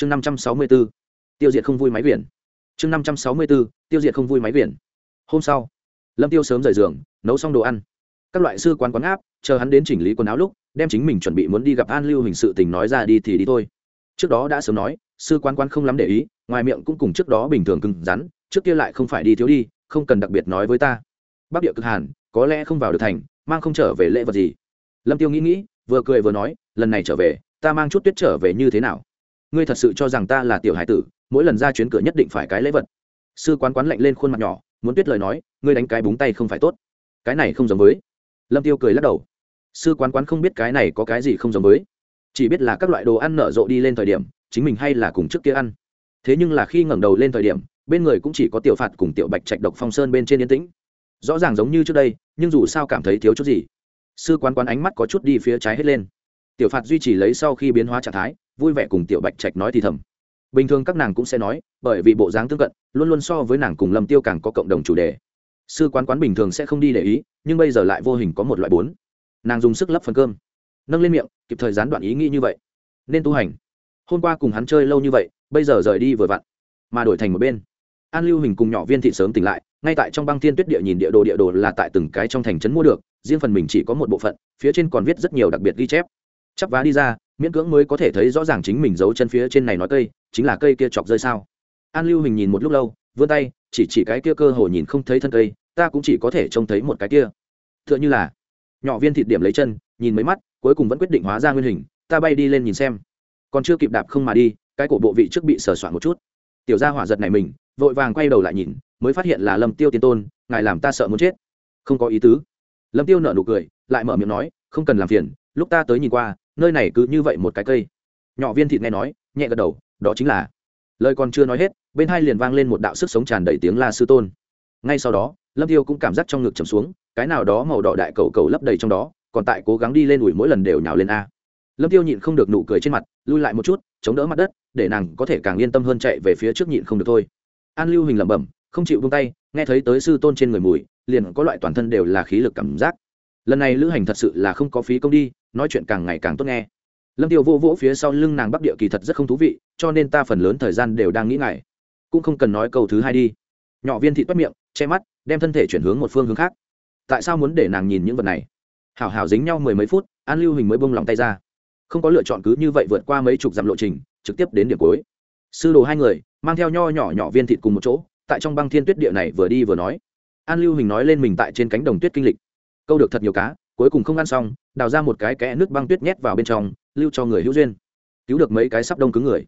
chương năm trăm sáu mươi b ố tiêu diệt không vui máy biển. Chương năm trăm sáu mươi b ố tiêu diệt không vui máy biển. Hôm sau, lâm tiêu sớm rời giường, nấu xong đồ ăn. Các loại sư quán quán áp, chờ hắn đến chỉnh lý quần áo lúc, đem chính mình chuẩn bị muốn đi gặp an lưu hình sự tình nói ra đi thì đi thôi. Trước đó đã sớm nói, sư quán quán không lắm để ý, ngoài miệng cũng cùng trước đó bình thường cứng rắn, trước kia lại không phải đi thiếu đi, không cần đặc biệt nói với ta. Bắc địa cực hàn, có lẽ không vào được thành, mang không trở về lễ vật gì. Lâm tiêu nghĩ nghĩ, vừa cười vừa nói, lần này trở về, ta mang chút tuyết trở về như thế nào? Ngươi thật sự cho rằng ta là tiểu hải tử, mỗi lần ra chuyến cửa nhất định phải cái lễ vật. Sư quán quán lạnh lên khuôn mặt nhỏ, muốn tuyết lời nói, ngươi đánh cái búng tay không phải tốt. Cái này không giống với. Lâm tiêu cười lắc đầu. Sư quán quán không biết cái này có cái gì không giống với. Chỉ biết là các loại đồ ăn nở rộ đi lên thời điểm, chính mình hay là cùng trước kia ăn. Thế nhưng là khi ngẩng đầu lên thời điểm, bên người cũng chỉ có tiểu phạt cùng tiểu bạch trạch độc phong sơn bên trên yên tĩnh. Rõ ràng giống như trước đây, nhưng dù sao cảm thấy thiếu chút gì. Sư quán quán ánh mắt có chút đi phía trái hết lên tiểu phạt duy trì lấy sau khi biến hóa trạng thái, vui vẻ cùng tiểu bạch trạch nói thì thầm. Bình thường các nàng cũng sẽ nói, bởi vì bộ dáng tương cận, luôn luôn so với nàng cùng lâm tiêu càng có cộng đồng chủ đề. Sư quán quán bình thường sẽ không đi để ý, nhưng bây giờ lại vô hình có một loại bốn. Nàng dùng sức lấp phần cơm. Nâng lên miệng, kịp thời gián đoạn ý nghĩ như vậy. Nên tu hành. Hôm qua cùng hắn chơi lâu như vậy, bây giờ rời đi vừa vặn, mà đổi thành một bên. An lưu hình cùng nhỏ viên thị sớm tỉnh lại, ngay tại trong băng thiên tuyết địa nhìn địa đồ địa đồ là tại từng cái trong thành trấn mua được, riêng phần mình chỉ có một bộ phận, phía trên còn viết rất nhiều đặc biệt ghi chép chắp vá đi ra, miễn cưỡng mới có thể thấy rõ ràng chính mình giấu chân phía trên này nói cây, chính là cây kia chọc rơi sao. An lưu hình nhìn một lúc lâu, vươn tay, chỉ chỉ cái kia cơ hồ nhìn không thấy thân cây, ta cũng chỉ có thể trông thấy một cái kia. T h ư ợ n h ư là nhỏ viên thịt điểm lấy chân, nhìn mấy mắt, cuối cùng vẫn quyết định hóa ra nguyên hình, ta bay đi lên nhìn xem. Còn chưa kịp đạp không mà đi, cái cổ bộ vị trước bị sờ soạn một chút. Tiểu gia hỏa giật này mình, vội vàng quay đầu lại nhìn, mới phát hiện là lâm tiêu tiên tôn, ngài làm ta sợ muốn chết. Không có ý tứ. Lâm tiêu nợ nụ cười, lại mở miệng nói, không cần làm phiền, lúc ta tới nhìn qua nơi này cứ như vậy một cái cây. Nhỏ viên thịt nghe nói, nhẹ gật đầu, đó chính là. Lời còn chưa nói hết, bên hai liền vang lên một đạo sức sống tràn đầy tiếng la sư tôn. Ngay sau đó, lâm tiêu cũng cảm giác trong ngực trầm xuống, cái nào đó màu đỏ đại cầu cầu lấp đầy trong đó, còn tại cố gắng đi lên ủi mỗi lần đều nhào lên a. Lâm tiêu nhịn không được nụ cười trên mặt, lui lại một chút, chống đỡ mặt đất, để nàng có thể càng yên tâm hơn chạy về phía trước nhịn không được thôi. An lưu hình lẩm bẩm, không chịu buông tay, nghe thấy tới sư tôn trên người mùi, liền có loại toàn thân đều là khí lực cảm giác. Lần này lữ hành thật sự là không có phí công đi nói chuyện càng ngày càng tốt nghe. Lâm tiêu vô vỗ phía sau lưng nàng bắc địa kỳ thật rất không thú vị, cho nên ta phần lớn thời gian đều đang nghĩ ngại cũng không cần nói câu thứ hai đi. Nhỏ viên thị toét miệng, che mắt, đem thân thể chuyển hướng một phương hướng khác. Tại sao muốn để nàng nhìn những vật này? Hảo hảo dính nhau mười mấy phút, an lưu hình mới bông lòng tay ra. Không có lựa chọn cứ như vậy vượt qua mấy chục dặm lộ trình, trực tiếp đến điểm cuối. Sư đồ hai người, mang theo nho nhỏ nhỏ viên thịt cùng một chỗ, tại trong băng thiên tuyết địa này vừa đi vừa nói. An lưu hình nói lên mình tại trên cánh đồng tuyết kinh lịch. Câu được thật nhiều cá, cuối cùng không ăn xong đào ra một cái kẽ nước băng tuyết nhét vào bên trong, lưu cho người hữu duyên. Cứu được mấy cái sắp đông cứng người.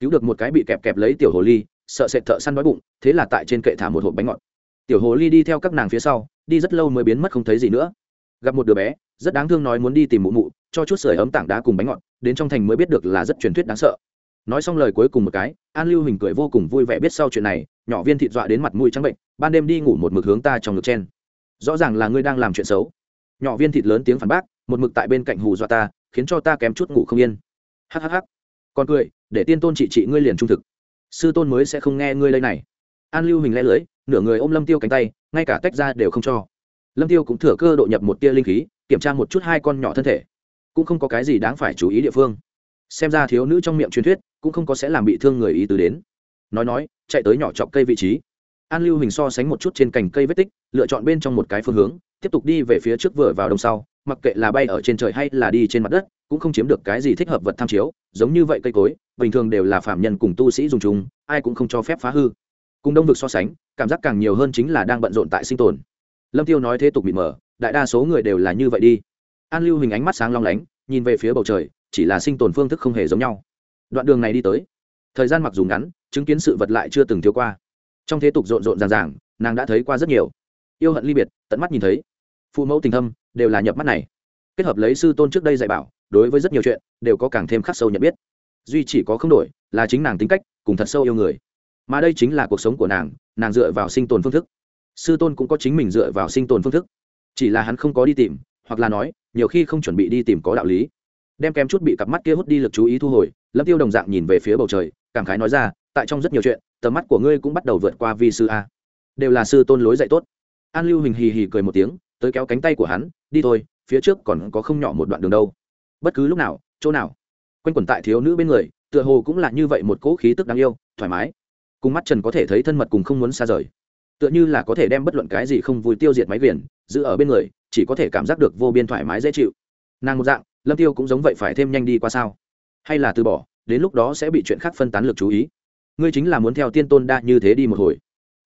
Cứu được một cái bị kẹp kẹp lấy tiểu hồ ly, sợ sệt thợ săn đói bụng, thế là tại trên kệ thả một hộp bánh ngọt. Tiểu hồ ly đi theo các nàng phía sau, đi rất lâu mới biến mất không thấy gì nữa. Gặp một đứa bé, rất đáng thương nói muốn đi tìm mụ mụ, cho chút sưởi ấm tảng đá cùng bánh ngọt, đến trong thành mới biết được là rất truyền thuyết đáng sợ. Nói xong lời cuối cùng một cái, an lưu hình cười vô cùng vui vẻ biết sau chuyện này, nhỏ viên thịt dọa đến mặt mũi trắng bệnh, ban đêm đi ngủ một mực hướng ta trong ngực chen. Rõ ràng là ngươi đang làm chuyện xấu. Nhỏ viên thịt lớn tiếng phản bác một mực tại bên cạnh hù dọa ta, khiến cho ta kém chút ngủ không yên. Hhh còn cười, để tiên tôn chị chị ngươi liền trung thực. Sư tôn mới sẽ không nghe ngươi lây này. An lưu hình lẽ lưới, nửa người ôm lâm tiêu cánh tay, ngay cả tách ra đều không cho. Lâm tiêu cũng thừa cơ độ nhập một tia linh khí, kiểm tra một chút hai con nhỏ thân thể. Cũng không có cái gì đáng phải chú ý địa phương. Xem ra thiếu nữ trong miệng truyền thuyết, cũng không có sẽ làm bị thương người ý tứ đến. Nói nói, chạy tới nhỏ chọc cây vị trí. An lưu hình so sánh một chút trên cành cây vết tích, lựa chọn bên trong một cái phương hướng, tiếp tục đi về phía trước vừa vào đông sau mặc kệ là bay ở trên trời hay là đi trên mặt đất, cũng không chiếm được cái gì thích hợp vật tham chiếu, giống như vậy cây cối, bình thường đều là phạm nhân cùng tu sĩ dùng chúng, ai cũng không cho phép phá hư. Cùng đông vực so sánh, cảm giác càng nhiều hơn chính là đang bận rộn tại sinh tồn. Lâm tiêu nói thế tục bị mở đại đa số người đều là như vậy đi. An lưu hình ánh mắt sáng long lánh, nhìn về phía bầu trời, chỉ là sinh tồn phương thức không hề giống nhau. Đoạn đường này đi tới, thời gian mặc dù ngắn, chứng kiến sự vật lại chưa từng thiếu qua. Trong thế tục rộn rộn ràng ràng, nàng đã thấy qua rất nhiều. Yêu hận ly biệt, tận mắt nhìn thấy. Phụ mẫu tình thâm đều là nhập mắt này. Kết hợp lấy sư tôn trước đây dạy bảo, đối với rất nhiều chuyện, đều có càng thêm khắc sâu nhận biết. Duy chỉ có không đổi, là chính nàng tính cách, cùng thật sâu yêu người. Mà đây chính là cuộc sống của nàng nàng dựa vào sinh tồn phương thức. Sư tôn cũng có chính mình dựa vào sinh tồn phương thức. Chỉ là hắn không có đi tìm, hoặc là nói, nhiều khi không chuẩn bị đi tìm có đạo lý. Đem kém chút bị cặp mắt kia hút đi lực chú ý thu hồi, lâm tiêu đồng dạng nhìn về phía bầu trời, cảm khái nói ra, tại trong rất nhiều chuyện, tầm mắt của ngươi cũng bắt đầu vượt qua vi sư a. Đều là sư tôn lối dạy tốt. An lưu hình hì hì cười một tiếng, tới kéo cánh tay của hắn đi thôi, phía trước còn có không nhỏ một đoạn đường đâu. Bất cứ lúc nào, chỗ nào. Quanh quẩn tại thiếu nữ bên người, tựa hồ cũng là như vậy một cỗ khí tức đáng yêu, thoải mái. Cùng mắt trần có thể thấy thân mật cùng không muốn xa rời. Tựa như là có thể đem bất luận cái gì không vui tiêu diệt máy viền, giữ ở bên người, chỉ có thể cảm giác được vô biên thoải mái dễ chịu. Nàng một dạng, lâm tiêu cũng giống vậy phải thêm nhanh đi qua sao? Hay là từ bỏ, đến lúc đó sẽ bị chuyện khác phân tán lực chú ý. Ngươi chính là muốn theo tiên tôn đa như thế đi một hồi.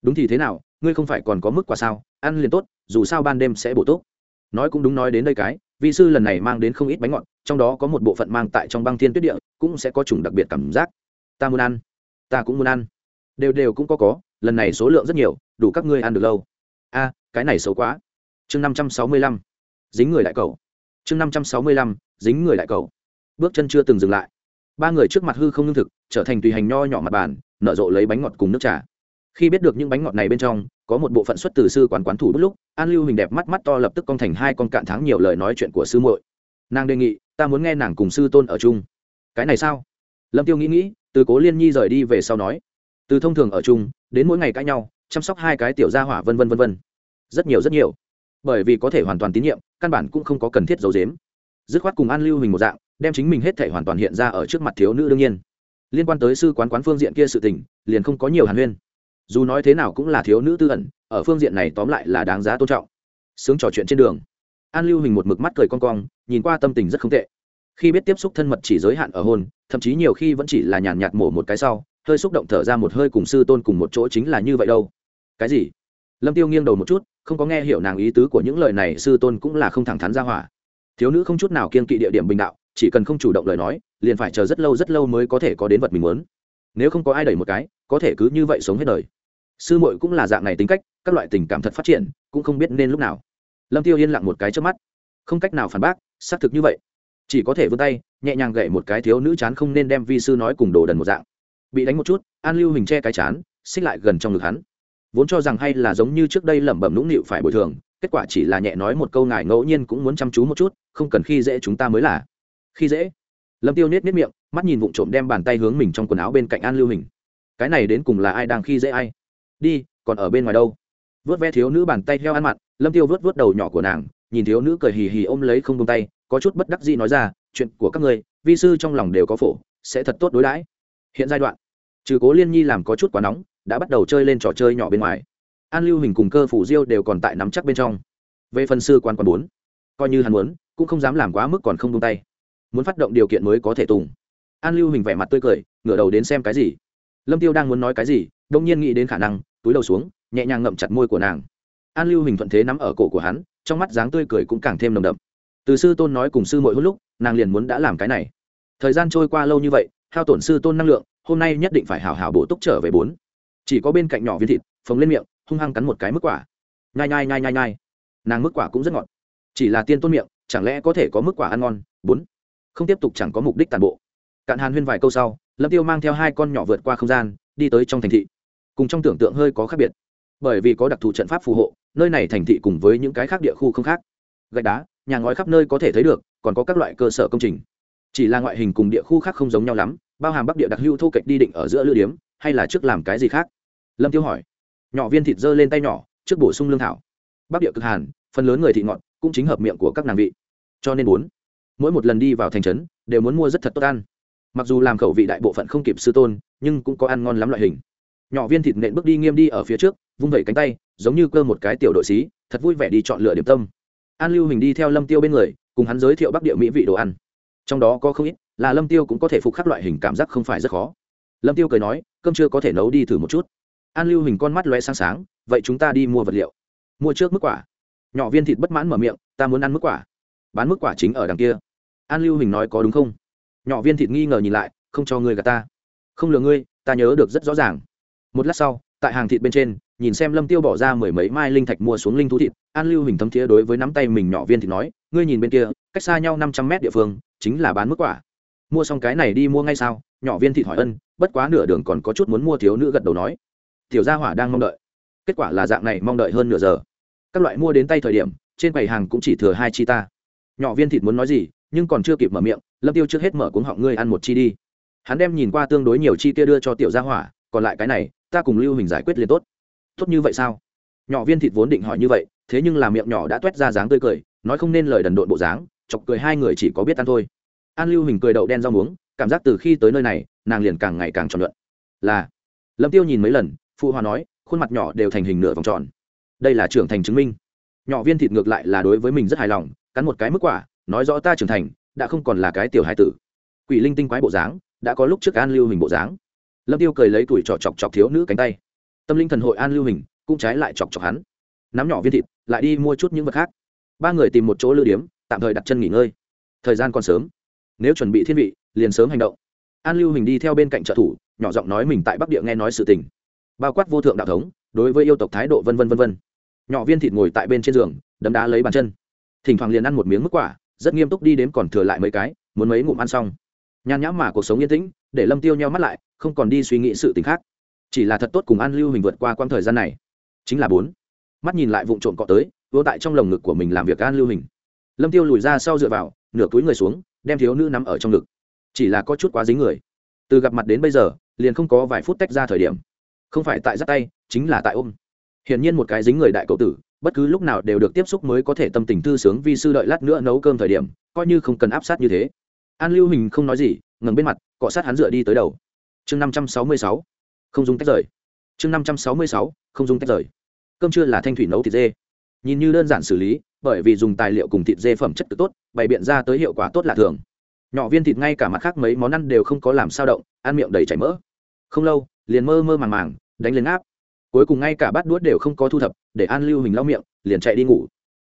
Đúng thì thế nào, ngươi không phải còn có mức quả sao? Ăn liền tốt, dù sao ban đêm sẽ bổ tốt nói cũng đúng nói đến đây cái vị sư lần này mang đến không ít bánh ngọt, trong đó có một bộ phận mang tại trong băng thiên tuyết địa, cũng sẽ có chủng đặc biệt cảm giác. Ta muốn ăn. Ta cũng muốn ăn. Đều đều cũng có có, lần này số lượng rất nhiều, đủ các ngươi ăn được lâu. A, cái này xấu quá. Chương năm trăm sáu mươi lăm. Dính người lại cầu chương năm trăm sáu mươi lăm, dính người lại cầu bước chân chưa từng dừng lại. Ba người trước mặt hư không lương thực, trở thành tùy hành nho nhỏ mặt bàn, nở rộ lấy bánh ngọt cùng nước trà khi biết được những bánh ngọt này bên trong, có một bộ phận xuất từ sư quán quán thủ bút lúc, an lưu hình đẹp mắt mắt to lập tức cong thành hai con cạn tháng nhiều lời nói chuyện của sư muội. Nàng đề nghị, ta muốn nghe nàng cùng sư tôn ở chung. Cái này sao? Lâm tiêu nghĩ nghĩ, từ cố liên nhi rời đi về sau nói, từ thông thường ở chung, đến mỗi ngày cãi nhau, chăm sóc hai cái tiểu gia hỏa vân vân vân vân. Rất nhiều rất nhiều. Bởi vì có thể hoàn toàn tín nhiệm, căn bản cũng không có cần thiết giấu giếm. Dứt khoát cùng an lưu hình một dạng, đem chính mình hết thể hoàn toàn hiện ra ở trước mặt thiếu nữ đương nhiên. Liên quan tới sư quán quán phương diện kia sự tình, liền không có nhiều hàn huyên dù nói thế nào cũng là thiếu nữ tư ẩn, ở phương diện này tóm lại là đáng giá tôn trọng. Sướng trò chuyện trên đường, an lưu hình một mực mắt cười con cong, nhìn qua tâm tình rất không tệ. Khi biết tiếp xúc thân mật chỉ giới hạn ở hôn, thậm chí nhiều khi vẫn chỉ là nhàn nhạt mổ một cái sau, hơi xúc động thở ra một hơi cùng sư tôn cùng một chỗ chính là như vậy đâu. Cái gì? Lâm tiêu nghiêng đầu một chút, không có nghe hiểu nàng ý tứ của những lời này, sư tôn cũng là không thẳng thắn ra hỏa. Thiếu nữ không chút nào kiên kỵ địa điểm bình đạo, chỉ cần không chủ động lời nói, liền phải chờ rất lâu rất lâu mới có thể có đến vật mình muốn nếu không có ai đẩy một cái, có thể cứ như vậy sống hết đời. Sư muội cũng là dạng này tính cách, các loại tình cảm thật phát triển, cũng không biết nên lúc nào. Lâm tiêu yên lặng một cái trước mắt. Không cách nào phản bác, xác thực như vậy. Chỉ có thể vươn tay, nhẹ nhàng gậy một cái thiếu nữ chán không nên đem vi sư nói cùng đồ đần một dạng. Bị đánh một chút, an lưu hình che cái chán, xích lại gần trong ngực hắn. Vốn cho rằng hay là giống như trước đây lẩm bẩm nũng nịu phải bồi thường, kết quả chỉ là nhẹ nói một câu ngài ngẫu nhiên cũng muốn chăm chú một chút, không cần khi dễ chúng ta mới là. Khi dễ? Lâm tiêu nết nết miệng, mắt nhìn vụng trộm đem bàn tay hướng mình trong quần áo bên cạnh an lưu hình. Cái này đến cùng là ai đang khi dễ ai? Đi, còn ở bên ngoài đâu? Vớt ve thiếu nữ bàn tay theo ăn mặn, lâm tiêu vớt vớt đầu nhỏ của nàng, nhìn thiếu nữ cười hì hì ôm lấy không tung tay, có chút bất đắc dĩ nói ra, chuyện của các người vi sư trong lòng đều có phổ, sẽ thật tốt đối đãi. Hiện giai đoạn, trừ cố liên nhi làm có chút quá nóng, đã bắt đầu chơi lên trò chơi nhỏ bên ngoài. An lưu hình cùng cơ phủ diêu đều còn tại nắm chắc bên trong. Về phần sư quan quan bốn, coi như hắn muốn, cũng không dám làm quá mức còn không tung tay muốn phát động điều kiện mới có thể tùng. An lưu hình vẻ mặt tươi cười, ngửa đầu đến xem cái gì. Lâm tiêu đang muốn nói cái gì đông nhiên nghĩ đến khả năng, túi đầu xuống, nhẹ nhàng ngậm chặt môi của nàng. An lưu hình thuận thế nắm ở cổ của hắn, trong mắt dáng tươi cười cũng càng thêm nồng đậm. Từ sư tôn nói cùng sư mỗi lúc, nàng liền muốn đã làm cái này. Thời gian trôi qua lâu như vậy, hao tổn sư tôn năng lượng, hôm nay nhất định phải hảo hảo bổ túc trở về bốn. Chỉ có bên cạnh nhỏ viên thịt, phồng lên miệng, hung hăng cắn một cái mức quả. Nhai nhai nhai nhai nhai. Nàng mức quả cũng rất ngọt. Chỉ là tiên tôn miệng, chẳng lẽ có thể có mức quả ăn ngon? Bốn không tiếp tục chẳng có mục đích tàn bộ. Cạn hàn huyên vài câu sau, lâm tiêu mang theo hai con nhỏ vượt qua không gian, đi tới trong thành thị. Cùng trong tưởng tượng hơi có khác biệt. Bởi vì có đặc thù trận pháp phù hộ, nơi này thành thị cùng với những cái khác địa khu không khác. Gạch đá, nhà ngói khắp nơi có thể thấy được, còn có các loại cơ sở công trình. Chỉ là ngoại hình cùng địa khu khác không giống nhau lắm, bao hàm bắc địa đặc hữu thô kệch đi định ở giữa lữ điếm, hay là trước làm cái gì khác? Lâm tiêu hỏi. Nhỏ viên thịt dơ lên tay nhỏ, trước bổ sung lương thảo. Bắc địa cực hàn, phần lớn người thị ngọn, cũng chính hợp miệng của các nàng vị. Cho nên muốn mỗi một lần đi vào thành trấn đều muốn mua rất thật tốt ăn. Mặc dù làm khẩu vị đại bộ phận không kịp sư tôn, nhưng cũng có ăn ngon lắm loại hình. Nhỏ viên thịt nện bước đi nghiêm đi ở phía trước, vung vẩy cánh tay, giống như cơ một cái tiểu đội xí, thật vui vẻ đi chọn lựa điểm tâm. An lưu hình đi theo lâm tiêu bên người, cùng hắn giới thiệu bắc địa mỹ vị đồ ăn. Trong đó có không ít, là lâm tiêu cũng có thể phục khắc loại hình cảm giác không phải rất khó. Lâm tiêu cười nói, cơm chưa có thể nấu đi thử một chút. An lưu hình con mắt lóe sáng sáng, vậy chúng ta đi mua vật liệu. Mua trước mức quả. Nhỏ viên thịt bất mãn mở miệng, ta muốn ăn mức quả bán mức quả chính ở đằng kia. An lưu hình nói có đúng không? Nhỏ viên thịt nghi ngờ nhìn lại, không cho ngươi gà ta. Không lừa ngươi, ta nhớ được rất rõ ràng. Một lát sau, tại hàng thịt bên trên, nhìn xem lâm tiêu bỏ ra mười mấy mai linh thạch mua xuống linh thú thịt, an lưu hình thấm thiế đối với nắm tay mình nhỏ viên thịt nói, ngươi nhìn bên kia, cách xa nhau năm trăm mét địa phương, chính là bán mức quả. Mua xong cái này đi mua ngay sao? Nhỏ viên thịt hỏi ân, bất quá nửa đường còn có chút muốn mua thiếu nữ gật đầu nói. Tiểu gia hỏa đang mong đợi. Kết quả là dạng này mong đợi hơn nửa giờ. Các loại mua đến tay thời điểm, trên quầy hàng cũng chỉ thừa hai chi ta nhỏ viên thịt muốn nói gì, nhưng còn chưa kịp mở miệng, lâm tiêu trước hết mở cuống họng ngươi ăn một chi đi. Hắn đem nhìn qua tương đối nhiều chi kia đưa cho tiểu gia hỏa, còn lại cái này, ta cùng lưu hình giải quyết liền tốt. Tốt như vậy sao? Nhỏ viên thịt vốn định hỏi như vậy, thế nhưng là miệng nhỏ đã toét ra dáng tươi cười, nói không nên lời đần độn bộ dáng, chọc cười hai người chỉ có biết ăn thôi. An lưu hình cười đậu đen rau muống, cảm giác từ khi tới nơi này, nàng liền càng ngày càng tròn luận. Là, lâm tiêu nhìn mấy lần, phụ hòa nói, khuôn mặt nhỏ đều thành hình nửa vòng tròn. Đây là trưởng thành chứng minh. Nhỏ viên thịt ngược lại là đối với mình rất hài lòng cắn một cái mức quả, nói rõ ta trưởng thành, đã không còn là cái tiểu hài tử. Quỷ linh tinh quái bộ dáng, đã có lúc trước an lưu hình bộ dáng. Lâm tiêu cười lấy tuổi trọ chọc chọc thiếu nữ cánh tay. Tâm linh thần hội an lưu hình, cũng trái lại chọc chọc hắn. Nắm nhỏ viên thịt, lại đi mua chút những vật khác. Ba người tìm một chỗ lưu điếm, tạm thời đặt chân nghỉ ngơi. Thời gian còn sớm. Nếu chuẩn bị thiên vị, liền sớm hành động. An lưu hình đi theo bên cạnh trợ thủ, nhỏ giọng nói mình tại bắc địa nghe nói sự tình. Bao quát vô thượng đạo thống, đối với yêu tộc thái độ vân vân vân vân. Nhỏ viên thịt ngồi tại bên trên giường, đấm đá lấy bàn chân thỉnh thoảng liền ăn một miếng mức quả, rất nghiêm túc đi đếm còn thừa lại mấy cái, muốn mấy ngụm ăn xong. Nhàn nhãm mà cuộc sống yên tĩnh, để lâm tiêu nheo mắt lại, không còn đi suy nghĩ sự tình khác. Chỉ là thật tốt cùng an lưu hình vượt qua quãng thời gian này. Chính là bốn. Mắt nhìn lại vụ trộm cọ tới vô tại trong lồng ngực của mình làm việc an lưu hình. Lâm tiêu lùi ra sau dựa vào, nửa túi người xuống, đem thiếu nữ nắm ở trong ngực. Chỉ là có chút quá dính người. Từ gặp mặt đến bây giờ, liền không có vài phút tách ra thời điểm. Không phải tại giắt tay, chính là tại ôm. Hiển nhiên một cái dính người đại cậu tử bất cứ lúc nào đều được tiếp xúc mới có thể tâm tình thư sướng vì sư đợi lát nữa nấu cơm thời điểm, coi như không cần áp sát như thế. An lưu hình không nói gì ngừng bên mặt, cọ sát hắn dựa đi tới đầu. Chương năm trăm sáu mươi sáu, không dùng tách rời. Chương năm trăm sáu mươi sáu, không dùng tách rời. Cơm trưa là thanh thủy nấu thịt dê. Nhìn như đơn giản xử lý, bởi vì dùng tài liệu cùng thịt dê phẩm chất cực tốt, bày biện ra tới hiệu quả tốt lạ thường. Nhỏ viên thịt ngay cả mặt khác mấy món ăn đều không có làm sao động, ăn miệng đầy chảy mỡ. Không lâu, liền mơ mơ màng màng, đánh lên áp cuối cùng ngay cả bát đuốt đều không có thu thập, để an lưu hình lau miệng, liền chạy đi ngủ.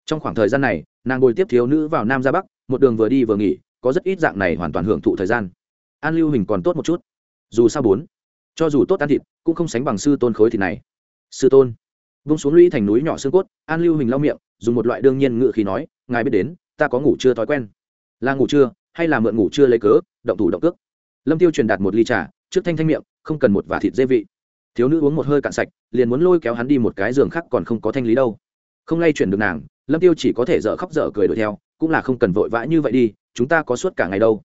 Trong khoảng thời gian này, nàng ngồi tiếp thiếu nữ vào nam ra bắc, một đường vừa đi vừa nghỉ, có rất ít dạng này hoàn toàn hưởng thụ thời gian. An lưu hình còn tốt một chút. Dù sao bốn, cho dù tốt ăn thịt, cũng không sánh bằng sư tôn khối thịt này. Sư tôn, vung xuống lũy thành núi nhỏ xương cốt, an lưu hình lau miệng, dùng một loại đương nhiên ngự khí nói, ngài biết đến, ta có ngủ chưa thói quen. Là ngủ chưa hay là mượn ngủ chưa lấy cớ, động thủ động cước? Lâm tiêu truyền đạt một ly trà, trước thanh thanh miệng, không cần một vả thịt dê vị thiếu nữ uống một hơi cạn sạch, liền muốn lôi kéo hắn đi một cái giường khác còn không có thanh lý đâu. Không lay chuyển được nàng, lâm tiêu chỉ có thể dở khóc dở cười đuổi theo, cũng là không cần vội vã như vậy đi, chúng ta có suốt cả ngày đâu.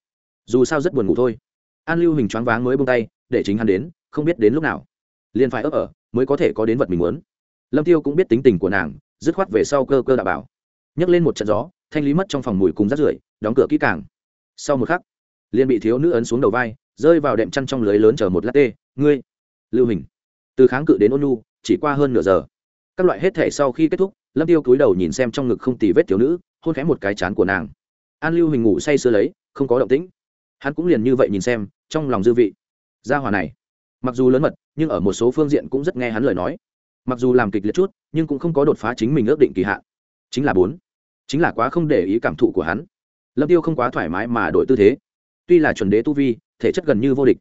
Dù sao rất buồn ngủ thôi. An lưu hình choáng váng mới bông tay, để chính hắn đến, không biết đến lúc nào. Liền phải ấp ở, mới có thể có đến vật mình muốn. Lâm tiêu cũng biết tính tình của nàng, dứt khoát về sau cơ cơ đạo bảo. Nhấc lên một trận gió, thanh lý mất trong phòng mùi cùng rát rưởi, đóng cửa kỹ càng. Sau một khắc, liền bị thiếu nữ ấn xuống đầu vai, rơi vào đệm chăn trong lưới lớn chờ một lát tê, ngươi, lưu hình từ kháng cự đến ôn nhu, chỉ qua hơn nửa giờ. Các loại hết thể sau khi kết thúc lâm tiêu cúi đầu nhìn xem trong ngực không tì vết thiếu nữ hôn khẽ một cái chán của nàng. An lưu hình ngủ say sưa lấy không có động tĩnh. Hắn cũng liền như vậy nhìn xem trong lòng dư vị. Gia hòa này mặc dù lớn mật nhưng ở một số phương diện cũng rất nghe hắn lời nói. Mặc dù làm kịch liệt chút nhưng cũng không có đột phá chính mình ước định kỳ hạn. Chính là bốn. Chính là quá không để ý cảm thụ của hắn. Lâm tiêu không quá thoải mái mà đổi tư thế. Tuy là chuẩn đế tu vi thể chất gần như vô địch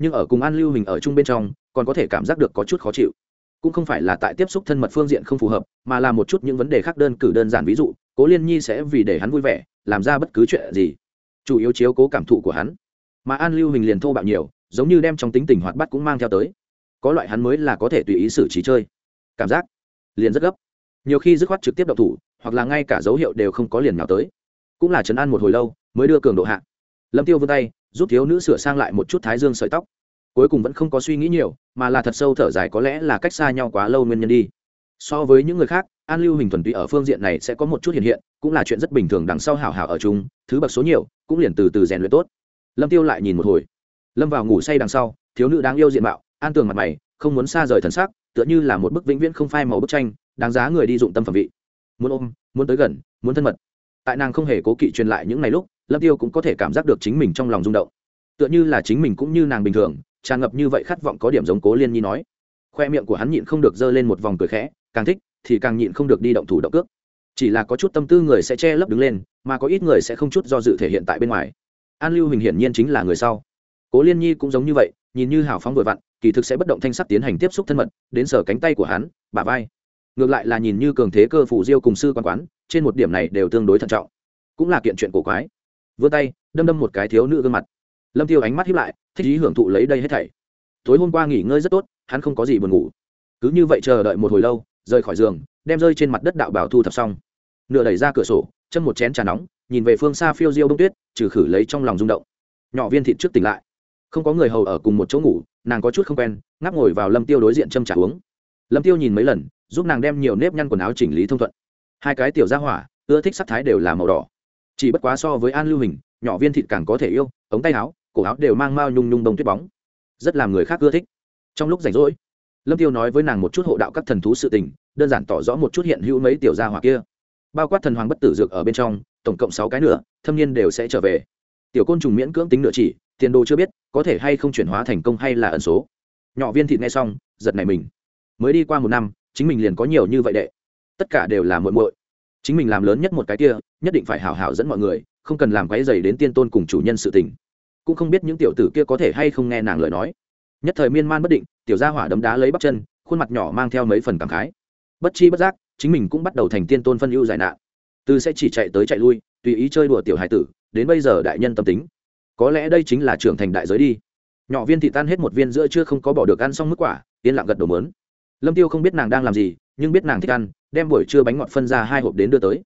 nhưng ở cùng an lưu hình ở chung bên trong còn có thể cảm giác được có chút khó chịu. Cũng không phải là tại tiếp xúc thân mật phương diện không phù hợp, mà là một chút những vấn đề khác đơn cử đơn giản ví dụ, cố liên nhi sẽ vì để hắn vui vẻ, làm ra bất cứ chuyện gì. Chủ yếu chiếu cố cảm thụ của hắn. Mà an lưu hình liền thô bạo nhiều, giống như đem trong tính tình hoạt bắt cũng mang theo tới. Có loại hắn mới là có thể tùy ý xử trí chơi. Cảm giác liền rất gấp. Nhiều khi dứt khoát trực tiếp đậu thủ, hoặc là ngay cả dấu hiệu đều không có liền nào tới. Cũng là chấn an một hồi lâu, mới đưa cường độ hạ. Lâm tiêu vươn tay, giúp thiếu nữ sửa sang lại một chút thái dương sợi tóc cuối cùng vẫn không có suy nghĩ nhiều, mà là thật sâu thở dài có lẽ là cách xa nhau quá lâu nguyên nhân đi. So với những người khác, an lưu hình thuần túy ở phương diện này sẽ có một chút hiện hiện, cũng là chuyện rất bình thường đằng sau hào hào ở chúng thứ bậc số nhiều, cũng liền từ từ rèn luyện tốt. Lâm tiêu lại nhìn một hồi. Lâm vào ngủ say đằng sau, thiếu nữ đáng yêu diện mạo, an tường mặt mày, không muốn xa rời thần sắc, tựa như là một bức vĩnh viễn không phai màu bức tranh, đáng giá người đi dụng tâm phẩm vị. Muốn ôm, muốn tới gần, muốn thân mật. Tại nàng không hề cố kỵ truyền lại những ngày lúc, lâm tiêu cũng có thể cảm giác được chính mình trong lòng rung động. Tựa như là chính mình cũng như nàng bình thường tràn ngập như vậy khát vọng có điểm giống cố liên nhi nói. Khoe miệng của hắn nhịn không được dơ lên một vòng cười khẽ, càng thích thì càng nhịn không được đi động thủ động cước. Chỉ là có chút tâm tư người sẽ che lấp đứng lên, mà có ít người sẽ không chút do dự thể hiện tại bên ngoài. An lưu hình hiển nhiên chính là người sau. Cố liên nhi cũng giống như vậy, nhìn như hào phóng vội vặn, kỳ thực sẽ bất động thanh sắc tiến hành tiếp xúc thân mật, đến sở cánh tay của hắn, bả vai. Ngược lại là nhìn như cường thế cơ phủ diêu cùng sư quan quán, trên một điểm này đều tương đối thận trọng. Cũng là kiện chuyện cổ quái. Vươn tay, đâm đâm một cái thiếu nữ gương mặt lâm tiêu ánh mắt hiếp lại, thích ý hưởng thụ lấy đây hết thảy. Tối hôm qua nghỉ ngơi rất tốt, hắn không có gì buồn ngủ. Cứ như vậy chờ đợi một hồi lâu, rời khỏi giường, đem rơi trên mặt đất đạo bảo thu thập xong. Nửa đẩy ra cửa sổ, châm một chén trà nóng, nhìn về phương xa phiêu diêu bông tuyết, trừ khử lấy trong lòng rung động. Nhỏ viên thịt trước tỉnh lại. Không có người hầu ở cùng một chỗ ngủ, nàng có chút không quen, ngáp ngồi vào lâm tiêu đối diện châm trà uống. Lâm tiêu nhìn mấy lần, giúp nàng đem nhiều nếp nhăn quần áo chỉnh lý thông thuận. Hai cái tiểu ra hỏa, ưa thích sắc thái đều là màu đỏ. Chỉ bất quá so với an lưu hình, nhỏ viên thịt càng có thể yêu, ống tay áo cổ áo đều mang mao nhung nhung đông tuyết bóng. Rất làm người khác ưa thích. Trong lúc rảnh rỗi, lâm tiêu nói với nàng một chút hộ đạo các thần thú sự tình, đơn giản tỏ rõ một chút hiện hữu mấy tiểu gia hỏa kia. Bao quát thần hoàng bất tử dược ở bên trong, tổng cộng sáu cái nữa thâm niên đều sẽ trở về. Tiểu côn trùng miễn cưỡng tính nửa chỉ, tiền đồ chưa biết, có thể hay không chuyển hóa thành công hay là ẩn số. Nhỏ viên thịt nghe xong, giật này mình. Mới đi qua một năm, chính mình liền có nhiều như vậy đệ. Tất cả đều là muội muội. Chính mình làm lớn nhất một cái kia, nhất định phải hảo hảo dẫn mọi người, không cần làm quấy dày đến tiên tôn cùng chủ nhân sự tình cũng không biết những tiểu tử kia có thể hay không nghe nàng lời nói. Nhất thời miên man bất định, tiểu gia hỏa đấm đá lấy bắp chân, khuôn mặt nhỏ mang theo mấy phần cảm khái. Bất chi bất giác, chính mình cũng bắt đầu thành tiên tôn phân ưu giải nạn. Từ sẽ chỉ chạy tới chạy lui, tùy ý chơi đùa tiểu hải tử, đến bây giờ đại nhân tâm tính. Có lẽ đây chính là trưởng thành đại giới đi. Nhỏ viên thị tan hết một viên giữa chưa không có bỏ được ăn xong mức quả, yên lặng gật đầu mớn. Lâm tiêu không biết nàng đang làm gì, nhưng biết nàng thích ăn, đem buổi trưa bánh ngọt phân ra hai hộp đến đưa tới.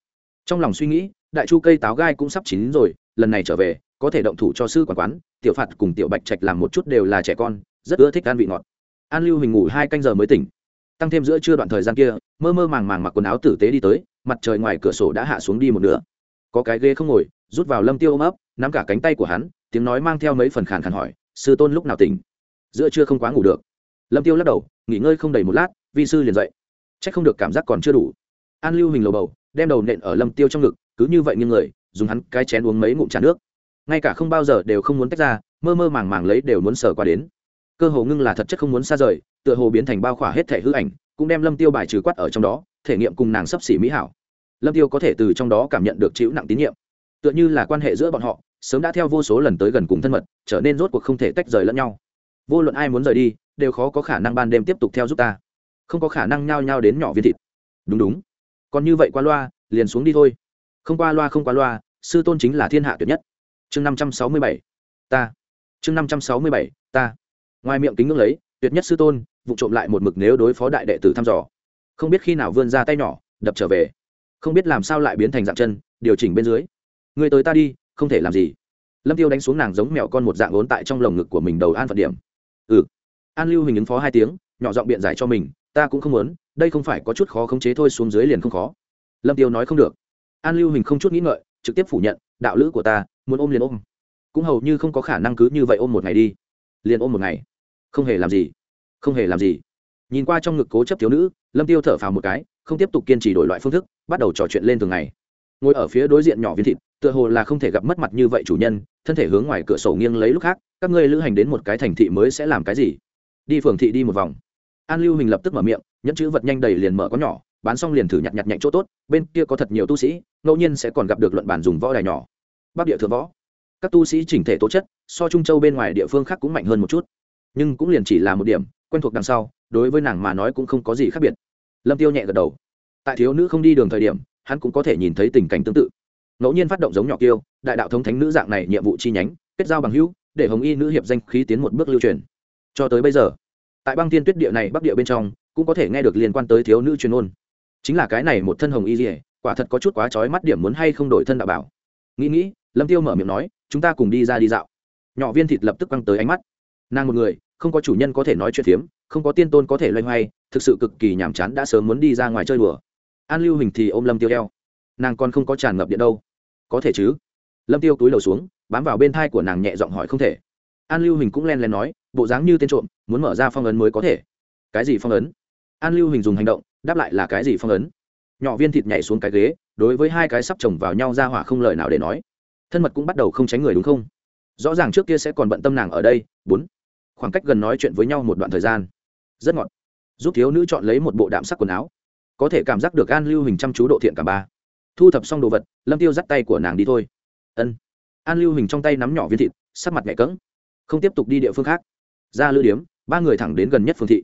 Trong lòng suy nghĩ, đại chu cây táo gai cũng sắp chín rồi, lần này trở về có thể động thủ cho sư quản quán, tiểu phạt cùng tiểu bạch trạch làm một chút đều là trẻ con, rất ưa thích ăn vị ngọt. An lưu hình ngủ hai canh giờ mới tỉnh. Tăng thêm giữa trưa đoạn thời gian kia, mơ mơ màng màng mặc quần áo tử tế đi tới, mặt trời ngoài cửa sổ đã hạ xuống đi một nửa. Có cái ghế không ngồi, rút vào lâm tiêu ôm ấp, nắm cả cánh tay của hắn, tiếng nói mang theo mấy phần khàn khàn hỏi, sư tôn lúc nào tỉnh? Giữa trưa không quá ngủ được. Lâm tiêu lắc đầu, nghỉ ngơi không đầy một lát, vi sư liền dậy. Trách không được cảm giác còn chưa đủ. An lưu hình lầu bầu, đem đầu nện ở lâm tiêu trong ngực, cứ như vậy như người, dùng hắn cái chén uống mấy ngụm trà nước ngay cả không bao giờ đều không muốn tách ra, mơ mơ màng màng lấy đều muốn sờ qua đến. Cơ hồ ngưng là thật chất không muốn xa rời, tựa hồ biến thành bao khỏa hết thể hư ảnh, cũng đem lâm tiêu bài trừ quát ở trong đó, thể nghiệm cùng nàng sấp xỉ mỹ hảo. Lâm tiêu có thể từ trong đó cảm nhận được chịu nặng tín nhiệm. Tựa như là quan hệ giữa bọn họ, sớm đã theo vô số lần tới gần cùng thân mật, trở nên rốt cuộc không thể tách rời lẫn nhau. Vô luận ai muốn rời đi, đều khó có khả năng ban đêm tiếp tục theo giúp ta. Không có khả năng nhao nhao đến nhỏ viên thịt. Đúng đúng. Còn như vậy qua loa, liền xuống đi thôi. Không qua loa không qua loa, sư tôn chính là thiên hạ tuyệt nhất chương năm trăm sáu mươi bảy, ta. Chương năm trăm sáu mươi bảy, ta. Ngoài miệng kính ngưỡng lấy, tuyệt nhất sư tôn, vụ trộm lại một mực nếu đối phó đại đệ tử thăm dò. Không biết khi nào vươn ra tay nhỏ, đập trở về. Không biết làm sao lại biến thành dạng chân, điều chỉnh bên dưới. Người tới ta đi, không thể làm gì. Lâm tiêu đánh xuống nàng giống mẹo con một dạng ốn tại trong lồng ngực của mình đầu an phận điểm. Ừ. An lưu hình ứng phó hai tiếng, nhỏ giọng biện giải cho mình, ta cũng không muốn, đây không phải có chút khó khống chế thôi xuống dưới liền không khó. Lâm tiêu nói không được. An lưu hình không chút nghĩ ngợi, trực tiếp phủ nhận đạo lữ của ta, muốn ôm liền ôm. Cũng hầu như không có khả năng cứ như vậy ôm một ngày đi. Liền ôm một ngày. Không hề làm gì. Không hề làm gì. Nhìn qua trong ngực cố chấp thiếu nữ, lâm tiêu thở phào một cái, không tiếp tục kiên trì đổi loại phương thức, bắt đầu trò chuyện lên thường ngày. Ngồi ở phía đối diện nhỏ viên thịt, tựa hồ là không thể gặp mất mặt như vậy chủ nhân, thân thể hướng ngoài cửa sổ nghiêng lấy lúc khác, các ngươi lữ hành đến một cái thành thị mới sẽ làm cái gì? Đi phường thị đi một vòng. An lưu hình lập tức mở miệng, nhẫn chữ vật nhanh đầy liền mở có nhỏ, bán xong liền thử nhặt nhặt nhạnh chỗ tốt, bên kia có thật nhiều tu sĩ, ngẫu nhiên sẽ còn gặp được luận bản dùng võ đài nhỏ bắc địa thượng võ. Các tu sĩ chỉnh thể tố chất, so trung châu bên ngoài địa phương khác cũng mạnh hơn một chút. Nhưng cũng liền chỉ là một điểm, quen thuộc đằng sau, đối với nàng mà nói cũng không có gì khác biệt. Lâm tiêu nhẹ gật đầu. Tại thiếu nữ không đi đường thời điểm, hắn cũng có thể nhìn thấy tình cảnh tương tự. Ngẫu nhiên phát động giống nhỏ kiêu, đại đạo thống thánh nữ dạng này nhiệm vụ chi nhánh, kết giao bằng hữu, để hồng y nữ hiệp danh khí tiến một bước lưu truyền. Cho tới bây giờ, tại băng tiên tuyết địa này bắc địa bên trong, cũng có thể nghe được liên quan tới thiếu nữ truyền ôn. Chính là cái này một thân hồng y dỉa quả thật có chút quá trói mắt điểm muốn hay không đổi thân đạo bảo. Nghĩ nghĩ lâm tiêu mở miệng nói, chúng ta cùng đi ra đi dạo. Nhỏ viên thịt lập tức quăng tới ánh mắt. Nàng một người, không có chủ nhân có thể nói chuyện phiếm, không có tiên tôn có thể loay hoay, thực sự cực kỳ nhàm chán đã sớm muốn đi ra ngoài chơi đùa. An lưu hình thì ôm lâm tiêu đeo nàng còn không có tràn ngập điện đâu. Có thể chứ? Lâm tiêu túi đầu xuống, bám vào bên thai của nàng nhẹ giọng hỏi không thể. An lưu hình cũng len len nói, bộ dáng như tên trộm, muốn mở ra phong ấn mới có thể. Cái gì phong ấn? An lưu hình dùng hành động, đáp lại là cái gì phong ấn? Nhỏ viên thịt nhảy xuống cái ghế, đối với hai cái sắp chồng vào nhau ra hỏa không lời nào để nói thân mật cũng bắt đầu không tránh người đúng không? Rõ ràng trước kia sẽ còn bận tâm nàng ở đây. Bốn. Khoảng cách gần nói chuyện với nhau một đoạn thời gian. Rất ngọt. Giúp thiếu nữ chọn lấy một bộ đạm sắc quần áo. Có thể cảm giác được an lưu hình chăm chú độ thiện cả ba. Thu thập xong đồ vật, lâm tiêu dắt tay của nàng đi thôi. Ân. An lưu hình trong tay nắm nhỏ viên thịt, sắc mặt nhẹ cỡng không tiếp tục đi địa phương khác. Ra lữ điếm, ba người thẳng đến gần nhất phương thị.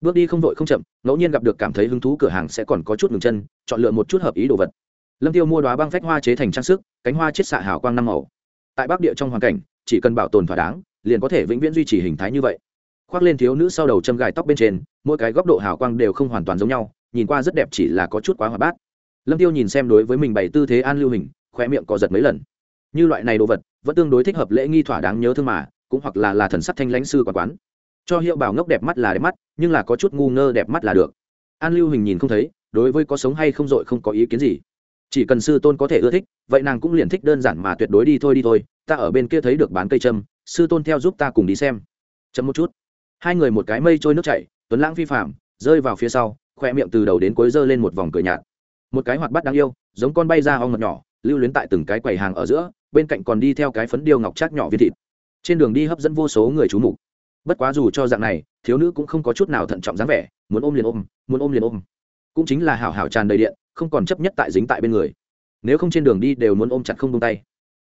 Bước đi không vội không chậm, ngẫu nhiên gặp được cảm thấy hứng thú cửa hàng sẽ còn có chút ngừng chân, chọn lựa một chút hợp ý đồ vật lâm tiêu mua đoá băng phách hoa chế thành trang sức, cánh hoa chiết xạ hào quang năm màu. Tại bắc địa trong hoàn cảnh, chỉ cần bảo tồn thỏa đáng, liền có thể vĩnh viễn duy trì hình thái như vậy. Khoác lên thiếu nữ sau đầu châm gài tóc bên trên, mỗi cái góc độ hào quang đều không hoàn toàn giống nhau, nhìn qua rất đẹp chỉ là có chút quá hoạt bát. Lâm tiêu nhìn xem đối với mình bày tư thế an lưu hình khoe miệng co giật mấy lần. Như loại này đồ vật, vẫn tương đối thích hợp lễ nghi thỏa đáng nhớ thương mà, cũng hoặc là là thần sắc thanh lãnh sư quán quán. Cho hiệu bảo ngốc đẹp mắt là đẹp mắt, nhưng là có chút ngu ngơ đẹp mắt là được. An lưu hình nhìn không thấy, đối với có sống hay không dội không có ý kiến gì chỉ cần sư tôn có thể ưa thích, vậy nàng cũng liền thích đơn giản mà tuyệt đối đi thôi đi thôi, ta ở bên kia thấy được bán cây châm, sư tôn theo giúp ta cùng đi xem. Chấm một chút. Hai người một cái mây trôi nước chảy, tuấn lãng phi phạm, rơi vào phía sau khoe miệng từ đầu đến cuối giơ lên một vòng cười nhạt. Một cái hoạt bát đáng yêu, giống con bay ra ong mật nhỏ, lưu luyến tại từng cái quầy hàng ở giữa, bên cạnh còn đi theo cái phấn điêu ngọc trác nhỏ viên thịt. Trên đường đi hấp dẫn vô số người chú mục. Bất quá dù cho dạng này, thiếu nữ cũng không có chút nào thận trọng dáng vẻ, muốn ôm liền ôm, muốn ôm liền ôm. Cũng chính là hảo hảo tràn đầy điện không còn chấp nhất tại dính tại bên người. Nếu không trên đường đi đều muốn ôm chặt không tung tay.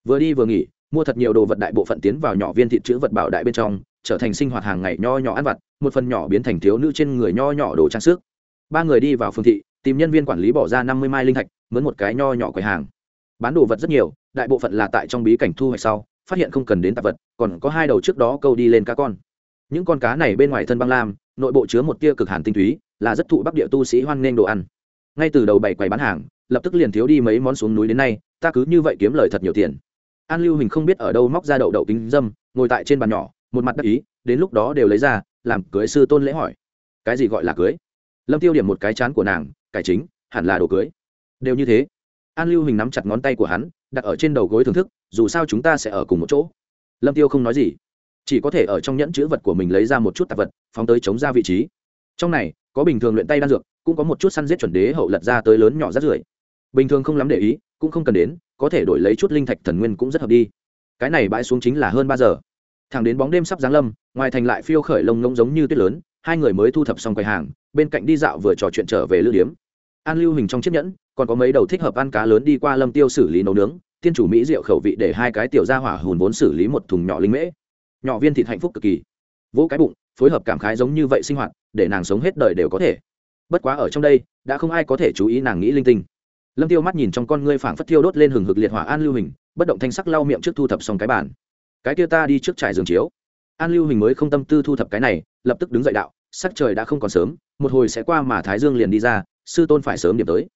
Vừa đi vừa nghỉ, mua thật nhiều đồ vật đại bộ phận tiến vào nhỏ viên thịt chữ vật bảo đại bên trong, trở thành sinh hoạt hàng ngày nho nhỏ ăn vặt, một phần nhỏ biến thành thiếu nữ trên người nho nhỏ đồ trang sức. Ba người đi vào phương thị, tìm nhân viên quản lý bỏ ra năm mươi mai linh thạch, mướn một cái nho nhỏ quầy hàng. Bán đồ vật rất nhiều, đại bộ phận là tại trong bí cảnh thu hoạch sau, phát hiện không cần đến tạp vật, còn có hai đầu trước đó câu đi lên cá con. Những con cá này bên ngoài thân băng lam, nội bộ chứa một tia cực hàn tinh túy, là rất thụ bắc địa tu sĩ hoan nghênh đồ ăn ngay từ đầu bảy quầy bán hàng, lập tức liền thiếu đi mấy món xuống núi đến nay, ta cứ như vậy kiếm lời thật nhiều tiền. An lưu hình không biết ở đâu móc ra đậu đậu kính dâm, ngồi tại trên bàn nhỏ, một mặt đắc ý, đến lúc đó đều lấy ra, làm cưới sư tôn lễ hỏi. Cái gì gọi là cưới? Lâm tiêu điểm một cái chán của nàng, cải chính, hẳn là đồ cưới. Đều như thế. An lưu hình nắm chặt ngón tay của hắn, đặt ở trên đầu gối thưởng thức, dù sao chúng ta sẽ ở cùng một chỗ. Lâm tiêu không nói gì. Chỉ có thể ở trong nhẫn chữ vật của mình lấy ra một chút tạp vật, phóng tới chống ra vị trí. Trong này có bình thường luyện tay đan dược, cũng có một chút săn giết chuẩn đế hậu lật ra tới lớn nhỏ rất rưởi. Bình thường không lắm để ý, cũng không cần đến, có thể đổi lấy chút linh thạch thần nguyên cũng rất hợp đi. Cái này bãi xuống chính là hơn ba giờ. Thẳng đến bóng đêm sắp giáng lâm, ngoài thành lại phiêu khởi lông ngông giống như tuyết lớn, hai người mới thu thập xong quầy hàng, bên cạnh đi dạo vừa trò chuyện trở về lưu điếm. An lưu hình trong chiếc nhẫn, còn có mấy đầu thích hợp ăn cá lớn đi qua lâm tiêu xử lý nấu nướng tiên chủ mỹ rượu khẩu vị để hai cái tiểu gia hỏa hùn vốn xử lý một thùng nhỏ linh mễ. Nhỏ viên thịt hạnh phúc cực kỳ. Vỗ cái bụng phối hợp cảm khái giống như vậy sinh hoạt, để nàng sống hết đời đều có thể. Bất quá ở trong đây, đã không ai có thể chú ý nàng nghĩ linh tinh. Lâm tiêu mắt nhìn trong con ngươi phảng phất thiêu đốt lên hừng hực liệt hỏa an lưu hình, bất động thanh sắc lau miệng trước thu thập xong cái bản cái kia ta đi trước trải giường chiếu. An lưu hình mới không tâm tư thu thập cái này, lập tức đứng dậy đạo, sắc trời đã không còn sớm, một hồi sẽ qua mà thái dương liền đi ra, sư tôn phải sớm điểm tới.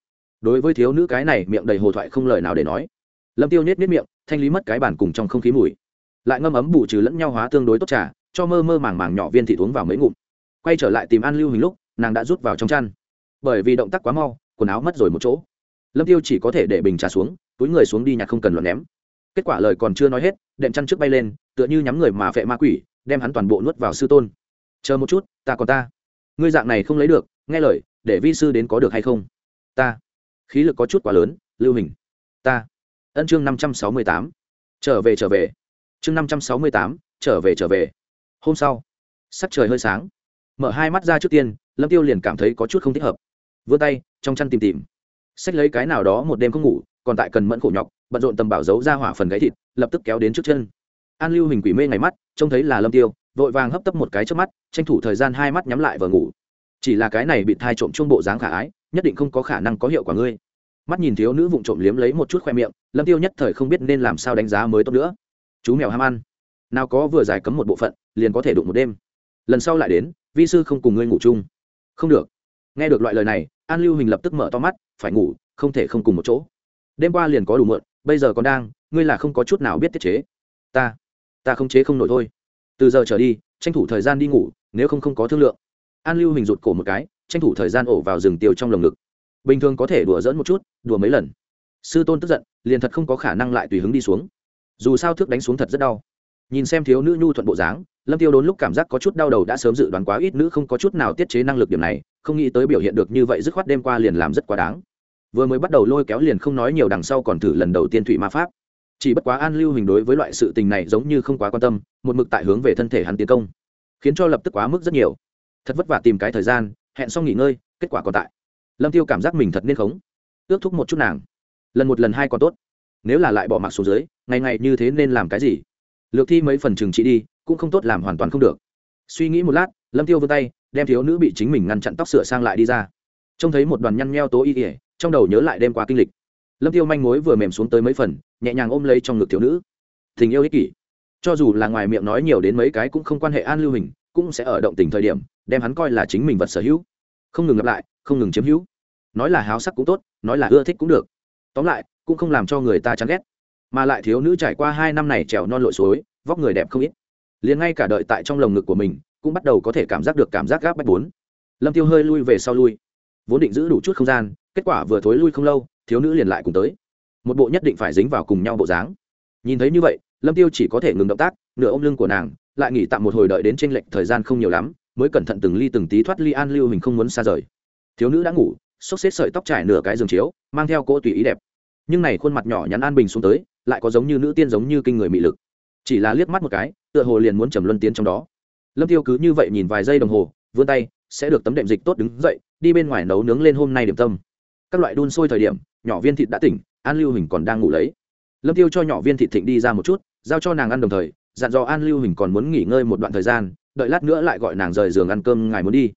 Đối với thiếu nữ cái này, miệng đầy hồ thoại không lời nào để nói. Lâm tiêu nhếch miệng, thanh lý mất cái bản cùng trong không khí mùi. Lại ngâm ấm bù trừ lẫn nhau hóa tương đối tốt trà cho mơ mơ màng màng nhỏ viên thị uống vào mấy ngụm. Quay trở lại tìm an lưu hình lúc, nàng đã rút vào trong chăn. Bởi vì động tác quá mau, quần áo mất rồi một chỗ. Lâm tiêu chỉ có thể để bình trà xuống, túi người xuống đi nhặt không cần luận ném. Kết quả lời còn chưa nói hết, đệm chăn trước bay lên, tựa như nhắm người mà phệ ma quỷ, đem hắn toàn bộ nuốt vào sư tôn. Chờ một chút, ta còn ta. Ngươi dạng này không lấy được, nghe lời, để vi sư đến có được hay không? Ta. Khí lực có chút quá lớn, lưu hình ta. Ân chương năm trăm sáu mươi tám. Trở về trở về. Chương năm trăm sáu mươi tám, trở về trở về hôm sau, sắc trời hơi sáng. Mở hai mắt ra trước tiên, lâm tiêu liền cảm thấy có chút không thích hợp. Vươn tay, trong chăn tìm tìm. Xách lấy cái nào đó một đêm không ngủ, còn tại cần mẫn khổ nhọc, bận rộn tầm bảo giấu ra hỏa phần gáy thịt, lập tức kéo đến trước chân. An lưu hình quỷ mê ngày mắt, trông thấy là lâm tiêu, vội vàng hấp tấp một cái trước mắt, tranh thủ thời gian hai mắt nhắm lại và ngủ. Chỉ là cái này bị thai trộm chung bộ dáng khả ái, nhất định không có khả năng có hiệu quả ngươi. Mắt nhìn thiếu nữ vụng trộm liếm lấy một chút khoe miệng, lâm tiêu nhất thời không biết nên làm sao đánh giá mới tốt nữa. Chú mèo ham ăn. Nào có vừa giải cấm một bộ phận liền có thể đụng một đêm. Lần sau lại đến, vi sư không cùng ngươi ngủ chung. Không được. Nghe được loại lời này, an lưu hình lập tức mở to mắt, phải ngủ, không thể không cùng một chỗ. Đêm qua liền có đủ mượn, bây giờ còn đang, ngươi là không có chút nào biết tiết chế. Ta ta không chế không nổi thôi. Từ giờ trở đi, tranh thủ thời gian đi ngủ, nếu không không có thương lượng. An lưu hình rụt cổ một cái, tranh thủ thời gian ổ vào rừng tiêu trong lồng ngực. Bình thường có thể đùa dỡn một chút, đùa mấy lần. Sư tôn tức giận, liền thật không có khả năng lại tùy hứng đi xuống. Dù sao thước đánh xuống thật rất đau nhìn xem thiếu nữ nhu thuận bộ dáng, lâm tiêu đốn lúc cảm giác có chút đau đầu đã sớm dự đoán quá ít nữ không có chút nào tiết chế năng lực điểm này, không nghĩ tới biểu hiện được như vậy dứt khoát đêm qua liền làm rất quá đáng. Vừa mới bắt đầu lôi kéo liền không nói nhiều đằng sau còn thử lần đầu tiên thủy ma pháp. Chỉ bất quá an lưu hình đối với loại sự tình này giống như không quá quan tâm, một mực tại hướng về thân thể hắn tiến công, khiến cho lập tức quá mức rất nhiều. Thật vất vả tìm cái thời gian, hẹn xong nghỉ ngơi, kết quả còn tại. Lâm tiêu cảm giác mình thật nên khống. Ước thúc một chút nàng. Lần một lần hai còn tốt. Nếu là lại bỏ mặc xuống dưới, ngày ngày như thế nên làm cái gì? Lược thi mấy phần trừng trị đi, cũng không tốt làm hoàn toàn không được. Suy nghĩ một lát, lâm tiêu vươn tay, đem thiếu nữ bị chính mình ngăn chặn tóc sửa sang lại đi ra. Trông thấy một đoàn nhăn nheo tố y ỉa trong đầu nhớ lại đêm qua kinh lịch. Lâm tiêu manh mối vừa mềm xuống tới mấy phần, nhẹ nhàng ôm lấy trong ngực thiếu nữ. Tình yêu ích kỷ. Cho dù là ngoài miệng nói nhiều đến mấy cái cũng không quan hệ an lưu hình, cũng sẽ ở động tình thời điểm, đem hắn coi là chính mình vật sở hữu. Không ngừng lặp lại, không ngừng chiếm hữu. Nói là háo sắc cũng tốt, nói là ưa thích cũng được. Tóm lại, cũng không làm cho người ta chán ghét mà lại thiếu nữ trải qua hai năm này trèo non lội suối, vóc người đẹp không ít. Liền ngay cả đợi tại trong lồng ngực của mình, cũng bắt đầu có thể cảm giác được cảm giác gáp bách bốn. Lâm tiêu hơi lui về sau lui. Vốn định giữ đủ chút không gian, kết quả vừa thối lui không lâu, thiếu nữ liền lại cùng tới. Một bộ nhất định phải dính vào cùng nhau bộ dáng. Nhìn thấy như vậy, lâm tiêu chỉ có thể ngừng động tác, nửa ôm lưng của nàng, lại nghỉ tạm một hồi đợi đến trên lệnh thời gian không nhiều lắm, mới cẩn thận từng ly từng tí thoát ly an lưu hình không muốn xa rời. Thiếu nữ đã ngủ, xốc xếp sợi tóc trải nửa cái giường chiếu, mang theo cỗ tùy ý đẹp. Nhưng này khuôn mặt nhỏ nhắn an bình xuống tới lại có giống như nữ tiên giống như kinh người mị lực. Chỉ là liếc mắt một cái, tựa hồ liền muốn trầm luân tiến trong đó. Lâm tiêu cứ như vậy nhìn vài giây đồng hồ, vươn tay, sẽ được tấm đệm dịch tốt đứng dậy, đi bên ngoài nấu nướng lên hôm nay điểm tâm. Các loại đun sôi thời điểm, nhỏ viên thịt đã tỉnh, an lưu hình còn đang ngủ lấy. Lâm tiêu cho nhỏ viên thịt thịnh đi ra một chút, giao cho nàng ăn đồng thời, dặn dò an lưu hình còn muốn nghỉ ngơi một đoạn thời gian, đợi lát nữa lại gọi nàng rời giường ăn cơm, ngài muốn đi.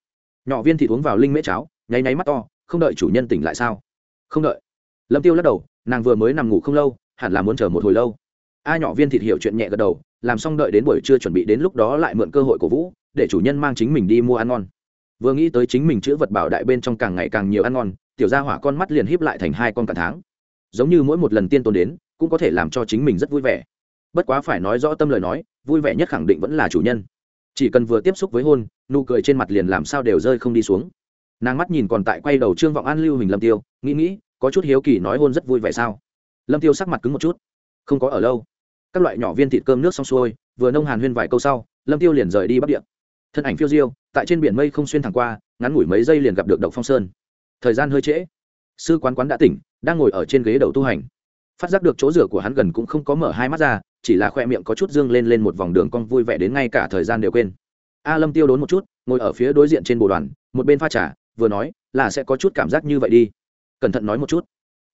Nhỏ viên thịt uống vào linh mễ cháo, nháy nháy mắt to, không đợi chủ nhân tỉnh lại sao? Không đợi. Lâm tiêu lắc đầu, nàng vừa mới nằm ngủ không lâu hẳn là muốn chờ một hồi lâu. A nhỏ viên thịt hiểu chuyện nhẹ gật đầu, làm xong đợi đến buổi trưa chuẩn bị đến lúc đó lại mượn cơ hội của vũ, để chủ nhân mang chính mình đi mua ăn ngon. Vừa nghĩ tới chính mình chữ vật bảo đại bên trong càng ngày càng nhiều ăn ngon, tiểu gia hỏa con mắt liền híp lại thành hai con cả tháng. Giống như mỗi một lần tiên tôn đến, cũng có thể làm cho chính mình rất vui vẻ. Bất quá phải nói rõ tâm lời nói, vui vẻ nhất khẳng định vẫn là chủ nhân. Chỉ cần vừa tiếp xúc với hôn, nụ cười trên mặt liền làm sao đều rơi không đi xuống. Nàng mắt nhìn còn tại quay đầu trương vọng an lưu hình lâm tiêu, nghĩ nghĩ, có chút hiếu kỳ nói hôn rất vui vẻ sao? Lâm tiêu sắc mặt cứng một chút. Không có ở lâu. Các loại nhỏ viên thịt cơm nước xong xuôi, vừa nông hàn huyên vài câu sau, lâm tiêu liền rời đi bắc địa. Thân ảnh phiêu diêu, tại trên biển mây không xuyên thẳng qua, ngắn ngủi mấy giây liền gặp được độc phong sơn. Thời gian hơi trễ. Sư quán quán đã tỉnh, đang ngồi ở trên ghế đầu tu hành. Phát giác được chỗ rửa của hắn gần cũng không có mở hai mắt ra, chỉ là khoe miệng có chút dương lên lên một vòng đường cong vui vẻ đến ngay cả thời gian đều quên. A lâm tiêu đốn một chút, ngồi ở phía đối diện trên bồ đoàn, một bên pha trà, vừa nói, là sẽ có chút cảm giác như vậy đi. Cẩn thận nói một chút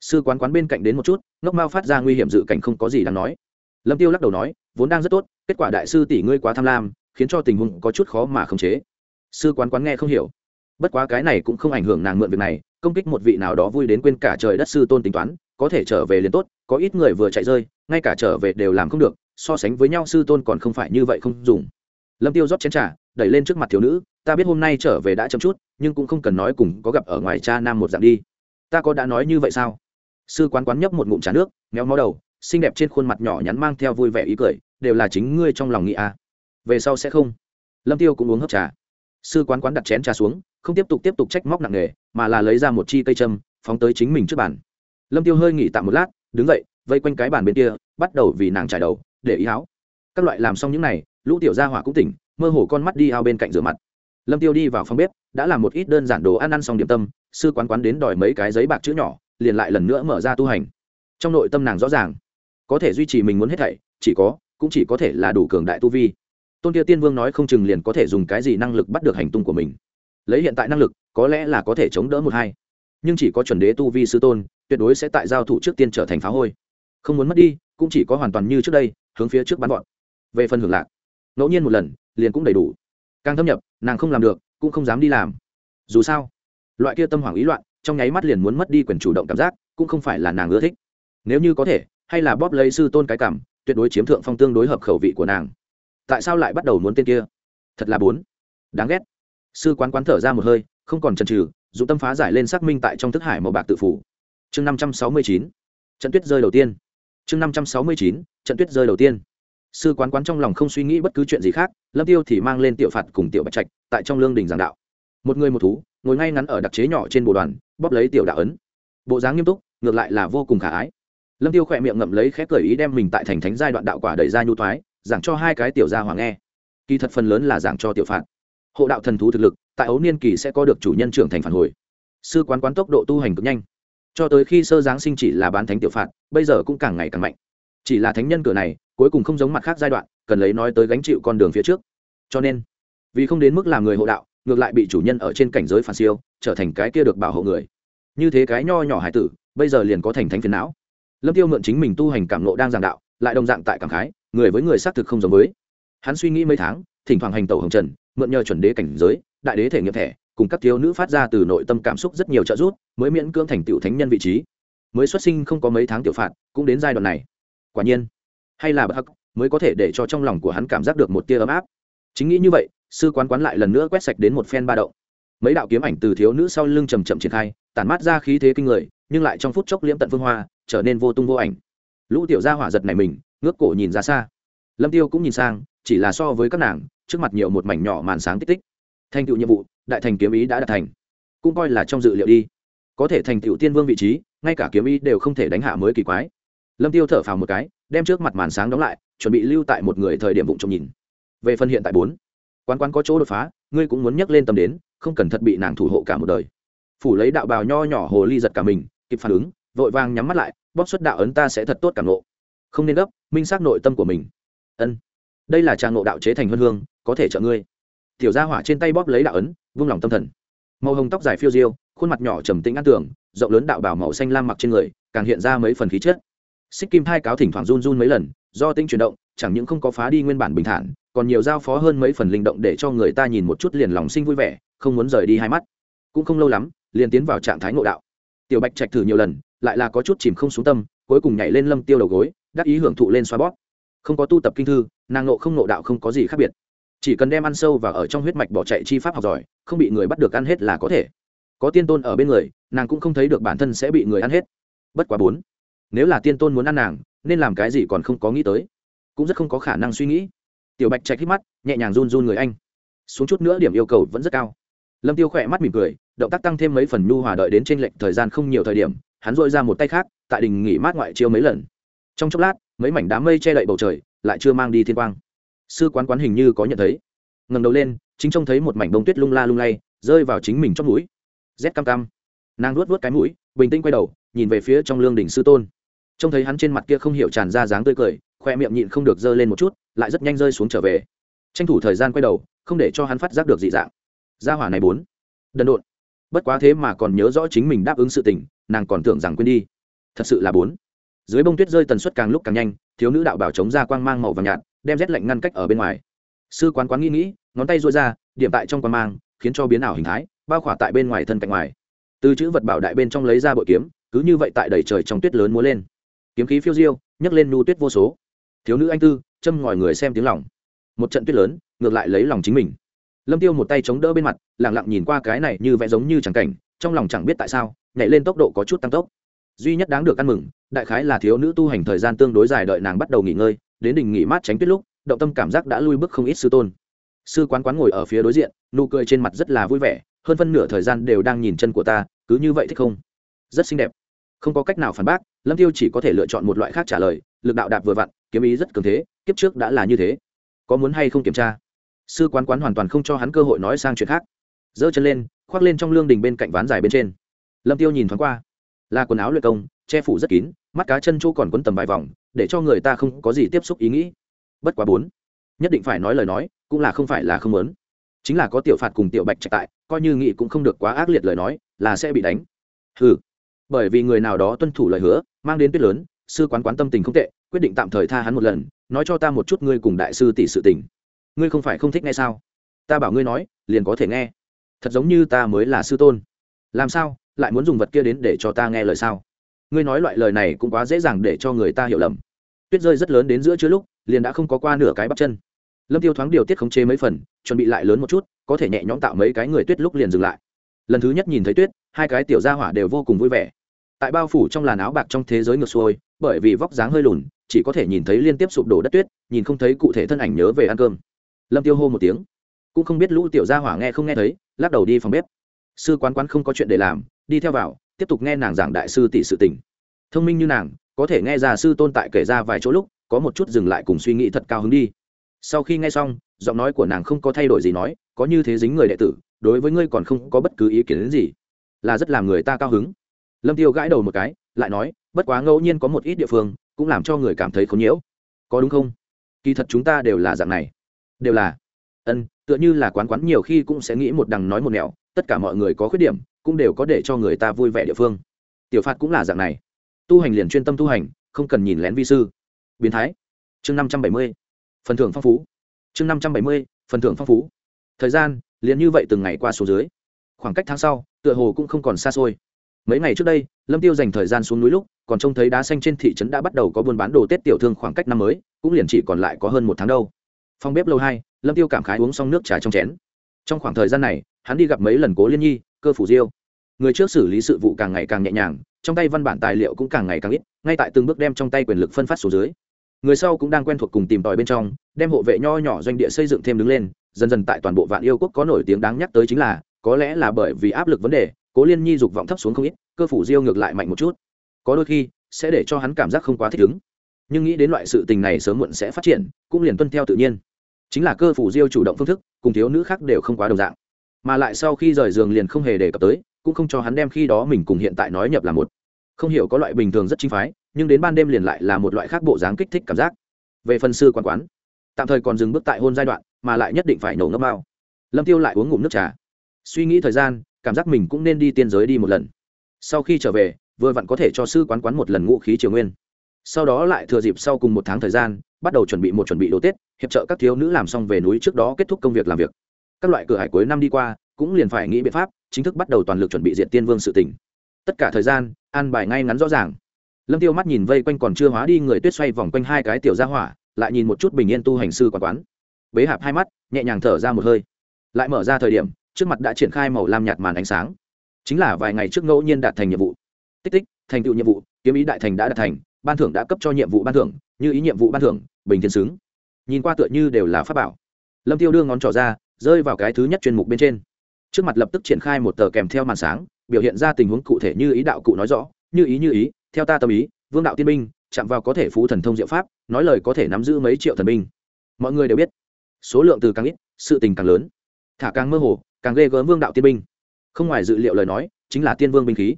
sư quán quán bên cạnh đến một chút, ngốc mao phát ra nguy hiểm dự cảnh không có gì đáng nói. Lâm tiêu lắc đầu nói, vốn đang rất tốt, kết quả đại sư tỷ ngươi quá tham lam, khiến cho tình huống có chút khó mà khống chế. Sư quán quán nghe không hiểu. Bất quá cái này cũng không ảnh hưởng nàng mượn việc này, công kích một vị nào đó vui đến quên cả trời đất sư tôn tính toán, có thể trở về liền tốt, có ít người vừa chạy rơi, ngay cả trở về đều làm không được, so sánh với nhau sư tôn còn không phải như vậy không dùng. Lâm tiêu rót chén trà, đẩy lên trước mặt thiếu nữ, ta biết hôm nay trở về đã chậm chút, nhưng cũng không cần nói cùng có gặp ở ngoài cha nam một dạng đi. Ta có đã nói như vậy sao? Sư quán quán nhấp một ngụm trà nước, méo mó đầu, xinh đẹp trên khuôn mặt nhỏ nhắn mang theo vui vẻ ý cười, đều là chính ngươi trong lòng nghĩ à. về sau sẽ không. Lâm tiêu cũng uống hấp trà. Sư quán quán đặt chén trà xuống, không tiếp tục tiếp tục trách móc nặng nề, mà là lấy ra một chi cây châm, phóng tới chính mình trước bàn. Lâm tiêu hơi nghỉ tạm một lát, đứng dậy, vây quanh cái bàn bên kia, bắt đầu vì nàng trải đầu, để ý áo. Các loại làm xong những này, lũ tiểu gia hỏa cũng tỉnh, mơ hồ con mắt đi ao bên cạnh rửa mặt. Lâm tiêu đi vào phòng bếp, đã làm một ít đơn giản đồ ăn ăn xong điểm tâm, sư quán quán đến đòi mấy cái giấy bạc chữ nhỏ liền lại lần nữa mở ra tu hành. Trong nội tâm nàng rõ ràng, có thể duy trì mình muốn hết thảy, chỉ có, cũng chỉ có thể là đủ cường đại tu vi. Tôn kia tiên vương nói không chừng liền có thể dùng cái gì năng lực bắt được hành tung của mình. Lấy hiện tại năng lực, có lẽ là có thể chống đỡ một hai. Nhưng chỉ có chuẩn đế tu vi sư tôn, tuyệt đối sẽ tại giao thủ trước tiên trở thành phá hôi. Không muốn mất đi, cũng chỉ có hoàn toàn như trước đây, hướng phía trước bắn gọn về phần hưởng lạc, ngẫu nhiên một lần, liền cũng đầy đủ. Càng thâm nhập, nàng không làm được, cũng không dám đi làm. Dù sao, loại kia tâm hoảng ý loạn trong nháy mắt liền muốn mất đi quyền chủ động cảm giác, cũng không phải là nàng ưa thích. Nếu như có thể, hay là bóp lấy sư tôn cái cảm, tuyệt đối chiếm thượng phong tương đối hợp khẩu vị của nàng. Tại sao lại bắt đầu muốn tên kia? Thật là bốn đáng ghét. Sư quán quán thở ra một hơi, không còn chần chừ dù tâm phá giải lên xác minh tại trong thức hải màu bạc tự phủ. Chương năm trăm sáu mươi chín. Trận tuyết rơi đầu tiên. Chương năm trăm sáu mươi chín. Trận tuyết rơi đầu tiên. Sư quán quán trong lòng không suy nghĩ bất cứ chuyện gì khác, lâm tiêu thì mang lên tiểu phạt cùng tiểu bạch trạch tại trong lương đình giảng đạo. Một người một thú, ngồi ngay ngắn ở đặc chế nhỏ trên bộ đoàn bóp lấy tiểu đạo ấn. Bộ dáng nghiêm túc, ngược lại là vô cùng khả ái. Lâm tiêu khỏe miệng ngậm lấy khép cởi ý đem mình tại thành thánh giai đoạn đạo quả đẩy ra nhu thoái, giảng cho hai cái tiểu gia hoàng nghe. Kỳ thật phần lớn là giảng cho tiểu phạt. Hộ đạo thần thú thực lực, tại ấu niên kỳ sẽ có được chủ nhân trưởng thành phản hồi. Sư quán quán tốc độ tu hành cực nhanh. Cho tới khi sơ giáng sinh chỉ là bán thánh tiểu phạt, bây giờ cũng càng ngày càng mạnh. Chỉ là thánh nhân cửa này, cuối cùng không giống mặt khác giai đoạn, cần lấy nói tới gánh chịu con đường phía trước. Cho nên, vì không đến mức làm người hộ đạo ngược lại bị chủ nhân ở trên cảnh giới phản siêu, trở thành cái kia được bảo hộ người. Như thế cái nho nhỏ hải tử, bây giờ liền có thành thánh phiền não. Lâm tiêu mượn chính mình tu hành cảm nộ đang giảng đạo, lại đồng dạng tại cảm khái, người với người xác thực không giống với. Hắn suy nghĩ mấy tháng, thỉnh thoảng hành tẩu hồng trần, mượn nhờ chuẩn đế cảnh giới, đại đế thể nghiệm thẻ, cùng các thiếu nữ phát ra từ nội tâm cảm xúc rất nhiều trợ giúp, mới miễn cưỡng thành tựu thánh nhân vị trí. Mới xuất sinh không có mấy tháng tiểu phạt, cũng đến giai đoạn này. Quả nhiên, hay là bậc hắc, mới có thể để cho trong lòng của hắn cảm giác được một tia ấm áp. Chính nghĩ như vậy sư quán quán lại lần nữa quét sạch đến một phen ba động. Mấy đạo kiếm ảnh từ thiếu nữ sau lưng chầm chậm triển khai, tản mát ra khí thế kinh người, nhưng lại trong phút chốc liễm tận phương hoa, trở nên vô tung vô ảnh. Lũ tiểu gia hỏa giật này mình, ngước cổ nhìn ra xa. Lâm tiêu cũng nhìn sang, chỉ là so với các nàng, trước mặt nhiều một mảnh nhỏ màn sáng tích tích. Thành tựu nhiệm vụ, đại thành kiếm ý đã đạt thành. Cũng coi là trong dự liệu đi. Có thể thành tựu tiên vương vị trí, ngay cả kiếm ý đều không thể đánh hạ mới kỳ quái. Lâm tiêu thở phào một cái, đem trước mặt màn sáng đóng lại, chuẩn bị lưu tại một người thời điểm bụng trông nhìn. Về phần hiện tại bốn quán quán có chỗ đột phá, ngươi cũng muốn nhắc lên tầm đến, không cần thật bị nàng thủ hộ cả một đời. Phủ lấy đạo bào nho nhỏ hồ ly giật cả mình, kịp phản ứng, vội vàng nhắm mắt lại, bóp xuất đạo ấn ta sẽ thật tốt cảm nộ không nên gấp, minh xác nội tâm của mình. Ân. Đây là trang nộ đạo chế thành huân hương, có thể trợ ngươi. Tiểu gia hỏa trên tay bóp lấy đạo ấn, vung lòng tâm thần. Màu hồng tóc dài phiêu diêu, khuôn mặt nhỏ trầm tĩnh an tưởng rộng lớn đạo bảo màu xanh lam mặc trên người, càng hiện ra mấy phần khí chất. Xích kim hai cáo thỉnh thoảng run run mấy lần, do tinh chuyển động chẳng những không có phá đi nguyên bản bình thản, còn nhiều giao phó hơn mấy phần linh động để cho người ta nhìn một chút liền lòng sinh vui vẻ, không muốn rời đi hai mắt. Cũng không lâu lắm, liền tiến vào trạng thái ngộ đạo. Tiểu bạch trạch thử nhiều lần, lại là có chút chìm không xuống tâm, cuối cùng nhảy lên lâm tiêu đầu gối, đắc ý hưởng thụ lên xoa bóp. Không có tu tập kinh thư, nàng nộ không nộ đạo không có gì khác biệt. Chỉ cần đem ăn sâu và ở trong huyết mạch bỏ chạy chi pháp học giỏi, không bị người bắt được ăn hết là có thể. Có tiên tôn ở bên người, nàng cũng không thấy được bản thân sẽ bị người ăn hết. Bất quá bốn. Nếu là tiên tôn muốn ăn nàng, nên làm cái gì còn không có nghĩ tới cũng rất không có khả năng suy nghĩ. Tiểu bạch chạy hít mắt, nhẹ nhàng run run người anh. Xuống chút nữa điểm yêu cầu vẫn rất cao. Lâm tiêu khỏe mắt mỉm cười, động tác tăng thêm mấy phần nhu hòa đợi đến trên lệnh thời gian không nhiều thời điểm, hắn dội ra một tay khác, tại đình nghỉ mát ngoại chiêu mấy lần. Trong chốc lát, mấy mảnh đám mây che đậy bầu trời, lại chưa mang đi thiên quang. Sư quán quán hình như có nhận thấy. Ngẩng đầu lên, chính trông thấy một mảnh bông tuyết lung la lung lay, rơi vào chính mình trong mũi rét cam cam. Nàng luốt vớt cái mũi, bình tĩnh quay đầu, nhìn về phía trong lương đỉnh sư tôn. Trông thấy hắn trên mặt kia không hiểu tràn ra dáng tươi cười khoe miệng nhịn không được giơ lên một chút, lại rất nhanh rơi xuống trở về. Tranh thủ thời gian quay đầu, không để cho hắn phát giác được dị dạng. Gia hỏa này bốn. Đần độn. Bất quá thế mà còn nhớ rõ chính mình đáp ứng sự tình, nàng còn tưởng rằng quên đi. Thật sự là bốn. Dưới bông tuyết rơi tần suất càng lúc càng nhanh, thiếu nữ đạo bảo chống ra quang mang màu vàng nhạt, đem rét lạnh ngăn cách ở bên ngoài. Sư quán quán nghĩ nghĩ, ngón tay rối ra, điểm tại trong quang mang, khiến cho biến ảo hình thái, bao khỏa tại bên ngoài thân cạnh ngoài. Từ chữ vật bảo đại bên trong lấy ra bội kiếm, cứ như vậy tại đầy trời trong tuyết lớn múa lên. Kiếm khí phiêu diêu, nhấc lên nu tuyết vô số thiếu nữ anh tư, châm ngòi người xem tiếng lòng. Một trận tuyết lớn, ngược lại lấy lòng chính mình. Lâm tiêu một tay chống đỡ bên mặt lẳng lặng nhìn qua cái này như vẽ giống như chẳng cảnh, trong lòng chẳng biết tại sao, nhảy lên tốc độ có chút tăng tốc. Duy nhất đáng được ăn mừng, đại khái là thiếu nữ tu hành thời gian tương đối dài đợi nàng bắt đầu nghỉ ngơi, đến đỉnh nghỉ mát tránh tuyết lúc, động tâm cảm giác đã lui bước không ít sư tôn. Sư quán quán ngồi ở phía đối diện, nụ cười trên mặt rất là vui vẻ, hơn phân nửa thời gian đều đang nhìn chân của ta, cứ như vậy thích không? Rất xinh đẹp. Không có cách nào phản bác, lâm tiêu chỉ có thể lựa chọn một loại khác trả lời, lực đạo đạp vừa vặn kiếm ý rất cường thế, kiếp trước đã là như thế. Có muốn hay không kiểm tra? Sư quán quán hoàn toàn không cho hắn cơ hội nói sang chuyện khác. Giơ chân lên, khoác lên trong lương đình bên cạnh ván dài bên trên. Lâm tiêu nhìn thoáng qua. Là quần áo luyện công, che phủ rất kín, mắt cá chân chỗ còn quấn tầm vài vòng, để cho người ta không có gì tiếp xúc ý nghĩ. Bất quá bốn. Nhất định phải nói lời nói, cũng là không phải là không muốn. Chính là có tiểu phạt cùng tiểu bạch trạch tại, coi như nghị cũng không được quá ác liệt lời nói, là sẽ bị đánh. Ừ bởi vì người nào đó tuân thủ lời hứa, mang đến tuyết lớn, sư quán quán tâm tình không tệ quyết định tạm thời tha hắn một lần, nói cho ta một chút ngươi cùng đại sư tỷ sự tình. Ngươi không phải không thích nghe sao? Ta bảo ngươi nói, liền có thể nghe. Thật giống như ta mới là sư tôn. Làm sao, lại muốn dùng vật kia đến để cho ta nghe lời sao? Ngươi nói loại lời này cũng quá dễ dàng để cho người ta hiểu lầm. Tuyết rơi rất lớn đến giữa chưa lúc, liền đã không có qua nửa cái bắp chân. Lâm tiêu thoáng điều tiết khống chế mấy phần, chuẩn bị lại lớn một chút, có thể nhẹ nhõm tạo mấy cái người tuyết lúc liền dừng lại. Lần thứ nhất nhìn thấy tuyết, hai cái tiểu gia hỏa đều vô cùng vui vẻ. Tại bao phủ trong làn áo bạc trong thế giới ngược xuôi, bởi vì vóc dáng hơi lùn chỉ có thể nhìn thấy liên tiếp sụp đổ đất tuyết, nhìn không thấy cụ thể thân ảnh nhớ về ăn cơm. Lâm tiêu hô một tiếng. Cũng không biết lũ tiểu gia hỏa nghe không nghe thấy, lắc đầu đi phòng bếp. Sư quán quán không có chuyện để làm, đi theo vào, tiếp tục nghe nàng giảng đại sư tỷ sự tình. Thông minh như nàng, có thể nghe già sư tôn tại kể ra vài chỗ lúc, có một chút dừng lại cùng suy nghĩ thật cao hứng đi. Sau khi nghe xong, giọng nói của nàng không có thay đổi gì nói, có như thế dính người đệ tử, đối với ngươi còn không có bất cứ ý kiến đến gì. Là rất làm người ta cao hứng. Lâm tiêu gãi đầu một cái, lại nói, bất quá ngẫu nhiên có một ít địa phương cũng làm cho người cảm thấy khốn nhiễu. Có đúng không? Kỳ thật chúng ta đều là dạng này. Đều là. Ân, tựa như là quán quán nhiều khi cũng sẽ nghĩ một đằng nói một nẻo, tất cả mọi người có khuyết điểm, cũng đều có để cho người ta vui vẻ địa phương. Tiểu phạt cũng là dạng này. Tu hành liền chuyên tâm tu hành, không cần nhìn lén vi sư. Biến thái. Chương năm trăm bảy mươi. Phần thưởng phong phú. Chương năm trăm bảy mươi, phần thưởng phong phú. Thời gian, liền như vậy từng ngày qua số dưới. Khoảng cách tháng sau, tựa hồ cũng không còn xa xôi. Mấy ngày trước đây lâm tiêu dành thời gian xuống núi lúc, còn trông thấy đá xanh trên thị trấn đã bắt đầu có buôn bán đồ tết tiểu thương khoảng cách năm mới, cũng liền chỉ còn lại có hơn một tháng đâu. Phòng bếp lâu hai, lâm tiêu cảm khái uống xong nước trà trong chén. Trong khoảng thời gian này, hắn đi gặp mấy lần cố liên nhi, cơ phủ diêu. Người trước xử lý sự vụ càng ngày càng nhẹ nhàng, trong tay văn bản tài liệu cũng càng ngày càng ít, ngay tại từng bước đem trong tay quyền lực phân phát xuống dưới. Người sau cũng đang quen thuộc cùng tìm tòi bên trong, đem hộ vệ nho nhỏ doanh địa xây dựng thêm đứng lên, dần dần tại toàn bộ vạn yêu quốc có nổi tiếng đáng nhắc tới chính là, có lẽ là bởi vì áp lực vấn đề, cố liên nhi dục vọng thấp xuống không ít cơ phủ diêu ngược lại mạnh một chút. Có đôi khi, sẽ để cho hắn cảm giác không quá thích ứng. Nhưng nghĩ đến loại sự tình này sớm muộn sẽ phát triển, cũng liền tuân theo tự nhiên. Chính là cơ phủ diêu chủ động phương thức, cùng thiếu nữ khác đều không quá đồng dạng. Mà lại sau khi rời giường liền không hề đề cập tới, cũng không cho hắn đem khi đó mình cùng hiện tại nói nhập là một. Không hiểu có loại bình thường rất chính phái, nhưng đến ban đêm liền lại là một loại khác bộ dáng kích thích cảm giác. Về phần sư quan quán, tạm thời còn dừng bước tại hôn giai đoạn, mà lại nhất định phải nổ ngấp bao. Lâm tiêu lại uống ngụm nước trà. Suy nghĩ thời gian, cảm giác mình cũng nên đi tiên giới đi một lần sau khi trở về, vừa vặn có thể cho sư quán quán một lần ngũ khí triều nguyên. Sau đó lại thừa dịp sau cùng một tháng thời gian, bắt đầu chuẩn bị một chuẩn bị đồ tết, hiệp trợ các thiếu nữ làm xong về núi trước đó kết thúc công việc làm việc. Các loại cửa hải cuối năm đi qua, cũng liền phải nghĩ biện pháp, chính thức bắt đầu toàn lực chuẩn bị diện tiên vương sự tỉnh tất cả thời gian, an bài ngay ngắn rõ ràng. Lâm tiêu mắt nhìn vây quanh còn chưa hóa đi người tuyết xoay vòng quanh hai cái tiểu gia hỏa, lại nhìn một chút bình yên tu hành sư quán quán. Bế hạp hai mắt, nhẹ nhàng thở ra một hơi. Lại mở ra thời điểm, trước mặt đã triển khai màu lam nhạt màn ánh sáng chính là vài ngày trước ngẫu nhiên đạt thành nhiệm vụ. Tích tích, thành tựu nhiệm vụ, kiếm ý đại thành đã đạt thành, ban thưởng đã cấp cho nhiệm vụ ban thưởng, như ý nhiệm vụ ban thưởng, bình thiên xứng. Nhìn qua tựa như đều là pháp bảo. Lâm tiêu đưa ngón trỏ ra, rơi vào cái thứ nhất chuyên mục bên trên. Trước mặt lập tức triển khai một tờ kèm theo màn sáng, biểu hiện ra tình huống cụ thể như ý đạo cụ nói rõ, như ý như ý, theo ta tâm ý, vương đạo tiên binh, chạm vào có thể phú thần thông diệu pháp, nói lời có thể nắm giữ mấy triệu thần binh. Mọi người đều biết, số lượng từ càng ít, sự tình càng lớn. Thả càng mơ hồ, càng ghê gớm vương đạo tiên binh không ngoài dự liệu lời nói, chính là tiên vương binh khí.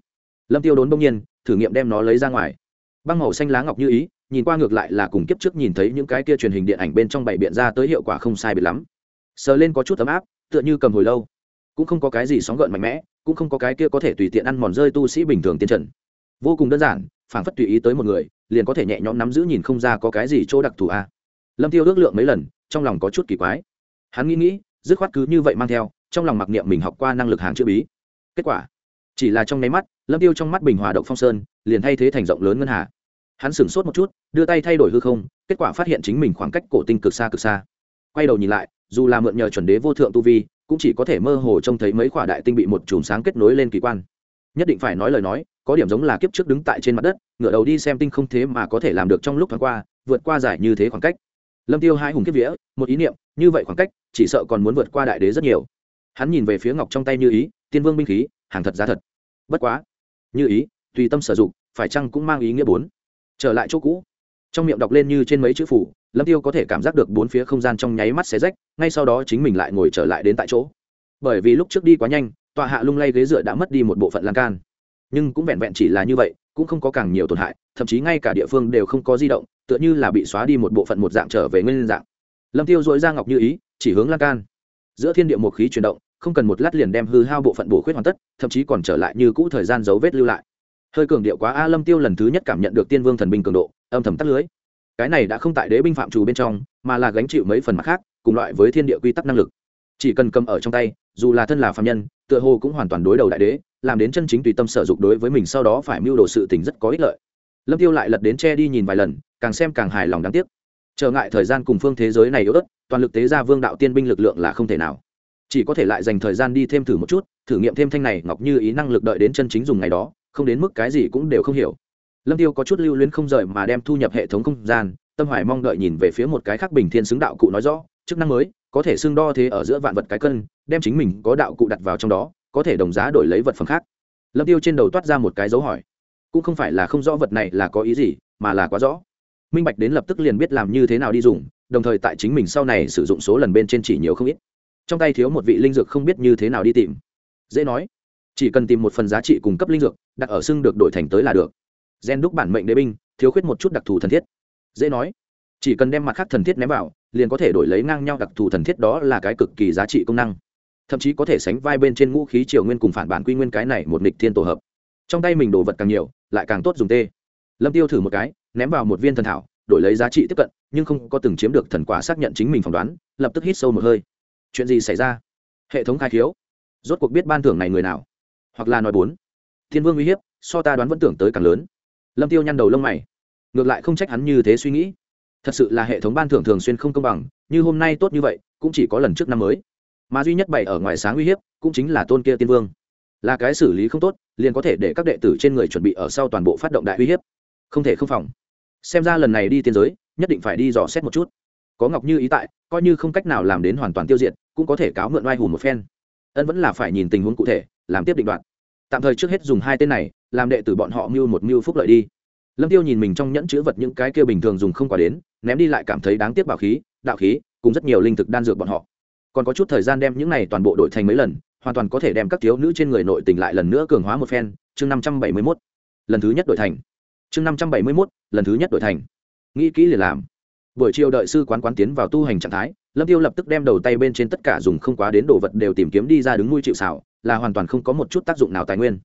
Lâm tiêu đốn bỗng nhiên, thử nghiệm đem nó lấy ra ngoài. Băng màu xanh lá ngọc như ý, nhìn qua ngược lại là cùng kiếp trước nhìn thấy những cái kia truyền hình điện ảnh bên trong bảy biện ra tới hiệu quả không sai biệt lắm. Sờ lên có chút ấm áp, tựa như cầm hồi lâu. Cũng không có cái gì sóng gợn mạnh mẽ, cũng không có cái kia có thể tùy tiện ăn mòn rơi tu sĩ bình thường tiên trần. Vô cùng đơn giản, phảng phất tùy ý tới một người, liền có thể nhẹ nhõm nắm giữ nhìn không ra có cái gì chỗ đặc thù a. À. lâm tiêu ước lượng mấy lần, trong lòng có chút kỳ quái. Hắn nghĩ nghĩ, dứt khoát cứ như vậy mang theo trong lòng mặc niệm mình học qua năng lực hàng chữ bí. Kết quả, chỉ là trong nháy mắt, lâm tiêu trong mắt bình hòa động phong sơn liền thay thế thành rộng lớn ngân hà. Hắn sửng sốt một chút, đưa tay thay đổi hư không, kết quả phát hiện chính mình khoảng cách cổ tinh cực xa cực xa. Quay đầu nhìn lại, dù là mượn nhờ chuẩn đế vô thượng tu vi, cũng chỉ có thể mơ hồ trông thấy mấy quả đại tinh bị một chùm sáng kết nối lên kỳ quan. Nhất định phải nói lời nói, có điểm giống là kiếp trước đứng tại trên mặt đất, ngửa đầu đi xem tinh không thế mà có thể làm được trong lúc thoáng qua, vượt qua giải như thế khoảng cách. Lâm tiêu hai hùng kiếp vía, một ý niệm, như vậy khoảng cách, chỉ sợ còn muốn vượt qua đại đế rất nhiều hắn nhìn về phía ngọc trong tay như ý, tiên vương binh khí, hàng thật giá thật. Bất quá, như ý, tùy tâm sử dụng, phải chăng cũng mang ý nghĩa bốn? Trở lại chỗ cũ. Trong miệng đọc lên như trên mấy chữ phủ, lâm tiêu có thể cảm giác được bốn phía không gian trong nháy mắt xé rách, ngay sau đó chính mình lại ngồi trở lại đến tại chỗ. Bởi vì lúc trước đi quá nhanh tọa hạ lung lay ghế dựa đã mất đi một bộ phận lan can. Nhưng cũng vẹn vẹn chỉ là như vậy, cũng không có càng nhiều tổn hại, thậm chí ngay cả địa phương đều không có di động, tựa như là bị xóa đi một bộ phận một dạng trở về nguyên dạng. Lâm tiêu dội ra ngọc như ý, chỉ hướng lan can. Giữa thiên địa một khí chuyển động không cần một lát liền đem hư hao bộ phận bổ khuyết hoàn tất, thậm chí còn trở lại như cũ thời gian dấu vết lưu lại. Hơi cường điệu quá, a lâm tiêu lần thứ nhất cảm nhận được tiên vương thần binh cường độ, âm thầm tắt lưới. Cái này đã không tại đế binh phạm trù bên trong, mà là gánh chịu mấy phần mặt khác, cùng loại với thiên địa quy tắc năng lực. Chỉ cần cầm ở trong tay, dù là thân là phạm nhân, tựa hồ cũng hoàn toàn đối đầu đại đế, làm đến chân chính tùy tâm sở dục đối với mình sau đó phải mưu đồ sự tình rất có ích lợi. Lâm tiêu lại lật đến che đi nhìn vài lần, càng xem càng hài lòng đáng tiếc. Trở ngại thời gian cùng phương thế giới này yếu ớt, toàn lực tế ra vương đạo tiên binh lực lượng là không thể nào chỉ có thể lại dành thời gian đi thêm thử một chút, thử nghiệm thêm thanh này, ngọc như ý năng lực đợi đến chân chính dùng ngày đó, không đến mức cái gì cũng đều không hiểu. Lâm tiêu có chút lưu luyến không rời mà đem thu nhập hệ thống không gian, tâm hoài mong đợi nhìn về phía một cái khác bình thiên xứng đạo cụ nói rõ, chức năng mới, có thể xưng đo thế ở giữa vạn vật cái cân, đem chính mình có đạo cụ đặt vào trong đó, có thể đồng giá đổi lấy vật phẩm khác. Lâm tiêu trên đầu toát ra một cái dấu hỏi. Cũng không phải là không rõ vật này là có ý gì, mà là quá rõ. Minh bạch đến lập tức liền biết làm như thế nào đi dùng, đồng thời tại chính mình sau này sử dụng số lần bên trên chỉ nhiều không ít trong tay thiếu một vị linh dược không biết như thế nào đi tìm. Dễ nói, chỉ cần tìm một phần giá trị cung cấp linh dược, đặt ở xưng được đổi thành tới là được. Gen đúc bản mệnh đế binh, thiếu khuyết một chút đặc thù thần thiết. Dễ nói, chỉ cần đem mặt khác thần thiết ném vào, liền có thể đổi lấy ngang nhau đặc thù thần thiết đó là cái cực kỳ giá trị công năng. Thậm chí có thể sánh vai bên trên ngũ khí triều nguyên cùng phản bản quy nguyên cái này một nghịch thiên tổ hợp. Trong tay mình đồ vật càng nhiều, lại càng tốt dùng tê. Lâm tiêu thử một cái, ném vào một viên thần thảo, đổi lấy giá trị tiếp cận, nhưng không có từng chiếm được thần quả xác nhận chính mình phỏng đoán, lập tức hít sâu một hơi chuyện gì xảy ra? Hệ thống khai khiếu. Rốt cuộc biết ban thưởng này người nào? Hoặc là nói bốn. Thiên vương uy hiếp, so ta đoán vẫn tưởng tới càng lớn. Lâm tiêu nhăn đầu lông mày. Ngược lại không trách hắn như thế suy nghĩ. Thật sự là hệ thống ban thưởng thường xuyên không công bằng, như hôm nay tốt như vậy, cũng chỉ có lần trước năm mới. Mà duy nhất bày ở ngoài sáng uy hiếp, cũng chính là tôn kia tiên vương. Là cái xử lý không tốt, liền có thể để các đệ tử trên người chuẩn bị ở sau toàn bộ phát động đại uy hiếp. Không thể không phòng. Xem ra lần này đi tiên giới, nhất định phải đi dò xét một chút có ngọc như ý tại, coi như không cách nào làm đến hoàn toàn tiêu diệt, cũng có thể cáo mượn oai hùng một phen. Ân vẫn là phải nhìn tình huống cụ thể, làm tiếp định đoạn. Tạm thời trước hết dùng hai tên này, làm đệ tử bọn họ mưu một mưu phúc lợi đi. Lâm tiêu nhìn mình trong nhẫn chữ vật những cái kia bình thường dùng không quả đến, ném đi lại cảm thấy đáng tiếc bảo khí, đạo khí, cùng rất nhiều linh thực đan dược bọn họ. Còn có chút thời gian đem những này toàn bộ đổi thành mấy lần, hoàn toàn có thể đem các thiếu nữ trên người nội tình lại lần nữa cường hóa một phen. Chương năm trăm bảy mươi 571 lần thứ nhất đổi thành. Chương năm trăm bảy mươi 571 lần thứ nhất đổi thành. Nghĩ kỹ liền làm buổi chiều đợi sư quán quán tiến vào tu hành trạng thái, lâm tiêu lập tức đem đầu tay bên trên tất cả dùng không quá đến đồ vật đều tìm kiếm đi ra đứng nuôi chịu xảo là hoàn toàn không có một chút tác dụng nào tài nguyên.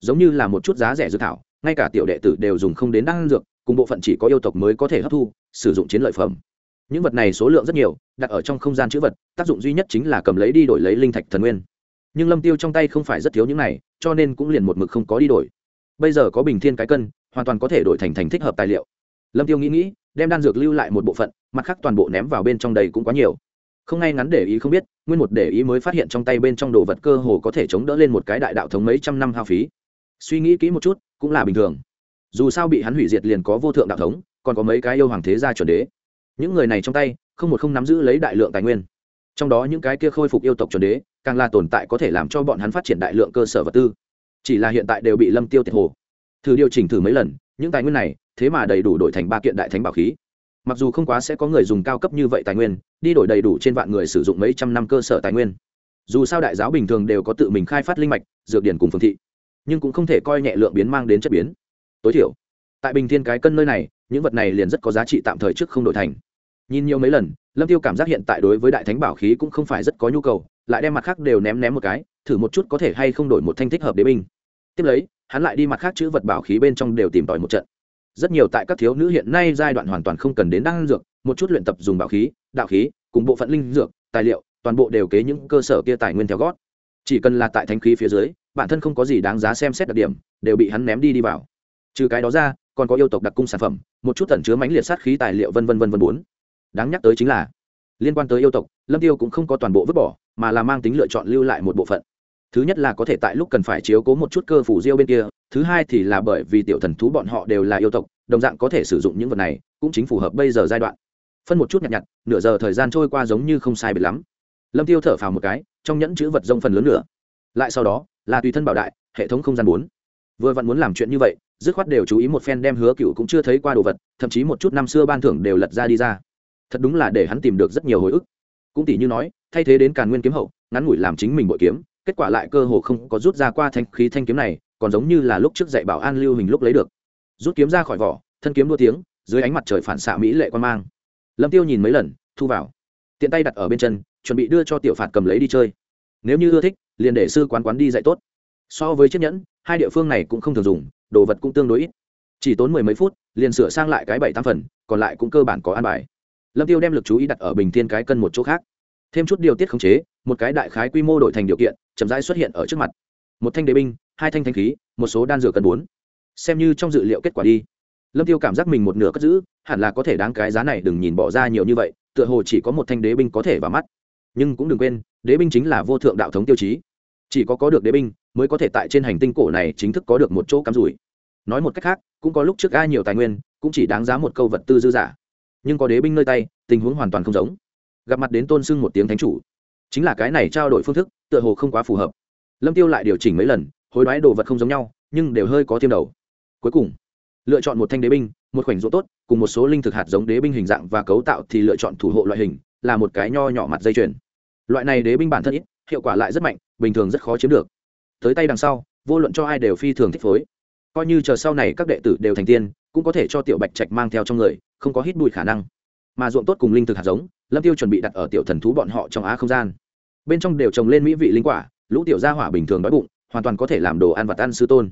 Giống như là một chút giá rẻ dự thảo, ngay cả tiểu đệ tử đều dùng không đến đan dược, cùng bộ phận chỉ có yêu tộc mới có thể hấp thu, sử dụng chiến lợi phẩm. Những vật này số lượng rất nhiều, đặt ở trong không gian chữ vật, tác dụng duy nhất chính là cầm lấy đi đổi lấy linh thạch thần nguyên. Nhưng lâm tiêu trong tay không phải rất thiếu những này, cho nên cũng liền một mực không có đi đổi. Bây giờ có bình thiên cái cân, hoàn toàn có thể đổi thành thành thích hợp tài liệu. Lâm tiêu nghĩ nghĩ đem đan dược lưu lại một bộ phận, mặt khác toàn bộ ném vào bên trong đầy cũng quá nhiều. Không ngay ngắn để ý không biết, nguyên một để ý mới phát hiện trong tay bên trong đồ vật cơ hồ có thể chống đỡ lên một cái đại đạo thống mấy trăm năm hao phí. Suy nghĩ kỹ một chút, cũng là bình thường. Dù sao bị hắn hủy diệt liền có vô thượng đạo thống, còn có mấy cái yêu hoàng thế gia chuẩn đế. Những người này trong tay, không một không nắm giữ lấy đại lượng tài nguyên. Trong đó những cái kia khôi phục yêu tộc chuẩn đế, càng là tồn tại có thể làm cho bọn hắn phát triển đại lượng cơ sở vật tư. Chỉ là hiện tại đều bị lâm tiêu tiệt hồ. Thử điều chỉnh thử mấy lần, những tài nguyên này thế mà đầy đủ đổi thành ba kiện đại thánh bảo khí. Mặc dù không quá sẽ có người dùng cao cấp như vậy tài nguyên, đi đổi đầy đủ trên vạn người sử dụng mấy trăm năm cơ sở tài nguyên. Dù sao đại giáo bình thường đều có tự mình khai phát linh mạch, dược điển cùng phương thị, nhưng cũng không thể coi nhẹ lượng biến mang đến chất biến. Tối thiểu, tại bình thiên cái cân nơi này, những vật này liền rất có giá trị tạm thời trước không đổi thành. Nhìn nhiều mấy lần, lâm tiêu cảm giác hiện tại đối với đại thánh bảo khí cũng không phải rất có nhu cầu, lại đem mặt khác đều ném ném một cái, thử một chút có thể hay không đổi một thanh thích hợp đế binh. Tiếp lấy, hắn lại đi mặt khác chữ vật bảo khí bên trong đều tìm tòi một trận rất nhiều tại các thiếu nữ hiện nay giai đoạn hoàn toàn không cần đến đan dược, một chút luyện tập dùng bảo khí, đạo khí, cùng bộ phận linh dược, tài liệu, toàn bộ đều kế những cơ sở kia tài nguyên theo gót. Chỉ cần là tại thanh khí phía dưới, bản thân không có gì đáng giá xem xét đặc điểm, đều bị hắn ném đi đi vào. Trừ cái đó ra, còn có yêu tộc đặc cung sản phẩm, một chút tẩn chứa mãnh liệt sát khí tài liệu vân vân vân vân bốn. Đáng nhắc tới chính là, liên quan tới yêu tộc, lâm tiêu cũng không có toàn bộ vứt bỏ, mà là mang tính lựa chọn lưu lại một bộ phận thứ nhất là có thể tại lúc cần phải chiếu cố một chút cơ phủ diêu bên kia, thứ hai thì là bởi vì tiểu thần thú bọn họ đều là yêu tộc, đồng dạng có thể sử dụng những vật này, cũng chính phù hợp bây giờ giai đoạn. Phân một chút nhặt nhặt, nửa giờ thời gian trôi qua giống như không sai biệt lắm. Lâm tiêu thở phào một cái, trong nhẫn chữ vật rông phần lớn nữa lại sau đó, là tùy thân bảo đại, hệ thống không gian bốn. Vừa vặn muốn làm chuyện như vậy, dứt khoát đều chú ý một phen đem hứa cựu cũng chưa thấy qua đồ vật, thậm chí một chút năm xưa ban thưởng đều lật ra đi ra. Thật đúng là để hắn tìm được rất nhiều hồi ức. Cũng tỷ như nói, thay thế đến càn nguyên kiếm hậu, ngắn ngủi làm chính mình bội kiếm kết quả lại cơ hồ không có rút ra qua thanh khí thanh kiếm này, còn giống như là lúc trước dạy bảo an lưu hình lúc lấy được. Rút kiếm ra khỏi vỏ, thân kiếm đua tiếng, dưới ánh mặt trời phản xạ mỹ lệ quan mang. Lâm tiêu nhìn mấy lần, thu vào. Tiện tay đặt ở bên chân, chuẩn bị đưa cho tiểu phạt cầm lấy đi chơi. Nếu như ưa thích, liền để sư quán quán đi dạy tốt. So với chiếc nhẫn, hai địa phương này cũng không thường dùng, đồ vật cũng tương đối ít. Chỉ tốn mười mấy phút, liền sửa sang lại cái bảy tám phần, còn lại cũng cơ bản có an bài. Lâm tiêu đem lực chú ý đặt ở bình thiên cái cân một chỗ khác. Thêm chút điều tiết khống chế, một cái đại khái quy mô đổi thành điều kiện chậm rãi xuất hiện ở trước mặt. Một thanh đế binh, hai thanh thanh khí, một số đan dược cần bốn. Xem như trong dự liệu kết quả đi. Lâm tiêu cảm giác mình một nửa cất giữ, hẳn là có thể đáng cái giá này đừng nhìn bỏ ra nhiều như vậy, tựa hồ chỉ có một thanh đế binh có thể vào mắt. Nhưng cũng đừng quên, đế binh chính là vô thượng đạo thống tiêu chí. Chỉ có có được đế binh, mới có thể tại trên hành tinh cổ này chính thức có được một chỗ cắm rủi. Nói một cách khác, cũng có lúc trước ai nhiều tài nguyên, cũng chỉ đáng giá một câu vật tư dư giả. Nhưng có đế binh nơi tay, tình huống hoàn toàn không giống. Gặp mặt đến tôn sưng một tiếng thánh chủ chính là cái này trao đổi phương thức, tựa hồ không quá phù hợp. Lâm tiêu lại điều chỉnh mấy lần, hối đoái đồ vật không giống nhau, nhưng đều hơi có thêm đầu. Cuối cùng, lựa chọn một thanh đế binh, một khoảnh rỗ tốt, cùng một số linh thực hạt giống đế binh hình dạng và cấu tạo thì lựa chọn thủ hộ loại hình, là một cái nho nhỏ mặt dây chuyền. Loại này đế binh bản thân ít, hiệu quả lại rất mạnh, bình thường rất khó chiếm được. Tới tay đằng sau, vô luận cho ai đều phi thường thích phối. Coi như chờ sau này các đệ tử đều thành tiên, cũng có thể cho tiểu bạch trạch mang theo trong người, không có hít bụi khả năng. Mà ruộng tốt cùng linh thực hạt giống lâm tiêu chuẩn bị đặt ở tiểu thần thú bọn họ trong á không gian. Bên trong đều trồng lên mỹ vị linh quả, lũ tiểu gia hỏa bình thường đói bụng, hoàn toàn có thể làm đồ ăn vặt ăn sư tôn.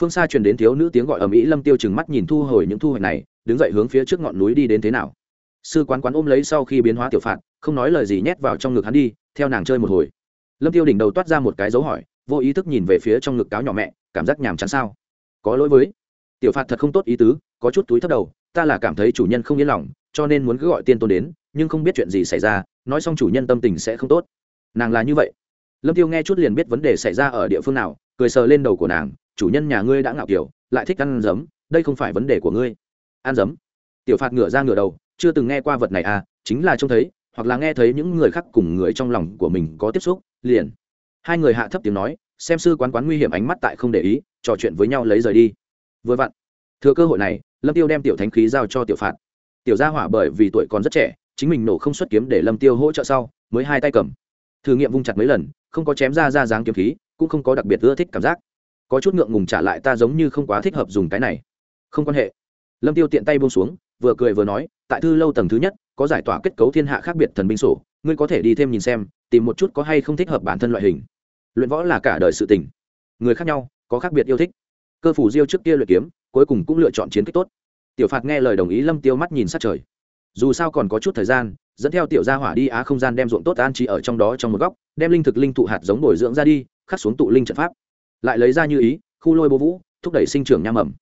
Phương xa truyền đến thiếu nữ tiếng gọi ở mỹ, lâm tiêu chừng mắt nhìn thu hồi những thu hoạch này, đứng dậy hướng phía trước ngọn núi đi đến thế nào. Sư quán quán ôm lấy sau khi biến hóa tiểu phạt, không nói lời gì nhét vào trong ngực hắn đi, theo nàng chơi một hồi. Lâm tiêu đỉnh đầu toát ra một cái dấu hỏi, vô ý thức nhìn về phía trong ngực cáo nhỏ mẹ, cảm giác nhàm chán sao? Có lỗi với. Tiểu phạt thật không tốt ý tứ, có chút túi thấp đầu, ta là cảm thấy chủ nhân không yên lòng, cho nên muốn cứ gọi tiên tôn đến nhưng không biết chuyện gì xảy ra, nói xong chủ nhân tâm tình sẽ không tốt. Nàng là như vậy. Lâm tiêu nghe chút liền biết vấn đề xảy ra ở địa phương nào, cười sờ lên đầu của nàng, chủ nhân nhà ngươi đã ngạo kiểu, lại thích ăn giấm, đây không phải vấn đề của ngươi. Ăn giấm? Tiểu phạt ngửa ra ngửa đầu, chưa từng nghe qua vật này à chính là trông thấy, hoặc là nghe thấy những người khác cùng người trong lòng của mình có tiếp xúc, liền. Hai người hạ thấp tiếng nói, xem sư quán quán nguy hiểm ánh mắt tại không để ý, trò chuyện với nhau lấy rời đi. Vừa vặn, thừa cơ hội này, lâm tiêu đem tiểu thánh khí giao cho tiểu phạt. Tiểu gia hỏa bởi vì tuổi còn rất trẻ chính mình nổ không xuất kiếm để lâm tiêu hỗ trợ sau, mới hai tay cầm. Thử nghiệm vung chặt mấy lần, không có chém ra ra dáng kiếm khí, cũng không có đặc biệt ưa thích cảm giác. Có chút ngượng ngùng trả lại ta giống như không quá thích hợp dùng cái này. Không quan hệ. Lâm tiêu tiện tay buông xuống, vừa cười vừa nói, tại thư lâu tầng thứ nhất, có giải tỏa kết cấu thiên hạ khác biệt thần binh sổ, ngươi có thể đi thêm nhìn xem, tìm một chút có hay không thích hợp bản thân loại hình. Luyện võ là cả đời sự tình. Người khác nhau, có khác biệt yêu thích. Cơ phủ diêu trước kia luyện kiếm, cuối cùng cũng lựa chọn chiến kích tốt. Tiểu phạt nghe lời đồng ý lâm tiêu mắt nhìn sát trời dù sao còn có chút thời gian, dẫn theo tiểu gia hỏa đi á không gian đem ruộng tốt an trí ở trong đó trong một góc, đem linh thực linh thụ hạt giống bồi dưỡng ra đi, khắc xuống tụ linh trận pháp. Lại lấy ra như ý, khu lôi bố vũ, thúc đẩy sinh trưởng nham mầm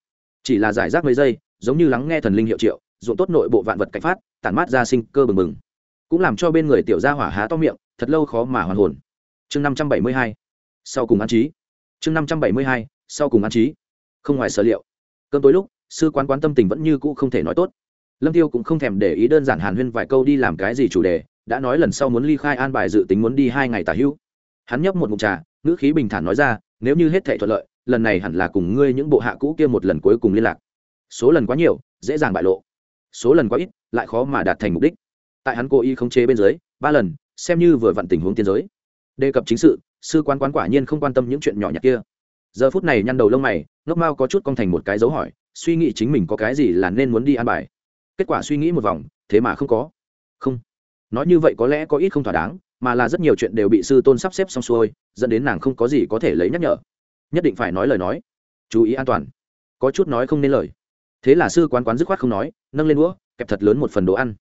chỉ là giải rác mấy giây, giống như lắng nghe thần linh hiệu triệu, ruộng tốt nội bộ vạn vật cảnh phát, tản mát ra sinh cơ bừng bừng. Cũng làm cho bên người tiểu gia hỏa há to miệng, thật lâu khó mà hoàn hồn. Chương năm trăm bảy mươi hai, sau cùng an trí. Chương năm trăm bảy mươi hai, sau cùng an trí. Không ngoài sở liệu. Cơn tối lúc, sư quán quán tâm tình vẫn như cũ không thể nói tốt lâm tiêu cũng không thèm để ý đơn giản hàn huyên vài câu đi làm cái gì chủ đề, đã nói lần sau muốn ly khai an bài dự tính muốn đi hai ngày tả hữu. Hắn nhấp một mục trà, ngữ khí bình thản nói ra, nếu như hết thể thuận lợi, lần này hẳn là cùng ngươi những bộ hạ cũ kia một lần cuối cùng liên lạc. Số lần quá nhiều, dễ dàng bại lộ. Số lần quá ít, lại khó mà đạt thành mục đích. Tại hắn cố ý khống chế bên dưới, ba lần, xem như vừa vặn tình huống tiên giới. Đề cập chính sự, sư quán quán quả nhiên không quan tâm những chuyện nhỏ nhặt kia. Giờ phút này nhăn đầu lông mày, ngốc mao có chút cong thành một cái dấu hỏi, suy nghĩ chính mình có cái gì là nên muốn đi an bài kết quả suy nghĩ một vòng, thế mà không có. Không. Nói như vậy có lẽ có ít không thỏa đáng, mà là rất nhiều chuyện đều bị sư tôn sắp xếp xong xuôi, dẫn đến nàng không có gì có thể lấy nhắc nhở. Nhất định phải nói lời nói. Chú ý an toàn. Có chút nói không nên lời. Thế là sư quán quán dứt khoát không nói, nâng lên đũa, kẹp thật lớn một phần đồ ăn.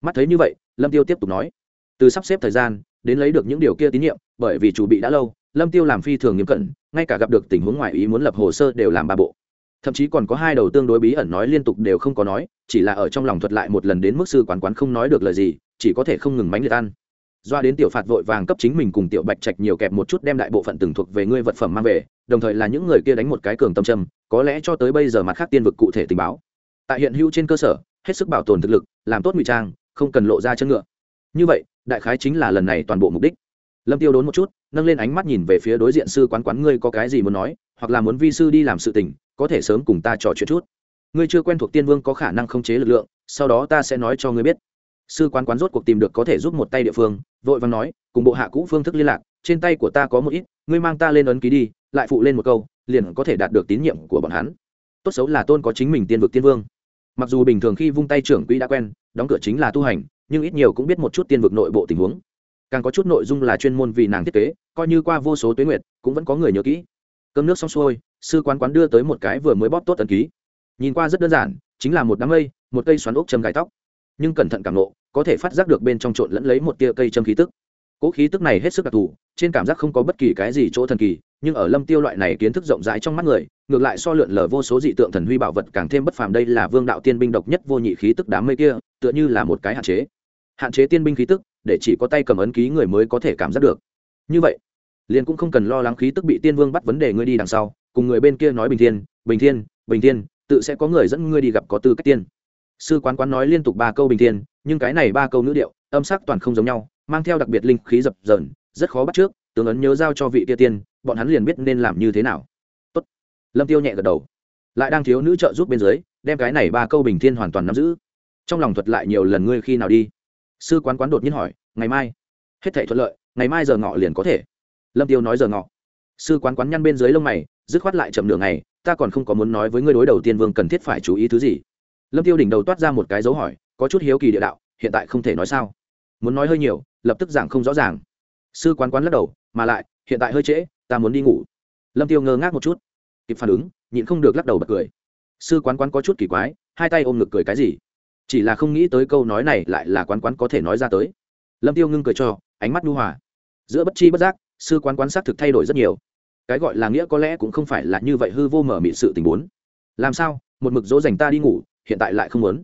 Mắt thấy như vậy, lâm tiêu tiếp tục nói. Từ sắp xếp thời gian, đến lấy được những điều kia tín nhiệm, bởi vì chủ bị đã lâu, lâm tiêu làm phi thường nghiêm cẩn, ngay cả gặp được tình huống ngoại ý muốn lập hồ sơ đều làm ba bộ thậm chí còn có hai đầu tương đối bí ẩn nói liên tục đều không có nói, chỉ là ở trong lòng thuật lại một lần đến mức sư quán quán không nói được lời gì, chỉ có thể không ngừng mánh liệt ăn. Doa đến tiểu phạt vội vàng cấp chính mình cùng tiểu bạch trạch nhiều kẹp một chút đem đại bộ phận từng thuộc về ngươi vật phẩm mang về, đồng thời là những người kia đánh một cái cường tâm trầm, có lẽ cho tới bây giờ mặt khác tiên vực cụ thể tình báo. Tại hiện hữu trên cơ sở, hết sức bảo tồn thực lực, làm tốt ngụy trang, không cần lộ ra chân ngựa. Như vậy, đại khái chính là lần này toàn bộ mục đích. Lâm tiêu đốn một chút, nâng lên ánh mắt nhìn về phía đối diện sư quán quán ngươi có cái gì muốn nói, hoặc là muốn vi sư đi làm sự tình có thể sớm cùng ta trò chuyện chút. Ngươi chưa quen thuộc tiên vương có khả năng khống chế lực lượng, sau đó ta sẽ nói cho ngươi biết. Sư quán quán rốt cuộc tìm được có thể giúp một tay địa phương, vội vàng nói, cùng bộ hạ cũ phương thức liên lạc, trên tay của ta có một ít, ngươi mang ta lên ấn ký đi, lại phụ lên một câu, liền có thể đạt được tín nhiệm của bọn hắn. Tốt xấu là tôn có chính mình tiên vực tiên vương. Mặc dù bình thường khi vung tay trưởng quỹ đã quen, đóng cửa chính là tu hành, nhưng ít nhiều cũng biết một chút tiên vực nội bộ tình huống. Càng có chút nội dung là chuyên môn vì nàng thiết kế, coi như qua vô số tuyến nguyệt, cũng vẫn có người nhớ kỹ. Cơm nước xong xuôi sư quán quán đưa tới một cái vừa mới bóp tốt ấn ký. Nhìn qua rất đơn giản, chính là một đám mây, một cây xoắn ốc châm gai tóc. Nhưng cẩn thận cảm nộ có thể phát giác được bên trong trộn lẫn lấy một tia cây châm khí tức. Cỗ khí tức này hết sức đặc thù, trên cảm giác không có bất kỳ cái gì chỗ thần kỳ, nhưng ở lâm tiêu loại này kiến thức rộng rãi trong mắt người, ngược lại so lượn lờ vô số dị tượng thần huy bảo vật càng thêm bất phàm đây là vương đạo tiên binh độc nhất vô nhị khí tức đám mây kia, tựa như là một cái hạn chế. Hạn chế tiên binh khí tức, để chỉ có tay cầm ấn ký người mới có thể cảm giác được. Như vậy, liền cũng không cần lo lắng khí tức bị tiên vương bắt vấn đề ngươi đi đằng sau cùng người bên kia nói bình thiên bình thiên bình thiên, tự sẽ có người dẫn ngươi đi gặp có tư cách tiên. Sư quán quán nói liên tục ba câu bình thiên, nhưng cái này ba câu nữ điệu, âm sắc toàn không giống nhau, mang theo đặc biệt linh khí dập dờn, rất khó bắt trước, tướng ấn nhớ giao cho vị kia tiên, bọn hắn liền biết nên làm như thế nào. Tốt. lâm tiêu nhẹ gật đầu. Lại đang thiếu nữ trợ giúp bên dưới, đem cái này ba câu bình thiên hoàn toàn nắm giữ. Trong lòng thuật lại nhiều lần ngươi khi nào đi? Sư quán quán đột nhiên hỏi, ngày mai. Hết thể thuận lợi, ngày mai giờ ngọ liền có thể. Lâm tiêu nói giờ ngọ. Sư quán quán nhăn bên dưới lông mày dứt khoát lại chậm nửa ngày, ta còn không có muốn nói với ngươi đối đầu tiên vương cần thiết phải chú ý thứ gì. Lâm tiêu đỉnh đầu toát ra một cái dấu hỏi, có chút hiếu kỳ địa đạo, hiện tại không thể nói sao. Muốn nói hơi nhiều, lập tức giảng không rõ ràng. Sư quán quán lắc đầu, mà lại, hiện tại hơi trễ, ta muốn đi ngủ. Lâm tiêu ngơ ngác một chút. Kịp phản ứng, nhịn không được lắc đầu bật cười. Sư quán quán có chút kỳ quái, hai tay ôm ngực cười cái gì? Chỉ là không nghĩ tới câu nói này lại là quán quán có thể nói ra tới. Lâm tiêu ngưng cười cho, ánh mắt nhu hòa. Giữa bất chi bất giác, sư quán quán xác thực thay đổi rất nhiều cái gọi là nghĩa có lẽ cũng không phải là như vậy hư vô mở mị sự tình muốn làm sao? Một mực dỗ dành ta đi ngủ, hiện tại lại không muốn.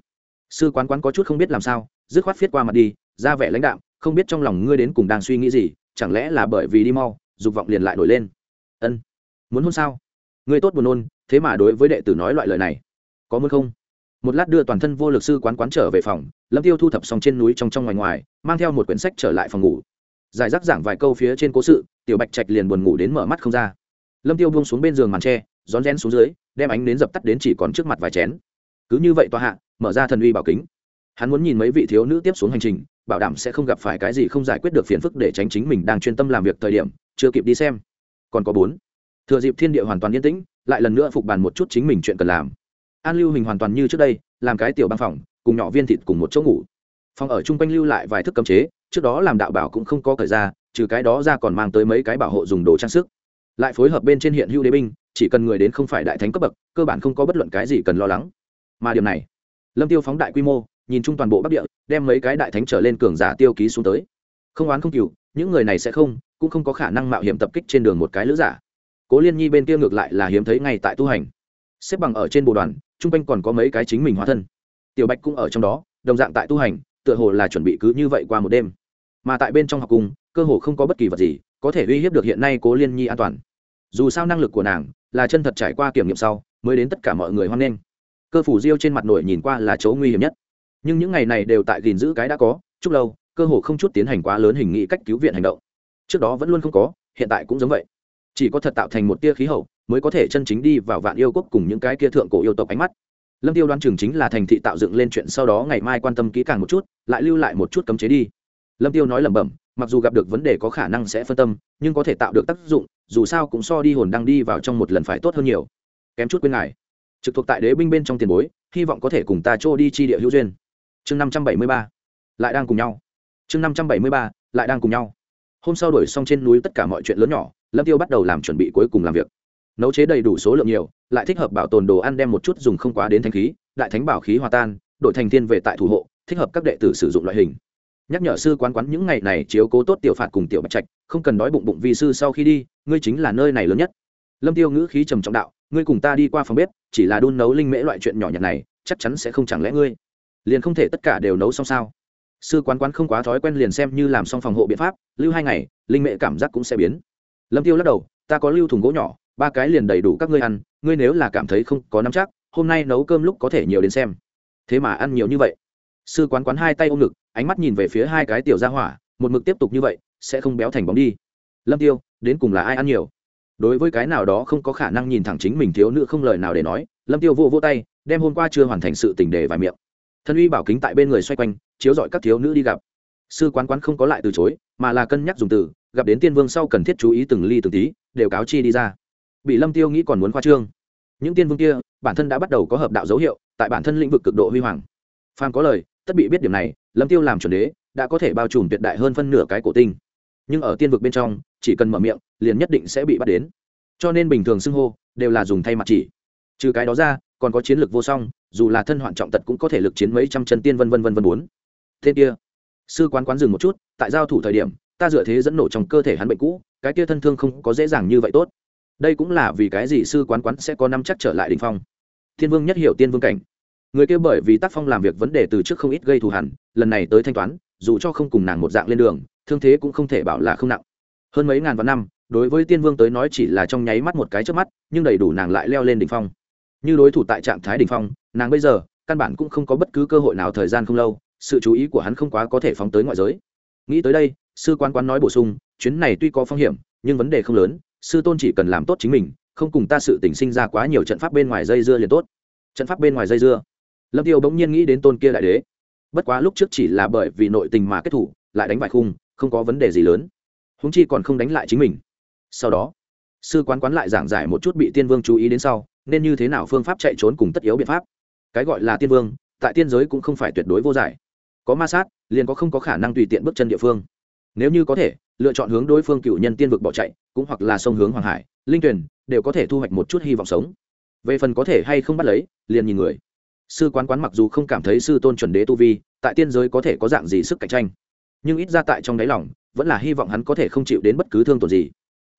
Sư quán quán có chút không biết làm sao, dứt khoát viết qua mặt đi, ra vẻ lãnh đạm, không biết trong lòng ngươi đến cùng đang suy nghĩ gì, chẳng lẽ là bởi vì đi mau, dục vọng liền lại nổi lên. Ân. Muốn hôn sao? Ngươi tốt buồn nôn, thế mà đối với đệ tử nói loại lời này. Có muốn không? Một lát đưa toàn thân vô lực sư quán quán trở về phòng, lâm tiêu thu thập xong trên núi trong trong ngoài ngoài, mang theo một quyển sách trở lại phòng ngủ giải rác giảng vài câu phía trên cố sự, tiểu bạch trạch liền buồn ngủ đến mở mắt không ra. Lâm tiêu buông xuống bên giường màn tre, rón rén xuống dưới, đem ánh đến dập tắt đến chỉ còn trước mặt vài chén. Cứ như vậy tòa hạ, mở ra thần uy bảo kính. Hắn muốn nhìn mấy vị thiếu nữ tiếp xuống hành trình, bảo đảm sẽ không gặp phải cái gì không giải quyết được phiền phức để tránh chính mình đang chuyên tâm làm việc thời điểm, chưa kịp đi xem. Còn có bốn. Thừa dịp thiên địa hoàn toàn yên tĩnh, lại lần nữa phục bàn một chút chính mình chuyện cần làm. An lưu hình hoàn toàn như trước đây, làm cái tiểu băng phòng, cùng nhỏ viên thịt cùng một chỗ ngủ. Phòng ở chung quanh lưu lại vài thức cấm chế trước đó làm đạo bảo cũng không có thời ra, trừ cái đó ra còn mang tới mấy cái bảo hộ dùng đồ trang sức. Lại phối hợp bên trên hiện hữu đế binh, chỉ cần người đến không phải đại thánh cấp bậc, cơ bản không có bất luận cái gì cần lo lắng. Mà điểm này, lâm tiêu phóng đại quy mô, nhìn chung toàn bộ bắc địa, đem mấy cái đại thánh trở lên cường giả tiêu ký xuống tới. Không oán không cừu, những người này sẽ không, cũng không có khả năng mạo hiểm tập kích trên đường một cái lữ giả. Cố liên nhi bên kia ngược lại là hiếm thấy ngay tại tu hành. Xếp bằng ở trên bộ đoàn chung quanh còn có mấy cái chính mình hóa thân. Tiểu bạch cũng ở trong đó, đồng dạng tại tu hành tựa hồ là chuẩn bị cứ như vậy qua một đêm. Mà tại bên trong học cung cơ hồ không có bất kỳ vật gì có thể uy hiếp được hiện nay cố liên nhi an toàn. Dù sao năng lực của nàng là chân thật trải qua kiểm nghiệm sau mới đến tất cả mọi người hoan nghênh. Cơ phủ diêu trên mặt nổi nhìn qua là chỗ nguy hiểm nhất. Nhưng những ngày này đều tại gìn giữ cái đã có chúc lâu, cơ hồ không chút tiến hành quá lớn hình nghị cách cứu viện hành động. Trước đó vẫn luôn không có, hiện tại cũng giống vậy. Chỉ có thật tạo thành một tia khí hậu mới có thể chân chính đi vào vạn yêu quốc cùng những cái kia thượng cổ yêu tộc ánh mắt lâm tiêu đoán chừng chính là thành thị tạo dựng lên chuyện sau đó ngày mai quan tâm kỹ càng một chút, lại lưu lại một chút cấm chế đi. Lâm tiêu nói lẩm bẩm, mặc dù gặp được vấn đề có khả năng sẽ phân tâm, nhưng có thể tạo được tác dụng, dù sao cũng so đi hồn đang đi vào trong một lần phải tốt hơn nhiều. Kém chút quên ngài. Trực thuộc tại đế binh bên trong tiền bối, hy vọng có thể cùng ta trô đi chi địa hữu duyên. Chương năm trăm bảy mươi ba, lại đang cùng nhau. Chương năm trăm bảy mươi ba, lại đang cùng nhau. Hôm sau đổi xong trên núi tất cả mọi chuyện lớn nhỏ, lâm tiêu bắt đầu làm chuẩn bị cuối cùng làm việc nấu chế đầy đủ số lượng nhiều, lại thích hợp bảo tồn đồ ăn đem một chút dùng không quá đến thanh khí, đại thánh bảo khí hòa tan đội thành thiên về tại thủ hộ, thích hợp các đệ tử sử dụng loại hình. Nhắc nhở sư quán quán những ngày này chiếu cố tốt tiểu phạt cùng tiểu bạch trạch, không cần đói bụng bụng vì sư sau khi đi, ngươi chính là nơi này lớn nhất. Lâm tiêu ngữ khí trầm trọng đạo, ngươi cùng ta đi qua phòng bếp, chỉ là đun nấu linh mễ loại chuyện nhỏ nhặt này, chắc chắn sẽ không chẳng lẽ ngươi. Liền không thể tất cả đều nấu xong sao? Sư quán quán không quá thói quen liền xem như làm xong phòng hộ biện pháp, lưu hai ngày, linh mễ cảm giác cũng sẽ biến. Lâm tiêu lắc đầu, ta có lưu thùng gỗ nhỏ ba cái liền đầy đủ các ngươi ăn, ngươi nếu là cảm thấy không có nắm chắc, hôm nay nấu cơm lúc có thể nhiều đến xem. Thế mà ăn nhiều như vậy. Sư quán quán hai tay ôm ngực, ánh mắt nhìn về phía hai cái tiểu gia hỏa, một mực tiếp tục như vậy, sẽ không béo thành bóng đi. Lâm tiêu, đến cùng là ai ăn nhiều? Đối với cái nào đó không có khả năng nhìn thẳng chính mình thiếu nữ không lời nào để nói, lâm tiêu vô vô tay, đem hôm qua chưa hoàn thành sự tình đề vài miệng. Thân uy bảo kính tại bên người xoay quanh, chiếu dọi các thiếu nữ đi gặp. Sư quán quán không có lại từ chối, mà là cân nhắc dùng từ, gặp đến tiên vương sau cần thiết chú ý từng ly từng tí, đều cáo chi đi ra bị lâm tiêu nghĩ còn muốn khoa trương. Những tiên vương kia, bản thân đã bắt đầu có hợp đạo dấu hiệu, tại bản thân lĩnh vực cực độ huy hoàng. Phan có lời, tất bị biết điểm này, lâm tiêu làm chuẩn đế, đã có thể bao trùm tuyệt đại hơn phân nửa cái cổ tinh. Nhưng ở tiên vực bên trong, chỉ cần mở miệng, liền nhất định sẽ bị bắt đến. Cho nên bình thường xưng hô, đều là dùng thay mặt chỉ. Trừ cái đó ra, còn có chiến lược vô song, dù là thân hoạn trọng tật cũng có thể lực chiến mấy trăm chân tiên vân vân vân vân bốn. Thế kia, sư quán quán dừng một chút, tại giao thủ thời điểm, ta dựa thế dẫn nổ trong cơ thể hắn bệnh cũ, cái kia thân thương không có dễ dàng như vậy tốt đây cũng là vì cái gì sư quán quán sẽ có năm chắc trở lại đình phong? Thiên vương nhất hiểu tiên vương cảnh. Người kia bởi vì tác phong làm việc vấn đề từ trước không ít gây thù hẳn lần này tới thanh toán, dù cho không cùng nàng một dạng lên đường, thương thế cũng không thể bảo là không nặng. Hơn mấy ngàn vạn năm, đối với tiên vương tới nói chỉ là trong nháy mắt một cái trước mắt, nhưng đầy đủ nàng lại leo lên đỉnh phong. Như đối thủ tại trạng thái đỉnh phong, nàng bây giờ, căn bản cũng không có bất cứ cơ hội nào thời gian không lâu, sự chú ý của hắn không quá có thể phóng tới ngoại giới. Nghĩ tới đây, sư quan quán nói bổ sung, chuyến này tuy có phong hiểm, nhưng vấn đề không lớn sư tôn chỉ cần làm tốt chính mình, không cùng ta sự tình sinh ra quá nhiều trận pháp bên ngoài dây dưa liền tốt. Trận pháp bên ngoài dây dưa. Lâm tiêu bỗng nhiên nghĩ đến tôn kia đại đế. Bất quá lúc trước chỉ là bởi vì nội tình mà kết thủ, lại đánh bại khung, không có vấn đề gì lớn. Húng chi còn không đánh lại chính mình. Sau đó, sư quán quán lại giảng giải một chút bị tiên vương chú ý đến sau, nên như thế nào phương pháp chạy trốn cùng tất yếu biện pháp. Cái gọi là tiên vương, tại tiên giới cũng không phải tuyệt đối vô giải. Có ma sát, liền có không có khả năng tùy tiện bước chân địa phương. Nếu như có thể lựa chọn hướng đối phương cựu nhân tiên vực bỏ chạy, cũng hoặc là sông hướng hoàng hải, linh tuyển, đều có thể thu hoạch một chút hy vọng sống. Về phần có thể hay không bắt lấy, liền nhìn người. Sư quán quán mặc dù không cảm thấy sư tôn chuẩn đế tu vi, tại tiên giới có thể có dạng gì sức cạnh tranh. Nhưng ít ra tại trong đáy lòng, vẫn là hy vọng hắn có thể không chịu đến bất cứ thương tổn gì.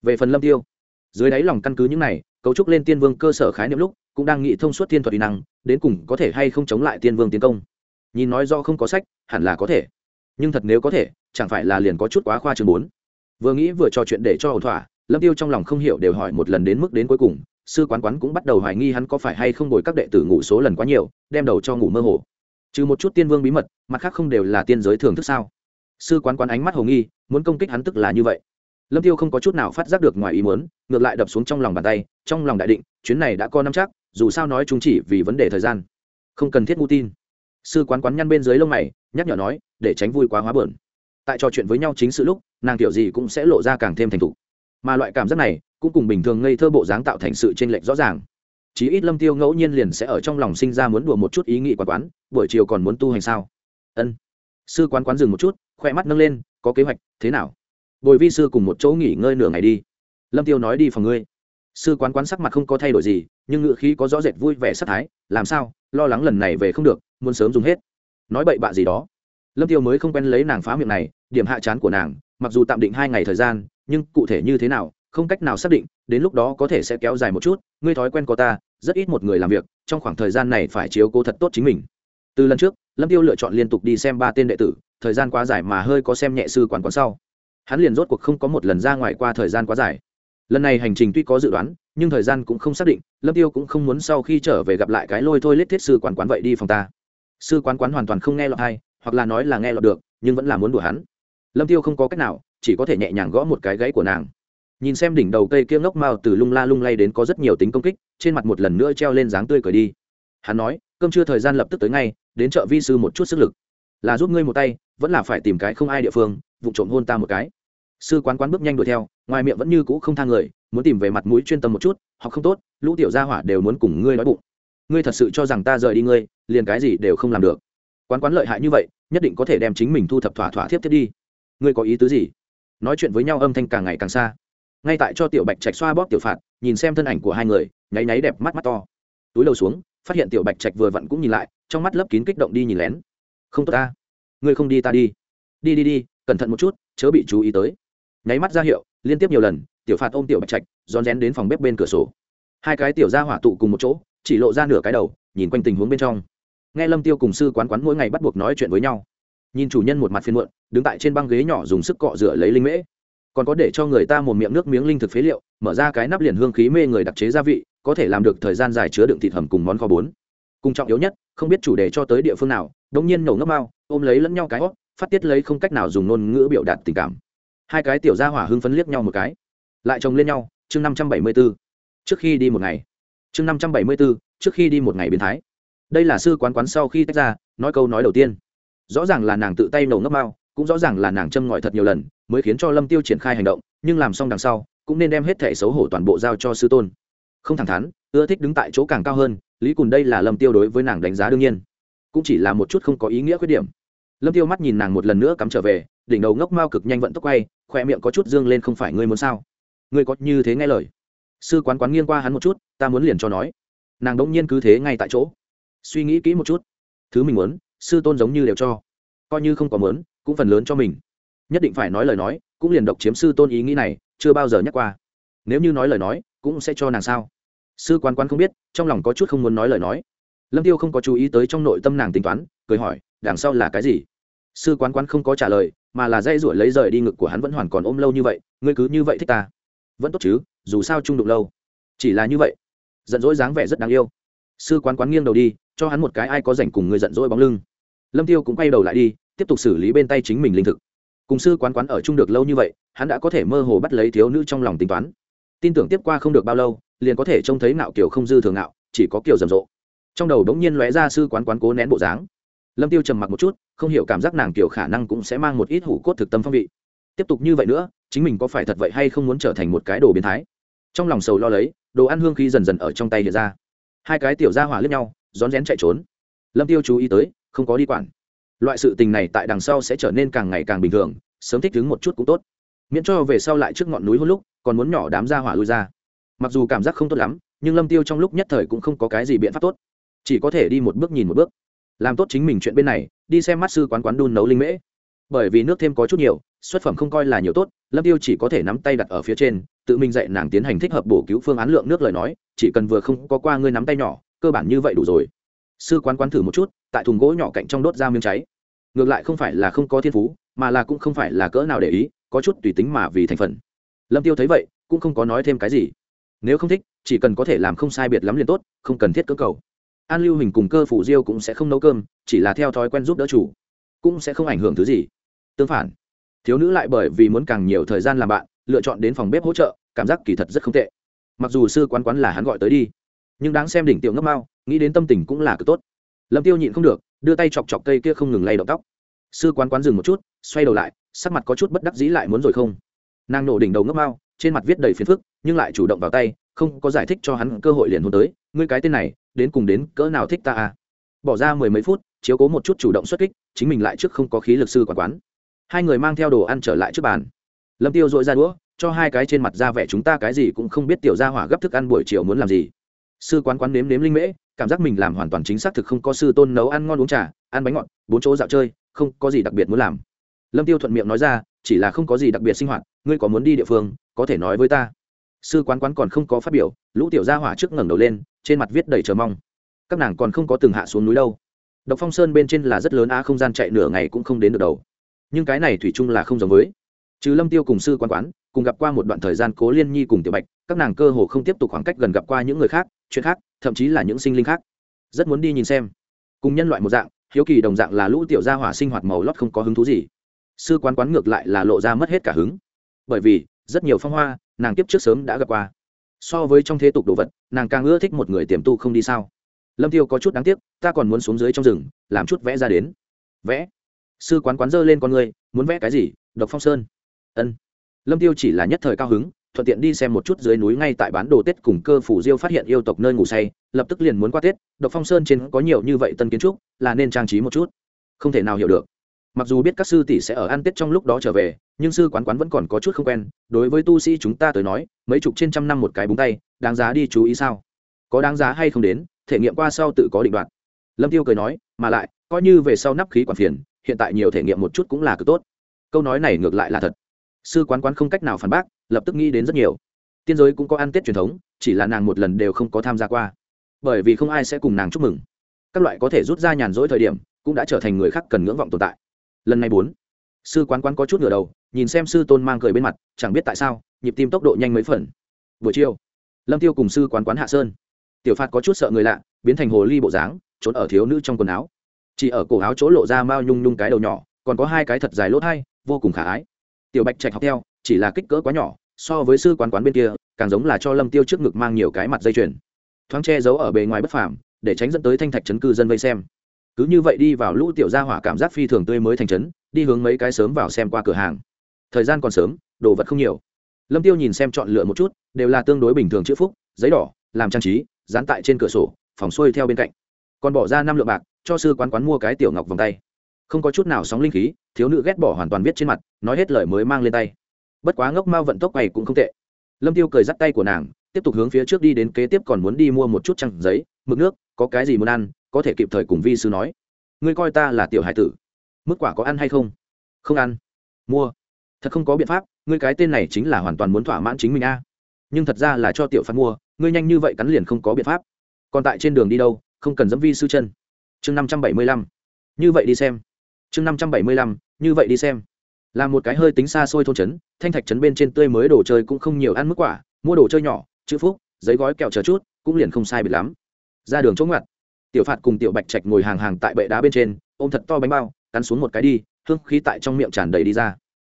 Về phần lâm tiêu, dưới đáy lòng căn cứ những này, cấu trúc lên tiên vương cơ sở khái niệm lúc, cũng đang nghĩ thông suốt tiên thuật uy năng, đến cùng có thể hay không chống lại tiên vương tiến công. Nhìn nói do không có sách, hẳn là có thể nhưng thật nếu có thể, chẳng phải là liền có chút quá khoa chương bốn. Vừa nghĩ vừa trò chuyện để cho ổn thỏa, lâm tiêu trong lòng không hiểu đều hỏi một lần đến mức đến cuối cùng, sư quán quán cũng bắt đầu hoài nghi hắn có phải hay không đổi các đệ tử ngủ số lần quá nhiều, đem đầu cho ngủ mơ hồ. Trừ một chút tiên vương bí mật, mặt khác không đều là tiên giới thường thức sao? Sư quán quán ánh mắt hồ nghi, muốn công kích hắn tức là như vậy. Lâm tiêu không có chút nào phát giác được ngoài ý muốn, ngược lại đập xuống trong lòng bàn tay, trong lòng đại định, chuyến này đã có năm chắc, dù sao nói chúng chỉ vì vấn đề thời gian. Không cần thiết ngu tin. Sư quán quán nhăn bên dưới lông mày, nhắc nhở nói để tránh vui quá hóa bờn tại trò chuyện với nhau chính sự lúc, nàng kiểu gì cũng sẽ lộ ra càng thêm thành thục. Mà loại cảm giác này cũng cùng bình thường ngây thơ bộ dáng tạo thành sự chênh lệch rõ ràng. Chí ít lâm tiêu ngẫu nhiên liền sẽ ở trong lòng sinh ra muốn đùa một chút ý nghĩ quán quán, buổi chiều còn muốn tu hành sao? Ân. Sư quán quán dừng một chút, khoe mắt nâng lên, có kế hoạch, thế nào? Bồi vi sư cùng một chỗ nghỉ ngơi nửa ngày đi. Lâm tiêu nói đi phòng ngươi. Sư quán quán sắc mặt không có thay đổi gì, nhưng ngựa khí có rõ rệt vui vẻ sắc thái, làm sao? Lo lắng lần này về không được, muốn sớm dùng hết. Nói bậy bạ gì đó lâm tiêu mới không quen lấy nàng phá miệng này, điểm hạ chán của nàng, mặc dù tạm định hai ngày thời gian, nhưng cụ thể như thế nào, không cách nào xác định, đến lúc đó có thể sẽ kéo dài một chút, ngươi thói quen có ta, rất ít một người làm việc, trong khoảng thời gian này phải chiếu cố thật tốt chính mình. Từ lần trước, lâm tiêu lựa chọn liên tục đi xem ba tên đệ tử, thời gian quá dài mà hơi có xem nhẹ sư quản quán sau. Hắn liền rốt cuộc không có một lần ra ngoài qua thời gian quá dài. Lần này hành trình tuy có dự đoán, nhưng thời gian cũng không xác định, lâm tiêu cũng không muốn sau khi trở về gặp lại cái lôi thôi lết thiết sư quán quán vậy đi phòng ta. Sư quán quán hoàn toàn không nghe lọt hay hoặc là nói là nghe lọt được, nhưng vẫn là muốn đùa hắn. Lâm tiêu không có cách nào, chỉ có thể nhẹ nhàng gõ một cái gáy của nàng. Nhìn xem đỉnh đầu cây kia ngốc mao từ lung la lung lay đến có rất nhiều tính công kích, trên mặt một lần nữa treo lên dáng tươi cười đi. Hắn nói, cơm chưa thời gian lập tức tới ngay, đến chợ vi sư một chút sức lực. Là giúp ngươi một tay, vẫn là phải tìm cái không ai địa phương, vụ trộm hôn ta một cái. Sư quán quán bước nhanh đuổi theo, ngoài miệng vẫn như cũ không thang người, muốn tìm về mặt mũi chuyên tâm một chút hoặc không tốt, lũ tiểu gia hỏa đều muốn cùng ngươi nói bụng. Ngươi thật sự cho rằng ta rời đi ngươi, liền cái gì đều không làm được quán quán lợi hại như vậy, nhất định có thể đem chính mình thu thập thỏa thỏa thiếp thiết đi. Ngươi có ý tứ gì? Nói chuyện với nhau âm thanh càng ngày càng xa. Ngay tại cho tiểu bạch trạch xoa bóp tiểu phạt, nhìn xem thân ảnh của hai người, nháy nháy đẹp mắt mắt to. Túi đầu xuống, phát hiện tiểu bạch trạch vừa vặn cũng nhìn lại, trong mắt lấp kín kích động đi nhìn lén. Không tốt ta. Ngươi không đi ta đi. Đi đi đi, cẩn thận một chút, chớ bị chú ý tới. Nháy mắt ra hiệu, liên tiếp nhiều lần, tiểu phạt ôm tiểu bạch trạch, rón rén đến phòng bếp bên cửa sổ. Hai cái tiểu ra hỏa tụ cùng một chỗ, chỉ lộ ra nửa cái đầu, nhìn quanh tình huống bên trong nghe lâm tiêu cùng sư quán quán mỗi ngày bắt buộc nói chuyện với nhau nhìn chủ nhân một mặt phiên muộn đứng tại trên băng ghế nhỏ dùng sức cọ rửa lấy linh mễ còn có để cho người ta một miệng nước miếng linh thực phế liệu mở ra cái nắp liền hương khí mê người đặc chế gia vị có thể làm được thời gian dài chứa đựng thịt hầm cùng món kho bốn cùng trọng yếu nhất không biết chủ đề cho tới địa phương nào đống nhiên nổ ngấp mau ôm lấy lẫn nhau cái hót, phát tiết lấy không cách nào dùng ngôn ngữ biểu đạt tình cảm hai cái tiểu gia hỏa hưng phấn liếc nhau một cái lại chồng lên nhau chương năm trăm bảy mươi b ố trước khi đi một ngày chương năm trăm bảy mươi b ố trước khi đi một ngày biến thái đây là sư quán quán sau khi tách ra, nói câu nói đầu tiên. Rõ ràng là nàng tự tay nổ ngấp mao, cũng rõ ràng là nàng châm ngòi thật nhiều lần, mới khiến cho lâm tiêu triển khai hành động, nhưng làm xong đằng sau, cũng nên đem hết thẻ xấu hổ toàn bộ giao cho sư tôn. Không thẳng thắn, ưa thích đứng tại chỗ càng cao hơn, lý cùn đây là lâm tiêu đối với nàng đánh giá đương nhiên. Cũng chỉ là một chút không có ý nghĩa khuyết điểm. Lâm tiêu mắt nhìn nàng một lần nữa cắm trở về, đỉnh đầu ngốc mao cực nhanh vận tốc quay khoe miệng có chút dương lên không phải ngươi muốn sao? Ngươi có như thế nghe lời. Sư quán quán nghiêng qua hắn một chút, ta muốn liền cho nói. Nàng đống nhiên cứ thế ngay tại chỗ suy nghĩ kỹ một chút. Thứ mình muốn, sư tôn giống như đều cho. Coi như không có muốn, cũng phần lớn cho mình. Nhất định phải nói lời nói, cũng liền độc chiếm sư tôn ý nghĩ này, chưa bao giờ nhắc qua. Nếu như nói lời nói, cũng sẽ cho nàng sao? Sư quan quan không biết, trong lòng có chút không muốn nói lời nói. Lâm tiêu không có chú ý tới trong nội tâm nàng tính toán, cười hỏi, đằng sau là cái gì? Sư quán quán không có trả lời, mà là dây ruổi lấy rời đi ngực của hắn vẫn hoàn còn ôm lâu như vậy, ngươi cứ như vậy thích ta. Vẫn tốt chứ, dù sao chung đụng lâu. Chỉ là như vậy. Giận dỗi dáng vẻ rất đáng yêu. Sư quán quán nghiêng đầu đi cho hắn một cái ai có rảnh cùng người giận dỗi bóng lưng. Lâm tiêu cũng quay đầu lại đi, tiếp tục xử lý bên tay chính mình linh thực. Cùng sư quán quán ở chung được lâu như vậy, hắn đã có thể mơ hồ bắt lấy thiếu nữ trong lòng tính toán. Tin tưởng tiếp qua không được bao lâu, liền có thể trông thấy nạo kiểu không dư thường nạo chỉ có kiểu rầm rộ. Trong đầu đống nhiên lóe ra sư quán quán cố nén bộ dáng. Lâm tiêu trầm mặc một chút, không hiểu cảm giác nàng kiểu khả năng cũng sẽ mang một ít hủ cốt thực tâm phong vị. Tiếp tục như vậy nữa, chính mình có phải thật vậy hay không muốn trở thành một cái đồ biến thái? Trong lòng sầu lo lấy, đồ ăn hương khí dần dần ở trong tay hiện ra. Hai cái tiểu ra hỏa lướt nhau rón rén chạy trốn. Lâm tiêu chú ý tới, không có đi quản. Loại sự tình này tại đằng sau sẽ trở nên càng ngày càng bình thường, sớm thích đứng một chút cũng tốt. Miễn cho về sau lại trước ngọn núi hôn lúc, còn muốn nhỏ đám ra hỏa lui ra. Mặc dù cảm giác không tốt lắm, nhưng lâm tiêu trong lúc nhất thời cũng không có cái gì biện pháp tốt. Chỉ có thể đi một bước nhìn một bước. Làm tốt chính mình chuyện bên này, đi xem mắt sư quán quán đun nấu linh mễ. Bởi vì nước thêm có chút nhiều, xuất phẩm không coi là nhiều tốt, lâm tiêu chỉ có thể nắm tay đặt ở phía trên, tự mình dạy nàng tiến hành thích hợp bổ cứu phương án lượng nước lời nói, chỉ cần vừa không có qua ngươi nắm tay nhỏ cơ bản như vậy đủ rồi. Sư quán quán thử một chút, tại thùng gỗ nhỏ cạnh trong đốt ra miếng cháy. Ngược lại không phải là không có thiên phú, mà là cũng không phải là cỡ nào để ý, có chút tùy tính mà vì thành phần. Lâm tiêu thấy vậy, cũng không có nói thêm cái gì. Nếu không thích, chỉ cần có thể làm không sai biệt lắm liền tốt, không cần thiết cơ cầu. An lưu hình cùng cơ phủ diêu cũng sẽ không nấu cơm, chỉ là theo thói quen giúp đỡ chủ. Cũng sẽ không ảnh hưởng thứ gì. Tương phản, thiếu nữ lại bởi vì muốn càng nhiều thời gian làm bạn, lựa chọn đến phòng bếp hỗ trợ, cảm giác kỳ thật rất không tệ. Mặc dù sư quán quán là hắn gọi tới đi nhưng đáng xem đỉnh tiểu ngấp mao nghĩ đến tâm tình cũng là cực tốt. Lâm tiêu nhịn không được, đưa tay chọc chọc cây kia không ngừng lay động tóc. Sư quán quán dừng một chút, xoay đầu lại, sắc mặt có chút bất đắc dĩ lại muốn rồi không? Nàng nổ đỉnh đầu ngấp mao trên mặt viết đầy phiền phức, nhưng lại chủ động vào tay, không có giải thích cho hắn cơ hội liền hôn tới, ngươi cái tên này, đến cùng đến cỡ nào thích ta à? Bỏ ra mười mấy phút, chiếu cố một chút chủ động xuất kích, chính mình lại trước không có khí lực sư quản quán. Hai người mang theo đồ ăn trở lại trước bàn. Lâm tiêu dội ra đũa, cho hai cái trên mặt ra vẻ chúng ta cái gì cũng không biết tiểu gia hỏa gấp thức ăn buổi chiều muốn làm gì sư quán quán nếm nếm linh mễ, cảm giác mình làm hoàn toàn chính xác thực không có sư tôn nấu ăn ngon uống trà, ăn bánh ngọt, bốn chỗ dạo chơi, không có gì đặc biệt muốn làm. Lâm tiêu thuận miệng nói ra, chỉ là không có gì đặc biệt sinh hoạt, ngươi có muốn đi địa phương, có thể nói với ta. Sư quán quán còn không có phát biểu, lũ tiểu gia hỏa trước ngẩng đầu lên, trên mặt viết đầy chờ mong. Các nàng còn không có từng hạ xuống núi đâu. Độc phong sơn bên trên là rất lớn a không gian chạy nửa ngày cũng không đến được đầu. Nhưng cái này thủy chung là không giống với. Chứ lâm tiêu cùng sư quán quán, cùng gặp qua một đoạn thời gian cố liên nhi cùng tiểu bạch, các nàng cơ hồ không tiếp tục khoảng cách gần gặp qua những người khác chuyện khác, thậm chí là những sinh linh khác. Rất muốn đi nhìn xem. Cùng nhân loại một dạng, hiếu kỳ đồng dạng là lũ tiểu gia hỏa sinh hoạt màu lót không có hứng thú gì. Sư quán quán ngược lại là lộ ra mất hết cả hứng. Bởi vì, rất nhiều phong hoa, nàng tiếp trước sớm đã gặp qua. So với trong thế tục đồ vật, nàng càng ưa thích một người tiềm tu không đi sao. Lâm tiêu có chút đáng tiếc, ta còn muốn xuống dưới trong rừng, làm chút vẽ ra đến. Vẽ? Sư quán quán dơ lên con người muốn vẽ cái gì? Độc phong sơn. Ân. Lâm tiêu chỉ là nhất thời cao hứng thuận tiện đi xem một chút dưới núi ngay tại bán đồ tết cùng cơ phủ diêu phát hiện yêu tộc nơi ngủ say, lập tức liền muốn qua tết, độc phong sơn trên có nhiều như vậy tân kiến trúc, là nên trang trí một chút. Không thể nào hiểu được. Mặc dù biết các sư tỷ sẽ ở ăn tết trong lúc đó trở về, nhưng sư quán quán vẫn còn có chút không quen, đối với tu sĩ chúng ta tới nói, mấy chục trên trăm năm một cái búng tay, đáng giá đi chú ý sao? Có đáng giá hay không đến, thể nghiệm qua sau tự có định đoạn lâm tiêu cười nói, mà lại, coi như về sau nắp khí quản phiền, hiện tại nhiều thể nghiệm một chút cũng là cực tốt. Câu nói này ngược lại là thật sư quán quán không cách nào phản bác, lập tức nghĩ đến rất nhiều. Tiên giới cũng có ăn tết truyền thống, chỉ là nàng một lần đều không có tham gia qua. Bởi vì không ai sẽ cùng nàng chúc mừng. Các loại có thể rút ra nhàn rỗi thời điểm, cũng đã trở thành người khác cần ngưỡng vọng tồn tại. Lần này bốn, sư quán quán có chút ngửa đầu, nhìn xem sư tôn mang cười bên mặt, chẳng biết tại sao, nhịp tim tốc độ nhanh mấy phần. Buổi chiều, lâm tiêu cùng sư quán quán hạ sơn. Tiểu phạt có chút sợ người lạ, biến thành hồ ly bộ dáng, trốn ở thiếu nữ trong quần áo. Chỉ ở cổ áo chỗ lộ ra mao nhung nhung cái đầu nhỏ, còn có hai cái thật dài lỗ hai vô cùng khả ái tiểu bạch trạch học theo, chỉ là kích cỡ quá nhỏ, so với sư quán quán bên kia, càng giống là cho lâm tiêu trước ngực mang nhiều cái mặt dây chuyền. Thoáng che giấu ở bề ngoài bất phàm, để tránh dẫn tới thanh thạch chấn cư dân vây xem. Cứ như vậy đi vào lũ tiểu gia hỏa cảm giác phi thường tươi mới thành trấn đi hướng mấy cái sớm vào xem qua cửa hàng. Thời gian còn sớm, đồ vật không nhiều. Lâm tiêu nhìn xem chọn lựa một chút, đều là tương đối bình thường chữ phúc, giấy đỏ, làm trang trí, dán tại trên cửa sổ, phòng xuôi theo bên cạnh. Còn bỏ ra năm lượng bạc, cho sư quán quán mua cái tiểu ngọc vòng tay không có chút nào sóng linh khí, thiếu nữ ghét bỏ hoàn toàn viết trên mặt, nói hết lời mới mang lên tay. Bất quá ngốc mao vận tốc này cũng không tệ. Lâm tiêu cười dắt tay của nàng, tiếp tục hướng phía trước đi đến kế tiếp còn muốn đi mua một chút trăng giấy, mực nước, có cái gì muốn ăn, có thể kịp thời cùng vi sư nói. Ngươi coi ta là tiểu hải tử, mức quả có ăn hay không? Không ăn. Mua. Thật không có biện pháp, ngươi cái tên này chính là hoàn toàn muốn thỏa mãn chính mình a. Nhưng thật ra là cho tiểu phát mua, ngươi nhanh như vậy cắn liền không có biện pháp. Còn tại trên đường đi đâu, không cần dẫm vi sư chân. Chương năm trăm bảy mươi lăm. Như vậy đi xem chương năm trăm bảy mươi lăm như vậy đi xem. Là một cái hơi tính xa xôi thôn trấn thanh thạch trấn bên trên tươi mới đồ chơi cũng không nhiều ăn mức quả mua đồ chơi nhỏ chữ phúc giấy gói kẹo chờ chút cũng liền không sai biệt lắm. Ra đường chỗ ngoặt, tiểu phạt cùng tiểu bạch trạch ngồi hàng hàng tại bệ đá bên trên ôm thật to bánh bao cắn xuống một cái đi hương khí tại trong miệng tràn đầy đi ra.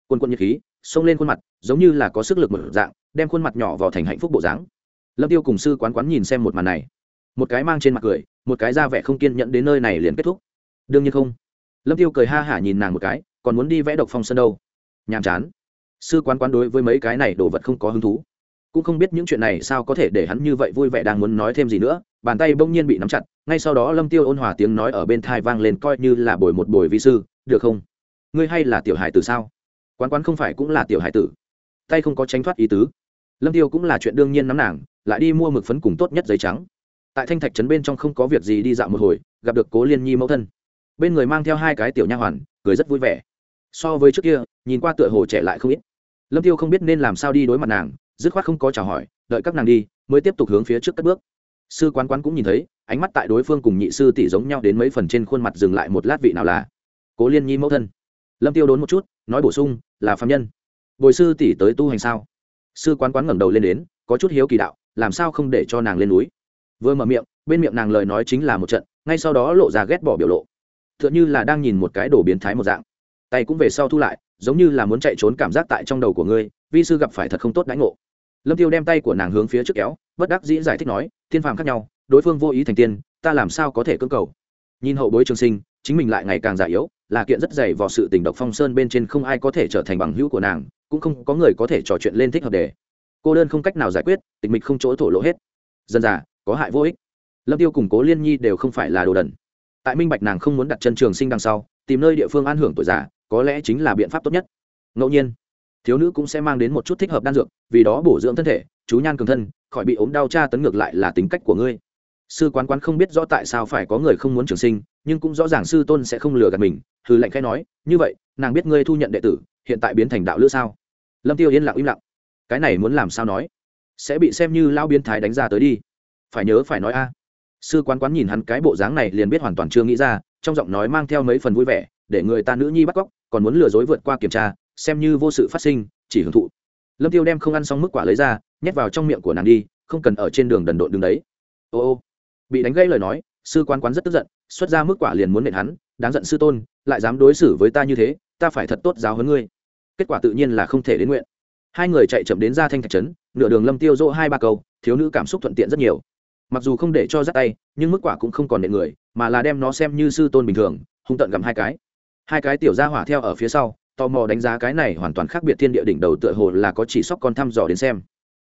Quân quân nhiệt khí xông lên khuôn mặt giống như là có sức lực một dạng đem khuôn mặt nhỏ vào thành hạnh phúc bộ dáng. Lâm tiêu cùng sư quán quán nhìn xem một màn này. Một cái mang trên mặt cười một cái ra vẻ không kiên nhẫn đến nơi này liền kết thúc. Đương nhiên không lâm tiêu cười ha hả nhìn nàng một cái, còn muốn đi vẽ độc phong sân đâu? Nhàm chán. Sư quán quán đối với mấy cái này đồ vật không có hứng thú. Cũng không biết những chuyện này sao có thể để hắn như vậy vui vẻ đang muốn nói thêm gì nữa, bàn tay bỗng nhiên bị nắm chặt, ngay sau đó lâm tiêu ôn hòa tiếng nói ở bên thai vang lên coi như là bồi một bồi vi sư, được không? Ngươi hay là tiểu hải tử sao? Quán quán không phải cũng là tiểu hải tử. Tay không có tránh thoát ý tứ. Lâm tiêu cũng là chuyện đương nhiên nắm nàng, lại đi mua mực phấn cùng tốt nhất giấy trắng. Tại thanh thạch trấn bên trong không có việc gì đi dạo một hồi, gặp được cố liên nhi mẫu thân bên người mang theo hai cái tiểu nha hoàn, cười rất vui vẻ. So với trước kia, nhìn qua tựa hồ trẻ lại không ít. Lâm tiêu không biết nên làm sao đi đối mặt nàng, dứt khoát không có chào hỏi, đợi các nàng đi, mới tiếp tục hướng phía trước cất bước. Sư quán quán cũng nhìn thấy, ánh mắt tại đối phương cùng nhị sư tỷ giống nhau đến mấy phần trên khuôn mặt dừng lại một lát vị nào là cố liên nhi mẫu thân. Lâm tiêu đốn một chút, nói bổ sung, là phạm nhân. Bồi sư tỷ tới tu hành sao? Sư quán quán ngẩng đầu lên đến, có chút hiếu kỳ đạo, làm sao không để cho nàng lên núi? Vừa mở miệng, bên miệng nàng lời nói chính là một trận, ngay sau đó lộ ra ghét bỏ biểu lộ tựa như là đang nhìn một cái đồ biến thái một dạng. Tay cũng về sau thu lại, giống như là muốn chạy trốn cảm giác tại trong đầu của ngươi, vi sư gặp phải thật không tốt đánh ngộ. Lâm tiêu đem tay của nàng hướng phía trước kéo, bất đắc dĩ giải thích nói, thiên phàm khác nhau, đối phương vô ý thành tiên, ta làm sao có thể cưỡng cầu? Nhìn hậu bối trường sinh, chính mình lại ngày càng già yếu, là kiện rất dày vào sự tình độc phong sơn bên trên không ai có thể trở thành bằng hữu của nàng, cũng không có người có thể trò chuyện lên thích hợp đề cô đơn không cách nào giải quyết, tịch mịch không chỗ thổ lộ hết. Dân già, có hại vô ích. Lâm tiêu cùng cố liên nhi đều không phải là đồ đần tại minh bạch nàng không muốn đặt chân trường sinh đằng sau, tìm nơi địa phương an hưởng tuổi già, có lẽ chính là biện pháp tốt nhất. Ngẫu nhiên, thiếu nữ cũng sẽ mang đến một chút thích hợp đan dược, vì đó bổ dưỡng thân thể, chú nhan cường thân, khỏi bị ốm đau tra tấn ngược lại là tính cách của ngươi. Sư quán quán không biết rõ tại sao phải có người không muốn trường sinh, nhưng cũng rõ ràng sư tôn sẽ không lừa gạt mình Hư lệnh khai nói, như vậy, nàng biết ngươi thu nhận đệ tử, hiện tại biến thành đạo lữ sao? Lâm tiêu yên lặng im lặng. Cái này muốn làm sao nói? Sẽ bị xem như lao biến thái đánh ra tới đi. Phải nhớ, phải nói a sư quán quán nhìn hắn cái bộ dáng này liền biết hoàn toàn chưa nghĩ ra, trong giọng nói mang theo mấy phần vui vẻ, để người ta nữ nhi bắt cóc, còn muốn lừa dối vượt qua kiểm tra, xem như vô sự phát sinh, chỉ hưởng thụ. Lâm tiêu đem không ăn xong mức quả lấy ra, nhét vào trong miệng của nàng đi, không cần ở trên đường đần độn đường đấy. Ô ô, bị đánh gây lời nói, sư quan quán rất tức giận, xuất ra mức quả liền muốn nện hắn, đáng giận sư tôn, lại dám đối xử với ta như thế, ta phải thật tốt giáo hơn ngươi. Kết quả tự nhiên là không thể đến nguyện. Hai người chạy chậm đến ra thanh thạch trấn, nửa đường lâm tiêu dỗ hai ba câu, thiếu nữ cảm xúc thuận tiện rất nhiều mặc dù không để cho dắt tay, nhưng mức quả cũng không còn nệ người, mà là đem nó xem như sư tôn bình thường, hung tận gặm hai cái. Hai cái tiểu ra hỏa theo ở phía sau, tò mò đánh giá cái này hoàn toàn khác biệt thiên địa đỉnh đầu tựa hồ là có chỉ sóc con thăm dò đến xem.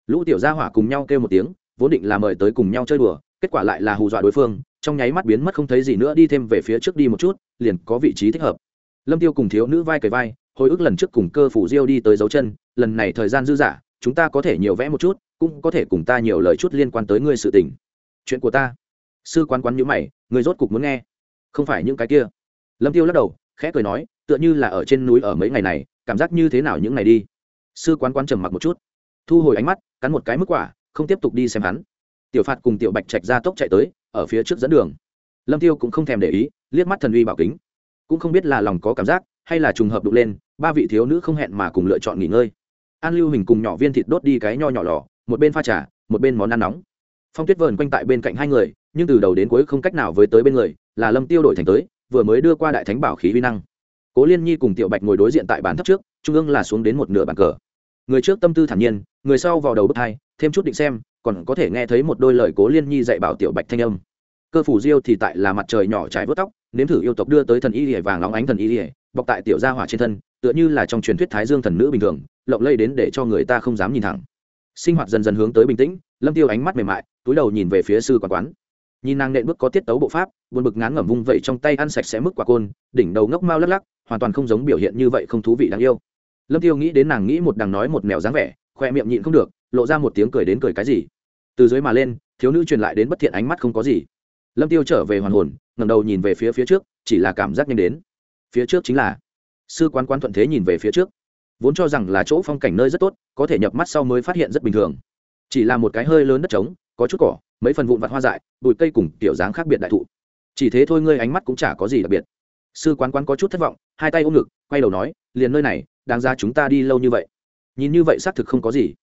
Lũ tiểu gia hỏa cùng nhau kêu một tiếng, vốn định là mời tới cùng nhau chơi đùa, kết quả lại là hù dọa đối phương, trong nháy mắt biến mất không thấy gì nữa, đi thêm về phía trước đi một chút, liền có vị trí thích hợp. Lâm tiêu cùng thiếu nữ vai cầy vai, hồi ức lần trước cùng cơ phủ diêu đi tới dấu chân, lần này thời gian dư dả, chúng ta có thể nhiều vẽ một chút, cũng có thể cùng ta nhiều lời chút liên quan tới ngươi sự tình chuyện của ta. Sư quán quán nhữ mày, người rốt cục muốn nghe. Không phải những cái kia. Lâm tiêu lắc đầu, khẽ cười nói, tựa như là ở trên núi ở mấy ngày này, cảm giác như thế nào những ngày đi? Sư quán quán trầm mặc một chút, thu hồi ánh mắt, cắn một cái mức quả, không tiếp tục đi xem hắn. Tiểu phạt cùng tiểu bạch trạch ra tốc chạy tới, ở phía trước dẫn đường. Lâm tiêu cũng không thèm để ý, liếc mắt thần uy bảo kính. Cũng không biết là lòng có cảm giác, hay là trùng hợp đụng lên, ba vị thiếu nữ không hẹn mà cùng lựa chọn nghỉ ngơi. An lưu hình cùng nhỏ viên thịt đốt đi cái nho nhỏ lò, một bên pha trà, một bên món ăn nóng phong tuyết vờn quanh tại bên cạnh hai người, nhưng từ đầu đến cuối không cách nào với tới bên người, là lâm tiêu đổi thành tới, vừa mới đưa qua đại thánh bảo khí vi năng. Cố liên nhi cùng tiểu bạch ngồi đối diện tại bàn thấp trước, trung ương là xuống đến một nửa bàn cờ. Người trước tâm tư thản nhiên, người sau vào đầu bước hai, thêm chút định xem, còn có thể nghe thấy một đôi lời cố liên nhi dạy bảo tiểu bạch thanh âm. Cơ phủ diêu thì tại là mặt trời nhỏ trải vớt tóc, nếm thử yêu tộc đưa tới thần y lìa vàng óng ánh thần y lìa bọc tại tiểu gia hỏa trên thân, tựa như là trong truyền thuyết thái dương thần nữ bình thường, lộng lây đến để cho người ta không dám nhìn thẳng. Sinh hoạt dần dần hướng tới bình tĩnh lâm tiêu ánh mắt mềm mại, túi đầu nhìn về phía sư quán quán. Nhìn nàng nện bước có tiết tấu bộ pháp, buồn bực ngán ngẩm vung vẩy trong tay ăn sạch sẽ mức quả côn, đỉnh đầu ngốc mau lắc lắc, hoàn toàn không giống biểu hiện như vậy không thú vị đáng yêu. Lâm tiêu nghĩ đến nàng nghĩ một đằng nói một mèo dáng vẻ, khoe miệng nhịn không được, lộ ra một tiếng cười đến cười cái gì. Từ dưới mà lên, thiếu nữ truyền lại đến bất thiện ánh mắt không có gì. Lâm tiêu trở về hoàn hồn, ngẩng đầu nhìn về phía phía trước, chỉ là cảm giác nhanh đến. Phía trước chính là, sư quán quán thuận thế nhìn về phía trước. Vốn cho rằng là chỗ phong cảnh nơi rất tốt, có thể nhập mắt sau mới phát hiện rất bình thường chỉ là một cái hơi lớn đất trống, có chút cỏ, mấy phần vụn vặt hoa dại, bụi cây cùng tiểu dáng khác biệt đại thụ. Chỉ thế thôi ngươi ánh mắt cũng chả có gì đặc biệt. Sư quán quán có chút thất vọng, hai tay ôm ngực, quay đầu nói, liền nơi này, đáng ra chúng ta đi lâu như vậy. Nhìn như vậy xác thực không có gì.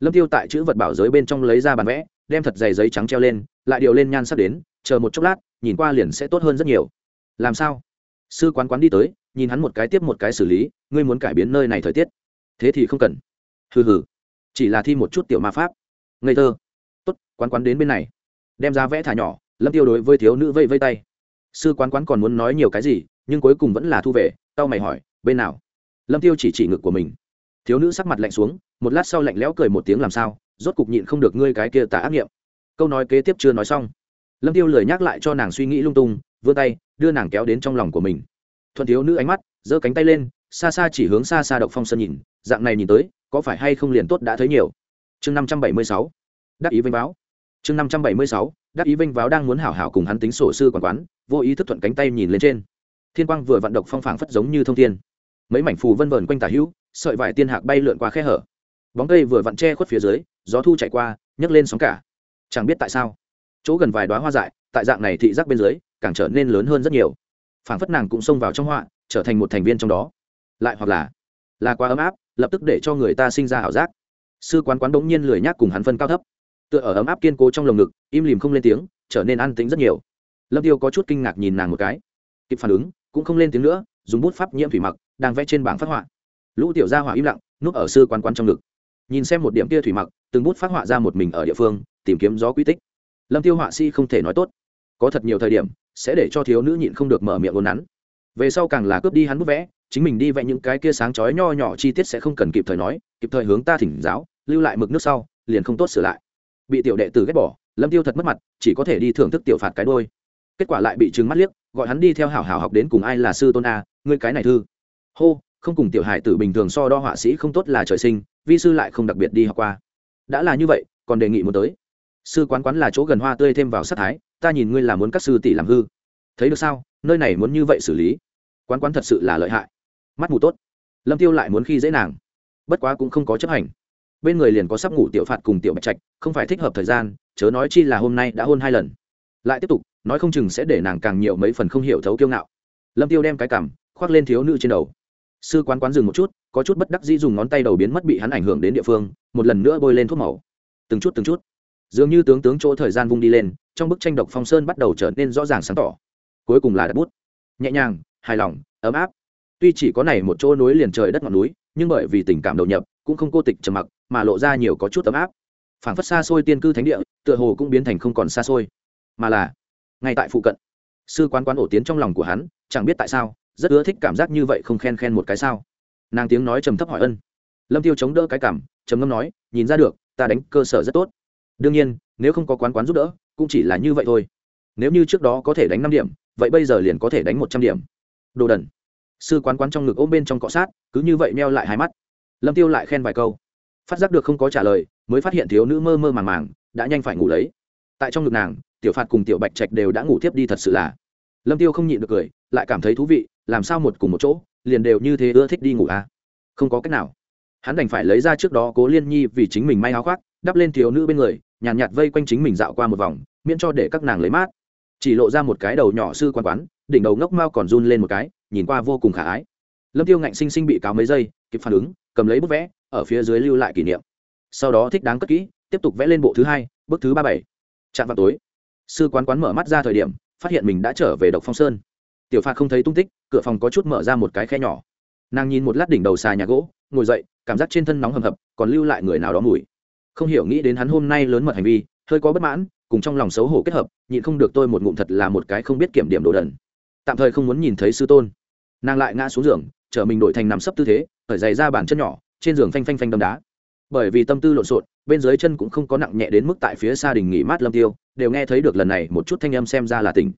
Lâm tiêu tại chữ vật bảo giới bên trong lấy ra bàn vẽ, đem thật dày giấy trắng treo lên, lại điều lên nhan sắc đến, chờ một chốc lát, nhìn qua liền sẽ tốt hơn rất nhiều. Làm sao? Sư quán quán đi tới, nhìn hắn một cái tiếp một cái xử lý, ngươi muốn cải biến nơi này thời tiết. Thế thì không cần. Hừ hừ. Chỉ là thi một chút tiểu ma pháp ngây thơ. Tốt, quán quán đến bên này. Đem ra vẽ thả nhỏ, lâm tiêu đối với thiếu nữ vây vây tay. Sư quán quán còn muốn nói nhiều cái gì, nhưng cuối cùng vẫn là thu về, tao mày hỏi, bên nào? Lâm tiêu chỉ chỉ ngực của mình. Thiếu nữ sắc mặt lạnh xuống, một lát sau lạnh lẽo cười một tiếng làm sao, rốt cục nhịn không được ngươi cái kia tà ác nghiệm. Câu nói kế tiếp chưa nói xong. Lâm tiêu lời nhắc lại cho nàng suy nghĩ lung tung, vươn tay, đưa nàng kéo đến trong lòng của mình. Thuận thiếu nữ ánh mắt, giơ cánh tay lên, xa xa chỉ hướng xa xa độc phong sơn nhìn, dạng này nhìn tới, có phải hay không liền tốt đã thấy nhiều chương năm trăm bảy mươi sáu, đắc ý vinh báo chương năm trăm bảy mươi sáu, đắc ý vinh báo đang muốn hảo hảo cùng hắn tính sổ sư quản quán, vô ý thức thuận cánh tay nhìn lên trên. Thiên quang vừa vận độc phong phảng phất giống như thông thiên. Mấy mảnh phù vân vờn quanh tả hữu, sợi vải tiên hạc bay lượn qua khe hở. Bóng cây vừa vặn che khuất phía dưới, gió thu chạy qua, nhấc lên sóng cả. Chẳng biết tại sao, chỗ gần vài đoá hoa dại, tại dạng này thị giác bên dưới, càng trở nên lớn hơn rất nhiều. Phảng phất nàng cũng xông vào trong họa, trở thành một thành viên trong đó. Lại hoặc là là quá ấm áp, lập tức để cho người ta sinh ra ảo giác sư quán quán bỗng nhiên lười nhác cùng hắn phân cao thấp. Tựa ở ấm áp kiên cố trong lồng ngực, im lìm không lên tiếng, trở nên an tĩnh rất nhiều. Lâm tiêu có chút kinh ngạc nhìn nàng một cái. Kịp phản ứng, cũng không lên tiếng nữa, dùng bút pháp nhiễm thủy mặc, đang vẽ trên bảng phát họa. Lũ tiểu gia hỏa im lặng, núp ở sư quán quán trong ngực. Nhìn xem một điểm kia thủy mặc, từng bút phát họa ra một mình ở địa phương, tìm kiếm gió quy tích. Lâm tiêu họa sĩ không thể nói tốt. Có thật nhiều thời điểm, sẽ để cho thiếu nữ nhịn không được mở miệng ngôn nắn. Về sau càng là cướp đi hắn bút vẽ, chính mình đi vẽ những cái kia sáng chói nho nhỏ chi tiết sẽ không cần kịp thời nói, kịp thời hướng ta thỉnh giáo lưu lại mực nước sau, liền không tốt sửa lại. Bị tiểu đệ tử ghét bỏ, lâm tiêu thật mất mặt, chỉ có thể đi thưởng thức tiểu phạt cái đôi kết quả lại bị trừng mắt liếc, gọi hắn đi theo hảo hảo học đến cùng ai là sư tôn a, ngươi cái này thư. Hô, không cùng tiểu hải tử bình thường so đo họa sĩ không tốt là trời sinh, vi sư lại không đặc biệt đi học qua. Đã là như vậy, còn đề nghị muốn tới. Sư quán quán là chỗ gần hoa tươi thêm vào sát thái, ta nhìn ngươi là muốn các sư tỷ làm hư. Thấy được sao? Nơi này muốn như vậy xử lý. Quán quán thật sự là lợi hại. Mắt mù tốt. Lâm tiêu lại muốn khi dễ nàng. Bất quá cũng không có chấp hành bên người liền có sắp ngủ tiểu phạt cùng tiểu bạch trạch, không phải thích hợp thời gian, chớ nói chi là hôm nay đã hôn hai lần. Lại tiếp tục, nói không chừng sẽ để nàng càng nhiều mấy phần không hiểu thấu kiêu ngạo. Lâm tiêu đem cái cảm khoác lên thiếu nữ trên đầu. Sư quán quán dừng một chút, có chút bất đắc dĩ dùng ngón tay đầu biến mất bị hắn ảnh hưởng đến địa phương, một lần nữa bôi lên thuốc màu. Từng chút từng chút. Dường như tướng tướng chỗ thời gian vung đi lên, trong bức tranh độc phong sơn bắt đầu trở nên rõ ràng sáng tỏ. Cuối cùng là đặt bút. Nhẹ nhàng, hài lòng, ấm áp. Tuy chỉ có này một chỗ nối liền trời đất ngọn núi, nhưng bởi vì tình cảm đầu nhập cũng không cô tịch trầm mặc, mà lộ ra nhiều có chút ấm áp. Phảng phất xa xôi tiên cư thánh địa, tựa hồ cũng biến thành không còn xa xôi. Mà là, ngay tại phụ cận, sư quán quán ổ tiến trong lòng của hắn, chẳng biết tại sao, rất ưa thích cảm giác như vậy không khen khen một cái sao. Nàng tiếng nói trầm thấp hỏi ân. Lâm tiêu chống đỡ cái cảm, trầm ngâm nói, nhìn ra được, ta đánh cơ sở rất tốt. Đương nhiên, nếu không có quán quán giúp đỡ, cũng chỉ là như vậy thôi. Nếu như trước đó có thể đánh năm điểm, vậy bây giờ liền có thể đánh một trăm điểm. Đồ đần. Sư quán quán trong ngực ôm bên trong cọ sát, cứ như vậy meo lại hai mắt lâm tiêu lại khen vài câu. Phát giác được không có trả lời mới phát hiện thiếu nữ mơ mơ màng màng đã nhanh phải ngủ lấy. Tại trong ngực nàng tiểu phạt cùng tiểu bạch trạch đều đã ngủ tiếp đi thật sự là. Lâm tiêu không nhịn được cười lại cảm thấy thú vị làm sao một cùng một chỗ liền đều như thế ưa thích đi ngủ à? Không có cách nào. Hắn đành phải lấy ra trước đó cố liên nhi vì chính mình may áo khoác đắp lên thiếu nữ bên người nhàn nhạt, nhạt vây quanh chính mình dạo qua một vòng miễn cho để các nàng lấy mát. Chỉ lộ ra một cái đầu nhỏ sư quan quán đỉnh đầu ngốc mao còn run lên một cái nhìn qua vô cùng khả ái. Lâm tiêu ngạnh sinh sinh bị cáo mấy giây kịp phản ứng cầm lấy bút vẽ, ở phía dưới lưu lại kỷ niệm. Sau đó thích đáng cất kỹ, tiếp tục vẽ lên bộ thứ hai, bức thứ ba bảy. Chạm vào tối. Sư quán quán mở mắt ra thời điểm, phát hiện mình đã trở về độc phong sơn. Tiểu phạt không thấy tung tích, cửa phòng có chút mở ra một cái khe nhỏ. Nàng nhìn một lát đỉnh đầu xà nhà gỗ, ngồi dậy, cảm giác trên thân nóng hầm hập, còn lưu lại người nào đó mùi. Không hiểu nghĩ đến hắn hôm nay lớn mật hành vi, hơi có bất mãn, cùng trong lòng xấu hổ kết hợp, nhịn không được tôi một ngụm thật là một cái không biết kiểm điểm đồ đần. Tạm thời không muốn nhìn thấy sư tôn nàng lại ngã xuống giường chở mình đổi thành nằm sấp tư thế khởi giày ra bàn chân nhỏ, trên giường phanh phanh phanh đâm đá. Bởi vì tâm tư lộn xộn, bên dưới chân cũng không có nặng nhẹ đến mức tại phía xa đình nghỉ mát lâm tiêu, đều nghe thấy được lần này một chút thanh âm xem ra là tỉnh.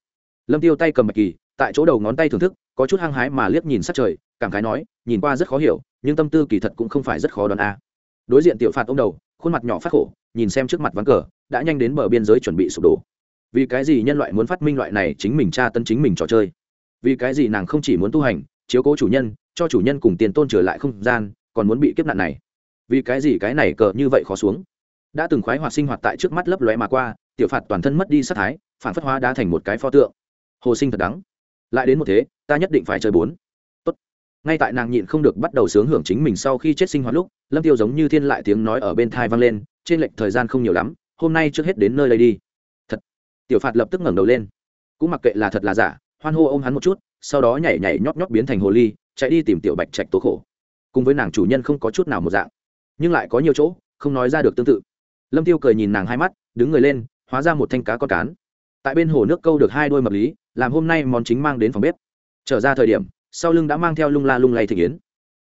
Lâm tiêu tay cầm bạch kỳ, tại chỗ đầu ngón tay thưởng thức, có chút hăng hái mà liếc nhìn sát trời, cảm khái nói, nhìn qua rất khó hiểu, nhưng tâm tư kỳ thật cũng không phải rất khó đoán a. Đối diện tiểu phạt ông đầu, khuôn mặt nhỏ phát khổ, nhìn xem trước mặt ván cờ, đã nhanh đến bờ biên giới chuẩn bị sụp đổ. Vì cái gì nhân loại muốn phát minh loại này chính mình tra tân chính mình trò chơi? Vì cái gì nàng không chỉ muốn tu hành, chiếu cố chủ nhân, cho chủ nhân cùng tiền tôn trở lại không gian, còn muốn bị kiếp nạn này? Vì cái gì cái này cờ như vậy khó xuống? Đã từng khoái hoạt sinh hoạt tại trước mắt lấp lóe mà qua, tiểu phạt toàn thân mất đi sát thái, phản phất hóa đã thành một cái pho tượng. Hồ sinh thật đắng. Lại đến một thế, ta nhất định phải chơi bốn. Tốt. ngay tại nàng nhịn không được bắt đầu sướng hưởng chính mình sau khi chết sinh hoạt lúc, lâm tiêu giống như thiên lại tiếng nói ở bên thai vang lên, trên lệch thời gian không nhiều lắm, hôm nay trước hết đến nơi đây đi. Thật. Tiểu phạt lập tức ngẩng đầu lên. Cũng mặc kệ là thật là giả hoan hô ôm hắn một chút, sau đó nhảy nhảy nhót nhót biến thành hồ ly, chạy đi tìm tiểu bạch trạch tố khổ. Cùng với nàng chủ nhân không có chút nào một dạng, nhưng lại có nhiều chỗ không nói ra được tương tự. Lâm tiêu cười nhìn nàng hai mắt, đứng người lên, hóa ra một thanh cá con cán. Tại bên hồ nước câu được hai đôi mập lý, làm hôm nay món chính mang đến phòng bếp. Trở ra thời điểm, sau lưng đã mang theo lung la lung lay thị kiến.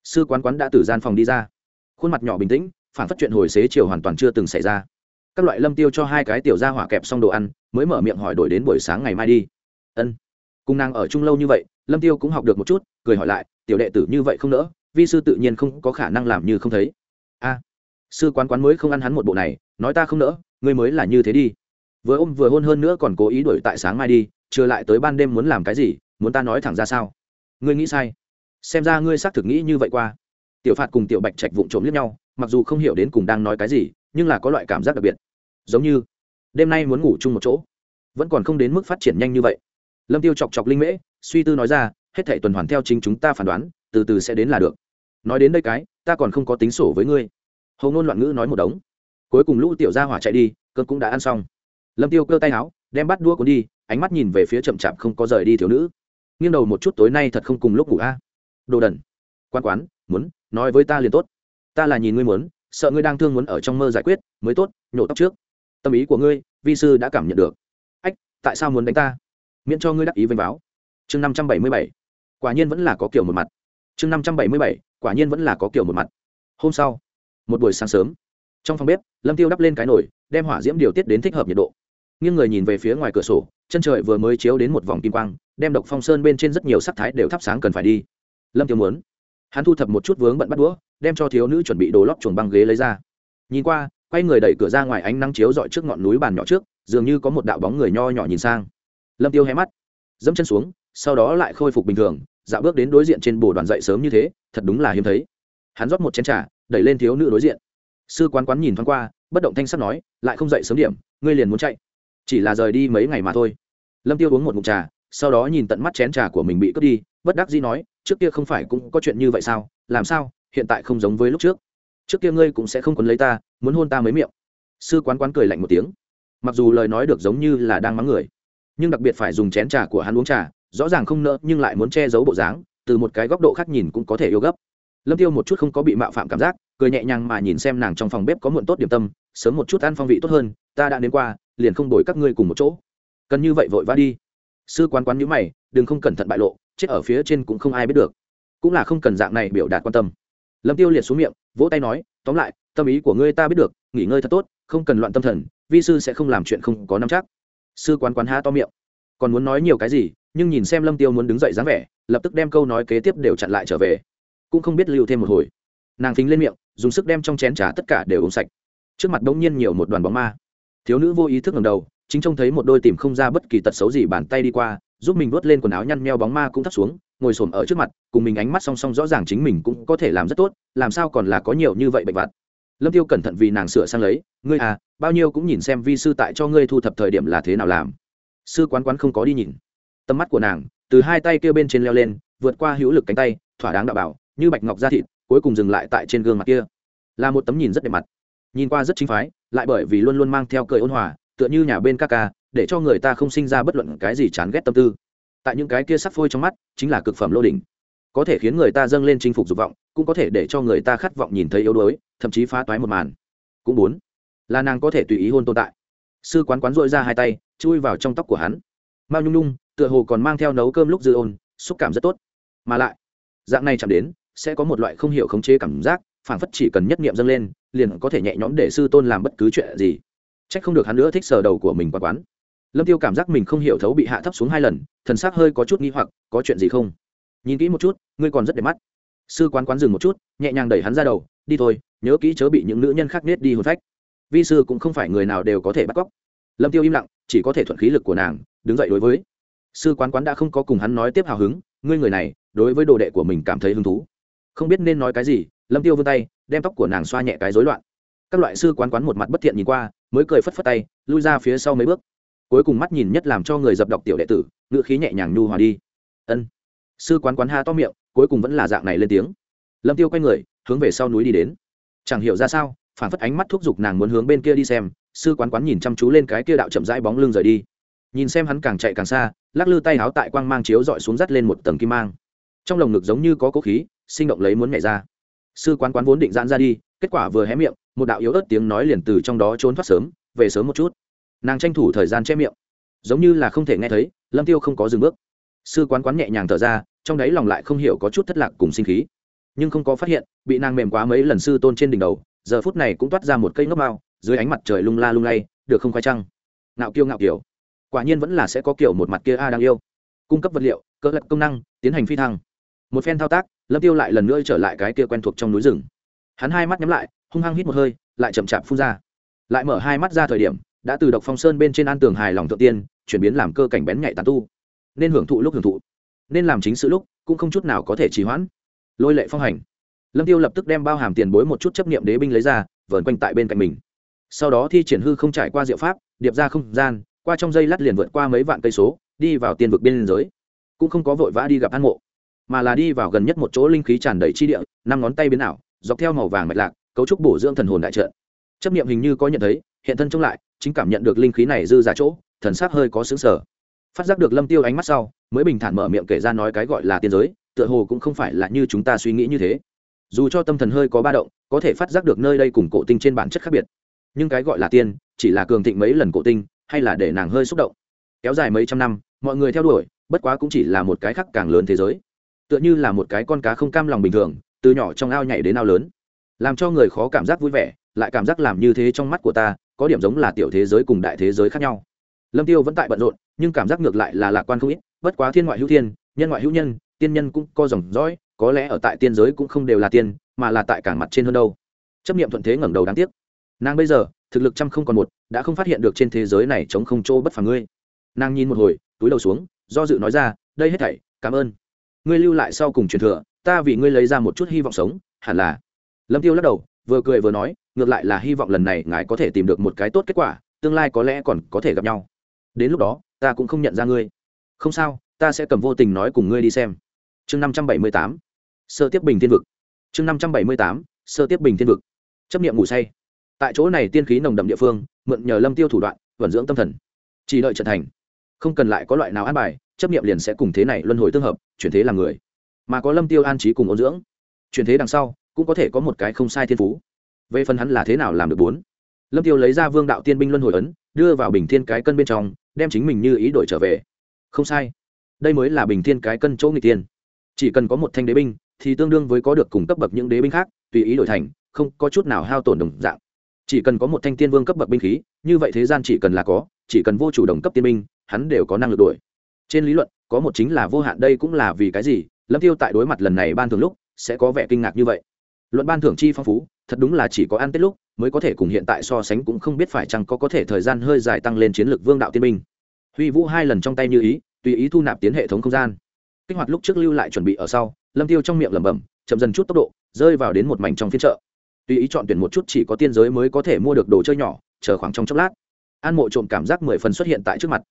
Sư quán quán đã từ gian phòng đi ra. Khuôn mặt nhỏ bình tĩnh phản phát chuyện hồi xế chiều hoàn toàn chưa từng xảy ra. Các loại lâm tiêu cho hai cái tiểu ra hỏa kẹp xong đồ ăn, mới mở miệng hỏi đổi đến buổi sáng ngày mai đi. Ân cung nàng ở chung lâu như vậy, lâm tiêu cũng học được một chút, cười hỏi lại, tiểu đệ tử như vậy không nỡ, vi sư tự nhiên không có khả năng làm như không thấy. A, sư quán quán mới không ăn hắn một bộ này, nói ta không nỡ, ngươi mới là như thế đi. Vừa ôm vừa hôn hơn nữa còn cố ý đuổi tại sáng mai đi, chưa lại tới ban đêm muốn làm cái gì, muốn ta nói thẳng ra sao? Ngươi nghĩ sai. Xem ra ngươi xác thực nghĩ như vậy qua. Tiểu phạt cùng tiểu bạch trạch vụng trộm liếc nhau, mặc dù không hiểu đến cùng đang nói cái gì, nhưng là có loại cảm giác đặc biệt. Giống như đêm nay muốn ngủ chung một chỗ, vẫn còn không đến mức phát triển nhanh như vậy lâm tiêu chọc chọc linh mễ, suy tư nói ra, hết thảy tuần hoàn theo chính chúng ta phán đoán, từ từ sẽ đến là được. Nói đến đây cái, ta còn không có tính sổ với ngươi. Hầu ngôn loạn ngữ nói một đống. Cuối cùng lũ tiểu gia hỏa chạy đi, cơn cũng đã ăn xong. Lâm tiêu cơ tay áo đem bắt đua cuốn đi, ánh mắt nhìn về phía chậm chạp không có rời đi thiếu nữ. Nghiêng đầu một chút tối nay thật không cùng lúc ngủ a. Đồ đần. Quan quán, muốn, nói với ta liền tốt. Ta là nhìn ngươi muốn, sợ ngươi đang thương muốn ở trong mơ giải quyết, mới tốt, nhổ tóc trước. Tâm ý của ngươi, vi sư đã cảm nhận được. Ách, tại sao muốn đánh ta? Miễn cho ngươi đắc ý vênh báo chương năm trăm bảy mươi bảy, quả nhiên vẫn là có kiểu một mặt. Chương năm trăm bảy mươi bảy, quả nhiên vẫn là có kiểu một mặt. Hôm sau, một buổi sáng sớm, trong phòng bếp, lâm tiêu đắp lên cái nồi, đem hỏa diễm điều tiết đến thích hợp nhiệt độ. Nghiêng người nhìn về phía ngoài cửa sổ, chân trời vừa mới chiếu đến một vòng kim quang, đem độc phong sơn bên trên rất nhiều sắc thái đều thắp sáng cần phải đi. Lâm tiêu muốn, hắn thu thập một chút vướng bận bắt đũa, đem cho thiếu nữ chuẩn bị đồ lót chuồng băng ghế lấy ra. Nhìn qua, quay người đẩy cửa ra ngoài ánh nắng chiếu dọi trước ngọn núi bàn nhỏ trước, dường như có một đạo bóng người nho nhỏ nhìn sang lâm tiêu hé mắt, dẫm chân xuống, sau đó lại khôi phục bình thường, dạo bước đến đối diện trên bồ đoàn dậy sớm như thế, thật đúng là hiếm thấy. Hắn rót một chén trà, đẩy lên thiếu nữ đối diện. Sư quán quán nhìn thoáng qua, bất động thanh sắt nói, lại không dậy sớm điểm, ngươi liền muốn chạy. Chỉ là rời đi mấy ngày mà thôi. Lâm tiêu uống một ngụm trà, sau đó nhìn tận mắt chén trà của mình bị cướp đi, bất đắc dĩ nói, trước kia không phải cũng có chuyện như vậy sao? Làm sao? Hiện tại không giống với lúc trước. Trước kia ngươi cũng sẽ không quấn lấy ta, muốn hôn ta mấy miệng. Sư quán quán cười lạnh một tiếng. Mặc dù lời nói được giống như là đang mắng người nhưng đặc biệt phải dùng chén trà của hắn uống trà, rõ ràng không nỡ nhưng lại muốn che giấu bộ dáng, từ một cái góc độ khác nhìn cũng có thể yêu gấp. Lâm tiêu một chút không có bị mạo phạm cảm giác, cười nhẹ nhàng mà nhìn xem nàng trong phòng bếp có muộn tốt điểm tâm, sớm một chút ăn phong vị tốt hơn, ta đã đến qua, liền không đổi các ngươi cùng một chỗ. Cần như vậy vội vã đi. Sư quán quán nhíu mày, đừng không cẩn thận bại lộ, chết ở phía trên cũng không ai biết được. Cũng là không cần dạng này biểu đạt quan tâm. Lâm tiêu liệt xuống miệng, vỗ tay nói, tóm lại, tâm ý của ngươi ta biết được, nghỉ ngơi thật tốt, không cần loạn tâm thần, vi sư sẽ không làm chuyện không có nắm chắc sư quán quán há to miệng. Còn muốn nói nhiều cái gì, nhưng nhìn xem lâm tiêu muốn đứng dậy dáng vẻ, lập tức đem câu nói kế tiếp đều chặn lại trở về. Cũng không biết lưu thêm một hồi. Nàng phính lên miệng, dùng sức đem trong chén trà tất cả đều uống sạch. Trước mặt bỗng nhiên nhiều một đoàn bóng ma. Thiếu nữ vô ý thức ngầm đầu, chính trông thấy một đôi tìm không ra bất kỳ tật xấu gì bàn tay đi qua, giúp mình vớt lên quần áo nhăn meo bóng ma cũng thắt xuống, ngồi xổm ở trước mặt, cùng mình ánh mắt song song rõ ràng chính mình cũng có thể làm rất tốt, làm sao còn là có nhiều như vậy bệnh vặt lâm tiêu cẩn thận vì nàng sửa sang lấy, ngươi à bao nhiêu cũng nhìn xem vi sư tại cho ngươi thu thập thời điểm là thế nào làm. Sư quán quán không có đi nhìn. Tầm mắt của nàng, từ hai tay kia bên trên leo lên, vượt qua hữu lực cánh tay, thỏa đáng đạo bảo, như bạch ngọc da thịt, cuối cùng dừng lại tại trên gương mặt kia. Là một tấm nhìn rất đẹp mặt. Nhìn qua rất chính phái, lại bởi vì luôn luôn mang theo cười ôn hòa, tựa như nhà bên ca ca, để cho người ta không sinh ra bất luận cái gì chán ghét tâm tư. Tại những cái kia sắc phôi trong mắt, chính là cực phẩm lô đỉnh. Có thể khiến người ta dâng lên chinh phục dục vọng, cũng có thể để cho người ta khát vọng nhìn thấy yếu đuối thậm chí phá toái một màn. Cũng bốn, là nàng có thể tùy ý hôn tồn tại. Sư quán quán dội ra hai tay, chui vào trong tóc của hắn. Mao nhung nhung, tựa hồ còn mang theo nấu cơm lúc dư ôn, xúc cảm rất tốt. Mà lại, dạng này chạm đến, sẽ có một loại không hiểu khống chế cảm giác, phảng phất chỉ cần nhất niệm dâng lên, liền có thể nhẹ nhõm để sư tôn làm bất cứ chuyện gì. Trách không được hắn nữa thích sờ đầu của mình quán quán. Lâm tiêu cảm giác mình không hiểu thấu bị hạ thấp xuống hai lần, thần sắc hơi có chút nghi hoặc, có chuyện gì không? Nhìn kỹ một chút, ngươi còn rất đẹp mắt. Sư quán quán dừng một chút, nhẹ nhàng đẩy hắn ra đầu, đi thôi nhớ kỹ chớ bị những nữ nhân khác nết đi hồn phách. Vi sư cũng không phải người nào đều có thể bắt cóc. Lâm tiêu im lặng, chỉ có thể thuận khí lực của nàng, đứng dậy đối với. Sư quán quán đã không có cùng hắn nói tiếp hào hứng, ngươi người này, đối với đồ đệ của mình cảm thấy hứng thú. Không biết nên nói cái gì, lâm tiêu vươn tay, đem tóc của nàng xoa nhẹ cái rối loạn. Các loại sư quán quán một mặt bất thiện nhìn qua, mới cười phất phất tay, lui ra phía sau mấy bước. Cuối cùng mắt nhìn nhất làm cho người dập đọc tiểu đệ tử, ngựa khí nhẹ nhàng nhu hòa đi. Ân. Sư quán quán ha to miệng, cuối cùng vẫn là dạng này lên tiếng. Lâm tiêu quay người, hướng về sau núi đi đến chẳng hiểu ra sao, phản phất ánh mắt thúc giục nàng muốn hướng bên kia đi xem, sư quán quán nhìn chăm chú lên cái kia đạo chậm rãi bóng lưng rời đi. Nhìn xem hắn càng chạy càng xa, lắc lư tay háo tại quang mang chiếu dọi xuống dắt lên một tầng kim mang. Trong lồng ngực giống như có cố khí, sinh động lấy muốn nhảy ra. Sư quán quán vốn định giãn ra đi, kết quả vừa hé miệng, một đạo yếu ớt tiếng nói liền từ trong đó trốn thoát sớm, về sớm một chút. Nàng tranh thủ thời gian che miệng. Giống như là không thể nghe thấy, lâm tiêu không có dừng bước. Sư quán quán nhẹ nhàng thở ra, trong đấy lòng lại không hiểu có chút thất lạc cùng sinh khí nhưng không có phát hiện, bị nàng mềm quá mấy lần sư tôn trên đỉnh đầu, giờ phút này cũng toát ra một cây ngốc mao, dưới ánh mặt trời lung la lung lay, được không khoai trăng ngạo kiêu ngạo kiểu. Quả nhiên vẫn là sẽ có kiểu một mặt kia a đang yêu. Cung cấp vật liệu, cơ lập công năng, tiến hành phi thăng. Một phen thao tác, lâm tiêu lại lần nữa trở lại cái kia quen thuộc trong núi rừng. Hắn hai mắt nhắm lại, hung hăng hít một hơi, lại chậm chạp phun ra. Lại mở hai mắt ra thời điểm, đã từ độc phong sơn bên trên an tường hài lòng thượng tiên, chuyển biến làm cơ cảnh bén nhạy tàn tu. Nên hưởng thụ lúc hưởng thụ. Nên làm chính sự lúc, cũng không chút nào có thể trì hoãn lôi lệ phong hành. Lâm tiêu lập tức đem bao hàm tiền bối một chút chấp niệm đế binh lấy ra, vờn quanh tại bên cạnh mình. Sau đó thi triển hư không trải qua diệu pháp, điệp ra không gian, qua trong dây lát liền vượt qua mấy vạn cây số, đi vào tiên vực biên giới. Cũng không có vội vã đi gặp an mộ, mà là đi vào gần nhất một chỗ linh khí tràn đầy chi địa, năm ngón tay biến ảo, dọc theo màu vàng mạch lạc, cấu trúc bổ dưỡng thần hồn đại trận. Chấp niệm hình như có nhận thấy, hiện thân trông lại, chính cảm nhận được linh khí này dư ra chỗ, thần sắc hơi có xứng sở phát giác được lâm tiêu ánh mắt sau, mới bình thản mở miệng kể ra nói cái gọi là tiên giới tựa hồ cũng không phải là như chúng ta suy nghĩ như thế. Dù cho tâm thần hơi có ba động, có thể phát giác được nơi đây cùng cổ tinh trên bản chất khác biệt. Nhưng cái gọi là tiên, chỉ là cường thịnh mấy lần cổ tinh, hay là để nàng hơi xúc động. Kéo dài mấy trăm năm, mọi người theo đuổi, bất quá cũng chỉ là một cái khác càng lớn thế giới. Tựa như là một cái con cá không cam lòng bình thường, từ nhỏ trong ao nhảy đến ao lớn. Làm cho người khó cảm giác vui vẻ, lại cảm giác làm như thế trong mắt của ta, có điểm giống là tiểu thế giới cùng đại thế giới khác nhau. Lâm tiêu vẫn tại bận rộn, nhưng cảm giác ngược lại là lạc quan không ít, bất quá thiên ngoại hữu thiên, nhân ngoại hữu nhân tiên nhân cũng có dòng dõi, có lẽ ở tại tiên giới cũng không đều là tiên, mà là tại cảng mặt trên hơn đâu. Chấp niệm thuận thế ngẩng đầu đáng tiếc. Nàng bây giờ, thực lực trăm không còn một, đã không phát hiện được trên thế giới này chống không chỗ bất phà ngươi. Nàng nhìn một hồi, túi đầu xuống, do dự nói ra, đây hết thảy, cảm ơn. Ngươi lưu lại sau cùng truyền thừa, ta vì ngươi lấy ra một chút hy vọng sống, hẳn là. Lâm tiêu lắc đầu, vừa cười vừa nói, ngược lại là hy vọng lần này ngài có thể tìm được một cái tốt kết quả, tương lai có lẽ còn có thể gặp nhau. Đến lúc đó, ta cũng không nhận ra ngươi. Không sao, ta sẽ cầm vô tình nói cùng ngươi đi xem chương năm trăm bảy mươi tám, sơ tiếp bình thiên vực. Chương năm trăm bảy mươi tám, sơ tiếp bình thiên vực. Chấp nghiệm ngủ say. Tại chỗ này tiên khí nồng đậm địa phương, mượn nhờ lâm tiêu thủ đoạn, vận dưỡng tâm thần. Chỉ đợi trận thành. Không cần lại có loại nào an bài, chấp nghiệm liền sẽ cùng thế này luân hồi tương hợp, chuyển thế làm người. Mà có lâm tiêu an trí cùng ôn dưỡng. Chuyển thế đằng sau, cũng có thể có một cái không sai thiên phú. Về phần hắn là thế nào làm được bốn? Lâm tiêu lấy ra vương đạo tiên binh luân hồi ấn, đưa vào bình thiên cái cân bên trong, đem chính mình như ý đổi trở về. Không sai. Đây mới là bình thiên cái cân chỗ nghịch tiên chỉ cần có một thanh đế binh, thì tương đương với có được cùng cấp bậc những đế binh khác, tùy ý đổi thành, không có chút nào hao tổn đồng dạng. Chỉ cần có một thanh tiên vương cấp bậc binh khí, như vậy thế gian chỉ cần là có, chỉ cần vô chủ đồng cấp tiên binh, hắn đều có năng lực đổi. Trên lý luận, có một chính là vô hạn, đây cũng là vì cái gì? Lâm tiêu tại đối mặt lần này ban thường lúc, sẽ có vẻ kinh ngạc như vậy. Luận ban thưởng chi phong phú, thật đúng là chỉ có ăn tết lúc, mới có thể cùng hiện tại so sánh cũng không biết phải chăng có có thể thời gian hơi dài tăng lên chiến lược vương đạo tiên binh. Huy vũ hai lần trong tay như ý, tùy ý thu nạp tiến hệ thống không gian kích hoạt lúc trước lưu lại chuẩn bị ở sau, lâm tiêu trong miệng lẩm bẩm, chậm dần chút tốc độ, rơi vào đến một mảnh trong phiên chợ. Tùy ý chọn tuyển một chút chỉ có tiên giới mới có thể mua được đồ chơi nhỏ, chờ khoảng trong chốc lát, an mộ trộm cảm giác mười phần xuất hiện tại trước mặt.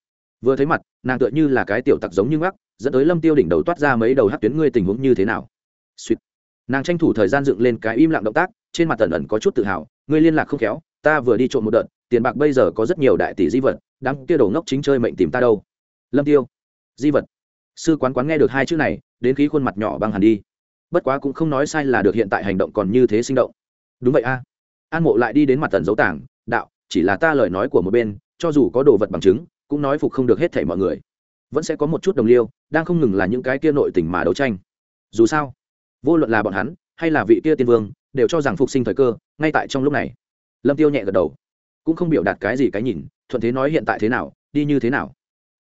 Vừa thấy mặt, nàng tựa như là cái tiểu tặc giống như ngắc, dẫn tới lâm tiêu đỉnh đầu toát ra mấy đầu hát tuyến ngươi tình huống như thế nào. Suýt. Nàng tranh thủ thời gian dựng lên cái im lặng động tác, trên mặt tần ẩn có chút tự hào, ngươi liên lạc không khéo, ta vừa đi trộm một đợt, tiền bạc bây giờ có rất nhiều đại tỷ di vật đang kia đồ ngốc chính chơi mệnh tìm ta đâu. Lâm tiêu. Di vật sư quán quán nghe được hai chữ này, đến khí khuôn mặt nhỏ băng hẳn đi. Bất quá cũng không nói sai là được hiện tại hành động còn như thế sinh động. Đúng vậy a. An mộ lại đi đến mặt tần dấu tảng, đạo, chỉ là ta lời nói của một bên, cho dù có đồ vật bằng chứng, cũng nói phục không được hết thảy mọi người. Vẫn sẽ có một chút đồng liêu, đang không ngừng là những cái kia nội tình mà đấu tranh. Dù sao, vô luận là bọn hắn, hay là vị kia tiên vương, đều cho rằng phục sinh thời cơ, ngay tại trong lúc này. Lâm tiêu nhẹ gật đầu, cũng không biểu đạt cái gì cái nhìn, thuận thế nói hiện tại thế nào, đi như thế nào.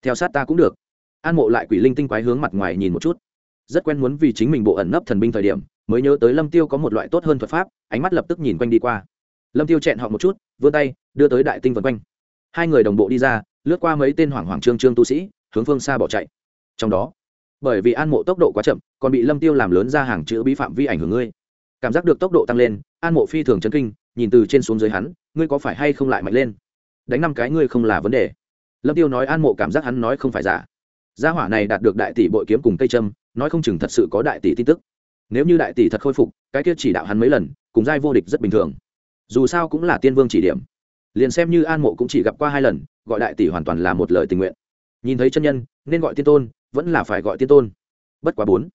Theo sát ta cũng được an mộ lại quỷ linh tinh quái hướng mặt ngoài nhìn một chút. Rất quen muốn vì chính mình bộ ẩn nấp thần binh thời điểm, mới nhớ tới lâm tiêu có một loại tốt hơn thuật pháp, ánh mắt lập tức nhìn quanh đi qua. Lâm tiêu chẹn họ một chút, vươn tay, đưa tới đại tinh vân quanh. Hai người đồng bộ đi ra, lướt qua mấy tên hoảng hoảng trương trương tu sĩ, hướng phương xa bỏ chạy. Trong đó, bởi vì an mộ tốc độ quá chậm, còn bị lâm tiêu làm lớn ra hàng chữ bí phạm vi ảnh hưởng ngươi. Cảm giác được tốc độ tăng lên, an mộ phi thường chấn kinh, nhìn từ trên xuống dưới hắn, ngươi có phải hay không lại mạnh lên? Đánh năm cái ngươi không là vấn đề. Lâm tiêu nói an mộ cảm giác hắn nói không phải giả gia hỏa này đạt được đại tỷ bội kiếm cùng cây trâm nói không chừng thật sự có đại tỷ tin tức. Nếu như đại tỷ thật khôi phục, cái kia chỉ đạo hắn mấy lần, cùng giai vô địch rất bình thường. Dù sao cũng là tiên vương chỉ điểm. Liền xem như an mộ cũng chỉ gặp qua hai lần, gọi đại tỷ hoàn toàn là một lời tình nguyện. Nhìn thấy chân nhân, nên gọi tiên tôn, vẫn là phải gọi tiên tôn. Bất quá bốn.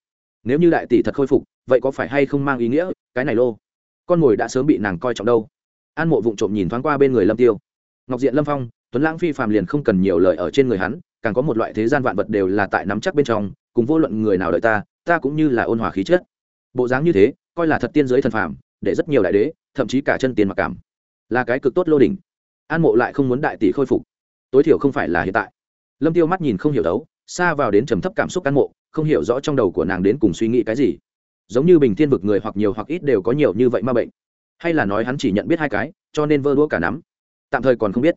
Nếu như đại tỷ thật khôi phục, vậy có phải hay không mang ý nghĩa, cái này lô? Con mồi đã sớm bị nàng coi trọng đâu. An mộ vụng trộm nhìn thoáng qua bên người lâm tiêu. Ngọc diện lâm phong, tuấn lãng phi phàm liền không cần nhiều lời ở trên người hắn càng có một loại thế gian vạn vật đều là tại nắm chắc bên trong, cùng vô luận người nào đợi ta ta cũng như là ôn hòa khí chất. Bộ dáng như thế, coi là thật tiên giới thần phàm, để rất nhiều đại đế, thậm chí cả chân tiền mặc cảm. Là cái cực tốt lô đỉnh. An mộ lại không muốn đại tỷ khôi phục. Tối thiểu không phải là hiện tại. Lâm tiêu mắt nhìn không hiểu đấu, xa vào đến trầm thấp cảm xúc an mộ, không hiểu rõ trong đầu của nàng đến cùng suy nghĩ cái gì. Giống như bình thiên vực người hoặc nhiều hoặc ít đều có nhiều như vậy ma bệnh. Hay là nói hắn chỉ nhận biết hai cái, cho nên vơ đũa cả nắm. Tạm thời còn không biết.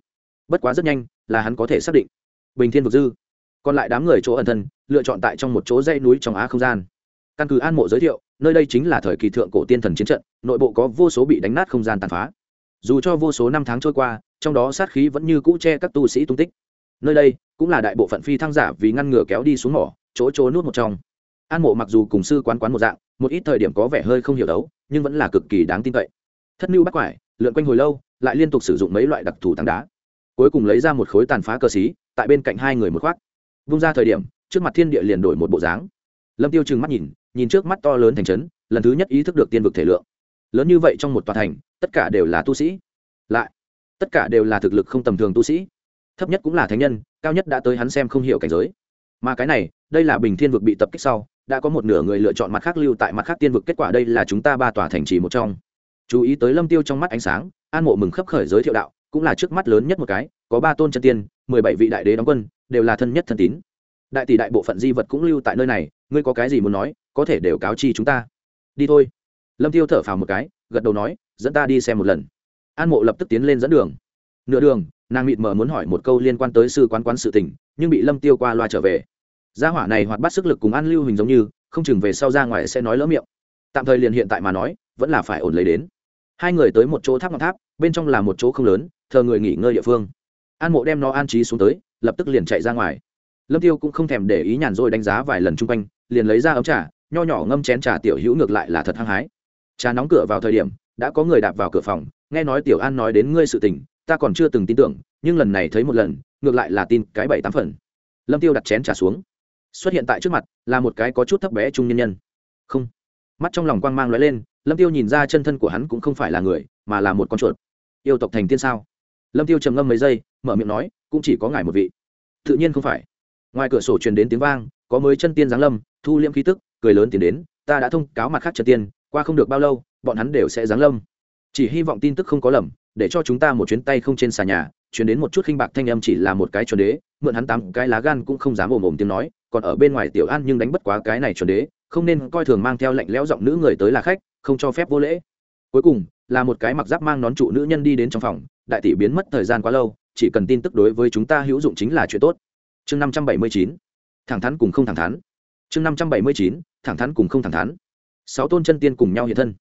Bất quá rất nhanh, là hắn có thể xác định bình thiên vực dư. Còn lại đám người chỗ ẩn thân, lựa chọn tại trong một chỗ dãy núi trong á không gian. Căn cứ an mộ giới thiệu, nơi đây chính là thời kỳ thượng cổ tiên thần chiến trận, nội bộ có vô số bị đánh nát không gian tàn phá. Dù cho vô số năm tháng trôi qua, trong đó sát khí vẫn như cũ che các tu sĩ tung tích. Nơi đây cũng là đại bộ phận phi thăng giả vì ngăn ngừa kéo đi xuống mỏ, chỗ chỗ nuốt một trong. An mộ mặc dù cùng sư quán quán một dạng, một ít thời điểm có vẻ hơi không hiểu đấu, nhưng vẫn là cực kỳ đáng tin cậy. Thất mưu bắt quải, lượn quanh hồi lâu, lại liên tục sử dụng mấy loại đặc thù tảng đá. Cuối cùng lấy ra một khối tàn phá cờ xí tại bên cạnh hai người một khoác. Vung ra thời điểm, trước mặt thiên địa liền đổi một bộ dáng. Lâm tiêu trừng mắt nhìn nhìn trước mắt to lớn thành trấn, lần thứ nhất ý thức được tiên vực thể lượng. Lớn như vậy trong một tòa thành, tất cả đều là tu sĩ. Lại, tất cả đều là thực lực không tầm thường tu sĩ. Thấp nhất cũng là thánh nhân, cao nhất đã tới hắn xem không hiểu cảnh giới. Mà cái này, đây là bình thiên vực bị tập kích sau, đã có một nửa người lựa chọn mặt khác lưu tại mặt khác tiên vực, kết quả đây là chúng ta ba tòa thành trì một trong. Chú ý tới lâm tiêu trong mắt ánh sáng, an mộ mừng khấp khởi giới thiệu đạo cũng là trước mắt lớn nhất một cái, có ba tôn chân tiên, mười bảy vị đại đế đóng quân, đều là thân nhất thân tín. Đại tỷ đại bộ phận di vật cũng lưu tại nơi này, ngươi có cái gì muốn nói, có thể đều cáo chi chúng ta. Đi thôi. Lâm tiêu thở phào một cái, gật đầu nói, dẫn ta đi xem một lần. An mộ lập tức tiến lên dẫn đường. Nửa đường, nàng mịt mờ muốn hỏi một câu liên quan tới sư quán quán sự tình, nhưng bị lâm tiêu qua loa trở về. Gia hỏa này hoạt bắt sức lực cùng an lưu hình giống như, không chừng về sau ra ngoài sẽ nói lỡ miệng. Tạm thời liền hiện tại mà nói, vẫn là phải ổn lấy đến hai người tới một chỗ tháp ngọn tháp, bên trong là một chỗ không lớn, thờ người nghỉ ngơi địa phương. An mộ đem nó an trí xuống tới, lập tức liền chạy ra ngoài. Lâm tiêu cũng không thèm để ý nhàn rồi đánh giá vài lần chung quanh, liền lấy ra ấm trà, nho nhỏ ngâm chén trà tiểu hữu ngược lại là thật hăng hái. Trà nóng cửa vào thời điểm, đã có người đạp vào cửa phòng, nghe nói tiểu an nói đến ngươi sự tình, ta còn chưa từng tin tưởng, nhưng lần này thấy một lần, ngược lại là tin cái bảy tám phần. Lâm tiêu đặt chén trà xuống. Xuất hiện tại trước mặt, là một cái có chút thấp bé trung nhân nhân. Không. Mắt trong lòng quang mang lóe lên lâm tiêu nhìn ra chân thân của hắn cũng không phải là người, mà là một con chuột. Yêu tộc thành tiên sao? Lâm tiêu trầm ngâm mấy giây, mở miệng nói, cũng chỉ có ngài một vị. Tự nhiên không phải. Ngoài cửa sổ truyền đến tiếng vang, có mới chân tiên giáng lâm, thu liễm khí tức, cười lớn tiến đến, ta đã thông cáo mặt khác chân tiên, qua không được bao lâu, bọn hắn đều sẽ giáng lâm. Chỉ hy vọng tin tức không có lầm, để cho chúng ta một chuyến tay không trên xà nhà chuyển đến một chút khinh bạc thanh âm chỉ là một cái chuẩn đế, mượn hắn tám cái lá gan cũng không dám ồm ồm tiếng nói, còn ở bên ngoài tiểu an nhưng đánh bất quá cái này chuẩn đế không nên coi thường mang theo lệnh lẽo giọng nữ người tới là khách, không cho phép vô lễ. Cuối cùng, là một cái mặc giáp mang nón trụ nữ nhân đi đến trong phòng, đại tỷ biến mất thời gian quá lâu, chỉ cần tin tức đối với chúng ta hữu dụng chính là chuyện tốt. Chương năm trăm bảy mươi chín, thẳng thắn cùng không thẳng thắn. Chương năm trăm bảy mươi chín, thẳng thắn cùng không thẳng thắn. Sáu tôn chân tiên cùng nhau hiện thân.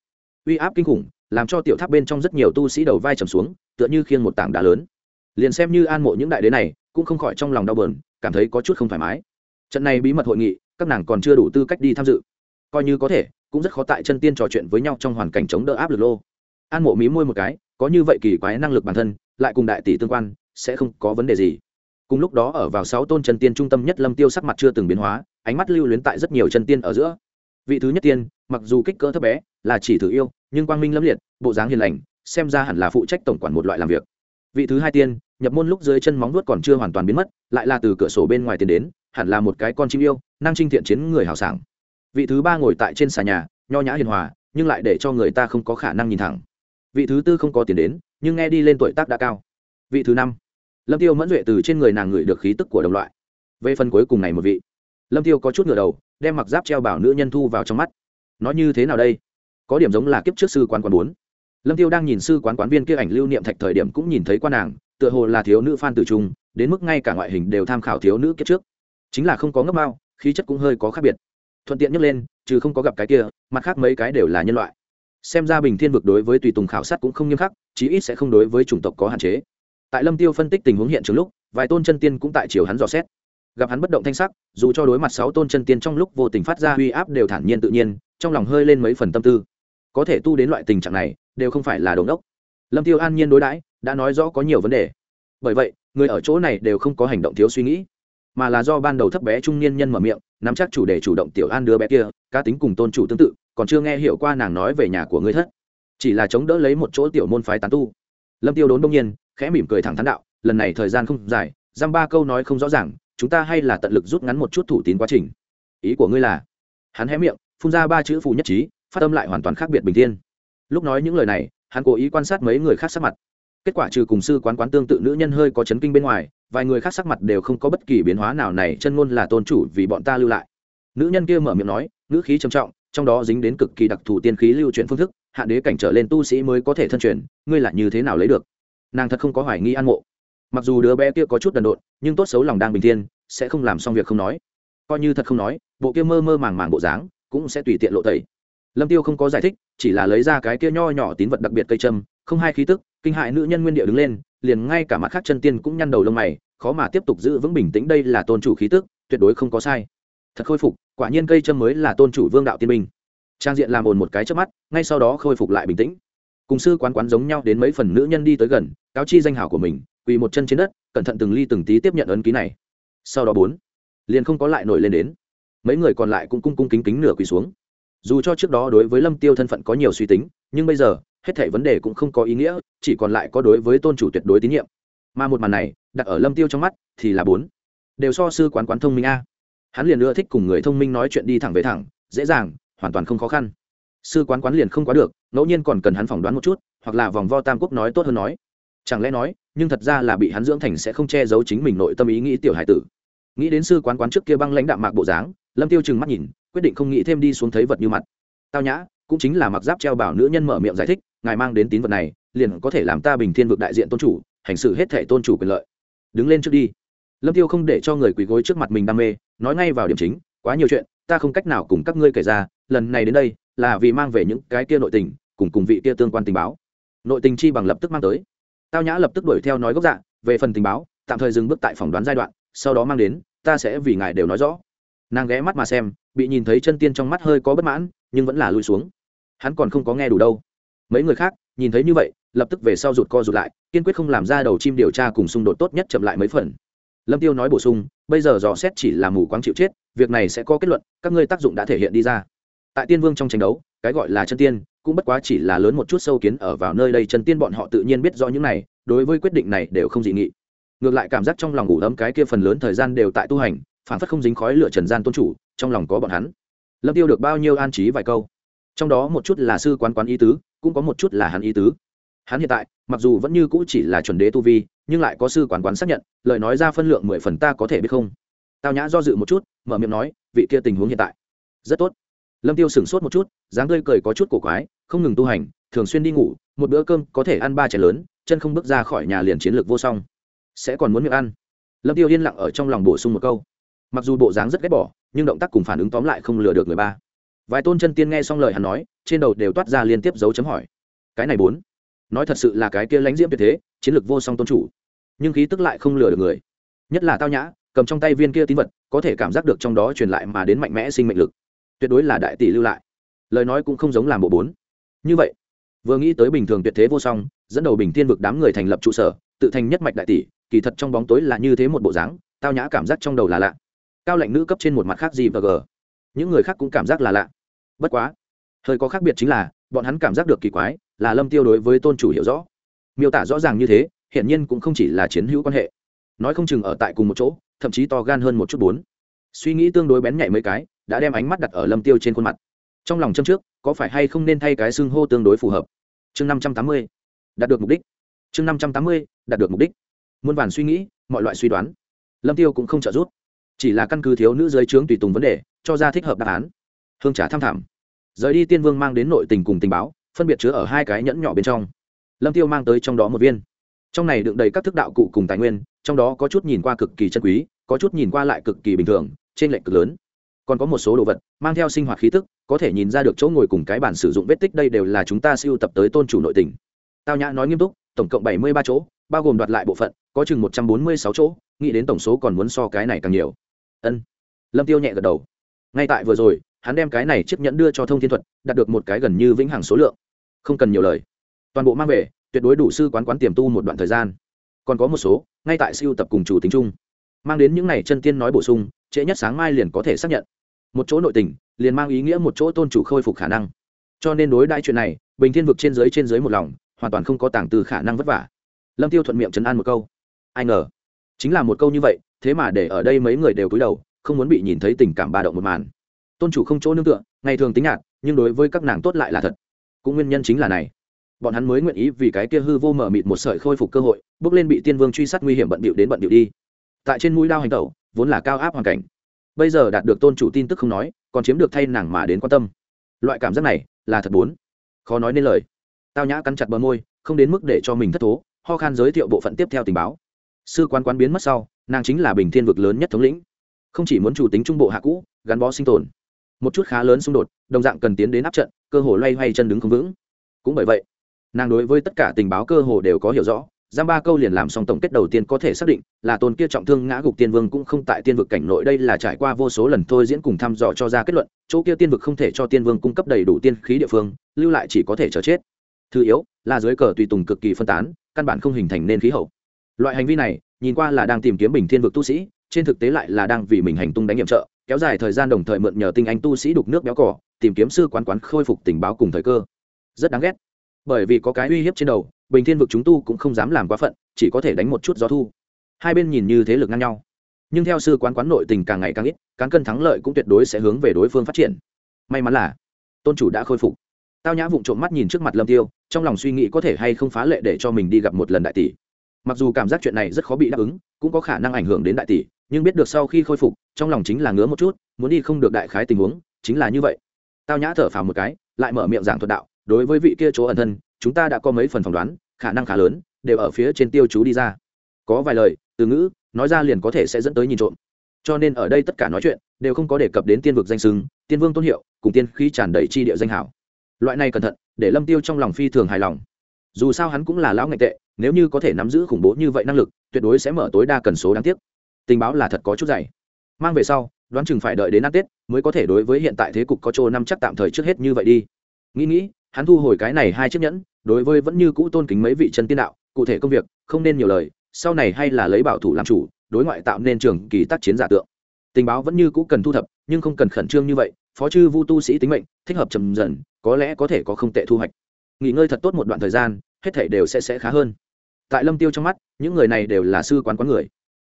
Uy áp kinh khủng, làm cho tiểu tháp bên trong rất nhiều tu sĩ đầu vai trầm xuống, tựa như khiêng một tảng đá lớn. Liền xem như an mộ những đại đế này, cũng không khỏi trong lòng đau bờn cảm thấy có chút không thoải mái. Trận này bí mật hội nghị các nàng còn chưa đủ tư cách đi tham dự. Coi như có thể, cũng rất khó tại chân tiên trò chuyện với nhau trong hoàn cảnh chống đỡ áp lực lô. An mộ mí môi một cái, có như vậy kỳ quái năng lực bản thân, lại cùng đại tỷ tương quan, sẽ không có vấn đề gì. Cùng lúc đó ở vào sáu tôn chân tiên trung tâm nhất lâm tiêu sắc mặt chưa từng biến hóa, ánh mắt lưu luyến tại rất nhiều chân tiên ở giữa. Vị thứ nhất tiên, mặc dù kích cỡ thấp bé, là chỉ thử yêu, nhưng quang minh lâm liệt, bộ dáng hiền lành, xem ra hẳn là phụ trách tổng quản một loại làm việc. Vị thứ hai tiên, nhập môn lúc dưới chân móng vuốt còn chưa hoàn toàn biến mất, lại là từ cửa sổ bên ngoài tiến đến hẳn là một cái con chim yêu, năng trinh thiện chiến người hào sảng. Vị thứ ba ngồi tại trên xà nhà, nho nhã hiền hòa, nhưng lại để cho người ta không có khả năng nhìn thẳng. Vị thứ tư không có tiền đến, nhưng nghe đi lên tuổi tác đã cao. Vị thứ năm, lâm tiêu mẫn duệ từ trên người nàng ngửi được khí tức của đồng loại. Về phần cuối cùng này một vị, lâm tiêu có chút ngửa đầu, đem mặc giáp treo bảo nữ nhân thu vào trong mắt. Nói như thế nào đây? Có điểm giống là kiếp trước sư quán quán bốn. Lâm tiêu đang nhìn sư quán quán viên kia ảnh lưu niệm thạch thời điểm cũng nhìn thấy quan nàng, tựa hồ là thiếu nữ phan tử trung, đến mức ngay cả ngoại hình đều tham khảo thiếu nữ kiếp trước chính là không có ngấp bao khí chất cũng hơi có khác biệt. Thuận tiện nhắc lên trừ không có gặp cái kia, mặt khác mấy cái đều là nhân loại. Xem ra bình thiên vực đối với tùy tùng khảo sát cũng không nghiêm khắc, chí ít sẽ không đối với chủng tộc có hạn chế. Tại lâm tiêu phân tích tình huống hiện trường lúc, vài tôn chân tiên cũng tại chiều hắn dò xét. Gặp hắn bất động thanh sắc, dù cho đối mặt sáu tôn chân tiên trong lúc vô tình phát ra uy áp đều thản nhiên tự nhiên, trong lòng hơi lên mấy phần tâm tư. Có thể tu đến loại tình trạng này, đều không phải là đống đốc lâm tiêu an nhiên đối đãi, đã nói rõ có nhiều vấn đề. Bởi vậy, người ở chỗ này đều không có hành động thiếu suy nghĩ mà là do ban đầu thấp bé trung niên nhân mở miệng, nắm chắc chủ đề chủ động tiểu an đứa bé kia, cá tính cùng tôn chủ tương tự, còn chưa nghe hiểu qua nàng nói về nhà của ngươi thất. Chỉ là chống đỡ lấy một chỗ tiểu môn phái tán tu. Lâm tiêu đốn đông nhiên, khẽ mỉm cười thẳng thắn đạo, lần này thời gian không dài, giam ba câu nói không rõ ràng, chúng ta hay là tận lực rút ngắn một chút thủ tín quá trình. Ý của ngươi là? Hắn hé miệng, phun ra ba chữ phù nhất trí, phát âm lại hoàn toàn khác biệt bình thiên. Lúc nói những lời này, hắn cố ý quan sát mấy người khác sắc mặt. Kết quả trừ cùng sư quán quán tương tự nữ nhân hơi có chấn kinh bên ngoài vài người khác sắc mặt đều không có bất kỳ biến hóa nào này, chân ngôn là tôn chủ vì bọn ta lưu lại. Nữ nhân kia mở miệng nói, ngữ khí trầm trọng, trong đó dính đến cực kỳ đặc thù tiên khí lưu truyền phương thức, hạ đế cảnh trở lên tu sĩ mới có thể thân truyền, ngươi là như thế nào lấy được? Nàng thật không có hoài nghi an mộ. Mặc dù đứa bé kia có chút đần độn, nhưng tốt xấu lòng đang bình thiên, sẽ không làm xong việc không nói. Coi như thật không nói, bộ kia mơ mơ màng màng bộ dáng cũng sẽ tùy tiện lộ tẩy. Lâm tiêu không có giải thích, chỉ là lấy ra cái kia nho nhỏ tín vật đặc biệt cây châm không hai khí tức, kinh hại nữ nhân nguyên địa đứng lên, liền ngay cả mặt khác chân tiên cũng nhăn đầu lông mày, khó mà tiếp tục giữ vững bình tĩnh, đây là tôn chủ khí tức, tuyệt đối không có sai. Thật khôi phục, quả nhiên cây châm mới là tôn chủ vương đạo tiên minh trang diện làm ồn một cái trước mắt, ngay sau đó khôi phục lại bình tĩnh. Cùng sư quán quán giống nhau đến mấy phần nữ nhân đi tới gần, cáo chi danh hảo của mình, quỳ một chân trên đất, cẩn thận từng ly từng tí tiếp nhận ấn ký này. Sau đó bốn, liền không có lại nổi lên đến. Mấy người còn lại cũng cung cung kính kính nửa quỳ xuống. Dù cho trước đó đối với lâm tiêu thân phận có nhiều suy tính, nhưng bây giờ hết thảy vấn đề cũng không có ý nghĩa, chỉ còn lại có đối với tôn chủ tuyệt đối tín nhiệm. Mà một màn này, đặt ở lâm tiêu trong mắt, thì là bốn. Đều so sư quán quán thông minh a. Hắn liền ưa thích cùng người thông minh nói chuyện đi thẳng về thẳng, dễ dàng, hoàn toàn không khó khăn. Sư quán quán liền không quá được, ngẫu nhiên còn cần hắn phỏng đoán một chút, hoặc là vòng vo tam quốc nói tốt hơn nói. Chẳng lẽ nói, nhưng thật ra là bị hắn dưỡng thành sẽ không che giấu chính mình nội tâm ý nghĩ tiểu hải tử. Nghĩ đến sư quán quán trước kia băng lãnh đạm mạc bộ dáng, lâm tiêu chừng mắt nhìn, quyết định không nghĩ thêm đi xuống thấy vật như mặt. Tao nhã, cũng chính là mặc giáp treo bảo nữ nhân mở miệng giải thích ngài mang đến tín vật này, liền có thể làm ta bình thiên vực đại diện tôn chủ, hành sự hết thể tôn chủ quyền lợi. Đứng lên trước đi. Lâm tiêu không để cho người quỳ gối trước mặt mình đam mê, nói ngay vào điểm chính, quá nhiều chuyện, ta không cách nào cùng các ngươi kể ra, lần này đến đây là vì mang về những cái kia nội tình, cùng cùng vị kia tương quan tình báo. Nội tình chi bằng lập tức mang tới. Tao nhã lập tức đuổi theo nói gốc dạ về phần tình báo, tạm thời dừng bước tại phỏng đoán giai đoạn, sau đó mang đến, ta sẽ vì ngài đều nói rõ. Nàng ghé mắt mà xem, bị nhìn thấy chân tiên trong mắt hơi có bất mãn, nhưng vẫn là lùi xuống. Hắn còn không có nghe đủ đâu mấy người khác, nhìn thấy như vậy, lập tức về sau rụt co rụt lại, kiên quyết không làm ra đầu chim điều tra cùng xung đột tốt nhất chậm lại mấy phần. Lâm tiêu nói bổ sung, bây giờ dò xét chỉ là mù quáng chịu chết, việc này sẽ có kết luận, các ngươi tác dụng đã thể hiện đi ra. Tại tiên vương trong tranh đấu, cái gọi là chân tiên, cũng bất quá chỉ là lớn một chút sâu kiến ở vào nơi đây chân tiên bọn họ tự nhiên biết rõ những này, đối với quyết định này đều không dị nghị. Ngược lại cảm giác trong lòng ngủ ấm cái kia phần lớn thời gian đều tại tu hành, phản phất không dính khói lửa trần gian tôn chủ, trong lòng có bọn hắn. Lâm tiêu được bao nhiêu an trí vài câu. Trong đó một chút là sư quán quán ý tứ cũng có một chút là hắn ý tứ. Hắn hiện tại, mặc dù vẫn như cũ chỉ là chuẩn đế tu vi, nhưng lại có sư quản quán xác nhận, lời nói ra phân lượng mười phần ta có thể biết không? Tao nhã do dự một chút, mở miệng nói, vị kia tình huống hiện tại. Rất tốt. Lâm tiêu sửng sốt một chút, dáng tươi cười có chút cổ quái, không ngừng tu hành, thường xuyên đi ngủ, một bữa cơm có thể ăn ba chén lớn, chân không bước ra khỏi nhà liền chiến lược vô song. Sẽ còn muốn miệng ăn. Lâm tiêu yên lặng ở trong lòng bổ sung một câu. Mặc dù bộ dáng rất ghét bỏ, nhưng động tác cùng phản ứng tóm lại không lừa được người ba vài tôn chân tiên nghe xong lời hắn nói, trên đầu đều toát ra liên tiếp dấu chấm hỏi. Cái này bốn. Nói thật sự là cái kia lãnh diễm tuyệt thế, chiến lược vô song tôn chủ. Nhưng khí tức lại không lừa được người. Nhất là tao nhã, cầm trong tay viên kia tín vật, có thể cảm giác được trong đó truyền lại mà đến mạnh mẽ sinh mệnh lực. Tuyệt đối là đại tỷ lưu lại. Lời nói cũng không giống làm bộ bốn. Như vậy, vừa nghĩ tới bình thường tuyệt thế vô song, dẫn đầu bình thiên vực đám người thành lập trụ sở, tự thành nhất mạch đại tỷ, kỳ thật trong bóng tối là như thế một bộ dáng, tao nhã cảm giác trong đầu là lạ. Cao lãnh nữ cấp trên một mặt khác gì và g những người khác cũng cảm giác là lạ. Bất quá, hơi có khác biệt chính là, bọn hắn cảm giác được kỳ quái, là lâm tiêu đối với tôn chủ hiểu rõ. Miêu tả rõ ràng như thế, hiển nhiên cũng không chỉ là chiến hữu quan hệ. Nói không chừng ở tại cùng một chỗ, thậm chí to gan hơn một chút bốn. Suy nghĩ tương đối bén nhạy mấy cái, đã đem ánh mắt đặt ở lâm tiêu trên khuôn mặt. Trong lòng châm trước, có phải hay không nên thay cái xưng hô tương đối phù hợp? Chương năm trăm tám mươi, đạt được mục đích. Chương năm trăm tám mươi, đạt được mục đích. Muôn vàn suy nghĩ, mọi loại suy đoán. Lâm tiêu cũng không trợ giúp chỉ là căn cứ thiếu nữ giới trướng tùy tùng vấn đề, cho ra thích hợp đáp án. Hương trả tham thảm. Rời đi tiên vương mang đến nội tình cùng tình báo, phân biệt chứa ở hai cái nhẫn nhỏ bên trong. Lâm tiêu mang tới trong đó một viên. Trong này đựng đầy các thức đạo cụ cùng tài nguyên, trong đó có chút nhìn qua cực kỳ chân quý, có chút nhìn qua lại cực kỳ bình thường trên lệnh cực lớn. Còn có một số đồ vật, mang theo sinh hoạt khí tức, có thể nhìn ra được chỗ ngồi cùng cái bản sử dụng vết tích đây đều là chúng ta siêu tập tới tôn chủ nội tình. Tao nhã nói nghiêm túc, tổng cộng bảy mươi ba chỗ, bao gồm đoạt lại bộ phận, có chừng một trăm bốn mươi sáu chỗ, nghĩ đến tổng số còn muốn so cái này càng nhiều ân. Lâm tiêu nhẹ gật đầu. Ngay tại vừa rồi, hắn đem cái này chiếc nhẫn đưa cho thông thiên thuật, đạt được một cái gần như vĩnh hằng số lượng. Không cần nhiều lời. Toàn bộ mang về, tuyệt đối đủ sư quán quán tiềm tu một đoạn thời gian. Còn có một số, ngay tại siêu tập cùng chủ tính chung. Mang đến những này chân tiên nói bổ sung, trễ nhất sáng mai liền có thể xác nhận. Một chỗ nội tình, liền mang ý nghĩa một chỗ tôn chủ khôi phục khả năng. Cho nên đối đại chuyện này, bình thiên vực trên dưới trên dưới một lòng, hoàn toàn không có tảng từ khả năng vất vả. Lâm tiêu thuận miệng chấn an một câu. Ai ngờ, chính là một câu như vậy thế mà để ở đây mấy người đều cúi đầu, không muốn bị nhìn thấy tình cảm ba động một màn. Tôn chủ không chỗ nương tựa, ngày thường tính nhạt, nhưng đối với các nàng tốt lại là thật. Cũng nguyên nhân chính là này. Bọn hắn mới nguyện ý vì cái kia hư vô mở mịt một sợi khôi phục cơ hội, bước lên bị tiên vương truy sát nguy hiểm bận bịu đến bận bịu đi. Tại trên mũi đao hành tẩu, vốn là cao áp hoàn cảnh. Bây giờ đạt được tôn chủ tin tức không nói, còn chiếm được thay nàng mà đến quan tâm. Loại cảm giác này, là thật bốn. Khó nói nên lời. Tao nhã cắn chặt bờ môi, không đến mức để cho mình thất thố, ho khan giới thiệu bộ phận tiếp theo tình báo. Sư quan quán biến mất sau nàng chính là bình thiên vực lớn nhất thống lĩnh. Không chỉ muốn chủ tính trung bộ hạ cũ, gắn bó sinh tồn. Một chút khá lớn xung đột, đồng dạng cần tiến đến áp trận, cơ hồ loay hoay chân đứng không vững. Cũng bởi vậy, nàng đối với tất cả tình báo cơ hồ đều có hiểu rõ, giam ba câu liền làm xong tổng kết đầu tiên có thể xác định, là tôn kia trọng thương ngã gục tiên vương cũng không tại tiên vực cảnh nội, đây là trải qua vô số lần thôi diễn cùng thăm dò cho ra kết luận, chỗ kia tiên vực không thể cho tiên vương cung cấp đầy đủ tiên khí địa phương, lưu lại chỉ có thể chờ chết. Thứ yếu, là dưới cờ tùy tùng cực kỳ phân tán, căn bản không hình thành nên khí hậu. Loại hành vi này nhìn qua là đang tìm kiếm bình thiên vực tu sĩ, trên thực tế lại là đang vì mình hành tung đánh nhiệm trợ, kéo dài thời gian đồng thời mượn nhờ tinh anh tu sĩ đục nước béo cỏ, tìm kiếm sư quán quán khôi phục tình báo cùng thời cơ. Rất đáng ghét. Bởi vì có cái uy hiếp trên đầu, bình thiên vực chúng tu cũng không dám làm quá phận, chỉ có thể đánh một chút gió thu. Hai bên nhìn như thế lực ngang nhau. Nhưng theo sư quán quán nội tình càng ngày càng ít, cán cân thắng lợi cũng tuyệt đối sẽ hướng về đối phương phát triển. May mắn là, tôn chủ đã khôi phục. Tao nhã vụng trộm mắt nhìn trước mặt lâm tiêu, trong lòng suy nghĩ có thể hay không phá lệ để cho mình đi gặp một lần đại tỷ mặc dù cảm giác chuyện này rất khó bị đáp ứng, cũng có khả năng ảnh hưởng đến đại tỷ, nhưng biết được sau khi khôi phục, trong lòng chính là ngứa một chút, muốn đi không được đại khái tình huống, chính là như vậy. Tao nhã thở phào một cái, lại mở miệng giảng thuật đạo, đối với vị kia chỗ ẩn thân, chúng ta đã có mấy phần phỏng đoán, khả năng khá lớn, đều ở phía trên tiêu chú đi ra. Có vài lời, từ ngữ, nói ra liền có thể sẽ dẫn tới nhìn trộm. Cho nên ở đây tất cả nói chuyện, đều không có đề cập đến tiên vực danh sưng tiên vương tôn hiệu, cùng tiên khí tràn đầy chi địa danh hảo. Loại này cẩn thận, để lâm tiêu trong lòng phi thường hài lòng dù sao hắn cũng là lão ngạch tệ, nếu như có thể nắm giữ khủng bố như vậy năng lực, tuyệt đối sẽ mở tối đa cần số đáng tiếc. Tình báo là thật có chút dày. Mang về sau, đoán chừng phải đợi đến ăn tết mới có thể đối với hiện tại thế cục có chỗ năm chắc tạm thời trước hết như vậy đi. Nghĩ nghĩ, hắn thu hồi cái này hai chiếc nhẫn, đối với vẫn như cũ tôn kính mấy vị chân tiên đạo, cụ thể công việc, không nên nhiều lời, sau này hay là lấy bảo thủ làm chủ, đối ngoại tạo nên trường kỳ tác chiến giả tượng. Tình báo vẫn như cũ cần thu thập, nhưng không cần khẩn trương như vậy, phó chư vu tu sĩ tính mệnh, thích hợp trầm dần, có lẽ có thể có không tệ thu hoạch nghỉ ngơi thật tốt một đoạn thời gian, hết thể đều sẽ sẽ khá hơn. Tại lâm tiêu trong mắt, những người này đều là sư quán quán người.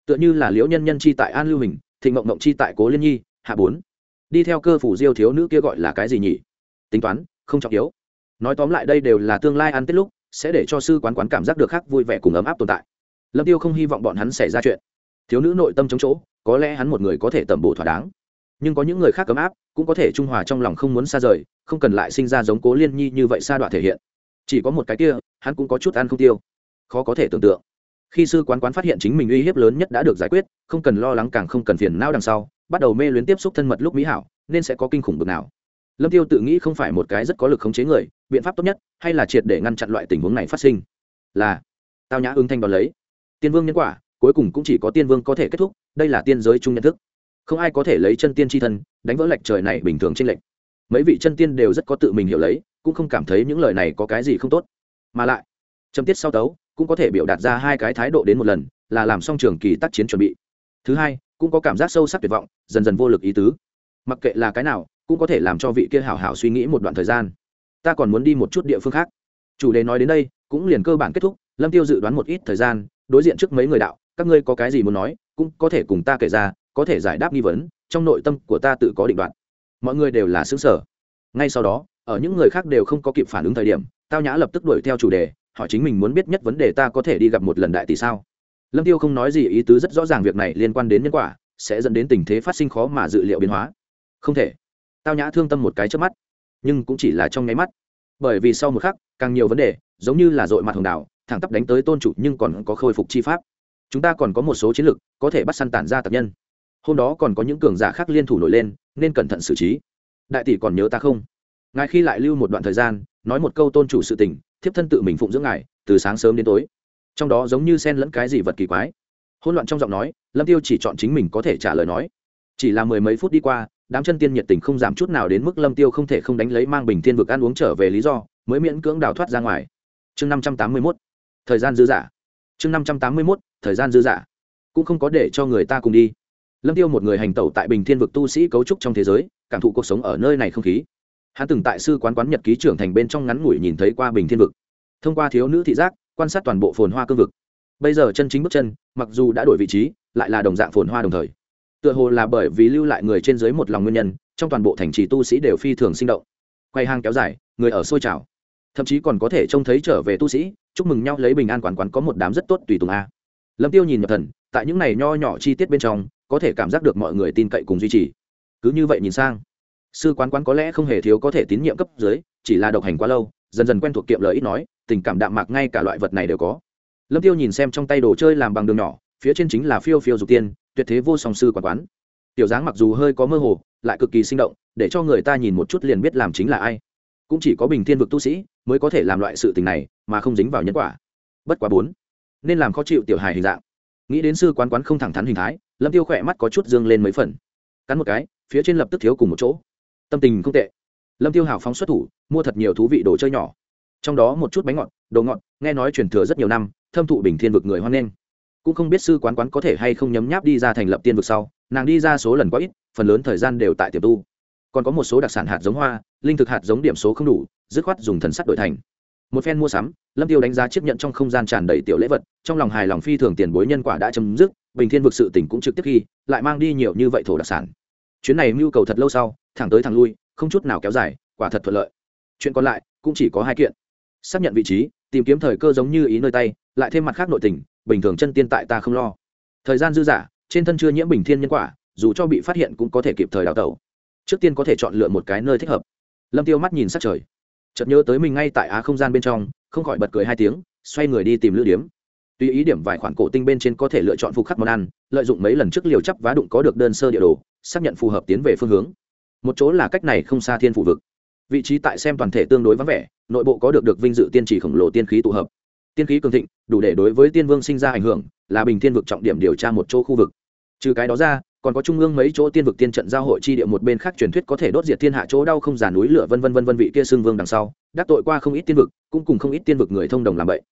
Tựa như là liễu nhân nhân chi tại an lưu hình, thịnh mộng mộng chi tại cố liên nhi, hạ bốn. Đi theo cơ phủ diêu thiếu nữ kia gọi là cái gì nhỉ? Tính toán, không trọng yếu. Nói tóm lại đây đều là tương lai ăn tết lúc, sẽ để cho sư quán quán cảm giác được khác vui vẻ cùng ấm áp tồn tại. Lâm tiêu không hy vọng bọn hắn xảy ra chuyện. Thiếu nữ nội tâm chống chỗ, có lẽ hắn một người có thể tẩm bổ thỏa đáng. Nhưng có những người khác ấm áp, cũng có thể trung hòa trong lòng không muốn xa rời không cần lại sinh ra giống cố liên nhi như vậy xa đoạn thể hiện. Chỉ có một cái kia, hắn cũng có chút ăn không tiêu. Khó có thể tưởng tượng. Khi sư quán quán phát hiện chính mình uy hiếp lớn nhất đã được giải quyết, không cần lo lắng càng không cần phiền não đằng sau, bắt đầu mê luyến tiếp xúc thân mật lúc mỹ hảo, nên sẽ có kinh khủng bực nào. Lâm tiêu tự nghĩ không phải một cái rất có lực khống chế người, biện pháp tốt nhất hay là triệt để ngăn chặn loại tình huống này phát sinh. Là, tao nhã ứng thanh đón lấy. Tiên vương nhân quả, cuối cùng cũng chỉ có tiên vương có thể kết thúc, đây là tiên giới chung nhận thức. Không ai có thể lấy chân tiên tri thân, đánh vỡ lệch trời này bình thường trên lệch mấy vị chân tiên đều rất có tự mình hiểu lấy, cũng không cảm thấy những lời này có cái gì không tốt. Mà lại châm tiết sau tấu cũng có thể biểu đạt ra hai cái thái độ đến một lần, là làm xong trường kỳ tác chiến chuẩn bị. Thứ hai, cũng có cảm giác sâu sắc tuyệt vọng, dần dần vô lực ý tứ. Mặc kệ là cái nào, cũng có thể làm cho vị kia hảo hảo suy nghĩ một đoạn thời gian. Ta còn muốn đi một chút địa phương khác. Chủ đề nói đến đây, cũng liền cơ bản kết thúc, lâm tiêu dự đoán một ít thời gian, đối diện trước mấy người đạo, các ngươi có cái gì muốn nói, cũng có thể cùng ta kể ra, có thể giải đáp nghi vấn, trong nội tâm của ta tự có định đoạn mọi người đều là xứng sở. Ngay sau đó, ở những người khác đều không có kịp phản ứng thời điểm, tao nhã lập tức đuổi theo chủ đề, hỏi chính mình muốn biết nhất vấn đề ta có thể đi gặp một lần đại tỷ sao? Lâm tiêu không nói gì, ý tứ rất rõ ràng việc này liên quan đến nhân quả, sẽ dẫn đến tình thế phát sinh khó mà dự liệu biến hóa. Không thể. Tao nhã thương tâm một cái trước mắt, nhưng cũng chỉ là trong nháy mắt. Bởi vì sau một khắc, càng nhiều vấn đề, giống như là dội mặt hồng đảo, thẳng tắp đánh tới tôn chủ nhưng còn có khôi phục chi pháp. Chúng ta còn có một số chiến lược, có thể bắt săn tản ra tập nhân. Hôm đó còn có những cường giả khác liên thủ nổi lên nên cẩn thận xử trí. Đại tỷ còn nhớ ta không? Ngài khi lại lưu một đoạn thời gian, nói một câu tôn chủ sự tình, thiếp thân tự mình phụng dưỡng ngài, từ sáng sớm đến tối. Trong đó giống như xen lẫn cái gì vật kỳ quái. Hôn loạn trong giọng nói, lâm tiêu chỉ chọn chính mình có thể trả lời nói. Chỉ là mười mấy phút đi qua, đám chân tiên nhiệt tình không giảm chút nào đến mức lâm tiêu không thể không đánh lấy mang bình thiên vực ăn uống trở về lý do, mới miễn cưỡng đào thoát ra ngoài. Chương năm trăm tám mươi 581 thời gian dư giả chương năm trăm tám mươi 581 thời gian dư giả cũng không có để cho người ta cùng đi lâm tiêu một người hành tẩu tại bình thiên vực tu sĩ cấu trúc trong thế giới, cảm thụ cuộc sống ở nơi này không khí. Hắn từng tại sư quán quán nhật ký trưởng thành bên trong ngắn ngủi nhìn thấy qua bình thiên vực. Thông qua thiếu nữ thị giác, quan sát toàn bộ phồn hoa cương vực. Bây giờ chân chính bước chân, mặc dù đã đổi vị trí, lại là đồng dạng phồn hoa đồng thời. Tựa hồ là bởi vì lưu lại người trên dưới một lòng nguyên nhân, trong toàn bộ thành trì tu sĩ đều phi thường sinh động. Quay hang kéo dài, người ở sôi trào. Thậm chí còn có thể trông thấy trở về tu sĩ, chúc mừng nhau lấy bình an quán quán có một đám rất tốt tùy tùng a. Lâm tiêu nhìn nhập thần tại những này nho nhỏ chi tiết bên trong, có thể cảm giác được mọi người tin cậy cùng duy trì. Cứ như vậy nhìn sang, sư quán quán có lẽ không hề thiếu có thể tín nhiệm cấp dưới, chỉ là độc hành quá lâu, dần dần quen thuộc kiệm lời ít nói, tình cảm đạm mạc ngay cả loại vật này đều có. Lâm tiêu nhìn xem trong tay đồ chơi làm bằng đường nhỏ, phía trên chính là phiêu phiêu dục tiên, tuyệt thế vô song sư quán quán. Tiểu dáng mặc dù hơi có mơ hồ, lại cực kỳ sinh động, để cho người ta nhìn một chút liền biết làm chính là ai. Cũng chỉ có bình thiên vực tu sĩ mới có thể làm loại sự tình này, mà không dính vào nhân quả. Bất quá bốn, nên làm khó chịu tiểu hài hình dạng nghĩ đến sư quán quán không thẳng thắn hình thái, lâm tiêu khỏe mắt có chút dương lên mấy phần. Cắn một cái, phía trên lập tức thiếu cùng một chỗ. Tâm tình không tệ. Lâm tiêu hào phóng xuất thủ, mua thật nhiều thú vị đồ chơi nhỏ. Trong đó một chút bánh ngọt, đồ ngọt, nghe nói truyền thừa rất nhiều năm, thâm thụ bình thiên vực người hoan nghênh. Cũng không biết sư quán quán có thể hay không nhấm nháp đi ra thành lập tiên vực sau, nàng đi ra số lần quá ít, phần lớn thời gian đều tại tiệm tu. Còn có một số đặc sản hạt giống hoa, linh thực hạt giống điểm số không đủ, dứt khoát dùng thần sắt đổi thành một phen mua sắm, lâm tiêu đánh giá chiếc nhận trong không gian tràn đầy tiểu lễ vật, trong lòng hài lòng phi thường tiền bối nhân quả đã chấm dứt, bình thiên vực sự tỉnh cũng trực tiếp khi lại mang đi nhiều như vậy thổ đặc sản. Chuyến này mưu cầu thật lâu sau, thẳng tới thẳng lui, không chút nào kéo dài, quả thật thuận lợi. Chuyện còn lại cũng chỉ có hai kiện. Xác nhận vị trí, tìm kiếm thời cơ giống như ý nơi tay, lại thêm mặt khác nội tình, bình thường chân tiên tại ta không lo. Thời gian dư dả, trên thân chưa nhiễm bình thiên nhân quả, dù cho bị phát hiện cũng có thể kịp thời đào tẩu. Trước tiên có thể chọn lựa một cái nơi thích hợp. Lâm tiêu mắt nhìn sát trời chợt nhớ tới mình ngay tại á không gian bên trong, không khỏi bật cười hai tiếng, xoay người đi tìm lữ điếm. Tùy ý điểm vài khoản cổ tinh bên trên có thể lựa chọn phục khắc món ăn, lợi dụng mấy lần trước liều chấp vá đụng có được đơn sơ địa đồ, xác nhận phù hợp tiến về phương hướng. Một chỗ là cách này không xa thiên phủ vực. Vị trí tại xem toàn thể tương đối vắng vẻ, nội bộ có được được vinh dự tiên trì khổng lồ tiên khí tụ hợp. Tiên khí cường thịnh, đủ để đối với tiên vương sinh ra ảnh hưởng, là bình thiên vực trọng điểm điều tra một chỗ khu vực. Trừ cái đó ra còn có trung ương mấy chỗ tiên vực tiên trận giao hội chi địa một bên khác truyền thuyết có thể đốt diệt thiên hạ chỗ đau không giả núi lửa vân vân vân vân vị kia xương vương đằng sau, đắc tội qua không ít tiên vực, cũng cùng không ít tiên vực người thông đồng làm vậy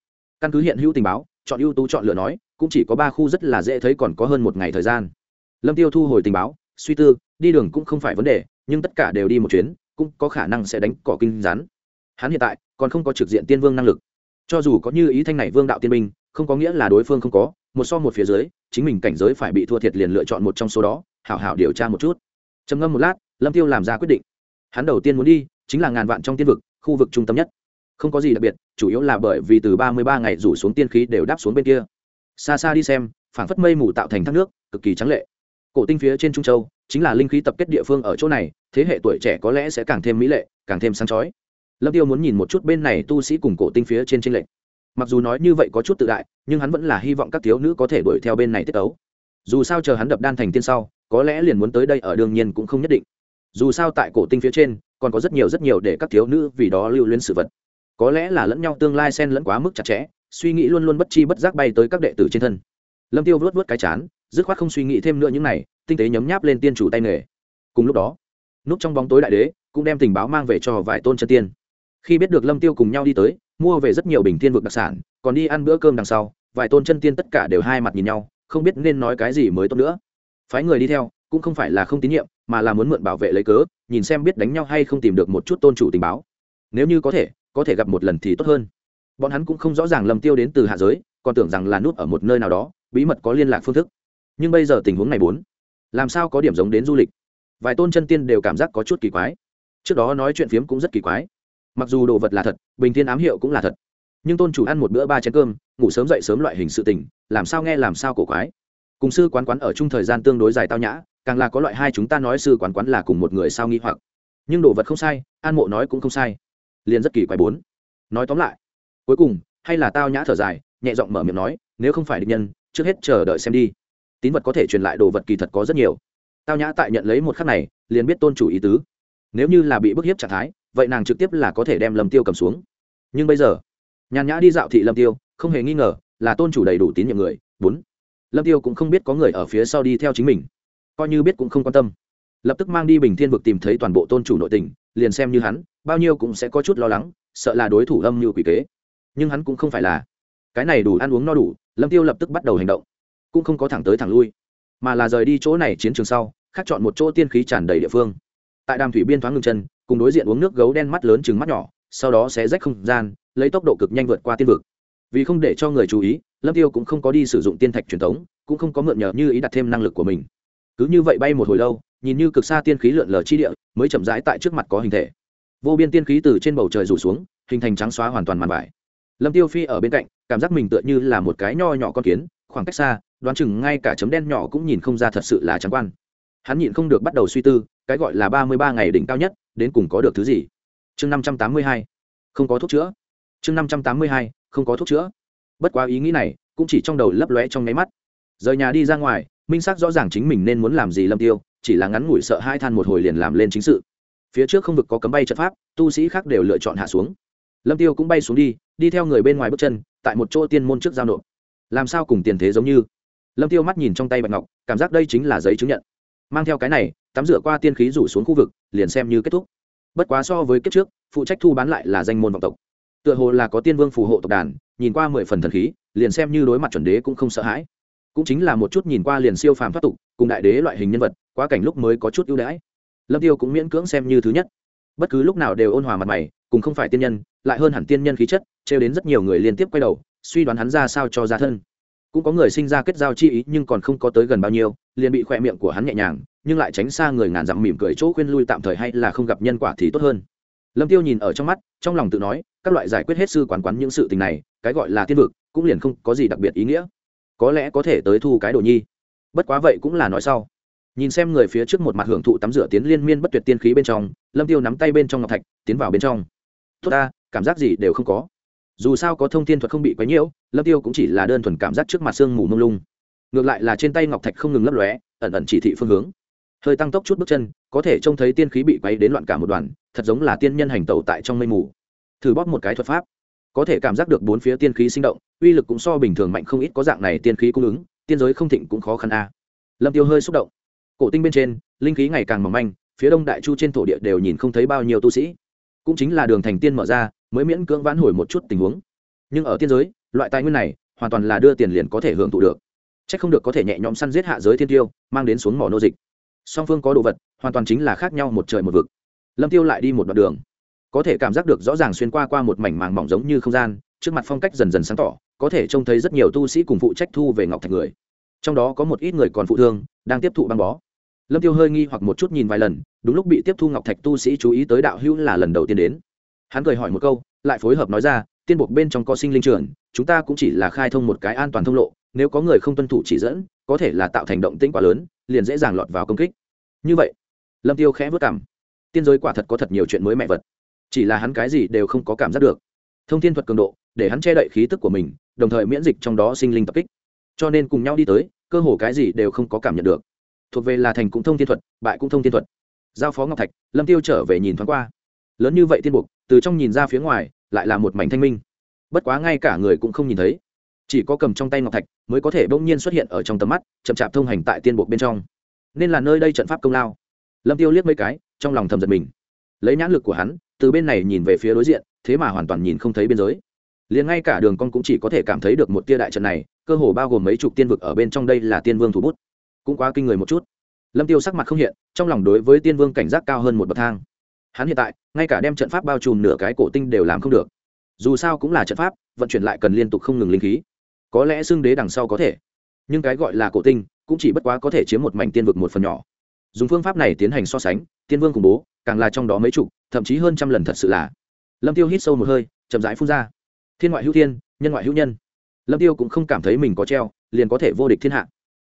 căn cứ hiện hữu tình báo, chọn ưu tú chọn lựa nói, cũng chỉ có ba khu rất là dễ thấy còn có hơn một ngày thời gian. Lâm tiêu thu hồi tình báo, suy tư, đi đường cũng không phải vấn đề, nhưng tất cả đều đi một chuyến, cũng có khả năng sẽ đánh cỏ kinh rắn. Hắn hiện tại còn không có trực diện tiên vương năng lực. Cho dù có như ý thanh này vương đạo tiên minh không có nghĩa là đối phương không có, một so một phía dưới, chính mình cảnh giới phải bị thua thiệt liền lựa chọn một trong số đó, hảo hảo điều tra một chút. Trầm ngâm một lát, lâm tiêu làm ra quyết định. Hắn đầu tiên muốn đi, chính là ngàn vạn trong tiên vực, khu vực trung tâm nhất. Không có gì đặc biệt, chủ yếu là bởi vì từ ba mươi ba ngày rủ xuống tiên khí đều đáp xuống bên kia. Xa xa đi xem, phảng phất mây mù tạo thành thác nước, cực kỳ trắng lệ. Cổ tinh phía trên trung châu, chính là linh khí tập kết địa phương ở chỗ này, thế hệ tuổi trẻ có lẽ sẽ càng thêm mỹ lệ, càng thêm sáng chói. Lâm tiêu muốn nhìn một chút bên này tu sĩ cùng cổ tinh phía trên tranh lệch mặc dù nói như vậy có chút tự đại, nhưng hắn vẫn là hy vọng các thiếu nữ có thể đuổi theo bên này tiết tấu. Dù sao chờ hắn đập đan thành tiên sau, có lẽ liền muốn tới đây ở đương nhiên cũng không nhất định. Dù sao tại cổ tinh phía trên, còn có rất nhiều rất nhiều để các thiếu nữ vì đó lưu luyến sự vật. Có lẽ là lẫn nhau tương lai xen lẫn quá mức chặt chẽ, suy nghĩ luôn luôn bất chi bất giác bay tới các đệ tử trên thân. Lâm tiêu vớt vớt cái chán, dứt khoát không suy nghĩ thêm nữa những này, tinh tế nhấm nháp lên tiên chủ tay nghề. Cùng lúc đó, núp trong bóng tối đại đế cũng đem tình báo mang về cho vài tôn chân tiên. Khi biết được lâm tiêu cùng nhau đi tới mua về rất nhiều bình thiên vực đặc sản, còn đi ăn bữa cơm đằng sau, vài tôn chân tiên tất cả đều hai mặt nhìn nhau, không biết nên nói cái gì mới tốt nữa. Phái người đi theo, cũng không phải là không tín nhiệm, mà là muốn mượn bảo vệ lấy cớ, nhìn xem biết đánh nhau hay không tìm được một chút tôn chủ tình báo. Nếu như có thể có thể gặp một lần thì tốt hơn. Bọn hắn cũng không rõ ràng lầm tiêu đến từ hạ giới, còn tưởng rằng là nút ở một nơi nào đó, bí mật có liên lạc phương thức. Nhưng bây giờ tình huống này bốn, làm sao có điểm giống đến du lịch? Vài tôn chân tiên đều cảm giác có chút kỳ quái. Trước đó nói chuyện phiếm cũng rất kỳ quái mặc dù đồ vật là thật, bình thiên ám hiệu cũng là thật, nhưng tôn chủ ăn một bữa ba chén cơm, ngủ sớm dậy sớm loại hình sự tình, làm sao nghe làm sao cổ quái. Cùng sư quán quán ở chung thời gian tương đối dài tao nhã, càng là có loại hai chúng ta nói sư quán quán là cùng một người sao nghi hoặc. Nhưng đồ vật không sai, an mộ nói cũng không sai. Liền rất kỳ quái bốn. Nói tóm lại, cuối cùng, hay là tao nhã thở dài, nhẹ giọng mở miệng nói, nếu không phải định nhân, trước hết chờ đợi xem đi. Tín vật có thể truyền lại đồ vật kỳ thật có rất nhiều. Tao nhã tại nhận lấy một khắc này, liền biết tôn chủ ý tứ. Nếu như là bị bức hiếp trạng thái vậy nàng trực tiếp là có thể đem lâm tiêu cầm xuống. Nhưng bây giờ, nhàn nhã đi dạo thị lâm tiêu, không hề nghi ngờ là tôn chủ đầy đủ tín nhiệm người. Bốn, lâm tiêu cũng không biết có người ở phía sau đi theo chính mình, coi như biết cũng không quan tâm. Lập tức mang đi bình thiên vực tìm thấy toàn bộ tôn chủ nội tình, liền xem như hắn, bao nhiêu cũng sẽ có chút lo lắng, sợ là đối thủ âm như quỷ kế. Nhưng hắn cũng không phải là cái này đủ ăn uống no đủ, lâm tiêu lập tức bắt đầu hành động. Cũng không có thẳng tới thẳng lui, mà là rời đi chỗ này chiến trường sau, khác chọn một chỗ tiên khí tràn đầy địa phương. Tại đàm thủy biên thoáng ngừng chân cùng đối diện uống nước gấu đen mắt lớn chừng mắt nhỏ, sau đó sẽ rách không gian, lấy tốc độ cực nhanh vượt qua tiên vực. Vì không để cho người chú ý, lâm tiêu cũng không có đi sử dụng tiên thạch truyền thống, cũng không có mượn nhờ như ý đặt thêm năng lực của mình. Cứ như vậy bay một hồi lâu, nhìn như cực xa tiên khí lượn lờ chi địa, mới chậm rãi tại trước mặt có hình thể. Vô biên tiên khí từ trên bầu trời rủ xuống, hình thành trắng xóa hoàn toàn màn vải. Lâm tiêu phi ở bên cạnh, cảm giác mình tựa như là một cái nho nhỏ con kiến, khoảng cách xa, đoán chừng ngay cả chấm đen nhỏ cũng nhìn không ra thật sự là trắng quan hắn nhịn không được bắt đầu suy tư, cái gọi là ba mươi ba ngày đỉnh cao nhất, đến cùng có được thứ gì? Chương năm trăm tám mươi hai, không có thuốc chữa. Chương năm trăm tám mươi hai, không có thuốc chữa. Bất quá ý nghĩ này cũng chỉ trong đầu lấp lóe trong nháy mắt. Rời nhà đi ra ngoài, minh xác rõ ràng chính mình nên muốn làm gì lâm tiêu, chỉ là ngắn ngủi sợ hai than một hồi liền làm lên chính sự. Phía trước không vực có cấm bay trận pháp, tu sĩ khác đều lựa chọn hạ xuống. Lâm tiêu cũng bay xuống đi đi theo người bên ngoài bước chân, tại một chỗ tiên môn trước giao nộp. Làm sao cùng tiền thế giống như? Lâm tiêu mắt nhìn trong tay bạch ngọc, cảm giác đây chính là giấy chứng nhận mang theo cái này, tắm rửa qua tiên khí rủ xuống khu vực, liền xem như kết thúc. Bất quá so với kiếp trước, phụ trách thu bán lại là danh môn vọng tộc. Tựa hồ là có tiên vương phù hộ tộc đàn, nhìn qua mười phần thần khí, liền xem như đối mặt chuẩn đế cũng không sợ hãi. Cũng chính là một chút nhìn qua liền siêu phàm thoát tục, cùng đại đế loại hình nhân vật, quá cảnh lúc mới có chút ưu đãi. Lâm tiêu cũng miễn cưỡng xem như thứ nhất. Bất cứ lúc nào đều ôn hòa mặt mày, cùng không phải tiên nhân, lại hơn hẳn tiên nhân khí chất, trêu đến rất nhiều người liên tiếp quay đầu, suy đoán hắn ra sao cho ra thân cũng có người sinh ra kết giao chi ý nhưng còn không có tới gần bao nhiêu, liền bị khoe miệng của hắn nhẹ nhàng, nhưng lại tránh xa người ngàn dặm mỉm cười chỗ khuyên lui tạm thời hay là không gặp nhân quả thì tốt hơn. Lâm tiêu nhìn ở trong mắt, trong lòng tự nói, các loại giải quyết hết sư quán quán những sự tình này, cái gọi là tiên vực, cũng liền không có gì đặc biệt ý nghĩa. Có lẽ có thể tới thu cái đồ nhi. Bất quá vậy cũng là nói sau. Nhìn xem người phía trước một mặt hưởng thụ tắm rửa tiến liên miên bất tuyệt tiên khí bên trong, lâm tiêu nắm tay bên trong ngọc thạch, tiến vào bên trong. Tốt ta, cảm giác gì đều không có dù sao có thông tin thuật không bị quấy nhiễu, lâm tiêu cũng chỉ là đơn thuần cảm giác trước mặt sương mù mông lung. Ngược lại là trên tay ngọc thạch không ngừng lấp lóe, ẩn ẩn chỉ thị phương hướng. Hơi tăng tốc chút bước chân, có thể trông thấy tiên khí bị quấy đến loạn cả một đoàn, thật giống là tiên nhân hành tẩu tại trong mây mù. Thử bóp một cái thuật pháp, có thể cảm giác được bốn phía tiên khí sinh động, uy lực cũng so bình thường mạnh không ít có dạng này tiên khí cung ứng, tiên giới không thịnh cũng khó khăn a. Lâm tiêu hơi xúc động. Cổ tinh bên trên, linh khí ngày càng mỏng manh, phía đông đại chu trên thổ địa đều nhìn không thấy bao nhiêu tu sĩ. Cũng chính là đường thành tiên mở ra mới miễn cưỡng vãn hồi một chút tình huống. Nhưng ở tiên giới, loại tài nguyên này hoàn toàn là đưa tiền liền có thể hưởng thụ được. C h ắ c không được có thể nhẹ nhõm săn giết hạ giới thiên tiêu, mang đến xuống mỏ nô dịch. Song phương có đồ vật, hoàn toàn chính là khác nhau một trời một vực. Lâm tiêu lại đi một đoạn đường. Có thể cảm giác được rõ ràng xuyên qua qua một mảnh màng mỏng giống như không gian, trước mặt phong cách dần dần sáng tỏ, có thể trông thấy rất nhiều tu sĩ cùng phụ trách thu về ngọc thạch người. Trong đó có một ít người còn phụ thương, đang tiếp thụ băng bó. Lâm tiêu hơi nghi hoặc một chút nhìn vài lần, đúng lúc bị tiếp thu ngọc thạch tu sĩ chú ý tới đạo hữu là lần đầu tiên đến hắn cười hỏi một câu, lại phối hợp nói ra, tiên buộc bên trong có sinh linh trường chúng ta cũng chỉ là khai thông một cái an toàn thông lộ, nếu có người không tuân thủ chỉ dẫn, có thể là tạo thành động tĩnh quá lớn, liền dễ dàng lọt vào công kích. Như vậy, lâm tiêu khẽ vất cảm. Tiên giới quả thật có thật nhiều chuyện mới mẹ vật. Chỉ là hắn cái gì đều không có cảm giác được. Thông thiên thuật cường độ, để hắn che đậy khí tức của mình, đồng thời miễn dịch trong đó sinh linh tập kích. Cho nên cùng nhau đi tới, cơ hồ cái gì đều không có cảm nhận được. Thuộc về là thành cũng thông thiên thuật, bại cũng thông thiên thuật. Giao phó ngọc thạch, lâm tiêu trở về nhìn thoáng qua. Lớn như vậy tiên buộc từ trong nhìn ra phía ngoài, lại là một mảnh thanh minh. Bất quá ngay cả người cũng không nhìn thấy. Chỉ có cầm trong tay ngọc thạch mới có thể bỗng nhiên xuất hiện ở trong tầm mắt, chậm chạp thông hành tại tiên bộ bên trong. Nên là nơi đây trận pháp công lao. Lâm tiêu liếc mấy cái, trong lòng thầm giật mình. Lấy nhãn lực của hắn, từ bên này nhìn về phía đối diện, thế mà hoàn toàn nhìn không thấy biên giới. Liền ngay cả đường con cũng chỉ có thể cảm thấy được một tia đại trận này, cơ hồ bao gồm mấy chục tiên vực ở bên trong đây là tiên vương thủ bút. Cũng quá kinh người một chút. Lâm tiêu sắc mặt không hiện, trong lòng đối với tiên vương cảnh giác cao hơn một bậc thang hắn hiện tại, ngay cả đem trận pháp bao trùm nửa cái cổ tinh đều làm không được. Dù sao cũng là trận pháp, vận chuyển lại cần liên tục không ngừng linh khí. Có lẽ xương đế đằng sau có thể. Nhưng cái gọi là cổ tinh, cũng chỉ bất quá có thể chiếm một mảnh tiên vực một phần nhỏ. Dùng phương pháp này tiến hành so sánh, tiên vương khủng bố, càng là trong đó mấy chục, thậm chí hơn trăm lần thật sự là. Lâm tiêu hít sâu một hơi, chậm rãi phun ra. Thiên ngoại hữu thiên, nhân ngoại hữu nhân. Lâm tiêu cũng không cảm thấy mình có treo, liền có thể vô địch thiên hạ.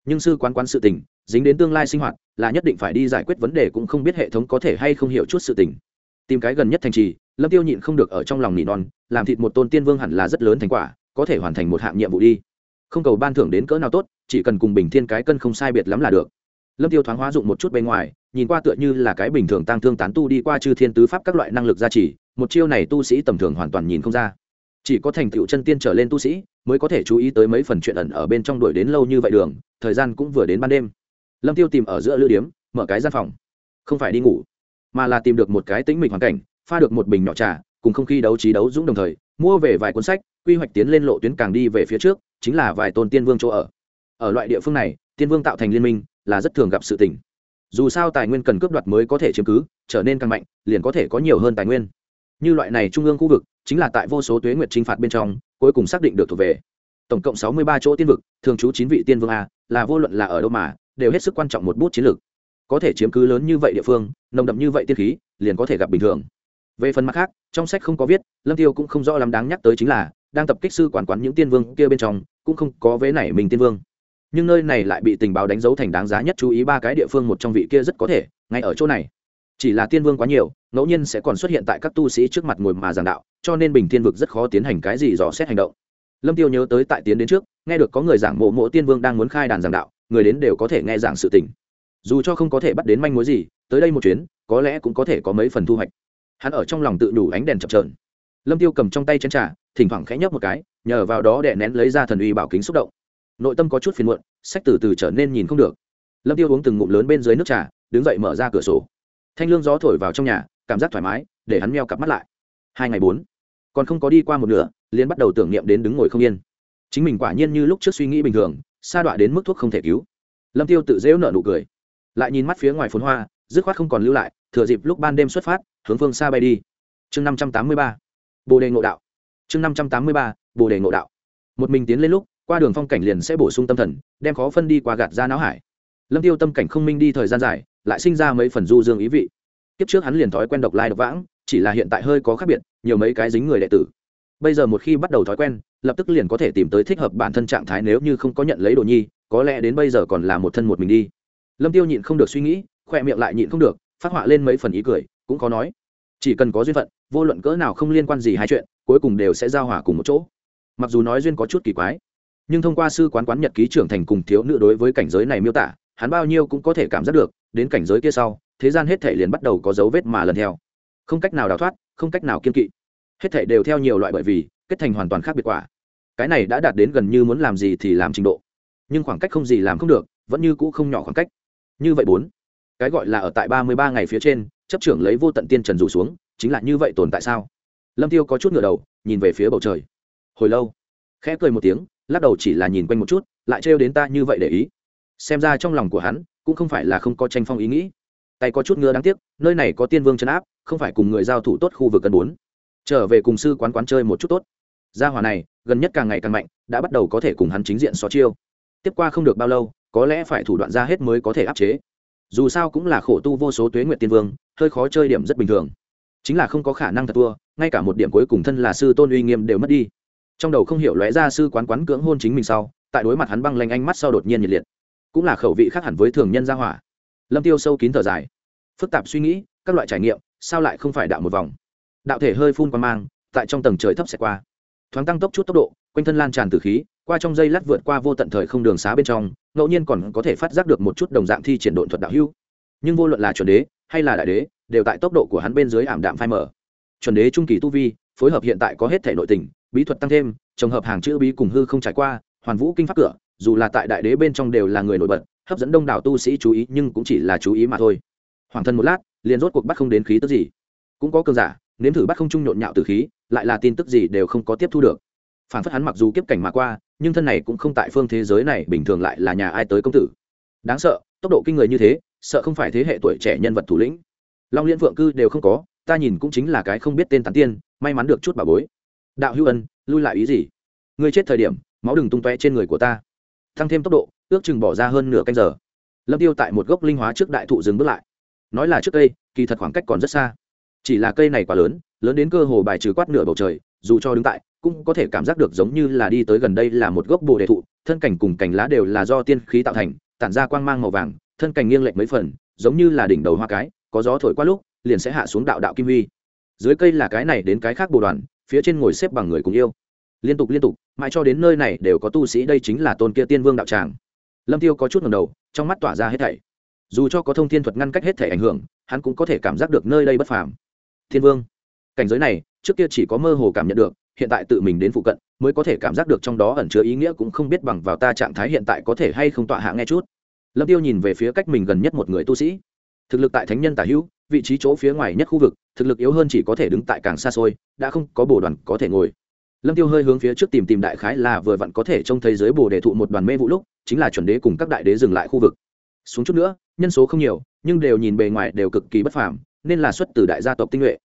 Nhưng sư quán quán sự tình, dính đến tương lai sinh hoạt là nhất định phải đi giải quyết vấn đề cũng không biết hệ thống có thể hay không hiểu chút sự tình. Tìm cái gần nhất thành trì, lâm tiêu nhịn không được ở trong lòng nỉ non, làm thịt một tôn tiên vương hẳn là rất lớn thành quả, có thể hoàn thành một hạng nhiệm vụ đi. Không cầu ban thưởng đến cỡ nào tốt, chỉ cần cùng bình thiên cái cân không sai biệt lắm là được. Lâm tiêu thoáng hóa dụng một chút bên ngoài, nhìn qua tựa như là cái bình thường tăng thương tán tu đi qua chư thiên tứ pháp các loại năng lực gia trì, một chiêu này tu sĩ tầm thường hoàn toàn nhìn không ra. Chỉ có thành tựu chân tiên trở lên tu sĩ, mới có thể chú ý tới mấy phần chuyện ẩn ở bên trong đuổi đến lâu như vậy đường, thời gian cũng vừa đến ban đêm lâm tiêu tìm ở giữa lữ điếm, mở cái gian phòng. Không phải đi ngủ, mà là tìm được một cái tĩnh mịch hoàn cảnh, pha được một bình nhỏ trà, cùng không khí đấu trí đấu dũng đồng thời, mua về vài cuốn sách, quy hoạch tiến lên lộ tuyến càng đi về phía trước, chính là vài tôn tiên vương chỗ ở. Ở loại địa phương này, tiên vương tạo thành liên minh là rất thường gặp sự tình. Dù sao tài nguyên cần cướp đoạt mới có thể chiếm cứ, trở nên càng mạnh, liền có thể có nhiều hơn tài nguyên. Như loại này trung ương khu vực, chính là tại vô số tuế nguyệt t r i n h phạt bên trong, cuối cùng xác định được thuộc về. Tổng cộng sáu mươi ba chỗ tiên vực, thường trú chín vị tiên vương a, là vô luận là ở đâu mà đều hết sức quan trọng một bút chiến lược. Có thể chiếm cứ lớn như vậy địa phương, nồng đậm như vậy tiên khí, liền có thể gặp bình thường. Về phần mặt khác, trong sách không có viết, lâm tiêu cũng không rõ lắm đáng nhắc tới chính là, đang tập kích sư quản quán những tiên vương kia bên trong, cũng không có vế này mình tiên vương. Nhưng nơi này lại bị tình báo đánh dấu thành đáng giá nhất chú ý ba cái địa phương một trong vị kia rất có thể, ngay ở chỗ này. Chỉ là tiên vương quá nhiều, ngẫu nhiên sẽ còn xuất hiện tại các tu sĩ trước mặt ngồi mà giảng đạo, cho nên bình thiên vực rất khó tiến hành cái gì dò xét hành động. Lâm tiêu nhớ tới tại tiến đến trước, nghe được có người giảng mộ mộ tiên vương đang muốn khai đàn giảng đạo người đến đều có thể nghe giảng sự tình. Dù cho không có thể bắt đến manh mối gì, tới đây một chuyến, có lẽ cũng có thể có mấy phần thu hoạch. Hắn ở trong lòng tự đủ ánh đèn chập trờn lâm tiêu cầm trong tay chén trà, thỉnh thoảng khẽ nhấp một cái, nhờ vào đó để nén lấy ra thần uy bảo kính xúc động. Nội tâm có chút phiền muộn, sách từ từ trở nên nhìn không được. Lâm tiêu uống từng ngụm lớn bên dưới nước trà, đứng dậy mở ra cửa sổ. Thanh lương gió thổi vào trong nhà, cảm giác thoải mái, để hắn meo cặp mắt lại. Hai ngày bốn, còn không có đi qua một nửa, liền bắt đầu tưởng niệm đến đứng ngồi không yên. Chính mình quả nhiên như lúc trước suy nghĩ bình thường sa đọa đến mức thuốc không thể cứu. Lâm tiêu tự dễu nợ nụ cười. Lại nhìn mắt phía ngoài phồn hoa, dứt khoát không còn lưu lại, thừa dịp lúc ban đêm xuất phát, hướng phương xa bay đi. Chương năm trăm tám mươi ba, bồ đề ngộ đạo. Chương năm trăm tám mươi ba, bồ đề ngộ đạo. Một mình tiến lên lúc, qua đường phong cảnh liền sẽ bổ sung tâm thần, đem khó phân đi qua gạt ra não hải. Lâm tiêu tâm cảnh không minh đi thời gian dài, lại sinh ra mấy phần du dương ý vị. Kiếp trước hắn liền thói quen độc lai độc vãng, chỉ là hiện tại hơi có khác biệt, nhiều mấy cái dính người đệ tử. Bây giờ một khi bắt đầu thói quen lập tức liền có thể tìm tới thích hợp bản thân trạng thái nếu như không có nhận lấy đồ nhi, có lẽ đến bây giờ còn là một thân một mình đi. Lâm tiêu nhịn không được suy nghĩ, khoe miệng lại nhịn không được, phát họa lên mấy phần ý cười, cũng có nói. Chỉ cần có duyên phận, vô luận cỡ nào không liên quan gì hai chuyện, cuối cùng đều sẽ giao hòa cùng một chỗ. Mặc dù nói duyên có chút kỳ quái, nhưng thông qua sư quán quán nhật ký trưởng thành cùng thiếu nữ đối với cảnh giới này miêu tả, hắn bao nhiêu cũng có thể cảm giác được, đến cảnh giới kia sau, thế gian hết thể liền bắt đầu có dấu vết mà lần theo. Không cách nào đào thoát, không cách nào kiên kỵ. Hết thể đều theo nhiều loại bởi vì kết thành hoàn toàn khác biệt quả. Cái này đã đạt đến gần như muốn làm gì thì làm trình độ. Nhưng khoảng cách không gì làm không được, vẫn như cũ không nhỏ khoảng cách. Như vậy bốn, cái gọi là ở tại ba mươi ba ngày phía trên, chấp trưởng lấy vô tận tiên trần rủ xuống, chính là như vậy tồn tại sao? Lâm tiêu có chút ngửa đầu, nhìn về phía bầu trời. Hồi lâu, khẽ cười một tiếng, lắc đầu chỉ là nhìn quanh một chút, lại trêu đến ta như vậy để ý. Xem ra trong lòng của hắn, cũng không phải là không có tranh phong ý nghĩ. Tay có chút ngứa đáng tiếc, nơi này có tiên vương chấn áp, không phải cùng người giao thủ tốt khu vực cân bốn. Trở về cùng sư quán quán chơi một chút tốt gia hỏa này, gần nhất càng ngày càng mạnh, đã bắt đầu có thể cùng hắn chính diện xó chiêu. Tiếp qua không được bao lâu, có lẽ phải thủ đoạn ra hết mới có thể áp chế. Dù sao cũng là khổ tu vô số tuế nguyện tiên vương, hơi khó chơi điểm rất bình thường. Chính là không có khả năng thật thua, ngay cả một điểm cuối cùng thân là sư tôn uy nghiêm đều mất đi. Trong đầu không hiểu lóe ra sư quán quán cưỡng hôn chính mình sau, tại đối mặt hắn băng lanh ánh mắt sau đột nhiên nhiệt liệt. Cũng là khẩu vị khác hẳn với thường nhân gia hỏa. Lâm tiêu sâu kín thở dài. Phức tạp suy nghĩ, các loại trải nghiệm, sao lại không phải đạo một vòng? Đạo thể hơi phun qua mang, tại trong tầng trời thấp xẹt qua thoáng tăng tốc chút tốc độ, quanh thân lan tràn từ khí, qua trong dây lát vượt qua vô tận thời không đường xá bên trong, ngẫu nhiên còn có thể phát giác được một chút đồng dạng thi triển độn thuật đạo hưu nhưng vô luận là chuẩn đế hay là đại đế, đều tại tốc độ của hắn bên dưới ảm đạm phai mở chuẩn đế trung kỳ tu vi, phối hợp hiện tại có hết thể nội tình, bí thuật tăng thêm, trồng hợp hàng chữ bí cùng hư không trải qua, hoàn vũ kinh pháp cửa, dù là tại đại đế bên trong đều là người nổi bật, hấp dẫn đông đảo tu sĩ chú ý, nhưng cũng chỉ là chú ý mà thôi. Hoàng thân một lát, liền rốt cuộc bắt không đến khí tức gì. Cũng có cơn giả, nếm thử bắt không trung nhộn nhạo từ khí lại là tin tức gì đều không có tiếp thu được. Phản phất hắn mặc dù kiếp cảnh mà qua, nhưng thân này cũng không tại phương thế giới này, bình thường lại là nhà ai tới công tử. Đáng sợ, tốc độ kinh người như thế, sợ không phải thế hệ tuổi trẻ nhân vật thủ lĩnh. Long liên vượng cư đều không có, ta nhìn cũng chính là cái không biết tên tán tiên, may mắn được chút bà bối. Đạo hữu ân, lui lại ý gì? Ngươi chết thời điểm, máu đừng tung toe trên người của ta. Tăng thêm tốc độ, ước chừng bỏ ra hơn nửa canh giờ. Lâm tiêu tại một gốc linh hóa trước đại thụ dừng bước lại. Nói là trước cây, kỳ thật khoảng cách còn rất xa. Chỉ là cây này quá lớn lớn đến cơ hồ bài trừ quát nửa bầu trời, dù cho đứng tại, cũng có thể cảm giác được giống như là đi tới gần đây là một gốc bồ đề thụ, thân cảnh cùng cành lá đều là do tiên khí tạo thành, tản ra quang mang màu vàng, thân cảnh nghiêng lệch mấy phần, giống như là đỉnh đầu hoa cái, có gió thổi qua lúc, liền sẽ hạ xuống đạo đạo kim huy. Dưới cây là cái này đến cái khác bồ đoàn, phía trên ngồi xếp bằng người cùng yêu. Liên tục liên tục, mãi cho đến nơi này đều có tu sĩ, đây chính là tôn kia tiên vương đạo tràng. Lâm tiêu có chút ngầm đầu, trong mắt tỏa ra hết thảy. Dù cho có thông thiên thuật ngăn cách hết thảy ảnh hưởng, hắn cũng có thể cảm giác được nơi đây bất phàm. Thiên vương cảnh giới này, trước kia chỉ có mơ hồ cảm nhận được, hiện tại tự mình đến phụ cận, mới có thể cảm giác được trong đó ẩn chứa ý nghĩa cũng không biết bằng vào ta trạng thái hiện tại có thể hay không tọa hạ nghe chút. Lâm tiêu nhìn về phía cách mình gần nhất một người tu sĩ. Thực lực tại thánh nhân tả hữu, vị trí chỗ phía ngoài nhất khu vực, thực lực yếu hơn chỉ có thể đứng tại càng xa xôi, đã không có bồ đoàn có thể ngồi. Lâm tiêu hơi hướng phía trước tìm tìm đại khái là vừa vặn có thể trông thấy dưới bồ đề thụ một đoàn mê vụ lúc, chính là chuẩn đế cùng các đại đế dừng lại khu vực. Xuống chút nữa, nhân số không nhiều, nhưng đều nhìn bề ngoài đều cực kỳ bất phàm, nên là xuất từ đại gia tộc tinh nhuệ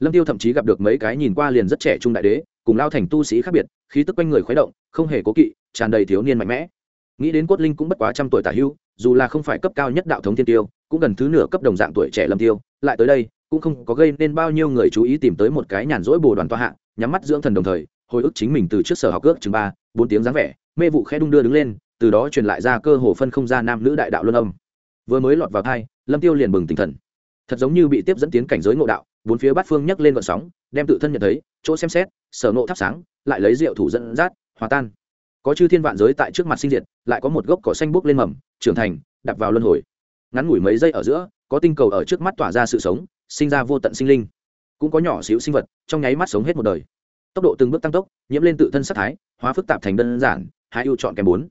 lâm tiêu thậm chí gặp được mấy cái nhìn qua liền rất trẻ trung đại đế, cùng lao thành tu sĩ khác biệt, khí tức quanh người khuấy động, không hề cố kỵ, tràn đầy thiếu niên mạnh mẽ. Nghĩ đến cốt linh cũng bất quá trăm tuổi tả hưu, dù là không phải cấp cao nhất đạo thống thiên tiêu, cũng gần thứ nửa cấp đồng dạng tuổi trẻ lâm tiêu, lại tới đây, cũng không có gây nên bao nhiêu người chú ý tìm tới một cái nhàn rỗi bồ đoàn toa hạ, nhắm mắt dưỡng thần đồng thời, hồi ức chính mình từ trước sở học ước chừng ba, bốn tiếng dáng vẻ, mê vụ khẽ đung đưa đứng lên, từ đó truyền lại ra cơ hồ phân không ra nam nữ đại đạo luân âm. Vừa mới lọt vào thai lâm tiêu liền bừng tỉnh thần. Thật giống như bị tiếp dẫn tiến cảnh giới ngộ đạo bốn phía bát phương nhấc lên vận sóng, đem tự thân nhận thấy, chỗ xem xét, sở nộ thắp sáng, lại lấy rượu thủ dẫn dắt, hòa tan. Có chư thiên vạn giới tại trước mặt sinh diệt, lại có một gốc cỏ xanh bốc lên mầm, trưởng thành đặt vào luân hồi. Ngắn ngủi mấy giây ở giữa, có tinh cầu ở trước mắt tỏa ra sự sống, sinh ra vô tận sinh linh. Cũng có nhỏ xíu sinh vật, trong nháy mắt sống hết một đời. Tốc độ từng bước tăng tốc, nhiễm lên tự thân sắc thái, hóa phức tạp thành đơn giản, hai ưu chọn kèm bốn.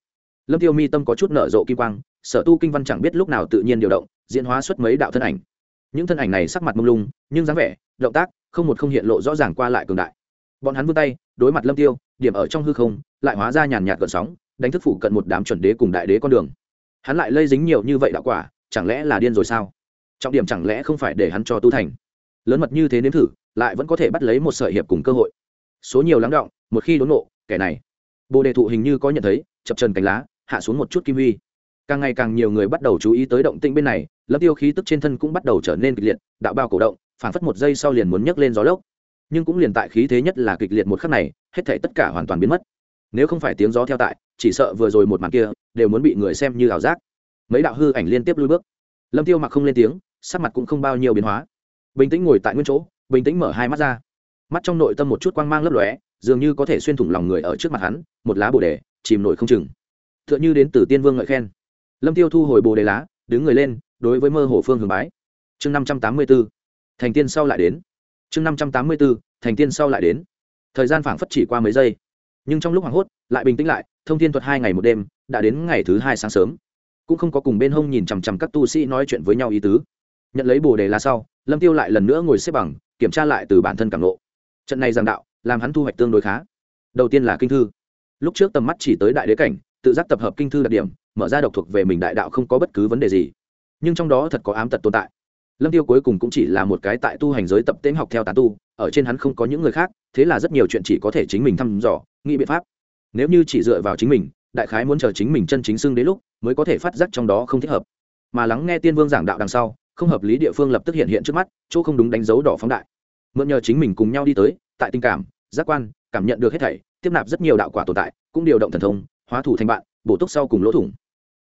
Lâm tiêu mi tâm có chút nở rộ kim quang, sở tu kinh văn chẳng biết lúc nào tự nhiên điều động, diễn hóa xuất mấy đạo thân ảnh những thân ảnh này sắc mặt mông lung, nhưng dáng vẻ, động tác, không một không hiện lộ rõ ràng qua lại cường đại. Bọn hắn vươn tay, đối mặt lâm tiêu, điểm ở trong hư không, lại hóa ra nhàn nhạt gợn sóng, đánh thức phủ cận một đám chuẩn đế cùng đại đế con đường. Hắn lại lây dính nhiều như vậy đạo quả, chẳng lẽ là điên rồi sao? Trọng điểm chẳng lẽ không phải để hắn cho tu thành? Lớn mật như thế nếm thử, lại vẫn có thể bắt lấy một sợi hiệp cùng cơ hội. Số nhiều lắng động, một khi đốn nộ kẻ này. Bồ đề thụ hình như có nhận thấy, chập trần cánh lá, hạ xuống một chút kim huy càng ngày càng nhiều người bắt đầu chú ý tới động tĩnh bên này, lâm tiêu khí tức trên thân cũng bắt đầu trở nên kịch liệt, đạo bao cổ động phản phất một giây sau liền muốn nhấc lên gió lốc. Nhưng cũng liền tại khí thế nhất là kịch liệt một khắc này, hết thể tất cả hoàn toàn biến mất. Nếu không phải tiếng gió theo tại, chỉ sợ vừa rồi một màn kia, đều muốn bị người xem như ảo giác. Mấy đạo hư ảnh liên tiếp lui bước. Lâm tiêu mặc không lên tiếng, sắc mặt cũng không bao nhiêu biến hóa. Bình tĩnh ngồi tại nguyên chỗ, bình tĩnh mở hai mắt ra. Mắt trong nội tâm một chút quang mang lấp lóe, dường như có thể xuyên thủng lòng người ở trước mặt hắn, một lá bồ đề, chìm nổi không chừng. Tựa như đến từ tiên vương ngợi khen lâm tiêu thu hồi bồ đề lá, đứng người lên, đối với mơ hồ phương hướng bái. Chương năm trăm tám mươi b ố thành tiên sau lại đến. Chương năm trăm tám mươi b ố thành tiên sau lại đến. Thời gian phảng phất chỉ qua mấy giây. Nhưng trong lúc hoảng hốt, lại bình tĩnh lại, thông thiên thuật hai ngày một đêm, đã đến ngày thứ hai sáng sớm. Cũng không có cùng bên hông nhìn chằm chằm các tu sĩ nói chuyện với nhau ý tứ. Nhận lấy bồ đề lá sau, lâm tiêu lại lần nữa ngồi xếp bằng, kiểm tra lại từ bản thân cảm lộ trận này giảng đạo, làm hắn thu hoạch tương đối khá. Đầu tiên là kinh thư. Lúc trước tầm mắt chỉ tới đại đế cảnh, tự giác tập hợp kinh thư đặc điểm mở ra độc thuộc về mình đại đạo không có bất cứ vấn đề gì. Nhưng trong đó thật có ám tật tồn tại. Lâm tiêu cuối cùng cũng chỉ là một cái tại tu hành giới tập tễnh học theo tán tu, ở trên hắn không có những người khác, thế là rất nhiều chuyện chỉ có thể chính mình thăm dò, nghĩ biện pháp. Nếu như chỉ dựa vào chính mình, đại khái muốn chờ chính mình chân chính xưng đến lúc, mới có thể phát giác trong đó không thích hợp. Mà lắng nghe tiên vương giảng đạo đằng sau, không hợp lý địa phương lập tức hiện hiện trước mắt, chỗ không đúng đánh dấu đỏ phóng đại. Mượn nhờ chính mình cùng nhau đi tới, tại tình cảm, giác quan, cảm nhận được hết thảy, tiếp nạp rất nhiều đạo quả tồn tại, cũng điều động thần thông, hóa thủ thành bạn, bổ túc sau cùng lỗ thủng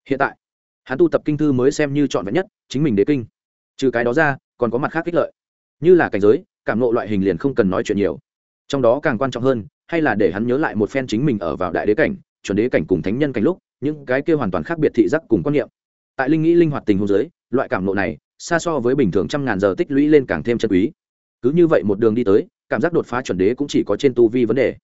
hiện tại, hắn tu tập kinh thư mới xem như trọn vẹn nhất, chính mình đế kinh. Trừ cái đó ra, còn có mặt khác kích lợi. Như là cảnh giới, cảm nộ loại hình liền không cần nói chuyện nhiều. Trong đó càng quan trọng hơn, hay là để hắn nhớ lại một phen chính mình ở vào đại đế cảnh, chuẩn đế cảnh cùng thánh nhân cảnh lúc, những cái kia hoàn toàn khác biệt thị giác cùng quan niệm. Tại linh nghĩ linh hoạt tình hôn giới loại cảm nộ này, xa so với bình thường trăm ngàn giờ tích lũy lên càng thêm chân quý. Cứ như vậy một đường đi tới, cảm giác đột phá chuẩn đế cũng chỉ có trên tu vi vấn đề.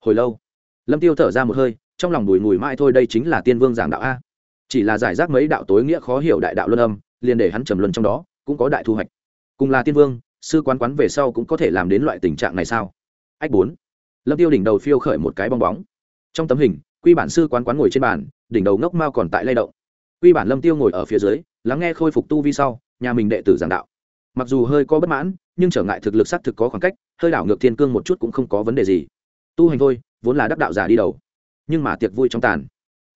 Hồi lâu, lâm tiêu thở ra một hơi, trong lòng bùi ngùi mãi thôi, đây chính là tiên vương giảng đạo a chỉ là giải rác mấy đạo tối nghĩa khó hiểu đại đạo luân âm, liền để hắn trầm luân trong đó, cũng có đại thu hoạch. Cùng là tiên vương, sư quán quán về sau cũng có thể làm đến loại tình trạng này sao? Ách bốn. Lâm tiêu đỉnh đầu phiêu khởi một cái bong bóng. Trong tấm hình, quy bản sư quán quán ngồi trên bàn, đỉnh đầu ngốc mao còn tại lay động. Quy bản lâm tiêu ngồi ở phía dưới, lắng nghe khôi phục tu vi sau, nhà mình đệ tử giảng đạo. Mặc dù hơi có bất mãn, nhưng trở ngại thực lực xác thực có khoảng cách, hơi đảo ngược thiên cương một chút cũng không có vấn đề gì. Tu hành thôi, vốn là đắc đạo giả đi đầu. Nhưng mà tiệc vui trong tàn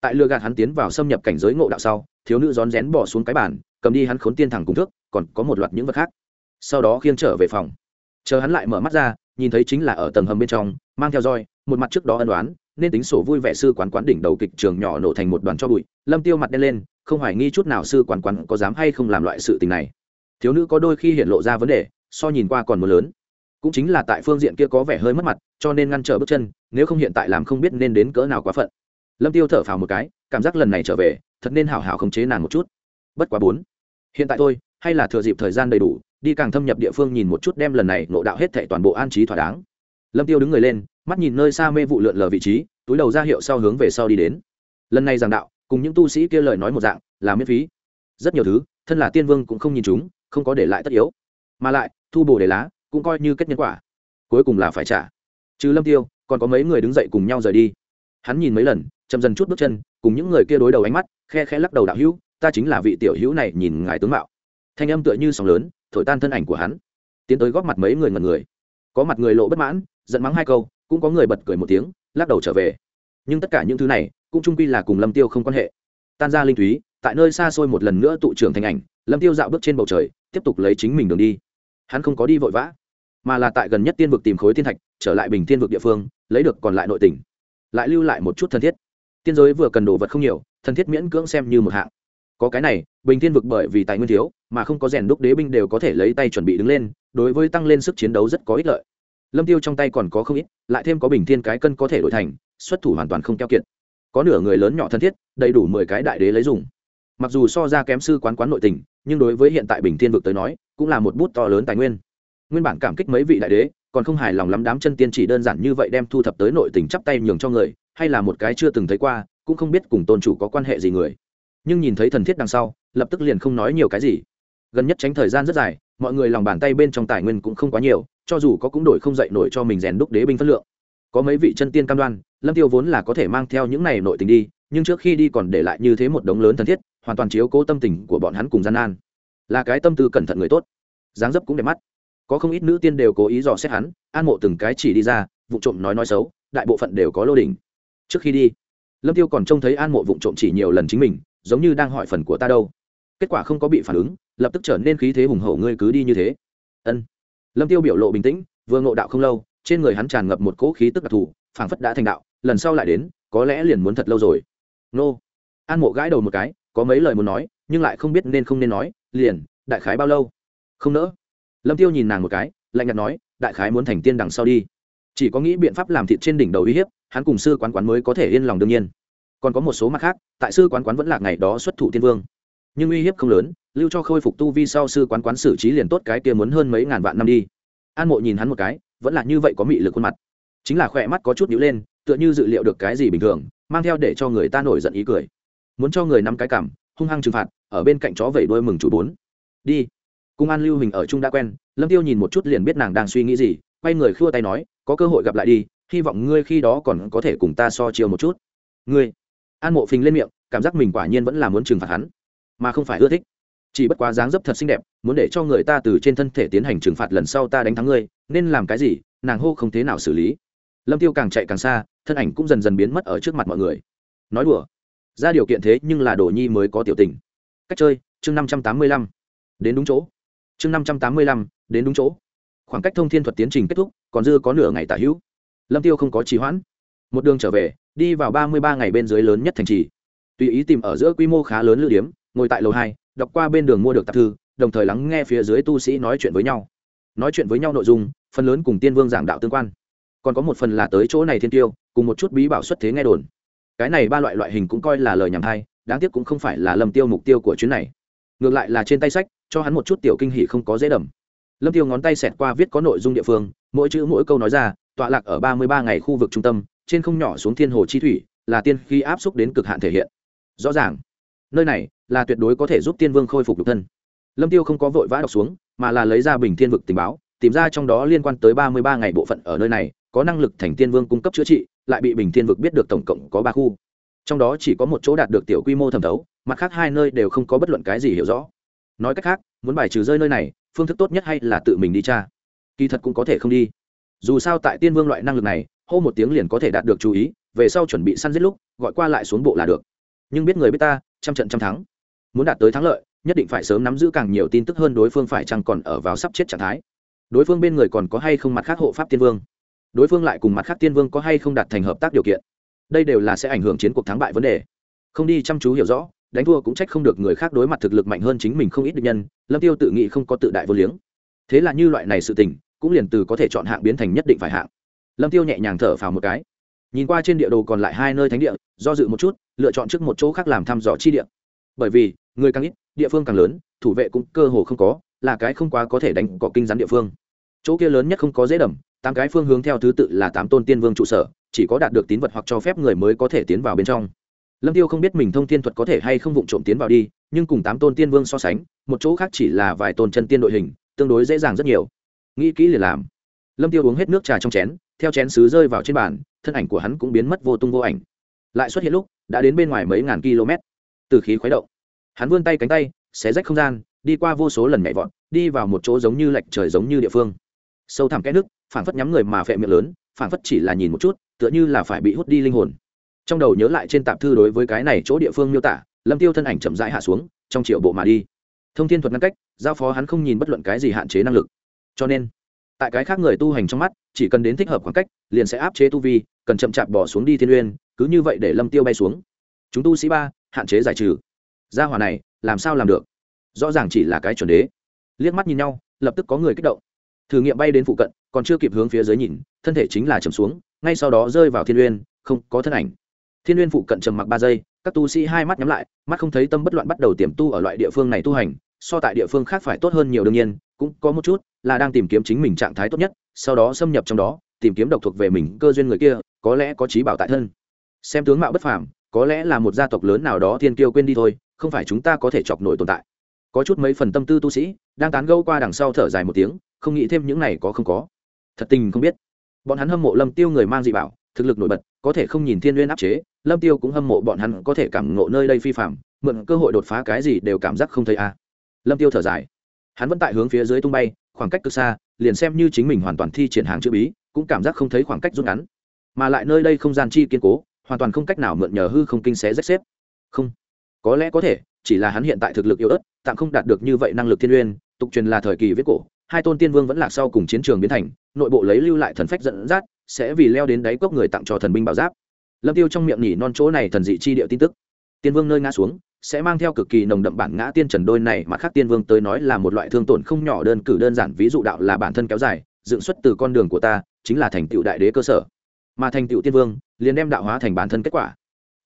tại lừa gạt hắn tiến vào xâm nhập cảnh giới ngộ đạo sau, thiếu nữ rón rén bỏ xuống cái bàn, cầm đi hắn khốn tiên thẳng cùng thước, còn có một loạt những vật khác. Sau đó khiêng trở về phòng. Chờ hắn lại mở mắt ra, nhìn thấy chính là ở tầng hầm bên trong, mang theo roi, một mặt trước đó ân đoán nên tính sổ vui vẻ sư quán quán đỉnh đầu kịch trường nhỏ nổ thành một đoàn cho bụi, lâm tiêu mặt đen lên, không hoài nghi chút nào sư quán quán có dám hay không làm loại sự tình này. Thiếu nữ có đôi khi hiện lộ ra vấn đề, so nhìn qua còn mưa lớn. Cũng chính là tại phương diện kia có vẻ hơi mất mặt, cho nên ngăn trở bước chân, nếu không hiện tại làm không biết nên đến cỡ nào quá phận lâm tiêu thở phào một cái, cảm giác lần này trở về, thật nên hảo hảo khống chế nàng một chút. Bất quá bốn. Hiện tại thôi, hay là thừa dịp thời gian đầy đủ, đi càng thâm nhập địa phương nhìn một chút đem lần này nộ đạo hết thệ toàn bộ an trí thỏa đáng. Lâm tiêu đứng người lên, mắt nhìn nơi xa mê vụ lượn lờ vị trí, túi đầu ra hiệu sau hướng về sau đi đến. Lần này giảng đạo, cùng những tu sĩ kia lời nói một dạng, là miễn phí. Rất nhiều thứ, thân là tiên vương cũng không nhìn chúng, không có để lại tất yếu. Mà lại, thu bổ để lá, cũng coi như kết nhân quả. Cuối cùng là phải trả. Trừ lâm tiêu, còn có mấy người đứng dậy cùng nhau rời đi hắn nhìn mấy lần, chậm dần chút bước chân, cùng những người kia đối đầu ánh mắt, khe khe lắc đầu đạo hữu, ta chính là vị tiểu hữu này, nhìn ngài tướng mạo. Thanh âm tựa như sóng lớn, thổi tan thân ảnh của hắn. Tiến tới góp mặt mấy người ngần người. Có mặt người lộ bất mãn, giận mắng hai câu, cũng có người bật cười một tiếng, lắc đầu trở về. Nhưng tất cả những thứ này, cũng trung quy là cùng lâm tiêu không quan hệ. Tan ra linh thúy, tại nơi xa xôi một lần nữa tụ trưởng thành ảnh, lâm tiêu dạo bước trên bầu trời, tiếp tục lấy chính mình đường đi. Hắn không có đi vội vã, mà là tại gần nhất tiên vực tìm khối thiên thạch, trở lại bình thiên vực địa phương, lấy được còn lại nội tình lại lưu lại một chút thân thiết. Tiên giới vừa cần đồ vật không nhiều, thân thiết miễn cưỡng xem như một hạng. Có cái này, bình thiên vực bởi vì tài nguyên thiếu, mà không có rèn đúc đế binh đều có thể lấy tay chuẩn bị đứng lên, đối với tăng lên sức chiến đấu rất có ích lợi. Lâm tiêu trong tay còn có không ít, lại thêm có bình thiên cái cân có thể đổi thành, xuất thủ hoàn toàn không keo kiệt. Có nửa người lớn nhỏ thân thiết, đầy đủ mười cái đại đế lấy dùng. Mặc dù so ra kém sư quán quán nội tình, nhưng đối với hiện tại bình thiên vực tới nói, cũng là một bút to lớn tài nguyên. Nguyên bản cảm kích mấy vị đại đế còn không hài lòng lắm đám chân tiên chỉ đơn giản như vậy đem thu thập tới nội tình chắp tay nhường cho người, hay là một cái chưa từng thấy qua, cũng không biết cùng tôn chủ có quan hệ gì người. Nhưng nhìn thấy thần thiết đằng sau, lập tức liền không nói nhiều cái gì. Gần nhất tránh thời gian rất dài, mọi người lòng bàn tay bên trong tài nguyên cũng không quá nhiều, cho dù có cũng đổi không dậy nổi cho mình rèn đúc đế binh phân lượng. Có mấy vị chân tiên cam đoan, lâm tiêu vốn là có thể mang theo những này nội tình đi, nhưng trước khi đi còn để lại như thế một đống lớn thân thiết, hoàn toàn chiếu cố tâm tình của bọn hắn cùng gian nan. Là cái tâm tư cẩn thận người tốt. Dáng dấp cũng đẹp mắt có không ít nữ tiên đều cố ý dò xét hắn, an mộ từng cái chỉ đi ra, vụ trộm nói nói xấu, đại bộ phận đều có lô đình. trước khi đi, lâm tiêu còn trông thấy an mộ vụ trộm chỉ nhiều lần chính mình, giống như đang hỏi phần của ta đâu. Kết quả không có bị phản ứng, lập tức trở nên khí thế hùng hậu, ngươi cứ đi như thế. Ân. Lâm tiêu biểu lộ bình tĩnh, vừa ngộ đạo không lâu, trên người hắn tràn ngập một cỗ khí tức đặc thù, phảng phất đã thành đạo, lần sau lại đến, có lẽ liền muốn thật lâu rồi. Nô. An mộ gãi đầu một cái, có mấy lời muốn nói, nhưng lại không biết nên không nên nói, liền, đại khái bao lâu? Không nỡ lâm tiêu nhìn nàng một cái, lạnh nhạt nói, đại khái muốn thành tiên đằng sau đi. Chỉ có nghĩ biện pháp làm thịt trên đỉnh đầu uy hiếp, hắn cùng sư quán quán mới có thể yên lòng đương nhiên. Còn có một số mặt khác, tại sư quán quán vẫn là ngày đó xuất thủ tiên vương. Nhưng uy hiếp không lớn, lưu cho khôi phục tu vi sau sư quán quán xử trí liền tốt, cái kia muốn hơn mấy ngàn vạn năm đi. An mộ nhìn hắn một cái, vẫn là như vậy có mị lực khuôn mặt. Chính là khỏe mắt có chút nhíu lên, tựa như dự liệu được cái gì bình thường, mang theo để cho người ta nổi giận ý cười. Muốn cho người nắm cái cảm, hung hăng trừng phạt, ở bên cạnh chó vẩy đuôi mừng chủ bốn. Đi cung an lưu hình ở chung đã quen, lâm tiêu nhìn một chút liền biết nàng đang suy nghĩ gì, quay người khua tay nói, có cơ hội gặp lại đi, hy vọng ngươi khi đó còn có thể cùng ta so chiều một chút. Ngươi? An mộ phình lên miệng, cảm giác mình quả nhiên vẫn là muốn trừng phạt hắn, mà không phải ưa thích. Chỉ bất quá dáng dấp thật xinh đẹp, muốn để cho người ta từ trên thân thể tiến hành trừng phạt lần sau ta đánh thắng ngươi, nên làm cái gì, nàng hô không thế nào xử lý. Lâm tiêu càng chạy càng xa, thân ảnh cũng dần dần biến mất ở trước mặt mọi người. Nói đùa, ra điều kiện thế nhưng là đồ nhi mới có tiểu tình. Cách chơi, chương năm trăm tám mươi lăm. Đến đúng chỗ chương năm trăm tám mươi lăm, đến đúng chỗ. Khoảng cách thông thiên thuật tiến trình kết thúc, còn dư có nửa ngày tả hữu. Lâm tiêu không có trì hoãn. Một đường trở về, đi vào ba mươi ba ngày bên dưới lớn nhất thành trì. Tùy ý tìm ở giữa quy mô khá lớn lưu điếm, ngồi tại lầu hai, đọc qua bên đường mua được tạp thư, đồng thời lắng nghe phía dưới tu sĩ nói chuyện với nhau. Nói chuyện với nhau nội dung, phần lớn cùng tiên vương giảng đạo tương quan. Còn có một phần là tới chỗ này thiên tiêu, cùng một chút bí bảo xuất thế nghe đồn. Cái này ba loại loại hình cũng coi là lời nhằm hay đáng tiếc cũng không phải là lâm tiêu mục tiêu của chuyến này ngược lại là trên tay sách, cho hắn một chút tiểu kinh hỉ không có dễ đầm. Lâm tiêu ngón tay xẹt qua viết có nội dung địa phương, mỗi chữ mỗi câu nói ra, tọa lạc ở ba mươi ba ngày khu vực trung tâm, trên không nhỏ xuống thiên hồ chi thủy, là tiên khi áp xúc đến cực hạn thể hiện. Rõ ràng, nơi này là tuyệt đối có thể giúp tiên vương khôi phục được thân. Lâm tiêu không có vội vã đọc xuống, mà là lấy ra bình thiên vực tình báo, tìm ra trong đó liên quan tới ba mươi ba ngày bộ phận ở nơi này, có năng lực thành tiên vương cung cấp chữa trị, lại bị bình thiên vực biết được tổng cộng có ba khu trong đó chỉ có một chỗ đạt được tiểu quy mô thẩm thấu, mặt khác hai nơi đều không có bất luận cái gì hiểu rõ. Nói cách khác, muốn bài trừ rơi nơi này, phương thức tốt nhất hay là tự mình đi tra. Kỳ thật cũng có thể không đi. Dù sao tại tiên vương loại năng lực này, hô một tiếng liền có thể đạt được chú ý, về sau chuẩn bị săn giết lúc, gọi qua lại xuống bộ là được. Nhưng biết người biết ta, trăm trận trăm thắng. Muốn đạt tới thắng lợi, nhất định phải sớm nắm giữ càng nhiều tin tức hơn đối phương phải chăng còn ở vào sắp chết trạng thái. Đối phương bên người còn có hay không mặt khác hộ pháp tiên vương? Đối phương lại cùng mặt khác tiên vương có hay không đạt thành hợp tác điều kiện? Đây đều là sẽ ảnh hưởng chiến cuộc thắng bại vấn đề. Không đi chăm chú hiểu rõ, đánh thua cũng trách không được người khác đối mặt thực lực mạnh hơn chính mình không ít được nhân, lâm tiêu tự nghĩ không có tự đại vô liếng. Thế là như loại này sự tình, cũng liền từ có thể chọn hạng biến thành nhất định phải hạng. Lâm tiêu nhẹ nhàng thở phào một cái. Nhìn qua trên địa đồ còn lại hai nơi thánh địa, do dự một chút, lựa chọn trước một chỗ khác làm thăm dò chi địa. Bởi vì, người càng ít, địa phương càng lớn, thủ vệ cũng cơ hồ không có, là cái không quá có thể đánh cọ kinh rắn địa phương. Chỗ kia lớn nhất không có dễ đầm, tám cái phương hướng theo thứ tự là tám tôn tiên vương trụ sở chỉ có đạt được tín vật hoặc cho phép người mới có thể tiến vào bên trong. Lâm tiêu không biết mình thông thiên thuật có thể hay không vụng trộm tiến vào đi, nhưng cùng tám tôn tiên vương so sánh, một chỗ khác chỉ là vài tôn chân tiên đội hình, tương đối dễ dàng rất nhiều. Nghĩ kỹ liền làm. Lâm tiêu uống hết nước trà trong chén, theo chén sứ rơi vào trên bàn, thân ảnh của hắn cũng biến mất vô tung vô ảnh. Lại xuất hiện lúc, đã đến bên ngoài mấy ngàn km. Từ khí khuấy động. Hắn vươn tay cánh tay, xé rách không gian, đi qua vô số lần nhảy vọt, đi vào một chỗ giống như lệch trời giống như địa phương. Sâu thẳm kẽ nước phản phất nhắm người mà phệ miệng lớn phản phất chỉ là nhìn một chút tựa như là phải bị hút đi linh hồn. Trong đầu nhớ lại trên tạp thư đối với cái này chỗ địa phương miêu tả, lâm tiêu thân ảnh chậm rãi hạ xuống, trong triệu bộ mà đi. Thông thiên thuật ngăn cách, giao phó hắn không nhìn bất luận cái gì hạn chế năng lực. Cho nên, tại cái khác người tu hành trong mắt, chỉ cần đến thích hợp khoảng cách, liền sẽ áp chế tu vi, cần chậm chạp bỏ xuống đi thiên uyên cứ như vậy để lâm tiêu bay xuống. Chúng tu sĩ ba, hạn chế giải trừ. Gia hỏa này, làm sao làm được? Rõ ràng chỉ là cái chuẩn đế. Liếc mắt nhìn nhau, lập tức có người kích động thử nghiệm bay đến phụ cận, còn chưa kịp hướng phía dưới nhìn, thân thể chính là chầm xuống, ngay sau đó rơi vào thiên uyên, không có thân ảnh. Thiên uyên phụ cận trầm mặc ba giây, các tu sĩ hai mắt nhắm lại, mắt không thấy tâm bất loạn bắt đầu tiềm tu ở loại địa phương này tu hành, so tại địa phương khác phải tốt hơn nhiều đương nhiên, cũng có một chút là đang tìm kiếm chính mình trạng thái tốt nhất, sau đó xâm nhập trong đó, tìm kiếm độc thuộc về mình cơ duyên người kia, có lẽ có trí bảo tại thân. Xem tướng mạo bất phàm, có lẽ là một gia tộc lớn nào đó thiên kiêu quên đi thôi, không phải chúng ta có thể chọc nổi tồn tại. Có chút mấy phần tâm tư tu sĩ, đang tán gẫu qua đằng sau thở dài một tiếng không nghĩ thêm những này có không có. Thật tình không biết. Bọn hắn hâm mộ lâm tiêu người mang dị bảo, thực lực nổi bật, có thể không nhìn thiên nguyên áp chế, lâm tiêu cũng hâm mộ bọn hắn có thể cảm ngộ nơi đây phi phạm, mượn cơ hội đột phá cái gì đều cảm giác không thấy a. À. Lâm tiêu thở dài. Hắn vẫn tại hướng phía dưới tung bay, khoảng cách cực xa, liền xem như chính mình hoàn toàn thi triển hàng chữ bí, cũng cảm giác không thấy khoảng cách rút ngắn. Mà lại nơi đây không gian chi kiên cố, hoàn toàn không cách nào mượn nhờ hư không kinh xé rách xếp. Không. Có lẽ có thể, chỉ là hắn hiện tại thực lực yếu ớt, tạm không đạt được như vậy năng lực thiên uyên tục truyền là thời kỳ viết cổ hai tôn tiên vương vẫn lạc sau cùng chiến trường biến thành, nội bộ lấy lưu lại thần phách dẫn dắt, sẽ vì leo đến đáy cốc người tặng cho thần binh bảo giáp. Lâm tiêu trong miệng nhỉ non chỗ này thần dị chi địa tin tức. Tiên vương nơi ngã xuống, sẽ mang theo cực kỳ nồng đậm bản ngã tiên trần đôi này mà khác tiên vương tới nói là một loại thương tổn không nhỏ đơn cử đơn giản, ví dụ đạo là bản thân kéo dài, dựng xuất từ con đường của ta, chính là thành tựu đại đế cơ sở. Mà thành tựu tiên vương, liền đem đạo hóa thành bản thân kết quả.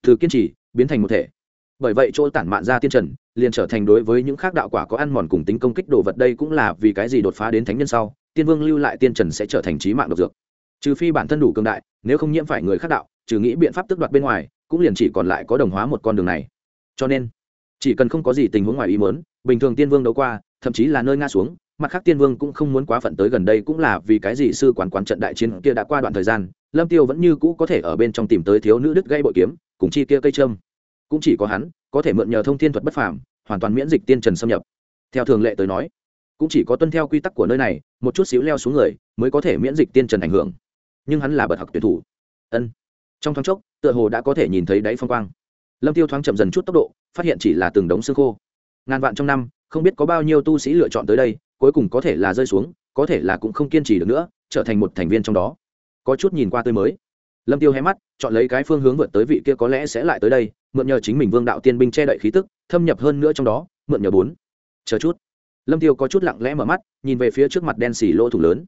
Từ kiên trì, biến thành một thể bởi vậy chỗ tản mạn ra tiên trần, liền trở thành đối với những khác đạo quả có ăn mòn cùng tính công kích đồ vật đây cũng là vì cái gì đột phá đến thánh nhân sau, tiên vương lưu lại tiên trần sẽ trở thành trí mạng độc dược. Trừ phi bản thân đủ cường đại, nếu không nhiễm phải người khác đạo, trừ nghĩ biện pháp tước đoạt bên ngoài, cũng liền chỉ còn lại có đồng hóa một con đường này. Cho nên, chỉ cần không có gì tình huống ngoài ý muốn, bình thường tiên vương đấu qua, thậm chí là nơi nga xuống, mặt khác tiên vương cũng không muốn quá phận tới gần đây cũng là vì cái gì sư quán quán trận đại chiến kia đã qua đoạn thời gian, lâm tiêu vẫn như cũ có thể ở bên trong tìm tới thiếu nữ đứt gây bội kiếm, cùng chi kia cây trâm cũng chỉ có hắn, có thể mượn nhờ thông thiên thuật bất phàm, hoàn toàn miễn dịch tiên trần xâm nhập. Theo thường lệ tới nói, cũng chỉ có tuân theo quy tắc của nơi này, một chút xíu leo xuống người, mới có thể miễn dịch tiên trần ảnh hưởng. Nhưng hắn là bậc học tuyển thủ. Ân. Trong thoáng chốc, tựa hồ đã có thể nhìn thấy đáy phong quang. Lâm tiêu thoáng chậm dần chút tốc độ, phát hiện chỉ là từng đống xương khô. Ngàn vạn trong năm, không biết có bao nhiêu tu sĩ lựa chọn tới đây, cuối cùng có thể là rơi xuống, có thể là cũng không kiên trì được nữa, trở thành một thành viên trong đó. Có chút nhìn qua tươi mới. Lâm tiêu hé mắt, chọn lấy cái phương hướng vượt tới vị kia có lẽ sẽ lại tới đây mượn nhờ chính mình vương đạo tiên binh che đậy khí tức, thâm nhập hơn nữa trong đó, mượn nhờ bốn. Chờ chút. Lâm tiêu có chút lặng lẽ mở mắt, nhìn về phía trước mặt đen xì lỗ thủ lớn.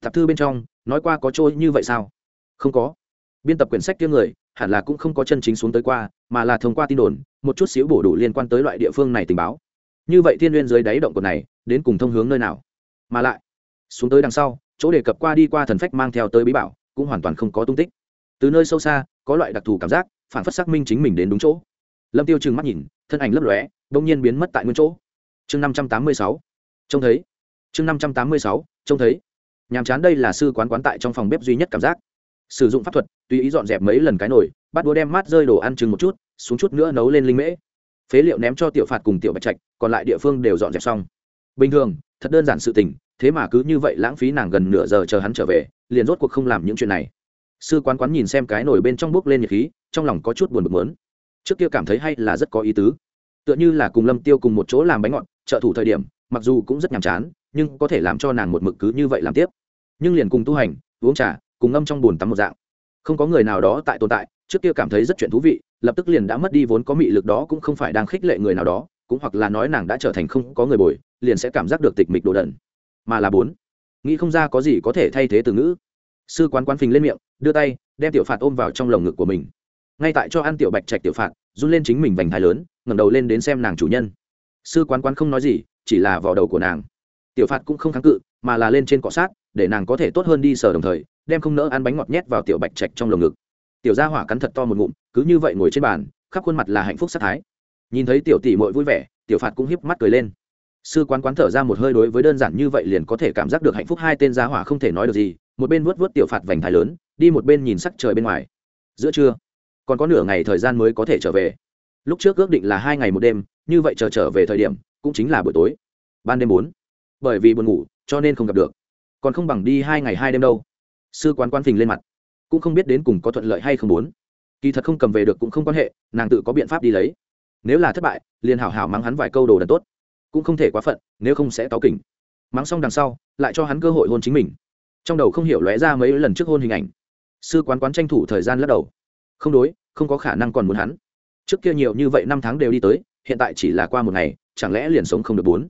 Tạp thư bên trong, nói qua có trôi như vậy sao? Không có. Biên tập quyển sách kia người, hẳn là cũng không có chân chính xuống tới qua, mà là thông qua tin đồn, một chút xíu bổ đủ liên quan tới loại địa phương này tình báo. Như vậy thiên n dưới đáy động cột này, đến cùng thông hướng nơi nào? Mà lại, xuống tới đằng sau, chỗ đề cập qua đi qua thần phách mang theo tới bí bảo, cũng hoàn toàn không có tung tích. Từ nơi sâu xa, có loại đặc thù cảm giác phản phất xác minh chính mình đến đúng chỗ. Lâm tiêu trừng mắt nhìn, thân ảnh lấp lóe, bỗng nhiên biến mất tại nguyên chỗ. Chương năm trăm tám mươi sáu, trông thấy. Chương năm trăm tám mươi sáu, trông thấy. Nhàm chán đây là sư quán quán tại trong phòng bếp duy nhất cảm giác. Sử dụng pháp thuật, tùy ý dọn dẹp mấy lần cái nồi, bắt đũa đem mát rơi đồ ăn chừng một chút, xuống chút nữa nấu lên linh mễ. Phế liệu ném cho tiểu phạt cùng tiểu bạch trạch, còn lại địa phương đều dọn dẹp xong. Bình thường, thật đơn giản sự tình, thế mà cứ như vậy lãng phí nàng gần nửa giờ chờ hắn trở về, liền rốt cuộc không làm những chuyện này sư quán quán nhìn xem cái nổi bên trong bốc lên nhiệt khí, trong lòng có chút buồn bực mớn trước kia cảm thấy hay là rất có ý tứ. Tựa như là cùng lâm tiêu cùng một chỗ làm bánh ngọt, trợ thủ thời điểm, mặc dù cũng rất nhàm chán, nhưng có thể làm cho nàng một mực cứ như vậy làm tiếp. Nhưng liền cùng tu hành, uống trà, cùng ngâm trong bùn tắm một dạng. Không có người nào đó tại tồn tại, trước kia cảm thấy rất chuyện thú vị, lập tức liền đã mất đi vốn có mị lực đó cũng không phải đang khích lệ người nào đó, cũng hoặc là nói nàng đã trở thành không có người bồi, liền sẽ cảm giác được tịch mịch đồ đần. Mà là bốn. Nghĩ không ra có gì có thể thay thế từ ngữ sư quán quán phình lên miệng, đưa tay, đem tiểu phạt ôm vào trong lồng ngực của mình. Ngay tại cho ăn tiểu bạch trạch tiểu phạt, run lên chính mình vành thái lớn, ngẩng đầu lên đến xem nàng chủ nhân. Sư quán quán không nói gì, chỉ là vào đầu của nàng. Tiểu phạt cũng không kháng cự, mà là lên trên cọ sát, để nàng có thể tốt hơn đi sở đồng thời, đem không nỡ ăn bánh ngọt nhét vào tiểu bạch trạch trong lồng ngực. Tiểu gia hỏa cắn thật to một ngụm, cứ như vậy ngồi trên bàn, khắp khuôn mặt là hạnh phúc sát thái. Nhìn thấy tiểu tỷ mội vui vẻ, tiểu phạt cũng hiếp mắt cười lên. Sư quán quán thở ra một hơi đối với đơn giản như vậy liền có thể cảm giác được hạnh phúc hai tên gia hỏa không thể nói được gì một bên vuốt vuốt tiểu phạt vành thái lớn, đi một bên nhìn sắc trời bên ngoài. Giữa trưa, còn có nửa ngày thời gian mới có thể trở về. Lúc trước ước định là hai ngày một đêm, như vậy chờ trở về thời điểm, cũng chính là buổi tối. Ban đêm bốn, bởi vì buồn ngủ, cho nên không gặp được. Còn không bằng đi hai ngày hai đêm đâu. Sư quán quan phình lên mặt. Cũng không biết đến cùng có thuận lợi hay không muốn kỳ thật không cầm về được cũng không quan hệ, nàng tự có biện pháp đi lấy. Nếu là thất bại, liền hảo hảo mắng hắn vài câu đồ đần tốt. Cũng không thể quá phận, nếu không sẽ táo kỉnh. Mắng xong đằng sau, lại cho hắn cơ hội hôn chính mình trong đầu không hiểu lóe ra mấy lần trước hôn hình ảnh. Sư quán quán tranh thủ thời gian lắc đầu. Không đối, không có khả năng còn muốn hắn. Trước kia nhiều như vậy năm tháng đều đi tới, hiện tại chỉ là qua một ngày, chẳng lẽ liền sống không được bốn?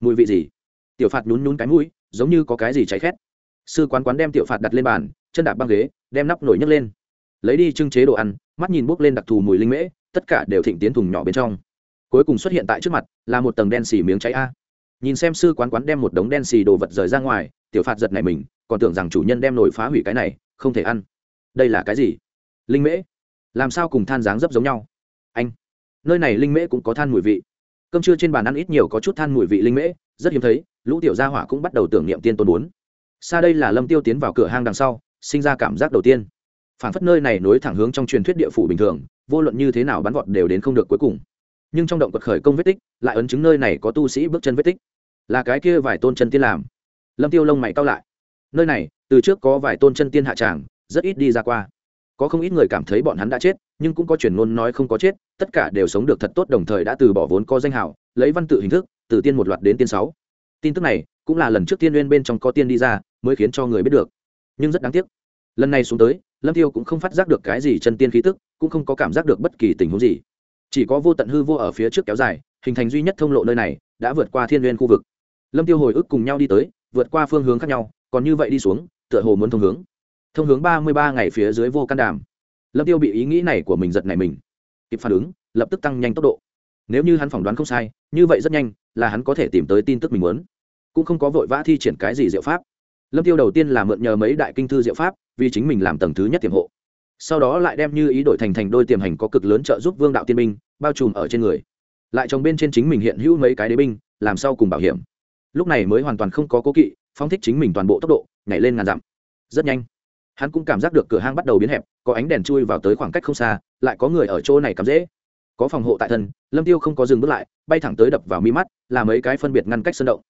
Mùi vị gì? Tiểu phạt nhún nhún cái mũi, giống như có cái gì cháy khét. Sư quán quán đem tiểu phạt đặt lên bàn, chân đạp băng ghế, đem nắp nổi nhấc lên. Lấy đi trưng chế đồ ăn, mắt nhìn bốc lên đặc thù mùi linh mễ, tất cả đều thịnh tiến thùng nhỏ bên trong. Cuối cùng xuất hiện tại trước mặt, là một tầng đen xì miếng cháy a. Nhìn xem sư quán quán đem một đống đen xì đồ vật rời ra ngoài, tiểu phạt giật này mình còn tưởng rằng chủ nhân đem nổi phá hủy cái này, không thể ăn. Đây là cái gì? Linh mễ. Làm sao cùng than dáng dấp giống nhau? Anh. Nơi này linh mễ cũng có than mùi vị. Cơm trưa trên bàn ăn ít nhiều có chút than mùi vị linh mễ, rất hiếm thấy, lũ tiểu gia hỏa cũng bắt đầu tưởng niệm tiên tôn bốn. Xa đây là lâm tiêu tiến vào cửa hang đằng sau, sinh ra cảm giác đầu tiên. Phản phất nơi này nối thẳng hướng trong truyền thuyết địa phủ bình thường, vô luận như thế nào bắn vọt đều đến không được cuối cùng. Nhưng trong động quật khởi công vết tích, lại ấn chứng nơi này có tu sĩ bước chân vết tích. Là cái kia vài tôn chân tiên làm. Lâm tiêu lông mày cao lại nơi này, từ trước có vài tôn chân tiên hạ tràng, rất ít đi ra qua. Có không ít người cảm thấy bọn hắn đã chết, nhưng cũng có truyền ngôn nói không có chết, tất cả đều sống được thật tốt, đồng thời đã từ bỏ vốn có danh hào, lấy văn tự hình thức, từ tiên một loạt đến tiên sáu. Tin tức này, cũng là lần trước tiên nguyên bên trong có tiên đi ra, mới khiến cho người biết được. Nhưng rất đáng tiếc. Lần này xuống tới, lâm tiêu cũng không phát giác được cái gì chân tiên khí tức, cũng không có cảm giác được bất kỳ tình huống gì. Chỉ có vô tận hư vô ở phía trước kéo dài, hình thành duy nhất thông lộ nơi này, đã vượt qua thiên nguyên khu vực. Lâm tiêu hồi ức cùng nhau đi tới, vượt qua phương hướng khác nhau còn như vậy đi xuống, tựa hồ muốn thông hướng. Thông hướng ba mươi ba ngày phía dưới vô can đảm. lâm tiêu bị ý nghĩ này của mình giật này mình. Kịp phản ứng, lập tức tăng nhanh tốc độ. Nếu như hắn phỏng đoán không sai, như vậy rất nhanh, là hắn có thể tìm tới tin tức mình muốn. Cũng không có vội vã thi triển cái gì diệu pháp. Lâm tiêu đầu tiên là mượn nhờ mấy đại kinh thư diệu pháp, vì chính mình làm tầng thứ nhất tiềm hộ. Sau đó lại đem như ý đổi thành thành đôi tiềm hành có cực lớn trợ giúp vương đạo tiên binh, bao trùm ở trên người. Lại trồng bên trên chính mình hiện hữu mấy cái đế binh, làm sao cùng bảo hiểm. Lúc này mới hoàn toàn không có cố kỵ phóng thích chính mình toàn bộ tốc độ, nhảy lên ngàn dặm. Rất nhanh, hắn cũng cảm giác được cửa hang bắt đầu biến hẹp, có ánh đèn chui vào tới khoảng cách không xa, lại có người ở chỗ này cắm dễ có phòng hộ tại thân, lâm tiêu không có dừng bước lại, bay thẳng tới đập vào mi mắt, là mấy cái phân biệt ngăn cách sơn động.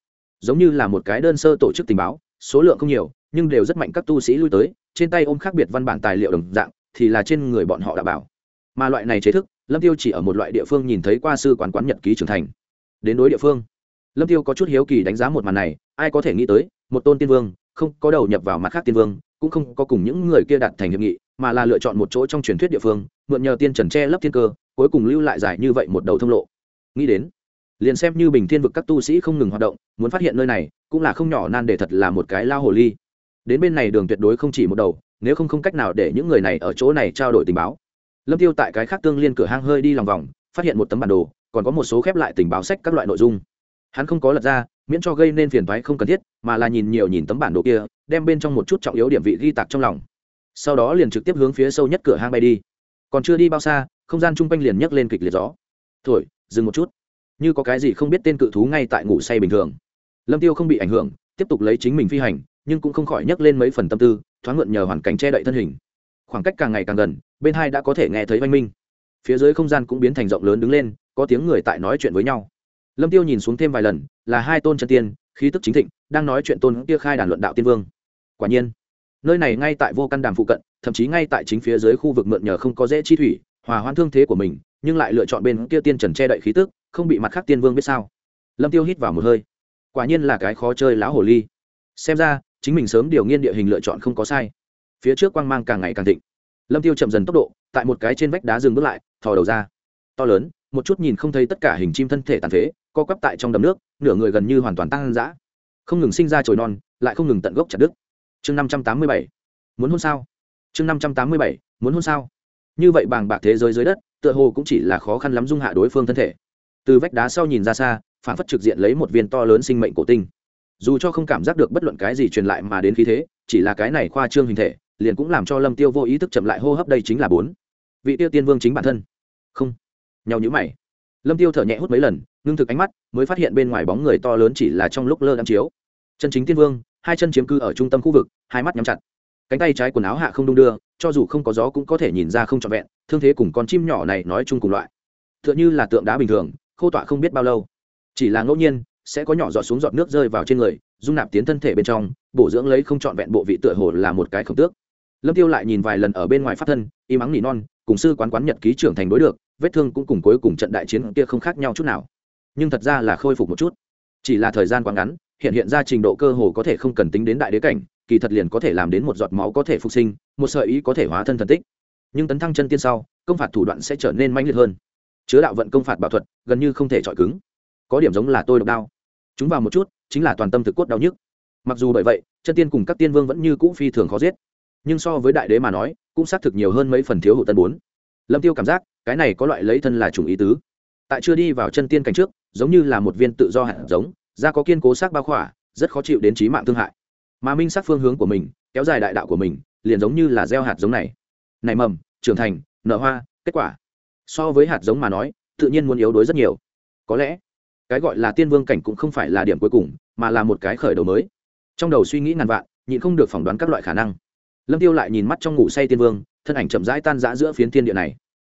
Giống như là một cái đơn sơ tổ chức tình báo, số lượng không nhiều, nhưng đều rất mạnh các tu sĩ lui tới, trên tay ôm khác biệt văn bản tài liệu đồng dạng, thì là trên người bọn họ đã bảo. Mà loại này chế thức, lâm tiêu chỉ ở một loại địa phương nhìn thấy qua sư quán quán nhật ký trưởng thành. Đến đối địa phương lâm tiêu có chút hiếu kỳ đánh giá một màn này, ai có thể nghĩ tới, một tôn tiên vương, không có đầu nhập vào mặt khác tiên vương, cũng không có cùng những người kia đặt thành hiệp nghị, mà là lựa chọn một chỗ trong truyền thuyết địa phương, mượn nhờ tiên trần tre lấp thiên cơ, cuối cùng lưu lại giải như vậy một đầu thông lộ. Nghĩ đến, liền xem như bình thiên vực các tu sĩ không ngừng hoạt động, muốn phát hiện nơi này, cũng là không nhỏ nan để thật là một cái lao hồ ly. Đến bên này đường tuyệt đối không chỉ một đầu, nếu không không cách nào để những người này ở chỗ này trao đổi tình báo. Lâm tiêu tại cái khác tương liên cửa hang hơi đi lòng vòng, phát hiện một tấm bản đồ, còn có một số khép lại tình báo sách các loại nội dung hắn không có lật ra, miễn cho gây nên phiền thoái không cần thiết, mà là nhìn nhiều nhìn tấm bản đồ kia, đem bên trong một chút trọng yếu điểm vị ghi tạc trong lòng. Sau đó liền trực tiếp hướng phía sâu nhất cửa hang bay đi. Còn chưa đi bao xa, không gian chung quanh liền nhấc lên kịch liệt gió. Thổi, dừng một chút. Như có cái gì không biết tên cự thú ngay tại ngủ say bình thường. Lâm tiêu không bị ảnh hưởng, tiếp tục lấy chính mình phi hành, nhưng cũng không khỏi nhấc lên mấy phần tâm tư, thoáng ngượn nhờ hoàn cảnh che đậy thân hình. Khoảng cách càng ngày càng gần, bên hai đã có thể nghe thấy oanh minh. Phía dưới không gian cũng biến thành rộng lớn đứng lên, có tiếng người tại nói chuyện với nhau lâm tiêu nhìn xuống thêm vài lần, là hai tôn chân tiên, khí tức chính thịnh, đang nói chuyện tôn kia khai đàn luận đạo tiên vương. Quả nhiên, nơi này ngay tại vô căn đàm phụ cận, thậm chí ngay tại chính phía dưới khu vực mượn nhờ không có dễ chi thủy, hòa hoãn thương thế của mình, nhưng lại lựa chọn bên kia tiên trần che đậy khí tức, không bị mặt khác tiên vương biết sao. Lâm tiêu hít vào một hơi. Quả nhiên là cái khó chơi lão hồ ly. Xem ra, chính mình sớm điều nghiên địa hình lựa chọn không có sai. Phía trước quang mang càng ngày càng thịnh. Lâm tiêu chậm dần tốc độ, tại một cái trên vách đá dừng bước lại, thò đầu ra. To lớn, một chút nhìn không thấy tất cả hình chim thân thể tàn phế co quắp tại trong đầm nước, nửa người gần như hoàn toàn tăng dã không ngừng sinh ra trồi non, lại không ngừng tận gốc chặt đứt. Chương năm trăm tám mươi bảy, muốn hôn sao? Chương năm trăm tám mươi bảy, muốn hôn sao? Như vậy bàng bạc thế giới dưới đất, tựa hồ cũng chỉ là khó khăn lắm dung hạ đối phương thân thể. Từ vách đá sau nhìn ra xa, phản phất trực diện lấy một viên to lớn sinh mệnh cổ tinh. Dù cho không cảm giác được bất luận cái gì truyền lại mà đến khí thế, chỉ là cái này khoa trương hình thể, liền cũng làm cho lâm tiêu vô ý thức chậm lại hô hấp đây chính là bốn. Vị tiêu tiên vương chính bản thân. Không. Nhau nhữ mày lâm tiêu thở nhẹ hút mấy lần, ngưng thực ánh mắt, mới phát hiện bên ngoài bóng người to lớn chỉ là trong lúc lơ đang chiếu. Chân chính tiên vương, hai chân chiếm cư ở trung tâm khu vực, hai mắt nhắm chặt. Cánh tay trái quần áo hạ không đung đưa, cho dù không có gió cũng có thể nhìn ra không trọn vẹn, thương thế cùng con chim nhỏ này nói chung cùng loại. Tựa như là tượng đá bình thường, khô tọa không biết bao lâu. Chỉ là ngẫu nhiên, sẽ có nhỏ giọt xuống giọt nước rơi vào trên người, dung nạp tiến thân thể bên trong, bổ dưỡng lấy không trọn vẹn bộ vị tựa hồ là một cái khổng tước. Lâm tiêu lại nhìn vài lần ở bên ngoài phát thân, im ắng nỉ non, cùng sư quán quán nhật ký trưởng thành đối được vết thương cũng cùng cuối cùng trận đại chiến kia không khác nhau chút nào. Nhưng thật ra là khôi phục một chút. Chỉ là thời gian quá ngắn, hiện hiện ra trình độ cơ hồ có thể không cần tính đến đại đế cảnh, kỳ thật liền có thể làm đến một giọt máu có thể phục sinh, một sợi ý có thể hóa thân thần tích. Nhưng tấn thăng chân tiên sau, công phạt thủ đoạn sẽ trở nên mãnh liệt hơn. Chứa đạo vận công phạt bảo thuật, gần như không thể chọi cứng. Có điểm giống là tôi độc đao. Chúng vào một chút, chính là toàn tâm thực cốt đau nhức. Mặc dù bởi vậy, chân tiên cùng các tiên vương vẫn như cũ phi thường khó giết. Nhưng so với đại đế mà nói, cũng xác thực nhiều hơn mấy phần thiếu hụt tân bốn lâm tiêu cảm giác, cái này có loại lấy thân là chủng ý tứ. Tại chưa đi vào chân tiên cảnh trước, giống như là một viên tự do hạt giống, da có kiên cố xác bao khỏa, rất khó chịu đến trí mạng thương hại. Mà minh xác phương hướng của mình, kéo dài đại đạo của mình, liền giống như là gieo hạt giống này. Nảy mầm, trưởng thành, nở hoa, kết quả. So với hạt giống mà nói, tự nhiên muốn yếu đuối rất nhiều. Có lẽ, cái gọi là tiên vương cảnh cũng không phải là điểm cuối cùng, mà là một cái khởi đầu mới. Trong đầu suy nghĩ ngàn vạn, nhịn không được phỏng đoán các loại khả năng. Lâm tiêu lại nhìn mắt trong ngủ say tiên vương thân ảnh chậm rãi tan rã giữa phiến thiên địa này.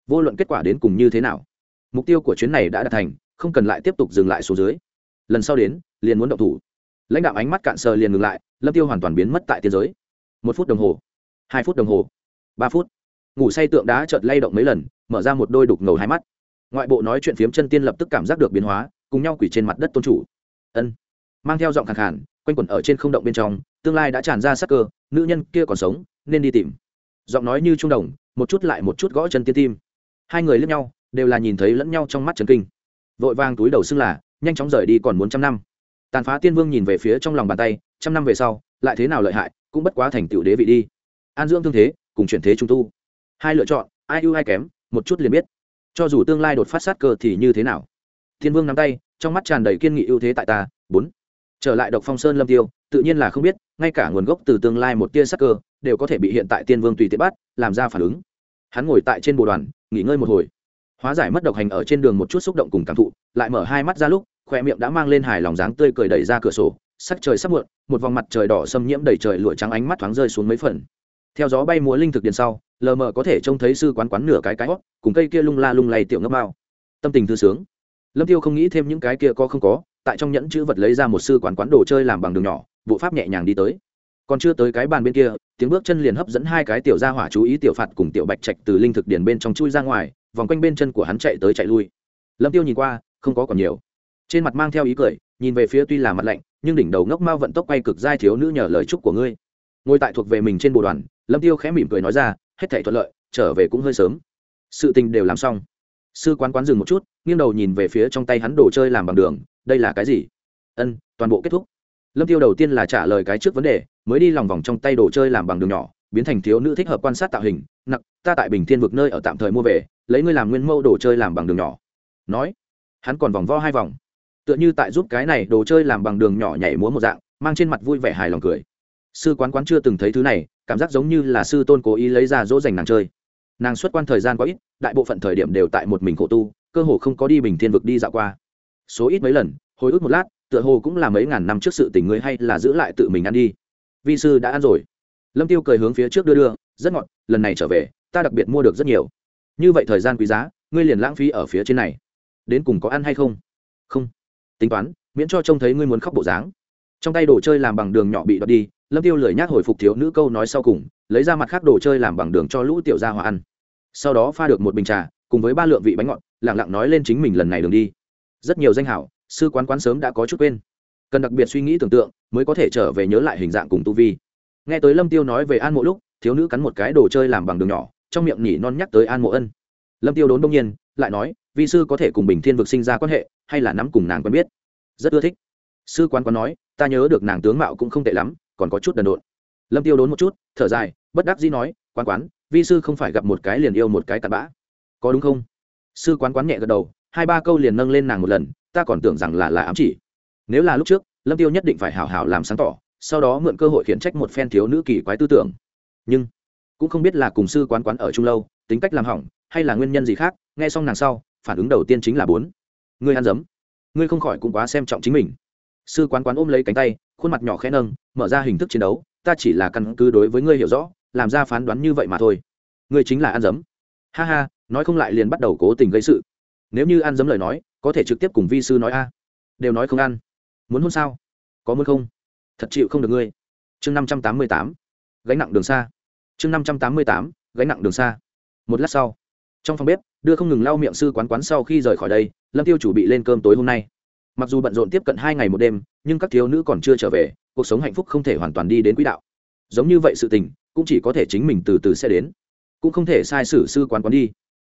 Vô luận kết quả đến cùng như thế nào, mục tiêu của chuyến này đã đạt thành, không cần lại tiếp tục dừng lại xuống dưới. Lần sau đến, liền muốn động thủ. Lãnh đạo ánh mắt cạn sờ liền ngừng lại, lâm tiêu hoàn toàn biến mất tại tiên giới. Một phút đồng hồ, hai phút đồng hồ, ba phút. Ngủ say tượng đá chợt lay động mấy lần, mở ra một đôi đục ngầu hai mắt. Ngoại bộ nói chuyện phiếm chân tiên lập tức cảm giác được biến hóa, cùng nhau quỷ trên mặt đất tôn chủ. Ân. Mang theo giọng khẳng khản quanh quẩn ở trên không động bên trong, tương lai đã tràn ra sắc cơ, nữ nhân kia còn sống, nên đi tìm giọng nói như trung đồng, một chút lại một chút gõ chân tiên tim. Hai người lướt nhau, đều là nhìn thấy lẫn nhau trong mắt trần kinh. Vội vàng túi đầu xưng là, nhanh chóng rời đi còn muốn trăm năm. Tàn phá tiên vương nhìn về phía trong lòng bàn tay, trăm năm về sau, lại thế nào lợi hại, cũng bất quá thành tựu đế vị đi. An dưỡng thương thế, cùng chuyển thế trung tu. Hai lựa chọn, ai ưu ai kém, một chút liền biết. Cho dù tương lai đột phát sát cơ thì như thế nào? Thiên vương nắm tay, trong mắt tràn đầy kiên nghị ưu thế tại ta, bốn trở lại độc phong sơn lâm tiêu, tự nhiên là không biết, ngay cả nguồn gốc từ tương lai một tia sát cơ, đều có thể bị hiện tại tiên vương tùy tiện bắt, làm ra phản ứng. Hắn ngồi tại trên bồ đoàn, nghỉ ngơi một hồi. Hóa giải mất độc hành ở trên đường một chút xúc động cùng cảm thụ, lại mở hai mắt ra lúc khoe miệng đã mang lên hài lòng dáng tươi cười đẩy ra cửa sổ, sắc trời sắp muộn, một vòng mặt trời đỏ xâm nhiễm đầy trời lụa trắng ánh mắt thoáng rơi xuống mấy phần. Theo gió bay múa linh thực điện sau, lờ mờ có thể trông thấy sư quán quán nửa cái cái hót, cùng cây kia lung la lung lay tiểu ngấp bao tâm tình thư sướng. Lâm tiêu không nghĩ thêm những cái kia có không có tại trong nhẫn chữ vật lấy ra một sư quán quán đồ chơi làm bằng đường nhỏ, bộ pháp nhẹ nhàng đi tới. Còn chưa tới cái bàn bên kia, tiếng bước chân liền hấp dẫn hai cái tiểu gia hỏa chú ý tiểu phạt cùng tiểu bạch trạch từ linh thực điển bên trong chui ra ngoài, vòng quanh bên chân của hắn chạy tới chạy lui. Lâm tiêu nhìn qua, không có còn nhiều. Trên mặt mang theo ý cười, nhìn về phía tuy là mặt lạnh, nhưng đỉnh đầu ngốc mao vận tốc quay cực giai thiếu nữ nhờ lời chúc của ngươi. Ngồi tại thuộc về mình trên bộ đoàn, lâm tiêu khẽ mỉm cười nói ra, hết thảy thuận lợi, trở về cũng hơi sớm. Sự tình đều làm xong. Sư quán quán dừng một chút, nghiêng đầu nhìn về phía trong tay hắn đồ chơi làm bằng đường đây là cái gì? Ân, toàn bộ kết thúc. Lâm tiêu đầu tiên là trả lời cái trước vấn đề, mới đi lòng vòng trong tay đồ chơi làm bằng đường nhỏ, biến thành thiếu nữ thích hợp quan sát tạo hình. Nặc, ta tại bình thiên vực nơi ở tạm thời mua về, lấy ngươi làm nguyên mẫu đồ chơi làm bằng đường nhỏ. Nói, hắn còn vòng vo hai vòng. Tựa như tại giúp cái này đồ chơi làm bằng đường nhỏ nhảy múa một dạng, mang trên mặt vui vẻ hài lòng cười. Sư quán quán chưa từng thấy thứ này, cảm giác giống như là sư tôn cố ý lấy ra dỗ dành nàng chơi. Nàng xuất quan thời gian quá ít, đại bộ phận thời điểm đều tại một mình khổ tu, cơ hồ không có đi bình thiên vực đi dạo qua số ít mấy lần, hồi ức một lát, tựa hồ cũng là mấy ngàn năm trước sự tình ngươi hay là giữ lại tự mình ăn đi. Vi sư đã ăn rồi. Lâm tiêu cười hướng phía trước đưa đưa, rất ngọt, lần này trở về, ta đặc biệt mua được rất nhiều. Như vậy thời gian quý giá, ngươi liền lãng phí ở phía trên này. Đến cùng có ăn hay không? Không. Tính toán, miễn cho trông thấy ngươi muốn khóc bộ dáng. Trong tay đồ chơi làm bằng đường nhỏ bị đoạt đi, lâm tiêu lười nhác hồi phục thiếu nữ câu nói sau cùng, lấy ra mặt khác đồ chơi làm bằng đường cho lũ tiểu gia hòa ăn. Sau đó pha được một bình trà, cùng với ba lượng vị bánh ngọt, lặng lặng nói lên chính mình lần này đường đi rất nhiều danh hảo, sư quán quán sớm đã có chút quên. Cần đặc biệt suy nghĩ tưởng tượng mới có thể trở về nhớ lại hình dạng cùng tu vi. Nghe tới lâm tiêu nói về an mộ lúc, thiếu nữ cắn một cái đồ chơi làm bằng đường nhỏ, trong miệng nhỉ non nhắc tới an mộ ân. Lâm tiêu đốn đông nhiên, lại nói, vi sư có thể cùng bình thiên vực sinh ra quan hệ, hay là nắm cùng nàng quen biết? Rất ưa thích. Sư quán quán nói, ta nhớ được nàng tướng mạo cũng không tệ lắm, còn có chút đần độn. Lâm tiêu đốn một chút, thở dài, bất đắc dĩ nói, quán quán, vi sư không phải gặp một cái liền yêu một cái cặn bã. Có đúng không? Sư quán quán nhẹ gật đầu hai ba câu liền nâng lên nàng một lần, ta còn tưởng rằng là là ám chỉ. Nếu là lúc trước, lâm tiêu nhất định phải hảo hảo làm sáng tỏ, sau đó mượn cơ hội khiển trách một phen thiếu nữ kỳ quái tư tưởng. Nhưng, cũng không biết là cùng sư quán quán ở chung lâu, tính cách làm hỏng, hay là nguyên nhân gì khác, nghe xong nàng sau, phản ứng đầu tiên chính là bốn. Ngươi ăn dấm. Ngươi không khỏi cũng quá xem trọng chính mình. Sư quán quán ôm lấy cánh tay, khuôn mặt nhỏ khẽ nâng, mở ra hình thức chiến đấu, ta chỉ là căn cứ đối với ngươi hiểu rõ, làm ra phán đoán như vậy mà thôi. Ngươi chính là ăn dấm. Ha ha, nói không lại liền bắt đầu cố tình gây sự nếu như ăn dấm lời nói, có thể trực tiếp cùng vi sư nói a. Đều nói không ăn. Muốn hôn sao? Có muốn không? Thật chịu không được ngươi. Chương năm trăm tám mươi tám. Gánh nặng đường xa. Chương năm trăm tám mươi tám. Gánh nặng đường xa. Một lát sau, trong phòng bếp, đưa không ngừng lau miệng sư quán quán sau khi rời khỏi đây, lâm tiêu chủ bị lên cơm tối hôm nay. Mặc dù bận rộn tiếp cận hai ngày một đêm, nhưng các thiếu nữ còn chưa trở về, cuộc sống hạnh phúc không thể hoàn toàn đi đến quỹ đạo. Giống như vậy sự tình, cũng chỉ có thể chính mình từ từ sẽ đến. Cũng không thể sai sử sư quán quán đi.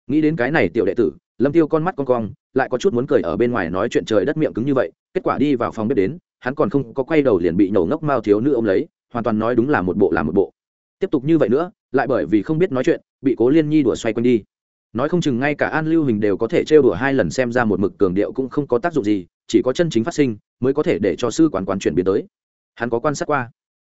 Nghĩ đến cái này tiểu đệ tử lâm tiêu con mắt con cong, lại có chút muốn cười ở bên ngoài nói chuyện trời đất miệng cứng như vậy, kết quả đi vào phòng bếp đến, hắn còn không có quay đầu liền bị nổ ngốc mao thiếu nữ ôm lấy, hoàn toàn nói đúng là một bộ là một bộ. Tiếp tục như vậy nữa, lại bởi vì không biết nói chuyện, bị cố liên nhi đùa xoay quanh đi. Nói không chừng ngay cả an lưu hình đều có thể trêu đùa hai lần xem ra một mực cường điệu cũng không có tác dụng gì, chỉ có chân chính phát sinh mới có thể để cho sư quán quán chuyển biến tới. Hắn có quan sát qua.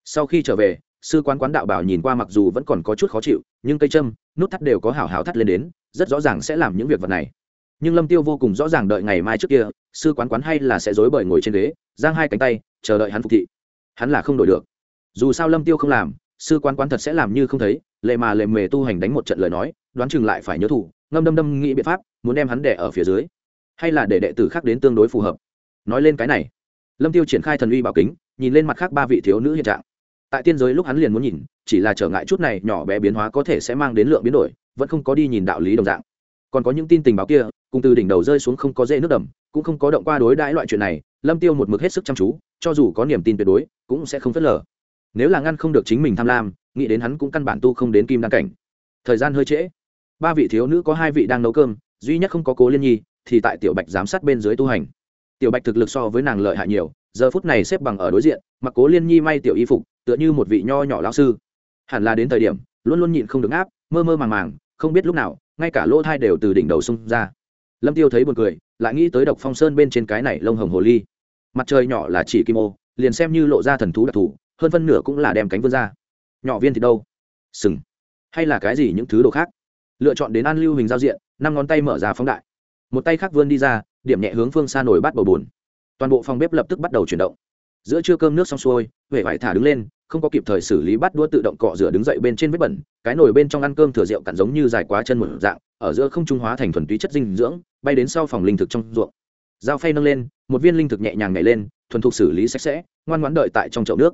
Sau khi trở về, sư quán quán đạo bảo nhìn qua mặc dù vẫn còn có chút khó chịu, nhưng cây châm, nút thắt đều có hảo hảo thắt lên đến rất rõ ràng sẽ làm những việc vật này. Nhưng lâm tiêu vô cùng rõ ràng đợi ngày mai trước kia, sư quán quán hay là sẽ dối bời ngồi trên ghế, giang hai cánh tay, chờ đợi hắn phục thị. Hắn là không đổi được. Dù sao lâm tiêu không làm, sư quán quán thật sẽ làm như không thấy, lệ mà lệ mề tu hành đánh một trận lời nói, đoán chừng lại phải nhớ thủ ngâm đâm đâm nghĩ biện pháp, muốn đem hắn đẻ ở phía dưới. Hay là để đệ tử khác đến tương đối phù hợp. Nói lên cái này, lâm tiêu triển khai thần uy bảo kính, nhìn lên mặt khác ba vị thiếu nữ hiện trạng. Tại tiên giới lúc hắn liền muốn nhìn chỉ là trở ngại chút này nhỏ bé biến hóa có thể sẽ mang đến lượng biến đổi, vẫn không có đi nhìn đạo lý đồng dạng. Còn có những tin tình báo kia, cùng từ đỉnh đầu rơi xuống không có dễ nước đầm, cũng không có động qua đối đãi loại chuyện này, lâm tiêu một mực hết sức chăm chú, cho dù có niềm tin tuyệt đối, cũng sẽ không phớt lờ. Nếu là ngăn không được chính mình tham lam, nghĩ đến hắn cũng căn bản tu không đến kim đăng cảnh. Thời gian hơi trễ. Ba vị thiếu nữ có hai vị đang nấu cơm, duy nhất không có cố liên nhi, thì tại tiểu bạch giám sát bên dưới tu hành. Tiểu bạch thực lực so với nàng lợi hại nhiều, giờ phút này xếp bằng ở đối diện, mặc cố liên nhi may tiểu y phục, tựa như một vị nho nhỏ lao sư hẳn là đến thời điểm, luôn luôn nhịn không được áp mơ mơ màng màng, không biết lúc nào, ngay cả lỗ thai đều từ đỉnh đầu xung ra. Lâm tiêu thấy buồn cười, lại nghĩ tới độc phong sơn bên trên cái này lông hồng hồ ly. Mặt trời nhỏ là chỉ kim ô, liền xem như lộ ra thần thú đặc thù, hơn phân nửa cũng là đem cánh vươn ra. Nhỏ viên thì đâu? Sừng. Hay là cái gì những thứ đồ khác? Lựa chọn đến an lưu hình giao diện, năm ngón tay mở ra phóng đại. Một tay khác vươn đi ra, điểm nhẹ hướng phương xa nổi bát bầu bùn toàn bộ phòng bếp lập tức bắt đầu chuyển động. Giữa trưa cơm nước xong xuôi, huệ vải thả đứng lên không có kịp thời xử lý bắt đũa tự động cọ rửa đứng dậy bên trên vết bẩn, cái nồi bên trong ăn cơm thừa rượu cặn giống như dài quá chân một dạng, ở giữa không trung hóa thành thuần túy chất dinh dưỡng, bay đến sau phòng linh thực trong ruộng. Dao phay nâng lên, một viên linh thực nhẹ nhàng nhảy lên, thuần thục xử lý sạch sẽ, ngoan ngoãn đợi tại trong chậu nước.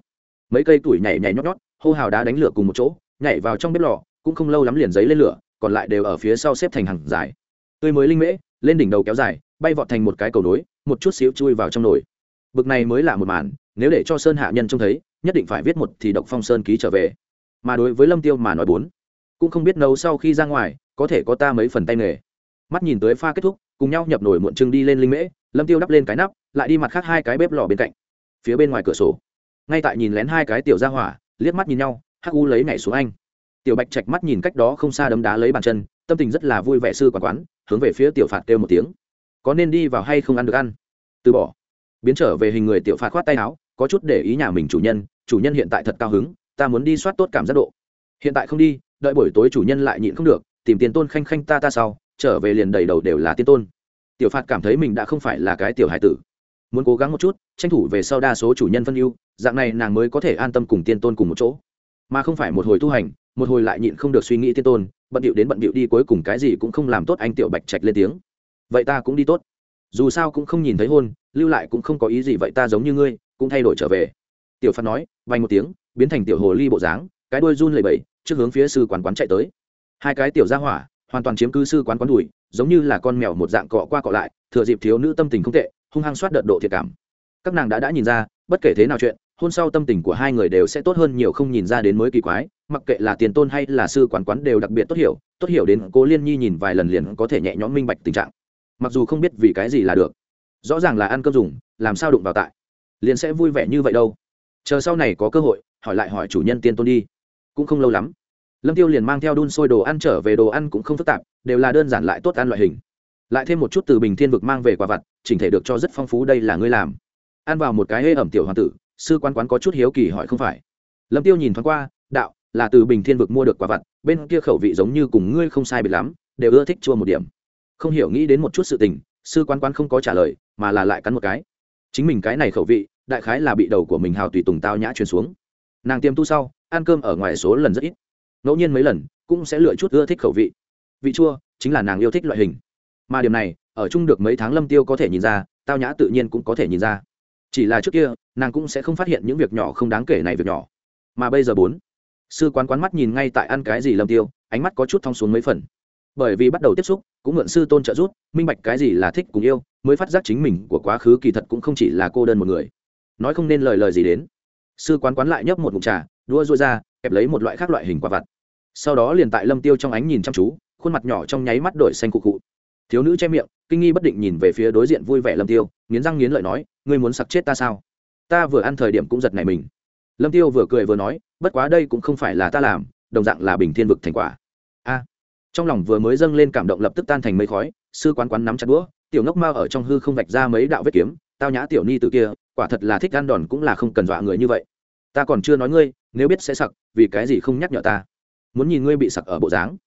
Mấy cây tuổi nhảy nhảy nhót nhót, hô hào đá đánh lửa cùng một chỗ, nhảy vào trong bếp lò, cũng không lâu lắm liền giấy lên lửa, còn lại đều ở phía sau xếp thành hàng dài. Tươi mới linh mễ, lên đỉnh đầu kéo dài, bay vọt thành một cái cầu nối, một chút xíu chui vào trong nồi. Bực này mới là một màn nếu để cho sơn hạ nhân trông thấy, nhất định phải viết một thì độc phong sơn ký trở về. Mà đối với lâm tiêu mà nói bốn, cũng không biết nấu sau khi ra ngoài, có thể có ta mấy phần tay nghề. Mắt nhìn tới pha kết thúc, cùng nhau nhập nổi muộn trưng đi lên linh mễ, lâm tiêu đắp lên cái nắp, lại đi mặt khác hai cái bếp lò bên cạnh. Phía bên ngoài cửa sổ. Ngay tại nhìn lén hai cái tiểu ra hỏa, liếc mắt nhìn nhau, hắc u lấy nhảy xuống anh. Tiểu bạch trạch mắt nhìn cách đó không xa đấm đá lấy bàn chân, tâm tình rất là vui vẻ sư quản quán, hướng về phía tiểu phạt kêu một tiếng. Có nên đi vào hay không ăn được ăn? Từ bỏ. Biến trở về hình người tiểu phạt khoát tay áo có chút để ý nhà mình chủ nhân chủ nhân hiện tại thật cao hứng, ta muốn đi soát tốt cảm giác độ. Hiện tại không đi, đợi buổi tối chủ nhân lại nhịn không được, tìm tiền tôn khanh khanh ta ta sau, trở về liền đầy đầu đều là tiên tôn. Tiểu phạt cảm thấy mình đã không phải là cái tiểu hải tử. Muốn cố gắng một chút, tranh thủ về sau đa số chủ nhân phân ưu, dạng này nàng mới có thể an tâm cùng tiên tôn cùng một chỗ. Mà không phải một hồi tu hành, một hồi lại nhịn không được suy nghĩ tiên tôn, bận điệu đến bận điệu đi cuối cùng cái gì cũng không làm tốt anh tiểu bạch trạch lên tiếng. Vậy ta cũng đi tốt. Dù sao cũng không nhìn thấy hôn, lưu lại cũng không có ý gì, vậy ta giống như ngươi cũng thay đổi trở về. Tiểu phạt nói vay một tiếng, biến thành tiểu hồ ly bộ dáng, cái đuôi run lẩy bẩy, trước hướng phía sư quán quán chạy tới. Hai cái tiểu ra hỏa, hoàn toàn chiếm cứ sư quán quán đùi, giống như là con mèo một dạng cọ qua cọ lại, thừa dịp thiếu nữ tâm tình không tệ, hung hăng soát đợt độ thiệt cảm. Các nàng đã đã nhìn ra, bất kể thế nào chuyện, hôn sau tâm tình của hai người đều sẽ tốt hơn nhiều không nhìn ra đến mới kỳ quái, mặc kệ là tiền tôn hay là sư quán quán đều đặc biệt tốt hiểu tốt hiểu đến cố liên nhi nhìn vài lần liền có thể nhẹ nhõm minh bạch tình trạng. Mặc dù không biết vì cái gì là được, rõ ràng là ăn cơm dùng, làm sao đụng vào tại liền sẽ vui vẻ như vậy đâu. Chờ sau này có cơ hội, hỏi lại hỏi chủ nhân tiên tôn đi. Cũng không lâu lắm, lâm tiêu liền mang theo đun sôi đồ ăn trở về. Đồ ăn cũng không phức tạp, đều là đơn giản lại tốt ăn loại hình. Lại thêm một chút từ bình thiên vực mang về quả vặt, chỉnh thể được cho rất phong phú, đây là ngươi làm. Ăn vào một cái hê ẩm tiểu hoàng tử, sư quan quán có chút hiếu kỳ hỏi không phải. Lâm tiêu nhìn thoáng qua, đạo, là từ bình thiên vực mua được quả vặt, bên kia khẩu vị giống như cùng ngươi không sai biệt lắm, đều ưa thích chua một điểm. Không hiểu nghĩ đến một chút sự tình, sư quan quán không có trả lời, mà là lại cắn một cái. Chính mình cái này khẩu vị đại khái là bị đầu của mình hào tùy tùng tao nhã truyền xuống. Nàng tiêm tu sau, ăn cơm ở ngoài số lần rất ít. Ngẫu nhiên mấy lần, cũng sẽ lựa chút ưa thích khẩu vị. Vị chua chính là nàng yêu thích loại hình. Mà điểm này, ở chung được mấy tháng lâm tiêu có thể nhìn ra, tao nhã tự nhiên cũng có thể nhìn ra. Chỉ là trước kia, nàng cũng sẽ không phát hiện những việc nhỏ không đáng kể này việc nhỏ. Mà bây giờ bốn, sư quán quán mắt nhìn ngay tại ăn cái gì lâm tiêu, ánh mắt có chút thong xuống mấy phần. Bởi vì bắt đầu tiếp xúc, cũng mượn sư tôn trợ giúp, minh bạch cái gì là thích cùng yêu, mới phát giác chính mình của quá khứ kỳ thật cũng không chỉ là cô đơn một người nói không nên lời lời gì đến. Sư quán quán lại nhấp một mụn trà, đua rôi ra, kẹp lấy một loại khác loại hình quả vặt. Sau đó liền tại lâm tiêu trong ánh nhìn chăm chú, khuôn mặt nhỏ trong nháy mắt đổi xanh cụ cụ. Thiếu nữ che miệng, kinh nghi bất định nhìn về phía đối diện vui vẻ lâm tiêu, nghiến răng nghiến lợi nói, ngươi muốn sặc chết ta sao? Ta vừa ăn thời điểm cũng giật này mình. Lâm tiêu vừa cười vừa nói, bất quá đây cũng không phải là ta làm, đồng dạng là bình thiên vực thành quả. A. Trong lòng vừa mới dâng lên cảm động lập tức tan thành mây khói, sư quán quán nắm chặt đũa, tiểu ngốc mao ở trong hư không vạch ra mấy đạo vết kiếm tao nhã tiểu ni từ kia, quả thật là thích ăn đòn cũng là không cần dọa người như vậy. Ta còn chưa nói ngươi, nếu biết sẽ sặc, vì cái gì không nhắc nhở ta? Muốn nhìn ngươi bị sặc ở bộ dáng.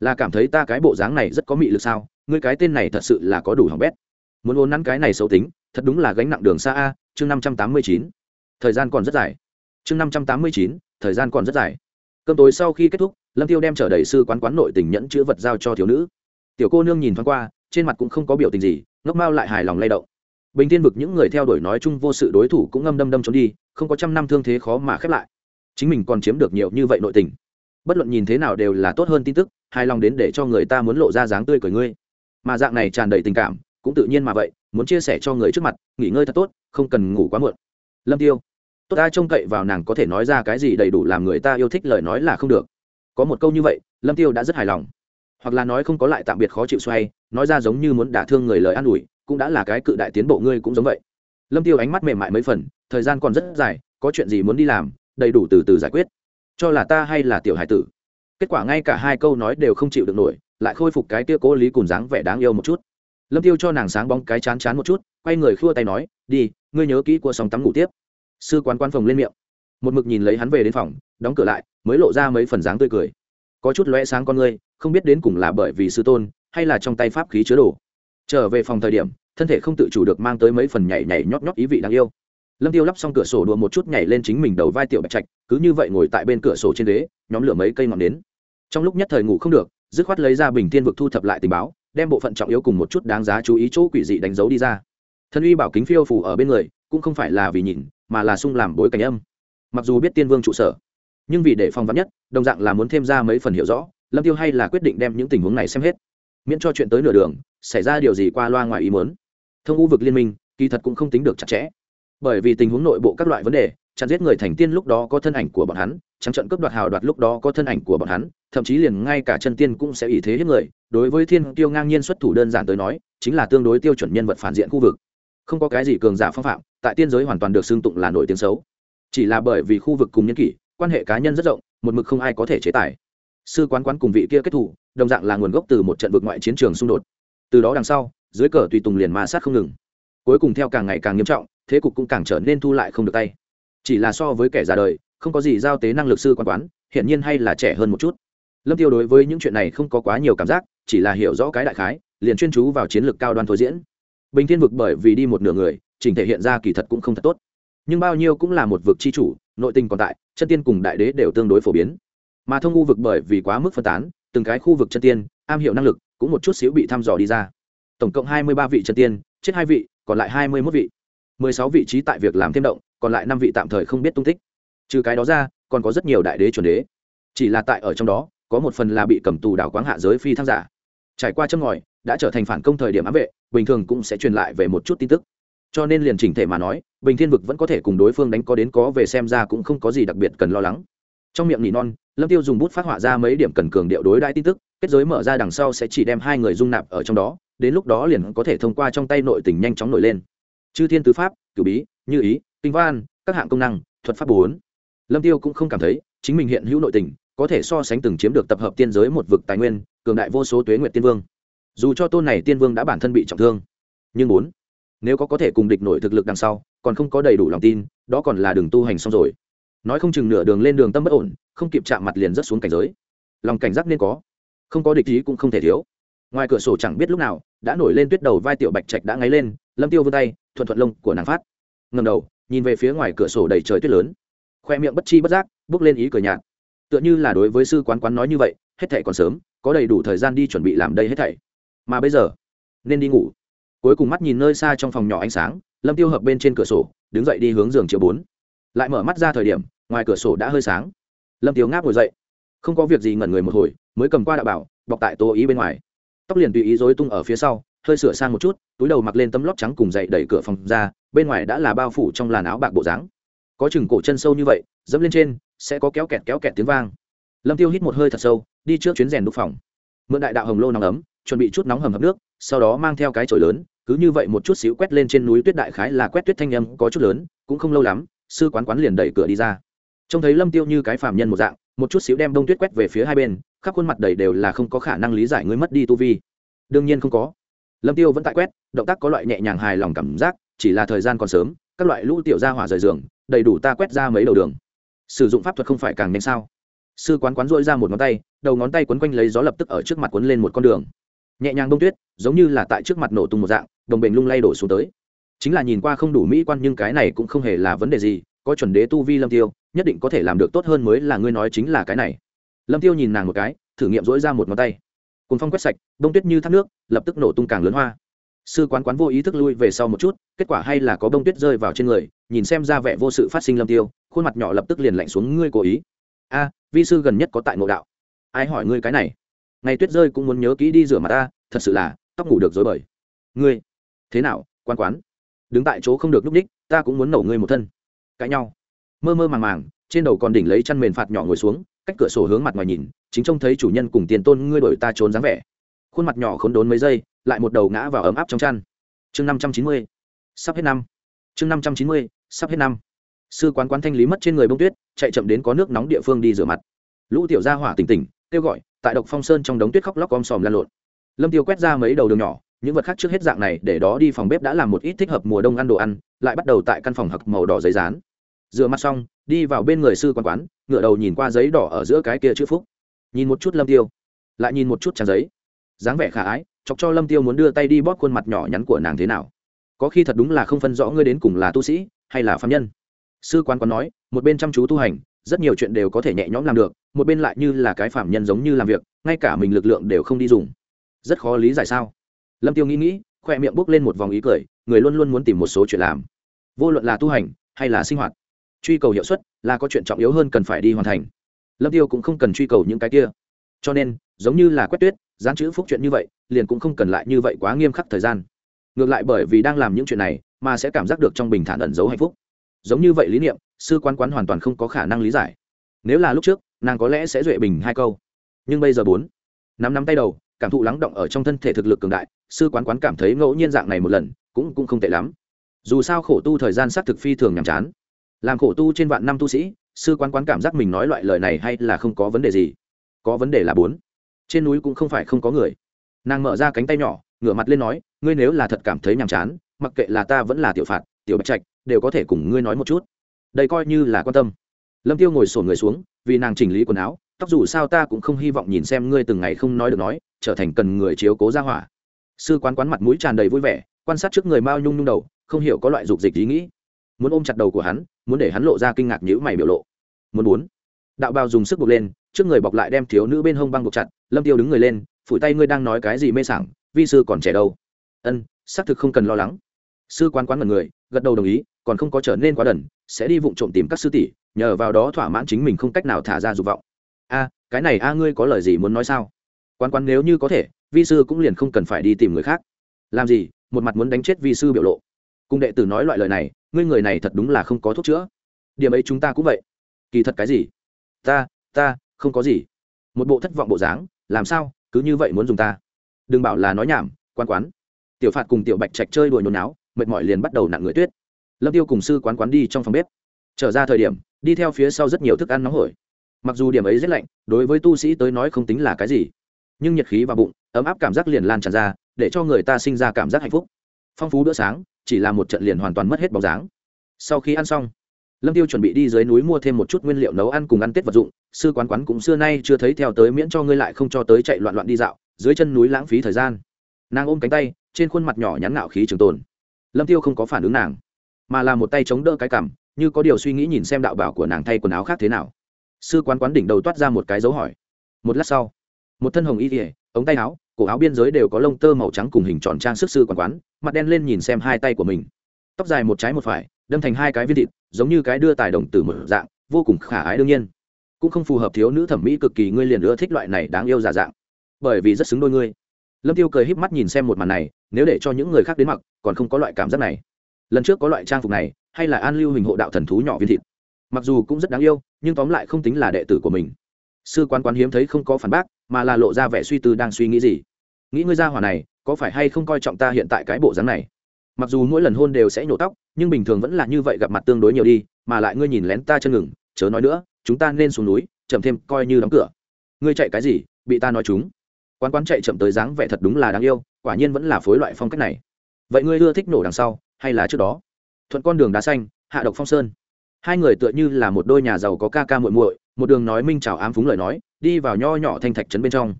Là cảm thấy ta cái bộ dáng này rất có mị lực sao? Ngươi cái tên này thật sự là có đủ hỏng bét. Muốn ôn nắn cái này xấu tính, thật đúng là gánh nặng đường xa a, chương năm trăm tám mươi chín. Thời gian còn rất dài. Chương năm trăm tám mươi chín, thời gian còn rất dài. Cơm tối sau khi kết thúc, lâm tiêu đem trở đầy sư quán quán nội tình nhẫn chữ vật giao cho thiếu nữ. Tiểu cô nương nhìn thoáng qua, trên mặt cũng không có biểu tình gì, ngốc mao lại hài lòng lay động bình thiên vực những người theo đuổi nói chung vô sự đối thủ cũng ngâm đâm đâm trốn đi, không có trăm năm thương thế khó mà khép lại. Chính mình còn chiếm được nhiều như vậy nội tình. Bất luận nhìn thế nào đều là tốt hơn tin tức, hài lòng đến để cho người ta muốn lộ ra dáng tươi cười ngươi. Mà dạng này tràn đầy tình cảm, cũng tự nhiên mà vậy, muốn chia sẻ cho người trước mặt, nghỉ ngơi thật tốt, không cần ngủ quá muộn. Lâm tiêu, tốt ta trông cậy vào nàng có thể nói ra cái gì đầy đủ làm người ta yêu thích lời nói là không được. Có một câu như vậy, lâm tiêu đã rất hài lòng. Hoặc là nói không có lại tạm biệt khó chịu xoay, nói ra giống như muốn đả thương người lời an ủi cũng đã là cái cự đại tiến bộ ngươi cũng giống vậy. Lâm tiêu ánh mắt mềm mại mấy phần, thời gian còn rất dài, có chuyện gì muốn đi làm, đầy đủ từ từ giải quyết. Cho là ta hay là tiểu hải tử. Kết quả ngay cả hai câu nói đều không chịu được nổi, lại khôi phục cái kia cố lý cùng dáng vẻ đáng yêu một chút. Lâm tiêu cho nàng sáng bóng cái chán chán một chút, quay người khua tay nói, đi, ngươi nhớ kỹ của sòng tắm ngủ tiếp. Sư quán quan phòng lên miệng. Một mực nhìn lấy hắn về đến phòng, đóng cửa lại, mới lộ ra mấy phần dáng tươi cười. Có chút lóe sáng con ngươi, không biết đến cùng là bởi vì sư tôn, hay là trong tay pháp khí chứa đồ trở về phòng thời điểm, thân thể không tự chủ được mang tới mấy phần nhảy nhảy nhót nhót ý vị đáng yêu. Lâm tiêu lắp xong cửa sổ đùa một chút nhảy lên chính mình đầu vai tiểu bạch trạch, cứ như vậy ngồi tại bên cửa sổ trên ghế, nhóm lửa mấy cây ngọn đến trong lúc nhất thời ngủ không được, dứt khoát lấy ra bình thiên vực thu thập lại tình báo, đem bộ phận trọng yếu cùng một chút đáng giá chú ý chỗ quỷ dị đánh dấu đi ra. Thân uy bảo kính phiêu phủ ở bên người, cũng không phải là vì nhìn, mà là sung làm bối cảnh âm. Mặc dù biết tiên vương trụ sở, nhưng vì để phòng vắn nhất, đồng dạng là muốn thêm ra mấy phần hiểu rõ, lâm tiêu hay là quyết định đem những tình huống này xem hết miễn cho chuyện tới nửa đường, xảy ra điều gì qua loa ngoài ý muốn. Thông u vực liên minh, kỳ thật cũng không tính được chặt chẽ. Bởi vì tình huống nội bộ các loại vấn đề, chặn giết người thành tiên lúc đó có thân ảnh của bọn hắn, trắng trận cướp đoạt hào đoạt lúc đó có thân ảnh của bọn hắn, thậm chí liền ngay cả chân tiên cũng sẽ ý thế hiếp người. Đối với thiên tiêu ngang nhiên xuất thủ đơn giản tới nói, chính là tương đối tiêu chuẩn nhân vật phản diện khu vực. Không có cái gì cường giả phong phạm, tại tiên giới hoàn toàn được xưng tụng là nổi tiếng xấu. Chỉ là bởi vì khu vực cùng nhân kỷ, quan hệ cá nhân rất rộng, một mực không ai có thể chế tài sư quán quán cùng vị kia kết thủ, đồng dạng là nguồn gốc từ một trận vực ngoại chiến trường xung đột. Từ đó đằng sau, dưới cờ tùy tùng liền ma sát không ngừng. Cuối cùng theo càng ngày càng nghiêm trọng, thế cục cũng càng trở nên thu lại không được tay. Chỉ là so với kẻ già đời, không có gì giao tế năng lực sư quán quán hiện nhiên hay là trẻ hơn một chút. Lâm tiêu đối với những chuyện này không có quá nhiều cảm giác, chỉ là hiểu rõ cái đại khái, liền chuyên chú vào chiến lược cao đoan thôi diễn. Bình thiên vực bởi vì đi một nửa người, chỉnh thể hiện ra kỳ thật cũng không thật tốt. Nhưng bao nhiêu cũng là một vực chi chủ, nội tình còn tại, chân tiên cùng đại đế đều tương đối phổ biến mà thông khu vực bởi vì quá mức phân tán, từng cái khu vực chân tiên, am hiểu năng lực, cũng một chút xíu bị thăm dò đi ra. Tổng cộng hai mươi ba vị chân tiên, chết hai vị, còn lại hai mươi mốt vị. mười sáu vị trí tại việc làm thêm động, còn lại năm vị tạm thời không biết tung tích. Trừ cái đó ra, còn có rất nhiều đại đế chuẩn đế. Chỉ là tại ở trong đó, có một phần là bị cầm tù đảo quáng hạ giới phi thăng giả. Trải qua châm ngòi, đã trở thành phản công thời điểm ám vệ, bình thường cũng sẽ truyền lại về một chút tin tức. Cho nên liền chỉnh thể mà nói, bình thiên vực vẫn có thể cùng đối phương đánh có đến có về xem ra cũng không có gì đặc biệt cần lo lắng trong miệng nỉ non, lâm tiêu dùng bút phát họa ra mấy điểm cần cường điệu đối đãi tin tức, kết giới mở ra đằng sau sẽ chỉ đem hai người dung nạp ở trong đó, đến lúc đó liền có thể thông qua trong tay nội tình nhanh chóng nổi lên. Chư thiên tứ pháp cử bí, như ý, kinh văn, các hạng công năng, thuật pháp bốn. Lâm tiêu cũng không cảm thấy, chính mình hiện hữu nội tình, có thể so sánh từng chiếm được tập hợp tiên giới một vực tài nguyên, cường đại vô số tuế nguyệt tiên vương. Dù cho tôn này tiên vương đã bản thân bị trọng thương, nhưng bốn, nếu có có thể cùng địch nổi thực lực đằng sau, còn không có đầy đủ lòng tin, đó còn là đường tu hành xong rồi nói không chừng nửa đường lên đường tâm bất ổn, không kịp chạm mặt liền rất xuống cảnh giới. Lòng cảnh giác nên có, không có địch ý cũng không thể thiếu. Ngoài cửa sổ chẳng biết lúc nào, đã nổi lên tuyết đầu vai tiểu bạch trạch đã ngáy lên, lâm tiêu vươn tay, thuận thuận lông của nàng phát. Ngầm đầu, nhìn về phía ngoài cửa sổ đầy trời tuyết lớn. Khoe miệng bất chi bất giác, bước lên ý cười nhạt. Tựa như là đối với sư quán quán nói như vậy, hết thảy còn sớm, có đầy đủ thời gian đi chuẩn bị làm đây hết thảy. Mà bây giờ, nên đi ngủ. Cuối cùng mắt nhìn nơi xa trong phòng nhỏ ánh sáng, lâm tiêu hợp bên trên cửa sổ, đứng dậy đi hướng giường chiều bốn. Lại mở mắt ra thời điểm ngoài cửa sổ đã hơi sáng. Lâm tiêu ngáp ngồi dậy. Không có việc gì ngẩn người một hồi, mới cầm qua đạo bảo, bọc tại tô ý bên ngoài. Tóc liền tùy ý rối tung ở phía sau, hơi sửa sang một chút, túi đầu mặc lên tấm lót trắng cùng dậy đẩy cửa phòng ra, bên ngoài đã là bao phủ trong làn áo bạc bộ dáng. Có chừng cổ chân sâu như vậy, dẫm lên trên, sẽ có kéo kẹt kéo kẹt tiếng vang. Lâm tiêu hít một hơi thật sâu, đi trước chuyến rèn đúc phòng. Mượn đại đạo hồng lô nóng ấm, chuẩn bị chút nóng hầm hập nước, sau đó mang theo cái chổi lớn, cứ như vậy một chút xíu quét lên trên núi tuyết đại khái là quét tuyết thanh âm có chút lớn, cũng không lâu lắm, sư quán quán liền đẩy cửa đi ra trông thấy lâm tiêu như cái phàm nhân một dạng, một chút xíu đem đông tuyết quét về phía hai bên, khắp khuôn mặt đầy đều là không có khả năng lý giải ngươi mất đi tu vi. Đương nhiên không có. Lâm tiêu vẫn tại quét, động tác có loại nhẹ nhàng hài lòng cảm giác, chỉ là thời gian còn sớm, các loại lũ tiểu ra hỏa rời giường, đầy đủ ta quét ra mấy đầu đường. Sử dụng pháp thuật không phải càng nhanh sao? Sư quán quán rỗi ra một ngón tay, đầu ngón tay quấn quanh lấy gió lập tức ở trước mặt quấn lên một con đường. Nhẹ nhàng đông tuyết, giống như là tại trước mặt nổ tung một dạng, đồng bình lung lay đổ xuống tới. Chính là nhìn qua không đủ mỹ quan nhưng cái này cũng không hề là vấn đề gì có chuẩn đế tu vi lâm tiêu, nhất định có thể làm được tốt hơn mới là ngươi nói chính là cái này. Lâm tiêu nhìn nàng một cái, thử nghiệm dỗi ra một ngón tay. Cùng phong quét sạch, đông tuyết như thác nước, lập tức nổ tung càng lớn hoa. Sư quán quán vô ý thức lui về sau một chút, kết quả hay là có bông tuyết rơi vào trên người, nhìn xem ra vẻ vô sự phát sinh lâm tiêu, khuôn mặt nhỏ lập tức liền lạnh xuống, ngươi cố ý? A, vi sư gần nhất có tại ngộ đạo. Ai hỏi ngươi cái này? Ngày tuyết rơi cũng muốn nhớ kỹ đi rửa mặt ta, thật sự là, tóc ngủ được dối bời. Ngươi, thế nào quan quán? Đứng tại chỗ không được núp ních, ta cũng muốn nổ ngươi một thân cãi nhau. Mơ mơ màng màng, trên đầu còn đỉnh lấy chăn mền phạt nhỏ ngồi xuống, cách cửa sổ hướng mặt ngoài nhìn, chính trông thấy chủ nhân cùng tiền tôn ngươi đổi ta trốn dáng vẻ. Khuôn mặt nhỏ khốn đốn mấy giây, lại một đầu ngã vào ấm áp trong chăn. Chương năm trăm chín mươi, sắp hết năm. Chương năm trăm chín mươi, sắp hết năm. Sư quán quán thanh lý mất trên người bông tuyết, chạy chậm đến có nước nóng địa phương đi rửa mặt. Lũ tiểu gia hỏa tỉnh tỉnh, kêu gọi, tại độc phong sơn trong đống tuyết khóc lóc om sòm lan lộn. Lâm tiêu quét ra mấy đầu đường nhỏ, những vật khác trước hết dạng này, để đó đi phòng bếp đã làm một ít thích hợp mùa đông ăn đồ ăn, lại bắt đầu tại căn phòng hặc màu đỏ giấy rán rửa mặt xong, đi vào bên người sư quán quán ngựa đầu nhìn qua giấy đỏ ở giữa cái kia chữ phúc. Nhìn một chút lâm tiêu. Lại nhìn một chút trang giấy. Dáng vẻ khả ái, chọc cho lâm tiêu muốn đưa tay đi bóp khuôn mặt nhỏ nhắn của nàng thế nào. Có khi thật đúng là không phân rõ ngươi đến cùng là tu sĩ, hay là phạm nhân. Sư quán quán nói, một bên chăm chú tu hành, rất nhiều chuyện đều có thể nhẹ nhõm làm được, một bên lại như là cái phạm nhân giống như làm việc, ngay cả mình lực lượng đều không đi dùng. Rất khó lý giải sao? Lâm tiêu nghĩ nghĩ, khoe miệng bốc lên một vòng ý cười, người luôn luôn muốn tìm một số chuyện làm. Vô luận là tu hành, hay là sinh hoạt truy cầu hiệu suất là có chuyện trọng yếu hơn cần phải đi hoàn thành. Lâm tiêu cũng không cần truy cầu những cái kia. Cho nên, giống như là quét tuyết, dán chữ phúc chuyện như vậy, liền cũng không cần lại như vậy quá nghiêm khắc thời gian. Ngược lại bởi vì đang làm những chuyện này, mà sẽ cảm giác được trong bình thản ẩn giấu hạnh phúc. Giống như vậy lý niệm, sư quán quán hoàn toàn không có khả năng lý giải. Nếu là lúc trước, nàng có lẽ sẽ duệ bình hai câu. Nhưng bây giờ bốn, nắm nắm tay đầu, cảm thụ lắng động ở trong thân thể thực lực cường đại, sư quán quán cảm thấy ngẫu nhiên dạng này một lần, cũng cũng không tệ lắm. Dù sao khổ tu thời gian xác thực phi thường nhàm chán làm khổ tu trên vạn năm tu sĩ, sư quán quán cảm giác mình nói loại lời này hay là không có vấn đề gì. Có vấn đề là bốn. Trên núi cũng không phải không có người. Nàng mở ra cánh tay nhỏ, ngửa mặt lên nói, ngươi nếu là thật cảm thấy nhàm chán, mặc kệ là ta vẫn là tiểu phạt, tiểu bạch trạch, đều có thể cùng ngươi nói một chút. Đây coi như là quan tâm. Lâm tiêu ngồi sổn người xuống, vì nàng chỉnh lý quần áo, tóc dù sao ta cũng không hy vọng nhìn xem ngươi từng ngày không nói được nói, trở thành cần người chiếu cố ra hỏa. Sư quán quán mặt mũi tràn đầy vui vẻ, quan sát trước người mao nhung nhung đầu, không hiểu có loại dục dịch ý nghĩ. Muốn ôm chặt đầu của hắn muốn để hắn lộ ra kinh ngạc nhữ mày biểu lộ. Muốn muốn đạo bào dùng sức buộc lên, trước người bọc lại đem thiếu nữ bên hông băng buộc chặt, lâm tiêu đứng người lên, phủi tay ngươi đang nói cái gì mê sảng, vi sư còn trẻ đâu. Ân, xác thực không cần lo lắng. Sư quán quán mật người, gật đầu đồng ý, còn không có trở nên quá đần, sẽ đi vụng trộm tìm các sư tỷ, nhờ vào đó thỏa mãn chính mình không cách nào thả ra dục vọng. A, cái này a ngươi có lời gì muốn nói sao? Quán quán nếu như có thể, vi sư cũng liền không cần phải đi tìm người khác. Làm gì, một mặt muốn đánh chết vi sư biểu lộ. Cùng đệ tử nói loại lời này ngươi người này thật đúng là không có thuốc chữa. Điểm ấy chúng ta cũng vậy. Kỳ thật cái gì? Ta ta, không có gì. Một bộ thất vọng bộ dáng, làm sao, cứ như vậy muốn dùng ta? Đừng bảo là nói nhảm quan quán. Tiểu phạt cùng tiểu bạch trạch chơi đùa nhốn náo mệt mỏi liền bắt đầu nặng người tuyết. Lâm tiêu cùng sư quán quán đi trong phòng bếp. Trở ra thời điểm, đi theo phía sau rất nhiều thức ăn nóng hổi. Mặc dù điểm ấy rất lạnh, đối với tu sĩ tới nói không tính là cái gì. Nhưng nhiệt khí vào bụng, ấm áp cảm giác liền lan tràn ra, để cho người ta sinh ra cảm giác hạnh phúc phong phú bữa sáng, chỉ là một trận liền hoàn toàn mất hết bóng dáng. Sau khi ăn xong, lâm tiêu chuẩn bị đi dưới núi mua thêm một chút nguyên liệu nấu ăn cùng ăn tết vật dụng. Sư quán quán cũng xưa nay chưa thấy theo tới miễn cho ngươi lại không cho tới chạy loạn loạn đi dạo, dưới chân núi lãng phí thời gian. Nàng ôm cánh tay, trên khuôn mặt nhỏ nhắn ngạo khí trường tồn. Lâm tiêu không có phản ứng nàng, mà là một tay chống đỡ cái cằm, như có điều suy nghĩ nhìn xem đạo bảo của nàng thay quần áo khác thế nào. Sư quán quán đỉnh đầu toát ra một cái dấu hỏi. Một lát sau, một thân hồng y thể ống tay áo, cổ áo biên giới đều có lông tơ màu trắng cùng hình tròn trang sức sư quán quán mặt đen lên nhìn xem hai tay của mình. Tóc dài một trái một phải, đâm thành hai cái viên thịt, giống như cái đưa tài đồng từ một dạng, vô cùng khả ái đương nhiên. Cũng không phù hợp thiếu nữ thẩm mỹ cực kỳ, ngươi liền ưa thích loại này đáng yêu giả dạng. Bởi vì rất xứng đôi ngươi. Lâm tiêu cười híp mắt nhìn xem một màn này, nếu để cho những người khác đến mặc, còn không có loại cảm giác này. Lần trước có loại trang phục này, hay là an lưu hình hộ đạo thần thú nhỏ viên thịt. Mặc dù cũng rất đáng yêu, nhưng tóm lại không tính là đệ tử của mình. Sư quán quán hiếm thấy không có phản bác, mà là lộ ra vẻ suy tư đang suy nghĩ gì. Nghĩ ngươi ra hỏa này có phải hay không coi trọng ta hiện tại cái bộ dáng này? Mặc dù mỗi lần hôn đều sẽ nhổ tóc, nhưng bình thường vẫn là như vậy gặp mặt tương đối nhiều đi, mà lại ngươi nhìn lén ta chân ngừng, chớ nói nữa, chúng ta nên xuống núi, chậm thêm coi như đóng cửa. Ngươi chạy cái gì, bị ta nói chúng? Quán quán chạy chậm tới dáng vẻ thật đúng là đáng yêu, quả nhiên vẫn là phối loại phong cách này. Vậy ngươi ưa thích nổ đằng sau, hay là trước đó? Thuận con đường đá xanh, hạ độc phong sơn. Hai người tựa như là một đôi nhà giàu có ca ca muội muội, một đường nói minh chào ám phúng lời nói, đi vào nho nhỏ thanh thạch trấn bên trong.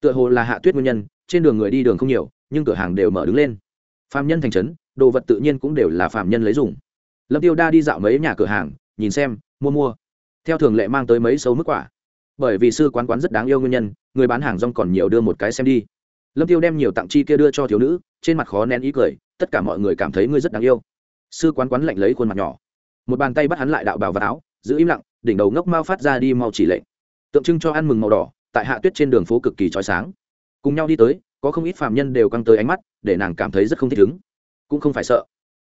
Tựa hồ là hạ tuyết nguyên nhân trên đường người đi đường không nhiều, nhưng cửa hàng đều mở đứng lên. Phạm nhân thành trấn, đồ vật tự nhiên cũng đều là phạm nhân lấy dùng. Lâm tiêu đa đi dạo mấy nhà cửa hàng, nhìn xem, mua mua. Theo thường lệ mang tới mấy sâu mức quả. Bởi vì sư quán quán rất đáng yêu nguyên nhân, người bán hàng rong còn nhiều đưa một cái xem đi. Lâm tiêu đem nhiều tặng chi kia đưa cho thiếu nữ, trên mặt khó nén ý cười, tất cả mọi người cảm thấy ngươi rất đáng yêu. Sư quán quán lạnh lấy khuôn mặt nhỏ. Một bàn tay bắt hắn lại đạo bào vào áo, giữ im lặng, đỉnh đầu ngốc mau phát ra đi mau chỉ lệnh. Tượng trưng cho ăn mừng màu đỏ, tại hạ tuyết trên đường phố cực kỳ trói sáng cùng nhau đi tới, có không ít phàm nhân đều căng tới ánh mắt, để nàng cảm thấy rất không thích ứng. Cũng không phải sợ.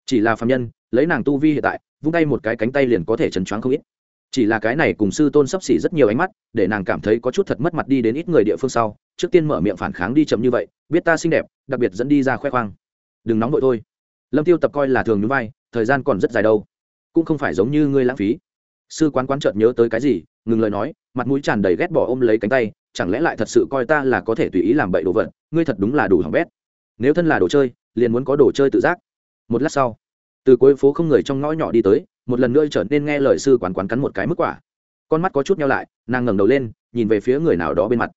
Chỉ là phàm nhân, lấy nàng tu vi hiện tại, vung tay một cái cánh tay liền có thể chấn choáng không ít. Chỉ là cái này cùng sư tôn sắp xỉ rất nhiều ánh mắt, để nàng cảm thấy có chút thật mất mặt đi đến ít người địa phương sau, trước tiên mở miệng phản kháng đi chậm như vậy, biết ta xinh đẹp, đặc biệt dẫn đi ra khoe khoang. Đừng nóng vội thôi. Lâm tiêu tập coi là thường núi vai, thời gian còn rất dài đâu. Cũng không phải giống như ngươi lãng phí. Sư quán quán chợt nhớ tới cái gì, ngừng lời nói, mặt mũi tràn đầy ghét bỏ ôm lấy cánh tay chẳng lẽ lại thật sự coi ta là có thể tùy ý làm bậy đồ vật, ngươi thật đúng là đủ hỏng bét. Nếu thân là đồ chơi, liền muốn có đồ chơi tự giác. Một lát sau, từ cuối phố không người trong ngõ nhỏ đi tới, một lần nữa trở nên nghe lời sư quán quán cắn một cái mức quả. Con mắt có chút nhau lại, nàng ngẩng đầu lên, nhìn về phía người nào đó bên mặt.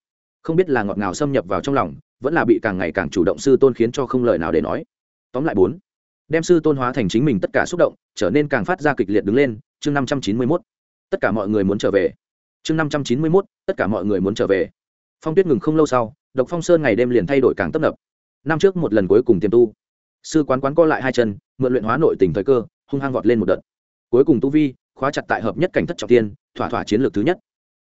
Không biết là ngọt ngào xâm nhập vào trong lòng, vẫn là bị càng ngày càng chủ động sư tôn khiến cho không lời nào để nói. Tóm lại bốn, đem sư tôn hóa thành chính mình tất cả xúc động, trở nên càng phát ra kịch liệt đứng lên, chương năm trăm chín mươi mốt. Tất cả mọi người muốn trở về chương năm trăm chín mươi mốt, tất cả mọi người muốn trở về. Phong tuyết ngừng không lâu sau, độc phong sơn ngày đêm liền thay đổi càng tấp nập. Năm trước một lần cuối cùng tiềm tu. Sư quán quán co lại hai chân, mượn luyện hóa nội tình thời cơ, hung hăng vọt lên một đợt. Cuối cùng tu vi, khóa chặt tại hợp nhất cảnh thất trọng tiên, thỏa thỏa chiến lược thứ nhất.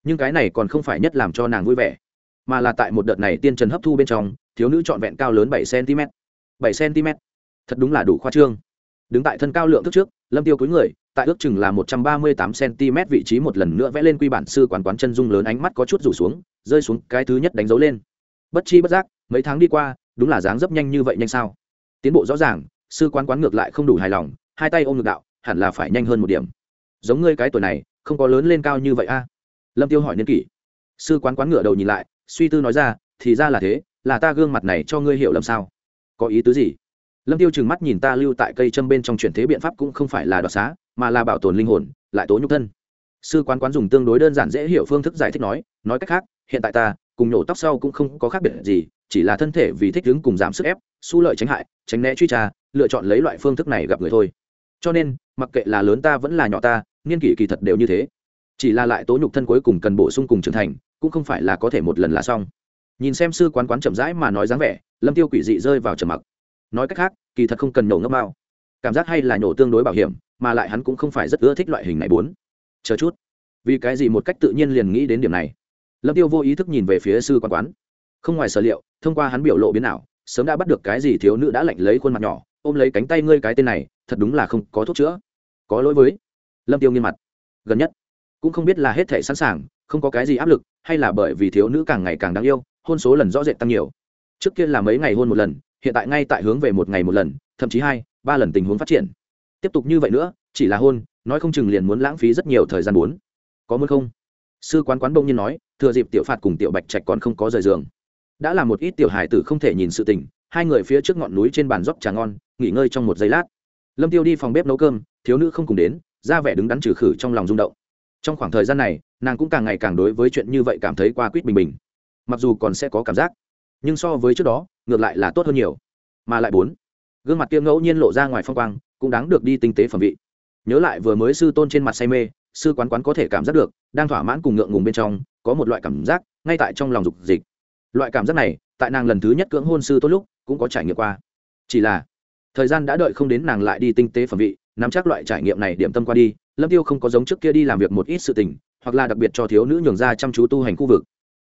Nhưng cái này còn không phải nhất làm cho nàng vui vẻ, mà là tại một đợt này tiên trần hấp thu bên trong, thiếu nữ trọn vẹn cao lớn bảy cm bảy cm thật đúng là đủ khoa trương. Đứng tại thân cao lượng thức trước lâm tiêu cuối người, tại ước chừng là một trăm ba mươi tám cm vị trí một lần nữa vẽ lên quy bản sư quán quán chân dung lớn, ánh mắt có chút rủ xuống, rơi xuống cái thứ nhất đánh dấu lên. Bất chi bất giác, mấy tháng đi qua, đúng là dáng dấp nhanh như vậy nhanh sao? Tiến bộ rõ ràng, sư quán quán ngược lại không đủ hài lòng, hai tay ôm ngược đạo, hẳn là phải nhanh hơn một điểm. Giống ngươi cái tuổi này, không có lớn lên cao như vậy a? Lâm tiêu hỏi niên kỷ. Sư quán quán ngựa đầu nhìn lại, suy tư nói ra, thì ra là thế, là ta gương mặt này cho ngươi hiểu lầm sao? Có ý tứ gì? Lâm tiêu trừng mắt nhìn ta lưu tại cây châm bên trong chuyển thế biện pháp cũng không phải là đoạt xá, mà là bảo tồn linh hồn, lại tố nhục thân. Sư quán quán dùng tương đối đơn giản dễ hiểu phương thức giải thích nói nói cách khác, hiện tại ta, cùng nhổ tóc sau cũng không có khác biệt gì, chỉ là thân thể vì thích ứng cùng giảm sức ép su lợi tránh hại, tránh né truy tra, lựa chọn lấy loại phương thức này gặp người thôi. Cho nên, mặc kệ là lớn ta vẫn là nhỏ ta, niên kỷ kỳ thật đều như thế. Chỉ là lại tố nhục thân cuối cùng cần bổ sung cùng trưởng thành, cũng không phải là có thể một lần là xong. Nhìn xem sư quán quán chậm rãi mà nói dáng vẻ, lâm tiêu quỷ dị rơi vào trầm mặc nói cách khác, kỳ thật không cần nổ ngâm bao cảm giác hay là nhổ tương đối bảo hiểm, mà lại hắn cũng không phải rất ưa thích loại hình này bốn. Chờ chút. Vì cái gì một cách tự nhiên liền nghĩ đến điểm này? Lâm tiêu vô ý thức nhìn về phía sư quán quán. Không ngoài sở liệu, thông qua hắn biểu lộ biến nào sớm đã bắt được cái gì thiếu nữ đã lạnh lấy khuôn mặt nhỏ, ôm lấy cánh tay ngươi cái tên này, thật đúng là không có thuốc chữa. Có lỗi với. Lâm tiêu nghiêm mặt. Gần nhất, cũng không biết là hết thể sẵn sàng, không có cái gì áp lực, hay là bởi vì thiếu nữ càng ngày càng đáng yêu, hôn số lần rõ rệt tăng nhiều. Trước kia là mấy ngày hôn một lần hiện tại ngay tại hướng về một ngày một lần, thậm chí hai, ba lần tình huống phát triển. Tiếp tục như vậy nữa, chỉ là hôn, nói không chừng liền muốn lãng phí rất nhiều thời gian muốn có muốn không? Sư quán quán bỗng nhiên nói, thừa dịp tiểu phạt cùng tiểu bạch trạch còn không có rời giường. Đã là một ít tiểu hải tử không thể nhìn sự tình, hai người phía trước ngọn núi trên bàn dốc trà ngon, nghỉ ngơi trong một giây lát. Lâm tiêu đi phòng bếp nấu cơm, thiếu nữ không cùng đến, ra vẻ đứng đắn trừ khử trong lòng rung động. Trong khoảng thời gian này, nàng cũng càng ngày càng đối với chuyện như vậy cảm thấy qua quýt bình bình. Mặc dù còn sẽ có cảm giác, nhưng so với trước đó ngược lại là tốt hơn nhiều. Mà lại bốn, gương mặt kia ngẫu nhiên lộ ra ngoài phong quang, cũng đáng được đi tinh tế phẩm vị. Nhớ lại vừa mới sư tôn trên mặt say mê, sư quán quán có thể cảm giác được, đang thỏa mãn cùng ngượng ngùng bên trong, có một loại cảm giác, ngay tại trong lòng dục dịch. Loại cảm giác này, tại nàng lần thứ nhất cưỡng hôn sư tốt lúc, cũng có trải nghiệm qua. Chỉ là, thời gian đã đợi không đến nàng lại đi tinh tế phẩm vị, nắm chắc loại trải nghiệm này điểm tâm qua đi, lâm tiêu không có giống trước kia đi làm việc một ít sự tình, hoặc là đặc biệt cho thiếu nữ nhường ra chăm chú tu hành khu vực.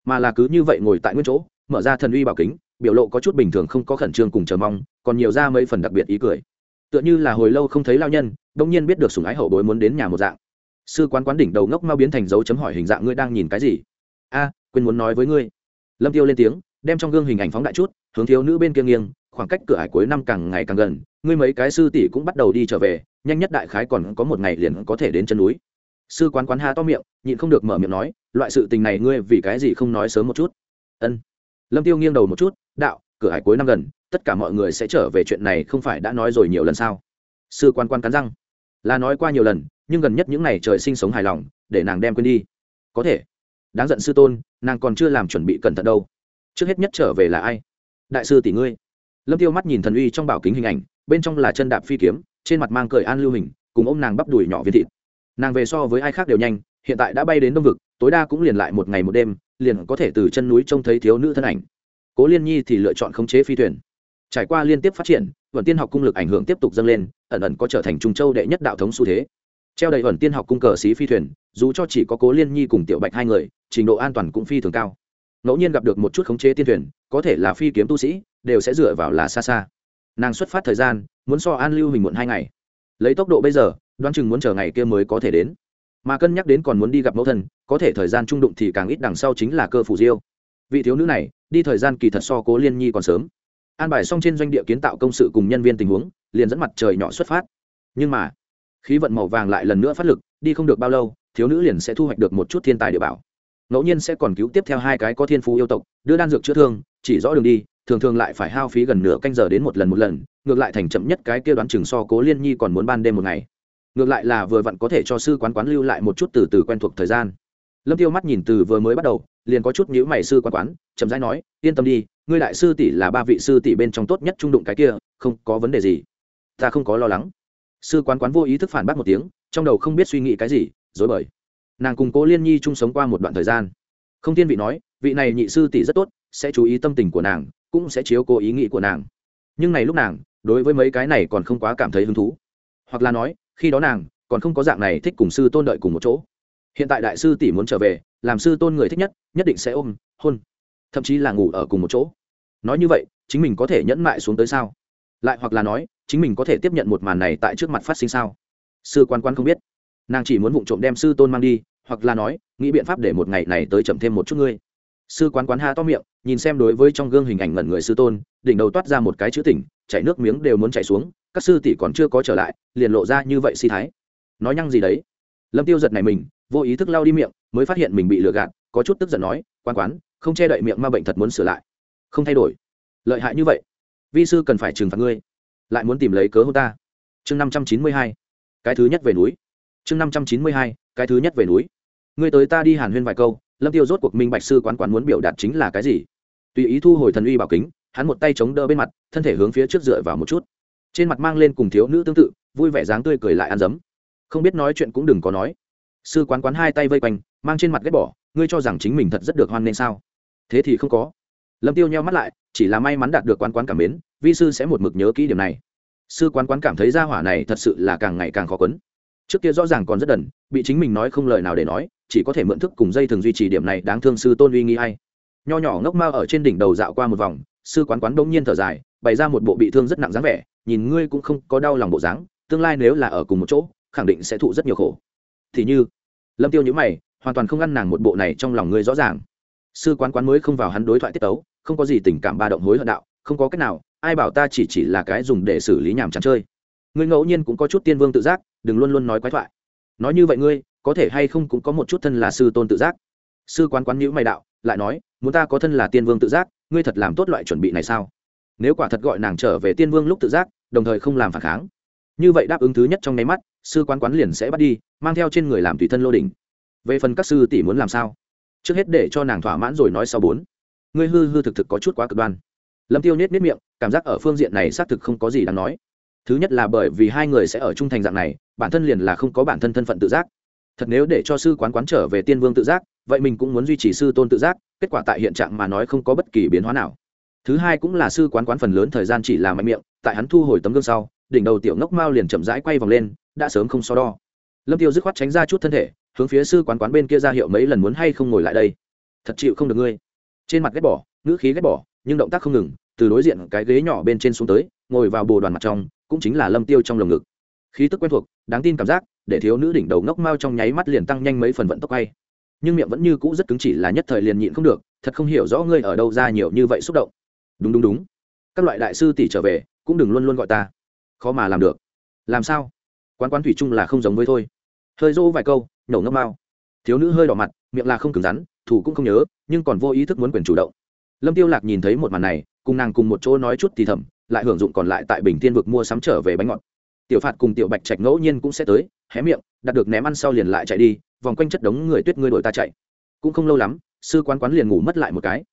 Mà là cứ như vậy ngồi tại nguyên chỗ, mở ra thần uy bảo kính biểu lộ có chút bình thường không có khẩn trương cùng chờ mong, còn nhiều ra mấy phần đặc biệt ý cười. Tựa như là hồi lâu không thấy lao nhân, đông nhiên biết được sùng ái hậu bối muốn đến nhà một dạng. Sư quán quán đỉnh đầu ngốc mau biến thành dấu chấm hỏi hình dạng ngươi đang nhìn cái gì? A, quên muốn nói với ngươi. Lâm tiêu lên tiếng, đem trong gương hình ảnh phóng đại chút, hướng thiếu nữ bên kia nghiêng, khoảng cách cửa hải cuối năm càng ngày càng gần, ngươi mấy cái sư tỷ cũng bắt đầu đi trở về, nhanh nhất đại khái còn có một ngày liền có thể đến chân núi. Sư quán quán ha to miệng, nhịn không được mở miệng nói, loại sự tình này ngươi vì cái gì không nói sớm một chút? Ân. Lâm tiêu nghiêng đầu một chút đạo, cửa hải cuối năm gần, tất cả mọi người sẽ trở về chuyện này không phải đã nói rồi nhiều lần sao? Sư quan quan cắn răng. Là nói qua nhiều lần, nhưng gần nhất những ngày trời sinh sống hài lòng, để nàng đem quên đi. Có thể. Đáng giận sư tôn, nàng còn chưa làm chuẩn bị cẩn thận đâu. Trước hết nhất trở về là ai? Đại sư tỷ ngươi. Lâm tiêu mắt nhìn thần uy trong bảo kính hình ảnh, bên trong là chân đạp phi kiếm, trên mặt mang cười an lưu hình, cùng ôm nàng bắp đùi nhỏ viên thịt. Nàng về so với ai khác đều nhanh, hiện tại đã bay đến đông vực, tối đa cũng liền lại một ngày một đêm, liền có thể từ chân núi trông thấy thiếu nữ thân ảnh cố liên nhi thì lựa chọn khống chế phi thuyền. Trải qua liên tiếp phát triển, vận tiên học cung lực ảnh hưởng tiếp tục dâng lên, ẩn ẩn có trở thành trung châu đệ nhất đạo thống xu thế. Treo đầy ẩn tiên học cung cờ xí phi thuyền, dù cho chỉ có cố liên nhi cùng tiểu bạch hai người, trình độ an toàn cũng phi thường cao. Ngẫu nhiên gặp được một chút khống chế tiên thuyền, có thể là phi kiếm tu sĩ, đều sẽ dựa vào là xa xa. Nàng xuất phát thời gian, muốn so an lưu hình muộn hai ngày. Lấy tốc độ bây giờ, đoán chừng muốn chờ ngày kia mới có thể đến. Mà cân nhắc đến còn muốn đi gặp mẫu thân, có thể thời gian trung đụng thì càng ít, đằng sau chính là cơ phủ diêu vị thiếu nữ này, đi thời gian kỳ thật so cố liên nhi còn sớm. An bài xong trên doanh địa kiến tạo công sự cùng nhân viên tình huống, liền dẫn mặt trời nhỏ xuất phát. Nhưng mà, khí vận màu vàng lại lần nữa phát lực, đi không được bao lâu, thiếu nữ liền sẽ thu hoạch được một chút thiên tài địa bảo. Ngẫu nhiên sẽ còn cứu tiếp theo hai cái có thiên phú yêu tộc, đưa đan dược chữa thương, chỉ rõ đường đi, thường thường lại phải hao phí gần nửa canh giờ đến một lần một lần, ngược lại thành chậm nhất cái kia đoán chừng so cố liên nhi còn muốn ban đêm một ngày. Ngược lại là vừa vặn có thể cho sư quán quán lưu lại một chút từ từ quen thuộc thời gian. Lâm tiêu mắt nhìn từ vừa mới bắt đầu liền có chút nhữ mày sư quan quán, chậm rãi nói, yên tâm đi, ngươi đại sư tỷ là ba vị sư tỷ bên trong tốt nhất trung đụng cái kia, không có vấn đề gì. Ta không có lo lắng. Sư quán quán vô ý thức phản bác một tiếng, trong đầu không biết suy nghĩ cái gì dối bời. Nàng cùng cố liên nhi chung sống qua một đoạn thời gian. Không thiên vị nói, vị này nhị sư tỷ rất tốt, sẽ chú ý tâm tình của nàng, cũng sẽ chiếu cố ý nghĩ của nàng. Nhưng này lúc nàng, đối với mấy cái này còn không quá cảm thấy hứng thú. Hoặc là nói, khi đó nàng, còn không có dạng này thích cùng sư tôn đợi cùng một chỗ hiện tại đại sư tỷ muốn trở về, làm sư tôn người thích nhất nhất định sẽ ôm, hôn, thậm chí là ngủ ở cùng một chỗ. Nói như vậy, chính mình có thể nhẫn mại xuống tới sao? Lại hoặc là nói, chính mình có thể tiếp nhận một màn này tại trước mặt phát sinh sao? Sư quan quan không biết. Nàng chỉ muốn vụ trộm đem sư tôn mang đi, hoặc là nói, nghĩ biện pháp để một ngày này tới chậm thêm một chút ngươi. Sư quán quán ha to miệng, nhìn xem đối với trong gương hình ảnh ngẩn người sư tôn, đỉnh đầu toát ra một cái chữ tỉnh, chảy nước miếng đều muốn chảy xuống, các sư tỷ còn chưa có trở lại, liền lộ ra như vậy si thái. Nói nhăng gì đấy? Lâm tiêu giật này mình vô ý thức lau đi miệng, mới phát hiện mình bị lừa gạt, có chút tức giận nói, quan quán, không che đậy miệng ma bệnh thật muốn sửa lại. Không thay đổi. Lợi hại như vậy. Vi sư cần phải trừng phạt ngươi. Lại muốn tìm lấy cớ hô ta. Chương năm trăm chín mươi hai. Cái thứ nhất về núi. Chương năm trăm chín mươi hai. Cái thứ nhất về núi. Ngươi tới ta đi hàn huyên vài câu, lâm tiêu rốt cuộc minh bạch sư quán quán muốn biểu đạt chính là cái gì. Tùy ý thu hồi thần uy bảo kính, hắn một tay chống đỡ bên mặt, thân thể hướng phía trước dựa vào một chút. Trên mặt mang lên cùng thiếu nữ tương tự, vui vẻ dáng tươi cười lại ăn dấm. Không biết nói chuyện cũng đừng có nói sư quán quán hai tay vây quanh, mang trên mặt ghét bỏ, ngươi cho rằng chính mình thật rất được hoan nên sao? Thế thì không có. Lâm tiêu nheo mắt lại, chỉ là may mắn đạt được quán quán cảm mến, vi sư sẽ một mực nhớ kỹ điểm này. Sư quán quán cảm thấy gia hỏa này thật sự là càng ngày càng khó quấn. Trước kia rõ ràng còn rất đần, bị chính mình nói không lời nào để nói, chỉ có thể mượn thức cùng dây thường duy trì điểm này đáng thương sư tôn uy nghi hay. Nho nhỏ ngốc mao ở trên đỉnh đầu dạo qua một vòng, sư quán quán đông nhiên thở dài, bày ra một bộ bị thương rất nặng dáng vẻ, nhìn ngươi cũng không có đau lòng bộ dáng, tương lai nếu là ở cùng một chỗ, khẳng định sẽ thụ rất nhiều khổ thì như, lâm tiêu nhữ mày, hoàn toàn không ngăn nàng một bộ này trong lòng ngươi rõ ràng. Sư quán quán mới không vào hắn đối thoại tiết tấu, không có gì tình cảm ba động hối hận đạo, không có cách nào, ai bảo ta chỉ chỉ là cái dùng để xử lý nhảm chán chơi. Ngươi ngẫu nhiên cũng có chút tiên vương tự giác, đừng luôn luôn nói quái thoại. Nói như vậy ngươi, có thể hay không cũng có một chút thân là sư tôn tự giác. Sư quán quán nhữ mày đạo, lại nói, muốn ta có thân là tiên vương tự giác, ngươi thật làm tốt loại chuẩn bị này sao? Nếu quả thật gọi nàng trở về tiên vương lúc tự giác, đồng thời không làm phản kháng. Như vậy đáp ứng thứ nhất trong nháy mắt sư quán quán liền sẽ bắt đi, mang theo trên người làm tùy thân lô đình về phần các sư tỷ muốn làm sao? Trước hết để cho nàng thỏa mãn rồi nói sau bốn. Ngươi hư hư thực thực có chút quá cực đoan. Lâm tiêu nết nết miệng, cảm giác ở phương diện này xác thực không có gì đáng nói. Thứ nhất là bởi vì hai người sẽ ở trung thành dạng này, bản thân liền là không có bản thân thân phận tự giác. Thật nếu để cho sư quán quán trở về tiên vương tự giác, vậy mình cũng muốn duy trì sư tôn tự giác, kết quả tại hiện trạng mà nói không có bất kỳ biến hóa nào. Thứ hai cũng là sư quán quán phần lớn thời gian chỉ là mạnh miệng, tại hắn thu hồi tấm gương sau, đỉnh đầu tiểu ngốc mao liền chậm rãi quay vòng lên đã sớm không so đo. Lâm tiêu dứt khoát tránh ra chút thân thể, hướng phía sư quán quán bên kia ra hiệu mấy lần muốn hay không ngồi lại đây. Thật chịu không được ngươi. Trên mặt ghét bỏ, ngữ khí ghét bỏ, nhưng động tác không ngừng, từ đối diện cái ghế nhỏ bên trên xuống tới, ngồi vào bồ đoàn mặt trong, cũng chính là lâm tiêu trong lồng ngực. Khí tức quen thuộc, đáng tin cảm giác, để thiếu nữ đỉnh đầu ngốc mau trong nháy mắt liền tăng nhanh mấy phần vận tốc quay. Nhưng miệng vẫn như cũ rất cứng chỉ là nhất thời liền nhịn không được, thật không hiểu rõ ngươi ở đâu ra nhiều như vậy xúc động. Đúng đúng đúng. Các loại đại sư tỷ trở về, cũng đừng luôn luôn gọi ta. Khó mà làm được. Làm sao? Quán quán thủy chung là không giống với thôi. Hơi dỗ vài câu, nhổ ngâm mao. Thiếu nữ hơi đỏ mặt, miệng là không cứng rắn, thủ cũng không nhớ, nhưng còn vô ý thức muốn quyền chủ động. Lâm tiêu lạc nhìn thấy một màn này, cùng nàng cùng một chỗ nói chút thì thầm, lại hưởng dụng còn lại tại bình tiên vực mua sắm trở về bánh ngọt. Tiểu phạt cùng tiểu bạch trạch ngẫu nhiên cũng sẽ tới, hé miệng, đặt được ném ăn sau liền lại chạy đi, vòng quanh chất đống người tuyết ngươi đổi ta chạy. Cũng không lâu lắm, sư quán quán liền ngủ mất lại một cái.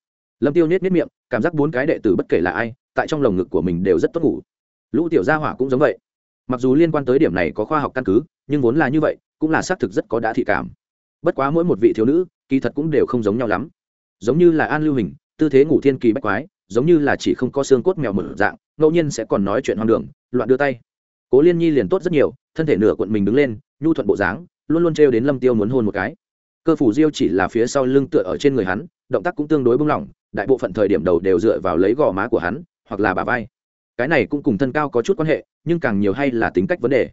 Lâm tiêu nết nết miệng, cảm giác bốn cái đệ tử bất kể là ai, tại trong lồng ngực của mình đều rất tốt ngủ. Lũ tiểu gia hỏa cũng giống vậy mặc dù liên quan tới điểm này có khoa học căn cứ, nhưng vốn là như vậy, cũng là xác thực rất có đã thị cảm. Bất quá mỗi một vị thiếu nữ, kỳ thật cũng đều không giống nhau lắm. Giống như là an lưu hình, tư thế ngủ thiên kỳ bách quái, giống như là chỉ không có xương cốt mèo mở dạng, ngẫu nhiên sẽ còn nói chuyện hoang đường, loạn đưa tay. Cố liên nhi liền tốt rất nhiều, thân thể nửa cuộn mình đứng lên, nhu thuận bộ dáng, luôn luôn trêu đến lâm tiêu muốn hôn một cái. Cơ phủ diêu chỉ là phía sau lưng tựa ở trên người hắn, động tác cũng tương đối bung lỏng, đại bộ phận thời điểm đầu đều dựa vào lấy gò má của hắn, hoặc là bà vai cái này cũng cùng thân cao có chút quan hệ, nhưng càng nhiều hay là tính cách vấn đề.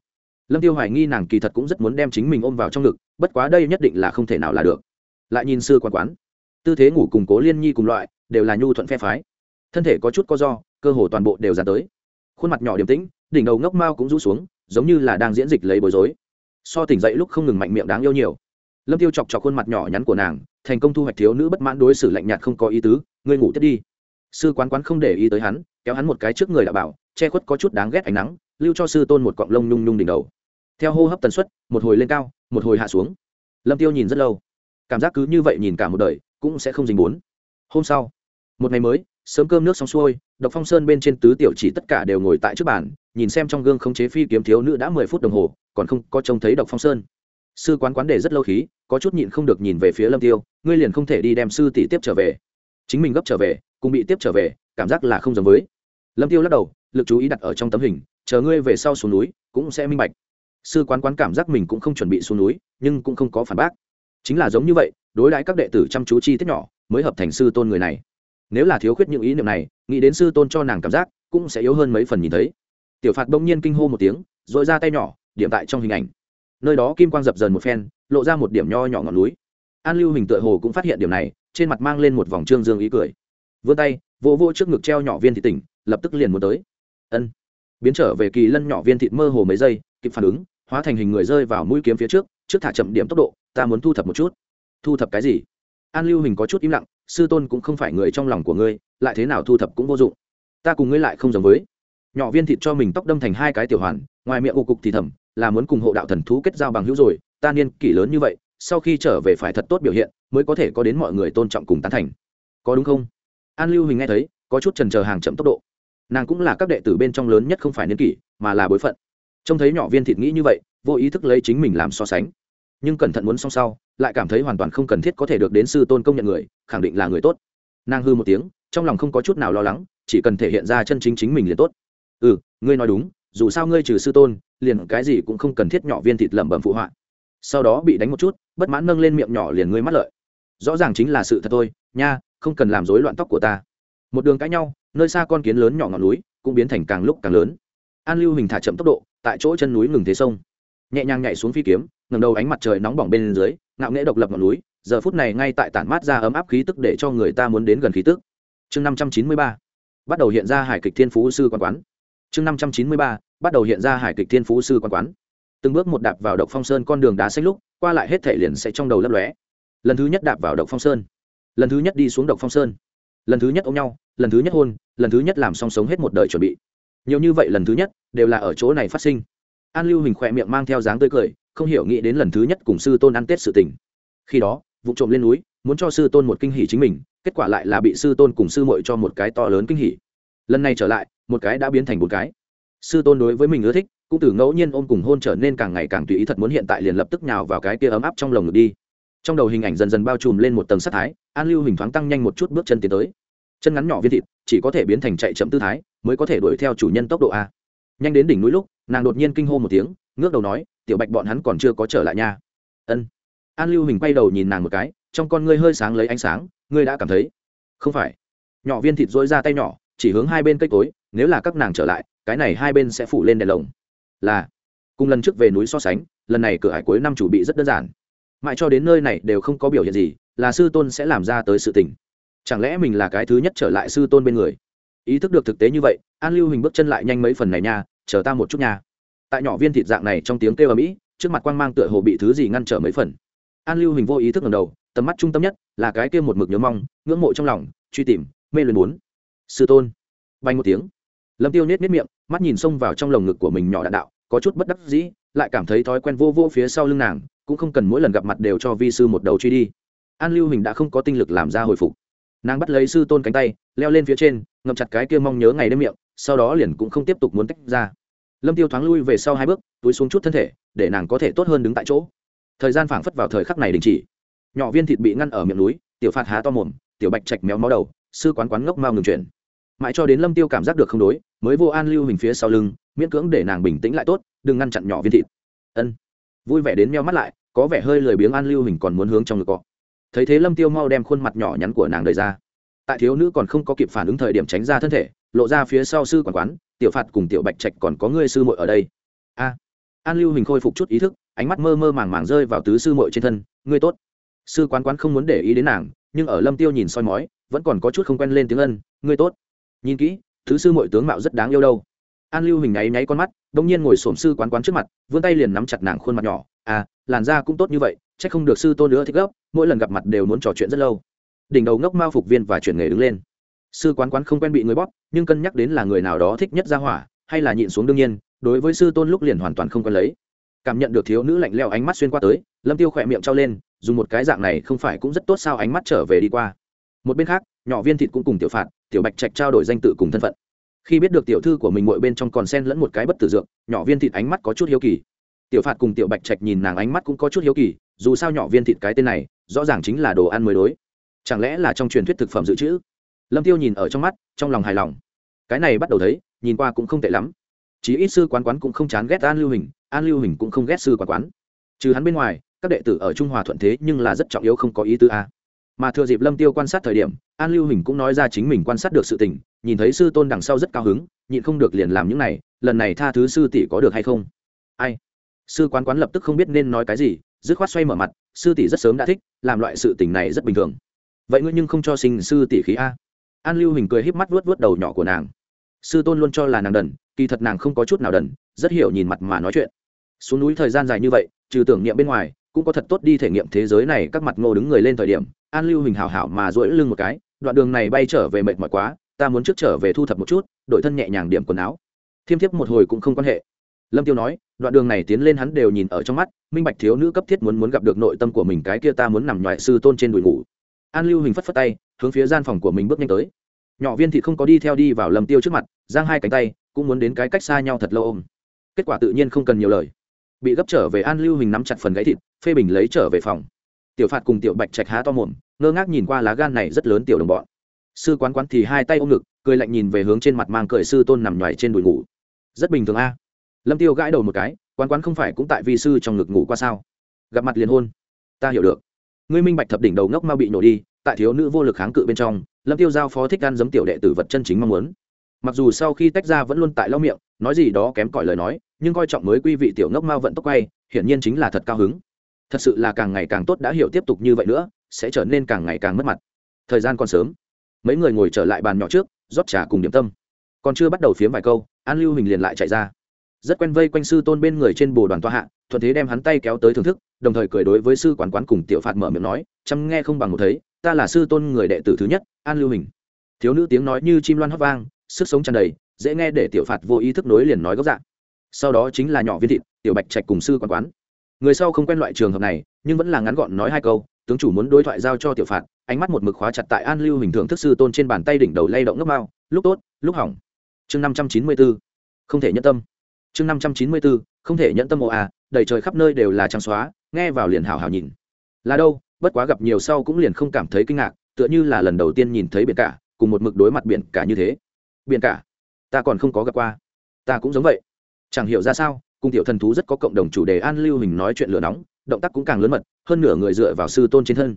Lâm tiêu hoài nghi nàng kỳ thật cũng rất muốn đem chính mình ôm vào trong ngực, bất quá đây nhất định là không thể nào là được. Lại nhìn sư quan quán, tư thế ngủ cùng cố liên nhi cùng loại, đều là nhu thuận phe phái. Thân thể có chút co do, cơ hồ toàn bộ đều dàn tới. Khuôn mặt nhỏ điềm tĩnh, đỉnh đầu ngốc mao cũng rũ xuống, giống như là đang diễn dịch lấy bối rối. So tỉnh dậy lúc không ngừng mạnh miệng đáng yêu nhiều. Lâm tiêu chọc chọc khuôn mặt nhỏ nhắn của nàng, thành công thu hoạch thiếu nữ bất mãn đối xử lạnh nhạt không có ý tứ, ngươi ngủ tiếp đi. Sư quán quán không để ý tới hắn kéo hắn một cái trước người đã bảo, che khuất có chút đáng ghét ánh nắng, lưu cho sư tôn một cọng lông nhung nhung đỉnh đầu. Theo hô hấp tần suất, một hồi lên cao, một hồi hạ xuống. Lâm tiêu nhìn rất lâu. Cảm giác cứ như vậy nhìn cả một đời, cũng sẽ không dính bốn. Hôm sau, một ngày mới, sớm cơm nước xong xuôi, độc phong sơn bên trên tứ tiểu chỉ tất cả đều ngồi tại trước bàn, nhìn xem trong gương không chế phi kiếm thiếu nữ đã mười phút đồng hồ, còn không có trông thấy độc phong sơn. Sư quán quán để rất lâu khí, có chút nhịn không được nhìn về phía lâm tiêu, ngươi liền không thể đi đem sư tỷ tiếp trở về. Chính mình gấp trở về, cùng bị tiếp trở về, cảm giác là không giống với lâm tiêu lắc đầu, lực chú ý đặt ở trong tấm hình, chờ ngươi về sau xuống núi, cũng sẽ minh bạch. Sư quán quán cảm giác mình cũng không chuẩn bị xuống núi, nhưng cũng không có phản bác. Chính là giống như vậy, đối đãi các đệ tử chăm chú chi tiết nhỏ, mới hợp thành sư tôn người này. Nếu là thiếu khuyết những ý niệm này, nghĩ đến sư tôn cho nàng cảm giác, cũng sẽ yếu hơn mấy phần nhìn thấy. Tiểu phạt bỗng nhiên kinh hô một tiếng dội ra tay nhỏ, điểm tại trong hình ảnh. Nơi đó kim quang dập dờn một phen, lộ ra một điểm nho nhỏ ngọn núi. An lưu hình tựa hồ cũng phát hiện điểm này, trên mặt mang lên một vòng trương dương ý cười. Vươn tay, vỗ vỗ trước ngực treo nhỏ viên thị tỉnh lập tức liền muốn tới. Ân. Biến trở về kỳ lân nhỏ viên thịt mơ hồ mấy giây, kịp phản ứng, hóa thành hình người rơi vào mũi kiếm phía trước trước thả chậm điểm tốc độ, ta muốn thu thập một chút. Thu thập cái gì? An lưu hình có chút im lặng, sư tôn cũng không phải người trong lòng của ngươi, lại thế nào thu thập cũng vô dụng. Ta cùng ngươi lại không giống với. Nhỏ viên thịt cho mình tóc đâm thành hai cái tiểu hoàn, ngoài miệng ụ cục thì thầm, là muốn cùng hộ đạo thần thú kết giao bằng hữu rồi, ta niên kỷ lớn như vậy, sau khi trở về phải thật tốt biểu hiện, mới có thể có đến mọi người tôn trọng cùng tán thành. Có đúng không? An lưu hình nghe thấy, có chút trần chờ hàng chậm tốc độ nàng cũng là các đệ tử bên trong lớn nhất không phải niên kỷ, mà là bối phận. Trông thấy nhỏ viên thịt nghĩ như vậy, vô ý thức lấy chính mình làm so sánh. Nhưng cẩn thận muốn song sau, lại cảm thấy hoàn toàn không cần thiết có thể được đến sư tôn công nhận người, khẳng định là người tốt. Nàng hư một tiếng, trong lòng không có chút nào lo lắng, chỉ cần thể hiện ra chân chính chính mình liền tốt. Ừ ngươi nói đúng, dù sao ngươi trừ sư tôn, liền cái gì cũng không cần thiết nhỏ viên thịt lẩm bẩm phụ họa. Sau đó bị đánh một chút, bất mãn nâng lên miệng nhỏ liền ngươi mắt lợi. Rõ ràng chính là sự thật thôi, nha, không cần làm rối loạn tóc của ta. Một đường cãi nhau nơi xa con kiến lớn nhỏ ngọn núi cũng biến thành càng lúc càng lớn. An lưu hình thả chậm tốc độ, tại chỗ chân núi ngừng thế sông. Nhẹ nhàng nhảy xuống phi kiếm ngầm đầu ánh mặt trời nóng bỏng bên dưới, ngạo nghễ độc lập ngọn núi, giờ phút này ngay tại tản mát ra ấm áp khí tức để cho người ta muốn đến gần khí tức. Chương năm trăm chín mươi ba, bắt đầu hiện ra hải kịch thiên phú sư quan quán. Chương năm trăm chín mươi ba, bắt đầu hiện ra hải kịch thiên phú sư quan quán. Từng bước một đạp vào độc phong sơn con đường đá xanh lúc, qua lại hết thể liền sẽ trong đầu lấp lóe. Lần thứ nhất đạp vào độc phong sơn. Lần thứ nhất đi xuống độc phong sơn. Lần thứ nhất ôm nhau lần thứ nhất hôn, lần thứ nhất làm song sống hết một đời chuẩn bị. Nhiều như vậy lần thứ nhất, đều là ở chỗ này phát sinh. An lưu hình khỏe miệng mang theo dáng tươi cười, không hiểu nghĩ đến lần thứ nhất cùng sư tôn ăn tết sự tình. Khi đó, vụ trộm lên núi, muốn cho sư tôn một kinh hỷ chính mình, kết quả lại là bị sư tôn cùng sư muội cho một cái to lớn kinh hỷ lần này trở lại, một cái đã biến thành một cái. Sư tôn đối với mình ưa thích, cũng từ ngẫu nhiên ôm cùng hôn trở nên càng ngày càng tùy ý thật muốn hiện tại liền lập tức nhào vào cái kia ấm áp trong lồng ngực đi. Trong đầu hình ảnh dần dần bao trùm lên một tầng sắc thái, an lưu hình thoáng tăng nhanh một chút bước chân tiến tới chân ngắn nhỏ viên thịt, chỉ có thể biến thành chạy chậm tư thái, mới có thể đuổi theo chủ nhân tốc độ a. Nhanh đến đỉnh núi lúc, nàng đột nhiên kinh hô một tiếng, ngước đầu nói, tiểu bạch, bọn hắn còn chưa có trở lại nha. Ân. An lưu hình quay đầu nhìn nàng một cái, trong con ngươi hơi sáng lấy ánh sáng, ngươi đã cảm thấy? Không phải. Nhỏ viên thịt dối ra tay nhỏ, chỉ hướng hai bên cây cối, nếu là các nàng trở lại, cái này hai bên sẽ phủ lên đèn lồng. Là. Cùng lần trước về núi so sánh, lần này cửa hải cuối năm chủ bị rất đơn giản. Mãi cho đến nơi này đều không có biểu hiện gì, là sư tôn sẽ làm ra tới sự tình chẳng lẽ mình là cái thứ nhất trở lại sư tôn bên người? Ý thức được thực tế như vậy, an lưu hình bước chân lại nhanh mấy phần này nha, chờ ta một chút nha. Tại nhỏ viên thịt dạng này trong tiếng kêu ở mỹ trước mặt quang mang tựa hồ bị thứ gì ngăn trở mấy phần. An lưu hình vô ý thức ngầm đầu, tầm mắt trung tâm nhất là cái kia một mực nhớ mong, ngưỡng mộ trong lòng, truy tìm, mê luyến muốn sư tôn. Bay một tiếng. Lâm tiêu nết nết miệng, mắt nhìn xông vào trong lồng ngực của mình nhỏ đạn đạo, có chút bất đắc dĩ, lại cảm thấy thói quen vô vô phía sau lưng nàng, cũng không cần mỗi lần gặp mặt đều cho vi sư một đầu truy đi. An lưu hình đã không có tinh lực làm ra hồi phục nàng bắt lấy sư tôn cánh tay, leo lên phía trên, ngậm chặt cái kia mong nhớ ngày đêm miệng, sau đó liền cũng không tiếp tục muốn tách ra. Lâm tiêu thoáng lui về sau hai bước, túi xuống chút thân thể, để nàng có thể tốt hơn đứng tại chỗ. Thời gian phảng phất vào thời khắc này đình chỉ. Nhỏ viên thịt bị ngăn ở miệng núi, tiểu phạt há to mồm, tiểu bạch chạch méo máu đầu, sư quán quán ngốc mau ngừng chuyển. Mãi cho đến lâm tiêu cảm giác được không đối, mới vô an lưu hình phía sau lưng, miễn cưỡng để nàng bình tĩnh lại tốt, đừng ngăn chặn nhỏ viên thịt. Ân. Vui vẻ đến meo mắt lại, có vẻ hơi lười biếng an lưu hình còn muốn hướng trong ngực cọ thấy thế lâm tiêu mau đem khuôn mặt nhỏ nhắn của nàng đời ra tại thiếu nữ còn không có kịp phản ứng thời điểm tránh ra thân thể lộ ra phía sau sư quản quán tiểu phạt cùng tiểu bạch trạch còn có ngươi sư muội ở đây a an lưu hình khôi phục chút ý thức ánh mắt mơ mơ màng màng rơi vào tứ sư muội trên thân ngươi tốt sư quán quán không muốn để ý đến nàng nhưng ở lâm tiêu nhìn soi mói vẫn còn có chút không quen lên tiếng ân ngươi tốt nhìn kỹ thứ sư muội tướng mạo rất đáng yêu đâu an lưu hình nháy nháy con mắt đông nhiên ngồi xổm sư quán quán trước mặt vươn tay liền nắm chặt nàng khuôn mặt nhỏ à làn da cũng tốt như vậy chắc không được sư tôn nữa thích gấp mỗi lần gặp mặt đều muốn trò chuyện rất lâu. Đỉnh đầu ngốc mao phục viên và chuyển nghề đứng lên. Sư quán quán không quen bị người bóp, nhưng cân nhắc đến là người nào đó thích nhất ra hỏa, hay là nhịn xuống đương nhiên, đối với sư tôn lúc liền hoàn toàn không quen lấy. Cảm nhận được thiếu nữ lạnh leo ánh mắt xuyên qua tới, lâm tiêu khỏe miệng trao lên, dùng một cái dạng này không phải cũng rất tốt sao ánh mắt trở về đi qua. Một bên khác, nhỏ viên thịt cũng cùng tiểu phạt, tiểu bạch trạch trao đổi danh tự cùng thân phận. Khi biết được tiểu thư của mình ngồi bên trong còn sen lẫn một cái bất tử dược, nhỏ viên thịt ánh mắt có chút hiếu kỳ. Tiểu phạt cùng tiểu bạch trạch nhìn nàng ánh mắt cũng có chút hiếu kỳ, dù sao nhỏ viên thịt cái tên này rõ ràng chính là đồ ăn mới đối. Chẳng lẽ là trong truyền thuyết thực phẩm dự trữ? Lâm tiêu nhìn ở trong mắt, trong lòng hài lòng. Cái này bắt đầu thấy, nhìn qua cũng không tệ lắm. Chí ít sư quán quán cũng không chán ghét an lưu hình, an lưu hình cũng không ghét sư quán quán. Trừ hắn bên ngoài, các đệ tử ở trung hòa thuận thế nhưng là rất trọng yếu không có ý tư a. Mà thừa dịp lâm tiêu quan sát thời điểm, an lưu hình cũng nói ra chính mình quan sát được sự tình, nhìn thấy sư tôn đằng sau rất cao hứng, nhịn không được liền làm những này, lần này tha thứ sư tỷ có được hay không? Ai? Sư quán quán lập tức không biết nên nói cái gì dứt khoát xoay mở mặt, sư tỷ rất sớm đã thích, làm loại sự tình này rất bình thường. Vậy ngươi nhưng không cho sinh sư tỷ khí a. An lưu hình cười híp mắt vuốt vuốt đầu nhỏ của nàng. Sư tôn luôn cho là nàng đần, kỳ thật nàng không có chút nào đần, rất hiểu nhìn mặt mà nói chuyện. Xuống núi thời gian dài như vậy, trừ tưởng niệm bên ngoài, cũng có thật tốt đi thể nghiệm thế giới này, các mặt ngô đứng người lên thời điểm, an lưu hình hào hảo mà duỗi lưng một cái, đoạn đường này bay trở về mệt mỏi quá, ta muốn trước trở về thu thập một chút đội thân nhẹ nhàng điểm quần áo. Thiêm thiếp một hồi cũng không quan hệ lâm tiêu nói, đoạn đường này tiến lên hắn đều nhìn ở trong mắt, minh bạch thiếu nữ cấp thiết muốn muốn gặp được nội tâm của mình, cái kia ta muốn nằm ngoại sư tôn trên đùi ngủ. An lưu hình phất phất tay, hướng phía gian phòng của mình bước nhanh tới. Nhỏ viên thị không có đi theo đi vào lâm tiêu trước mặt, giang hai cánh tay, cũng muốn đến cái cách xa nhau thật lâu ôm. Kết quả tự nhiên không cần nhiều lời. Bị gấp trở về an lưu hình nắm chặt phần gáy thịt, phê bình lấy trở về phòng. Tiểu phạt cùng tiểu bạch trạch há to mồm, ngơ ngác nhìn qua lá gan này rất lớn tiểu đồng bọn. Sư quán quán thì hai tay ôm ngực, cười lạnh nhìn về hướng trên mặt mang cười sư tôn nằm nhoài trên đùi ngủ. Rất bình thường a lâm tiêu gãi đầu một cái, quán quán không phải cũng tại vi sư trong ngực ngủ qua sao? Gặp mặt liền hôn. Ta hiểu được. Ngươi minh bạch thập đỉnh đầu ngốc mau bị nổ đi, tại thiếu nữ vô lực kháng cự bên trong, lâm tiêu giao phó thích ăn giấm tiểu đệ tử vật chân chính mong muốn. Mặc dù sau khi tách ra vẫn luôn tại lau miệng, nói gì đó kém cỏi lời nói, nhưng coi trọng mới quy vị tiểu ngốc mau vận tốc quay, hiển nhiên chính là thật cao hứng. Thật sự là càng ngày càng tốt đã hiểu tiếp tục như vậy nữa, sẽ trở nên càng ngày càng mất mặt. Thời gian còn sớm. Mấy người ngồi trở lại bàn nhỏ trước, rót trà cùng điểm tâm. Còn chưa bắt đầu phiếm vài câu, an lưu hình liền lại chạy ra rất quen vây quanh sư tôn bên người trên bồ đoàn toa hạ, thuận thế đem hắn tay kéo tới thưởng thức, đồng thời cười đối với sư quán quán cùng tiểu phạt mở miệng nói, chăm nghe không bằng một thấy, ta là sư tôn người đệ tử thứ nhất, an lưu hình. Thiếu nữ tiếng nói như chim loan hót vang, sức sống tràn đầy, dễ nghe để tiểu phạt vô ý thức nối liền nói gốc dạng. Sau đó chính là nhỏ viên thịt, tiểu bạch trạch cùng sư quán quán. Người sau không quen loại trường hợp này, nhưng vẫn là ngắn gọn nói hai câu, tướng chủ muốn đối thoại giao cho tiểu phạt, ánh mắt một mực khóa chặt tại an lưu hình thưởng thức sư tôn trên bàn tay đỉnh đầu lay động ngấp mao, lúc tốt, lúc hỏng. Chương năm trăm chín mươi bốn, không thể nhân tâm chương năm trăm chín mươi bốn không thể nhẫn tâm ồ à đầy trời khắp nơi đều là trắng xóa, nghe vào liền hào hào nhìn. Là đâu, bất quá gặp nhiều sau cũng liền không cảm thấy kinh ngạc, tựa như là lần đầu tiên nhìn thấy biển cả, cùng một mực đối mặt biển cả như thế. Biển cả? Ta còn không có gặp qua. Ta cũng giống vậy. Chẳng hiểu ra sao, cùng tiểu thần thú rất có cộng đồng chủ đề an lưu hình nói chuyện lửa nóng, động tác cũng càng lớn mật, hơn nửa người dựa vào sư tôn trên thân.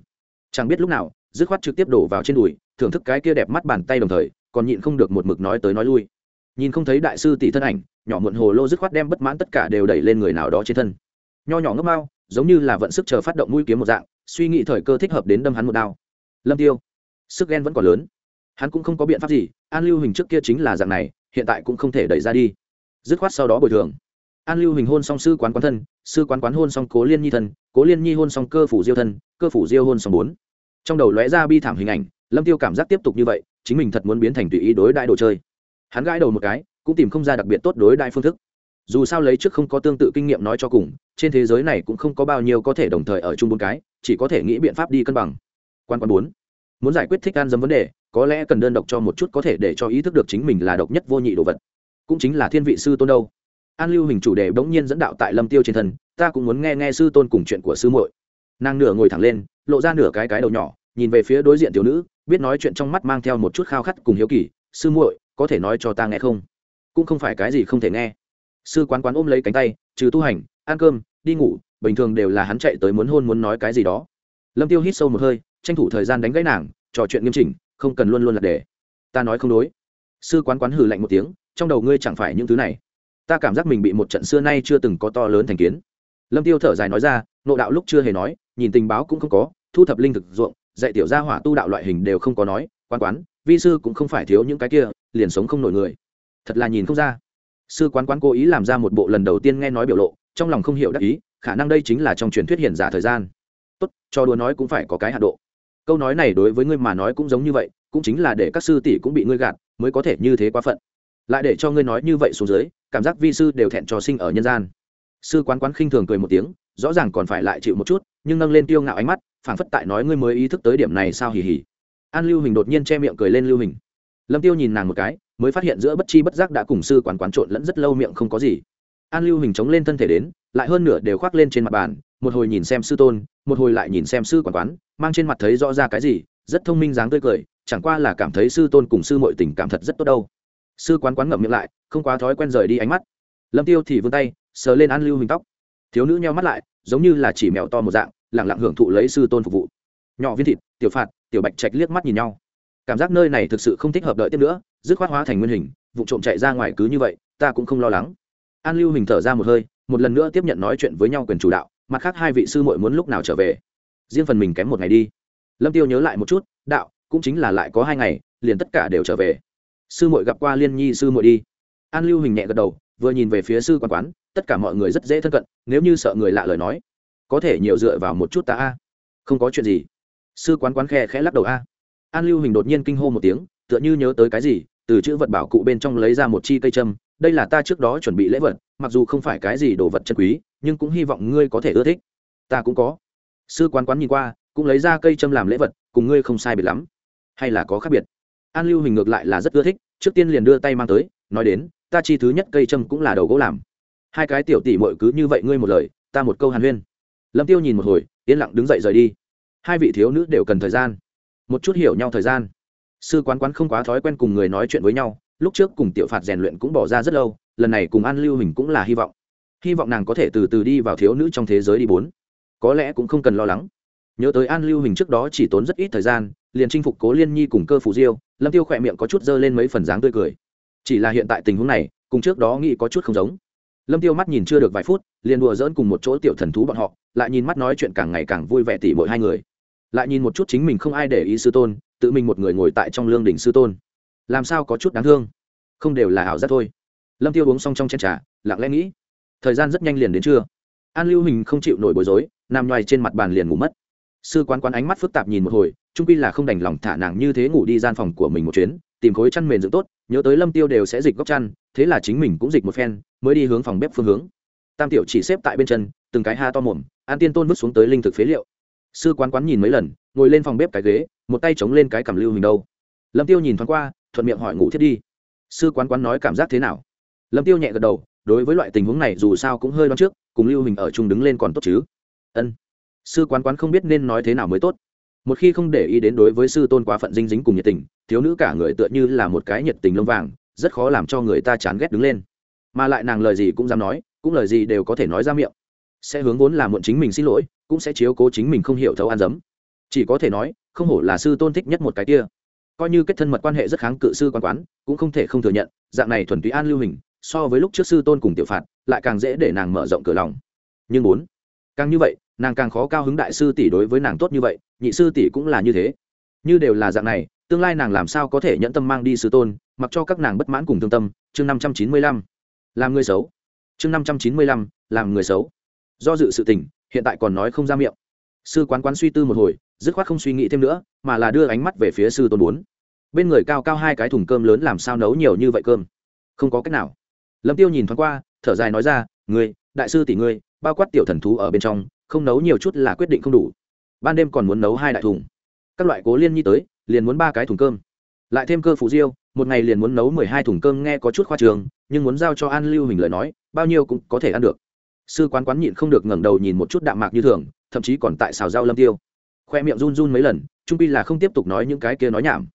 Chẳng biết lúc nào, dứt khoát trực tiếp đổ vào trên đùi, thưởng thức cái kia đẹp mắt bàn tay đồng thời, còn nhịn không được một mực nói tới nói lui nhìn không thấy đại sư tỷ thân ảnh, nhỏ muộn hồ lô dứt khoát đem bất mãn tất cả đều đẩy lên người nào đó trên thân. Nho nhỏ ngốc mau giống như là vận sức chờ phát động mũi kiếm một dạng, suy nghĩ thời cơ thích hợp đến đâm hắn một đao. Lâm tiêu, sức ghen vẫn còn lớn. Hắn cũng không có biện pháp gì, an lưu hình trước kia chính là dạng này, hiện tại cũng không thể đẩy ra đi. Dứt khoát sau đó bồi thường. An lưu hình hôn song sư quán quán thân, sư quán quán hôn song cố liên nhi thân, cố liên nhi hôn song cơ phủ diêu thân, cơ phủ diêu hôn song bốn. Trong đầu lóe ra bi thảm hình ảnh, lâm tiêu cảm giác tiếp tục như vậy, chính mình thật muốn biến thành tùy ý đối đại đồ chơi hắn gãi đầu một cái, cũng tìm không ra đặc biệt tốt đối đại phương thức. Dù sao lấy trước không có tương tự kinh nghiệm nói cho cùng, trên thế giới này cũng không có bao nhiêu có thể đồng thời ở chung bốn cái, chỉ có thể nghĩ biện pháp đi cân bằng. Quan quan bốn. Muốn giải quyết thích an dấm vấn đề, có lẽ cần đơn độc cho một chút có thể để cho ý thức được chính mình là độc nhất vô nhị đồ vật. Cũng chính là thiên vị sư tôn đâu. An lưu hình chủ đề bỗng nhiên dẫn đạo tại lâm tiêu trên thân, ta cũng muốn nghe nghe sư tôn cùng chuyện của sư muội. Nàng nửa ngồi thẳng lên, lộ ra nửa cái cái đầu nhỏ, nhìn về phía đối diện tiểu nữ, biết nói chuyện trong mắt mang theo một chút khao khát cùng hiếu kỳ, sư muội có thể nói cho ta nghe không? Cũng không phải cái gì không thể nghe. Sư quán quán ôm lấy cánh tay, trừ tu hành, ăn cơm, đi ngủ, bình thường đều là hắn chạy tới muốn hôn muốn nói cái gì đó. Lâm tiêu hít sâu một hơi, tranh thủ thời gian đánh gãy nàng, trò chuyện nghiêm chỉnh, không cần luôn luôn là để ta nói không đối. Sư quán quán hừ lạnh một tiếng, trong đầu ngươi chẳng phải những thứ này. Ta cảm giác mình bị một trận xưa nay chưa từng có to lớn thành kiến. Lâm tiêu thở dài nói ra, nộ đạo lúc chưa hề nói, nhìn tình báo cũng không có, thu thập linh thực ruộng, dạy tiểu gia hỏa tu đạo loại hình đều không có nói, quán quán vi sư cũng không phải thiếu những cái kia, liền sống không nổi người. Thật là nhìn không ra. Sư quán quán cố ý làm ra một bộ lần đầu tiên nghe nói biểu lộ, trong lòng không hiểu đắc ý, khả năng đây chính là trong truyền thuyết hiển giả thời gian. Tốt cho đùa nói cũng phải có cái hạ độ. Câu nói này đối với ngươi mà nói cũng giống như vậy, cũng chính là để các sư tỷ cũng bị ngươi gạt, mới có thể như thế quá phận. Lại để cho ngươi nói như vậy xuống dưới, cảm giác vi sư đều thẹn trò sinh ở nhân gian. Sư quán quán khinh thường cười một tiếng, rõ ràng còn phải lại chịu một chút, nhưng nâng lên tiêu ngạo ánh mắt, phảng phất tại nói ngươi mới ý thức tới điểm này sao hì hì an lưu hình đột nhiên che miệng cười lên lưu hình. Lâm tiêu nhìn nàng một cái, mới phát hiện giữa bất chi bất giác đã cùng sư quán quán trộn lẫn rất lâu miệng không có gì. An lưu hình chống lên thân thể đến, lại hơn nửa đều khoác lên trên mặt bàn, một hồi nhìn xem sư tôn, một hồi lại nhìn xem sư quán quán, mang trên mặt thấy rõ ra cái gì, rất thông minh dáng tươi cười, chẳng qua là cảm thấy sư tôn cùng sư muội tình cảm thật rất tốt đâu. Sư quán quán ngậm miệng lại, không quá thói quen rời đi ánh mắt. Lâm tiêu thì vươn tay, sờ lên an lưu hình tóc. Thiếu nữ nheo mắt lại, giống như là chỉ mèo to một dạng lẳng lặng hưởng thụ lấy sư tôn phục vụ. Nhỏ viên thịt, tiểu phạt tiểu bạch trạch liếc mắt nhìn nhau. Cảm giác nơi này thực sự không thích hợp đợi tiếp nữa, dứt khoát hóa thành nguyên hình, vụ trộm chạy ra ngoài cứ như vậy, ta cũng không lo lắng. An lưu hình thở ra một hơi, một lần nữa tiếp nhận nói chuyện với nhau quyền chủ đạo, mặt khác hai vị sư muội muốn lúc nào trở về? Riêng phần mình kém một ngày đi. Lâm tiêu nhớ lại một chút, đạo, cũng chính là lại có hai ngày, liền tất cả đều trở về. Sư muội gặp qua liên nhi sư muội đi. An lưu hình nhẹ gật đầu, vừa nhìn về phía sư quan quán, tất cả mọi người rất dễ thân cận, nếu như sợ người lạ lời nói, có thể nhiều dựa vào một chút ta a. Không có chuyện gì sư quán quán khe khẽ lắc đầu a. An lưu hình đột nhiên kinh hô một tiếng, tựa như nhớ tới cái gì, từ chữ vật bảo cụ bên trong lấy ra một chi cây châm, đây là ta trước đó chuẩn bị lễ vật, mặc dù không phải cái gì đồ vật chân quý, nhưng cũng hy vọng ngươi có thể ưa thích. Ta cũng có. Sư quán quán nhìn qua, cũng lấy ra cây châm làm lễ vật, cùng ngươi không sai biệt lắm. Hay là có khác biệt? An lưu hình ngược lại là rất ưa thích, trước tiên liền đưa tay mang tới, nói đến, ta chi thứ nhất cây châm cũng là đầu gỗ làm. Hai cái tiểu tỷ mội cứ như vậy ngươi một lời, ta một câu hàn huyên. Lâm tiêu nhìn một hồi, yên lặng đứng dậy rời đi hai vị thiếu nữ đều cần thời gian. Một chút hiểu nhau thời gian. Sư quán quán không quá thói quen cùng người nói chuyện với nhau, lúc trước cùng tiểu phạt rèn luyện cũng bỏ ra rất lâu, lần này cùng an lưu hình cũng là hy vọng. Hy vọng nàng có thể từ từ đi vào thiếu nữ trong thế giới đi bốn. Có lẽ cũng không cần lo lắng. Nhớ tới an lưu hình trước đó chỉ tốn rất ít thời gian, liền chinh phục cố liên nhi cùng cơ phủ diêu, lâm tiêu khỏe miệng có chút dơ lên mấy phần dáng tươi cười. Chỉ là hiện tại tình huống này, cùng trước đó nghĩ có chút không giống. Lâm tiêu mắt nhìn chưa được vài phút, liền đùa dỡn cùng một chỗ tiểu thần thú bọn họ, lại nhìn mắt nói chuyện càng ngày càng vui vẻ tỉ mỗi hai người lại nhìn một chút chính mình không ai để ý sư tôn, tự mình một người ngồi tại trong lương đình sư tôn. Làm sao có chút đáng thương? Không đều là ảo giác thôi. Lâm tiêu uống xong trong chén trà, lặng lẽ nghĩ. Thời gian rất nhanh liền đến trưa. An lưu hình không chịu nổi bối rối, nằm nhoài trên mặt bàn liền ngủ mất. Sư quán quán ánh mắt phức tạp nhìn một hồi trung quy là không đành lòng thả nàng như thế ngủ đi gian phòng của mình một chuyến, tìm khối chăn mền dựng tốt, nhớ tới lâm tiêu đều sẽ dịch góc chăn, thế là chính mình cũng dịch một phen, mới đi hướng phòng bếp phương hướng. Tam tiểu chỉ xếp tại bên chân, từng cái ha to mồm, an tiên tôn vứt xuống tới linh thực phế liệu sư quán quán nhìn mấy lần, ngồi lên phòng bếp cái ghế, một tay chống lên cái cảm lưu hình đâu. Lâm tiêu nhìn thoáng qua, thuận miệng hỏi ngủ thiết đi. Sư quán quán nói cảm giác thế nào? Lâm tiêu nhẹ gật đầu, đối với loại tình huống này dù sao cũng hơi đoán trước, cùng lưu hình ở chung đứng lên còn tốt chứ. Ân. Sư quán quán không biết nên nói thế nào mới tốt. Một khi không để ý đến đối với sư tôn quá phận dinh dính cùng nhiệt tình, thiếu nữ cả người tựa như là một cái nhiệt tình lông vàng, rất khó làm cho người ta chán ghét đứng lên. Mà lại nàng lời gì cũng dám nói, cũng lời gì đều có thể nói ra miệng sẽ hướng vốn là muộn chính mình xin lỗi, cũng sẽ chiếu cố chính mình không hiểu thấu an dấm. Chỉ có thể nói, không hổ là sư tôn thích nhất một cái kia. Coi như kết thân mật quan hệ rất kháng cự sư quan quán, cũng không thể không thừa nhận, dạng này thuần túy an lưu hình, so với lúc trước sư tôn cùng tiểu phạt, lại càng dễ để nàng mở rộng cửa lòng. Nhưng bốn càng như vậy, nàng càng khó cao hứng đại sư tỷ đối với nàng tốt như vậy, nhị sư tỷ cũng là như thế. Như đều là dạng này, tương lai nàng làm sao có thể nhẫn tâm mang đi sư tôn, mặc cho các nàng bất mãn cùng thương tâm. Chương năm trăm chín mươi lăm. Làm người xấu. Chương năm trăm chín mươi lăm. Làm người xấu do dự sự tình, hiện tại còn nói không ra miệng. Sư quán quán suy tư một hồi, dứt khoát không suy nghĩ thêm nữa, mà là đưa ánh mắt về phía sư tôn bốn. Bên người cao cao hai cái thùng cơm lớn làm sao nấu nhiều như vậy cơm? Không có cách nào. Lâm tiêu nhìn thoáng qua, thở dài nói ra, ngươi, đại sư tỷ ngươi, bao quát tiểu thần thú ở bên trong, không nấu nhiều chút là quyết định không đủ. Ban đêm còn muốn nấu hai đại thùng. Các loại cố liên nhi tới, liền muốn ba cái thùng cơm. Lại thêm cơ phụ diêu, một ngày liền muốn nấu mười hai thùng cơm nghe có chút khoa trường, nhưng muốn giao cho an lưu hình lời nói, bao nhiêu cũng có thể ăn được sư quán quán nhịn không được ngẩng đầu nhìn một chút đạm mạc như thường, thậm chí còn tại xào rau lâm tiêu. Khoe miệng run run mấy lần, trung pi là không tiếp tục nói những cái kia nói nhảm,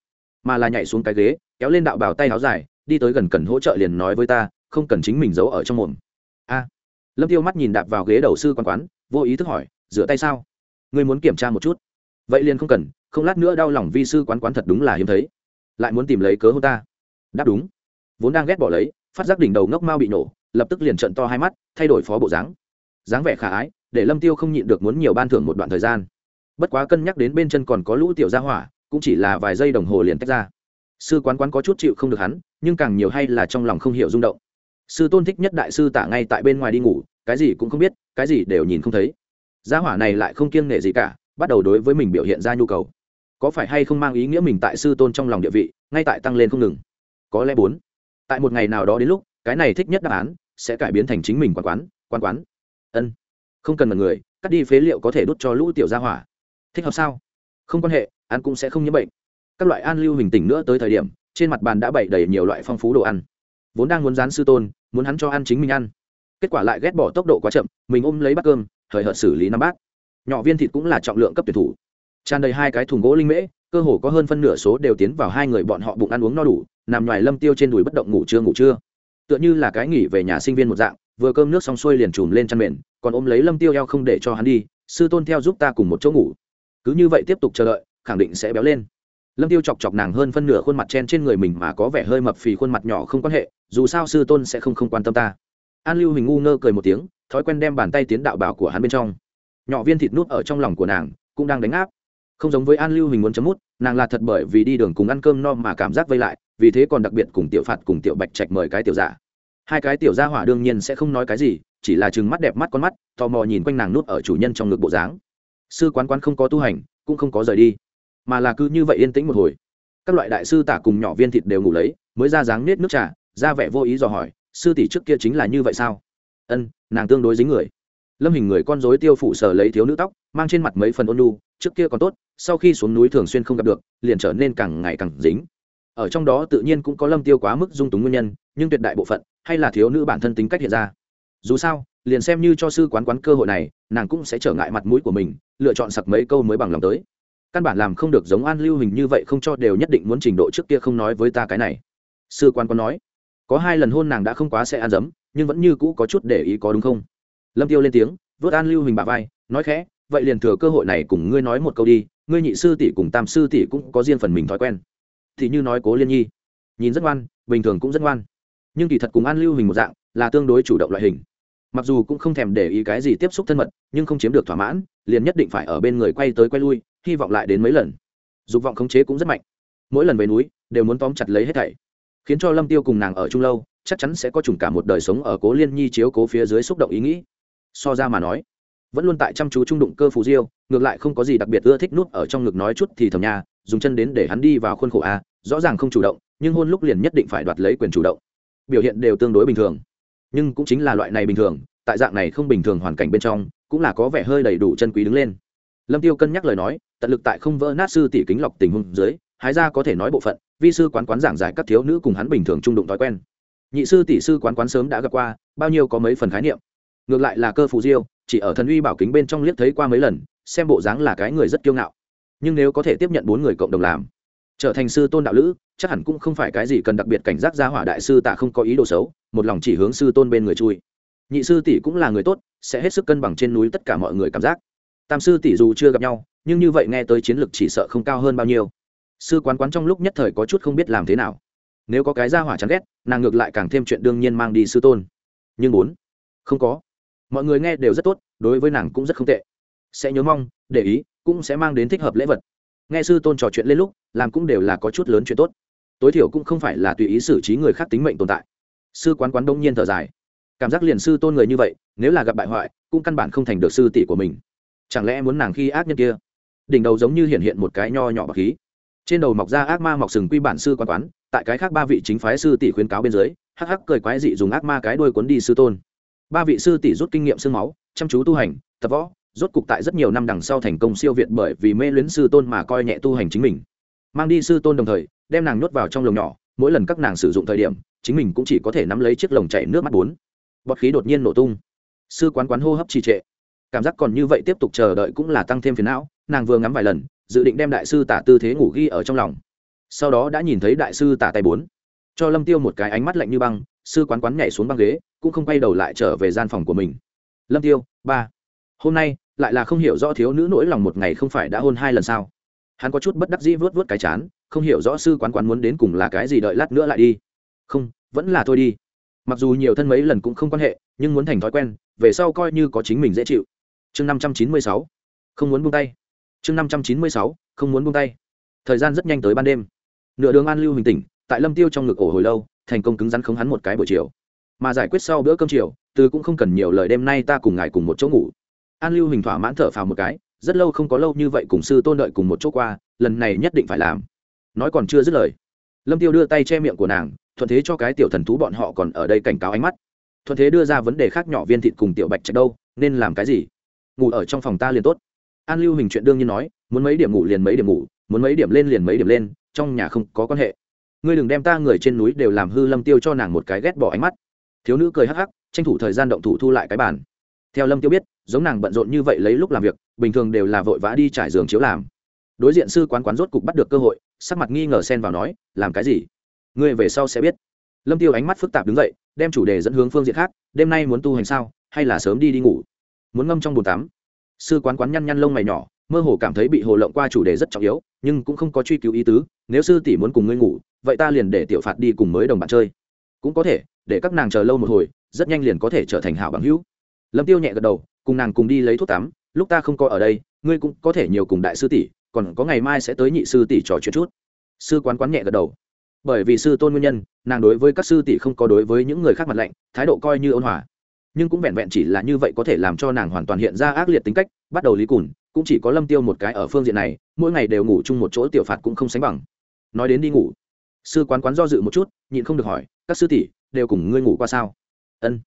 mà là nhảy xuống cái ghế, kéo lên đạo bảo tay áo dài, đi tới gần cần hỗ trợ liền nói với ta, không cần chính mình giấu ở trong mồm. A. Lâm tiêu mắt nhìn đạp vào ghế đầu sư quán quán, vô ý thức hỏi, rửa tay sao? Ngươi muốn kiểm tra một chút? Vậy liền không cần, không lát nữa đau lòng vi sư quán quán thật đúng là hiếm thấy. Lại muốn tìm lấy cớ hô ta. Đáp đúng. Vốn đang ghét bỏ lấy, phát giác đỉnh đầu ngốc mau bị nổ lập tức liền trận to hai mắt, thay đổi phó bộ dáng. Dáng vẻ khả ái, để lâm tiêu không nhịn được muốn nhiều ban thưởng một đoạn thời gian. Bất quá cân nhắc đến bên chân còn có lũ tiểu gia hỏa, cũng chỉ là vài giây đồng hồ liền tách ra. Sư quán quán có chút chịu không được hắn, nhưng càng nhiều hay là trong lòng không hiểu rung động. Sư tôn thích nhất đại sư tả ngay tại bên ngoài đi ngủ, cái gì cũng không biết, cái gì đều nhìn không thấy. Gia hỏa này lại không kiêng nể gì cả, bắt đầu đối với mình biểu hiện ra nhu cầu. Có phải hay không mang ý nghĩa mình tại sư tôn trong lòng địa vị, ngay tại tăng lên không ngừng? Có lẽ bốn. Tại một ngày nào đó đến lúc, cái này thích nhất đáp án sẽ cải biến thành chính mình quán quán quán quán. Ân. Không cần mật người, cắt đi phế liệu có thể đốt cho lũ tiểu gia hỏa. Thích hợp sao? Không quan hệ, ăn cũng sẽ không nhiễm bệnh. Các loại an lưu hình tỉnh nữa tới thời điểm, trên mặt bàn đã bày đầy nhiều loại phong phú đồ ăn. Vốn đang muốn dán sư tôn, muốn hắn cho ăn chính mình ăn. Kết quả lại ghét bỏ tốc độ quá chậm, mình ôm lấy bát cơm thời hợt xử lý năm bát. Nhỏ viên thịt cũng là trọng lượng cấp tuyển thủ. Tràn đầy hai cái thùng gỗ linh mễ, cơ hồ có hơn phân nửa số đều tiến vào hai người bọn họ bụng ăn uống no đủ, nằm ngoài lâm tiêu trên đùi bất động ngủ trưa ngủ trưa tựa như là cái nghỉ về nhà sinh viên một dạng, vừa cơm nước xong xuôi liền chùm lên chăn mền, còn ôm lấy lâm tiêu eo không để cho hắn đi, sư tôn theo giúp ta cùng một chỗ ngủ. Cứ như vậy tiếp tục chờ đợi, khẳng định sẽ béo lên. Lâm tiêu chọc chọc nàng hơn phân nửa khuôn mặt chen trên người mình mà có vẻ hơi mập phì khuôn mặt nhỏ không quan hệ, dù sao sư tôn sẽ không không quan tâm ta. An lưu hình ngu ngơ cười một tiếng, thói quen đem bàn tay tiến đạo bảo của hắn bên trong. Nhỏ viên thịt nút ở trong lòng của nàng, cũng đang đánh áp. Không giống với an lưu hình muốn chấm mút, nàng là thật bởi vì đi đường cùng ăn cơm no mà cảm giác vây lại vì thế còn đặc biệt cùng tiểu phạt cùng tiểu bạch trạch mời cái tiểu giả. Hai cái tiểu gia hỏa đương nhiên sẽ không nói cái gì, chỉ là chừng mắt đẹp mắt con mắt, tò mò nhìn quanh nàng nút ở chủ nhân trong ngực bộ dáng. Sư quán quán không có tu hành, cũng không có rời đi, mà là cứ như vậy yên tĩnh một hồi. Các loại đại sư tả cùng nhỏ viên thịt đều ngủ lấy, mới ra dáng nết nước trà, ra vẻ vô ý dò hỏi, sư tỷ trước kia chính là như vậy sao? Ân, nàng tương đối dính người. Lâm hình người con dối tiêu phụ sở lấy thiếu nữ tóc, mang trên mặt mấy phần ôn lu trước kia còn tốt, sau khi xuống núi thường xuyên không gặp được, liền trở nên càng ngày càng dính ở trong đó tự nhiên cũng có lâm tiêu quá mức dung túng nguyên nhân, nhưng tuyệt đại bộ phận, hay là thiếu nữ bản thân tính cách hiện ra. Dù sao, liền xem như cho sư quán quán cơ hội này, nàng cũng sẽ trở ngại mặt mũi của mình, lựa chọn sặc mấy câu mới bằng lòng tới. Căn bản làm không được giống an lưu hình như vậy không cho đều nhất định muốn trình độ trước kia không nói với ta cái này. Sư quan quán nói, có hai lần hôn nàng đã không quá sẽ ăn dấm, nhưng vẫn như cũ có chút để ý có đúng không? Lâm tiêu lên tiếng, vớt an lưu hình bà vai, nói khẽ, vậy liền thừa cơ hội này cùng ngươi nói một câu đi, ngươi nhị sư tỷ cùng tam sư tỷ cũng có riêng phần mình thói quen thì như nói cố liên nhi. Nhìn rất ngoan, bình thường cũng rất ngoan. Nhưng kỳ thật cùng an lưu hình một dạng, là tương đối chủ động loại hình. Mặc dù cũng không thèm để ý cái gì tiếp xúc thân mật, nhưng không chiếm được thỏa mãn, liền nhất định phải ở bên người quay tới quay lui, hy vọng lại đến mấy lần. Dục vọng khống chế cũng rất mạnh. Mỗi lần về núi, đều muốn tóm chặt lấy hết thảy. Khiến cho lâm tiêu cùng nàng ở chung lâu, chắc chắn sẽ có chủng cả một đời sống ở cố liên nhi chiếu cố phía dưới xúc động ý nghĩ. So ra mà nói vẫn luôn tại chăm chú trung đụng cơ phù diêu, ngược lại không có gì đặc biệt ưa thích nuốt ở trong ngực nói chút thì thầm nhà dùng chân đến để hắn đi vào khuôn khổ a, rõ ràng không chủ động, nhưng hôn lúc liền nhất định phải đoạt lấy quyền chủ động. Biểu hiện đều tương đối bình thường. Nhưng cũng chính là loại này bình thường, tại dạng này không bình thường hoàn cảnh bên trong, cũng là có vẻ hơi đầy đủ chân quý đứng lên. Lâm tiêu cân nhắc lời nói, tận lực tại không vỡ nát sư tỷ kính lọc tình huống dưới, hái ra có thể nói bộ phận, vi sư quán quán giảng giải các thiếu nữ cùng hắn bình thường trung đụng thói quen. Nhị sư tỷ sư quán quán sớm đã gặp qua, bao nhiêu có mấy phần khái niệm. Ngược lại là cơ phù diêu chỉ ở thần uy bảo kính bên trong liếc thấy qua mấy lần, xem bộ dáng là cái người rất kiêu ngạo. Nhưng nếu có thể tiếp nhận bốn người cộng đồng làm, trở thành sư tôn đạo lữ, chắc hẳn cũng không phải cái gì cần đặc biệt cảnh giác ra hỏa đại sư tạ không có ý đồ xấu, một lòng chỉ hướng sư tôn bên người chui. Nhị sư tỷ cũng là người tốt, sẽ hết sức cân bằng trên núi tất cả mọi người cảm giác. Tam sư tỷ dù chưa gặp nhau, nhưng như vậy nghe tới chiến lược chỉ sợ không cao hơn bao nhiêu. Sư quán quán trong lúc nhất thời có chút không biết làm thế nào. Nếu có cái ra hỏa chán ghét, nàng ngược lại càng thêm chuyện đương nhiên mang đi sư tôn. Nhưng bốn, không có mọi người nghe đều rất tốt, đối với nàng cũng rất không tệ. Sẽ nhớ mong, để ý, cũng sẽ mang đến thích hợp lễ vật. Nghe sư tôn trò chuyện lên lúc, làm cũng đều là có chút lớn chuyện tốt. Tối thiểu cũng không phải là tùy ý xử trí người khác tính mệnh tồn tại. Sư quán quán đông nhiên thở dài. Cảm giác liền sư tôn người như vậy, nếu là gặp bại hoại, cũng căn bản không thành được sư tỷ của mình. Chẳng lẽ muốn nàng khi ác nhân kia? Đỉnh đầu giống như hiện hiện một cái nho nhỏ bạc khí. Trên đầu mọc ra ác ma mọc sừng quy bản sư quán quán, tại cái khác ba vị chính phái sư tỷ khuyến cáo bên dưới, hắc hắc cười quái dị dùng ác ma cái đuôi cuốn đi sư tôn ba vị sư tỷ rút kinh nghiệm xương máu, chăm chú tu hành, tập võ, rốt cục tại rất nhiều năm đằng sau thành công siêu việt bởi vì mê luyến sư tôn mà coi nhẹ tu hành chính mình. Mang đi sư tôn đồng thời, đem nàng nhốt vào trong lồng nhỏ, mỗi lần các nàng sử dụng thời điểm, chính mình cũng chỉ có thể nắm lấy chiếc lồng chảy nước mắt bốn. Bọt khí đột nhiên nổ tung. Sư quán quán hô hấp trì trệ. Cảm giác còn như vậy tiếp tục chờ đợi cũng là tăng thêm phiền não, nàng vừa ngắm vài lần, dự định đem đại sư tả tư thế ngủ ghi ở trong lòng. Sau đó đã nhìn thấy đại sư tả tay bốn cho lâm tiêu một cái ánh mắt lạnh như băng sư quán quán nhảy xuống băng ghế cũng không quay đầu lại trở về gian phòng của mình lâm tiêu ba hôm nay lại là không hiểu rõ thiếu nữ nỗi lòng một ngày không phải đã hôn hai lần sao hắn có chút bất đắc dĩ vớt vớt cái chán không hiểu rõ sư quán quán muốn đến cùng là cái gì đợi lát nữa lại đi không vẫn là thôi đi mặc dù nhiều thân mấy lần cũng không quan hệ nhưng muốn thành thói quen về sau coi như có chính mình dễ chịu chương năm trăm chín mươi sáu không muốn buông tay chương năm trăm chín mươi sáu không muốn buông tay thời gian rất nhanh tới ban đêm nửa đường an lưu hình tỉnh tại lâm tiêu trong ngực ổ hồi lâu, thành công cứng rắn khống hắn một cái buổi chiều. Mà giải quyết sau bữa cơm chiều, từ cũng không cần nhiều lời đêm nay ta cùng ngài cùng một chỗ ngủ. An lưu hình thỏa mãn thở phào một cái, rất lâu không có lâu như vậy cùng sư tôn đợi cùng một chỗ qua, lần này nhất định phải làm. Nói còn chưa dứt lời, lâm tiêu đưa tay che miệng của nàng, thuận thế cho cái tiểu thần thú bọn họ còn ở đây cảnh cáo ánh mắt. Thuận thế đưa ra vấn đề khác nhỏ viên thịt cùng tiểu bạch chạy đâu, nên làm cái gì? Ngủ ở trong phòng ta liền tốt. An lưu hình chuyện đương nhiên nói, muốn mấy điểm ngủ liền mấy điểm ngủ, muốn mấy điểm lên liền mấy điểm lên, trong nhà không có quan hệ ngươi đừng đem ta người trên núi đều làm hư lâm tiêu cho nàng một cái ghét bỏ ánh mắt. Thiếu nữ cười hắc hắc, tranh thủ thời gian động thủ thu lại cái bàn. Theo lâm tiêu biết, giống nàng bận rộn như vậy lấy lúc làm việc, bình thường đều là vội vã đi trải giường chiếu làm. Đối diện sư quán quán rốt cục bắt được cơ hội, sắc mặt nghi ngờ xen vào nói, làm cái gì? Ngươi về sau sẽ biết. Lâm tiêu ánh mắt phức tạp đứng dậy, đem chủ đề dẫn hướng phương diện khác, đêm nay muốn tu hành sao? Hay là sớm đi đi ngủ? Muốn ngâm trong bồn tắm. Sư quán quán nhăn nhăn lông mày nhỏ, mơ hồ cảm thấy bị hồ lộng qua chủ đề rất trọng yếu, nhưng cũng không có truy cứu ý tứ, nếu sư tỷ muốn cùng ngươi ngủ vậy ta liền để tiểu phạt đi cùng mới đồng bạn chơi. Cũng có thể, để các nàng chờ lâu một hồi, rất nhanh liền có thể trở thành hảo bằng hữu. Lâm tiêu nhẹ gật đầu, cùng nàng cùng đi lấy thuốc tắm, lúc ta không có ở đây, ngươi cũng có thể nhiều cùng đại sư tỷ, còn có ngày mai sẽ tới nhị sư tỷ trò chuyện chút. Sư quán quán nhẹ gật đầu. Bởi vì sư tôn nguyên nhân, nàng đối với các sư tỷ không có đối với những người khác mặt lạnh, thái độ coi như ôn hòa. Nhưng cũng vẹn vẹn chỉ là như vậy có thể làm cho nàng hoàn toàn hiện ra ác liệt tính cách, bắt đầu lý cùn, cũng chỉ có lâm tiêu một cái ở phương diện này, mỗi ngày đều ngủ chung một chỗ tiểu phạt cũng không sánh bằng. Nói đến đi ngủ sư quán quán do dự một chút, nhịn không được hỏi, các sư tỷ, đều cùng ngươi ngủ qua sao? Ân.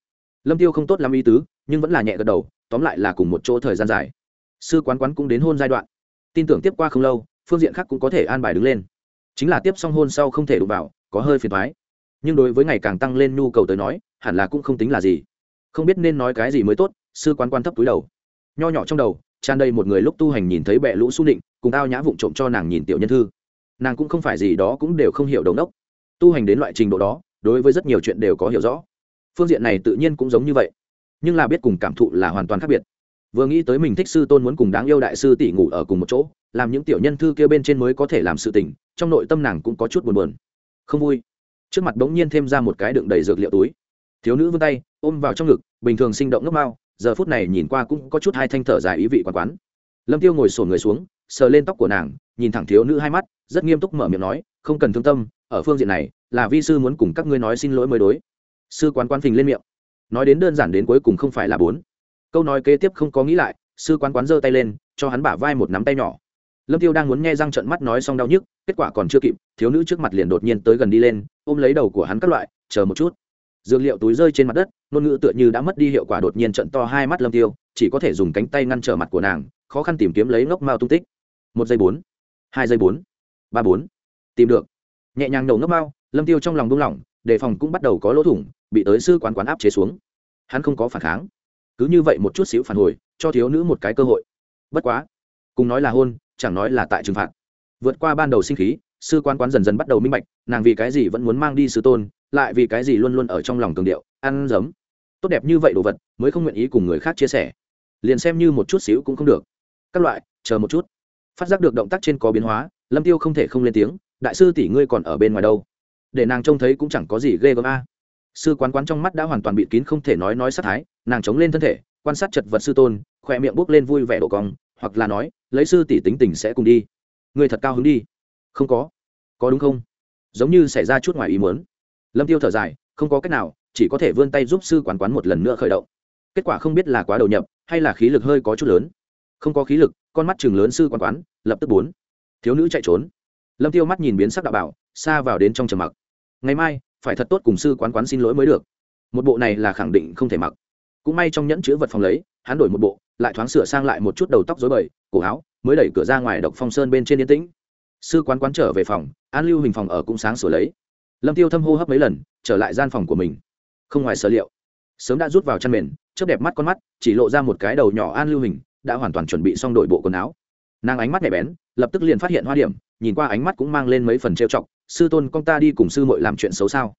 Lâm tiêu không tốt lắm ý tứ, nhưng vẫn là nhẹ gật đầu, tóm lại là cùng một chỗ thời gian dài. Sư quán quán cũng đến hôn giai đoạn. Tin tưởng tiếp qua không lâu, phương diện khác cũng có thể an bài đứng lên. Chính là tiếp xong hôn sau không thể đụng vào, có hơi phiền thoái nhưng đối với ngày càng tăng lên nhu cầu tới nói, hẳn là cũng không tính là gì. Không biết nên nói cái gì mới tốt, sư quán quan thấp túi đầu. Nho nhỏ trong đầu, tràn đầy một người lúc tu hành nhìn thấy bẹ lũ su nịnh cùng tao nhã vụng trộm cho nàng nhìn tiểu nhân thư nàng cũng không phải gì đó cũng đều không hiểu đầu đốc. Tu hành đến loại trình độ đó, đối với rất nhiều chuyện đều có hiểu rõ. Phương diện này tự nhiên cũng giống như vậy. Nhưng là biết cùng cảm thụ là hoàn toàn khác biệt. Vừa nghĩ tới mình thích sư tôn muốn cùng đáng yêu đại sư tỷ ngủ ở cùng một chỗ, làm những tiểu nhân thư kia bên trên mới có thể làm sự tình, trong nội tâm nàng cũng có chút buồn buồn. Không vui. Trước mặt bỗng nhiên thêm ra một cái đựng đầy dược liệu túi. Thiếu nữ vươn tay, ôm vào trong ngực, bình thường sinh động ngốc mao giờ phút này nhìn qua cũng có chút hai thanh thở dài ý vị quán quán. Lâm tiêu ngồi sổn người xuống sờ lên tóc của nàng, nhìn thẳng thiếu nữ hai mắt, rất nghiêm túc mở miệng nói, không cần thương tâm, ở phương diện này, là vi sư muốn cùng các ngươi nói xin lỗi mới đối. Sư quán quán phình lên miệng. Nói đến đơn giản đến cuối cùng không phải là bốn. Câu nói kế tiếp không có nghĩ lại, sư quán quán giơ tay lên, cho hắn bả vai một nắm tay nhỏ. Lâm tiêu đang muốn nghe răng trận mắt nói xong đau nhức, kết quả còn chưa kịp, thiếu nữ trước mặt liền đột nhiên tới gần đi lên, ôm lấy đầu của hắn các loại, chờ một chút. Dược liệu túi rơi trên mặt đất, ngôn ngữ tựa như đã mất đi hiệu quả đột nhiên trận to hai mắt lâm tiêu, chỉ có thể dùng cánh tay ngăn trở mặt của nàng, khó khăn tìm kiếm lấy ngốc mao tung tích một giây bốn. Hai giây bốn. Ba bốn. Tìm được. Nhẹ nhàng đầu ngấp bao lâm tiêu trong lòng buông lỏng, đề phòng cũng bắt đầu có lỗ thủng, bị tới sư quán quán áp chế xuống. Hắn không có phản kháng. Cứ như vậy một chút xíu phản hồi, cho thiếu nữ một cái cơ hội. Bất quá. Cùng nói là hôn, chẳng nói là tại trừng phạt. Vượt qua ban đầu sinh khí, sư quan quán dần dần bắt đầu minh bạch, nàng vì cái gì vẫn muốn mang đi sư tôn, lại vì cái gì luôn luôn ở trong lòng cường điệu, ăn giấm tốt đẹp như vậy đồ vật, mới không nguyện ý cùng người khác chia sẻ. Liền xem như một chút xíu cũng không được. Các loại, chờ một chút phát giác được động tác trên có biến hóa, lâm tiêu không thể không lên tiếng, đại sư tỷ ngươi còn ở bên ngoài đâu? Để nàng trông thấy cũng chẳng có gì ghê gớm a. Sư quán quán trong mắt đã hoàn toàn bị kín không thể nói nói sát thái, nàng chống lên thân thể, quan sát chật vật sư tôn khoe miệng bốc lên vui vẻ độ cong, hoặc là nói, lấy sư tỷ tính tình sẽ cùng đi. Người thật cao hứng đi. Không có. Có đúng không? Giống như xảy ra chút ngoài ý muốn. Lâm tiêu thở dài, không có cách nào, chỉ có thể vươn tay giúp sư quán quán một lần nữa khởi động. Kết quả không biết là quá đầu nhập, hay là khí lực hơi có chút lớn. Không có khí lực con mắt chừng lớn sư quán quán, lập tức bốn. Thiếu nữ chạy trốn. Lâm tiêu mắt nhìn biến sắc đạo bảo, xa vào đến trong trầm mặc. Ngày mai, phải thật tốt cùng sư quán quán xin lỗi mới được. Một bộ này là khẳng định không thể mặc. Cũng may trong nhẫn chứa vật phòng lấy, hắn đổi một bộ, lại thoáng sửa sang lại một chút đầu tóc rối bời, cổ áo, mới đẩy cửa ra ngoài độc phong sơn bên trên yên tĩnh. Sư quán quán trở về phòng, an lưu hình phòng ở cũng sáng sửa lấy. Lâm tiêu thâm hô hấp mấy lần, trở lại gian phòng của mình. Không ngoài sở liệu. Sớm đã rút vào chăn mền, chớp đẹp mắt con mắt, chỉ lộ ra một cái đầu nhỏ an lưu hình đã hoàn toàn chuẩn bị xong đổi bộ quần áo. Nàng ánh mắt nhạy bén lập tức liền phát hiện hoa điểm nhìn qua ánh mắt cũng mang lên mấy phần trêu chọc sư tôn con ta đi cùng sư muội làm chuyện xấu sao?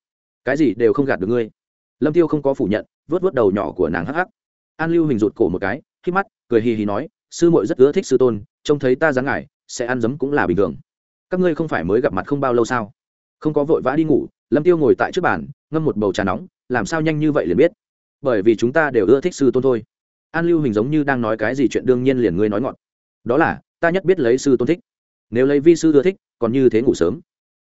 Cái gì đều không gạt được ngươi. Lâm tiêu không có phủ nhận vớt vớt đầu nhỏ của nàng hắc hắc. An lưu hình rụt cổ một cái khi mắt cười hì hì nói sư muội rất ưa thích sư tôn trông thấy ta dáng ngải, sẽ ăn dấm cũng là bình thường. Các ngươi không phải mới gặp mặt không bao lâu sao? Không có vội vã đi ngủ lâm tiêu ngồi tại trước bàn ngâm một bầu trà nóng làm sao nhanh như vậy liền biết? Bởi vì chúng ta đều ưa thích sư tôn thôi an lưu hình giống như đang nói cái gì chuyện đương nhiên liền ngươi nói ngọn. Đó là, ta nhất biết lấy sư tôn thích. Nếu lấy vi sư ưa thích, còn như thế ngủ sớm.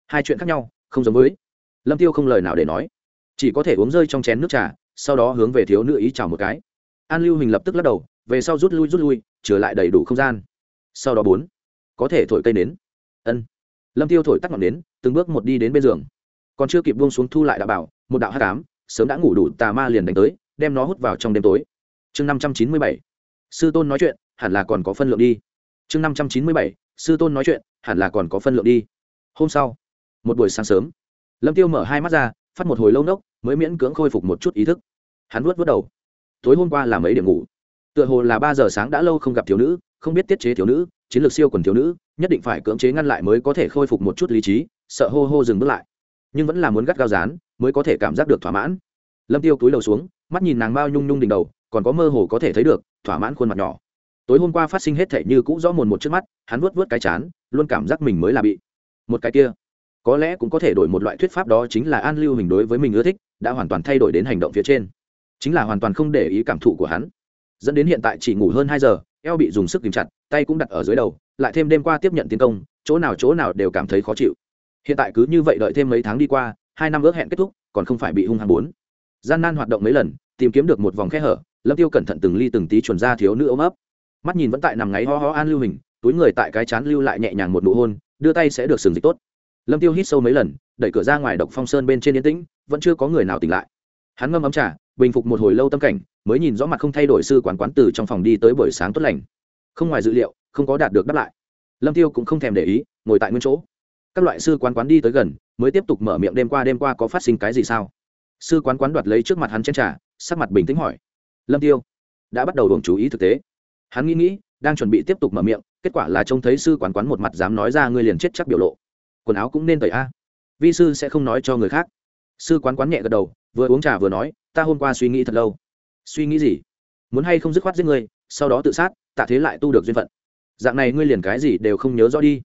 Hai chuyện khác nhau, không giống với. Lâm tiêu không lời nào để nói. Chỉ có thể uống rơi trong chén nước trà, sau đó hướng về thiếu nữ ý chào một cái. An lưu hình lập tức lắc đầu, về sau rút lui rút lui, trở lại đầy đủ không gian. Sau đó bốn, có thể thổi cây nến. Ân. Lâm tiêu thổi tắt ngọn nến, từng bước một đi đến bên giường. Còn chưa kịp buông xuống thu lại đạo bảo, một đạo hát cám sớm đã ngủ đủ tà ma liền đánh tới, đem nó hút vào trong đêm tối chương năm trăm chín mươi bảy. Sư tôn nói chuyện, hẳn là còn có phân lượng đi. Chương năm trăm chín mươi bảy, sư tôn nói chuyện, hẳn là còn có phân lượng đi. Hôm sau, một buổi sáng sớm, lâm tiêu mở hai mắt ra, phát một hồi lâu nốc, mới miễn cưỡng khôi phục một chút ý thức. Hắn vuốt vớt đầu. Tối hôm qua là mấy điểm ngủ? Tựa hồ là ba giờ sáng đã lâu không gặp thiếu nữ, không biết tiết chế thiếu nữ, chiến lược siêu quần thiếu nữ, nhất định phải cưỡng chế ngăn lại mới có thể khôi phục một chút lý trí, sợ hô hô dừng bước lại. Nhưng vẫn là muốn gắt gao rán mới có thể cảm giác được thỏa mãn. Lâm tiêu cúi đầu xuống, mắt nhìn nàng bao nhung nhung đỉnh đầu còn có mơ hồ có thể thấy được, thỏa mãn khuôn mặt nhỏ. Tối hôm qua phát sinh hết thể như cũ rõ mồn một trước mắt, hắn vuốt vuốt cái chán, luôn cảm giác mình mới là bị một cái kia. Có lẽ cũng có thể đổi một loại thuyết pháp đó chính là an lưu hình đối với mình ưa thích, đã hoàn toàn thay đổi đến hành động phía trên. Chính là hoàn toàn không để ý cảm thụ của hắn. Dẫn đến hiện tại chỉ ngủ hơn hai giờ, eo bị dùng sức kìm chặt, tay cũng đặt ở dưới đầu, lại thêm đêm qua tiếp nhận tiến công, chỗ nào chỗ nào đều cảm thấy khó chịu. Hiện tại cứ như vậy đợi thêm mấy tháng đi qua, hai năm ước hẹn kết thúc, còn không phải bị hung hăng bốn. Gian nan hoạt động mấy lần, tìm kiếm được một vòng khe hở lâm tiêu cẩn thận từng ly từng tí chuẩn ra thiếu nữ ôm ấp. Mắt nhìn vẫn tại nằm ngáy ho ho an lưu hình, túi người tại cái chán lưu lại nhẹ nhàng một nụ hôn, đưa tay sẽ được sừng dịch tốt. Lâm tiêu hít sâu mấy lần, đẩy cửa ra ngoài độc phong sơn bên trên yên tĩnh, vẫn chưa có người nào tỉnh lại. Hắn ngâm ấm trà, bình phục một hồi lâu tâm cảnh, mới nhìn rõ mặt không thay đổi sư quán quán từ trong phòng đi tới buổi sáng tốt lành. Không ngoài dự liệu, không có đạt được đáp lại. Lâm tiêu cũng không thèm để ý, ngồi tại nguyên chỗ. Các loại sư quán quán đi tới gần, mới tiếp tục mở miệng đêm qua đêm qua có phát sinh cái gì sao? Sư quán quán đoạt lấy trước mặt hắn chén trà, sắc mặt bình tĩnh hỏi lâm tiêu đã bắt đầu đồn chú ý thực tế. Hắn nghĩ nghĩ, đang chuẩn bị tiếp tục mở miệng, kết quả là trông thấy sư quán quán một mặt dám nói ra ngươi liền chết chắc biểu lộ. Quần áo cũng nên tẩy a. Vi sư sẽ không nói cho người khác. Sư quán quán nhẹ gật đầu, vừa uống trà vừa nói, ta hôm qua suy nghĩ thật lâu. Suy nghĩ gì? Muốn hay không dứt khoát giết ngươi, sau đó tự sát, tạ thế lại tu được duyên phận. Dạng này ngươi liền cái gì đều không nhớ rõ đi.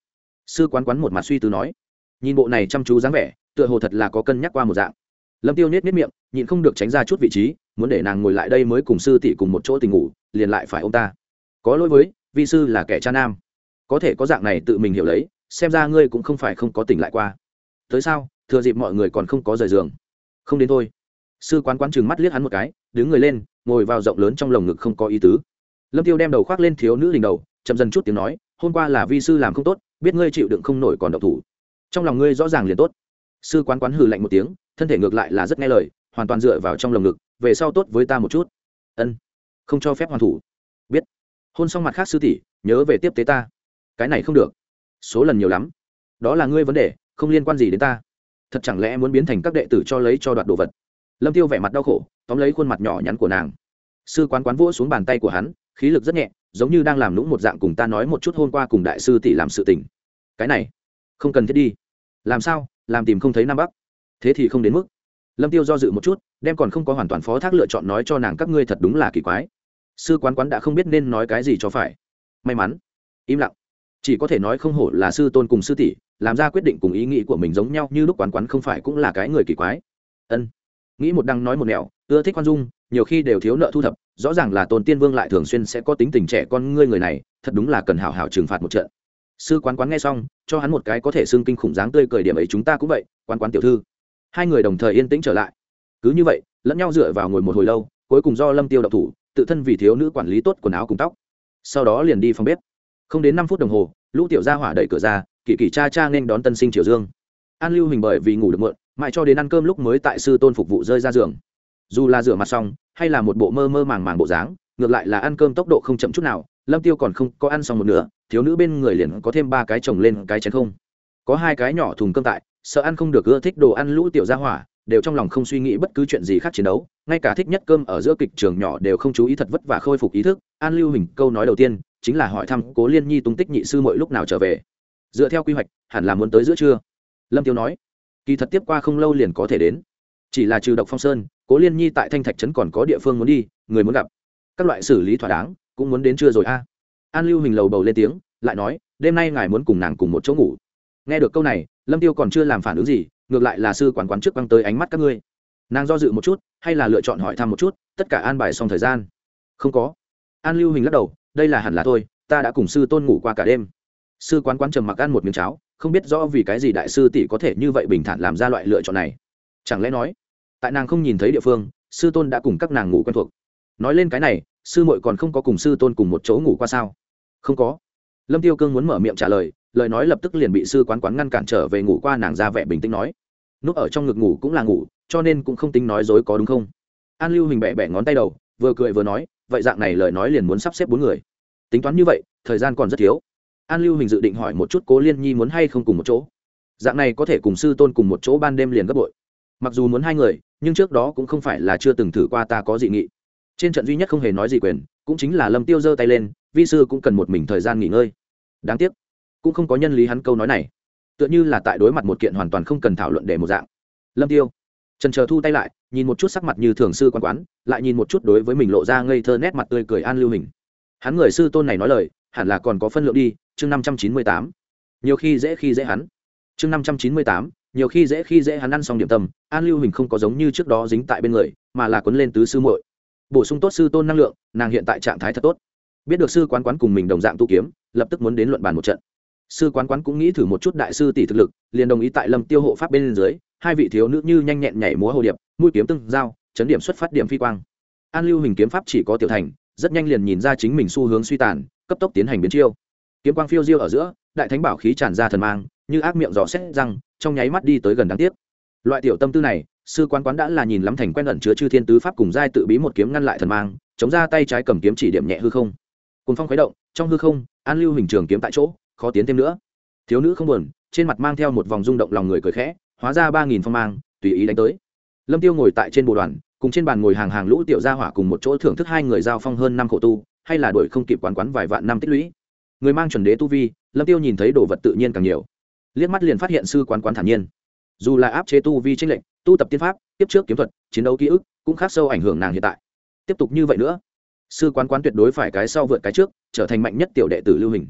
Sư quán quán một mặt suy tư nói. Nhìn bộ này chăm chú dáng vẻ, tựa hồ thật là có cân nhắc qua một dạng. Lâm tiêu nhét nhét miệng, nhịn không được tránh ra chút vị trí muốn để nàng ngồi lại đây mới cùng sư tỷ cùng một chỗ tình ngủ, liền lại phải ông ta. Có lỗi với, vi sư là kẻ cha nam. Có thể có dạng này tự mình hiểu lấy, xem ra ngươi cũng không phải không có tỉnh lại qua. Tới sao, thừa dịp mọi người còn không có rời giường. Không đến thôi. Sư quán quán chừng mắt liếc hắn một cái, đứng người lên, ngồi vào rộng lớn trong lồng ngực không có ý tứ. Lâm tiêu đem đầu khoác lên thiếu nữ đỉnh đầu, chậm dần chút tiếng nói, hôm qua là vi sư làm không tốt, biết ngươi chịu đựng không nổi còn độc thủ. Trong lòng ngươi rõ ràng liền tốt. Sư quán quán hừ lạnh một tiếng, thân thể ngược lại là rất nghe lời, hoàn toàn dựa vào trong lồng ngực về sau tốt với ta một chút. Ân, không cho phép hoàn thủ. Biết. Hôn xong mặt khác sư tỷ, nhớ về tiếp tế ta. Cái này không được. Số lần nhiều lắm. Đó là ngươi vấn đề, không liên quan gì đến ta. Thật chẳng lẽ muốn biến thành các đệ tử cho lấy cho đoạt đồ vật? Lâm tiêu vẻ mặt đau khổ, tóm lấy khuôn mặt nhỏ nhắn của nàng. Sư quán quán vỗ xuống bàn tay của hắn, khí lực rất nhẹ, giống như đang làm lũng một dạng cùng ta nói một chút hôm qua cùng đại sư tỷ làm sự tình. Cái này, không cần thiết đi. Làm sao? Làm tìm không thấy nam bắc. Thế thì không đến mức lâm tiêu do dự một chút, đem còn không có hoàn toàn phó thác lựa chọn nói cho nàng các ngươi thật đúng là kỳ quái. Sư quán quán đã không biết nên nói cái gì cho phải. May mắn. Im lặng. Chỉ có thể nói không hổ là sư tôn cùng sư tỷ, làm ra quyết định cùng ý nghĩ của mình giống nhau như lúc quán quán không phải cũng là cái người kỳ quái. Ân. Nghĩ một đăng nói một nẻo, ưa thích khoan dung, nhiều khi đều thiếu nợ thu thập, rõ ràng là tôn tiên vương lại thường xuyên sẽ có tính tình trẻ con ngươi người này, thật đúng là cần hảo hảo trừng phạt một trận. Sư quán quán nghe xong, cho hắn một cái có thể xưng kinh khủng dáng tươi cười điểm ấy chúng ta cũng vậy, quán quán tiểu thư hai người đồng thời yên tĩnh trở lại. Cứ như vậy, lẫn nhau dựa vào ngồi một hồi lâu, cuối cùng do lâm tiêu độc thủ, tự thân vì thiếu nữ quản lý tốt quần áo cùng tóc. Sau đó liền đi phòng bếp. Không đến năm phút đồng hồ, lũ tiểu gia hỏa đẩy cửa ra, kỳ kỳ cha cha nên đón tân sinh triều dương. An lưu hình bởi vì ngủ được muộn, mãi cho đến ăn cơm lúc mới tại sư tôn phục vụ rơi ra giường. Dù là rửa mặt xong, hay là một bộ mơ mơ màng màng bộ dáng, ngược lại là ăn cơm tốc độ không chậm chút nào, lâm tiêu còn không có ăn xong một nửa, thiếu nữ bên người liền có thêm ba cái chồng lên, cái chén không. Có hai cái nhỏ thùng cơm tại sợ ăn không được ưa thích đồ ăn lũ tiểu gia hỏa, đều trong lòng không suy nghĩ bất cứ chuyện gì khác chiến đấu, ngay cả thích nhất cơm ở giữa kịch trường nhỏ đều không chú ý thật vất và khôi phục ý thức. An lưu hình câu nói đầu tiên, chính là hỏi thăm cố liên nhi tung tích nhị sư mỗi lúc nào trở về. Dựa theo quy hoạch, hẳn là muốn tới giữa trưa. Lâm tiêu nói, kỳ thật tiếp qua không lâu liền có thể đến. Chỉ là trừ độc phong sơn, cố liên nhi tại thanh thạch trấn còn có địa phương muốn đi, người muốn gặp. Các loại xử lý thỏa đáng, cũng muốn đến trưa rồi a. An lưu hình lầu bầu lên tiếng, lại nói, đêm nay ngài muốn cùng nàng cùng một chỗ ngủ. Nghe được câu này lâm tiêu còn chưa làm phản ứng gì ngược lại là sư quản quán trước băng tới ánh mắt các ngươi. Nàng do dự một chút hay là lựa chọn hỏi thăm một chút tất cả an bài xong thời gian. Không có. An lưu hình lắc đầu đây là hẳn là thôi, ta đã cùng sư tôn ngủ qua cả đêm. Sư quán quán trầm mặc ăn một miếng cháo không biết rõ vì cái gì đại sư tỷ có thể như vậy bình thản làm ra loại lựa chọn này. Chẳng lẽ nói tại nàng không nhìn thấy địa phương sư tôn đã cùng các nàng ngủ quen thuộc. Nói lên cái này sư muội còn không có cùng sư tôn cùng một chỗ ngủ qua sao? Không có. Lâm tiêu cương muốn mở miệng trả lời lời nói lập tức liền bị sư quán quán ngăn cản trở về ngủ qua nàng ra vẻ bình tĩnh nói. Núp ở trong ngực ngủ cũng là ngủ, cho nên cũng không tính nói dối có đúng không? An lưu hình bẹ bẹ ngón tay đầu, vừa cười vừa nói, vậy dạng này lời nói liền muốn sắp xếp bốn người. Tính toán như vậy, thời gian còn rất thiếu. An lưu hình dự định hỏi một chút cố liên nhi muốn hay không cùng một chỗ. Dạng này có thể cùng sư tôn cùng một chỗ ban đêm liền gấp bội. Mặc dù muốn hai người, nhưng trước đó cũng không phải là chưa từng thử qua ta có dị nghị. Trên trận duy nhất không hề nói gì quyền, cũng chính là lâm tiêu giơ tay lên, vi sư cũng cần một mình thời gian nghỉ ngơi. Đáng tiếc cũng không có nhân lý hắn câu nói này. Tựa như là tại đối mặt một kiện hoàn toàn không cần thảo luận để một dạng. Lâm tiêu. Trần chờ thu tay lại, nhìn một chút sắc mặt như thường sư quan quán, lại nhìn một chút đối với mình lộ ra ngây thơ nét mặt tươi cười an lưu hình. Hắn người sư tôn này nói lời, hẳn là còn có phân lượng đi, chương năm trăm chín mươi tám. Nhiều khi dễ khi dễ hắn. Chương năm trăm chín mươi tám, nhiều khi dễ khi dễ hắn ăn xong điểm tâm, an lưu hình không có giống như trước đó dính tại bên người, mà là quấn lên tứ sư muội. Bổ sung tốt sư tôn năng lượng, nàng hiện tại trạng thái thật tốt. Biết được sư quán quán cùng mình đồng dạng tu kiếm, lập tức muốn đến luận bàn một trận sư quán quán cũng nghĩ thử một chút đại sư tỷ thực lực, liền đồng ý tại lâm tiêu hộ pháp bên dưới, hai vị thiếu nữ như nhanh nhẹn nhảy múa hồ điệp, mũi kiếm tương giao, chấn điểm xuất phát điểm phi quang. An lưu hình kiếm pháp chỉ có tiểu thành, rất nhanh liền nhìn ra chính mình xu hướng suy tàn, cấp tốc tiến hành biến chiêu. Kiếm quang phiêu diêu ở giữa, đại thánh bảo khí tràn ra thần mang, như ác miệng giò xét răng, trong nháy mắt đi tới gần đáng tiếc. Loại tiểu tâm tư này, sư quán quán đã là nhìn lắm thành quen ẩn chứa chư thiên tứ pháp cùng giai tự bí một kiếm ngăn lại thần mang, chống ra tay trái cầm kiếm chỉ điểm nhẹ hư không. Cùng phong khuấy động, trong hư không, an lưu hình trường kiếm tại chỗ khó tiến thêm nữa. Thiếu nữ không buồn, trên mặt mang theo một vòng rung động lòng người cười khẽ, hóa ra ba nghìn phong mang, tùy ý đánh tới. Lâm tiêu ngồi tại trên bộ đoàn, cùng trên bàn ngồi hàng hàng lũ tiểu gia hỏa cùng một chỗ thưởng thức hai người giao phong hơn năm khổ tu, hay là đuổi không kịp quán quán vài vạn năm tích lũy. Người mang chuẩn đế tu vi, lâm tiêu nhìn thấy đồ vật tự nhiên càng nhiều. Liếc mắt liền phát hiện sư quán quán thản nhiên. Dù là áp chế tu vi tranh lệnh tu tập tiên pháp, tiếp trước kiếm thuật, chiến đấu ký ức, cũng khác sâu ảnh hưởng nàng hiện tại. Tiếp tục như vậy nữa, sư quán quán tuyệt đối phải cái sau vượt cái trước, trở thành mạnh nhất tiểu đệ tử lưu hình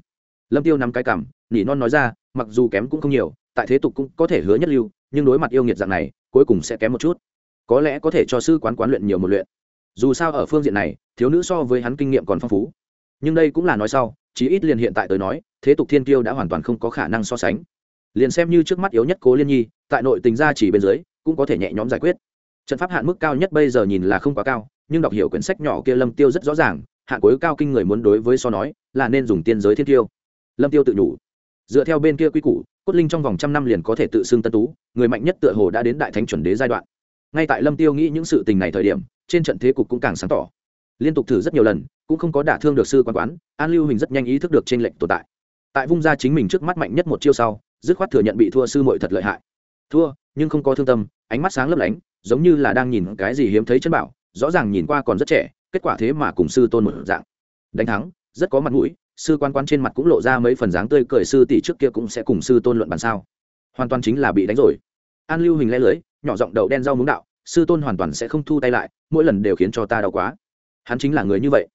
lâm tiêu nắm cái cảm nỉ non nói ra, mặc dù kém cũng không nhiều, tại thế tục cũng có thể hứa nhất lưu, nhưng đối mặt yêu nghiệt dạng này, cuối cùng sẽ kém một chút. Có lẽ có thể cho sư quán quán luyện nhiều một luyện. Dù sao ở phương diện này, thiếu nữ so với hắn kinh nghiệm còn phong phú. Nhưng đây cũng là nói sau, chí ít liền hiện tại tới nói, thế tục thiên kiêu đã hoàn toàn không có khả năng so sánh. Liền xem như trước mắt yếu nhất cố liên nhi, tại nội tình gia chỉ bên dưới, cũng có thể nhẹ nhõm giải quyết. Trận pháp hạn mức cao nhất bây giờ nhìn là không quá cao, nhưng đọc hiểu quyển sách nhỏ kia lâm tiêu rất rõ ràng, hạn cuối cao kinh người muốn đối với so nói, là nên dùng tiên giới thiên tiêu lâm tiêu tự nhủ. Dựa theo bên kia quy củ, cốt linh trong vòng trăm năm liền có thể tự xưng tân tú, người mạnh nhất tựa hồ đã đến đại thánh chuẩn đế giai đoạn. Ngay tại lâm tiêu nghĩ những sự tình này thời điểm, trên trận thế cục cũng càng sáng tỏ. Liên tục thử rất nhiều lần, cũng không có đả thương được sư quan quán, an lưu hình rất nhanh ý thức được trên lệnh tồn tại. Tại vung ra chính mình trước mắt mạnh nhất một chiêu sau, dứt khoát thừa nhận bị thua sư muội thật lợi hại. Thua, nhưng không có thương tâm, ánh mắt sáng lấp lánh, giống như là đang nhìn cái gì hiếm thấy chân bảo, rõ ràng nhìn qua còn rất trẻ, kết quả thế mà cùng sư tôn một dạng. Đánh thắng, rất có mặt mũi sư quan quan trên mặt cũng lộ ra mấy phần dáng tươi cười, sư tỷ trước kia cũng sẽ cùng sư tôn luận bàn sao? Hoàn toàn chính là bị đánh rồi. An lưu hình le lưới, nhỏ giọng đậu đen rau muống đạo, sư tôn hoàn toàn sẽ không thu tay lại, mỗi lần đều khiến cho ta đau quá. Hắn chính là người như vậy.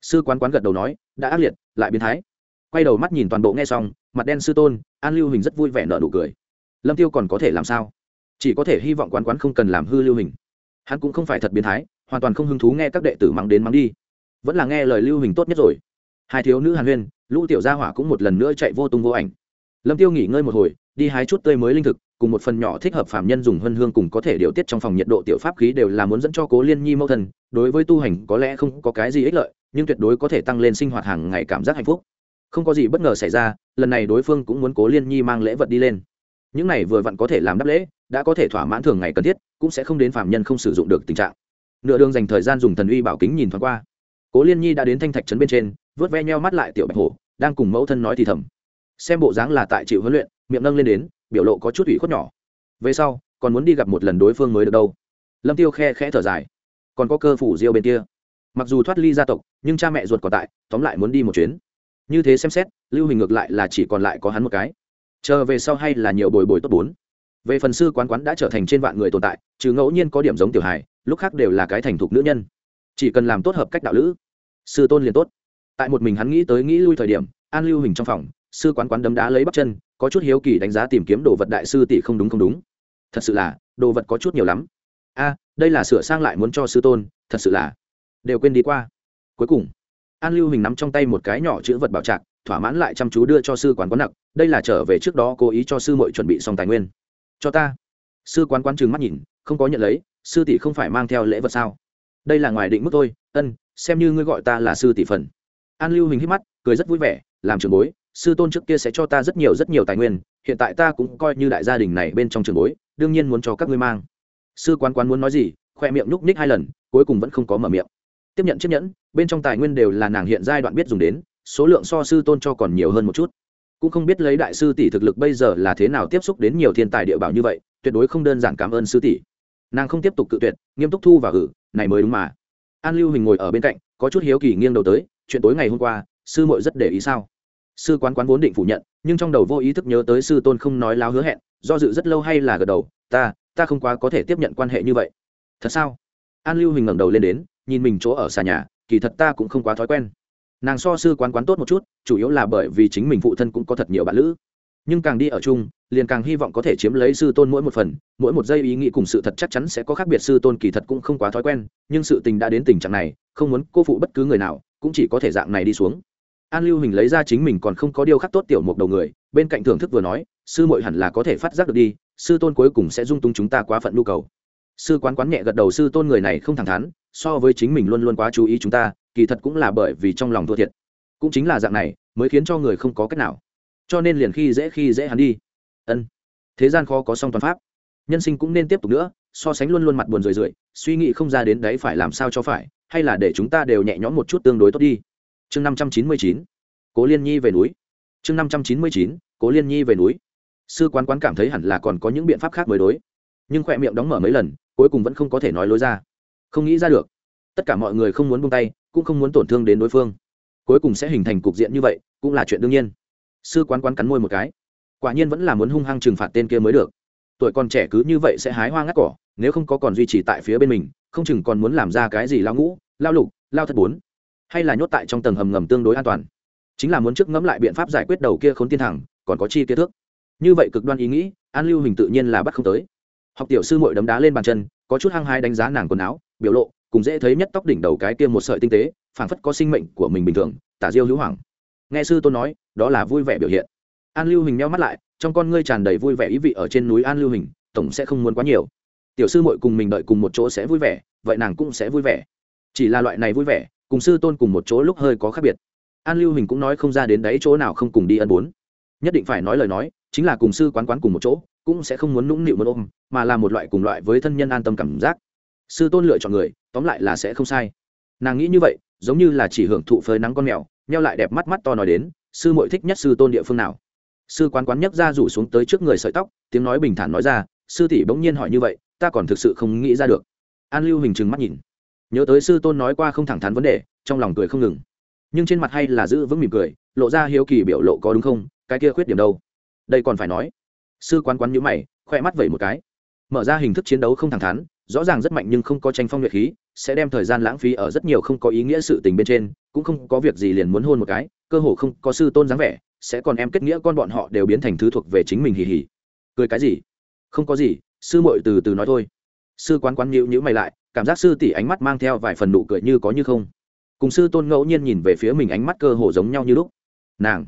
Sư quán quán gật đầu nói, đã ác liệt, lại biến thái. Quay đầu mắt nhìn toàn bộ nghe xong, mặt đen sư tôn, an lưu hình rất vui vẻ nợ nụ cười. Lâm tiêu còn có thể làm sao? Chỉ có thể hy vọng quán quán không cần làm hư lưu hình. Hắn cũng không phải thật biến thái, hoàn toàn không hứng thú nghe các đệ tử mắng đến mắng đi. Vẫn là nghe lời lưu hình tốt nhất rồi hai thiếu nữ hàn huyên, lũ tiểu gia hỏa cũng một lần nữa chạy vô tung vô ảnh. Lâm tiêu nghỉ ngơi một hồi, đi hái chút tươi mới linh thực, cùng một phần nhỏ thích hợp phạm nhân dùng hân hương cùng có thể điều tiết trong phòng nhiệt độ tiểu pháp khí đều là muốn dẫn cho cố liên nhi mẫu thần đối với tu hành có lẽ không có cái gì ích lợi, nhưng tuyệt đối có thể tăng lên sinh hoạt hàng ngày cảm giác hạnh phúc. Không có gì bất ngờ xảy ra, lần này đối phương cũng muốn cố liên nhi mang lễ vật đi lên. Những này vừa vặn có thể làm đáp lễ, đã có thể thỏa mãn thường ngày cần thiết, cũng sẽ không đến phạm nhân không sử dụng được tình trạng. Nửa đường dành thời gian dùng thần uy bảo kính nhìn thoáng qua. Cố liên nhi đã đến thanh thạch trấn bên trên vớt ve nheo mắt lại tiểu bạch hổ, đang cùng mẫu thân nói thì thầm. Xem bộ dáng là tại chịu huấn luyện, miệng nâng lên đến, biểu lộ có chút ủy khuất nhỏ. Về sau, còn muốn đi gặp một lần đối phương mới được đâu. Lâm tiêu khe khẽ thở dài. Còn có cơ phủ diêu bên kia. Mặc dù thoát ly gia tộc, nhưng cha mẹ ruột còn tại, tóm lại muốn đi một chuyến. Như thế xem xét, lưu hình ngược lại là chỉ còn lại có hắn một cái. Chờ về sau hay là nhiều bồi bồi tốt bốn. Về phần sư quán quán đã trở thành trên vạn người tồn tại chứ ngẫu nhiên có điểm giống tiểu hài, lúc khác đều là cái thành thục nữ nhân. Chỉ cần làm tốt hợp cách đạo lữ, sư tôn liền tốt tại một mình hắn nghĩ tới nghĩ lui thời điểm, an lưu hình trong phòng, sư quán quán đấm đá lấy bắp chân, có chút hiếu kỳ đánh giá tìm kiếm đồ vật đại sư tỷ không đúng không đúng. Thật sự là, đồ vật có chút nhiều lắm. A, đây là sửa sang lại muốn cho sư tôn, thật sự là. Đều quên đi qua. Cuối cùng, an lưu hình nắm trong tay một cái nhỏ chữ vật bảo trạc, thỏa mãn lại chăm chú đưa cho sư quán quán nặc, đây là trở về trước đó cố ý cho sư mội chuẩn bị xong tài nguyên. Cho ta. Sư quán quán trừng mắt nhìn, không có nhận lấy, sư tỷ không phải mang theo lễ vật sao? Đây là ngoài định mức thôi, ân, xem như ngươi gọi ta là sư tỷ phần an lưu hình hít mắt, cười rất vui vẻ, làm trường bối, sư tôn trước kia sẽ cho ta rất nhiều rất nhiều tài nguyên, hiện tại ta cũng coi như đại gia đình này bên trong trường bối, đương nhiên muốn cho các ngươi mang. Sư quán quán muốn nói gì, khoe miệng nhúc ních hai lần, cuối cùng vẫn không có mở miệng. Tiếp nhận chiếc nhẫn, bên trong tài nguyên đều là nàng hiện giai đoạn biết dùng đến, số lượng so sư tôn cho còn nhiều hơn một chút. Cũng không biết lấy đại sư tỷ thực lực bây giờ là thế nào tiếp xúc đến nhiều thiên tài địa bảo như vậy, tuyệt đối không đơn giản cảm ơn sư tỷ. Nàng không tiếp tục cự tuyệt, nghiêm túc thu và gử này mới đúng mà. An lưu hình ngồi ở bên cạnh, có chút hiếu kỳ nghiêng đầu tới chuyện tối ngày hôm qua, sư muội rất để ý sao? Sư quán quán vốn định phủ nhận, nhưng trong đầu vô ý thức nhớ tới sư tôn không nói láo hứa hẹn, do dự rất lâu hay là gật đầu, ta ta không quá có thể tiếp nhận quan hệ như vậy. Thật sao? An lưu hình ngẩng đầu lên đến, nhìn mình chỗ ở xà nhà, kỳ thật ta cũng không quá thói quen. Nàng so sư quán quán tốt một chút, chủ yếu là bởi vì chính mình phụ thân cũng có thật nhiều bạn lữ. Nhưng càng đi ở chung, liền càng hy vọng có thể chiếm lấy sư tôn mỗi một phần, mỗi một giây ý nghĩ cùng sự thật chắc chắn sẽ có khác biệt, sư tôn kỳ thật cũng không quá thói quen, nhưng sự tình đã đến tình trạng này, không muốn cô phụ bất cứ người nào cũng chỉ có thể dạng này đi xuống. An lưu hình lấy ra chính mình còn không có điều khắc tốt tiểu mục đầu người, bên cạnh thưởng thức vừa nói, sư mội hẳn là có thể phát giác được đi, sư tôn cuối cùng sẽ dung túng chúng ta quá phận nhu cầu. Sư quán quán nhẹ gật đầu, sư tôn người này không thẳng thắn, so với chính mình luôn luôn quá chú ý chúng ta, kỳ thật cũng là bởi vì trong lòng thua thiệt. Cũng chính là dạng này, mới khiến cho người không có cách nào. Cho nên liền khi dễ khi dễ hắn đi. Ân. Thế gian khó có song toàn pháp. Nhân sinh cũng nên tiếp tục nữa, so sánh luôn luôn mặt buồn rười rượi, suy nghĩ không ra đến đấy phải làm sao cho phải hay là để chúng ta đều nhẹ nhõm một chút tương đối tốt đi. Chương năm trăm chín mươi chín, cố liên nhi về núi. Chương năm trăm chín mươi chín, cố liên nhi về núi. Sư quán quán cảm thấy hẳn là còn có những biện pháp khác mới đối. Nhưng khỏe miệng đóng mở mấy lần, cuối cùng vẫn không có thể nói lối ra. Không nghĩ ra được. Tất cả mọi người không muốn buông tay, cũng không muốn tổn thương đến đối phương. Cuối cùng sẽ hình thành cục diện như vậy, cũng là chuyện đương nhiên. Sư quán quán cắn môi một cái. Quả nhiên vẫn là muốn hung hăng trừng phạt tên kia mới được. Tuổi còn trẻ cứ như vậy sẽ hái hoa ngắt cỏ, nếu không có còn duy trì tại phía bên mình, không chừng còn muốn làm ra cái gì lao ngũ lao lục, lao thất bốn. Hay là nhốt tại trong tầng hầm ngầm tương đối an toàn. Chính là muốn trước ngẫm lại biện pháp giải quyết đầu kia k h ố n tiên thẳng, còn có chi kia thước. Như vậy cực đoan ý nghĩ, an lưu hình tự nhiên là bắt không tới. Học tiểu sư mội đấm đá lên bàn chân, có chút hăng hai đánh giá nàng quần áo, biểu lộ, cùng dễ thấy nhất tóc đỉnh đầu cái kia một sợi tinh tế, phảng phất có sinh mệnh của mình bình thường, tả diêu hữu hoàng nghe sư tôn nói, đó là vui vẻ biểu hiện. An lưu hình meo mắt lại, trong con ngươi tràn đầy vui vẻ ý vị ở trên núi an lưu hình tổng sẽ không muốn quá nhiều. Tiểu sư mội cùng mình đợi cùng một chỗ sẽ vui vẻ, vậy nàng cũng sẽ vui vẻ chỉ là loại này vui vẻ, cùng sư tôn cùng một chỗ lúc hơi có khác biệt. An lưu hình cũng nói không ra đến đấy chỗ nào không cùng đi ân bốn. Nhất định phải nói lời nói, chính là cùng sư quán quán cùng một chỗ, cũng sẽ không muốn nũng nịu một ôm, mà là một loại cùng loại với thân nhân an tâm cảm giác. Sư tôn lựa chọn người, tóm lại là sẽ không sai. Nàng nghĩ như vậy, giống như là chỉ hưởng thụ phơi nắng con mèo, nheo lại đẹp mắt mắt to nói đến, sư muội thích nhất sư tôn địa phương nào? Sư quán quán nhấc ra rủ xuống tới trước người sợi tóc, tiếng nói bình thản nói ra, sư tỷ bỗng nhiên hỏi như vậy, ta còn thực sự không nghĩ ra được. An lưu hình trừng mắt nhìn nhớ tới sư tôn nói qua không thẳng thắn vấn đề, trong lòng cười không ngừng. Nhưng trên mặt hay là giữ vững mỉm cười, lộ ra hiếu kỳ biểu lộ có đúng không, cái kia khuyết điểm đâu? Đây còn phải nói. Sư quán quán nhữ mày, khoe mắt vẩy một cái. Mở ra hình thức chiến đấu không thẳng thắn, rõ ràng rất mạnh nhưng không có tranh phong nhuệ khí, sẽ đem thời gian lãng phí ở rất nhiều không có ý nghĩa sự tình bên trên, cũng không có việc gì liền muốn hôn một cái, cơ hồ không có sư tôn dáng vẻ, sẽ còn em kết nghĩa con bọn họ đều biến thành thứ thuộc về chính mình hì hì. Cười cái gì? Không có gì, sư muội từ từ nói thôi. Sư quán quán nhữ nhữ mày lại cảm giác sư tỷ ánh mắt mang theo vài phần nụ cười như có như không. Cùng sư tôn ngẫu nhiên nhìn về phía mình ánh mắt cơ hồ giống nhau như lúc. Nàng.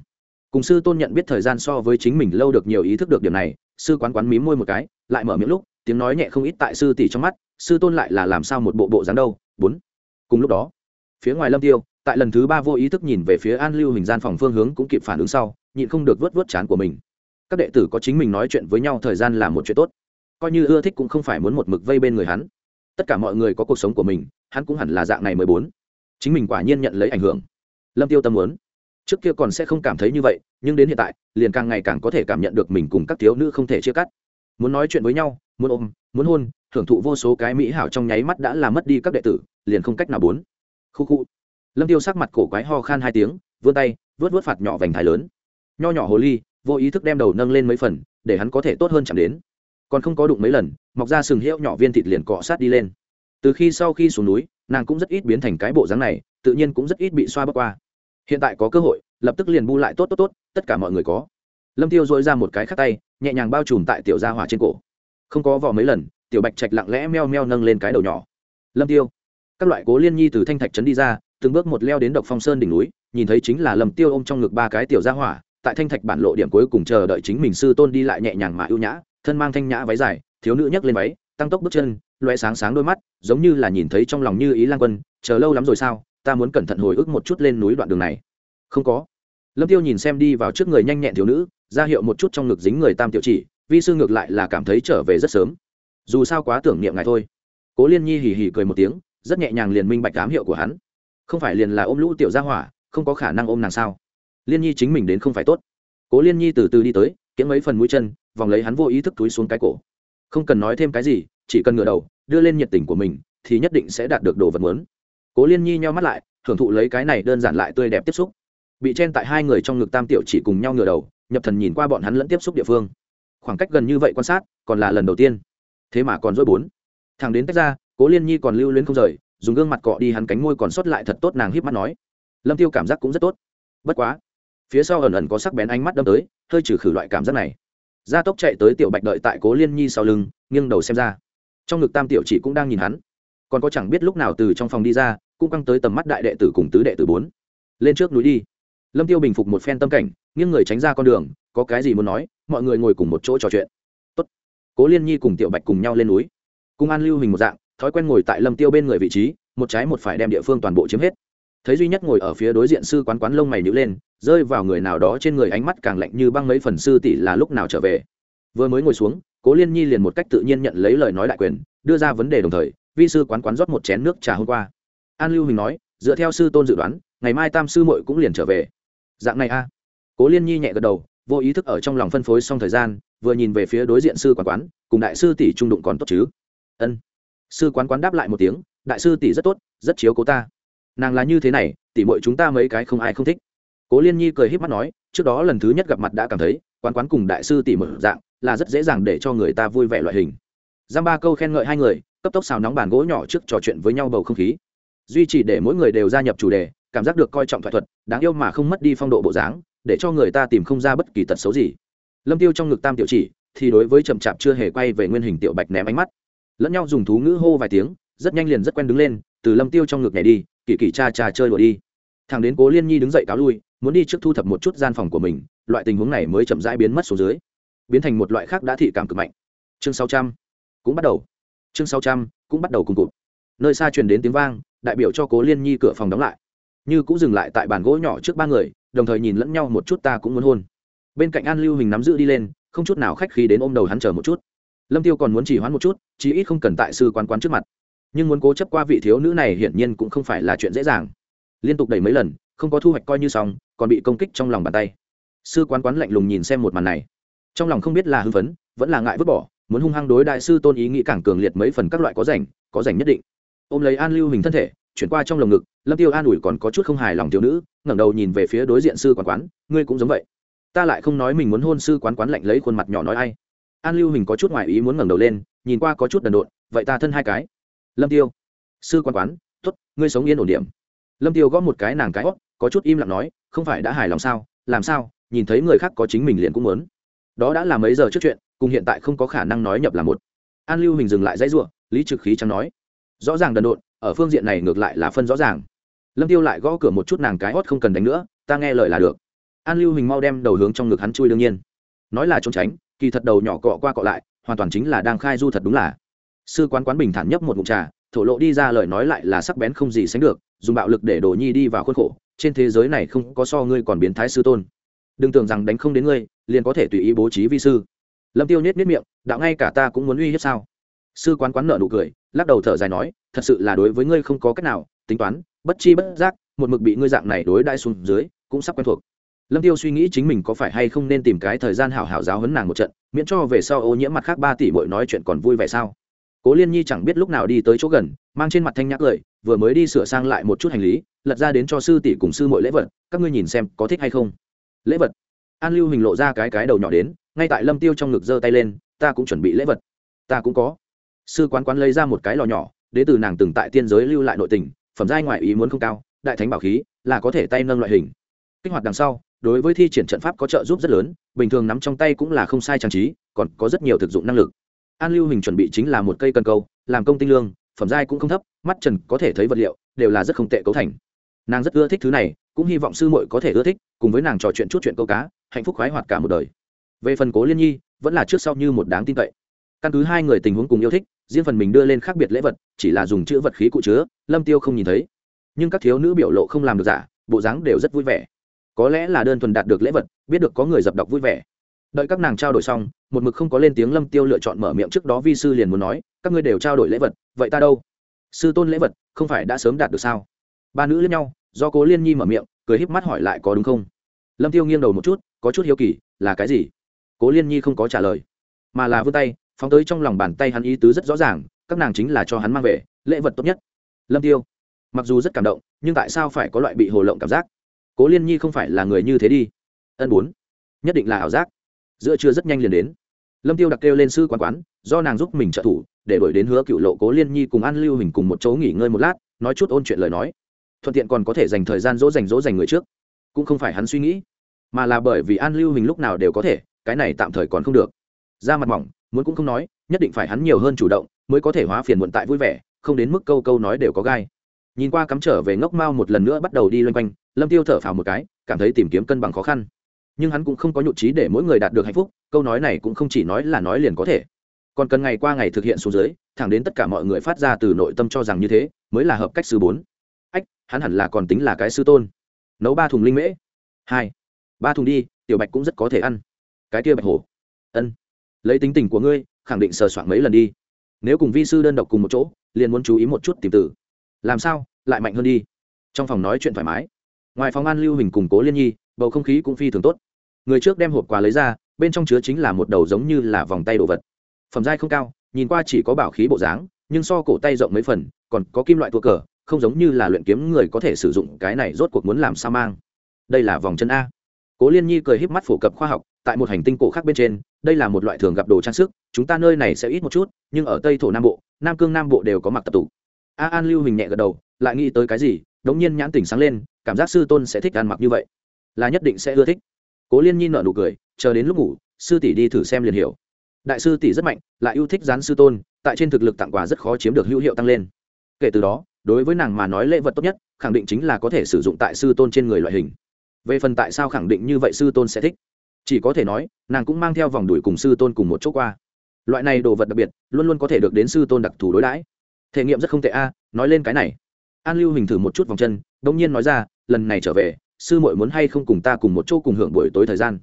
Cùng sư tôn nhận biết thời gian so với chính mình lâu được nhiều ý thức được điểm này, sư quán quán mím môi một cái, lại mở miệng lúc, tiếng nói nhẹ không ít tại sư tỷ trong mắt, sư tôn lại là làm sao một bộ bộ dáng đâu, bốn. Cùng lúc đó, phía ngoài lâm tiêu, tại lần thứ ba vô ý thức nhìn về phía an lưu hình gian phòng phương hướng cũng kịp phản ứng sau, nhịn không được vớt vớt chán của mình. Các đệ tử có chính mình nói chuyện với nhau thời gian là một chuyện tốt. Coi như ưa thích cũng không phải muốn một mực vây bên người hắn tất cả mọi người có cuộc sống của mình, hắn cũng hẳn là dạng này mới bốn. Chính mình quả nhiên nhận lấy ảnh hưởng. Lâm tiêu tâm muốn. Trước kia còn sẽ không cảm thấy như vậy, nhưng đến hiện tại, liền càng ngày càng có thể cảm nhận được mình cùng các thiếu nữ không thể chia cắt. Muốn nói chuyện với nhau, muốn ôm, muốn hôn, thưởng thụ vô số cái mỹ hảo trong nháy mắt đã làm mất đi các đệ tử, liền không cách nào bốn. Khu khu. Lâm tiêu sắc mặt cổ quái ho khan hai tiếng, vươn tay vớt vớt phạt nhỏ vành thái lớn. Nho nhỏ hồ ly, vô ý thức đem đầu nâng lên mấy phần, để hắn có thể tốt hơn chạm đến còn không có đụng mấy lần, mọc ra sừng hiệu nhỏ viên thịt liền cọ sát đi lên. Từ khi sau khi xuống núi, nàng cũng rất ít biến thành cái bộ dáng này, tự nhiên cũng rất ít bị xoa bước qua. Hiện tại có cơ hội, lập tức liền bu lại tốt tốt tốt, tất cả mọi người có. Lâm tiêu dội ra một cái khắc tay, nhẹ nhàng bao trùm tại tiểu gia hỏa trên cổ. Không có vỏ mấy lần, tiểu bạch trạch lặng lẽ meo meo nâng lên cái đầu nhỏ. Lâm tiêu, các loại cố liên nhi từ thanh thạch trấn đi ra, từng bước một leo đến độc phong sơn đỉnh núi, nhìn thấy chính là lâm tiêu ôm trong ngực ba cái tiểu gia hỏa, tại thanh thạch bản lộ điểm cuối cùng chờ đợi chính mình sư tôn đi lại nhẹ nhàng mà ưu nhã thân mang thanh nhã váy dài, thiếu nữ nhấc lên váy, tăng tốc bước chân loe sáng sáng đôi mắt, giống như là nhìn thấy trong lòng như ý lang quân, chờ lâu lắm rồi sao? Ta muốn cẩn thận hồi ức một chút lên núi đoạn đường này. Không có. Lâm tiêu nhìn xem đi vào trước người nhanh nhẹn thiếu nữ, ra hiệu một chút trong ngực dính người tam tiểu chỉ, vi sư ngược lại là cảm thấy trở về rất sớm. Dù sao quá tưởng niệm ngài thôi. Cố liên nhi hì hì cười một tiếng, rất nhẹ nhàng liền minh bạch ám hiệu của hắn. Không phải liền là ôm lũ tiểu gia hỏa, không có khả năng ôm nàng sao? Liên nhi chính mình đến không phải tốt. Cố liên nhi từ từ đi tới, kiếm mấy phần mũi chân vòng lấy hắn vô ý thức túi xuống cái cổ. Không cần nói thêm cái gì, chỉ cần ngửa đầu, đưa lên nhiệt tình của mình, thì nhất định sẽ đạt được đồ vật muốn. Cố liên nhi nheo mắt lại, hưởng thụ lấy cái này đơn giản lại tươi đẹp tiếp xúc. Bị chen tại hai người trong ngực tam tiểu chỉ cùng nhau ngửa đầu, nhập thần nhìn qua bọn hắn lẫn tiếp xúc địa phương. Khoảng cách gần như vậy quan sát, còn là lần đầu tiên. Thế mà còn dối bốn. Thằng đến tách ra, cố liên nhi còn lưu luyến không rời, dùng gương mặt cọ đi hắn cánh môi còn sót lại thật tốt nàng híp mắt nói. Lâm tiêu cảm giác cũng rất tốt. Bất quá, phía sau ẩn ẩn có sắc bén ánh mắt đâm tới, hơi trừ khử loại cảm giác này gia tốc chạy tới tiểu bạch đợi tại cố liên nhi sau lưng, nghiêng đầu xem ra. Trong ngực tam tiểu chỉ cũng đang nhìn hắn. Còn có chẳng biết lúc nào từ trong phòng đi ra, cũng căng tới tầm mắt đại đệ tử cùng tứ đệ tử bốn. Lên trước núi đi. Lâm tiêu bình phục một phen tâm cảnh, nghiêng người tránh ra con đường, có cái gì muốn nói, mọi người ngồi cùng một chỗ trò chuyện. Tốt. cố liên nhi cùng tiểu bạch cùng nhau lên núi. Cùng an lưu hình một dạng, thói quen ngồi tại lâm tiêu bên người vị trí, một trái một phải đem địa phương toàn bộ chiếm hết thấy duy nhất ngồi ở phía đối diện sư quán quán lông mày nhữ lên, rơi vào người nào đó trên người ánh mắt càng lạnh như băng mấy phần sư tỷ là lúc nào trở về. Vừa mới ngồi xuống, cố liên nhi liền một cách tự nhiên nhận lấy lời nói đại quyền, đưa ra vấn đề đồng thời, vi sư quán quán rót một chén nước trà hôm qua. An lưu hình nói, dựa theo sư tôn dự đoán, ngày mai tam sư muội cũng liền trở về. Dạng này a. Cố liên nhi nhẹ gật đầu, vô ý thức ở trong lòng phân phối xong thời gian, vừa nhìn về phía đối diện sư quán quán, cùng đại sư tỷ trung đụng còn tốt chứ? Ân. Sư quán quán đáp lại một tiếng, đại sư tỷ rất tốt, rất chiếu cố ta nàng là như thế này tỷ muội chúng ta mấy cái không ai không thích. Cố liên nhi cười híp mắt nói, trước đó lần thứ nhất gặp mặt đã cảm thấy, quán quán cùng đại sư tỷ mở dạng, là rất dễ dàng để cho người ta vui vẻ loại hình. Giam ba câu khen ngợi hai người, cấp tốc xào nóng bàn gỗ nhỏ trước trò chuyện với nhau bầu không khí. Duy trì để mỗi người đều gia nhập chủ đề, cảm giác được coi trọng thoại thuật, đáng yêu mà không mất đi phong độ bộ dáng, để cho người ta tìm không ra bất kỳ tật xấu gì. Lâm tiêu trong ngực tam tiểu chỉ, thì đối với chậm chạp chưa hề quay về nguyên hình tiểu bạch ném ánh mắt. Lẫn nhau dùng thú ngữ hô vài tiếng, rất nhanh liền rất quen đứng lên, từ lâm tiêu trong ngực nhảy đi kỳ kỳ cha cha chơi đùa đi. Thằng đến cố liên nhi đứng dậy cáo lui, muốn đi trước thu thập một chút gian phòng của mình, loại tình huống này mới chậm rãi biến mất xuống dưới. Biến thành một loại khác đã thị cảm cực mạnh. Chương sáu trăm, cũng bắt đầu. Chương sáu trăm, cũng bắt đầu cùng cụt. Nơi xa truyền đến tiếng vang, đại biểu cho cố liên nhi cửa phòng đóng lại. Như cũng dừng lại tại bàn gỗ nhỏ trước ba người, đồng thời nhìn lẫn nhau một chút ta cũng muốn hôn. Bên cạnh an lưu hình nắm giữ đi lên, không chút nào khách khí đến ôm đầu hắn chờ một chút. Lâm tiêu còn muốn chỉ hoãn một chút, chí ít không cần tại sư quán quán trước mặt nhưng muốn cố chấp qua vị thiếu nữ này hiển nhiên cũng không phải là chuyện dễ dàng. Liên tục đẩy mấy lần, không có thu hoạch coi như xong, còn bị công kích trong lòng bàn tay. Sư quán quán lạnh lùng nhìn xem một màn này. Trong lòng không biết là hưng phấn, vẫn là ngại vứt bỏ, muốn hung hăng đối đại sư tôn ý nghĩ càng cường liệt mấy phần các loại có rảnh có rảnh nhất định. Ôm lấy an lưu hình thân thể, chuyển qua trong lồng ngực, lâm tiêu an ủi còn có chút không hài lòng thiếu nữ, ngẩng đầu nhìn về phía đối diện sư quán quán, ngươi cũng giống vậy. Ta lại không nói mình muốn hôn sư quán quán lạnh lấy khuôn mặt nhỏ nói ai. An lưu hình có chút ngoài ý muốn ngẩng đầu lên, nhìn qua có chút đần độn, vậy ta thân hai cái lâm tiêu. Sư quan quán t ố t ngươi sống yên ổn điểm. Lâm tiêu gõ một cái nàng cái hót có chút im lặng nói, không phải đã hài lòng sao, làm sao, nhìn thấy người khác có chính mình liền cũng muốn. Đó đã là mấy giờ trước chuyện, cùng hiện tại không có khả năng nói nhập là một. An lưu hình dừng lại dãy ruộng lý trực khí chẳng nói. Rõ ràng đần độn, ở phương diện này ngược lại là phân rõ ràng. Lâm tiêu lại gõ cửa một chút nàng cái hót không cần đánh nữa, ta nghe lời là được. An lưu hình mau đem đầu hướng trong ngực hắn chui đương nhiên. Nói là trốn tránh, kỳ thật đầu nhỏ cọ qua cọ lại, hoàn toàn chính là đang khai du thật đúng là sư quán quán bình thản nhấp một ngụm trà, thổ lộ đi ra lời nói lại là sắc bén không gì sánh được, dùng bạo lực để đồ nhi đi vào khuôn khổ, trên thế giới này không có so ngươi còn biến thái sư tôn. Đừng tưởng rằng đánh không đến ngươi, liền có thể tùy ý bố trí vi sư. Lâm tiêu nhét nhét miệng, đạo ngay cả ta cũng muốn uy hiếp sao? Sư quán quán nợ nụ cười, lắc đầu thở dài nói, thật sự là đối với ngươi không có cách nào, tính toán, bất chi bất giác, một mực bị ngươi dạng này đối đãi xuống dưới, cũng sắp quen thuộc. Lâm tiêu suy nghĩ chính mình có phải hay không nên tìm cái thời gian hảo hảo giáo huấn nàng một trận, miễn cho về sau ô nhiễm mặt khác ba tỷ bội nói chuyện còn vui vẻ sao? Cố liên nhi chẳng biết lúc nào đi tới chỗ gần, mang trên mặt thanh nhã cười, vừa mới đi sửa sang lại một chút hành lý, lật ra đến cho sư tỷ cùng sư mọi lễ vật, các ngươi nhìn xem có thích hay không. Lễ vật. An lưu hình lộ ra cái cái đầu nhỏ đến, ngay tại lâm tiêu trong ngực giơ tay lên, ta cũng chuẩn bị lễ vật. Ta cũng có. Sư quán quán lấy ra một cái lò nhỏ đế từ nàng từng tại tiên giới lưu lại nội tình, phẩm giai ngoại ý muốn không cao, đại thánh bảo khí, là có thể tay nâng loại hình. Kích hoạt đằng sau, đối với thi triển trận pháp có trợ giúp rất lớn, bình thường nắm trong tay cũng là không sai trang trí, còn có rất nhiều thực dụng năng lực an lưu hình chuẩn bị chính là một cây cần câu, làm công tinh lương, phẩm giai cũng không thấp, mắt trần có thể thấy vật liệu, đều là rất không tệ cấu thành. Nàng rất ưa thích thứ này, cũng hy vọng sư muội có thể ưa thích, cùng với nàng trò chuyện chút chuyện câu cá, hạnh phúc khoái hoạt cả một đời. Về phần cố liên nhi, vẫn là trước sau như một đáng tin cậy. Căn cứ hai người tình huống cùng yêu thích, riêng phần mình đưa lên khác biệt lễ vật, chỉ là dùng chữ vật khí cụ chứa, lâm tiêu không nhìn thấy. Nhưng các thiếu nữ biểu lộ không làm được giả, bộ dáng đều rất vui vẻ. Có lẽ là đơn thuần đạt được lễ vật, biết được có người dập đọc vui vẻ. Đợi các nàng trao đổi xong một mực không có lên tiếng lâm tiêu lựa chọn mở miệng trước đó vi sư liền muốn nói, các ngươi đều trao đổi lễ vật, vậy ta đâu? Sư tôn lễ vật, không phải đã sớm đạt được sao? Ba nữ lẫn nhau, do cố liên nhi mở miệng, cười híp mắt hỏi lại có đúng không? Lâm tiêu nghiêng đầu một chút, có chút hiếu kỳ, là cái gì? Cố liên nhi không có trả lời, mà là vươn tay, phóng tới trong lòng bàn tay hắn ý tứ rất rõ ràng, các nàng chính là cho hắn mang về, lễ vật tốt nhất. Lâm tiêu, mặc dù rất cảm động, nhưng tại sao phải có loại bị hồ lộng cảm giác? Cố liên nhi không phải là người như thế đi. Ân bốn, nhất định là ảo giác giữa trưa rất nhanh liền đến. Lâm tiêu đặc kêu lên sư quán quán, do nàng giúp mình trợ thủ, để đổi đến hứa cựu lộ cố liên nhi cùng an lưu hình cùng một chỗ nghỉ ngơi một lát, nói chút ôn chuyện lời nói. Thuận tiện còn có thể dành thời gian dỗ dành dỗ dành người trước. Cũng không phải hắn suy nghĩ, mà là bởi vì an lưu hình lúc nào đều có thể, cái này tạm thời còn không được. Ra mặt mỏng, muốn cũng không nói, nhất định phải hắn nhiều hơn chủ động, mới có thể hóa phiền muộn tại vui vẻ, không đến mức câu câu nói đều có gai. Nhìn qua cắm trở về ngốc mao một lần nữa bắt đầu đi loanh quanh, lâm tiêu thở phào một cái, cảm thấy tìm kiếm cân bằng khó khăn nhưng hắn cũng không có nhụt trí để mỗi người đạt được hạnh phúc, câu nói này cũng không chỉ nói là nói liền có thể. Còn cần ngày qua ngày thực hiện xuống dưới, thẳng đến tất cả mọi người phát ra từ nội tâm cho rằng như thế, mới là hợp cách sư bốn. Ách, hắn hẳn là còn tính là cái sư tôn. Nấu ba thùng linh mễ. Hai. Ba thùng đi, tiểu bạch cũng rất có thể ăn. Cái kia bạch hổ. Ân. Lấy tính tình của ngươi, khẳng định sờ soạn mấy lần đi. Nếu cùng vi sư đơn độc cùng một chỗ, liền muốn chú ý một chút tìm tử. Làm sao, lại mạnh hơn đi. Trong phòng nói chuyện thoải mái. Ngoài phòng an lưu hình củng cố liên nhi, bầu không khí cũng phi thường tốt người trước đem hộp quà lấy ra, bên trong chứa chính là một đầu giống như là vòng tay đồ vật. Phẩm giai không cao, nhìn qua chỉ có bảo khí bộ dáng, nhưng so cổ tay rộng mấy phần, còn có kim loại thua cờ, không giống như là luyện kiếm người có thể sử dụng, cái này rốt cuộc muốn làm sao mang. Đây là vòng chân a. Cố liên nhi cười híp mắt phổ cập khoa học, tại một hành tinh cổ khác bên trên, đây là một loại thường gặp đồ trang sức, chúng ta nơi này sẽ ít một chút, nhưng ở tây thổ nam bộ, nam cương nam bộ đều có mặc tập tụ. A an lưu hình nhẹ gật đầu, lại nghĩ tới cái gì, đống nhiên nhãn tỉnh sáng lên, cảm giác sư tôn sẽ thích ăn mặc như vậy. Là nhất định sẽ ưa thích cố liên nhi nở nụ cười, chờ đến lúc ngủ, sư tỷ đi thử xem liền hiểu. Đại sư tỷ rất mạnh, lại yêu thích dán sư tôn, tại trên thực lực tặng quà rất khó chiếm được hữu hiệu tăng lên. Kể từ đó, đối với nàng mà nói lễ vật tốt nhất, khẳng định chính là có thể sử dụng tại sư tôn trên người loại hình. Về phần tại sao khẳng định như vậy sư tôn sẽ thích? Chỉ có thể nói, nàng cũng mang theo vòng đuổi cùng sư tôn cùng một chỗ qua. Loại này đồ vật đặc biệt, luôn luôn có thể được đến sư tôn đặc thù đối đãi. Thể nghiệm rất không tệ a, nói lên cái này. An lưu hình thử một chút vòng chân đ ỗ n g nhiên nói ra, lần này trở về sư muội muốn hay không cùng ta cùng một chỗ cùng hưởng buổi tối thời gian?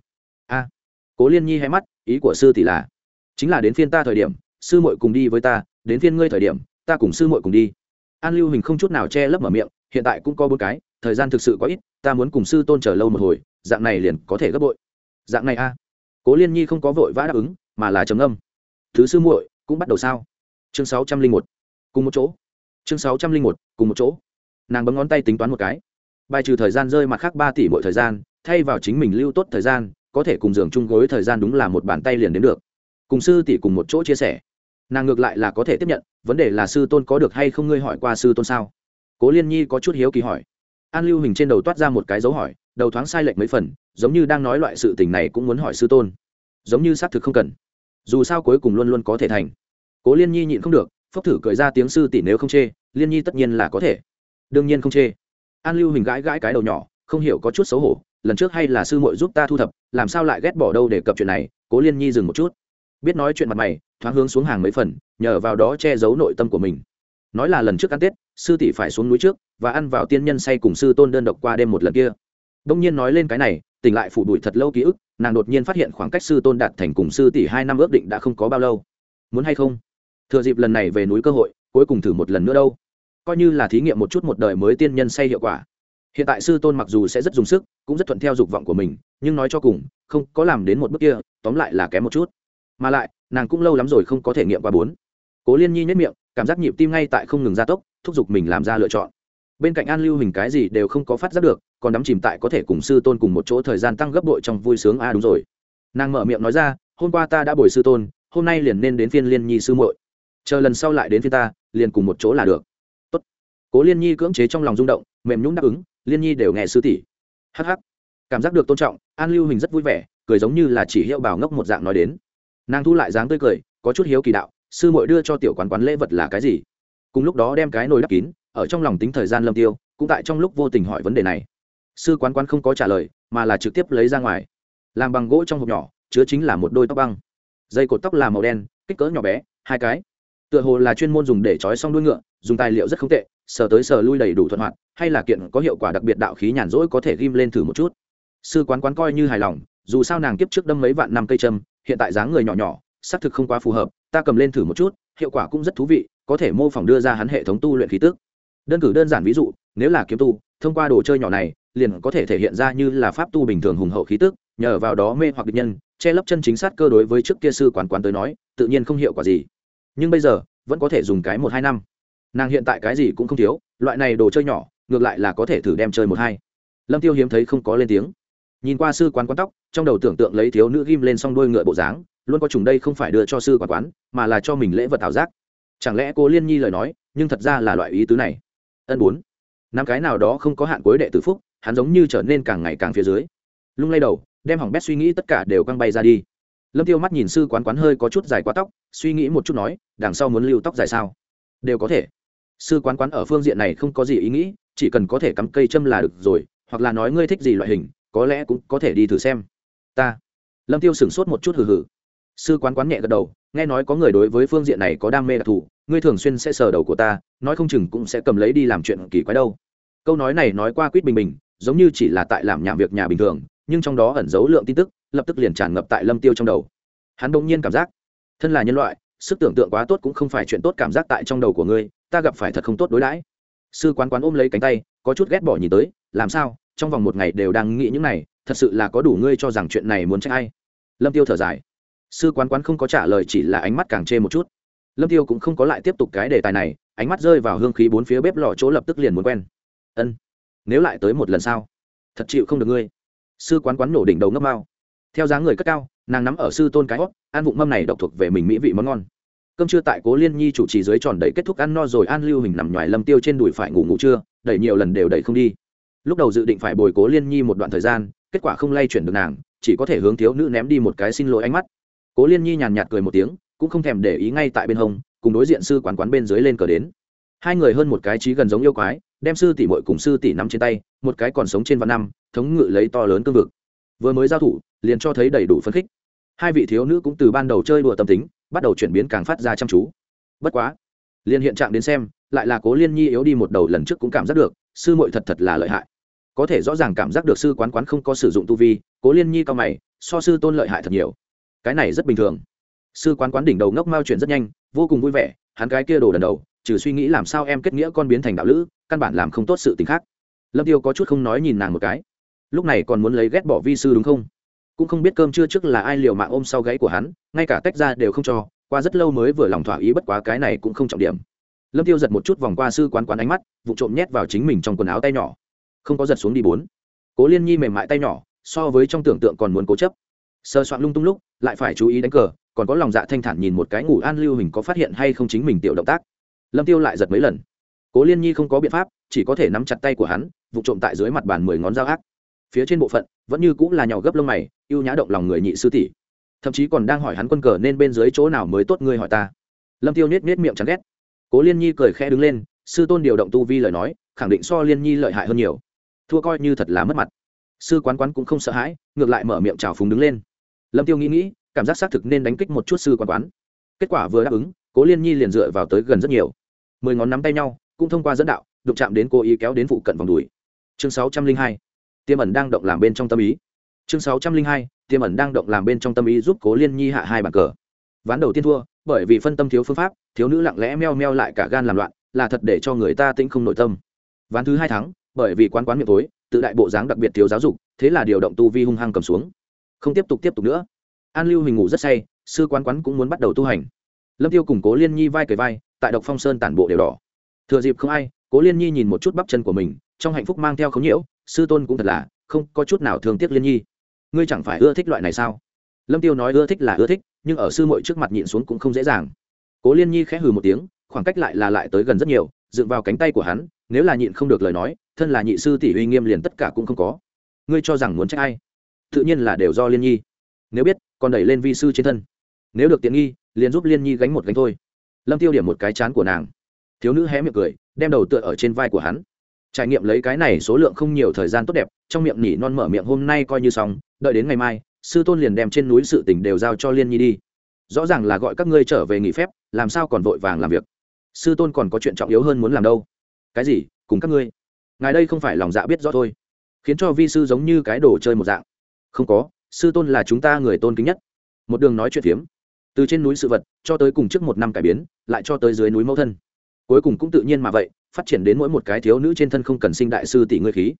A. Cố liên nhi hay mắt, ý của sư tỷ là, chính là đến phiên ta thời điểm, sư muội cùng đi với ta, đến phiên ngươi thời điểm, ta cùng sư muội cùng đi. An lưu hình không chút nào che lấp mở miệng, hiện tại cũng có bốn cái, thời gian thực sự có ít, ta muốn cùng sư tôn chờ lâu một hồi, dạng này liền có thể gấp bội. Dạng này a. Cố liên nhi không có vội vã đáp ứng, mà là trầm âm thứ sư muội, cũng bắt đầu sao? Chương sáu trăm linh một. Cùng một chỗ. Chương sáu trăm linh một, cùng một chỗ. Nàng bấm ngón tay tính toán một cái bài trừ thời gian rơi mặt khác ba tỷ mỗi thời gian, thay vào chính mình lưu tốt thời gian, có thể cùng giường chung gối thời gian đúng là một bàn tay liền đến được. Cùng sư tỷ cùng một chỗ chia sẻ. Nàng ngược lại là có thể tiếp nhận, vấn đề là sư tôn có được hay không ngươi hỏi qua sư tôn sao? Cố liên nhi có chút hiếu kỳ hỏi. An lưu hình trên đầu toát ra một cái dấu hỏi, đầu thoáng sai lệch mấy phần, giống như đang nói loại sự tình này cũng muốn hỏi sư tôn. Giống như xác thực không cần. Dù sao cuối cùng luôn luôn có thể thành. Cố liên nhi nhịn không được, phốc thử cười ra tiếng sư tỷ nếu không chê, liên nhi tất nhiên là có thể. Đương nhiên không chê an lưu hình gãi gãi cái đầu nhỏ, không hiểu có chút xấu hổ, lần trước hay là sư muội giúp ta thu thập, làm sao lại ghét bỏ đâu để cập chuyện này, cố liên nhi dừng một chút. Biết nói chuyện mặt mày, thoáng hướng xuống hàng mấy phần, nhờ vào đó che giấu nội tâm của mình. Nói là lần trước ăn tết, sư tỷ phải xuống núi trước, và ăn vào tiên nhân say cùng sư tôn đơn độc qua đêm một lần kia. Đông nhiên nói lên cái này, tỉnh lại phủ đuổi thật lâu ký ức, nàng đột nhiên phát hiện khoảng cách sư tôn đạt thành cùng sư tỷ hai năm ước định đã không có bao lâu. Muốn hay không? Thừa dịp lần này về núi cơ hội, cuối cùng thử một lần nữa đâu coi như là thí nghiệm một chút một đời mới tiên nhân say hiệu quả. Hiện tại sư tôn mặc dù sẽ rất dùng sức, cũng rất thuận theo dục vọng của mình, nhưng nói cho cùng, không có làm đến một bước kia, tóm lại là kém một chút. Mà lại, nàng cũng lâu lắm rồi không có thể nghiệm qua bốn. Cố liên nhi nhất miệng, cảm giác nhịp tim ngay tại không ngừng gia tốc, thúc giục mình làm ra lựa chọn. Bên cạnh an lưu hình cái gì đều không có phát giác được, còn đắm chìm tại có thể cùng sư tôn cùng một chỗ thời gian tăng gấp đội trong vui sướng a à đúng rồi. Nàng mở miệng nói ra, hôm qua ta đã bồi sư tôn, hôm nay liền nên đến phiên liên nhi sư muội. Chờ lần sau lại đến phiên ta, liền cùng một chỗ là được cố liên nhi cưỡng chế trong lòng rung động, mềm nhũng đáp ứng, liên nhi đều nghe sư tỷ. Hh cảm giác được tôn trọng, an lưu hình rất vui vẻ, cười giống như là chỉ hiệu bảo ngốc một dạng nói đến. Nàng thu lại dáng tươi cười, có chút hiếu kỳ đạo, sư muội đưa cho tiểu quán quán lễ vật là cái gì? Cùng lúc đó đem cái nồi đắp kín, ở trong lòng tính thời gian lâm tiêu, cũng tại trong lúc vô tình hỏi vấn đề này. Sư quán quán không có trả lời, mà là trực tiếp lấy ra ngoài. Làm bằng gỗ trong hộp nhỏ, chứa chính là một đôi tóc băng. Dây cột tóc là màu đen, kích cỡ nhỏ bé, hai cái tựa hồ là chuyên môn dùng để trói xong đuôi ngựa, dùng tài liệu rất không tệ, sờ tới sờ lui đầy đủ thuận hoạt, hay là kiện có hiệu quả đặc biệt đạo khí nhàn rỗi có thể ghim lên thử một chút. Sư quán quán coi như hài lòng, dù sao nàng kiếp trước đâm mấy vạn năm cây châm, hiện tại dáng người nhỏ nhỏ, xác thực không quá phù hợp, ta cầm lên thử một chút, hiệu quả cũng rất thú vị, có thể mô phỏng đưa ra hắn hệ thống tu luyện khí tức. Đơn cử đơn giản ví dụ, nếu là kiếm tu, thông qua đồ chơi nhỏ này, liền có thể thể hiện ra như là pháp tu bình thường hùng hậu khí tức, nhờ vào đó mê hoặc địch nhân, che lấp chân chính sát cơ đối với trước kia sư quán quán tới nói, tự nhiên không hiệu quả gì nhưng bây giờ, vẫn có thể dùng cái một hai năm. Nàng hiện tại cái gì cũng không thiếu, loại này đồ chơi nhỏ, ngược lại là có thể thử đem chơi một hai. Lâm tiêu hiếm thấy không có lên tiếng. Nhìn qua sư quán quán tóc, trong đầu tưởng tượng lấy thiếu nữ ghim lên xong đuôi ngựa bộ dáng, luôn có trùng đây không phải đưa cho sư quán quán, mà là cho mình lễ vật ảo giác. Chẳng lẽ cô liên nhi lời nói, nhưng thật ra là loại ý tứ này? Ân bốn. Năm cái nào đó không có hạn cuối đệ tử phúc, hắn giống như trở nên càng ngày càng phía dưới. Lung lay đầu, đem hỏng bét suy nghĩ tất cả đều căng bay ra đi lâm tiêu mắt nhìn sư quán quán hơi có chút dài quá tóc, suy nghĩ một chút nói, đằng sau muốn lưu tóc dài sao? Đều có thể. Sư quán quán ở phương diện này không có gì ý nghĩ, chỉ cần có thể cắm cây châm là được rồi, hoặc là nói ngươi thích gì loại hình, có lẽ cũng có thể đi thử xem. Ta. Lâm tiêu sửng sốt một chút hừ hừ. Sư quán quán nhẹ gật đầu, nghe nói có người đối với phương diện này có đam mê đặc thù, ngươi thường xuyên sẽ sờ đầu của ta, nói không chừng cũng sẽ cầm lấy đi làm chuyện kỳ quái đâu. Câu nói này nói qua quýt bình bình, giống như chỉ là tại làm nhảm việc nhà bình thường, nhưng trong đó ẩn giấu lượng tin tức lập tức liền tràn ngập tại lâm tiêu trong đầu. Hắn đông nhiên cảm giác, thân là nhân loại, sức tưởng tượng quá tốt cũng không phải chuyện tốt cảm giác tại trong đầu của ngươi, ta gặp phải thật không tốt đối đãi. Sư quán quán ôm lấy cánh tay, có chút ghét bỏ nhìn tới, làm sao, trong vòng một ngày đều đang nghĩ những này, thật sự là có đủ ngươi cho rằng chuyện này muốn trách ai? Lâm tiêu thở dài. Sư quán quán không có trả lời, chỉ là ánh mắt càng chê một chút. Lâm tiêu cũng không có lại tiếp tục cái đề tài này, ánh mắt rơi vào hương khí bốn phía bếp lò chỗ lập tức liền muốn quen. Ân, nếu lại tới một lần sau thật chịu không được ngươi. Sư quán quán nổ đỉnh đầu ngấp mao theo dáng người cất cao, nàng nắm ở sư tôn cái hót ăn vụng mâm này độc thuộc về mình mỹ vị món ngon. Cơm trưa tại cố liên nhi chủ trì dưới tròn đầy kết thúc ăn no rồi an lưu hình nằm ngoài lâm tiêu trên đùi phải ngủ ngủ trưa, đẩy nhiều lần đều đẩy không đi. Lúc đầu dự định phải bồi cố liên nhi một đoạn thời gian, kết quả không lay chuyển được nàng, chỉ có thể hướng thiếu nữ ném đi một cái xin lỗi ánh mắt. Cố liên nhi nhàn nhạt cười một tiếng, cũng không thèm để ý ngay tại bên hông, cùng đối diện sư quán quán bên dưới lên cờ đến. Hai người hơn một cái trí gần giống yêu quái, đem sư tỷ mội cùng sư tỷ nắm trên tay, một cái còn sống trên vạn năm, thống ngự lấy to lớn cương vực. Vừa mới giao thủ liền cho thấy đầy đủ phấn khích. Hai vị thiếu nữ cũng từ ban đầu chơi đùa tâm tính, bắt đầu chuyển biến càng phát ra chăm chú. Bất quá, liền hiện trạng đến xem, lại là cố liên nhi yếu đi một đầu lần trước cũng cảm giác được, sư muội thật thật là lợi hại. Có thể rõ ràng cảm giác được sư quán quán không có sử dụng tu vi, cố liên nhi cao mày, so sư tôn lợi hại thật nhiều. Cái này rất bình thường. Sư quán quán đỉnh đầu ngốc mao chuyển rất nhanh, vô cùng vui vẻ, hắn cái kia đồ đần đầu, trừ suy nghĩ làm sao em kết nghĩa con biến thành đạo lữ, căn bản làm không tốt sự tình khác. Lâm tiêu có chút không nói nhìn nàng một cái. Lúc này còn muốn lấy ghét bỏ vi sư đúng không? Cũng không biết cơm chưa trước là ai liều mạng ôm sau gáy của hắn, ngay cả tách ra đều không cho, qua rất lâu mới vừa lòng thỏa ý bất quá cái này cũng không trọng điểm. Lâm tiêu giật một chút vòng qua sư quán quán ánh mắt vụ trộm nhét vào chính mình trong quần áo tay nhỏ. Không có giật xuống đi bốn. Cố liên nhi mềm mại tay nhỏ, so với trong tưởng tượng còn muốn cố chấp. Sơ soạn lung tung lúc, lại phải chú ý đánh cờ, còn có lòng dạ thanh thản nhìn một cái ngủ an lưu hình có phát hiện hay không chính mình tiểu động tác. Lâm tiêu lại giật mấy lần. Cố liên nhi không có biện pháp, chỉ có thể nắm chặt tay của hắn vụ trộm tại dưới mặt bàn mười ngón dao ác phía trên bộ phận, vẫn như cũng là nhỏ gấp lông mày ưu nhã động lòng người nhị sư tỷ. Thậm chí còn đang hỏi hắn quân cờ nên bên dưới chỗ nào mới tốt ngươi hỏi ta. Lâm tiêu nết nết miệng chán ghét. Cố liên nhi cười khẽ đứng lên, sư tôn điều động tu vi lời nói, khẳng định so liên nhi lợi hại hơn nhiều. Thua coi như thật là mất mặt. Sư quán quán cũng không sợ hãi, ngược lại mở miệng trào phúng đứng lên. Lâm tiêu nghĩ nghĩ, cảm giác xác thực nên đánh kích một chút sư quán quán. Kết quả vừa đáp ứng, cố liên nhi liền dựa vào tới gần rất nhiều. Mười ngón nắm tay nhau, cũng thông qua dẫn đạo, đụng chạm đến cố ý kéo đến phụ cận vòng đùi. Chương sáu trăm linh hai tiêm ẩn đang động làm bên trong tâm ý. Chương sáu trăm linh hai, tiêm ẩn đang động làm bên trong tâm ý giúp cố liên nhi hạ hai bàn cờ. Ván đầu tiên thua, bởi vì phân tâm thiếu phương pháp, thiếu nữ lặng lẽ meo meo lại cả gan làm loạn, là thật để cho người ta tĩnh không nội tâm. Ván thứ hai thắng, bởi vì quán quán miệng tối, tự đại bộ dáng đặc biệt thiếu giáo dục, thế là điều động tu vi hung hăng cầm xuống. Không tiếp tục tiếp tục nữa. An lưu hình ngủ rất say, sư quán quán cũng muốn bắt đầu tu hành. Lâm tiêu củng cố liên nhi vai cởi vai, tại độc phong sơn tản bộ đều đỏ. Thừa dịp không ai, cố liên nhi nhìn một chút bắp chân của mình, trong hạnh phúc mang theo khống nhiễu sư tôn cũng thật là không có chút nào thương tiếc liên nhi. Ngươi chẳng phải ưa thích loại này sao? Lâm tiêu nói ưa thích là ưa thích, nhưng ở sư muội trước mặt nhịn xuống cũng không dễ dàng. Cố liên nhi khẽ hừ một tiếng, khoảng cách lại là lại tới gần rất nhiều, dựng vào cánh tay của hắn, nếu là nhịn không được lời nói, thân là nhị sư tỷ uy nghiêm liền tất cả cũng không có. Ngươi cho rằng muốn trách ai? Tự nhiên là đều do liên nhi. Nếu biết, còn đẩy lên vi sư trên thân. Nếu được tiện nghi, liền giúp liên nhi gánh một gánh thôi. Lâm tiêu điểm một cái chán của nàng. Thiếu nữ hé miệng cười, đem đầu tựa ở trên vai của hắn trải nghiệm lấy cái này số lượng không nhiều thời gian tốt đẹp, trong miệng nỉ non mở miệng hôm nay coi như xong, đợi đến ngày mai, sư tôn liền đem trên núi sự tỉnh đều giao cho liên nhi đi. Rõ ràng là gọi các ngươi trở về nghỉ phép, làm sao còn vội vàng làm việc? Sư tôn còn có chuyện trọng yếu hơn muốn làm đâu? Cái gì? Cùng các ngươi. Ngài đây không phải lòng dạ biết rõ thôi. Khiến cho vi sư giống như cái đồ chơi một dạng. Không có, sư tôn là chúng ta người tôn kính nhất. Một đường nói chuyện phiếm. Từ trên núi sự vật, cho tới cùng trước một năm cải biến, lại cho tới dưới núi mẫu thân. Cuối cùng cũng tự nhiên mà vậy phát triển đến mỗi một cái thiếu nữ trên thân không cần sinh đại sư tỷ ngươi khí.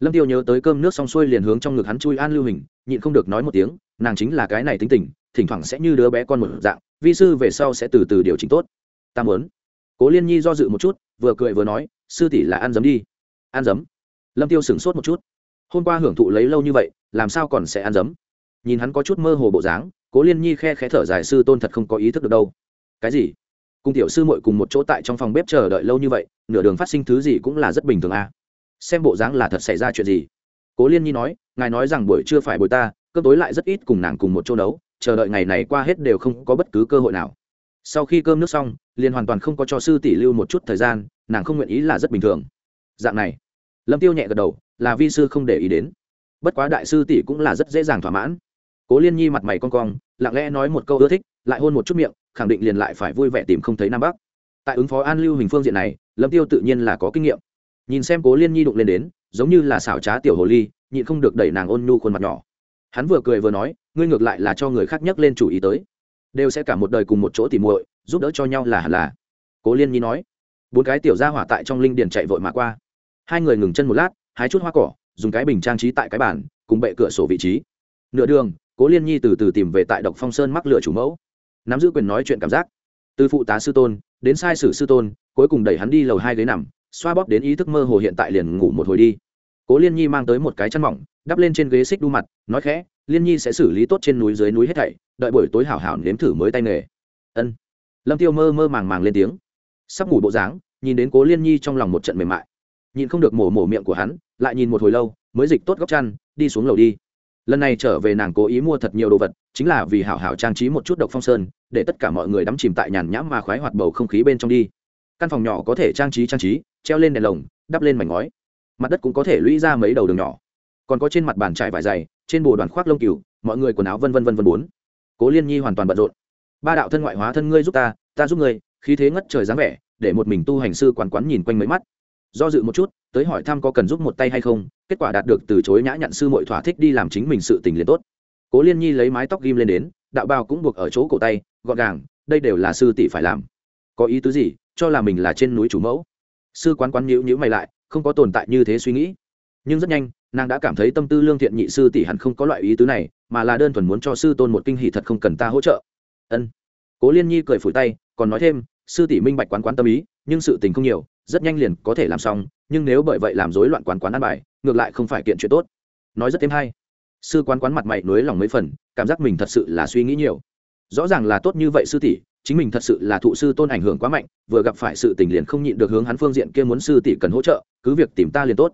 Lâm tiêu nhớ tới cơm nước xong xuôi liền hướng trong ngực hắn chui an lưu hình, nhịn không được nói một tiếng, nàng chính là cái này tính tình, thỉnh thoảng sẽ như đứa bé con một dạng, vi sư về sau sẽ từ từ điều chỉnh tốt. Ta muốn. Cố liên nhi do dự một chút, vừa cười vừa nói, sư tỷ là ăn dấm đi. Ăn dấm lâm tiêu sửng sốt một chút. Hôm qua hưởng thụ lấy lâu như vậy, làm sao còn sẽ ăn dấm nhìn hắn có chút mơ hồ bộ dáng, cố liên nhi khe khẽ thở dài, sư tôn thật không có ý thức được đâu. Cái gì? Cùng tiểu sư muội cùng một chỗ tại trong phòng bếp chờ đợi lâu như vậy, nửa đường phát sinh thứ gì cũng là rất bình thường à. xem bộ dáng là thật xảy ra chuyện gì. Cố liên nhi nói, ngài nói rằng buổi chưa phải buổi ta, cơm tối lại rất ít cùng nàng cùng một chỗ nấu, chờ đợi ngày này qua hết đều không có bất cứ cơ hội nào. Sau khi cơm nước xong, liền hoàn toàn không có cho sư tỷ lưu một chút thời gian, nàng không nguyện ý là rất bình thường. Dạng này, lâm tiêu nhẹ gật đầu, là vi sư không để ý đến. Bất quá đại sư tỷ cũng là rất dễ dàng thỏa mãn. Cố liên nhi mặt mày con cong, lặng lẽ nói một câu ưa thích, lại hôn một chút miệng khẳng định liền lại phải vui vẻ tìm không thấy nam bắc. Tại ứng phó an lưu hình phương diện này, lâm tiêu tự nhiên là có kinh nghiệm. Nhìn xem cố liên nhi đụng lên đến, giống như là xảo trá tiểu hồ ly, nhịn không được đẩy nàng ôn nhu khuôn mặt nhỏ. Hắn vừa cười vừa nói, ngươi ngược lại là cho người khác nhắc lên chủ ý tới. Đều sẽ cả một đời cùng một chỗ tìm muội, giúp đỡ cho nhau là hẳn là. Cố liên nhi nói. Bốn cái tiểu gia hỏa tại trong linh điền chạy vội mà qua. Hai người ngừng chân một lát, hái chút hoa cỏ, dùng cái bình trang trí tại cái bàn, cùng bệ cửa sổ vị trí. Nửa đường, cố liên nhi từ từ tìm về tại độc phong sơn mắc lửa chủ mẫu nắm giữ quyền nói chuyện cảm giác. Từ phụ tá sư tôn đến sai sử sư tôn, cuối cùng đẩy hắn đi lầu hai ghế nằm, xoa bóp đến ý thức mơ hồ hiện tại liền ngủ một hồi đi. Cố liên nhi mang tới một cái chăn mỏng, đắp lên trên ghế xích đu mặt, nói khẽ, liên nhi sẽ xử lý tốt trên núi dưới núi hết thảy, đợi buổi tối hảo hảo nếm thử mới tay nghề. Ân. Lâm tiêu mơ mơ màng màng lên tiếng. Sắp ngủ bộ dáng, nhìn đến cố liên nhi trong lòng một trận mềm mại. Nhìn không được mổ mổ miệng của hắn, lại nhìn một hồi lâu, mới dịch tốt góc chăn, đi xuống lầu đi lần này trở về nàng cố ý mua thật nhiều đồ vật, chính là vì hảo hảo trang trí một chút độc phong sơn, để tất cả mọi người đắm chìm tại nhàn nhãm mà khoái hoạt bầu không khí bên trong đi. Căn phòng nhỏ có thể trang trí trang trí, treo lên đèn lồng, đắp lên mảnh ngói. Mặt đất cũng có thể lũy ra mấy đầu đường nhỏ. Còn có trên mặt bàn trải vải dày, trên bồ đoàn khoác lông cừu, mọi người quần áo vân vân vân vân bốn. Cố liên nhi hoàn toàn bận rộn. Ba đạo thân ngoại hóa thân ngươi giúp ta ta giúp ngươi, khí thế ngất trời dáng vẻ, để một mình tu hành sư quán quán nhìn quanh mấy mắt. Do dự một chút tới hỏi thăm có cần giúp một tay hay không, kết quả đạt được từ chối nhã nhặn sư mội thỏa thích đi làm chính mình sự tình liền tốt. Cố liên nhi lấy mái tóc ghim lên đến, đạo bao cũng buộc ở chỗ cổ tay, gọn gàng, đây đều là sư tỷ phải làm. Có ý tứ gì, cho là mình là trên núi chủ mẫu. Sư quán quán nhíu nhíu mày lại, không có tồn tại như thế suy nghĩ. Nhưng rất nhanh, nàng đã cảm thấy tâm tư lương thiện nhị sư tỷ hẳn không có loại ý tứ này, mà là đơn thuần muốn cho sư tôn một kinh hỷ thật không cần ta hỗ trợ. Ân. Cố liên nhi cười phủi tay, còn nói thêm, sư tỷ minh bạch quán quán tâm ý, nhưng sự tình không nhiều, rất nhanh liền có thể làm xong nhưng nếu bởi vậy làm rối loạn quán quán ăn bài, ngược lại không phải kiện chuyện tốt. Nói rất thêm hay. Sư quán quán mặt mày nối lòng mấy phần, cảm giác mình thật sự là suy nghĩ nhiều. Rõ ràng là tốt như vậy sư tỷ, chính mình thật sự là thụ sư tôn ảnh hưởng quá mạnh, vừa gặp phải sự tình liền không nhịn được hướng hắn phương diện kia muốn sư tỷ cần hỗ trợ, cứ việc tìm ta liền tốt.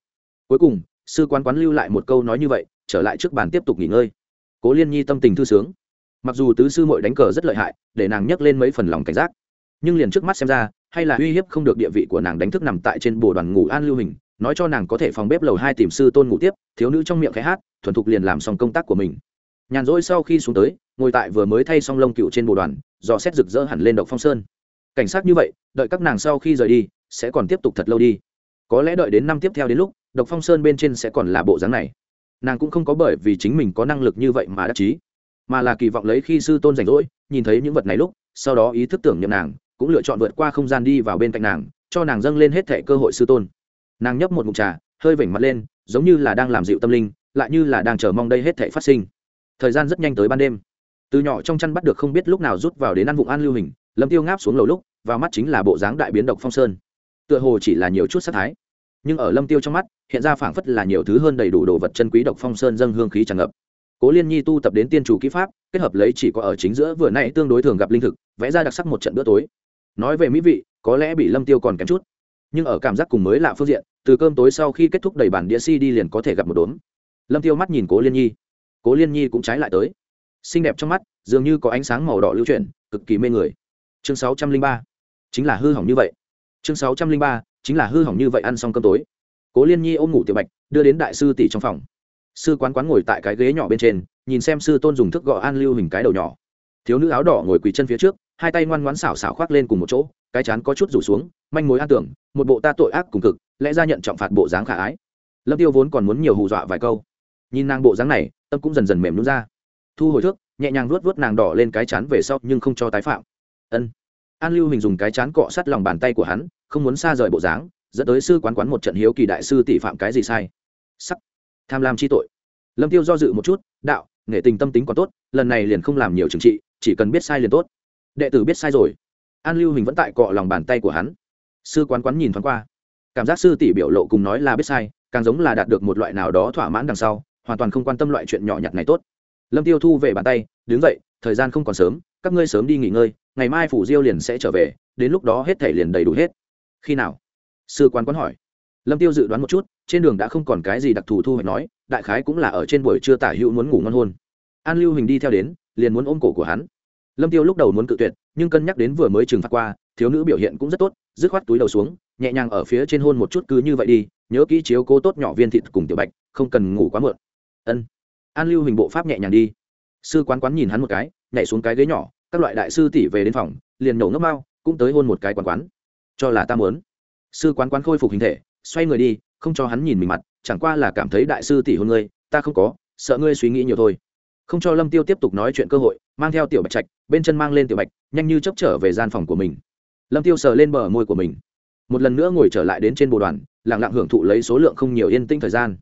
Cuối cùng, sư quán quán lưu lại một câu nói như vậy, trở lại trước bàn tiếp tục nghỉ ngơi. Cố liên nhi tâm tình thư sướng. Mặc dù tứ sư mội đánh cờ rất lợi hại, để nàng nhấc lên mấy phần lòng cảnh giác. Nhưng liền trước mắt xem ra hay là uy hiếp không được địa vị của nàng đánh thức nằm tại trên bồ đoàn ngủ an lưu hình, nói cho nàng có thể phòng bếp lầu hai tìm sư tôn ngủ tiếp, thiếu nữ trong miệng khẽ hát, thuần thục liền làm xong công tác của mình. Nhàn rỗi sau khi xuống tới, ngồi tại vừa mới thay xong lông cựu trên bồ đoàn, dò xét rực rỡ hẳn lên độc phong sơn. Cảnh sát như vậy, đợi các nàng sau khi rời đi, sẽ còn tiếp tục thật lâu đi. Có lẽ đợi đến năm tiếp theo đến lúc, độc phong sơn bên trên sẽ còn là bộ dáng này. Nàng cũng không có bởi vì chính mình có năng lực như vậy mà đắc chí, mà là kỳ vọng lấy khi sư tôn rảnh rỗi, nhìn thấy những vật này lúc, sau đó ý thức tưởng nhậm nàng cũng lựa chọn vượt qua không gian đi vào bên cạnh nàng, cho nàng dâng lên hết thẻ cơ hội sư tôn. Nàng nhấp một mục trà, hơi vểnh mặt lên, giống như là đang làm dịu tâm linh, lại như là đang chờ mong đây hết thẻ phát sinh. Thời gian rất nhanh tới ban đêm. Từ nhỏ trong chăn bắt được không biết lúc nào rút vào đến ăn vụng ăn lưu hình, lâm tiêu ngáp xuống lầu lúc, vào mắt chính là bộ dáng đại biến độc phong sơn. Tựa hồ chỉ là nhiều chút sát thái. Nhưng ở lâm tiêu trong mắt, hiện ra phảng phất là nhiều thứ hơn đầy đủ đồ vật chân quý độc phong sơn dâng hương khí tràn ngập. Cố liên nhi tu tập đến tiên chủ kỹ pháp, kết hợp lấy chỉ có ở chính giữa vừa nãy tương đối thường gặp linh thực, vẽ ra đặc sắc một trận bữa tối nói về mỹ vị, có lẽ bị lâm tiêu còn kém chút. Nhưng ở cảm giác cùng mới lạ phương diện, từ cơm tối sau khi kết thúc đầy bản đĩa si đi liền có thể gặp một đốm. Lâm tiêu mắt nhìn cố liên nhi. Cố liên nhi cũng trái lại tới. Xinh đẹp trong mắt, dường như có ánh sáng màu đỏ lưu chuyển, cực kỳ mê người. Chương sáu trăm linh ba. Chính là hư hỏng như vậy. Chương sáu trăm linh ba, chính là hư hỏng như vậy ăn xong cơm tối. Cố liên nhi ôm ngủ tiểu bạch, đưa đến đại sư tỷ trong phòng. Sư quán quán ngồi tại cái ghế nhỏ bên trên, nhìn xem sư tôn dùng thức gọi an lưu hình cái đầu nhỏ thiếu nữ áo đỏ ngồi quỳ chân phía trước, hai tay ngoan ngoãn xảo xảo khoác lên cùng một chỗ, cái chán có chút rủ xuống, manh mối an tưởng, một bộ ta tội ác cùng cực, lẽ ra nhận trọng phạt bộ dáng khả ái. Lâm tiêu vốn còn muốn nhiều hù dọa vài câu. Nhìn nàng bộ dáng này, tâm cũng dần dần mềm nhún ra. Thu hồi thước, nhẹ nhàng vuốt vuốt nàng đỏ lên cái chán về sau nhưng không cho tái phạm. Ân. An lưu hình dùng cái chán cọ sát lòng bàn tay của hắn, không muốn xa rời bộ dáng, dẫn tới sư quán quán một trận hiếu kỳ đại sư tỷ phạm cái gì sai. Sắc. Tham lam chi tội. Lâm tiêu do dự một chút, đạo, nghệ tình tâm tính còn tốt, lần này liền không làm nhiều trừng trị chỉ cần biết sai liền tốt. Đệ tử biết sai rồi. An lưu hình vẫn tại cọ lòng bàn tay của hắn. Sư quán quán nhìn thoáng qua. Cảm giác sư tỷ biểu lộ cùng nói là biết sai, càng giống là đạt được một loại nào đó thỏa mãn đằng sau, hoàn toàn không quan tâm loại chuyện nhỏ nhặt này tốt. Lâm tiêu thu về bàn tay, đứng dậy, thời gian không còn sớm, các ngươi sớm đi nghỉ ngơi, ngày mai phủ diêu liền sẽ trở về, đến lúc đó hết thể liền đầy đủ hết. Khi nào? Sư quán quán hỏi. Lâm tiêu dự đoán một chút, trên đường đã không còn cái gì đặc thù thu hoạch nói, đại khái cũng là ở trên buổi trưa tả hữu muốn ngủ ngon hôn. An lưu hình đi theo đến, liền muốn ôm cổ của hắn lâm tiêu lúc đầu muốn cự tuyệt, nhưng cân nhắc đến vừa mới trừng phạt qua, thiếu nữ biểu hiện cũng rất tốt, dứt khoát túi đầu xuống, nhẹ nhàng ở phía trên hôn một chút cứ như vậy đi, nhớ kỹ chiếu cố tốt nhỏ viên thịt cùng tiểu bạch, không cần ngủ quá muộn. Ân. An lưu hình bộ pháp nhẹ nhàng đi. Sư quán quán nhìn hắn một cái, nhảy xuống cái ghế nhỏ, các loại đại sư tỷ về đến phòng, liền nổ ngốc mau, cũng tới hôn một cái quán quán. Cho là ta muốn. Sư quán quán khôi phục hình thể, xoay người đi, không cho hắn nhìn mình mặt, chẳng qua là cảm thấy đại sư tỷ hôn ngươi, ta không có, sợ ngươi suy nghĩ nhiều thôi không cho lâm tiêu tiếp tục nói chuyện cơ hội, mang theo tiểu bạch trạch, bên chân mang lên tiểu bạch, nhanh như chấp trở về gian phòng của mình. Lâm tiêu sờ lên bờ môi của mình. Một lần nữa ngồi trở lại đến trên bộ đoàn, lặng lặng hưởng thụ lấy số lượng không nhiều yên tĩnh thời gian.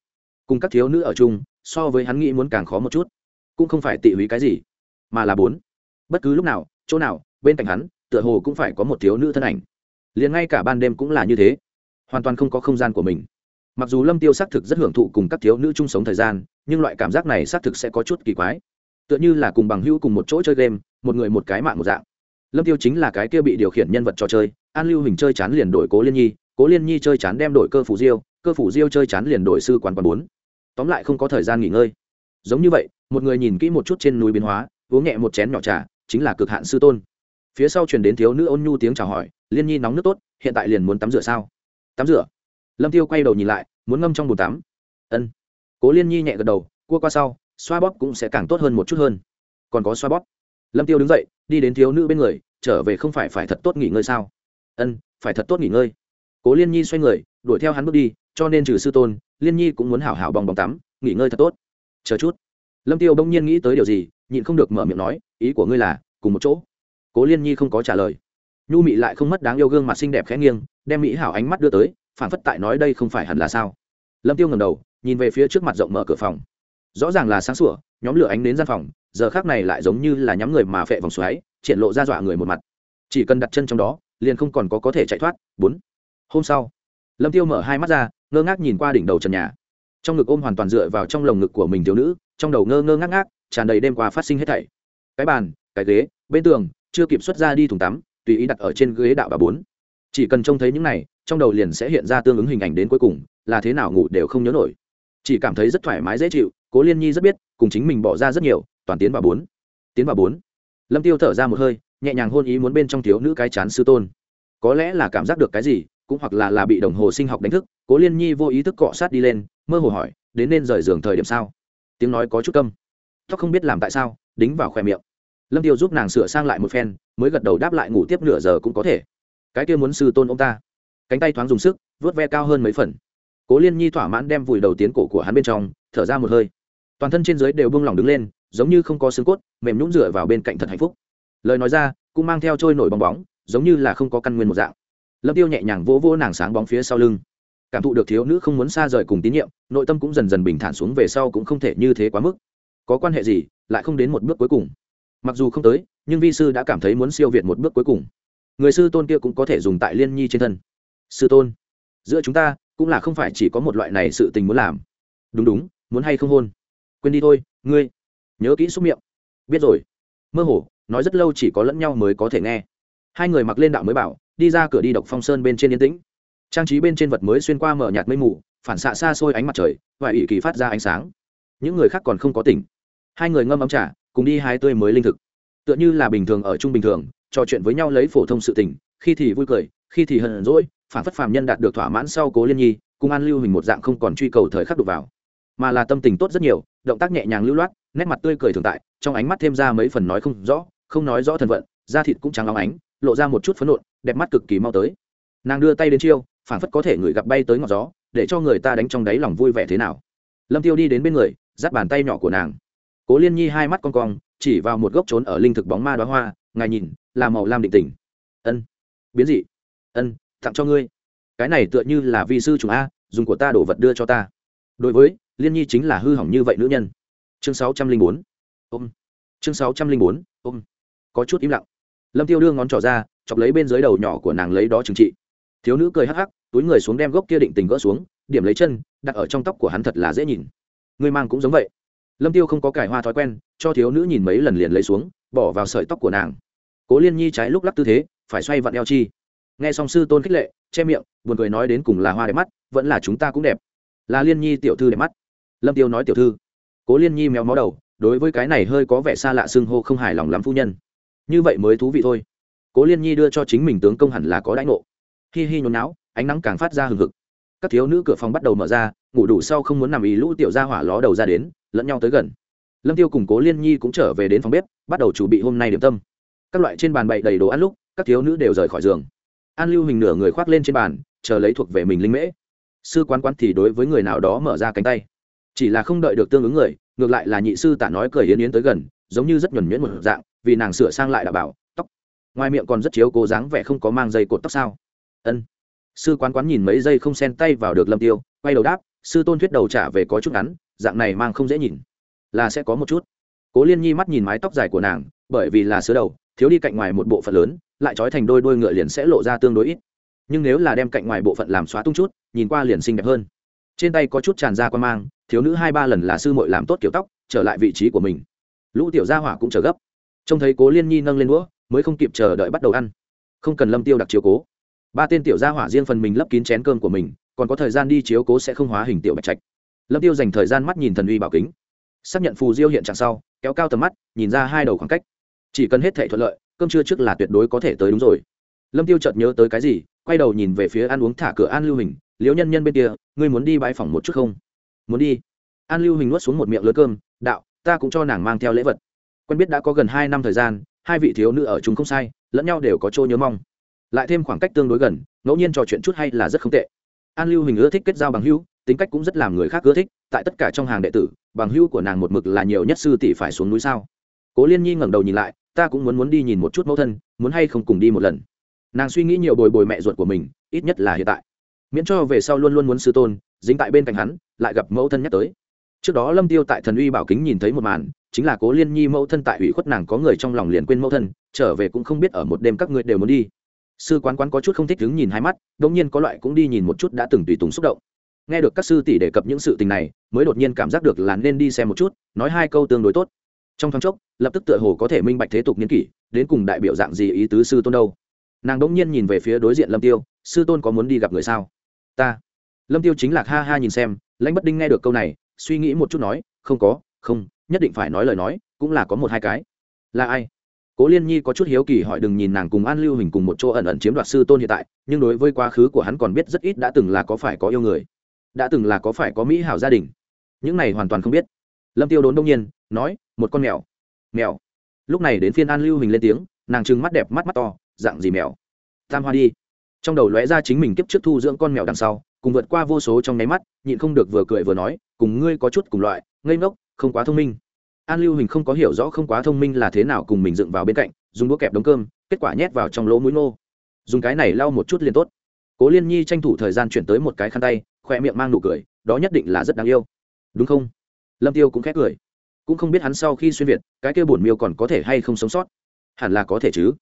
Cùng các thiếu nữ ở chung, so với hắn nghĩ muốn càng khó một chút. Cũng không phải tị húy cái gì, mà là bốn. Bất cứ lúc nào, chỗ nào, bên cạnh hắn, tựa hồ cũng phải có một thiếu nữ thân ảnh. Liền ngay cả ban đêm cũng là như thế. Hoàn toàn không có không gian của mình mặc dù lâm tiêu xác thực rất hưởng thụ cùng các thiếu nữ chung sống thời gian, nhưng loại cảm giác này xác thực sẽ có chút kỳ quái. Tựa như là cùng bằng hữu cùng một chỗ chơi game, một người một cái mạng một dạng. Lâm tiêu chính là cái kia bị điều khiển nhân vật trò chơi, an lưu hình chơi chán liền đổi cố liên nhi, cố liên nhi chơi chán đem đổi cơ phủ diêu, cơ phủ diêu chơi chán liền đổi sư quán quán bốn. Tóm lại không có thời gian nghỉ ngơi. Giống như vậy, một người nhìn kỹ một chút trên núi biến hóa, uống nhẹ một chén nhỏ trà, chính là cực hạn sư tôn. Phía sau truyền đến thiếu nữ ôn nhu tiếng chào hỏi, liên nhi nóng nước tốt, hiện tại liền muốn tắm rửa sao? Tắm rửa lâm tiêu quay đầu nhìn lại, muốn ngâm trong bồn tắm. Ân. Cố liên nhi nhẹ gật đầu, cua qua sau, xoa bóp cũng sẽ càng tốt hơn một chút hơn. Còn có xoa bóp. Lâm tiêu đứng dậy, đi đến thiếu nữ bên người, trở về không phải phải thật tốt nghỉ ngơi sao? Ân, phải thật tốt nghỉ ngơi. Cố liên nhi xoay người, đuổi theo hắn bước đi, cho nên trừ sư tôn, liên nhi cũng muốn hảo hảo bong bóng tắm, nghỉ ngơi thật tốt. Chờ chút. Lâm tiêu bỗng nhiên nghĩ tới điều gì, nhịn không được mở miệng nói, ý của ngươi là, cùng một chỗ. Cố liên nhi không có trả lời. Nhu mị lại không mất đáng yêu gương mặt xinh đẹp khẽ nghiêng, đem mỹ hảo ánh mắt đưa tới phản phất tại nói đây không phải hẳn là sao? Lâm tiêu ngẩng đầu, nhìn về phía trước mặt rộng mở cửa phòng. Rõ ràng là sáng sủa, nhóm lửa ánh đến gian phòng, giờ khác này lại giống như là nhắm người mà phệ vòng xoáy, triển lộ ra dọa người một mặt. Chỉ cần đặt chân trong đó, liền không còn có có thể chạy thoát. Bốn. Hôm sau, lâm tiêu mở hai mắt ra, ngơ ngác nhìn qua đỉnh đầu trần nhà. Trong ngực ôm hoàn toàn dựa vào trong lồng ngực của mình thiếu nữ, trong đầu ngơ ngơ ngác ngác, tràn đầy đêm qua phát sinh hết thảy. Cái bàn, cái ghế, bên tường, chưa kịp xuất ra đi thùng tắm, tùy ý đặt ở trên ghế đạo bà bốn. Chỉ cần trông thấy những này trong đầu liền sẽ hiện ra tương ứng hình ảnh đến cuối cùng, là thế nào ngủ đều không nhớ nổi. Chỉ cảm thấy rất thoải mái, dễ chịu, cố liên nhi rất biết, cùng chính mình bỏ ra rất nhiều, toàn tiến vào bốn. Tiến vào bốn. Lâm tiêu thở ra một hơi, nhẹ nhàng hôn ý muốn bên trong thiếu nữ cái chán sư tôn. Có lẽ là cảm giác được cái gì, cũng hoặc là là bị đồng hồ sinh học đánh thức, cố liên nhi vô ý thức cọ sát đi lên, mơ hồ hỏi, đến nên rời giường thời điểm sao? Tiếng nói có chút câm. Tóc không biết làm tại sao, đính vào khoe miệng. Lâm tiêu giúp nàng sửa sang lại một phen, mới gật đầu đáp lại ngủ tiếp nửa giờ cũng có thể. Cái kia muốn sư tôn ông ta cánh tay thoáng dùng sức, vớt ve cao hơn mấy phần. Cố liên nhi thỏa mãn đem vùi đầu tiến cổ của hắn bên trong, thở ra một hơi. Toàn thân trên dưới đều buông lỏng đứng lên, giống như không có xương cốt, mềm nhũng dựa vào bên cạnh thật hạnh phúc. Lời nói ra, cũng mang theo trôi nổi bong bóng, giống như là không có căn nguyên một dạng. Lâm tiêu nhẹ nhàng vỗ vỗ nàng sáng bóng phía sau lưng. Cảm thụ được thiếu nữ không muốn xa rời cùng tín nhiệm, nội tâm cũng dần dần bình thản xuống về sau cũng không thể như thế quá mức. Có quan hệ gì, lại không đến một bước cuối cùng. Mặc dù không tới, nhưng vi sư đã cảm thấy muốn siêu việt một bước cuối cùng. Người sư tôn kia cũng có thể dùng tại liên nhi trên thân sư tôn. Giữa chúng ta, cũng là không phải chỉ có một loại này sự tình muốn làm. Đúng đúng, muốn hay không hôn? Quên đi thôi, ngươi. Nhớ kỹ xúc miệng. Biết rồi. Mơ hồ, nói rất lâu chỉ có lẫn nhau mới có thể nghe. Hai người mặc lên đạo mới bảo, đi ra cửa đi độc phong sơn bên trên yên tĩnh. Trang trí bên trên vật mới xuyên qua mở nhạt mây mù, phản xạ xa xôi ánh mặt trời và ỷ kỳ phát ra ánh sáng. Những người khác còn không có tỉnh. Hai người ngâm ấm trà, cùng đi hai tươi mới linh thực. Tựa như là bình thường ở chung bình thường, trò chuyện với nhau lấy phổ thông sự tình, khi thì vui cười, khi thì hờn rỗi phản phất phàm nhân đạt được thỏa mãn sau cố liên nhi, cùng an lưu hình một dạng không còn truy cầu thời khắc đục vào, mà là tâm tình tốt rất nhiều, động tác nhẹ nhàng lưu loát, nét mặt tươi cười thường tại, trong ánh mắt thêm ra mấy phần nói không rõ, không nói rõ thần vận da thịt cũng trắng óng ánh, lộ ra một chút phấn nộn, đẹp mắt cực kỳ mau tới. Nàng đưa tay đến chiêu, phản phất có thể người gặp bay tới ngọt gió, để cho người ta đánh trong đáy lòng vui vẻ thế nào. Lâm tiêu đi đến bên người dắt bàn tay nhỏ của nàng. Cố liên nhi hai mắt con cong, chỉ vào một gốc trốn ở linh thực bóng ma đoá hoa, ngài nhìn, là màu lam định tình. Ân. Biến dị. Ân tặng cho ngươi. Cái này tựa như là vi sư chủ a, dùng của ta đổ vật đưa cho ta. Đối với, liên nhi chính là hư hỏng như vậy nữ nhân. Chương sáu trăm linh bốn. Ôm. Chương sáu trăm linh bốn. Ôm. Có chút im lặng. Lâm tiêu đưa ngón trỏ ra, chọc lấy bên dưới đầu nhỏ của nàng lấy đó trừng trị. Thiếu nữ cười hắc hắc, túi người xuống đem gốc kia định tình gỡ xuống, điểm lấy chân, đặt ở trong tóc của hắn thật là dễ nhìn. Người mang cũng giống vậy. Lâm tiêu không có cải hoa thói quen, cho thiếu nữ nhìn mấy lần liền lấy xuống, bỏ vào sợi tóc của nàng. Cố liên nhi trái lúc lắc tư thế, phải xoay vặn eo chi nghe song sư tôn khích lệ, che miệng, buồn cười nói đến cùng là hoa đẹp mắt, vẫn là chúng ta cũng đẹp. Là liên nhi tiểu thư đẹp mắt. Lâm tiêu nói tiểu thư. Cố liên nhi méo mó đầu, đối với cái này hơi có vẻ xa lạ xưng hô không hài lòng lắm phu nhân. Như vậy mới thú vị thôi. Cố liên nhi đưa cho chính mình tướng công hẳn là có đãi ngộ. Hi hi nhốn não ánh nắng càng phát ra hừng hực. Các thiếu nữ cửa phòng bắt đầu mở ra, ngủ đủ sau không muốn nằm ý lũ tiểu ra hỏa ló đầu ra đến, lẫn nhau tới gần. Lâm tiêu cùng cố liên nhi cũng trở về đến phòng bếp, bắt đầu chuẩn bị hôm nay điểm tâm. Các loại trên bàn bậy đầy đồ ăn lúc, các thiếu nữ đều rời khỏi giường an lưu hình nửa người khoác lên trên bàn, chờ lấy thuộc về mình linh mễ. Sư quán quán thì đối với người nào đó mở ra cánh tay. Chỉ là không đợi được tương ứng người, ngược lại là nhị sư tả nói cười yến yến tới gần, giống như rất nhuẩn nhuyễn một dạng, vì nàng sửa sang lại đạo bảo, tóc. Ngoài miệng còn rất chiếu cố dáng vẻ không có mang dây cột tóc sao. Ân. Sư quán quán nhìn mấy giây không xen tay vào được lâm tiêu, quay đầu đáp, sư tôn thuyết đầu trả về có chút ngắn, dạng này mang không dễ nhìn. Là sẽ có một chút. Cố liên nhi mắt nhìn mái tóc dài của nàng bởi vì là sứa đầu, thiếu đi cạnh ngoài một bộ phận lớn, lại trói thành đôi đôi ngựa liền sẽ lộ ra tương đối ít. Nhưng nếu là đem cạnh ngoài bộ phận làm xóa tung chút, nhìn qua liền xinh đẹp hơn. Trên tay có chút tràn ra quan mang, thiếu nữ hai ba lần là sư muội làm tốt kiểu tóc, trở lại vị trí của mình. Lũ tiểu gia hỏa cũng chờ gấp. Trông thấy cố liên nhi nâng lên đũa, mới không kịp chờ đợi bắt đầu ăn. Không cần lâm tiêu đặc chiếu cố. Ba tên tiểu gia hỏa riêng phần mình lấp kín chén cơm của mình, còn có thời gian đi chiếu cố sẽ không hóa hình tiểu bạch trạch. Lâm tiêu dành thời gian mắt nhìn thần uy bảo kính. Xác nhận phù diêu hiện trạng sau, kéo cao tầm mắt, nhìn ra hai đầu khoảng cách chỉ cần hết thể thuận lợi, cơm trưa trước là tuyệt đối có thể tới đúng rồi. Lâm tiêu chợt nhớ tới cái gì, quay đầu nhìn về phía ăn uống thả cửa an lưu hình, liễu nhân nhân bên kia, ngươi muốn đi bãi phòng một chút không? Muốn đi. An lưu hình nuốt xuống một miệng lớn cơm, đạo, ta cũng cho nàng mang theo lễ vật. Quen biết đã có gần hai năm thời gian, hai vị thiếu nữ ở chúng không sai, lẫn nhau đều có chỗ nhớ mong. Lại thêm khoảng cách tương đối gần, ngẫu nhiên trò chuyện chút hay là rất không tệ. An lưu hình ưa thích kết giao bằng hữu, tính cách cũng rất làm người khác ưa thích, tại tất cả trong hàng đệ tử, bằng hữu của nàng một mực là nhiều nhất sư tỷ phải xuống núi sao? Cố liên nhi ngẩng đầu nhìn lại ta cũng muốn muốn đi nhìn một chút mẫu thân, muốn hay không cùng đi một lần. Nàng suy nghĩ nhiều bồi bồi mẹ ruột của mình, ít nhất là hiện tại. Miễn cho về sau luôn luôn muốn sư tôn, dính tại bên cạnh hắn, lại gặp mẫu thân nhắc tới. Trước đó lâm tiêu tại thần uy bảo kính nhìn thấy một màn, chính là cố liên nhi mẫu thân tại ủy khuất nàng có người trong lòng liền quên mẫu thân, trở về cũng không biết ở một đêm các ngươi đều muốn đi. Sư quán quán có chút không thích đứng nhìn hai mắt, đống nhiên có loại cũng đi nhìn một chút đã từng tùy tùng xúc động. Nghe được các sư tỷ đề cập những sự tình này, mới đột nhiên cảm giác được là nên đi xem một chút, nói hai câu tương đối tốt. Trong thoáng chốc lập tức tựa hồ có thể minh bạch thế tục niên kỷ, đến cùng đại biểu dạng gì ý tứ sư tôn đâu. Nàng đống nhiên nhìn về phía đối diện lâm tiêu, sư tôn có muốn đi gặp người sao? Ta. Lâm tiêu chính là ha ha nhìn xem, lãnh bất đinh nghe được câu này, suy nghĩ một chút nói, không có, không, nhất định phải nói lời nói, cũng là có một hai cái. Là ai? Cố liên nhi có chút hiếu kỳ hỏi đừng nhìn nàng cùng an lưu hình cùng một chỗ ẩn ẩn chiếm đoạt sư tôn hiện tại, nhưng đối với quá khứ của hắn còn biết rất ít đã từng là có phải có yêu người, đã từng là có phải có mỹ hảo gia đình. Những này hoàn toàn không biết. Lâm tiêu đốn đông nhiên, nói, một con mèo mèo. Lúc này đến phiên an lưu hình lên tiếng, nàng trừng mắt đẹp mắt mắt to, dạng gì mèo? Tam hoa đi. Trong đầu lóe ra chính mình kiếp trước thu dưỡng con mèo đằng sau, cùng vượt qua vô số trong nháy mắt, nhịn không được vừa cười vừa nói, cùng ngươi có chút cùng loại, ngây ngốc, không quá thông minh. An lưu hình không có hiểu rõ không quá thông minh là thế nào cùng mình dựng vào bên cạnh, dùng đũa kẹp đống cơm, kết quả nhét vào trong lỗ mũi nô dùng cái này lau một chút liền tốt. Cố liên nhi tranh thủ thời gian chuyển tới một cái khăn tay khoe miệng mang nụ cười, đó nhất định là rất đáng yêu. Đúng không? Lâm tiêu cũng khét cười cũng không biết hắn sau khi xuyên việt, cái kia bổn miêu còn có thể hay không sống sót. Hẳn là có thể chứ.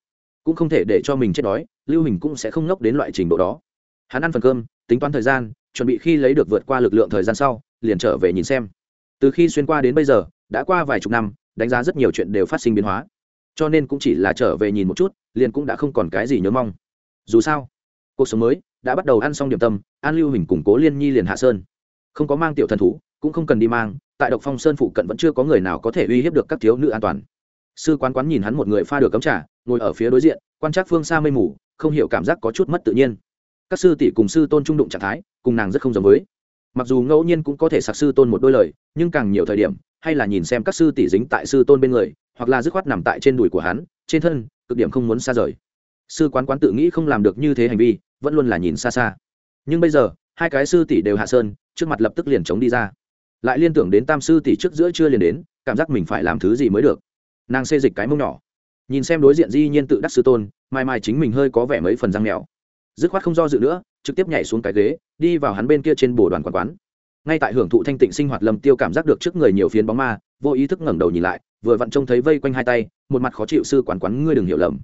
Cũng không thể để cho mình chết đói, lưu hình cũng sẽ không ngốc đến loại trình độ đó. Hắn ăn phần cơm, tính toán thời gian, chuẩn bị khi lấy được vượt qua lực lượng thời gian sau, liền trở về nhìn xem. Từ khi xuyên qua đến bây giờ, đã qua vài chục năm, đánh giá rất nhiều chuyện đều phát sinh biến hóa. Cho nên cũng chỉ là trở về nhìn một chút, liền cũng đã không còn cái gì nhớ mong. Dù sao, cuộc sống mới đã bắt đầu ăn xong điểm tâm, an lưu hình củng cố liên nhi liền hạ sơn. Không có mang tiểu thần thú, cũng không cần đi mang tại độc phong sơn phụ cận vẫn chưa có người nào có thể uy hiếp được các thiếu nữ an toàn. Sư quán quán nhìn hắn một người pha được cấm trà, ngồi ở phía đối diện, quan trắc phương xa mây mù, không hiểu cảm giác có chút mất tự nhiên. Các sư tỷ cùng sư tôn trung đụng trạng thái, cùng nàng rất không giống với. Mặc dù ngẫu nhiên cũng có thể sạc sư tôn một đôi lời, nhưng càng nhiều thời điểm, hay là nhìn xem các sư tỷ dính tại sư tôn bên người, hoặc là dứt khoát nằm tại trên đùi của hắn, trên thân, cực điểm không muốn xa rời. Sư quán quán tự nghĩ không làm được như thế hành vi, vẫn luôn là nhìn xa xa. Nhưng bây giờ, hai cái sư tỷ đều hạ sơn, trước mặt lập tức liền chống đi ra lại liên tưởng đến tam sư tỷ trước giữa chưa liền đến, cảm giác mình phải làm thứ gì mới được. Nàng xê dịch cái mông nhỏ, nhìn xem đối diện di nhiên tự đắc sư tôn, mai mai chính mình hơi có vẻ mấy phần răng mèo dứt khoát không do dự nữa, trực tiếp nhảy xuống cái ghế, đi vào hắn bên kia trên bồ đoàn quán quán. Ngay tại hưởng thụ thanh tịnh sinh hoạt lâm tiêu cảm giác được trước người nhiều phiến bóng ma, vô ý thức ngẩng đầu nhìn lại, vừa vặn trông thấy vây quanh hai tay, một mặt khó chịu sư quán quán ngươi đừng hiểu lầm.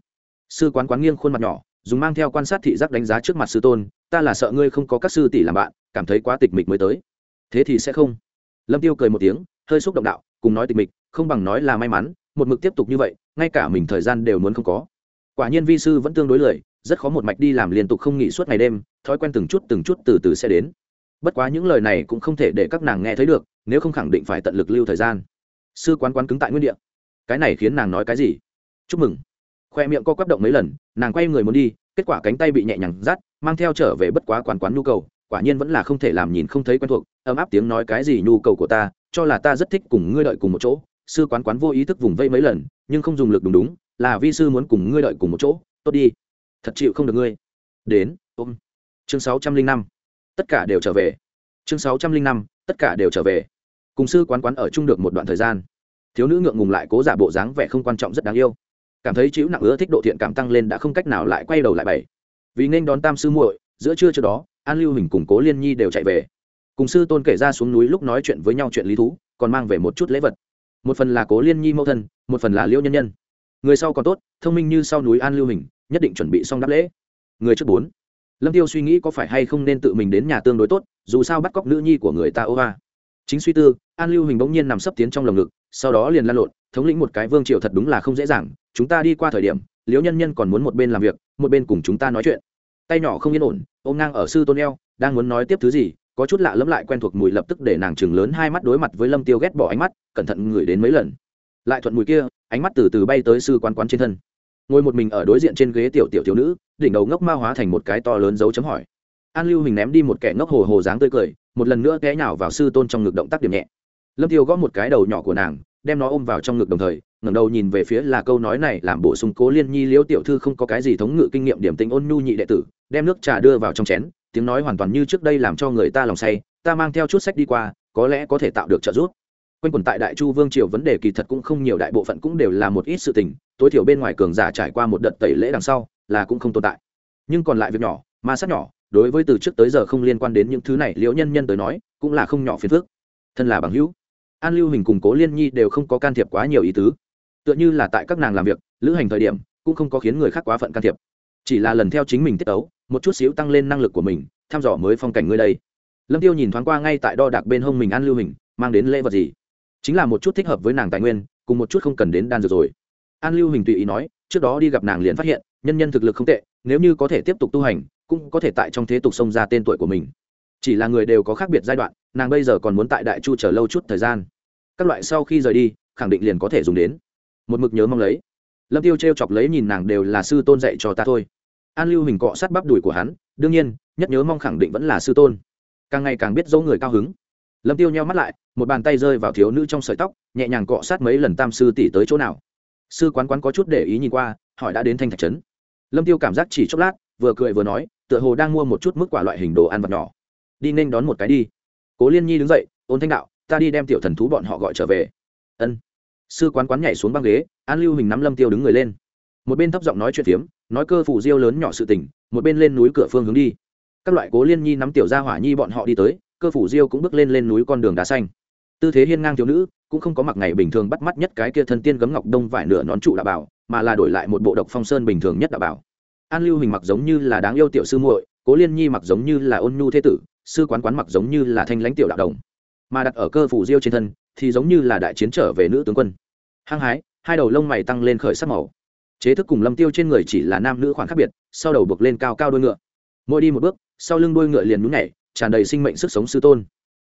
Sư quán quán nghiêng khuôn mặt nhỏ, dùng mang theo quan sát thị giác đánh giá trước mặt sư tôn, ta là sợ ngươi không có các sư tỷ làm bạn, cảm thấy quá tịch mịch mới tới. Thế thì sẽ không lâm tiêu cười một tiếng, hơi xúc động đạo, cùng nói tịch mịch, không bằng nói là may mắn, một mực tiếp tục như vậy, ngay cả mình thời gian đều muốn không có. Quả nhiên vi sư vẫn tương đối lười, rất khó một mạch đi làm liên tục không nghỉ suốt ngày đêm, thói quen từng chút từng chút từ từ sẽ đến. Bất quá những lời này cũng không thể để các nàng nghe thấy được, nếu không khẳng định phải tận lực lưu thời gian. Sư quán quán cứng tại nguyên địa. Cái này khiến nàng nói cái gì? Chúc mừng. Khoe miệng co quắp động mấy lần, nàng quay người muốn đi, kết quả cánh tay bị nhẹ nhàng rát mang theo trở về bất quá quán quán nhu cầu quả nhiên vẫn là không thể làm nhìn không thấy quen thuộc, ấm áp tiếng nói cái gì nhu cầu của ta, cho là ta rất thích cùng ngươi đợi cùng một chỗ. Sư quán quán vô ý thức vùng vây mấy lần, nhưng không dùng lực đúng đúng, là vi sư muốn cùng ngươi đợi cùng một chỗ. Tốt đi. Thật chịu không được ngươi. Đến, ôm. Chương sáu trăm linh năm. Tất cả đều trở về. Chương sáu trăm linh năm, tất cả đều trở về. Cùng sư quán quán ở chung được một đoạn thời gian. Thiếu nữ ngượng ngùng lại cố giả bộ dáng vẻ không quan trọng rất đáng yêu. Cảm thấy chịu nặng ứa thích độ thiện cảm tăng lên đã không cách nào lại quay đầu lại bảy vì nên đón tam sư muội, giữa trưa trước đó an lưu hình cùng cố liên nhi đều chạy về cùng sư tôn kể ra xuống núi lúc nói chuyện với nhau chuyện lý thú còn mang về một chút lễ vật một phần là cố liên nhi mẫu thân một phần là liễu nhân nhân người sau còn tốt thông minh như sau núi an lưu hình nhất định chuẩn bị xong đáp lễ người trước bốn lâm tiêu suy nghĩ có phải hay không nên tự mình đến nhà tương đối tốt dù sao bắt cóc nữ nhi của người ta ô va chính suy tư an lưu hình bỗng nhiên nằm sấp tiến trong lồng ngực sau đó liền lan lộn thống lĩnh một cái vương triều thật đúng là không dễ dàng chúng ta đi qua thời điểm liễu nhân nhân còn muốn một bên làm việc một bên cùng chúng ta nói chuyện tay nhỏ không yên ổn, ôm ngang ở sư tôn eo, đang muốn nói tiếp thứ gì, có chút lạ lẫm lại quen thuộc mùi lập tức để nàng chừng lớn hai mắt đối mặt với lâm tiêu ghét bỏ ánh mắt, cẩn thận ngửi đến mấy lần. Lại thuận mùi kia, ánh mắt từ từ bay tới sư quan quán trên thân. Ngồi một mình ở đối diện trên ghế tiểu tiểu thiếu nữ, đỉnh đầu ngốc ma hóa thành một cái to lớn dấu chấm hỏi. An lưu hình ném đi một kẻ ngốc hồ hồ dáng tươi cười, một lần nữa té nhào vào sư tôn trong ngực động tác điểm nhẹ. Lâm tiêu gõ một cái đầu nhỏ của nàng, đem nó ôm vào trong ngực đồng thời ngẩng đầu nhìn về phía là câu nói này làm bổ sung cố liên nhi liễu tiểu thư không có cái gì thống ngự kinh nghiệm điểm tình ôn nhu nhị đệ tử, đem nước trà đưa vào trong chén, tiếng nói hoàn toàn như trước đây làm cho người ta lòng say, ta mang theo chút sách đi qua, có lẽ có thể tạo được trợ giúp. Quanh quẩn tại đại chu vương triều vấn đề kỳ thật cũng không nhiều, đại bộ phận cũng đều là một ít sự tình, tối thiểu bên ngoài cường giả trải qua một đợt tẩy lễ đằng sau, là cũng không tồn tại. Nhưng còn lại việc nhỏ, ma sát nhỏ, đối với từ trước tới giờ không liên quan đến những thứ này, liễu nhân nhân tới nói, cũng là không nhỏ phiền phức. Thân là bằng hữu, an lưu hình cùng cố liên nhi đều không có can thiệp quá nhiều ý tứ tựa như là tại các nàng làm việc, lữ hành thời điểm, cũng không có khiến người khác quá phận can thiệp. Chỉ là lần theo chính mình tiết ấu, một chút xíu tăng lên năng lực của mình, thăm dò mới phong cảnh ngươi đây. Lâm tiêu nhìn thoáng qua ngay tại đo đạc bên hông mình an lưu hình, mang đến lễ vật gì? Chính là một chút thích hợp với nàng tài nguyên, cùng một chút không cần đến đan dược rồi. An lưu hình tùy ý nói, trước đó đi gặp nàng liền phát hiện, nhân nhân thực lực không tệ, nếu như có thể tiếp tục tu hành, cũng có thể tại trong thế tục xông ra tên tuổi của mình. Chỉ là người đều có khác biệt giai đoạn, nàng bây giờ còn muốn tại đại chu chờ lâu chút thời gian. Các loại sau khi rời đi, khẳng định liền có thể dùng đến một mực nhớ mong lấy. Lâm tiêu t r e o chọc lấy nhìn nàng đều là sư tôn dạy cho ta thôi. An lưu hình cọ sát bắp đùi của hắn, đương nhiên, nhất nhớ mong khẳng định vẫn là sư tôn. Càng ngày càng biết dấu người cao hứng. Lâm tiêu nheo mắt lại, một bàn tay rơi vào thiếu nữ trong sợi tóc, nhẹ nhàng cọ sát mấy lần tam sư tỷ tới chỗ nào. Sư quán quán có chút để ý nhìn qua, hỏi đã đến thanh thạch trấn. Lâm tiêu cảm giác chỉ chốc lát, vừa cười vừa nói, tựa hồ đang mua một chút mức quả loại hình đồ ăn vật nhỏ. Đi nên đón một cái đi. Cố liên nhi đứng dậy, ôn thanh đạo, ta đi đem tiểu thần thú bọn họ gọi trở về. Ân sư quán quán nhảy xuống băng ghế, an lưu hình nắm lâm tiêu đứng người lên. Một bên thấp giọng nói chuyện phiếm, nói cơ phủ diêu lớn nhỏ sự tình, một bên lên núi cửa phương hướng đi. Các loại cố liên nhi nắm tiểu gia hỏa nhi bọn họ đi tới, cơ phủ diêu cũng bước lên lên núi con đường đá xanh. Tư thế hiên ngang thiếu nữ, cũng không có mặc ngày bình thường bắt mắt nhất cái kia thân tiên gấm ngọc đông vải nửa nón trụ đạo bảo, mà là đổi lại một bộ độc phong sơn bình thường nhất đạo bảo. An lưu hình mặc giống như là đáng yêu tiểu sư muội, cố liên nhi mặc giống như là ôn nhu thế tử, sư quán quán mặc giống như là thanh lãnh tiểu đạo đồng. Mà đặt ở cơ phủ diêu trên thân thì giống như là đại chiến trở về nữ tướng quân. Hăng hái, hai đầu lông mày tăng lên khởi sắc màu. Chế thức cùng lâm tiêu trên người chỉ là nam nữ khoảng khác biệt, sau đầu buộc lên cao cao đôi ngựa. Mỗi đi một bước, sau lưng đôi ngựa liền nhún nhảy, tràn đầy sinh mệnh sức sống sư tôn.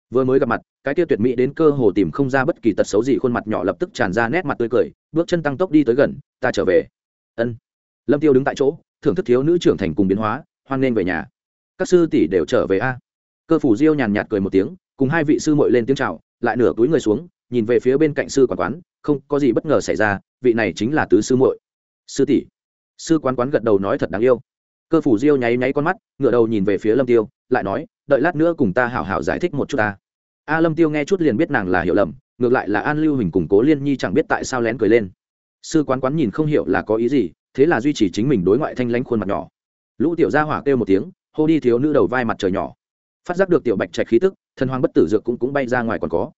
Vừa mới gặp mặt, cái kia tuyệt mỹ đến cơ hồ tìm không ra bất kỳ tật xấu gì, khuôn mặt nhỏ lập tức tràn ra nét mặt tươi cười, bước chân tăng tốc đi tới gần, ta trở về. Ân. Lâm tiêu đứng tại chỗ, thưởng thức thiếu nữ trưởng thành cùng biến hóa, hoan nên về nhà. Các sư tỷ đều trở về a. Cơ phủ diêu nhàn nhạt cười một tiếng, cùng hai vị sư muội lên tiếng chào lại nửa túi người xuống, nhìn về phía bên cạnh sư quán quán, không có gì bất ngờ xảy ra, vị này chính là tứ sư muội. Sư tỷ. Sư quán quán gật đầu nói thật đáng yêu. Cơ phủ diêu nháy nháy con mắt ngựa đầu nhìn về phía lâm tiêu, lại nói, đợi lát nữa cùng ta hảo hảo giải thích một chút ta. A lâm tiêu nghe chút liền biết nàng là hiểu lầm, ngược lại là an lưu hình cùng cố liên nhi chẳng biết tại sao lén cười lên. Sư quán quán nhìn không hiểu là có ý gì, thế là duy trì chính mình đối ngoại thanh lãnh khuôn mặt nhỏ. Lũ tiểu gia hỏa kêu một tiếng, hô đi thiếu nữ đầu vai mặt trời nhỏ. Phát giác được tiểu bạch trạch khí tức thần hoàng bất tử dược cũng cũng bay ra ngoài còn có.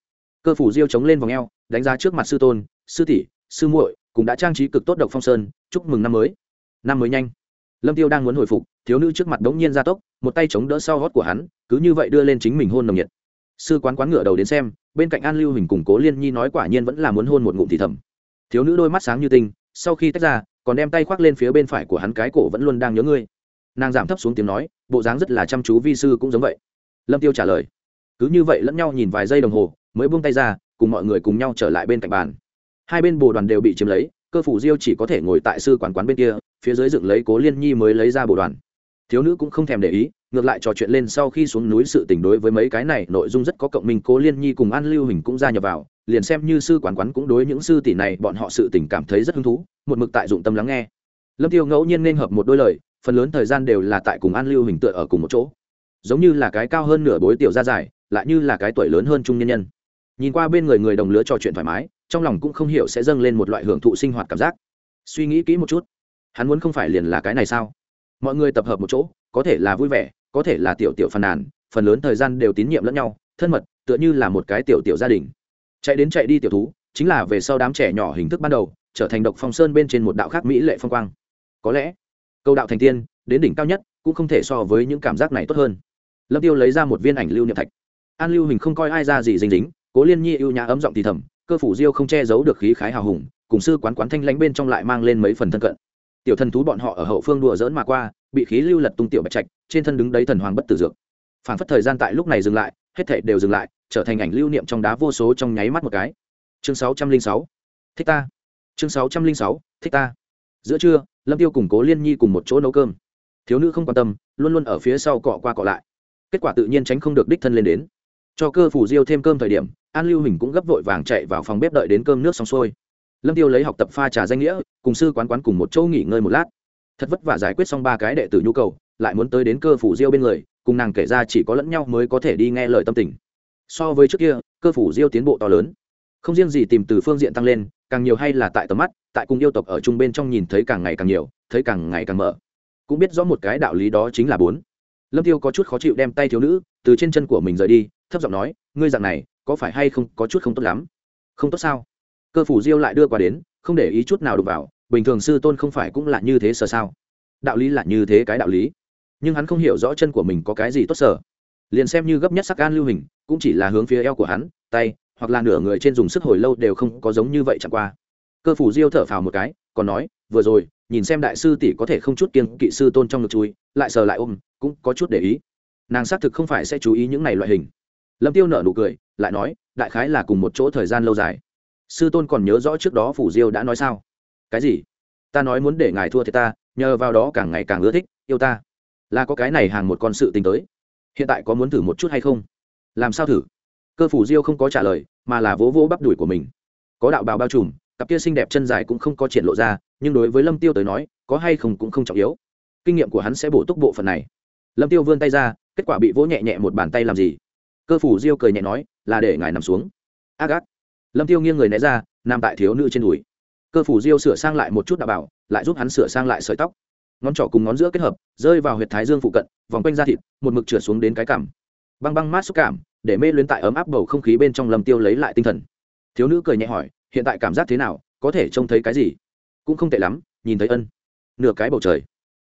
Cơ phủ diêu chống lên vòng eo, đánh giá trước mặt sư tôn, sư tỷ, sư muội cũng đã trang trí cực tốt độc phong sơn, chúc mừng năm mới. Năm mới nhanh. Lâm tiêu đang muốn hồi phục, thiếu nữ trước mặt đống nhiên ra tốc, một tay chống đỡ sau gót của hắn, cứ như vậy đưa lên chính mình hôn nồng nhiệt. Sư quán quán ngựa đầu đến xem, bên cạnh an lưu hình cùng cố liên nhi nói quả nhiên vẫn là muốn hôn một ngụm thì thầm. Thiếu nữ đôi mắt sáng như tinh, sau khi tách ra, còn đem tay khoác lên phía bên phải của hắn cái cổ vẫn luôn đang nhớ ngươi. Nàng giảm thấp xuống tiếng nói, bộ dáng rất là chăm chú vi sư cũng giống vậy. Lâm tiêu trả lời cứ như vậy lẫn nhau nhìn vài giây đồng hồ, mới buông tay ra, cùng mọi người cùng nhau trở lại bên cạnh bàn. Hai bên bồ đoàn đều bị chiếm lấy, cơ phủ diêu chỉ có thể ngồi tại sư quán quán bên kia, phía dưới dựng lấy cố liên nhi mới lấy ra bồ đoàn. Thiếu nữ cũng không thèm để ý, ngược lại trò chuyện lên sau khi xuống núi sự tình đối với mấy cái này, nội dung rất có cộng minh, cố liên nhi cùng an lưu hình cũng gia nhập vào, liền xem như sư quán quán cũng đối những sư tỷ này, bọn họ sự tình cảm thấy rất hứng thú, một mực tại dụng tâm lắng nghe. Lâm tiêu ngẫu nhiên nên hợp một đôi lời, phần lớn thời gian đều là tại cùng an lưu hình tựa ở cùng một chỗ. Giống như là cái cao hơn nửa bối tiểu gia dài lại như là cái tuổi lớn hơn trung nhân nhân. Nhìn qua bên người người đồng lứa trò chuyện thoải mái, trong lòng cũng không hiểu sẽ dâng lên một loại hưởng thụ sinh hoạt cảm giác. Suy nghĩ kỹ một chút. Hắn muốn không phải liền là cái này sao? Mọi người tập hợp một chỗ, có thể là vui vẻ, có thể là tiểu tiểu phàn nàn, phần lớn thời gian đều tín nhiệm lẫn nhau, thân mật, tựa như là một cái tiểu tiểu gia đình. Chạy đến chạy đi tiểu thú, chính là về sau đám trẻ nhỏ hình thức ban đầu, trở thành độc phong sơn bên trên một đạo khác mỹ lệ phong quang. Có lẽ, câu đạo thành tiên, đến đỉnh cao nhất, cũng không thể so với những cảm giác này tốt hơn. Lâm tiêu lấy ra một viên ảnh lưu niệm thạch an lưu hình không coi ai ra gì dính dính, cố liên nhi ưu nhã ấm giọng thì thầm, cơ phủ diêu không che giấu được khí khái hào hùng, cùng sư quán quán thanh lãnh bên trong lại mang lên mấy phần thân cận. Tiểu thần thú bọn họ ở hậu phương đùa dỡn mà qua, bị khí lưu lật tung tiểu bạch trạch, trên thân đứng đấy thần hoàng bất tử dược. Phản phất thời gian tại lúc này dừng lại, hết thảy đều dừng lại, trở thành ảnh lưu niệm trong đá vô số trong nháy mắt một cái. Chương sáu trăm linh sáu, thích ta. Chương sáu trăm linh sáu, thích ta. Giữa trưa, lâm tiêu cùng cố liên nhi cùng một chỗ nấu cơm. Thiếu nữ không quan tâm, luôn luôn ở phía sau cọ qua cọ lại. Kết quả tự nhiên tránh không được đích thân lên đến cho cơ phủ diêu thêm cơm thời điểm, an lưu hình cũng gấp vội vàng chạy vào phòng bếp đợi đến cơm nước xong xuôi. Lâm tiêu lấy học tập pha trà danh nghĩa, cùng sư quán quán cùng một chỗ nghỉ ngơi một lát. Thật vất vả giải quyết xong ba cái đệ tử nhu cầu, lại muốn tới đến cơ phủ diêu bên người, cùng nàng kể ra chỉ có lẫn nhau mới có thể đi nghe lời tâm tình. So với trước kia, cơ phủ diêu tiến bộ to lớn. Không riêng gì tìm từ phương diện tăng lên, càng nhiều hay là tại tầm mắt, tại cùng yêu tộc ở chung bên trong nhìn thấy càng ngày càng nhiều, thấy càng ngày càng mở. Cũng biết rõ một cái đạo lý đó chính là bốn. Lâm tiêu có chút khó chịu đem tay thiếu nữ từ trên chân của mình rời đi, thấp giọng nói, ngươi dạng này, có phải hay không có chút không tốt lắm? Không tốt sao? Cơ phủ diêu lại đưa qua đến, không để ý chút nào đụng vào, bình thường sư tôn không phải cũng là như thế sở sao? Đạo lý là như thế cái đạo lý. Nhưng hắn không hiểu rõ chân của mình có cái gì tốt sở liền xem như gấp nhất sắc gan lưu hình, cũng chỉ là hướng phía eo của hắn, tay, hoặc là nửa người trên dùng sức hồi lâu đều không có giống như vậy chẳng qua. Cơ phủ diêu thở phào một cái, còn nói, vừa rồi, nhìn xem đại sư tỷ có thể không chút kiêng kỵ sư tôn trong ngực chui, lại sờ lại ôm, cũng có chút để ý nàng xác thực không phải sẽ chú ý những này loại hình. Lâm tiêu nở nụ cười, lại nói, đại khái là cùng một chỗ thời gian lâu dài. Sư tôn còn nhớ rõ trước đó phủ diêu đã nói sao? Cái gì? Ta nói muốn để ngài thua thì ta, nhờ vào đó càng ngày càng ưa thích, yêu ta. Là có cái này hàng một con sự tình tới. Hiện tại có muốn thử một chút hay không? Làm sao thử? Cơ phủ diêu không có trả lời, mà là vỗ vỗ bắp đùi của mình. Có đạo bào bao trùm, cặp kia xinh đẹp chân dài cũng không có triển lộ ra, nhưng đối với lâm tiêu tới nói, có hay không cũng không trọng yếu. Kinh nghiệm của hắn sẽ bổ túc bộ phận này. Lâm tiêu vươn tay ra kết quả bị vỗ nhẹ nhẹ một bàn tay làm gì? Cơ phủ diêu cười nhẹ nói, là để ngài nằm xuống. A gác. Lâm tiêu nghiêng người né ra, nằm tại thiếu nữ trên đùi. Cơ phủ diêu sửa sang lại một chút đạo bảo, lại giúp hắn sửa sang lại sợi tóc. Ngón trỏ cùng ngón giữa kết hợp, rơi vào huyệt thái dương phụ cận, vòng quanh da thịt, một mực trượt xuống đến cái cảm băng băng mát xúc cảm, để mê luyến tại ấm áp bầu không khí bên trong lâm tiêu lấy lại tinh thần. Thiếu nữ cười nhẹ hỏi, hiện tại cảm giác thế nào? Có thể trông thấy cái gì? Cũng không tệ lắm, nhìn thấy ân. Nửa cái bầu trời.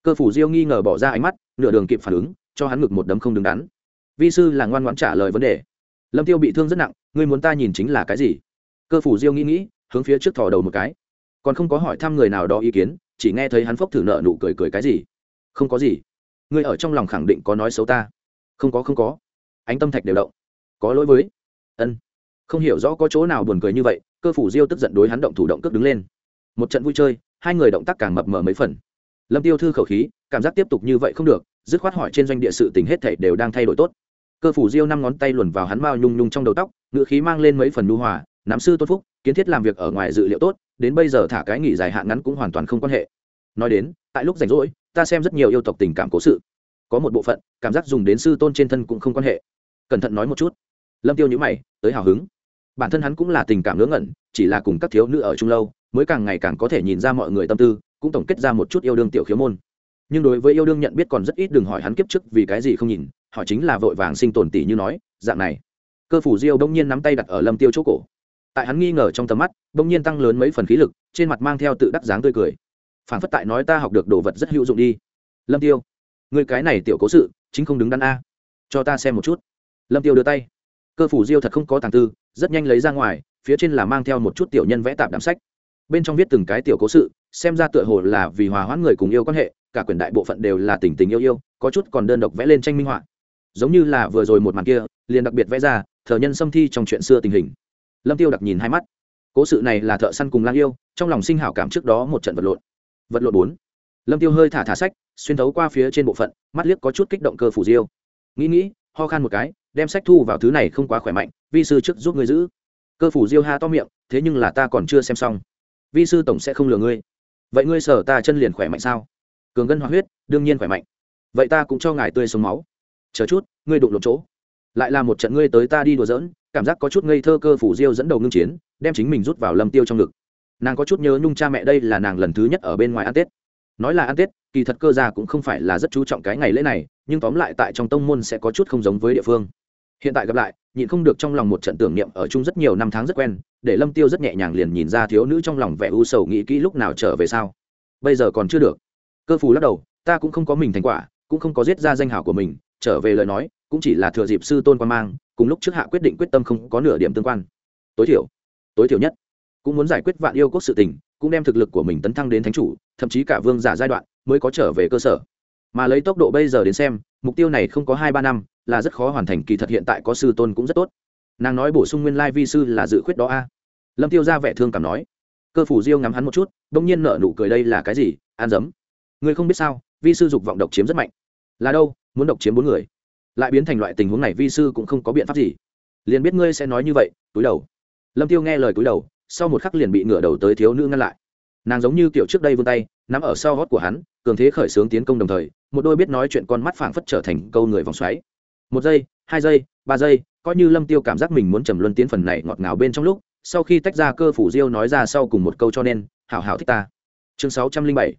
Cơ phủ diêu nghi ngờ bỏ ra ánh mắt, nửa đường kịp phản ứng cho hắn ngực một đấm không đứng đắn. Vi sư là ngoan ngoãn trả lời vấn đề. Lâm tiêu bị thương rất nặng, ngươi muốn ta nhìn chính là cái gì? Cơ phủ diêu nghĩ nghĩ, hướng phía trước thò đầu một cái. Còn không có hỏi thăm người nào đó ý kiến, chỉ nghe thấy hắn phốc thử nợ nụ cười cười cái gì. Không có gì. Ngươi ở trong lòng khẳng định có nói xấu ta. Không có không có. Ánh tâm thạch đều động. Có lỗi với. Ân. Không hiểu rõ có chỗ nào buồn cười như vậy, cơ phủ diêu tức giận đối hắn động thủ động cước đứng lên. Một trận vui chơi, hai người động tác càng mập mờ mấy phần lâm tiêu thư khẩu khí, cảm giác tiếp tục như vậy không được, dứt khoát hỏi trên doanh địa sự tình hết thảy đều đang thay đổi tốt. Cơ phủ diêu năm ngón tay luồn vào hắn mao nhung nhung trong đầu tóc ngựa khí mang lên mấy phần nu hòa, nắm sư tôn phúc, kiến thiết làm việc ở ngoài dự liệu tốt, đến bây giờ thả cái nghỉ dài hạn ngắn cũng hoàn toàn không quan hệ. Nói đến, tại lúc rảnh rỗi, ta xem rất nhiều yêu tộc tình cảm cố sự. Có một bộ phận, cảm giác dùng đến sư tôn trên thân cũng không quan hệ. Cẩn thận nói một chút. Lâm tiêu nhữ mày, tới hào hứng. Bản thân hắn cũng là tình cảm ngớ ngẩn, chỉ là cùng các thiếu nữ ở chung lâu, mới càng ngày càng có thể nhìn ra mọi người tâm tư cũng tổng kết ra một chút yêu đương tiểu khiếu môn. Nhưng đối với yêu đương nhận biết còn rất ít đừng hỏi hắn kiếp trước vì cái gì không nhìn họ chính là vội vàng sinh tồn tỷ như nói, dạng này. Cơ phủ diêu đông nhiên nắm tay đặt ở lâm tiêu chỗ cổ. Tại hắn nghi ngờ trong tầm mắt đông nhiên tăng lớn mấy phần khí lực, trên mặt mang theo tự đắc dáng tươi cười. Phản phất tại nói ta học được đồ vật rất hữu dụng đi. Lâm tiêu người cái này tiểu cố sự, chính không đứng đắn a. Cho ta xem một chút. Lâm tiêu đưa tay. Cơ phủ diêu thật không có tàng tư, rất nhanh lấy ra ngoài, phía trên là mang theo một chút tiểu nhân vẽ tạp đạm sách bên trong viết từng cái tiểu cố sự, xem ra tựa hồ là vì hòa hoãn người cùng yêu quan hệ, cả quyển đại bộ phận đều là tình tình yêu yêu, có chút còn đơn độc vẽ lên tranh minh họa. Giống như là vừa rồi một màn kia, liền đặc biệt vẽ ra, thờ nhân xâm thi trong chuyện xưa tình hình. Lâm tiêu đặc nhìn hai mắt. Cố sự này là thợ săn cùng lang yêu, trong lòng sinh hảo cảm trước đó một trận vật lộn. Vật lộn bốn. Lâm tiêu hơi thả thả sách, xuyên thấu qua phía trên bộ phận, mắt liếc có chút kích động cơ phủ diêu. Nghĩ nghĩ, ho khan một cái, đem sách thu vào thứ này không quá khỏe mạnh, vi sư trước giúp người giữ. Cơ phủ diêu ha to miệng, thế nhưng là ta còn chưa xem xong vi sư tổng sẽ không lừa ngươi. Vậy ngươi sở ta chân liền khỏe mạnh sao? Cường gân hoa huyết, đương nhiên khỏe mạnh. Vậy ta cũng cho ngài tươi sống máu. Chờ chút, ngươi đụng lộn chỗ. Lại là một trận ngươi tới ta đi đùa giỡn, cảm giác có chút ngây thơ cơ phủ diêu dẫn đầu ngưng chiến, đem chính mình rút vào lâm tiêu trong ngực. Nàng có chút nhớ nhung cha mẹ đây là nàng lần thứ nhất ở bên ngoài ăn tết. Nói là ăn tết, kỳ thật cơ gia cũng không phải là rất chú trọng cái ngày lễ này, nhưng tóm lại tại trong tông môn sẽ có chút không giống với địa phương. Hiện tại gặp lại, nhịn không được trong lòng một trận tưởng niệm ở chung rất nhiều năm tháng rất quen để lâm tiêu rất nhẹ nhàng liền nhìn ra thiếu nữ trong lòng vẻ u sầu nghĩ kỹ lúc nào trở về sao. Bây giờ còn chưa được. Cơ phù lắc đầu, ta cũng không có mình thành quả, cũng không có giết ra danh hảo của mình, trở về lời nói, cũng chỉ là thừa dịp sư tôn quan mang, cùng lúc trước hạ quyết định quyết tâm không có nửa điểm tương quan. Tối thiểu tối thiểu nhất, cũng muốn giải quyết vạn yêu quốc sự tình, cũng đem thực lực của mình tấn thăng đến thánh chủ, thậm chí cả vương giả giai đoạn mới có trở về cơ sở. Mà lấy tốc độ bây giờ đến xem, mục tiêu này không có hai ba năm, là rất khó hoàn thành, kỳ thật hiện tại có sư tôn cũng rất tốt nàng nói bổ sung nguyên lai vi sư là dự khuyết đó a. Lâm tiêu ra vẻ thương cảm nói. Cơ phủ diêu ngắm hắn một chút, đông nhiên nợ nụ cười đây là cái gì? An dấm ngươi không biết sao, vi sư dục vọng độc chiếm rất mạnh. Là đâu? Muốn độc chiếm bốn người. Lại biến thành loại tình huống này vi sư cũng không có biện pháp gì. Liền biết ngươi sẽ nói như vậy, túi đầu. Lâm tiêu nghe lời túi đầu, sau một khắc liền bị ngửa đầu tới thiếu nữ ngăn lại. Nàng giống như kiểu trước đây vươn tay, nắm ở sau gót của hắn, cường thế khởi xướng tiến công đồng thời, một đôi biết nói chuyện con mắt phảng phất trở thành câu người vòng xoáy. Một giây, hai giây ba giây, coi như lâm tiêu cảm giác mình muốn trầm luân tiến phần này ngọt ngào bên trong lúc, sau khi tách ra cơ phủ diêu nói ra sau cùng một câu cho nên, hảo hảo thích ta. Chương sáu trăm linh bảy,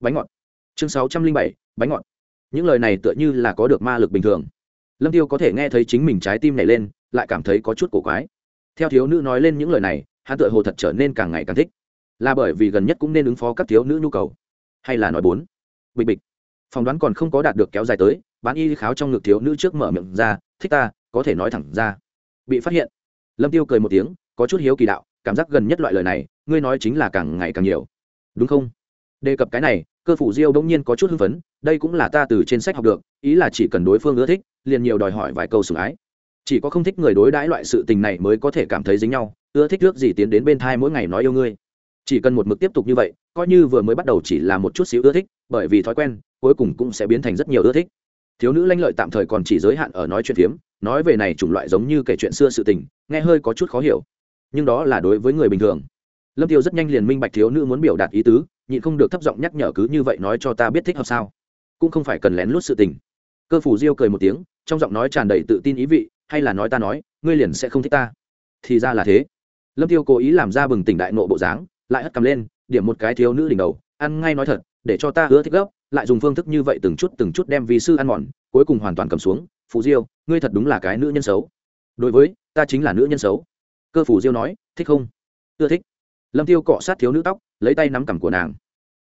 bánh ngọt. Chương sáu trăm linh bảy, bánh ngọt. Những lời này tựa như là có được ma lực bình thường. Lâm tiêu có thể nghe thấy chính mình trái tim nảy lên, lại cảm thấy có chút cổ quái. Theo thiếu nữ nói lên những lời này, hắn tựa hồ thật trở nên càng ngày càng thích. Là bởi vì gần nhất cũng nên ứng phó các thiếu nữ nhu cầu, hay là nói bốn? Bịch bịch. Phỏng đoán còn không có đạt được kéo dài tới, bán y kháo trong ngực thiếu nữ trước mở miệng ra, thích ta có thể nói thẳng ra. Bị phát hiện. Lâm tiêu cười một tiếng, có chút hiếu kỳ đạo, cảm giác gần nhất loại lời này, ngươi nói chính là càng ngày càng nhiều. Đúng không? Đề cập cái này, cơ phủ diêu đông nhiên có chút hưng phấn, đây cũng là ta từ trên sách học được, ý là chỉ cần đối phương ưa thích, liền nhiều đòi hỏi vài câu sủng ái. Chỉ có không thích người đối đãi loại sự tình này mới có thể cảm thấy dính nhau, ưa thích nước gì tiến đến bên thai mỗi ngày nói yêu ngươi. Chỉ cần một mực tiếp tục như vậy, coi như vừa mới bắt đầu chỉ là một chút xíu ưa thích, bởi vì thói quen, cuối cùng cũng sẽ biến thành rất nhiều ưa thích thiếu nữ lanh lợi tạm thời còn chỉ giới hạn ở nói chuyện phiếm, nói về này chủng loại giống như kể chuyện xưa sự tình, nghe hơi có chút khó hiểu. Nhưng đó là đối với người bình thường. Lâm tiêu rất nhanh liền minh bạch thiếu nữ muốn biểu đạt ý tứ, nhịn không được thấp giọng nhắc nhở cứ như vậy nói cho ta biết thích hợp sao. Cũng không phải cần lén lút sự tình. Cơ phủ diêu cười một tiếng, trong giọng nói tràn đầy tự tin ý vị, hay là nói ta nói, ngươi liền sẽ không thích ta. Thì ra là thế. Lâm tiêu cố ý làm ra bừng tỉnh đại nộ bộ dáng, lại hất cầm lên, điểm một cái thiếu nữ đỉnh đầu, ăn ngay nói thật, để cho ta hứa thích gốc lại dùng phương thức như vậy từng chút từng chút đem vì sư ăn mòn, cuối cùng hoàn toàn cầm xuống. Phù diêu, ngươi thật đúng là cái nữ nhân xấu. Đối với, ta chính là nữ nhân xấu. Cơ phủ diêu nói, thích không? Ưa thích. Lâm tiêu cọ sát thiếu nữ tóc, lấy tay nắm cằm của nàng.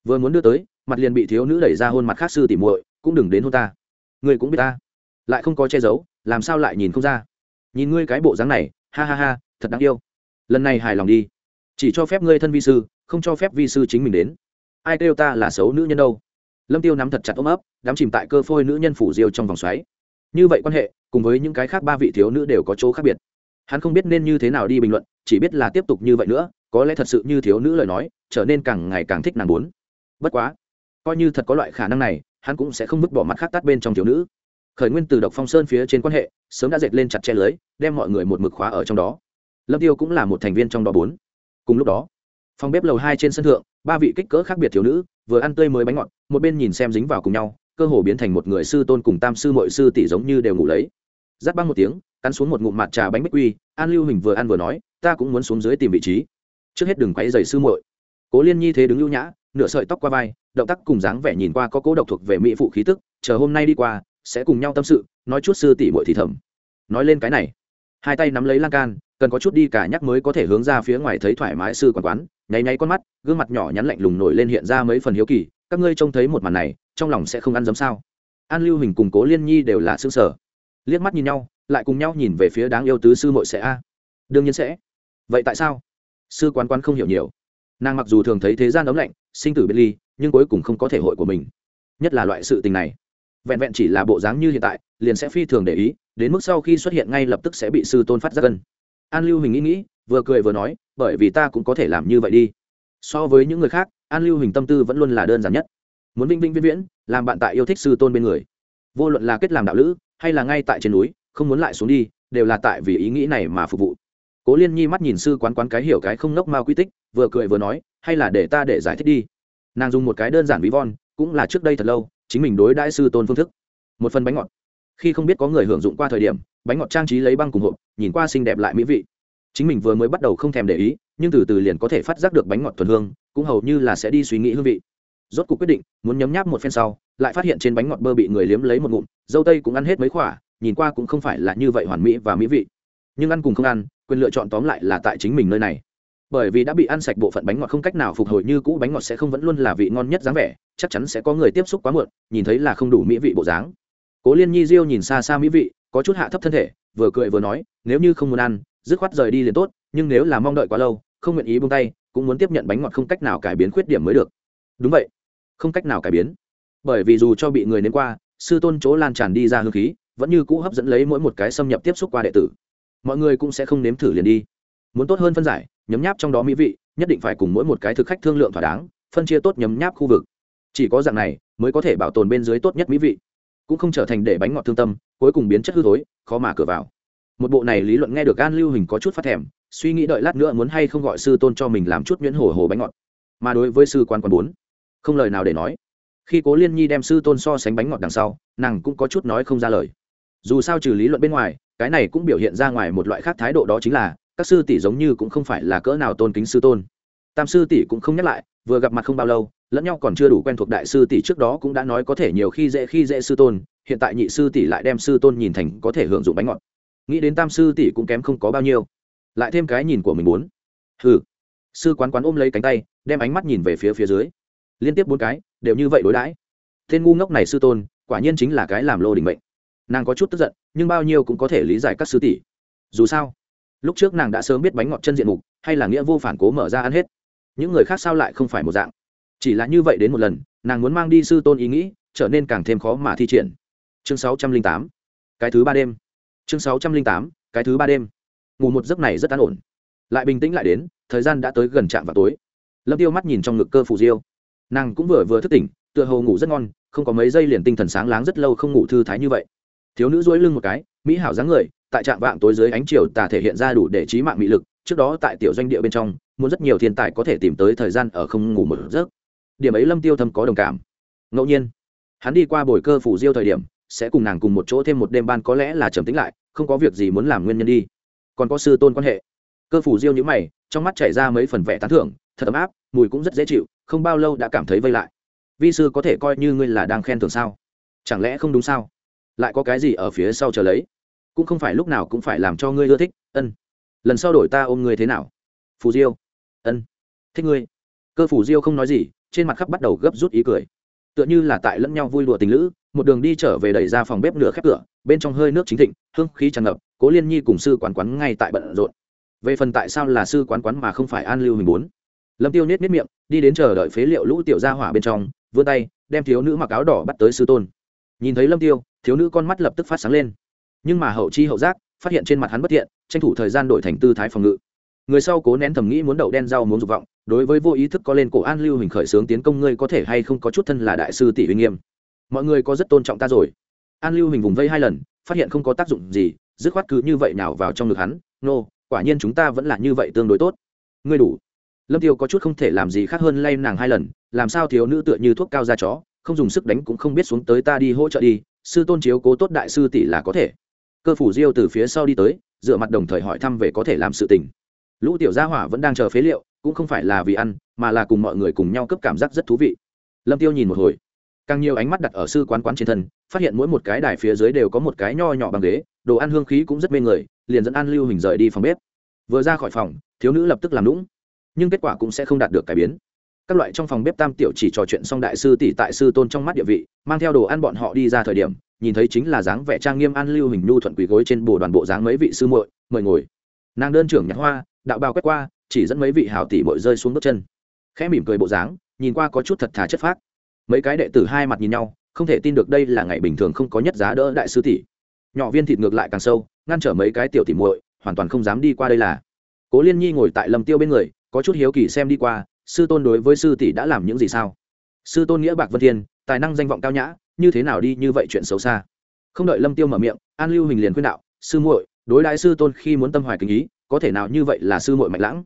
Vừa muốn đưa tới, mặt liền bị thiếu nữ đẩy ra hôn mặt khác sư tỉ muội, cũng đừng đến hôn ta. Ngươi cũng biết ta. Lại không có che giấu, làm sao lại nhìn không ra? Nhìn ngươi cái bộ dáng này, ha ha ha, thật đáng yêu. Lần này hài lòng đi. Chỉ cho phép ngươi thân vi sư, không cho phép vi sư chính mình đến. Ai kêu ta là xấu nữ nhân đâu? Lâm tiêu nắm thật chặt ôm ấp đám chìm tại cơ phôi nữ nhân phủ diêu trong vòng xoáy. Như vậy quan hệ, cùng với những cái khác ba vị thiếu nữ đều có chỗ khác biệt. Hắn không biết nên như thế nào đi bình luận, chỉ biết là tiếp tục như vậy nữa, có lẽ thật sự như thiếu nữ lời nói, trở nên càng ngày càng thích nàng bốn. Bất quá, coi như thật có loại khả năng này, hắn cũng sẽ không vứt bỏ mặt khác tắt bên trong thiếu nữ. Khởi nguyên từ độc phong sơn phía trên quan hệ, sớm đã dệt lên chặt che lưới, đem mọi người một mực khóa ở trong đó. Lâm tiêu cũng là một thành viên trong đó bốn. Cùng lúc đó, phòng bếp lầu hai trên sân thượng ba vị kích cỡ khác biệt thiếu nữ, vừa ăn tươi mới bánh ngọt, một bên nhìn xem dính vào cùng nhau, cơ hồ biến thành một người sư tôn cùng tam sư mội sư tỷ giống như đều ngủ lấy. Giáp băng một tiếng, cắn xuống một ngụm mặt trà bánh bích quy, an lưu hình vừa ăn vừa nói, ta cũng muốn xuống dưới tìm vị trí. Trước hết đừng quấy dày sư muội. Cố liên nhi thế đứng lưu nhã, nửa sợi tóc qua vai, động tác cùng dáng vẻ nhìn qua có cố độc thuộc về mỹ phụ khí tức, chờ hôm nay đi qua, sẽ cùng nhau tâm sự, nói chút sư tỷ muội thì thầm. Nói lên cái này, hai tay nắm lấy lan can, cần có chút đi cả nhắc mới có thể hướng ra phía ngoài thấy thoải mái sư quán quán nháy nháy con mắt, gương mặt nhỏ nhắn lạnh lùng nổi lên hiện ra mấy phần hiếu kỳ, các ngươi trông thấy một màn này, trong lòng sẽ không ăn dấm sao? An lưu hình cùng cố liên nhi đều là xương sở liếc mắt nhìn nhau, lại cùng nhau nhìn về phía đáng yêu tứ sư mội sẽ a. Đương nhiên sẽ. Vậy tại sao? Sư quán quán không hiểu nhiều. Nàng mặc dù thường thấy thế gian ấm lạnh, sinh tử biệt ly, nhưng cuối cùng không có thể hội của mình. Nhất là loại sự tình này. Vẹn vẹn chỉ là bộ dáng như hiện tại, liền sẽ phi thường để ý, đến mức sau khi xuất hiện ngay lập tức sẽ bị sư tôn phát giác cân an lưu hình nghĩ nghĩ vừa cười vừa nói, bởi vì ta cũng có thể làm như vậy đi. So với những người khác, an lưu hình tâm tư vẫn luôn là đơn giản nhất. Muốn vinh vinh viễn viễn, làm bạn tại yêu thích sư tôn bên người. Vô luận là kết làm đạo lữ, hay là ngay tại trên núi, không muốn lại xuống đi, đều là tại vì ý nghĩ này mà phục vụ. Cố liên nhi mắt nhìn sư quán quán cái hiểu cái không ngốc mao quy tích, vừa cười vừa nói, hay là để ta để giải thích đi. Nàng dùng một cái đơn giản ví von, cũng là trước đây thật lâu, chính mình đối đãi sư tôn phương thức. Một phần bánh ngọt. Khi không biết có người hưởng dụng qua thời điểm, bánh ngọt trang trí lấy băng cùng hộp, nhìn qua xinh đẹp lại mỹ vị chính mình vừa mới bắt đầu không thèm để ý, nhưng từ từ liền có thể phát giác được bánh ngọt thuần hương, cũng hầu như là sẽ đi suy nghĩ hương vị. Rốt cuộc quyết định, muốn nhấm nháp một phen sau, lại phát hiện trên bánh ngọt bơ bị người liếm lấy một ngụm, dâu tây cũng ăn hết mấy khỏa nhìn qua cũng không phải là như vậy hoàn mỹ và mỹ vị. Nhưng ăn cùng không ăn, quyền lựa chọn tóm lại là tại chính mình nơi này. Bởi vì đã bị ăn sạch bộ phận bánh ngọt không cách nào phục hồi như cũ, bánh ngọt sẽ không vẫn luôn là vị ngon nhất dáng vẻ, chắc chắn sẽ có người tiếp xúc quá muộn, nhìn thấy là không đủ mỹ vị bộ dáng. Cố liên nhi diêu nhìn xa xa mỹ vị, có chút hạ thấp thân thể, vừa cười vừa nói, nếu như không muốn ăn dứt khoát rời đi liền tốt, nhưng nếu là mong đợi quá lâu, không nguyện ý buông tay, cũng muốn tiếp nhận bánh ngọt không cách nào cải biến khuyết điểm mới được. Đúng vậy. Không cách nào cải biến. Bởi vì dù cho bị người nếm qua, sư tôn chỗ lan tràn đi ra hương khí, vẫn như cũ hấp dẫn lấy mỗi một cái xâm nhập tiếp xúc qua đệ tử. Mọi người cũng sẽ không nếm thử liền đi. Muốn tốt hơn phân giải, nhấm nháp trong đó mỹ vị, nhất định phải cùng mỗi một cái thực khách thương lượng thỏa đáng, phân chia tốt nhấm nháp khu vực. Chỉ có dạng này, mới có thể bảo tồn bên dưới tốt nhất mỹ vị. Cũng không trở thành để bánh ngọt thương tâm, cuối cùng biến chất hư thối, khó mà cửa vào một bộ này lý luận nghe được an lưu hình có chút phát thèm, suy nghĩ đợi lát nữa muốn hay không gọi sư tôn cho mình làm chút nhuyễn hồ hồ bánh ngọt. Mà đối với sư quan quan bốn, không lời nào để nói. Khi cố liên nhi đem sư tôn so sánh bánh ngọt đằng sau, nàng cũng có chút nói không ra lời. Dù sao trừ lý luận bên ngoài, cái này cũng biểu hiện ra ngoài một loại khác thái độ đó chính là, các sư tỷ giống như cũng không phải là cỡ nào tôn kính sư tôn. Tam sư tỷ cũng không nhắc lại, vừa gặp mặt không bao lâu, lẫn nhau còn chưa đủ quen thuộc đại sư tỷ trước đó cũng đã nói có thể nhiều khi dễ khi dễ sư tôn, hiện tại nhị sư tỷ lại đem sư tôn nhìn thành có thể hưởng dụng bánh ngọt nghĩ đến tam sư tỷ cũng kém không có bao nhiêu. Lại thêm cái nhìn của mình muốn. Hừ. Sư quán quán ôm lấy cánh tay, đem ánh mắt nhìn về phía phía dưới. Liên tiếp bốn cái, đều như vậy đối đãi. Tên ngu ngốc này sư tôn, quả nhiên chính là cái làm lô đình mệnh. Nàng có chút tức giận, nhưng bao nhiêu cũng có thể lý giải các sư tỷ. Dù sao, lúc trước nàng đã sớm biết bánh ngọt chân diện mục, hay là nghĩa vô phản cố mở ra ăn hết. Những người khác sao lại không phải một dạng? Chỉ là như vậy đến một lần, nàng muốn mang đi sư tôn ý nghĩ, trở nên càng thêm khó mà thi triển. Chương sáu trăm linh tám. Cái thứ ba đêm chương sáu trăm linh tám, cái thứ ba đêm. Ngủ một giấc này rất an ổn. Lại bình tĩnh lại đến, thời gian đã tới gần trạm vào tối. Lâm tiêu mắt nhìn trong ngực cơ phù diêu. Nàng cũng vừa vừa thức tỉnh, tựa hồ ngủ rất ngon, không có mấy giây liền tinh thần sáng láng rất lâu không ngủ thư thái như vậy. Thiếu nữ duỗi lưng một cái, mỹ hảo dáng người, tại trạm vạng tối dưới ánh chiều tà thể hiện ra đủ để trí mạng mị lực, trước đó tại tiểu doanh địa bên trong, muốn rất nhiều thiên tài có thể tìm tới thời gian ở không ngủ một giấc. Điểm ấy lâm tiêu thâm có đồng cảm. Ngẫu nhiên, hắn đi qua bồi cơ phủ diêu thời điểm sẽ cùng nàng cùng một chỗ thêm một đêm ban có lẽ là trầm tĩnh lại, không có việc gì muốn làm nguyên nhân đi. Còn có sư tôn quan hệ. Cơ phủ diêu nhữ mày, trong mắt chảy ra mấy phần vẻ tán thưởng, thật ấm áp, mùi cũng rất dễ chịu, không bao lâu đã cảm thấy vây lại. Vi sư có thể coi như ngươi là đang khen thưởng sao? Chẳng lẽ không đúng sao? Lại có cái gì ở phía sau chờ lấy? Cũng không phải lúc nào cũng phải làm cho ngươi ưa thích, ân. Lần sau đổi ta ôm ngươi thế nào? Phù diêu. Ân. Thích ngươi. Cơ phủ diêu không nói gì, trên mặt khắp bắt đầu gấp rút ý cười. Tựa như là tại lẫn nhau vui đùa tình lữ một đường đi trở về đẩy ra phòng bếp nửa khép cửa, bên trong hơi nước chính thịnh, hương khí tràn ngập, cố liên nhi cùng sư quán quán ngay tại bận rộn. Về phần tại sao là sư quán quán mà không phải an lưu hình bốn? Lâm tiêu nết nết miệng, đi đến chờ đợi phế liệu lũ tiểu gia hỏa bên trong, vươn tay, đem thiếu nữ mặc áo đỏ bắt tới sư tôn. Nhìn thấy lâm tiêu, thiếu nữ con mắt lập tức phát sáng lên. Nhưng mà hậu chi hậu giác, phát hiện trên mặt hắn bất thiện, tranh thủ thời gian đổi thành tư thái phòng ngự. Người sau cố nén thầm nghĩ muốn đậu đen rau muốn dục vọng, đối với vô ý thức có lên cổ an lưu hình khởi sướng tiến công ngươi có thể hay không có chút thân là đại sư tỷ uy nghiêm mọi người có rất tôn trọng ta rồi. An lưu hình vùng vây hai lần phát hiện không có tác dụng gì dứt khoát cứ như vậy nào vào trong ngực hắn nô、no, quả nhiên chúng ta vẫn là như vậy tương đối tốt. Ngươi đủ. Lâm tiêu có chút không thể làm gì khác hơn lay nàng hai lần làm sao thiếu nữ tựa như thuốc cao da chó không dùng sức đánh cũng không biết xuống tới ta đi hỗ trợ đi sư tôn chiếu cố tốt đại sư tỷ là có thể. Cơ phủ diêu từ phía sau đi tới dựa mặt đồng thời hỏi thăm về có thể làm sự tình. Lũ tiểu gia hỏa vẫn đang chờ phế liệu cũng không phải là vì ăn mà là cùng mọi người cùng nhau cấp cảm giác rất thú vị. Lâm tiêu nhìn một hồi càng nhiều ánh mắt đặt ở sư quán quán trên thân, phát hiện mỗi một cái đài phía dưới đều có một cái nho nhỏ bằng ghế, đồ ăn hương khí cũng rất mê người, liền dẫn An lưu hình rời đi phòng bếp. Vừa ra khỏi phòng, thiếu nữ lập tức làm lũng nhưng kết quả cũng sẽ không đạt được cải biến. Các loại trong phòng bếp tam tiểu chỉ trò chuyện xong đại sư tỷ tại sư tôn trong mắt địa vị, mang theo đồ ăn bọn họ đi ra thời điểm, nhìn thấy chính là dáng vẻ trang nghiêm an lưu hình nhu thuận quỳ gối trên bồ đoàn bộ dáng mấy vị sư muội, mời ngồi. Nàng đơn trưởng nhặt hoa, đạo bào quét qua, chỉ dẫn mấy vị hào tỷ bội rơi xuống bước chân. Khẽ mỉm cười bộ dáng, nhìn qua có chút thật thà chất phác mấy cái đệ tử hai mặt nhìn nhau, không thể tin được đây là ngày bình thường không có nhất giá đỡ đại sư tỷ. Nhỏ viên thịt ngược lại càng sâu, ngăn trở mấy cái tiểu tỉ muội, hoàn toàn không dám đi qua đây là. Cố liên nhi ngồi tại lâm tiêu bên người, có chút hiếu kỳ xem đi qua, sư tôn đối với sư tỷ đã làm những gì sao? Sư tôn nghĩa bạc vân thiên, tài năng danh vọng cao nhã, như thế nào đi như vậy chuyện xấu xa? Không đợi lâm tiêu mở miệng, an lưu hình liền khuyên đạo, sư muội, đối đại sư tôn khi muốn tâm hoài kính ý, có thể nào như vậy là sư muội mạnh lãng?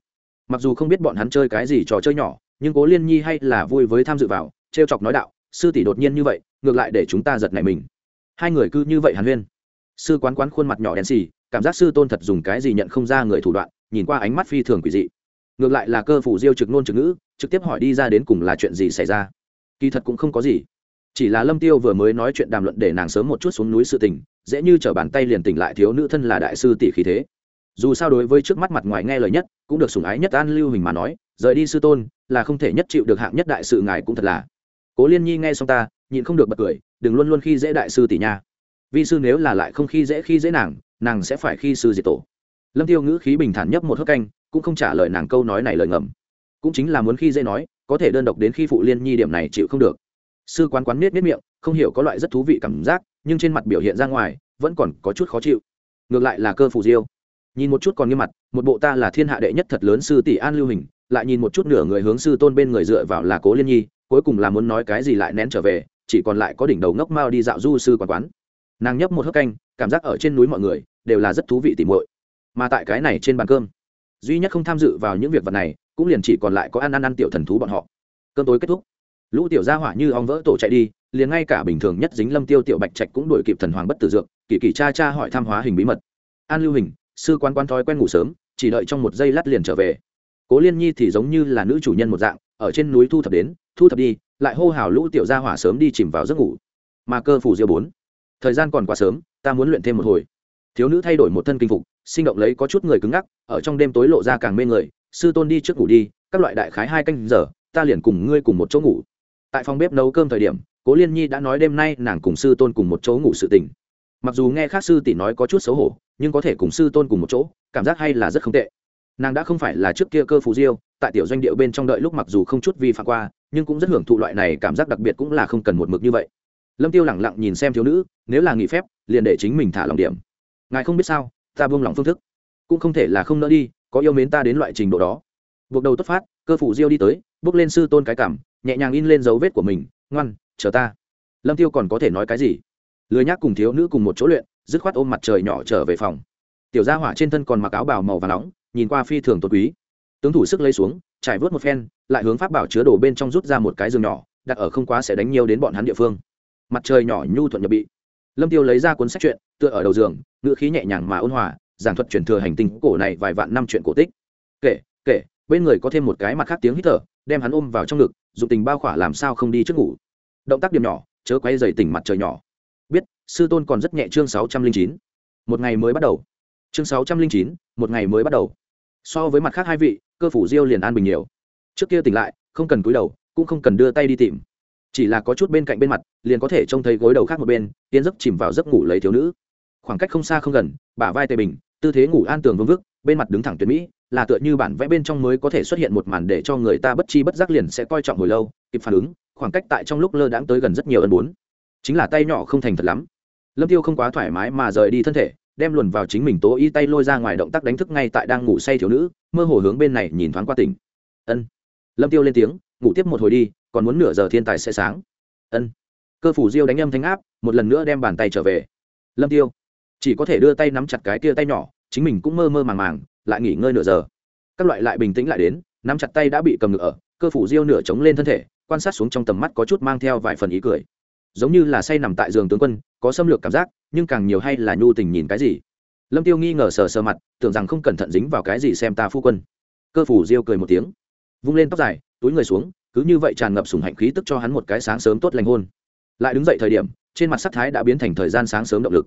Mặc dù không biết bọn hắn chơi cái gì trò chơi nhỏ, nhưng cố liên nhi hay là vui với tham dự vào trêu chọc nói đạo, sư tỷ đột nhiên như vậy, ngược lại để chúng ta giật nảy mình. Hai người cứ như vậy hàn huyên. Sư quán quán khuôn mặt nhỏ đen xì, cảm giác sư tôn thật dùng cái gì nhận không ra người thủ đoạn, nhìn qua ánh mắt phi thường quỷ dị. Ngược lại là cơ phủ diêu trực nôn trực ngữ, trực tiếp hỏi đi ra đến cùng là chuyện gì xảy ra. Kỳ thật cũng không có gì. Chỉ là lâm tiêu vừa mới nói chuyện đàm luận để nàng sớm một chút xuống núi sự tình, dễ như trở bàn tay liền tỉnh lại thiếu nữ thân là đại sư tỷ khí thế. Dù sao đối với trước mắt mặt ngoài nghe lời nhất, cũng được sủng ái nhất an lưu hình mà nói, rời đi sư tôn, là không thể nhất chịu được hạng nhất đại sự ngài cũng thật là cố liên nhi nghe xong ta, nhịn không được bật cười, đừng luôn luôn khi dễ đại sư tỷ nha. Vi sư nếu là lại không khi dễ khi dễ nàng nàng sẽ phải khi sư diệt tổ. Lâm tiêu ngữ khí bình thản nhấp một hớp canh, cũng không trả lời nàng câu nói này lời ngầm. Cũng chính là muốn khi dễ nói, có thể đơn độc đến khi phụ liên nhi điểm này chịu không được. Sư quán quán miết miết miệng, không hiểu có loại rất thú vị cảm giác, nhưng trên mặt biểu hiện ra ngoài, vẫn còn có chút khó chịu. Ngược lại là cơ phủ diêu. Nhìn một chút còn nghiêm mặt, một bộ ta là thiên hạ đệ nhất thật lớn sư tỷ an lưu hình, lại nhìn một chút nửa người hướng sư tôn bên người dựa vào là cố liên nhi cuối cùng là muốn nói cái gì lại nén trở về, chỉ còn lại có đỉnh đầu ngốc mao đi dạo du sư quán quán. Nàng nhấp một hớp canh, cảm giác ở trên núi mọi người đều là rất thú vị tìm muội. Mà tại cái này trên bàn cơm, duy nhất không tham dự vào những việc vật này, cũng liền chỉ còn lại có ăn ăn ăn tiểu thần thú bọn họ. Cơm tối kết thúc, lũ tiểu gia hỏa như ong vỡ tổ chạy đi, liền ngay cả bình thường nhất dính lâm tiêu tiểu bạch trạch cũng đuổi kịp thần hoàng bất tử dược, kỳ kỳ cha cha hỏi thăm hóa hình bí mật. An lưu hình, sư quan quan thói quen ngủ sớm, chỉ đợi trong một giây lát liền trở về. Cố liên nhi thì giống như là nữ chủ nhân một dạng, ở trên núi thu thập đến thu thập đi, lại hô hào lũ tiểu gia hỏa sớm đi chìm vào giấc ngủ. Mà cơ phủ diêu bốn, thời gian còn quá sớm, ta muốn luyện thêm một hồi. Thiếu nữ thay đổi một thân kinh phục, sinh động lấy có chút người cứng ngắc, ở trong đêm tối lộ ra càng mê người, sư tôn đi trước ngủ đi, các loại đại khái hai canh giờ, ta liền cùng ngươi cùng một chỗ ngủ. Tại phòng bếp nấu cơm thời điểm, cố liên nhi đã nói đêm nay nàng cùng sư tôn cùng một chỗ ngủ sự tình. Mặc dù nghe khác sư tỷ nói có chút xấu hổ, nhưng có thể cùng sư tôn cùng một chỗ, cảm giác hay là rất không tệ. Nàng đã không phải là trước kia cơ phù diêu, tại tiểu doanh điệu bên trong đợi lúc mặc dù không chút vi phạm qua nhưng cũng rất hưởng thụ loại này cảm giác đặc biệt cũng là không cần một mực như vậy. Lâm tiêu lẳng lặng nhìn xem thiếu nữ, nếu là nghỉ phép, liền để chính mình thả lòng điểm. Ngài không biết sao, ta buông lòng phương thức. Cũng không thể là không nỡ đi, có yêu mến ta đến loại trình độ đó. Buộc đầu tốt phát, cơ phủ diêu đi tới, bước lên sư tôn cái cảm, nhẹ nhàng in lên dấu vết của mình, ngoan, chờ ta. Lâm tiêu còn có thể nói cái gì? Lười nhác cùng thiếu nữ cùng một chỗ luyện, dứt khoát ôm mặt trời nhỏ trở về phòng. Tiểu gia hỏa trên thân còn mặc áo bào màu và nóng, nhìn qua phi thường tốt quý. Tướng thủ sức lấy xuống, trải vớt một phen lại hướng pháp bảo chứa đồ bên trong rút ra một cái giường nhỏ, đặt ở không quá sẽ đánh nhiều đến bọn hắn địa phương. Mặt trời nhỏ nhu thuận nhập bị. Lâm tiêu lấy ra cuốn sách truyện, tựa ở đầu giường, ngữ khí nhẹ nhàng mà ôn hòa, giảng thuật truyền thừa hành tinh cổ này vài vạn năm chuyện cổ tích. Kể kể, bên người có thêm một cái mặt khác tiếng hít thở, đem hắn ôm vào trong ngực, dùng tình bao khỏa làm sao không đi trước ngủ. Động tác điểm nhỏ, chớ quay dày tỉnh mặt trời nhỏ. Biết, sư tôn còn rất nhẹ chương sáu trăm linh chín. Một ngày mới bắt đầu. Chương sáu trăm linh chín, một ngày mới bắt đầu. So với mặt khác hai vị, cơ phủ diêu liền an bình nhiều trước kia tỉnh lại, không cần cúi đầu, cũng không cần đưa tay đi tìm. Chỉ là có chút bên cạnh bên mặt, liền có thể trông thấy gối đầu khác một bên, tiến giấc chìm vào giấc ngủ lấy thiếu nữ. Khoảng cách không xa không gần, bả vai tề bình, tư thế ngủ an tường vương vức, bên mặt đứng thẳng tuyệt mỹ, là tựa như bản vẽ bên trong mới có thể xuất hiện một màn để cho người ta bất chi bất giác liền sẽ coi trọng hồi lâu, kịp phản ứng, khoảng cách tại trong lúc lơ đãng tới gần rất nhiều ân bốn. Chính là tay nhỏ không thành thật lắm. Lâm tiêu không quá thoải mái mà rời đi thân thể, đem luồn vào chính mình tố y tay lôi ra ngoài động tác đánh thức ngay tại đang ngủ say thiếu nữ, mơ hồ hướng bên này nhìn thoáng qua tỉnh. Ân lâm tiêu lên tiếng, ngủ tiếp một hồi đi, còn muốn nửa giờ thiên tài sẽ sáng. Ân. Cơ phủ diêu đánh âm thanh áp, một lần nữa đem bàn tay trở về. Lâm tiêu, chỉ có thể đưa tay nắm chặt cái tia tay nhỏ, chính mình cũng mơ mơ màng màng, lại nghỉ ngơi nửa giờ. Các loại lại bình tĩnh lại đến, nắm chặt tay đã bị cầm ngựa ở, cơ phủ diêu nửa chống lên thân thể, quan sát xuống trong tầm mắt có chút mang theo vài phần ý cười. Giống như là say nằm tại giường tướng quân, có xâm lược cảm giác, nhưng càng nhiều hay là nhu tình nhìn cái gì. Lâm tiêu nghi ngờ sờ sờ mặt, tưởng rằng không cẩn thận dính vào cái gì xem ta phu quân. Cơ phủ diêu cười một tiếng vung lên tóc dài, túi người xuống, cứ như vậy tràn ngập sùng hạnh khí tức cho hắn một cái sáng sớm tốt lành hôn. Lại đứng dậy thời điểm, trên mặt sắc thái đã biến thành thời gian sáng sớm động lực.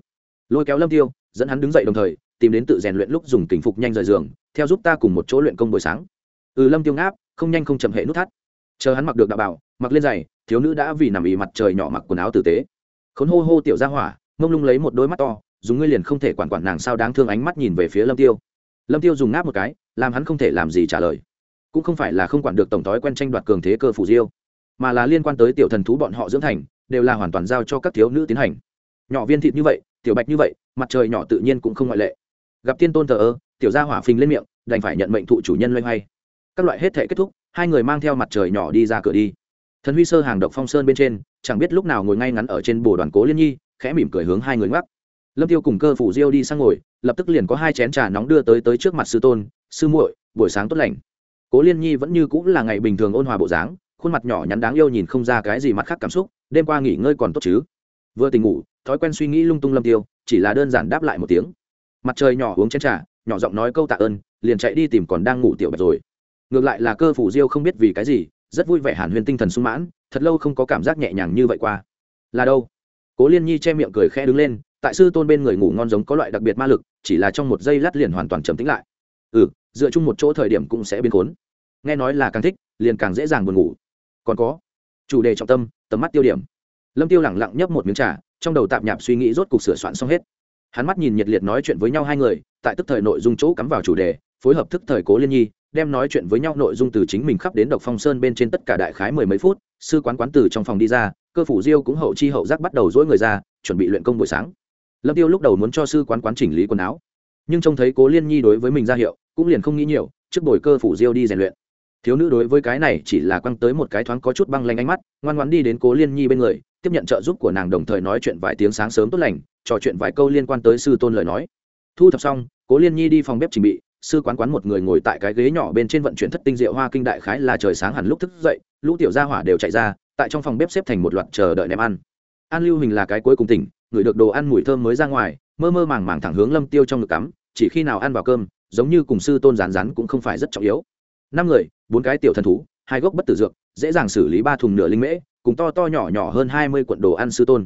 Lôi kéo lâm tiêu, dẫn hắn đứng dậy đồng thời, tìm đến tự rèn luyện lúc dùng kính phục nhanh rời giường, theo giúp ta cùng một chỗ luyện công buổi sáng. Ừ lâm tiêu ngáp, không nhanh không chậm hệ nút thắt. Chờ hắn mặc được đạo bảo, mặc lên giày, thiếu nữ đã vì nằm ì mặt trời nhỏ mặc quần áo tử tế. Khốn hô hô tiểu ra hỏa, mông lung lấy một đôi mắt to, dùng ngươi liền không thể quản quản nàng sao đáng thương ánh mắt nhìn về phía lâm tiêu. Lâm tiêu dùng ngáp một cái, làm hắn không thể làm gì trả lời cũng không phải là không quản được tổng thói quen tranh đoạt cường thế cơ phủ diêu, mà là liên quan tới tiểu thần thú bọn họ dưỡng thành, đều là hoàn toàn giao cho các thiếu nữ tiến hành. Nhỏ viên thịt như vậy, tiểu bạch như vậy, mặt trời nhỏ tự nhiên cũng không ngoại lệ. Gặp tiên tôn thờ ơ, tiểu gia hỏa phình lên miệng, đành phải nhận mệnh thụ chủ nhân loay hoay. Các loại hết thể kết thúc, hai người mang theo mặt trời nhỏ đi ra cửa đi. Thần huy sơ hàng độc phong sơn bên trên, chẳng biết lúc nào ngồi ngay ngắn ở trên bồ đoàn cố liên nhi, khẽ mỉm cười hướng hai người ngoắc. Lâm tiêu cùng cơ phủ diêu đi sang ngồi, lập tức liền có hai chén trà nóng đưa tới tới trước mặt sư tôn, sư muội, buổi sáng tốt lành cố liên nhi vẫn như cũng là ngày bình thường ôn hòa bộ dáng, khuôn mặt nhỏ nhắn đáng yêu nhìn không ra cái gì mặt khác cảm xúc, đêm qua nghỉ ngơi còn tốt chứ. Vừa tỉnh ngủ, thói quen suy nghĩ lung tung lâm tiêu, chỉ là đơn giản đáp lại một tiếng. Mặt trời nhỏ uống chén trà, nhỏ giọng nói câu tạ ơn, liền chạy đi tìm còn đang ngủ tiểu bạch rồi. Ngược lại là cơ phủ diêu không biết vì cái gì, rất vui vẻ hàn huyền tinh thần sung mãn, thật lâu không có cảm giác nhẹ nhàng như vậy qua. Là đâu? Cố liên nhi che miệng cười khẽ đứng lên, tại sư tôn bên người ngủ ngon giống có loại đặc biệt ma lực, chỉ là trong một giây lát liền hoàn toàn trầm tĩnh lại. Ừ dựa chung một chỗ thời điểm cũng sẽ biến khốn. Nghe nói là càng thích, liền càng dễ dàng buồn ngủ. Còn có, chủ đề trọng tâm, tầm mắt tiêu điểm. Lâm tiêu lẳng lặng nhấp một miếng trà, trong đầu tạm nhạp suy nghĩ rốt cục sửa soạn xong hết. Hắn mắt nhìn nhiệt liệt nói chuyện với nhau hai người, tại tức thời nội dung chỗ cắm vào chủ đề, phối hợp thức thời cố liên nhi, đem nói chuyện với nhau nội dung từ chính mình khắp đến độc phong sơn bên trên tất cả đại khái mười mấy phút, sư quán quán từ trong phòng đi ra, cơ phủ diêu cũng hậu chi hậu giác bắt đầu dỗi người ra, chuẩn bị luyện công buổi sáng. Lâm tiêu lúc đầu muốn cho sư quán quán chỉnh lý quần áo, nhưng trông thấy cố liên nhi đối với mình ra hiệu cũng liền không nghĩ nhiều, trước bồi cơ phủ diêu đi rèn luyện. Thiếu nữ đối với cái này chỉ là quăng tới một cái thoáng có chút băng lanh ánh mắt, ngoan ngoãn đi đến cố liên nhi bên người, tiếp nhận trợ giúp của nàng đồng thời nói chuyện vài tiếng sáng sớm tốt lành, trò chuyện vài câu liên quan tới sư tôn lời nói. Thu thập xong, cố liên nhi đi phòng bếp trình bị, sư quán quán một người ngồi tại cái ghế nhỏ bên trên vận chuyển thất tinh diệu hoa kinh đại khái là trời sáng hẳn lúc thức dậy, lũ tiểu gia hỏa đều chạy ra, tại trong phòng bếp xếp thành một loạt chờ đợi ném ăn. An lưu hình là cái cuối cùng tỉnh ngửi được đồ ăn mùi thơm mới ra ngoài, mơ mơ màng màng thẳng hướng lâm tiêu trong ngực cắm, chỉ khi nào ăn vào cơm giống như cùng sư tôn rán rán cũng không phải rất trọng yếu. Năm người, bốn cái tiểu thần thú, hai gốc bất tử dược, dễ dàng xử lý ba thùng nửa linh mễ, cùng to to nhỏ nhỏ hơn hai mươi cuộn đồ ăn sư tôn.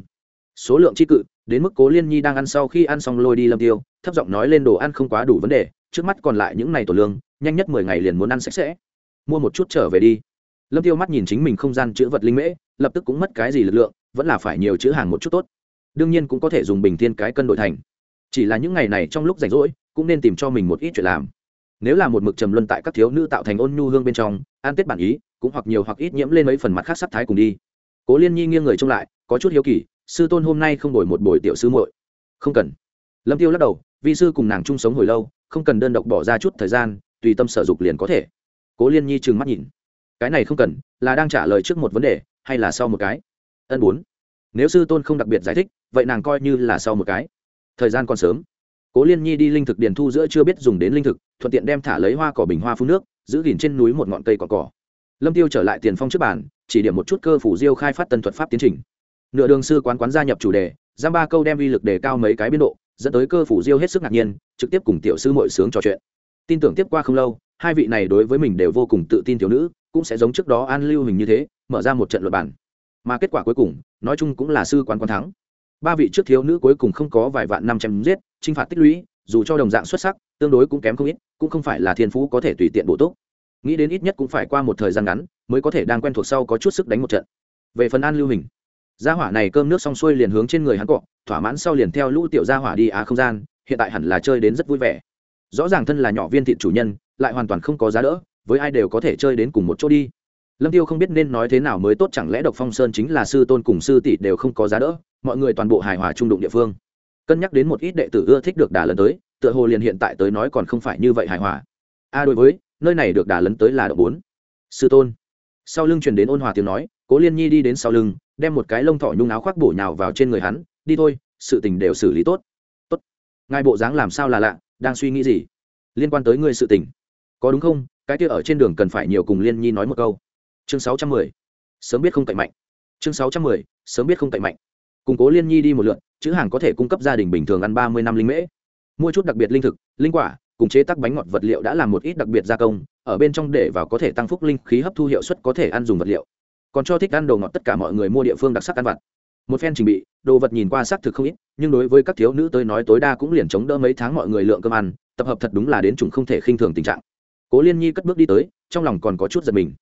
Số lượng chi cự, đến mức cố liên nhi đang ăn sau khi ăn xong lôi đi lâm tiêu, thấp giọng nói lên đồ ăn không quá đủ vấn đề, trước mắt còn lại những ngày tổ lương, nhanh nhất mười ngày liền muốn ăn sạch sẽ. Mua một chút trở về đi. Lâm tiêu mắt nhìn chính mình không gian chữ vật linh mễ, lập tức cũng mất cái gì lực lượng, vẫn là phải nhiều chữ hàng một chút tốt. Đương nhiên cũng có thể dùng bình thiên cái cân đổi thành. Chỉ là những ngày này trong lúc rảnh rỗi cũng nên tìm cho mình một ít chuyện làm. Nếu là một mực trầm luân tại các thiếu nữ tạo thành ôn nhu hương bên trong, an tết bản ý, cũng hoặc nhiều hoặc ít nhiễm lên mấy phần mặt khác sắc thái cùng đi. Cố liên nhi nghiêng người trông lại, có chút hiếu kỳ, sư tôn hôm nay không đổi một buổi tiểu sư muội. Không cần. Lâm tiêu lắc đầu, vi sư cùng nàng chung sống hồi lâu, không cần đơn độc bỏ ra chút thời gian, tùy tâm sở dục liền có thể. Cố liên nhi trừng mắt nhìn. Cái này không cần, là đang trả lời trước một vấn đề, hay là sau một cái? Ân bốn. Nếu sư tôn không đặc biệt giải thích, vậy nàng coi như là sau một cái. Thời gian còn sớm cố liên nhi đi linh thực điền thu giữa chưa biết dùng đến linh thực, thuận tiện đem thả lấy hoa cỏ bình hoa phun nước, giữ gìn trên núi một ngọn cây cỏ cỏ. Lâm tiêu trở lại tiền phong trước bàn, chỉ điểm một chút cơ phủ diêu khai phát tân thuật pháp tiến trình. Nửa đường sư quán quán gia nhập chủ đề, giam ba câu đem uy lực đề cao mấy cái biên độ, dẫn tới cơ phủ diêu hết sức ngạc nhiên, trực tiếp cùng tiểu sư mội sướng trò chuyện. Tin tưởng tiếp qua không lâu, hai vị này đối với mình đều vô cùng tự tin thiếu nữ, cũng sẽ giống trước đó an lưu hình như thế, mở ra một trận luật bản mà kết quả cuối cùng, nói chung cũng là sư quán quán thắng. Ba vị trước thiếu nữ cuối cùng không có vài vạn năm chém giết chinh phạt tích lũy, dù cho đồng dạng xuất sắc, tương đối cũng kém không ít, cũng không phải là thiên phú có thể tùy tiện bổ túc. Nghĩ đến ít nhất cũng phải qua một thời gian ngắn, mới có thể đang quen thuộc sau có chút sức đánh một trận. Về phần an lưu hình, gia hỏa này cơm nước xong xuôi liền hướng trên người hắn cọ, thỏa mãn sau liền theo lũ tiểu gia hỏa đi á không gian, hiện tại hẳn là chơi đến rất vui vẻ. Rõ ràng thân là nhỏ viên thịt chủ nhân, lại hoàn toàn không có giá đỡ, với ai đều có thể chơi đến cùng một chỗ đi. Lâm tiêu không biết nên nói thế nào mới tốt, chẳng lẽ độc phong sơn chính là sư tôn cùng sư tỷ đều không có giá đỡ, mọi người toàn bộ hài hòa trung đụng địa phương cân nhắc đến một ít đệ tử ưa thích được đà lấn tới, tựa hồ liền hiện tại tới nói còn không phải như vậy hài hòa. A, đối với, nơi này được đà lấn tới là độ bốn. Sư tôn. Sau lưng truyền đến ôn hòa tiếng nói, cố liên nhi đi đến sau lưng, đem một cái lông thỏ nhung áo khoác bổ nhào vào trên người hắn, đi thôi, sự tình đều xử lý tốt. Tốt. Ngài bộ dáng làm sao là lạ, đang suy nghĩ gì? Liên quan tới ngươi sự tình. Có đúng không? Cái kia ở trên đường cần phải nhiều cùng liên nhi nói một câu. Chương sáu trăm mười. Sớm biết không cậy mạnh. Chương sáu trăm mười. Sớm biết không cậy mạnh. Củng cố liên nhi đi một lượn chữ hàng có thể cung cấp gia đình bình thường ăn ba mươi năm linh mễ. Mua chút đặc biệt linh thực, linh quả, cùng chế tác bánh ngọt vật liệu đã làm một ít đặc biệt gia công, ở bên trong để vào có thể tăng phúc linh khí hấp thu hiệu suất có thể ăn dùng vật liệu. Còn cho thích ăn đồ ngọt tất cả mọi người mua địa phương đặc sắc ăn vặt. Một phen trình bị, đồ vật nhìn qua xác thực không ít, nhưng đối với các thiếu nữ tới nói tối đa cũng liền chống đỡ mấy tháng mọi người lượng cơm ăn, tập hợp thật đúng là đến chủng không thể khinh thường tình trạng. Cố liên nhi cất bước đi tới, trong lòng còn có chút giật mình.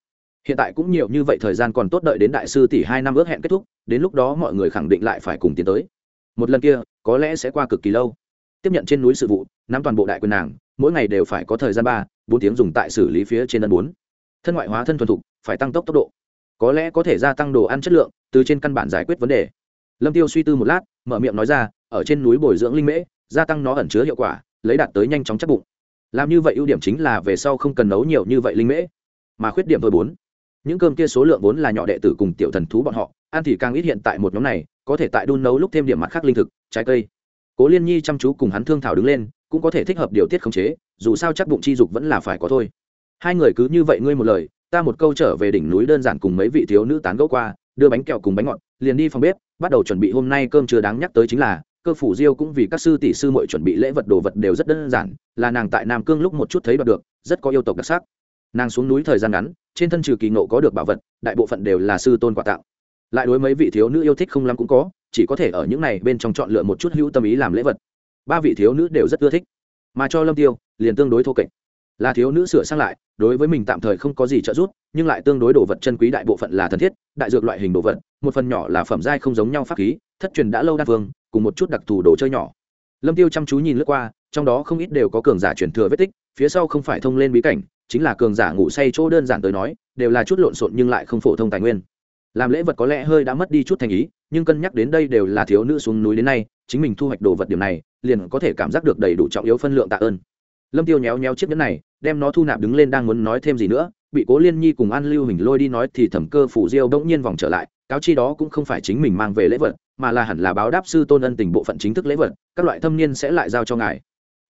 Hiện tại cũng nhiều như vậy thời gian còn tốt đợi đến đại sư tỷ hai năm ước hẹn kết thúc, đến lúc đó mọi người khẳng định lại phải cùng tiến tới một lần kia, có lẽ sẽ qua cực kỳ lâu. Tiếp nhận trên núi sự vụ, nắm toàn bộ đại quyền nàng, mỗi ngày đều phải có thời gian ba, bốn tiếng dùng tại xử lý phía trên ân bốn. Thân ngoại hóa thân thuần thục, phải tăng tốc tốc độ. Có lẽ có thể gia tăng đồ ăn chất lượng, từ trên căn bản giải quyết vấn đề. Lâm tiêu suy tư một lát, mở miệng nói ra, ở trên núi bồi dưỡng linh mễ, gia tăng nó ẩn chứa hiệu quả, lấy đạt tới nhanh chóng chắc bụng. Làm như vậy ưu điểm chính là về sau không cần nấu nhiều như vậy linh mễ. Mà khuyết điểm thôi bốn. Những cơm kia số lượng vốn là nhỏ đệ tử cùng tiểu thần thú bọn họ, ăn thì càng ít hiện tại một nhóm này có thể tại đun nấu lúc thêm điểm mặt khác linh thực, trái cây. Cố liên nhi chăm chú cùng hắn thương thảo đứng lên, cũng có thể thích hợp điều tiết khống chế, dù sao chắc bụng chi dục vẫn là phải có thôi. Hai người cứ như vậy ngươi một lời, ta một câu trở về đỉnh núi đơn giản cùng mấy vị thiếu nữ tán gẫu qua, đưa bánh kẹo cùng bánh ngọt, liền đi phòng bếp, bắt đầu chuẩn bị hôm nay cơm chưa đáng nhắc tới chính là, cơ phủ diêu cũng vì các sư tỷ sư muội chuẩn bị lễ vật đồ vật đều rất đơn giản, là nàng tại nam cương lúc một chút thấy đoạt được, rất có yêu tộc đặc sắc. Nàng xuống núi thời gian ngắn, trên thân trừ kỳ nộ có được bảo vật, đại bộ phận đều là sư tôn quà tặng lại đối mấy vị thiếu nữ yêu thích không lắm cũng có, chỉ có thể ở những này bên trong chọn lựa một chút hữu tâm ý làm lễ vật. Ba vị thiếu nữ đều rất ưa thích. Mà cho lâm tiêu, liền tương đối thô kệch. Là thiếu nữ sửa sang lại, đối với mình tạm thời không có gì trợ giúp, nhưng lại tương đối đồ vật chân quý đại bộ phận là thân thiết, đại dược loại hình đồ vật, một phần nhỏ là phẩm giai không giống nhau pháp khí, thất truyền đã lâu đa phương, cùng một chút đặc thù đồ chơi nhỏ. Lâm tiêu chăm chú nhìn lướt qua, trong đó không ít đều có cường giả truyền thừa vết tích, phía sau không phải thông lên bí cảnh, chính là cường giả ngủ say chỗ đơn giản tới nói, đều là chút lộn xộn nhưng lại không phổ thông tài nguyên làm lễ vật có lẽ hơi đã mất đi chút thành ý, nhưng cân nhắc đến đây đều là thiếu nữ xuống núi đến nay, chính mình thu hoạch đồ vật điểm này, liền có thể cảm giác được đầy đủ trọng yếu phân lượng tạ ơn. Lâm tiêu nhéo nhéo chiếc nhẫn này, đem nó thu nạp đứng lên đang muốn nói thêm gì nữa, bị cố liên nhi cùng an lưu hình lôi đi nói thì thẩm cơ phủ diêu bỗng nhiên vòng trở lại, cáo chi đó cũng không phải chính mình mang về lễ vật, mà là hẳn là báo đáp sư tôn ân tình bộ phận chính thức lễ vật, các loại thâm niên sẽ lại giao cho ngài.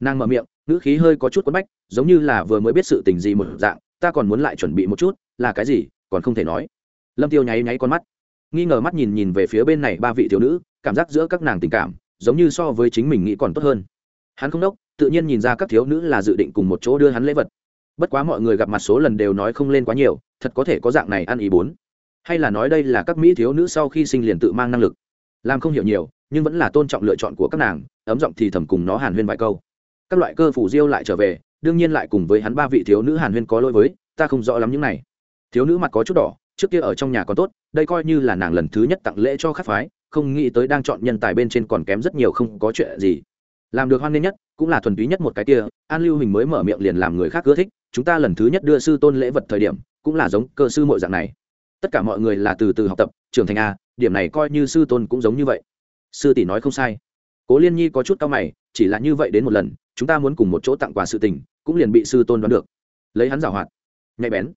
Nàng mở miệng, ngữ khí hơi có chút quấn bách, giống như là vừa mới biết sự tình gì một dạng, ta còn muốn lại chuẩn bị một chút, là cái gì, còn không thể nói lâm tiêu nháy nháy con mắt. Nghi ngờ mắt nhìn nhìn về phía bên này ba vị thiếu nữ, cảm giác giữa các nàng tình cảm, giống như so với chính mình nghĩ còn tốt hơn. Hắn không đốc, tự nhiên nhìn ra các thiếu nữ là dự định cùng một chỗ đưa hắn lễ vật. Bất quá mọi người gặp mặt số lần đều nói không lên quá nhiều, thật có thể có dạng này ăn ý bốn. Hay là nói đây là các mỹ thiếu nữ sau khi sinh liền tự mang năng lực. Làm không hiểu nhiều, nhưng vẫn là tôn trọng lựa chọn của các nàng, ấm giọng thì thầm cùng nó hàn huyên vài câu. Các loại cơ phủ diêu lại trở về, đương nhiên lại cùng với hắn ba vị thiếu nữ hàn huyên có lỗi với, ta không rõ lắm những này. Thiếu nữ mặt có chút đỏ trước kia ở trong nhà còn tốt, đây coi như là nàng lần thứ nhất tặng lễ cho khắc phái, không nghĩ tới đang chọn nhân tài bên trên còn kém rất nhiều không có chuyện gì. Làm được hoan nghênh nhất, cũng là thuần túy nhất một cái kia, an lưu hình mới mở miệng liền làm người khác ưa thích, chúng ta lần thứ nhất đưa sư tôn lễ vật thời điểm, cũng là giống cơ sư mọi dạng này. Tất cả mọi người là từ từ học tập, trưởng thành a điểm này coi như sư tôn cũng giống như vậy. Sư tỷ nói không sai. Cố liên nhi có chút cao mày, chỉ là như vậy đến một lần, chúng ta muốn cùng một chỗ tặng quà sự tình, cũng liền bị sư tôn đoán được. Lấy hắn giảo hoạt. Nhạy bén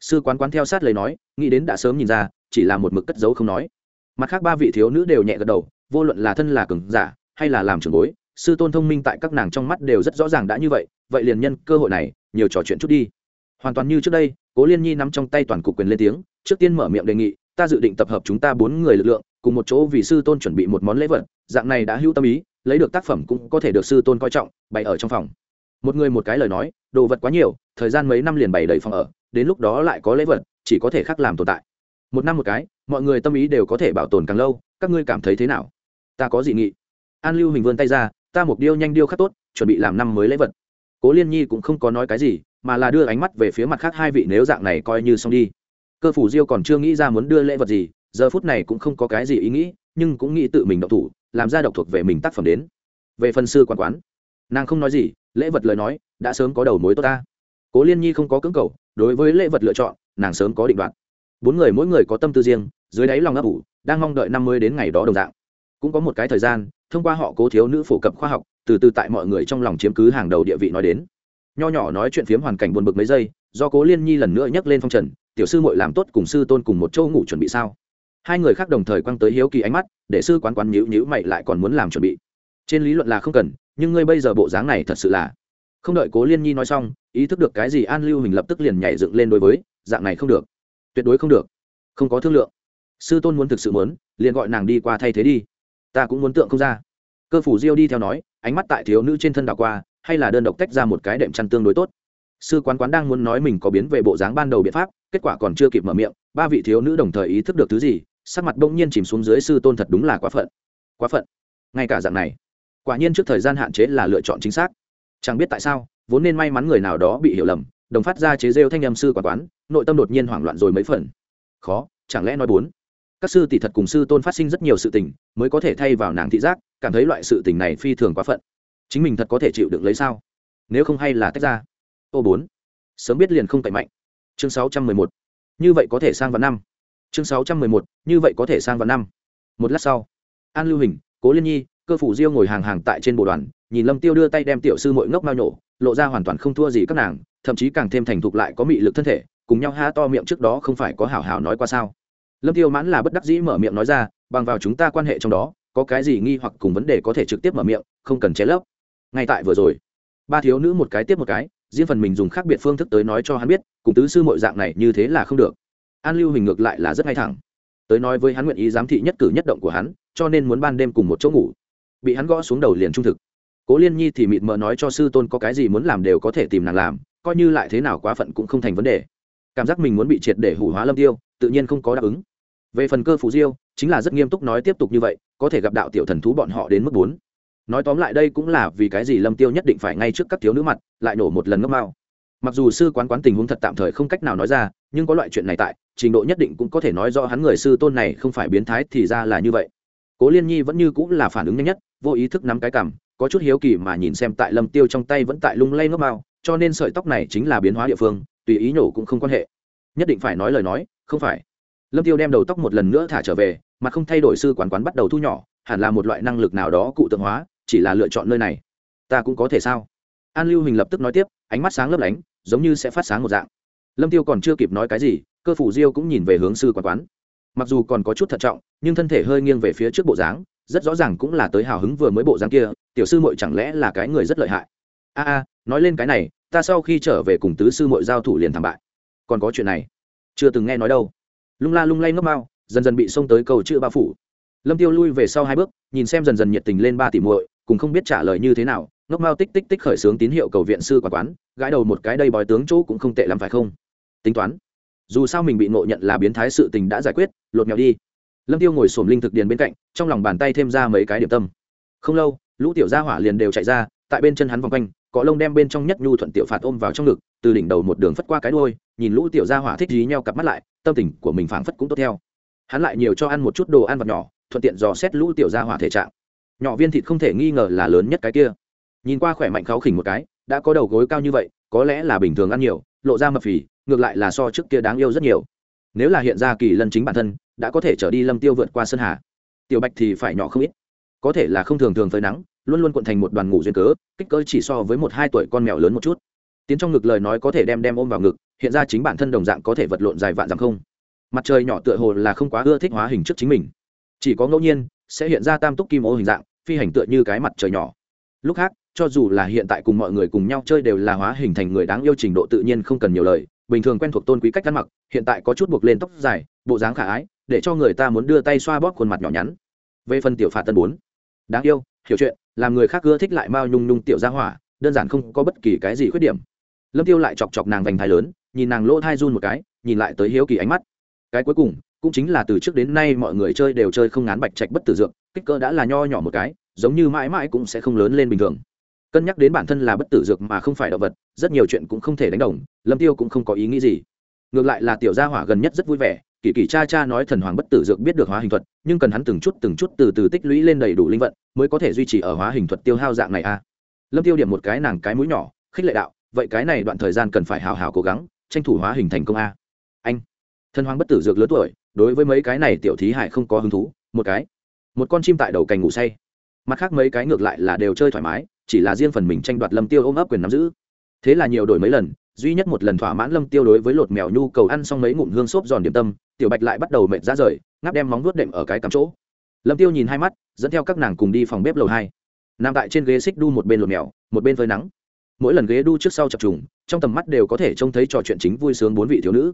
sư quán quán theo sát lời nói, nghĩ đến đã sớm nhìn ra, chỉ là một mực cất giấu không nói. Mặt khác ba vị thiếu nữ đều nhẹ gật đầu, vô luận là thân là cường giả, hay là làm trưởng bối, sư tôn thông minh tại các nàng trong mắt đều rất rõ ràng đã như vậy vậy liền nhân cơ hội này, nhiều trò chuyện chút đi. Hoàn toàn như trước đây, cố liên nhi nắm trong tay toàn cục quyền lên tiếng, trước tiên mở miệng đề nghị, ta dự định tập hợp chúng ta bốn người lực lượng, cùng một chỗ vì sư tôn chuẩn bị một món lễ vật, dạng này đã hữu tâm ý, lấy được tác phẩm cũng có thể được sư tôn coi trọng, bày ở trong phòng. Một người một cái lời nói, đồ vật quá nhiều, thời gian mấy năm liền bày đầy phòng ở đến lúc đó lại có lễ vật, chỉ có thể khác làm tồn tại. Một năm một cái, mọi người tâm ý đều có thể bảo tồn càng lâu, các ngươi cảm thấy thế nào? Ta có dị nghị. An lưu hình vươn tay ra, ta mục điêu nhanh điêu khắc tốt, chuẩn bị làm năm mới lễ vật. Cố liên nhi cũng không có nói cái gì, mà là đưa ánh mắt về phía mặt khác hai vị nếu dạng này coi như xong đi. Cơ phủ diêu còn chưa nghĩ ra muốn đưa lễ vật gì, giờ phút này cũng không có cái gì ý nghĩ, nhưng cũng nghĩ tự mình độc thủ, làm ra độc thuộc về mình tác phẩm đến. Về phần sư quan quán, nàng không nói gì, lễ vật lời nói, đã sớm có đầu mối tốt ta. Cố liên nhi không có cưỡng cầu đối với lễ vật lựa chọn, nàng sớm có định đoạt. Bốn người mỗi người có tâm tư riêng, dưới đáy lòng ấp ủ, đang mong đợi năm mươi đến ngày đó đồng dạng. Cũng có một cái thời gian, thông qua họ cố thiếu nữ phổ cập khoa học, từ từ tại mọi người trong lòng chiếm cứ hàng đầu địa vị nói đến. Nho nhỏ nói chuyện phiếm hoàn cảnh buồn bực mấy giây, do cố liên nhi lần nữa nhắc lên phong trần, tiểu sư mội làm tốt cùng sư tôn cùng một châu ngủ chuẩn bị sao? Hai người khác đồng thời quăng tới hiếu kỳ ánh mắt, để sư quán quán nhữ nhữ mày lại còn muốn làm chuẩn bị. Trên lý luận là không cần, nhưng ngươi bây giờ bộ dáng này thật sự là không đợi cố liên nhi nói xong, ý thức được cái gì an lưu hình lập tức liền nhảy dựng lên đối với, dạng này không được. Tuyệt đối không được. Không có thương lượng. Sư tôn muốn thực sự muốn, liền gọi nàng đi qua thay thế đi. Ta cũng muốn tượng không ra. Cơ phủ diêu đi theo nói, ánh mắt tại thiếu nữ trên thân đảo qua, hay là đơn độc tách ra một cái đệm chăn tương đối tốt. Sư quán quán đang muốn nói mình có biến về bộ dáng ban đầu biện pháp, kết quả còn chưa kịp mở miệng, ba vị thiếu nữ đồng thời ý thức được thứ gì, sắc mặt bỗng nhiên chìm xuống dưới sư tôn thật đúng là quá phận. Quá phận. Ngay cả dạng này, quả nhiên trước thời gian hạn chế là lựa chọn chính xác chẳng biết tại sao, vốn nên may mắn người nào đó bị hiểu lầm, đồng phát ra chế rêu thanh âm sư quả quán, nội tâm đột nhiên hoảng loạn rồi mấy phần. Khó, chẳng lẽ nói bốn? Các sư tỷ thật cùng sư tôn phát sinh rất nhiều sự tình, mới có thể thay vào nàng thị giác, cảm thấy loại sự tình này phi thường quá phận. Chính mình thật có thể chịu đựng lấy sao? Nếu không hay là tách ra. Ô bốn, sớm biết liền không cậy mạnh. Chương sáu trăm mười một. Như vậy có thể sang vào năm. Chương sáu trăm mười một. Như vậy có thể sang vào năm. Một lát sau, an lưu hình, cố liên nhi, cơ phủ diêu ngồi hàng hàng tại trên bộ đoàn nhìn lâm tiêu đưa tay đem tiểu sư mội ngốc mao nhổ, lộ ra hoàn toàn không thua gì các nàng, thậm chí càng thêm thành thục lại có mị lực thân thể, cùng nhau ha to miệng trước đó không phải có hảo hảo nói qua sao. Lâm tiêu mãn là bất đắc dĩ mở miệng nói ra, bằng vào chúng ta quan hệ trong đó, có cái gì nghi hoặc cùng vấn đề có thể trực tiếp mở miệng, không cần che lấp. Ngay tại vừa rồi, ba thiếu nữ một cái tiếp một cái, riêng phần mình dùng khác biệt phương thức tới nói cho hắn biết, cùng tứ sư mội dạng này như thế là không được. An lưu hình ngược lại là rất ngay thẳng. Tới nói với hắn nguyện ý giám thị nhất cử nhất động của hắn, cho nên muốn ban đêm cùng một chỗ ngủ. Bị hắn gõ xuống đầu liền trung thực cố liên nhi thì mịt mờ nói cho sư tôn có cái gì muốn làm đều có thể tìm nàng làm, coi như lại thế nào quá phận cũng không thành vấn đề. Cảm giác mình muốn bị triệt để hủ hóa lâm tiêu, tự nhiên không có đáp ứng. Về phần cơ phú diêu, chính là rất nghiêm túc nói tiếp tục như vậy, có thể gặp đạo tiểu thần thú bọn họ đến mức bốn. Nói tóm lại đây cũng là vì cái gì lâm tiêu nhất định phải ngay trước các thiếu nữ mặt, lại nổ một lần ngốc mao mặc dù sư quán quán tình huống thật tạm thời không cách nào nói ra, nhưng có loại chuyện này tại, trình độ nhất định cũng có thể nói do hắn người sư tôn này không phải biến thái thì ra là như vậy. Cố liên nhi vẫn như cũng là phản ứng nhanh nhất, vô ý thức nắm cái cảm có chút hiếu kỳ mà nhìn xem tại lâm tiêu trong tay vẫn tại lung lay ngốc mao, cho nên sợi tóc này chính là biến hóa địa phương, tùy ý nổ cũng không quan hệ. Nhất định phải nói lời nói, không phải. Lâm tiêu đem đầu tóc một lần nữa thả trở về, mà không thay đổi sư quán quán bắt đầu thu nhỏ, hẳn là một loại năng lực nào đó cụ tượng hóa, chỉ là lựa chọn nơi này. Ta cũng có thể sao? An lưu hình lập tức nói tiếp, ánh mắt sáng lấp lánh, giống như sẽ phát sáng một dạng. Lâm tiêu còn chưa kịp nói cái gì, cơ phủ diêu cũng nhìn về hướng sư quán quán. Mặc dù còn có chút thận trọng, nhưng thân thể hơi nghiêng về phía trước bộ dáng rất rõ ràng cũng là tới hào hứng vừa mới bộ dáng kia, tiểu sư muội chẳng lẽ là cái người rất lợi hại? A a, nói lên cái này, ta sau khi trở về cùng tứ sư muội giao thủ liền thảm bại. Còn có chuyện này, chưa từng nghe nói đâu. Lung la lung lay ngốc mau dần dần bị xông tới cầu chữ ba phủ. Lâm tiêu lui về sau hai bước, nhìn xem dần dần nhiệt tình lên ba tỷ muội cùng không biết trả lời như thế nào, ngốc mau tích tích tích khởi xướng tín hiệu cầu viện sư quản quán, gãi đầu một cái đây bói tướng chỗ cũng không tệ lắm phải không? Tính toán. Dù sao mình bị ngộ nhận là biến thái sự tình đã giải quyết, lột mèo đi lâm tiêu ngồi xổm linh thực điền bên cạnh, trong lòng bàn tay thêm ra mấy cái điểm tâm. Không lâu, lũ tiểu gia hỏa liền đều chạy ra, tại bên chân hắn vòng quanh, có lông đem bên trong nhất nhu thuận tiểu phạt ôm vào trong ngực, từ đỉnh đầu một đường phất qua cái đôi nhìn lũ tiểu gia hỏa thích dí nhau cặp mắt lại, tâm tình của mình phảng phất cũng tốt theo. Hắn lại nhiều cho ăn một chút đồ ăn vật nhỏ, thuận tiện dò xét lũ tiểu gia hỏa thể trạng. Nhỏ viên thịt không thể nghi ngờ là lớn nhất cái kia. Nhìn qua khỏe mạnh kháo khỉnh một cái, đã có đầu gối cao như vậy, có lẽ là bình thường ăn nhiều, lộ ra mập phì, ngược lại là so trước kia đáng yêu rất nhiều. Nếu là hiện ra kỳ lân chính bản thân đã có thể trở đi lâm tiêu vượt qua sơn hà. Tiểu bạch thì phải nhỏ không ít. Có thể là không thường thường phơi nắng, luôn luôn cuộn thành một đoàn ngủ duyên cớ, kích cỡ chỉ so với một hai tuổi con mèo lớn một chút. Tiến trong ngực lời nói có thể đem đem ôm vào ngực, hiện ra chính bản thân đồng dạng có thể vật lộn dài vạn dặm không. Mặt trời nhỏ tựa hồ là không quá ưa thích hóa hình trước chính mình. Chỉ có ngẫu nhiên, sẽ hiện ra tam túc kim ô hình dạng, phi hành tựa như cái mặt trời nhỏ. Lúc khác, cho dù là hiện tại cùng mọi người cùng nhau chơi đều là hóa hình thành người đáng yêu trình độ tự nhiên không cần nhiều lời, bình thường quen thuộc tôn quý cách ăn mặc, hiện tại có chút buộc lên tóc dài bộ dáng khả ái, để cho người ta muốn đưa tay xoa bóp khuôn mặt nhỏ nhắn. Về phần tiểu phạt tân bốn, đáng yêu, hiểu chuyện, làm người khác ưa thích lại mao nhung nhung tiểu ra hỏa, đơn giản không có bất kỳ cái gì khuyết điểm. Lâm tiêu lại chọc chọc nàng vành thai lớn, nhìn nàng lỗ thai run một cái, nhìn lại tới hiếu kỳ ánh mắt. Cái cuối cùng, cũng chính là từ trước đến nay mọi người chơi đều chơi không ngán bạch trạch bất tử dược, kích cỡ đã là nho nhỏ một cái, giống như mãi mãi cũng sẽ không lớn lên bình thường. Cân nhắc đến bản thân là bất tử dược mà không phải động vật, rất nhiều chuyện cũng không thể đánh đồng, lâm tiêu cũng không có ý nghĩ gì. Ngược lại là tiểu gia hỏa gần nhất rất vui vẻ kỳ kỳ cha cha nói thần hoàng bất tử dược biết được hóa hình thuật, nhưng cần hắn từng chút từng chút từ từ tích lũy lên đầy đủ linh vận, mới có thể duy trì ở hóa hình thuật tiêu hao dạng này a lâm tiêu điểm một cái nàng cái mũi nhỏ, khích lệ đạo, vậy cái này đoạn thời gian cần phải hào hào cố gắng, tranh thủ hóa hình thành công a. Anh, thần hoàng bất tử dược lớn tuổi, đối với mấy cái này tiểu thí hải không có hứng thú, một cái. Một con chim tại đầu cành ngủ say. Mặt khác mấy cái ngược lại là đều chơi thoải mái, chỉ là riêng phần mình tranh đoạt lâm tiêu ôm ấp quyền nắm giữ thế là nhiều đổi mấy lần, duy nhất một lần thỏa mãn lâm tiêu đối với lột mèo nhu cầu ăn xong mấy ngụm hương xốp giòn điểm tâm, tiểu bạch lại bắt đầu mệt ra rời, ngáp đem móng vuốt đệm ở cái cắm chỗ. Lâm tiêu nhìn hai mắt, dẫn theo các nàng cùng đi phòng bếp lầu hai. Nằm tại trên ghế xích đu một bên lột mèo, một bên phơi nắng. Mỗi lần ghế đu trước sau chập trùng, trong tầm mắt đều có thể trông thấy trò chuyện chính vui sướng bốn vị thiếu nữ.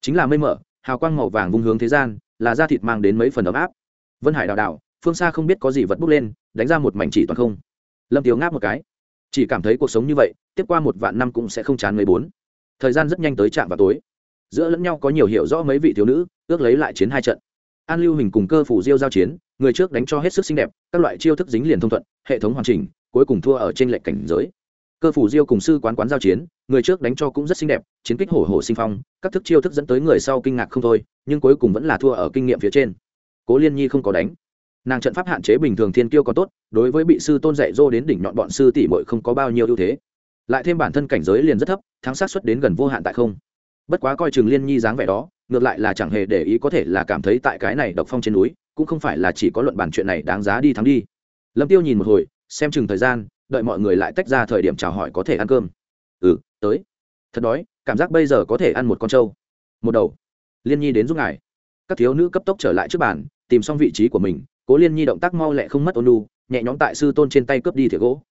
Chính là mây mở hào quang màu vàng vung hướng thế gian, là da thịt mang đến mấy phần ấm áp. Vân hải đào đào, phương xa không biết có gì vật bốc lên, đánh ra một mảnh chỉ toàn không. Lâm tiêu ngáp một cái chỉ cảm thấy cuộc sống như vậy, tiếp qua một vạn năm cũng sẽ không chán người bốn. Thời gian rất nhanh tới trạm vào tối. Giữa lẫn nhau có nhiều hiểu rõ mấy vị thiếu nữ, ước lấy lại chiến hai trận. An lưu hình cùng cơ phủ diêu giao chiến, người trước đánh cho hết sức xinh đẹp, các loại chiêu thức dính liền thông thuận, hệ thống hoàn chỉnh, cuối cùng thua ở trên lệnh cảnh giới. Cơ phủ diêu cùng sư quán quán giao chiến, người trước đánh cho cũng rất xinh đẹp, chiến kích hổ hổ sinh phong, các thức chiêu thức dẫn tới người sau kinh ngạc không thôi, nhưng cuối cùng vẫn là thua ở kinh nghiệm phía trên. Cố liên nhi không có đánh nàng trận pháp hạn chế bình thường thiên kiêu còn tốt, đối với bị sư tôn dạy dô đến đỉnh nhọn bọn sư tỷ mội không có bao nhiêu ưu thế. Lại thêm bản thân cảnh giới liền rất thấp, thắng sát xuất đến gần vô hạn tại không. Bất quá coi chừng liên nhi dáng vẻ đó, ngược lại là chẳng hề để ý có thể là cảm thấy tại cái này độc phong trên núi, cũng không phải là chỉ có luận bản chuyện này đáng giá đi thắng đi. Lâm tiêu nhìn một hồi, xem chừng thời gian, đợi mọi người lại tách ra thời điểm chào hỏi có thể ăn cơm. Ừ tới. Thật đói, cảm giác bây giờ có thể ăn một con trâu. Một đầu. Liên nhi đến giúp ngài. Các thiếu nữ cấp tốc trở lại trước bàn, tìm xong vị trí của mình cố liên nhi động tác mau lẹ không mất ôn lu nhẹ nhõm tại sư tôn trên tay cướp đi thìa gỗ.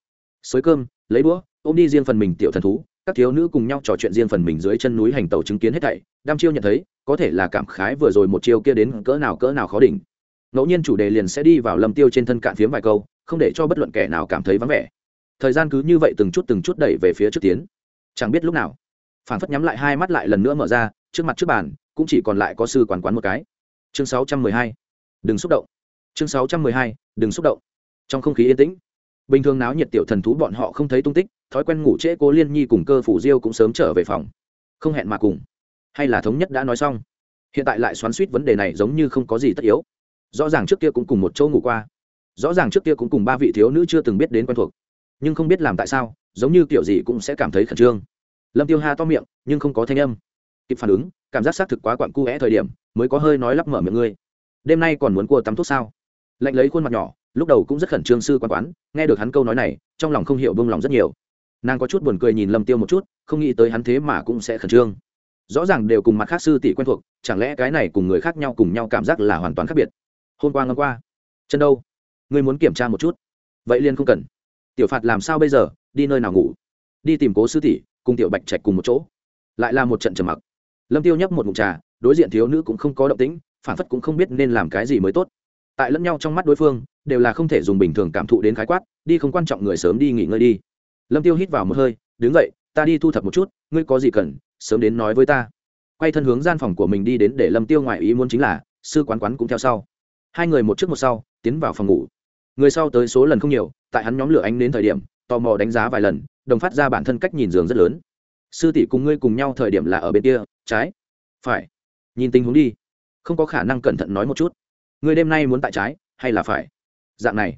Xới cơm, lấy đũa, ôm đi riêng phần mình tiểu thần thú, các thiếu nữ cùng nhau trò chuyện riêng phần mình dưới chân núi hành tàu chứng kiến hết thảy, đam chiêu nhận thấy, có thể là cảm khái vừa rồi một chiêu kia đến cỡ nào cỡ nào khó đỉnh. Ngẫu nhiên chủ đề liền sẽ đi vào lâm tiêu trên thân cạn phiếm vài câu, không để cho bất luận kẻ nào cảm thấy vắng vẻ. Thời gian cứ như vậy từng chút từng chút đẩy về phía trước tiến. Chẳng biết lúc nào phản phất nhắm lại hai mắt lại lần nữa mở ra, trước mặt trước bàn, cũng chỉ còn lại có sư quán quán một cái. Chương 612. đừng xúc động chương 612. đừng xúc động. Trong không khí yên tĩnh, bình thường náo nhiệt tiểu thần thú bọn họ không thấy tung tích, thói quen ngủ trễ cố liên nhi cùng cơ phủ diêu cũng sớm trở về phòng. Không hẹn mà cùng. Hay là thống nhất đã nói xong. Hiện tại lại xoắn suýt vấn đề này giống như không có gì tất yếu. Rõ ràng trước kia cũng cùng một chỗ ngủ qua. Rõ ràng trước kia cũng cùng ba vị thiếu nữ chưa từng biết đến quen thuộc. Nhưng không biết làm tại sao, giống như kiểu gì cũng sẽ cảm thấy khẩn trương. Lâm tiêu ha to miệng, nhưng không có thanh âm. Kịp phản ứng, cảm giác xác thực quá quặn cu é thời điểm, mới có hơi nói lắp mở miệng ngươi. Đêm nay còn muốn cua tắm thuốc sao? Lạnh lấy khuôn mặt nhỏ, lúc đầu cũng rất khẩn trương sư quan quán, nghe được hắn câu nói này, trong lòng không hiểu bông lòng rất nhiều. Nàng có chút buồn cười nhìn lâm tiêu một chút, không nghĩ tới hắn thế mà cũng sẽ khẩn trương. Rõ ràng đều cùng mặt khác sư tỷ quen thuộc, chẳng lẽ cái này cùng người khác nhau cùng nhau cảm giác là hoàn toàn khác biệt? Hôm qua ngâm qua. Chân đâu? Ngươi muốn kiểm tra một chút. Vậy liền không cần. Tiểu phạt làm sao bây giờ? Đi nơi nào ngủ? Đi tìm cố sư tỷ, cùng tiểu bạch trạch cùng một chỗ. Lại là một trận trầm mặc. Lâm tiêu nhấp một mụn trà, đối diện thiếu nữ cũng không có động tĩnh, phản phất cũng không biết nên làm cái gì mới tốt tại lẫn nhau trong mắt đối phương, đều là không thể dùng bình thường cảm thụ đến khái quát, đi không quan trọng người sớm đi nghỉ ngơi đi. Lâm tiêu hít vào một hơi, đứng dậy, ta đi thu thập một chút, ngươi có gì cần, sớm đến nói với ta. Quay thân hướng gian phòng của mình đi đến để lâm tiêu ngoại ý muốn chính là, sư quán quán cũng theo sau. Hai người một trước một sau, tiến vào phòng ngủ. Người sau tới số lần không nhiều, tại hắn nhóm lửa ánh đến thời điểm, tò mò đánh giá vài lần, đồng phát ra bản thân cách nhìn giường rất lớn. Sư tỷ cùng ngươi cùng nhau thời điểm là ở bên kia, trái. Phải. Nhìn tình huống đi. Không có khả năng cẩn thận nói một chút ngươi đêm nay muốn tại trái hay là phải? Dạng này.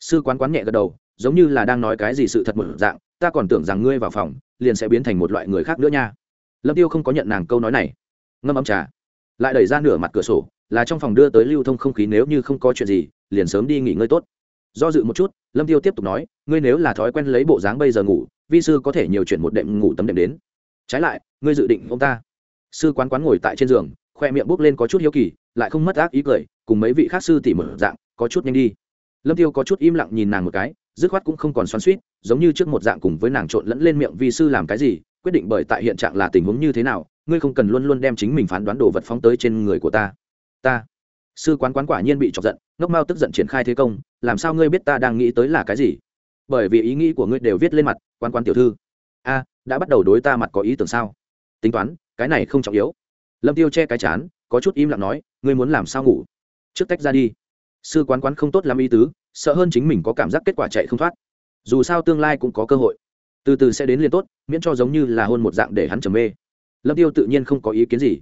Sư quán quán nhẹ gật đầu, giống như là đang nói cái gì sự thật một dạng, ta còn tưởng rằng ngươi vào phòng, liền sẽ biến thành một loại người khác nữa nha. Lâm tiêu không có nhận nàng câu nói này. Ngâm ấm trà. Lại đẩy ra nửa mặt cửa sổ, là trong phòng đưa tới lưu thông không khí nếu như không có chuyện gì, liền sớm đi nghỉ ngơi tốt. Do dự một chút, lâm tiêu tiếp tục nói, ngươi nếu là thói quen lấy bộ dáng bây giờ ngủ, vi sư có thể nhiều chuyện một đệm ngủ tấm đệm đến. Trái lại, ngươi dự định ông ta. Sư quán quán ngồi tại trên giường khoe miệng bốc lên có chút hiếu kỳ, lại không mất ác ý cười, cùng mấy vị khác sư tỉ mở dạng, có chút nhanh đi. Lâm tiêu có chút im lặng nhìn nàng một cái, dứt khoát cũng không còn xoắn suýt giống như trước một dạng cùng với nàng trộn lẫn lên miệng vi sư làm cái gì, quyết định bởi tại hiện trạng là tình huống như thế nào, ngươi không cần luôn luôn đem chính mình phán đoán đồ vật phóng tới trên người của ta. Ta. Sư quán quán quả nhiên bị chọc giận, ngốc mao tức giận triển khai thế công, làm sao ngươi biết ta đang nghĩ tới là cái gì? Bởi vì ý nghĩ của ngươi đều viết lên mặt quan quan tiểu thư. A, đã bắt đầu đối ta mặt có ý tưởng sao? Tính toán, cái này không trọng yếu lâm tiêu che cái chán, có chút im lặng nói, ngươi muốn làm sao ngủ? Trước tách ra đi. Sư quán quán không tốt làm ý tứ, sợ hơn chính mình có cảm giác kết quả chạy không thoát. Dù sao tương lai cũng có cơ hội. Từ từ sẽ đến liền tốt, miễn cho giống như là hôn một dạng để hắn trầm mê. Lâm tiêu tự nhiên không có ý kiến gì.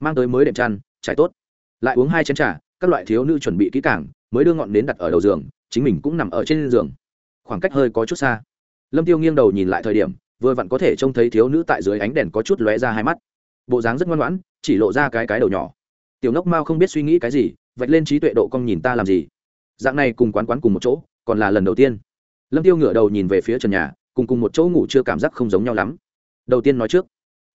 Mang tới mới đệm chăn, trải tốt. Lại uống hai chén trà, các loại thiếu nữ chuẩn bị kỹ càng, mới đưa ngọn nến đặt ở đầu giường, chính mình cũng nằm ở trên giường. Khoảng cách hơi có chút xa. Lâm tiêu nghiêng đầu nhìn lại thời điểm, vừa vặn có thể trông thấy thiếu nữ tại dưới ánh đèn có chút lóe ra hai mắt bộ dáng rất ngoan ngoãn, chỉ lộ ra cái cái đầu nhỏ. Tiểu nốc mao không biết suy nghĩ cái gì, vạch lên trí tuệ độ cong nhìn ta làm gì. Dạng này cùng quán quán cùng một chỗ, còn là lần đầu tiên. Lâm tiêu ngửa đầu nhìn về phía trần nhà, cùng cùng một chỗ ngủ chưa cảm giác không giống nhau lắm. Đầu tiên nói trước.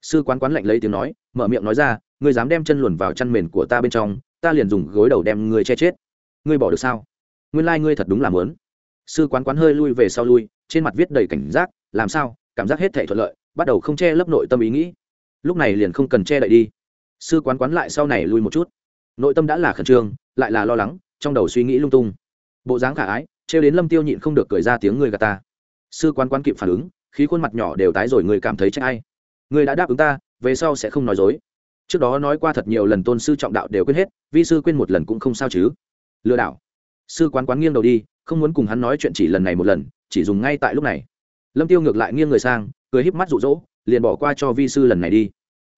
Sư quán quán lạnh lấy tiếng nói, mở miệng nói ra, ngươi dám đem chân luồn vào chăn mền của ta bên trong, ta liền dùng gối đầu đem ngươi che chết. Ngươi bỏ được sao? Nguyên lai ngươi thật đúng là muốn. Sư quán quán hơi lui về sau lui, trên mặt viết đầy cảnh giác, làm sao? Cảm giác hết thể thuận lợi, bắt đầu không che lấp nội tâm ý nghĩ lúc này liền không cần che đậy đi. Sư quán quán lại sau này lui một chút. Nội tâm đã là khẩn trương, lại là lo lắng, trong đầu suy nghĩ lung tung. Bộ dáng khả ái, trêu đến lâm tiêu nhịn không được cười ra tiếng người gà ta. Sư quán quán kịp phản ứng, khí khuôn mặt nhỏ đều tái rồi người cảm thấy trách ai. Người đã đáp ứng ta, về sau sẽ không nói dối. Trước đó nói qua thật nhiều lần tôn sư trọng đạo đều quên hết, vi sư quên một lần cũng không sao chứ. Lừa đảo. Sư quán quán nghiêng đầu đi, không muốn cùng hắn nói chuyện chỉ lần này một lần, chỉ dùng ngay tại lúc này. Lâm tiêu ngược lại nghiêng người sang, cười híp mắt rụ rỗ liền bỏ qua cho vi sư lần này đi.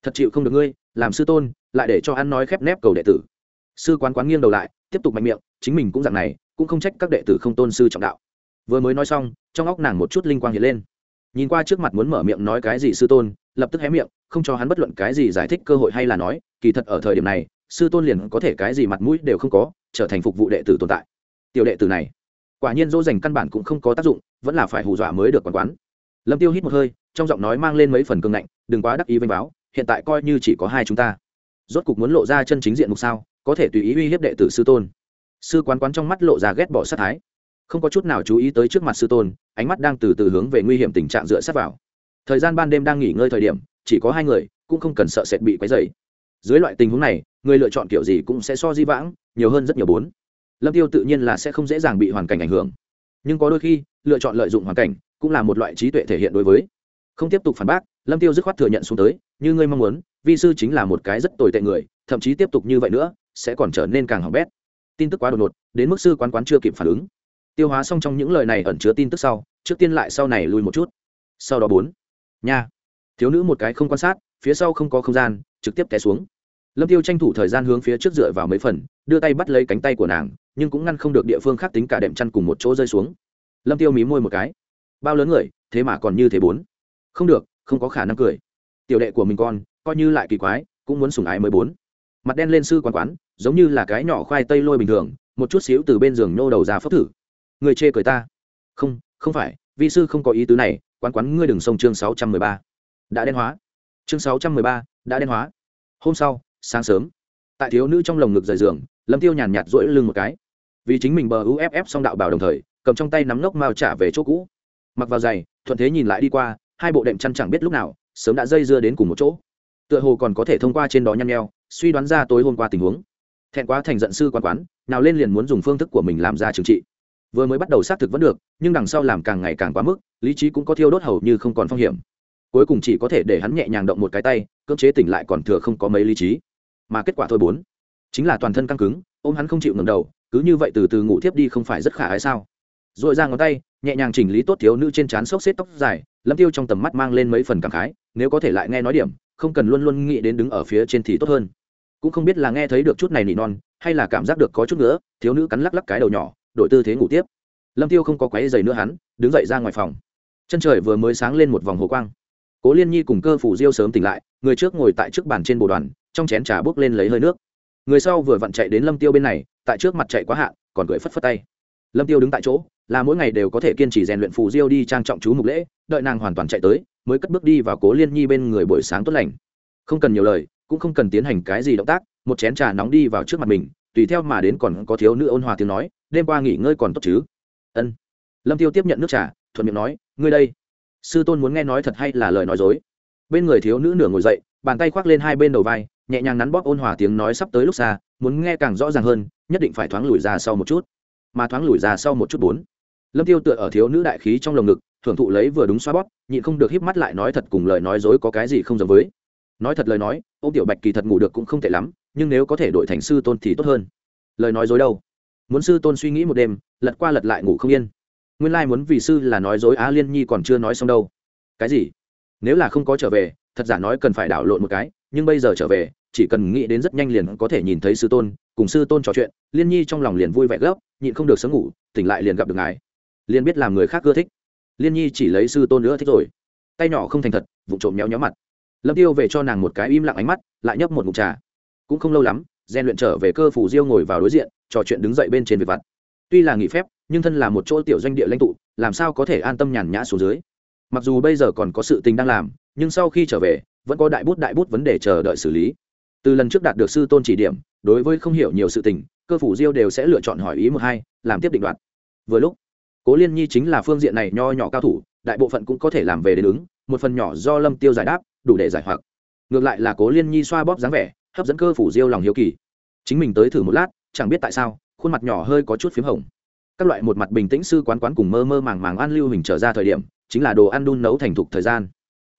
Thật chịu không được ngươi, làm sư tôn, lại để cho hắn nói khép nép cầu đệ tử. Sư quán quán nghiêng đầu lại, tiếp tục mạnh miệng, chính mình cũng dạng này, cũng không trách các đệ tử không tôn sư trọng đạo. Vừa mới nói xong, trong óc nàng một chút linh quang hiện lên. Nhìn qua trước mặt muốn mở miệng nói cái gì sư tôn, lập tức hé miệng, không cho hắn bất luận cái gì giải thích cơ hội hay là nói, kỳ thật ở thời điểm này, sư tôn liền có thể cái gì mặt mũi đều không có, trở thành phục vụ đệ tử tồn tại. Tiểu đệ tử này, quả nhiên dỗ dành căn bản cũng không có tác dụng, vẫn là phải hù dọa mới được quán quán lâm tiêu hít một hơi, trong giọng nói mang lên mấy phần cương ngạnh, đừng quá đắc ý vênh báo, hiện tại coi như chỉ có hai chúng ta. Rốt cục muốn lộ ra chân chính diện mục sao, có thể tùy ý uy hiếp đệ tử sư tôn. Sư quán quán trong mắt lộ ra ghét bỏ sát thái. Không có chút nào chú ý tới trước mặt sư tôn, ánh mắt đang từ từ hướng về nguy hiểm tình trạng dựa sát vào. Thời gian ban đêm đang nghỉ ngơi thời điểm, chỉ có hai người, cũng không cần sợ sệt bị quấy dày dưới loại tình huống này, người lựa chọn kiểu gì cũng sẽ so di vãng, nhiều hơn rất nhiều bốn. Lâm tiêu tự nhiên là sẽ không dễ dàng bị hoàn cảnh ảnh hưởng nhưng có đôi khi, lựa chọn lợi dụng hoàn cảnh cũng là một loại trí tuệ thể hiện đối với. Không tiếp tục phản bác, lâm tiêu dứt khoát thừa nhận xuống tới, như ngươi mong muốn, vi sư chính là một cái rất tồi tệ người, thậm chí tiếp tục như vậy nữa, sẽ còn trở nên càng hỏng bét. Tin tức quá đột ngột, đến mức sư quán quán chưa kịp phản ứng. Tiêu hóa xong trong những lời này ẩn chứa tin tức sau, trước tiên lại sau này lùi một chút. Sau đó bốn, nha. Thiếu nữ một cái không quan sát, phía sau không có không gian, trực tiếp té xuống. Lâm tiêu tranh thủ thời gian hướng phía trước dựa vào mấy phần, đưa tay bắt lấy cánh tay của nàng nhưng cũng ngăn không được địa phương khác tính cả đệm chăn cùng một chỗ rơi xuống. Lâm tiêu mí môi một cái. Bao lớn người, thế mà còn như thế bốn. Không được, không có khả năng cười. Tiểu đệ của mình con, coi như lại kỳ quái, cũng muốn sủng ái mới bốn. Mặt đen lên sư quán quán, giống như là cái nhỏ khoai tây lôi bình thường, một chút xíu từ bên giường nhô đầu ra phốc thử. Người chê cười ta. Không không phải, vi sư không có ý tứ này, quán quán ngươi đừng sông chương sáu trăm mười ba. Đã đen hóa. Chương sáu trăm mười ba, đã đen hóa. Hôm sau, sáng sớm, tại thiếu nữ trong lồng ngực rời giường, lâm tiêu nhàn nhạt rỗi lưng một cái vì chính mình bờ uff xong đạo bảo đồng thời, cầm trong tay nắm nốc mao trả về chỗ cũ. Mặc vào giày, thuận thế nhìn lại đi qua, hai bộ đệm chăn chẳng biết lúc nào, sớm đã dây dưa đến cùng một chỗ. Tựa hồ còn có thể thông qua trên đó nhăn nheo, suy đoán ra tối hôm qua tình huống. Thẹn quá thành giận sư quan quán, nào lên liền muốn dùng phương thức của mình làm ra trừng trị. Vừa mới bắt đầu xác thực vẫn được, nhưng đằng sau làm càng ngày càng quá mức, lý trí cũng có thiêu đốt hầu như không còn phong hiểm. Cuối cùng chỉ có thể để hắn nhẹ nhàng động một cái tay, cưỡng chế tỉnh lại còn thừa không có mấy lý trí. Mà kết quả thôi bốn. Chính là toàn thân căng cứng, ôm hắn không chịu ngẩng đầu cứ như vậy từ từ ngủ thiếp đi không phải rất khả ái sao? Rồi ra ngón tay, nhẹ nhàng chỉnh lý tốt thiếu nữ trên trán xốc xếp tóc dài, lâm tiêu trong tầm mắt mang lên mấy phần cảm khái, nếu có thể lại nghe nói điểm, không cần luôn luôn nghĩ đến đứng ở phía trên thì tốt hơn. Cũng không biết là nghe thấy được chút này nỉ non, hay là cảm giác được có chút nữa thiếu nữ cắn lắc lắc cái đầu nhỏ, đổi tư thế ngủ tiếp. Lâm tiêu không có quấy giày nữa hắn, đứng dậy ra ngoài phòng. Chân trời vừa mới sáng lên một vòng hồ quang. Cố liên nhi cùng cơ phủ diêu sớm tỉnh lại, người trước ngồi tại trước bàn trên bồ đoàn, trong chén trà bước lên lấy hơi nước. Người sau vừa vặn chạy đến lâm tiêu bên này tại trước mặt chạy quá hạn, còn cười phất phất tay. Lâm tiêu đứng tại chỗ, là mỗi ngày đều có thể kiên trì rèn luyện phù diêu đi trang trọng chú mục lễ, đợi nàng hoàn toàn chạy tới, mới cất bước đi vào cố liên nhi bên người buổi sáng tốt lành. Không cần nhiều lời, cũng không cần tiến hành cái gì động tác, một chén trà nóng đi vào trước mặt mình, tùy theo mà đến còn có thiếu nữ ôn hòa tiếng nói, đêm qua nghỉ ngơi còn tốt chứ? Ân. Lâm tiêu tiếp nhận nước trà, thuận miệng nói, ngươi đây. Sư tôn muốn nghe nói thật hay là lời nói dối? Bên người thiếu nữ nửa ngồi dậy, bàn tay khoác lên hai bên đầu vai nhẹ nhàng nắn bóp ôn hòa tiếng nói sắp tới lúc xa, muốn nghe càng rõ ràng hơn, nhất định phải thoáng lùi ra sau một chút. Mà thoáng lùi ra sau một chút bốn. Lâm tiêu tựa ở thiếu nữ đại khí trong lồng ngực, thưởng thụ lấy vừa đúng xoa bóp, nhịn không được híp mắt lại nói thật cùng lời nói dối có cái gì không giống với. Nói thật lời nói ô tiểu bạch kỳ thật ngủ được cũng không tệ lắm, nhưng nếu có thể đổi thành sư tôn thì tốt hơn. Lời nói dối đâu? Muốn sư tôn suy nghĩ một đêm, lật qua lật lại ngủ không yên. Nguyên lai muốn vì sư là nói dối á liên nhi còn chưa nói xong đâu. Cái gì? Nếu là không có trở về, thật giả nói cần phải đảo lộn một cái nhưng bây giờ trở về, chỉ cần nghĩ đến rất nhanh liền có thể nhìn thấy sư tôn, cùng sư tôn trò chuyện, liên nhi trong lòng liền vui vẻ gấp, nhịn không được sớm ngủ, tỉnh lại liền gặp được ngài. Liền biết làm người khác ưa thích. Liên nhi chỉ lấy sư tôn nữa thích rồi. Tay nhỏ không thành thật vụ trộm nhéo nhó mặt. Lâm tiêu về cho nàng một cái im lặng ánh mắt, lại nhấp một ngụm trà. Cũng không lâu lắm gian luyện trở về cơ phủ diêu ngồi vào đối diện, trò chuyện đứng dậy bên trên việc vặt. Tuy là nghỉ phép, nhưng thân là một chỗ tiểu doanh địa lãnh tụ, làm sao có thể an tâm nhàn nhã xuống dưới? Mặc dù bây giờ còn có sự tình đang làm, nhưng sau khi trở về vẫn có đại bút đại bút vấn đề chờ đợi xử lý. Từ lần trước đạt được sư tôn chỉ điểm, đối với không hiểu nhiều sự tình, cơ phủ diêu đều sẽ lựa chọn hỏi ý một hai, làm tiếp định đoạt. Vừa lúc, cố liên nhi chính là phương diện này nho nhỏ cao thủ, đại bộ phận cũng có thể làm về đến ứng, một phần nhỏ do lâm tiêu giải đáp, đủ để giải hoặc. Ngược lại là cố liên nhi xoa bóp dáng vẻ, hấp dẫn cơ phủ diêu lòng hiếu kỳ. Chính mình tới thử một lát, chẳng biết tại sao, khuôn mặt nhỏ hơi có chút p h í m hồng. Các loại một mặt bình tĩnh sư quán quán cùng mơ mơ màng màng an lưu hình trở ra thời điểm, chính là đồ ăn đun nấu thành thục thời gian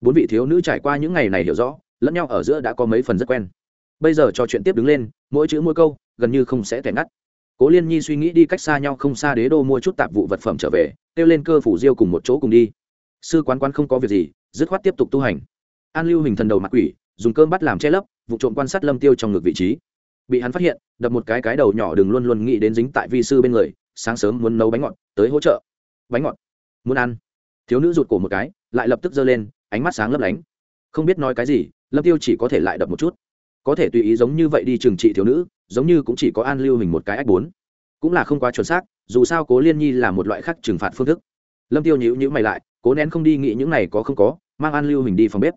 bốn vị thiếu nữ trải qua những ngày này hiểu rõ, lẫn nhau ở giữa đã có mấy phần rất quen. Bây giờ trò chuyện tiếp đứng lên, mỗi chữ mỗi câu, gần như không sẽ tẻ ngắt. Cố liên nhi suy nghĩ đi cách xa nhau không xa đế đô mua chút tạp vụ vật phẩm trở về, kêu lên cơ phủ diêu cùng một chỗ cùng đi. Sư quán quán không có việc gì, dứt khoát tiếp tục tu hành. An lưu hình thần đầu mặt quỷ, dùng cơm bắt làm che lấp, vụ trộm quan sát lâm tiêu trong ngực vị trí. Bị hắn phát hiện, đập một cái cái đầu nhỏ đừng luôn luôn nghĩ đến dính tại vi sư bên người, sáng sớm muốn nấu bánh ngọt, tới hỗ trợ. Bánh ngọt. Muốn ăn. Thiếu nữ rụt cổ một cái, lại lập tức giơ lên ánh mắt sáng lấp lánh. Không biết nói cái gì, lâm tiêu chỉ có thể lại đập một chút. Có thể tùy ý giống như vậy đi trừng trị thiếu nữ, giống như cũng chỉ có an lưu hình một cái ách bốn. Cũng là không quá chuẩn xác, dù sao cố liên nhi là một loại khác trừng phạt phương thức. Lâm tiêu nhíu nhíu mày lại, cố nén không đi nghĩ những này có không có, mang an lưu hình đi phòng bếp.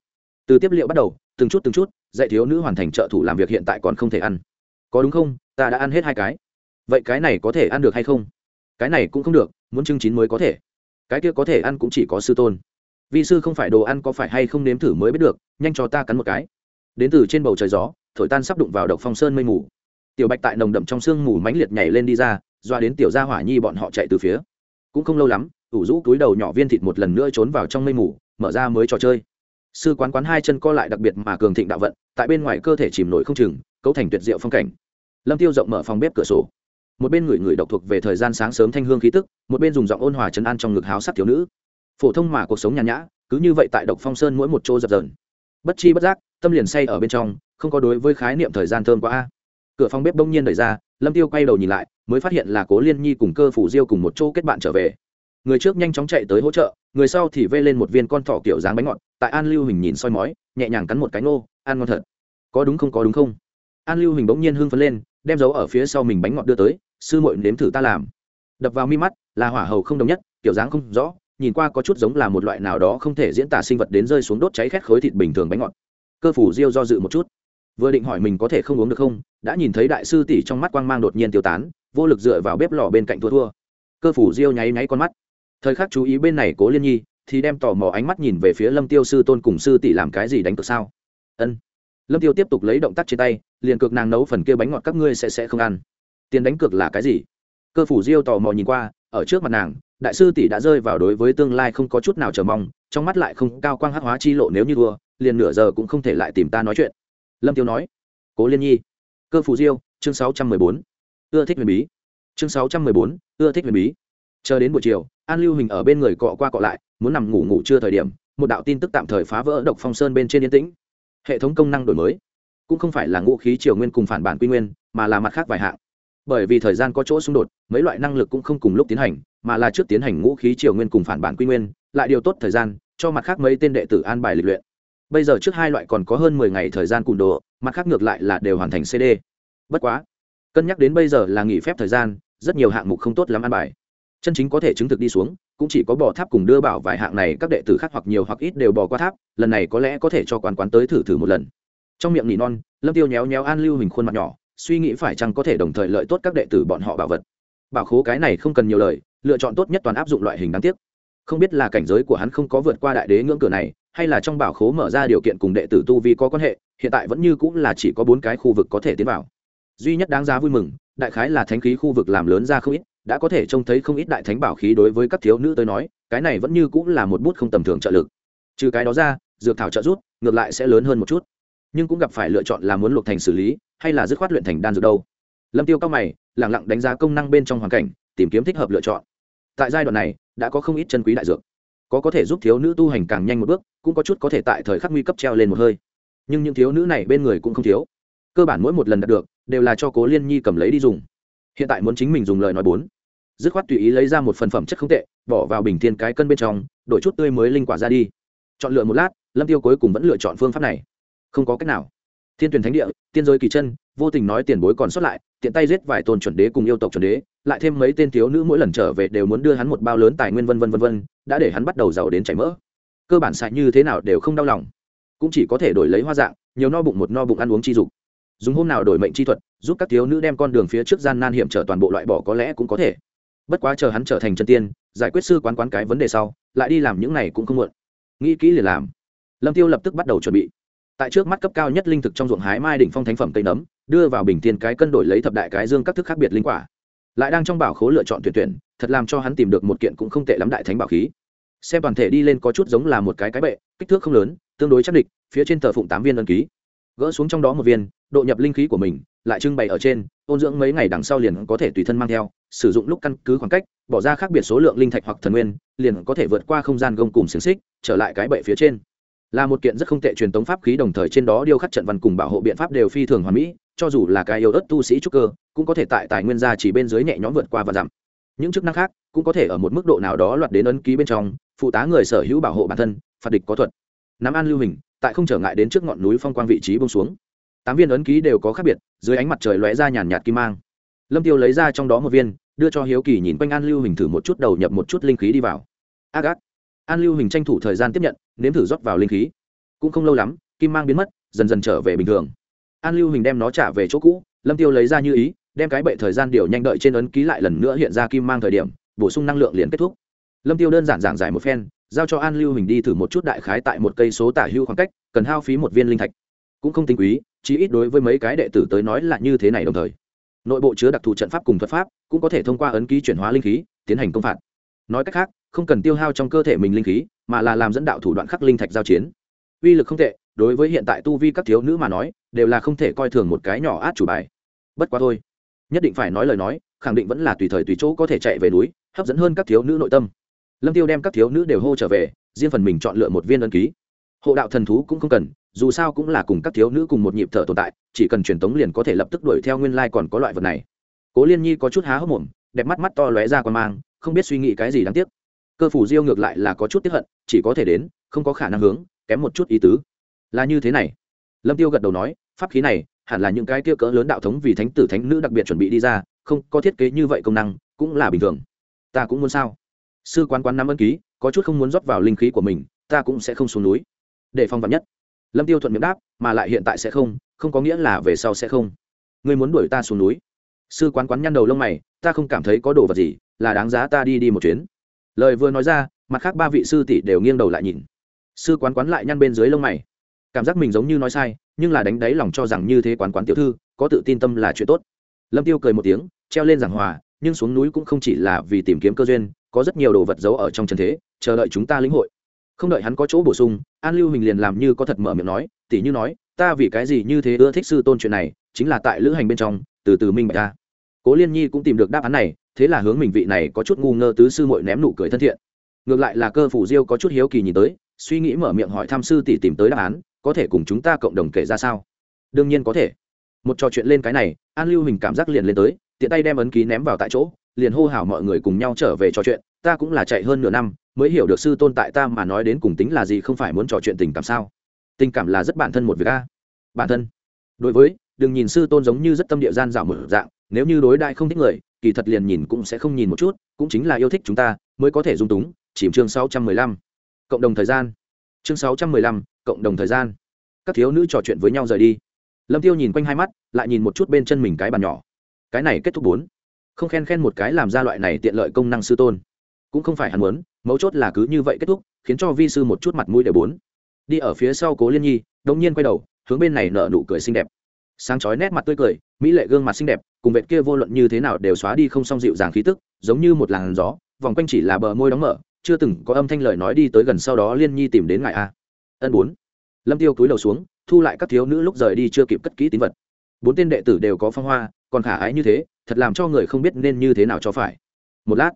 Từ tiếp liệu bắt đầu, từng chút từng chút, dạy thiếu nữ hoàn thành trợ thủ làm việc hiện tại còn không thể ăn. Có đúng không? Ta đã ăn hết hai cái. Vậy cái này có thể ăn được hay không? Cái này cũng không được, muốn chưng chín mới có thể. Cái kia có thể ăn cũng chỉ có sư tôn. Vi sư không phải đồ ăn có phải hay không nếm thử mới biết được, nhanh cho ta cắn một cái. Đến từ trên bầu trời gió, thổi tan sắp đụng vào độc phong sơn mây mù. Tiểu bạch tại nồng đậm trong sương mù mãnh liệt nhảy lên đi ra, doa đến tiểu gia hỏa nhi bọn họ chạy từ phía. Cũng không lâu lắm, ủ rũ túi đầu nhỏ viên thịt một lần nữa trốn vào trong mây mù, mở ra mới trò chơi. Sư quán quán hai chân co lại đặc biệt mà cường thịnh đạo vận, tại bên ngoài cơ thể chìm nổi không chừng, cấu thành tuyệt diệu phong cảnh. Lâm tiêu rộng mở phòng bếp cửa sổ. Một bên người người độc thuộc về thời gian sáng sớm thanh hương khí tức, một bên dùng giọng ôn hòa chấn an trong ngực háo sắc thiếu nữ phổ thông mà cuộc sống nhàn nhã, cứ như vậy tại độc phong sơn mỗi một chỗ dập dờn. Bất chi bất giác, tâm liền say ở bên trong, không có đối với khái niệm thời gian thơm quá. A cửa phòng bếp đông nhiên đẩy ra, lâm tiêu quay đầu nhìn lại, mới phát hiện là cố liên nhi cùng cơ phủ diêu cùng một chỗ kết bạn trở về. Người trước nhanh chóng chạy tới hỗ trợ, người sau thì vê lên một viên con thỏ kiểu dáng bánh ngọt, tại an lưu hình nhìn soi mói, nhẹ nhàng cắn một cái nô ăn ngon thật. Có đúng không, có đúng không? An lưu hình bỗng nhiên hưng phấn lên, đem dấu ở phía sau mình bánh ngọt đưa tới, sư muội nếm thử ta làm. Đập vào mi mắt, là hỏa hầu không đồng nhất, kiểu dáng không rõ nhìn qua có chút giống là một loại nào đó không thể diễn tả sinh vật đến rơi xuống đốt cháy khét khối thịt bình thường bánh ngọt. Cơ phủ diêu do dự một chút. Vừa định hỏi mình có thể không uống được không, đã nhìn thấy đại sư tỷ trong mắt quang mang đột nhiên tiêu tán, vô lực dựa vào bếp lò bên cạnh thua thua. Cơ phủ diêu nháy nháy con mắt. Thời khắc chú ý bên này cố liên nhi, thì đem tò mò ánh mắt nhìn về phía lâm tiêu sư tôn cùng sư tỷ làm cái gì đánh cược sao? Ân. Lâm tiêu tiếp tục lấy động tác trên tay, liền cược nàng nấu phần kia bánh ngọt các ngươi sẽ sẽ không ăn. Tiền đánh cược là cái gì? Cơ phủ diêu tò mò nhìn qua, ở trước mặt nàng đại sư tỷ đã rơi vào đối với tương lai không có chút nào chờ mong, trong mắt lại không cao quang hắc hóa chi lộ nếu như thua, liền nửa giờ cũng không thể lại tìm ta nói chuyện. Lâm tiêu nói. Cố liên nhi. Cơ phù diêu, chương sáu trăm mười bốn. Ưa thích huyền bí. Chương sáu trăm mười bốn, ưa thích huyền bí. Chờ đến buổi chiều, an lưu hình ở bên người cọ qua cọ lại, muốn nằm ngủ ngủ chưa thời điểm, một đạo tin tức tạm thời phá vỡ độc phong sơn bên trên yên tĩnh. Hệ thống công năng đổi mới. Cũng không phải là ngũ khí triều nguyên cùng phản bản quy nguyên, mà là mặt khác vài hạng. Bởi vì thời gian có chỗ xung đột, mấy loại năng lực cũng không cùng lúc tiến hành mà là trước tiến hành ngũ khí triều nguyên cùng phản bản quy nguyên, lại điều tốt thời gian, cho mặt khác mấy tên đệ tử an bài lịch luyện. Bây giờ trước hai loại còn có hơn mười ngày thời gian cùn đồ, mặt khác ngược lại là đều hoàn thành cd bất quá, cân nhắc đến bây giờ là nghỉ phép thời gian, rất nhiều hạng mục không tốt lắm an bài. Chân chính có thể chứng thực đi xuống, cũng chỉ có bỏ tháp cùng đưa bảo vài hạng này các đệ tử khác hoặc nhiều hoặc ít đều bỏ qua tháp, lần này có lẽ có thể cho quán quán tới thử thử một lần. Trong miệng nỉ non, lâm tiêu nhéo nhéo an lưu hình khuôn mặt nhỏ, suy nghĩ phải chăng có thể đồng thời lợi tốt các đệ tử bọn họ bảo vật. Bảo khố cái này không cần nhiều lời lựa chọn tốt nhất toàn áp dụng loại hình đáng tiếc. Không biết là cảnh giới của hắn không có vượt qua đại đế ngưỡng cửa này, hay là trong bảo khố mở ra điều kiện cùng đệ tử tu vi có quan hệ, hiện tại vẫn như cũng là chỉ có bốn cái khu vực có thể tiến vào. Duy nhất đáng giá vui mừng, đại khái là thánh khí khu vực làm lớn ra không ít, đã có thể trông thấy không ít đại thánh bảo khí đối với các thiếu nữ tới nói, cái này vẫn như cũng là một bút không tầm thường trợ lực. Trừ cái đó ra, dược thảo trợ rút ngược lại sẽ lớn hơn một chút. Nhưng cũng gặp phải lựa chọn là muốn luộc thành xử lý, hay là dứt khoát luyện thành đan dược đâu. Lâm tiêu cao mày lẳng lặng đánh giá công năng bên trong hoàn cảnh, tìm kiếm thích hợp lựa chọn tại giai đoạn này, đã có không ít chân quý đại dược. Có có thể giúp thiếu nữ tu hành càng nhanh một bước, cũng có chút có thể tại thời khắc nguy cấp treo lên một hơi. Nhưng những thiếu nữ này bên người cũng không thiếu. Cơ bản mỗi một lần đạt được, đều là cho cố liên nhi cầm lấy đi dùng. Hiện tại muốn chính mình dùng lời nói bốn. Dứt khoát tùy ý lấy ra một phần phẩm chất không tệ, bỏ vào bình thiên cái cân bên trong, đổi chút tươi mới linh quả ra đi. Chọn lựa một lát, lâm tiêu cuối cùng vẫn lựa chọn phương pháp này. Không có cách nào thiên tuyển thánh địa, tiên giới kỳ chân, vô tình nói tiền bối còn xuất lại, tiện tay giết vài tôn chuẩn đế cùng yêu tộc chuẩn đế, lại thêm mấy tên thiếu nữ mỗi lần trở về đều muốn đưa hắn một bao lớn tài nguyên vân vân vân vân, đã để hắn bắt đầu giàu đến chảy mỡ. Cơ bản xài như thế nào đều không đau lòng. Cũng chỉ có thể đổi lấy hoa dạng, nhiều no bụng một no bụng ăn uống chi dục. Dùng hôm nào đổi mệnh chi thuật, giúp các thiếu nữ đem con đường phía trước gian nan hiểm trở toàn bộ loại bỏ có lẽ cũng có thể. Bất quá chờ hắn trở thành chân tiên, giải quyết sư quán quán cái vấn đề sau, lại đi làm những này cũng không muộn. Nghĩ kỹ liền làm. Lâm tiêu lập tức bắt đầu chuẩn bị tại trước mắt cấp cao nhất linh thực trong ruộng hái mai đỉnh phong thánh phẩm cây nấm, đưa vào bình tiền cái cân đổi lấy thập đại cái dương các thức khác biệt linh quả. Lại đang trong bảo khố lựa chọn tuyển tuyển, thật làm cho hắn tìm được một kiện cũng không tệ lắm đại thánh bảo khí. Xem toàn thể đi lên có chút giống là một cái cái bệ, kích thước không lớn, tương đối chắc địch, phía trên tờ phụng tám viên ân ký. Gỡ xuống trong đó một viên, độ nhập linh khí của mình, lại trưng bày ở trên, ôn dưỡng mấy ngày đằng sau liền có thể tùy thân mang theo, sử dụng lúc căn cứ khoảng cách, bỏ ra khác biệt số lượng linh thạch hoặc thần nguyên, liền có thể vượt qua không gian gông cùng xiềng xích, trở lại cái bệ phía trên là một kiện rất không tệ truyền tống pháp khí đồng thời trên đó điêu khắc trận văn cùng bảo hộ biện pháp đều phi thường hoàn mỹ, cho dù là cái yêu ớt tu sĩ trúc cơ, cũng có thể tại tài nguyên gia chỉ bên dưới nhẹ nhõm vượt qua và giảm. Những chức năng khác cũng có thể ở một mức độ nào đó loạt đến ấn ký bên trong, phụ tá người sở hữu bảo hộ bản thân, phạt địch có thuật. Nắm an lưu hình, tại không trở ngại đến trước ngọn núi phong quang vị trí bông xuống. Tám viên ấn ký đều có khác biệt, dưới ánh mặt trời lóe ra nhàn nhạt kim mang. Lâm tiêu lấy ra trong đó một viên, đưa cho hiếu kỳ nhìn quanh an lưu hình thử một chút đầu nhập một chút linh khí đi vào. Ác ác. An lưu hình tranh thủ thời gian tiếp nhận nếm thử rót vào linh khí. Cũng không lâu lắm, kim mang biến mất, dần dần trở về bình thường. An lưu hình đem nó trả về chỗ cũ, lâm tiêu lấy ra như ý, đem cái bệ thời gian điều nhanh đợi trên ấn ký lại lần nữa hiện ra kim mang thời điểm, bổ sung năng lượng liền kết thúc. Lâm tiêu đơn giản giảng giải một phen, giao cho an lưu hình đi thử một chút đại khái tại một cây số tả hưu khoảng cách, cần hao phí một viên linh thạch. Cũng không tinh quý, chí ít đối với mấy cái đệ tử tới nói là như thế này đồng thời. Nội bộ chứa đặc thù trận pháp cùng thuật pháp, cũng có thể thông qua ấn ký chuyển hóa linh khí, tiến hành công phạt. Nói cách khác không cần tiêu hao trong cơ thể mình linh khí, mà là làm dẫn đạo thủ đoạn khắc linh thạch giao chiến. Uy lực không tệ, đối với hiện tại tu vi các thiếu nữ mà nói, đều là không thể coi thường một cái nhỏ át chủ bài. Bất quá thôi. Nhất định phải nói lời nói, khẳng định vẫn là tùy thời tùy chỗ có thể chạy về núi, hấp dẫn hơn các thiếu nữ nội tâm. Lâm tiêu đem các thiếu nữ đều hô trở về, riêng phần mình chọn lựa một viên ân ký. Hộ đạo thần thú cũng không cần, dù sao cũng là cùng các thiếu nữ cùng một nhịp thở tồn tại, chỉ cần truyền tống liền có thể lập tức đuổi theo nguyên lai còn có loại vật này. Cố liên nhi có chút há hốc mồm, đẹp mắt mắt to lóe ra quan mang, không biết suy nghĩ cái gì đáng tiếc cơ phủ diêu ngược lại là có chút tiếp hận, chỉ có thể đến, không có khả năng hướng, kém một chút ý tứ. Là như thế này. Lâm tiêu gật đầu nói, pháp khí này, hẳn là những cái kia cỡ lớn đạo thống vì thánh tử thánh nữ đặc biệt chuẩn bị đi ra, không có thiết kế như vậy công năng, cũng là bình thường. Ta cũng muốn sao? Sư quán quán năm ân ký, có chút không muốn rót vào linh khí của mình, ta cũng sẽ không xuống núi. Để phong vắn nhất. Lâm tiêu thuận miệng đáp, mà lại hiện tại sẽ không không có nghĩa là về sau sẽ không. Ngươi muốn đuổi ta xuống núi? Sư quán quán nhăn đầu lông mày, ta không cảm thấy có đồ vật gì, là đáng giá ta đi đi một chuyến lời vừa nói ra, mặt khác ba vị sư tỷ đều nghiêng đầu lại nhìn. Sư quán quán lại nhăn bên dưới lông mày. Cảm giác mình giống như nói sai, nhưng là đánh đáy lòng cho rằng như thế quán quán tiểu thư, có tự tin tâm là chuyện tốt. Lâm tiêu cười một tiếng, treo lên giảng hòa, nhưng xuống núi cũng không chỉ là vì tìm kiếm cơ duyên, có rất nhiều đồ vật giấu ở trong trần thế, chờ đợi chúng ta lĩnh hội. Không đợi hắn có chỗ bổ sung, an lưu mình liền làm như có thật mở miệng nói tỉ như nói, ta vì cái gì như thế ưa thích sư tôn chuyện này, chính là tại lữ hành bên trong, từ từ minh bạch ta. Cố liên nhi cũng tìm được đáp án này thế là hướng mình vị này có chút ngu ngơ tứ sư muội ném nụ cười thân thiện. Ngược lại là cơ phủ diêu có chút hiếu kỳ nhìn tới, suy nghĩ mở miệng hỏi tham sư tỷ tìm tới đáp án, có thể cùng chúng ta cộng đồng kể ra sao? Đương nhiên có thể. Một trò chuyện lên cái này, an lưu hình cảm giác liền lên tới, tiện tay đem ấn ký ném vào tại chỗ, liền hô hào mọi người cùng nhau trở về trò chuyện, ta cũng là chạy hơn nửa năm, mới hiểu được sư tôn tại ta mà nói đến cùng tính là gì không phải muốn trò chuyện tình cảm sao? Tình cảm là rất bản thân một việc a. Bản thân. Đối với, đừng nhìn sư tôn giống như rất tâm địa gian dạo một dạng, nếu như đối đại không thích người kỳ thật liền nhìn cũng sẽ không nhìn một chút, cũng chính là yêu thích chúng ta, mới có thể dung túng. Chìm chương sáu trăm mười lăm. Cộng đồng thời gian. Chương sáu trăm mười lăm, cộng đồng thời gian. Các thiếu nữ trò chuyện với nhau rời đi. Lâm tiêu nhìn quanh hai mắt, lại nhìn một chút bên chân mình cái bàn nhỏ. Cái này kết thúc bốn. Không khen khen một cái làm ra loại này tiện lợi công năng sư tôn. Cũng không phải hắn muốn, mấu chốt là cứ như vậy kết thúc, khiến cho vi sư một chút mặt mũi để bốn. Đi ở phía sau cố liên nhi đống nhiên quay đầu, hướng bên này nở nụ cười xinh đẹp sáng chói nét mặt tươi cười, mỹ lệ gương mặt xinh đẹp, cùng vệt kia vô luận như thế nào đều xóa đi không song dịu dàng khí tức, giống như một làn gió, vòng quanh chỉ là bờ môi đóng mở, chưa từng có âm thanh lời nói đi tới gần sau đó liên nhi tìm đến ngài a. Ân bốn. Lâm tiêu cúi đầu xuống, thu lại các thiếu nữ lúc rời đi chưa kịp cất kỹ tín vật. Bốn tên đệ tử đều có phong hoa, còn khả ái như thế, thật làm cho người không biết nên như thế nào cho phải. Một lát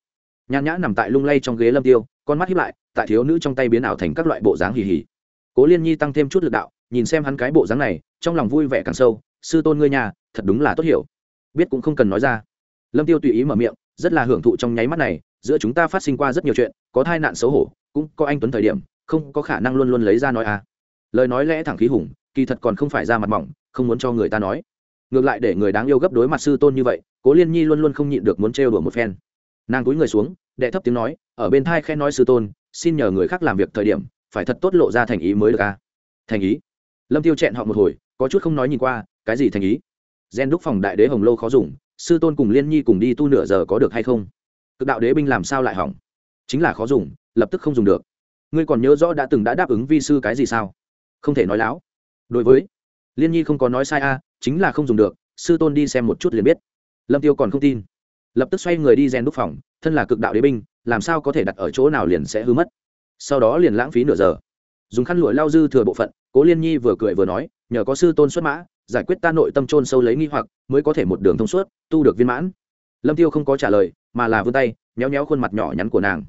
nhàn nhã nằm tại lung lay trong ghế lâm tiêu, con mắt hiếp lại, tại thiếu nữ trong tay biến ảo thành các loại bộ dáng hì hì. Cố liên nhi tăng thêm chút lực đạo, nhìn xem hắn cái bộ dáng này, trong lòng vui vẻ càng sâu sư tôn ngươi nhà, thật đúng là tốt hiểu. Biết cũng không cần nói ra. Lâm tiêu tùy ý mở miệng, rất là hưởng thụ trong nháy mắt này, giữa chúng ta phát sinh qua rất nhiều chuyện, có tai nạn xấu hổ, cũng có anh tuấn thời điểm, không có khả năng luôn luôn lấy ra nói à. Lời nói lẽ thẳng khí hùng, kỳ thật còn không phải ra mặt mỏng, không muốn cho người ta nói. Ngược lại để người đáng yêu gấp đối mặt sư tôn như vậy, cố liên nhi luôn luôn không nhịn được muốn trêu đùa một phen. Nàng cúi người xuống, đệ thấp tiếng nói, ở bên thai khen nói sư tôn, xin nhờ người khác làm việc thời điểm, phải thật tốt lộ ra thành ý mới được à. Thành ý. Lâm tiêu chẹn họ một hồi, có chút không nói nhìn qua cái gì thành ý? Gen đúc phòng đại đế hồng lô khó dùng, sư tôn cùng liên nhi cùng đi tu nửa giờ có được hay không? Cực đạo đế binh làm sao lại hỏng? Chính là khó dùng, lập tức không dùng được. Ngươi còn nhớ rõ đã từng đã đáp ứng vi sư cái gì sao? Không thể nói láo. Đối với, liên nhi không có nói sai a, chính là không dùng được, sư tôn đi xem một chút liền biết. Lâm tiêu còn không tin. Lập tức xoay người đi rèn đúc phòng, thân là cực đạo đế binh, làm sao có thể đặt ở chỗ nào liền sẽ hư mất? Sau đó liền lãng phí nửa giờ. Dùng khăn lụa lao dư thừa bộ phận, cố liên nhi vừa cười vừa nói, nhờ có sư tôn xuất mã giải quyết ta nội tâm trôn sâu lấy nghi hoặc, mới có thể một đường thông suốt, tu được viên mãn. Lâm tiêu không có trả lời, mà là vươn tay, nhéo nhéo khuôn mặt nhỏ nhắn của nàng.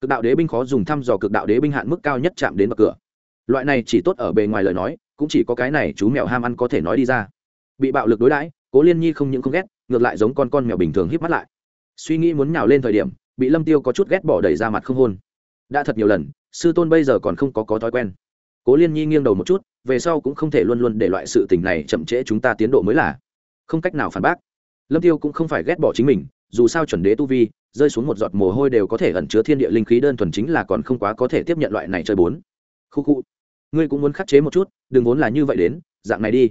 Cực đạo đế binh khó dùng thăm dò cực đạo đế binh hạn mức cao nhất chạm đến bậc cửa. Loại này chỉ tốt ở bề ngoài lời nói, cũng chỉ có cái này chú mèo ham ăn có thể nói đi ra. Bị bạo lực đối đãi, cố liên nhi không những không ghét, ngược lại giống con con mèo bình thường híp mắt lại. Suy nghĩ muốn nhào lên thời điểm, bị lâm tiêu có chút ghét bỏ đẩy ra mặt không hôn. Đã thật nhiều lần, sư tôn bây giờ còn không có có thói quen cố liên nhi nghiêng đầu một chút, về sau cũng không thể luôn luôn để loại sự tình này chậm trễ chúng ta tiến độ mới là. Không cách nào phản bác. Lâm tiêu cũng không phải ghét bỏ chính mình, dù sao chuẩn đế tu vi, rơi xuống một giọt mồ hôi đều có thể ẩn chứa thiên địa linh khí đơn thuần chính là còn không quá có thể tiếp nhận loại này chơi bốn. Khu khu. Ngươi cũng muốn khắc chế một chút, đừng vốn là như vậy đến, dạng này đi.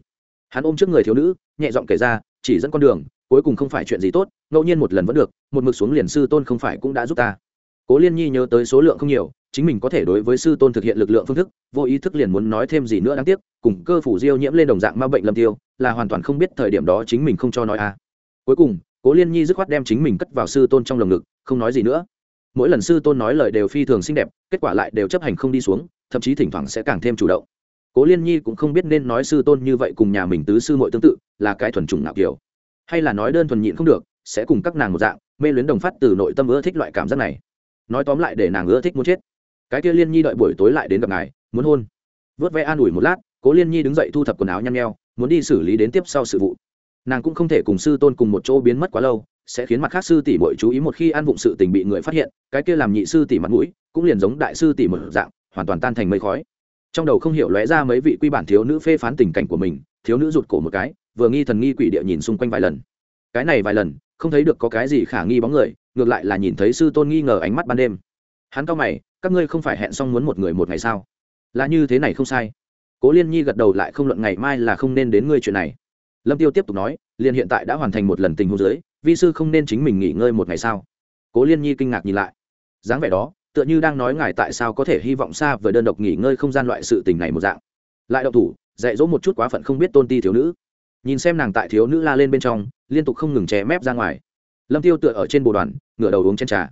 Hắn ôm trước người thiếu nữ, nhẹ giọng kể ra, chỉ dẫn con đường, cuối cùng không phải chuyện gì tốt, ngẫu nhiên một lần vẫn được, một mực xuống liền sư tôn không phải cũng đã giúp ta. Cố liên nhi nhớ tới số lượng không nhiều chính mình có thể đối với sư tôn thực hiện lực lượng phương thức, vô ý thức liền muốn nói thêm gì nữa đáng tiếc, cùng cơ phủ diêu nhiễm lên đồng dạng ma bệnh lâm tiêu, là hoàn toàn không biết thời điểm đó chính mình không cho nói a à. cuối cùng, cố liên nhi dứt khoát đem chính mình cất vào sư tôn trong lồng ngực, không nói gì nữa. Mỗi lần sư tôn nói lời đều phi thường xinh đẹp, kết quả lại đều chấp hành không đi xuống, thậm chí thỉnh thoảng sẽ càng thêm chủ động. Cố liên nhi cũng không biết nên nói sư tôn như vậy cùng nhà mình tứ sư mội tương tự, là cái thuần trùng nạo kiểu. Hay là nói đơn thuần nhịn không được, sẽ cùng các nàng một dạng, mê luyến đồng phát từ nội tâm ưa thích loại cảm giác này. Nói tóm lại để nàng ưa thích muốn chết cái kia liên nhi đợi buổi tối lại đến gặp ngài, muốn hôn. Vớt vẽ an ủi một lát, cố liên nhi đứng dậy thu thập quần áo nhăn nheo, muốn đi xử lý đến tiếp sau sự vụ. Nàng cũng không thể cùng sư tôn cùng một chỗ biến mất quá lâu, sẽ khiến mặt khác sư tỷ bội chú ý một khi ăn vụng sự tình bị người phát hiện, cái kia làm nhị sư tỷ mặt mũi, cũng liền giống đại sư tỷ một dạng, hoàn toàn tan thành mây khói. Trong đầu không hiểu lóe ra mấy vị quy bản thiếu nữ phê phán tình cảnh của mình, thiếu nữ rụt cổ một cái, vừa nghi thần nghi quỷ địa nhìn xung quanh vài lần. Cái này vài lần, không thấy được có cái gì khả nghi bóng người, ngược lại là nhìn thấy sư tôn nghi ngờ ánh mắt ban đêm. Hắn cao mày các ngươi không phải hẹn xong muốn một người một ngày sao? Là như thế này không sai. Cố liên nhi gật đầu lại không luận ngày mai là không nên đến ngươi chuyện này. Lâm tiêu tiếp tục nói, liền hiện tại đã hoàn thành một lần tình huống dưới vi sư không nên chính mình nghỉ ngơi một ngày sao? Cố liên nhi kinh ngạc nhìn lại. Dáng vẻ đó, tựa như đang nói ngài tại sao có thể hy vọng xa với đơn độc nghỉ ngơi không gian loại sự tình này một dạng. Lại đậu thủ, dạy dỗ một chút quá phận không biết tôn ti thiếu nữ. Nhìn xem nàng tại thiếu nữ la lên bên trong, liên tục không ngừng chè mép ra ngoài. Lâm tiêu tựa ở trên bồ đoàn, ngửa đầu uống chén trà.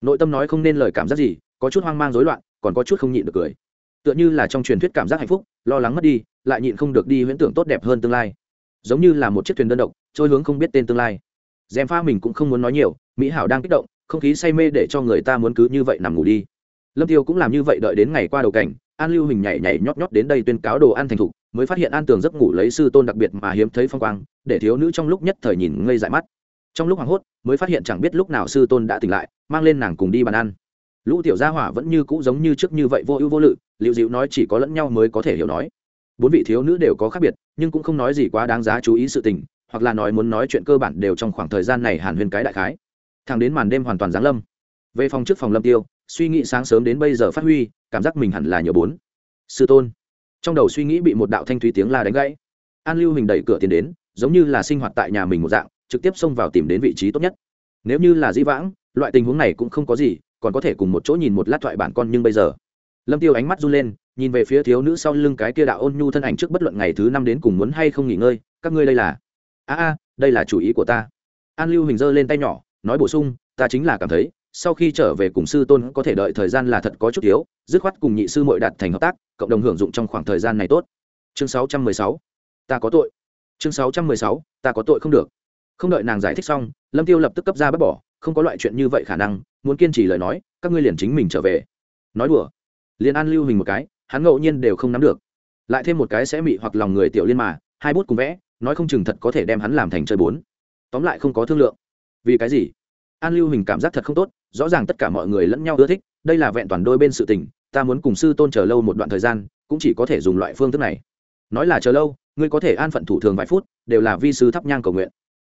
Nội tâm nói không nên lời cảm giác gì có chút hoang mang rối loạn, còn có chút không nhịn được cười. Tựa như là trong truyền thuyết cảm giác hạnh phúc, lo lắng mất đi, lại nhịn không được đi huyễn tưởng tốt đẹp hơn tương lai. Giống như là một chiếc thuyền đơn độc, trôi hướng không biết tên tương lai. Dèm pha mình cũng không muốn nói nhiều, mỹ hảo đang kích động, không khí say mê để cho người ta muốn cứ như vậy nằm ngủ đi. Lâm tiêu cũng làm như vậy đợi đến ngày qua đầu cảnh, an lưu hình nhảy nhảy nhót nhót đến đây tuyên cáo đồ ăn thành thục, mới phát hiện an tường giấc ngủ lấy sư tôn đặc biệt mà hiếm thấy phong quang, để thiếu nữ trong lúc nhất thời nhìn ngây dại mắt. Trong lúc hoảng hốt, mới phát hiện chẳng biết lúc nào sư tôn đã tỉnh lại, mang lên nàng cùng đi bàn ăn lũ tiểu gia hỏa vẫn như cũ giống như trước như vậy vô ưu vô lự liệu dịu nói chỉ có lẫn nhau mới có thể hiểu nói. Bốn vị thiếu nữ đều có khác biệt, nhưng cũng không nói gì quá đáng giá chú ý sự tình, hoặc là nói muốn nói chuyện cơ bản đều trong khoảng thời gian này hàn huyên cái đại khái. Thẳng đến màn đêm hoàn toàn giáng lâm. Về phòng trước phòng lâm tiêu, suy nghĩ sáng sớm đến bây giờ phát huy, cảm giác mình hẳn là nhiều bốn. Sư tôn. Trong đầu suy nghĩ bị một đạo thanh thúy tiếng la đánh gãy. An lưu hình đẩy cửa tiến đến, giống như là sinh hoạt tại nhà mình một dạng, trực tiếp xông vào tìm đến vị trí tốt nhất. Nếu như là dĩ vãng, loại tình huống này cũng không có gì còn có thể cùng một chỗ nhìn một lát thoại bản con nhưng bây giờ lâm tiêu ánh mắt run lên, nhìn về phía thiếu nữ sau lưng cái kia đạo ôn nhu thân ảnh trước bất luận ngày thứ năm đến cùng muốn hay không nghỉ ngơi, các ngươi đây là a a, đây là chủ ý của ta an lưu hình giơ lên tay nhỏ, nói bổ sung, ta chính là cảm thấy, sau khi trở về cùng sư tôn có thể đợi thời gian là thật có chút thiếu dứt khoát cùng nhị sư mội đạt thành hợp tác, cộng đồng hưởng dụng trong khoảng thời gian này tốt chương 616. ta có tội chương 616. ta có tội không được không đợi nàng giải thích xong, lâm tiêu lập tức cấp ra bác bỏ, không có loại chuyện như vậy khả năng muốn kiên trì lời nói, các ngươi liền chính mình trở về. Nói đùa. Liền an lưu hình một cái, hắn ngẫu nhiên đều không nắm được. Lại thêm một cái sẽ mị hoặc lòng người tiểu liên mà, hai bút cùng vẽ, nói không chừng thật có thể đem hắn làm thành chơi bốn. Tóm lại không có thương lượng. Vì cái gì? An lưu hình cảm giác thật không tốt, rõ ràng tất cả mọi người lẫn nhau ưa thích, đây là vẹn toàn đôi bên sự tình, ta muốn cùng sư tôn chờ lâu một đoạn thời gian, cũng chỉ có thể dùng loại phương thức này. Nói là chờ lâu, ngươi có thể an phận thủ thường vài phút, đều là vi sư thắp nhang cầu nguyện.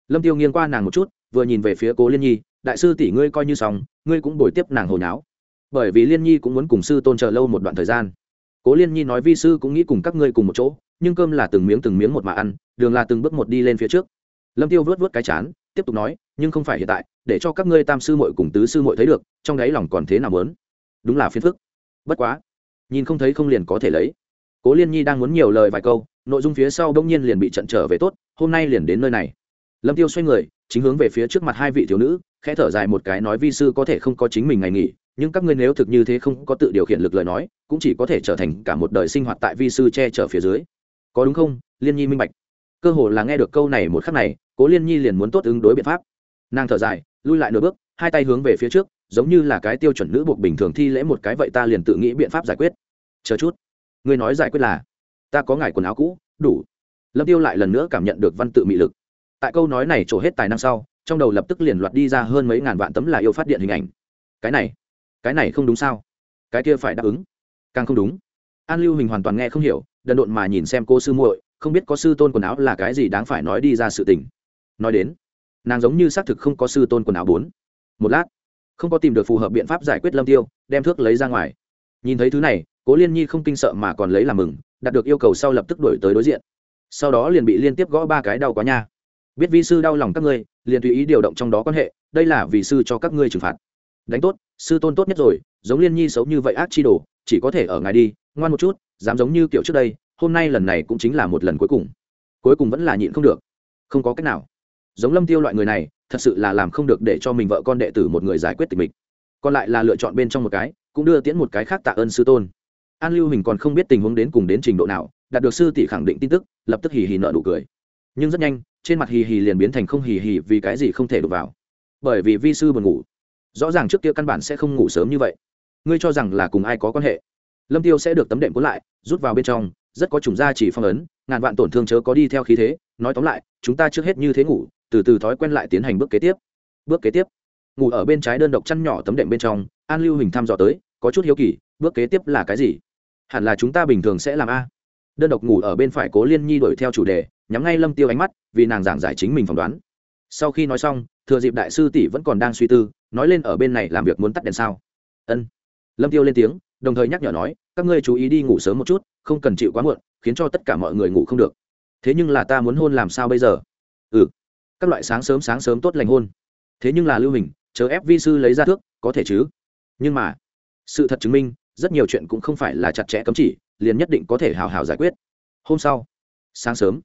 Lâm tiêu nghiêng qua nàng một chút, vừa nhìn về phía cố liên nhi đại sư tỷ ngươi coi như xong, ngươi cũng bồi tiếp nàng hồi náo bởi vì liên nhi cũng muốn cùng sư tôn chờ lâu một đoạn thời gian. Cố liên nhi nói vi sư cũng nghĩ cùng các ngươi cùng một chỗ, nhưng cơm là từng miếng từng miếng một mà ăn, đường là từng bước một đi lên phía trước. Lâm tiêu vớt vớt cái chán, tiếp tục nói, nhưng không phải hiện tại, để cho các ngươi tam sư muội cùng tứ sư muội thấy được, trong đáy lòng còn thế nào muốn? Đúng là phiền phức. Bất quá, nhìn không thấy không liền có thể lấy. Cố liên nhi đang muốn nhiều lời vài câu, nội dung phía sau đông nhiên liền bị trận trở về tốt, hôm nay liền đến nơi này. Lâm tiêu xoay người, chính hướng về phía trước mặt hai vị thiếu nữ khẽ thở dài một cái nói, vi sư có thể không có chính mình ngày nghỉ, nhưng các ngươi nếu thực như thế không có tự điều khiển lực lời nói, cũng chỉ có thể trở thành cả một đời sinh hoạt tại vi sư che chở phía dưới. Có đúng không, liên nhi minh bạch. Cơ hồ là nghe được câu này một khắc này, cố liên nhi liền muốn tốt ứng đối biện pháp. Nàng thở dài, lui lại nửa bước, hai tay hướng về phía trước, giống như là cái tiêu chuẩn nữ buộc bình thường thi lễ một cái vậy ta liền tự nghĩ biện pháp giải quyết. Chờ chút, ngươi nói giải quyết là, ta có ngài quần áo cũ, đủ. Lâm tiêu lại lần nữa cảm nhận được văn tự mị lực. Tại câu nói này trổ hết tài năng sau trong đầu lập tức liền loạt đi ra hơn mấy ngàn vạn tấm là yêu phát điện hình ảnh. Cái này cái này không đúng sao? Cái kia phải đáp ứng. Càng không đúng. An lưu hình hoàn toàn nghe không hiểu, đần độn mà nhìn xem cô sư muội, không biết có sư tôn quần áo là cái gì đáng phải nói đi ra sự tình. Nói đến, nàng giống như xác thực không có sư tôn quần áo bốn. Một lát, không có tìm được phù hợp biện pháp giải quyết lâm tiêu, đem thước lấy ra ngoài. Nhìn thấy thứ này, cố liên nhi không kinh sợ mà còn lấy làm mừng, đạt được yêu cầu sau lập tức đổi tới đối diện. Sau đó liền bị liên tiếp gõ ba cái đau quá nha biết vi sư đau lòng các ngươi, liền tùy ý điều động trong đó quan hệ, đây là vì sư cho các ngươi trừng phạt. Đánh tốt, sư tôn tốt nhất rồi, giống liên nhi xấu như vậy ác chi đồ, chỉ có thể ở ngài đi, ngoan một chút, dám giống như kiểu trước đây, hôm nay lần này cũng chính là một lần cuối cùng. Cuối cùng vẫn là nhịn không được. Không có cách nào. Giống lâm tiêu loại người này, thật sự là làm không được để cho mình vợ con đệ tử một người giải quyết tình mình. Còn lại là lựa chọn bên trong một cái, cũng đưa tiễn một cái khác tạ ơn sư tôn. An lưu hình còn không biết tình huống đến cùng đến trình độ nào, đạt được sư tỷ khẳng định tin tức, lập tức hì hì nợ nụ cười. Nhưng rất nhanh trên mặt hì hì liền biến thành không hì hì vì cái gì không thể đụng vào. Bởi vì vi sư buồn ngủ. Rõ ràng trước kia căn bản sẽ không ngủ sớm như vậy. Ngươi cho rằng là cùng ai có quan hệ? Lâm tiêu sẽ được tấm đệm cuốn lại, rút vào bên trong, rất có chủng gia chỉ phong ấn, ngàn vạn tổn thương chớ có đi theo khí thế. Nói tóm lại, chúng ta trước hết như thế ngủ, từ từ thói quen lại tiến hành bước kế tiếp. Bước kế tiếp. Ngủ ở bên trái đơn độc chăn nhỏ tấm đệm bên trong, an lưu hình thăm dò tới, có chút hiếu kỳ, bước kế tiếp là cái gì? Hẳn là chúng ta bình thường sẽ làm a. Đơn độc ngủ ở bên phải cố liên nhi đuổi theo chủ đề nhắm ngay lâm tiêu ánh mắt, vì nàng giảng giải chính mình phỏng đoán. Sau khi nói xong, thừa dịp đại sư tỷ vẫn còn đang suy tư, nói lên ở bên này làm việc muốn tắt đèn sao. Ân. Lâm tiêu lên tiếng, đồng thời nhắc nhở nói, các ngươi chú ý đi ngủ sớm một chút, không cần chịu quá muộn, khiến cho tất cả mọi người ngủ không được. Thế nhưng là ta muốn hôn làm sao bây giờ? Ừ. Các loại sáng sớm sáng sớm tốt lành hôn. Thế nhưng là lưu hình chờ ép vi sư lấy ra thước, có thể chứ? Nhưng mà, sự thật chứng minh, rất nhiều chuyện cũng không phải là chặt chẽ cấm chỉ, liền nhất định có thể hào hào giải quyết. Hôm sau, sáng sớm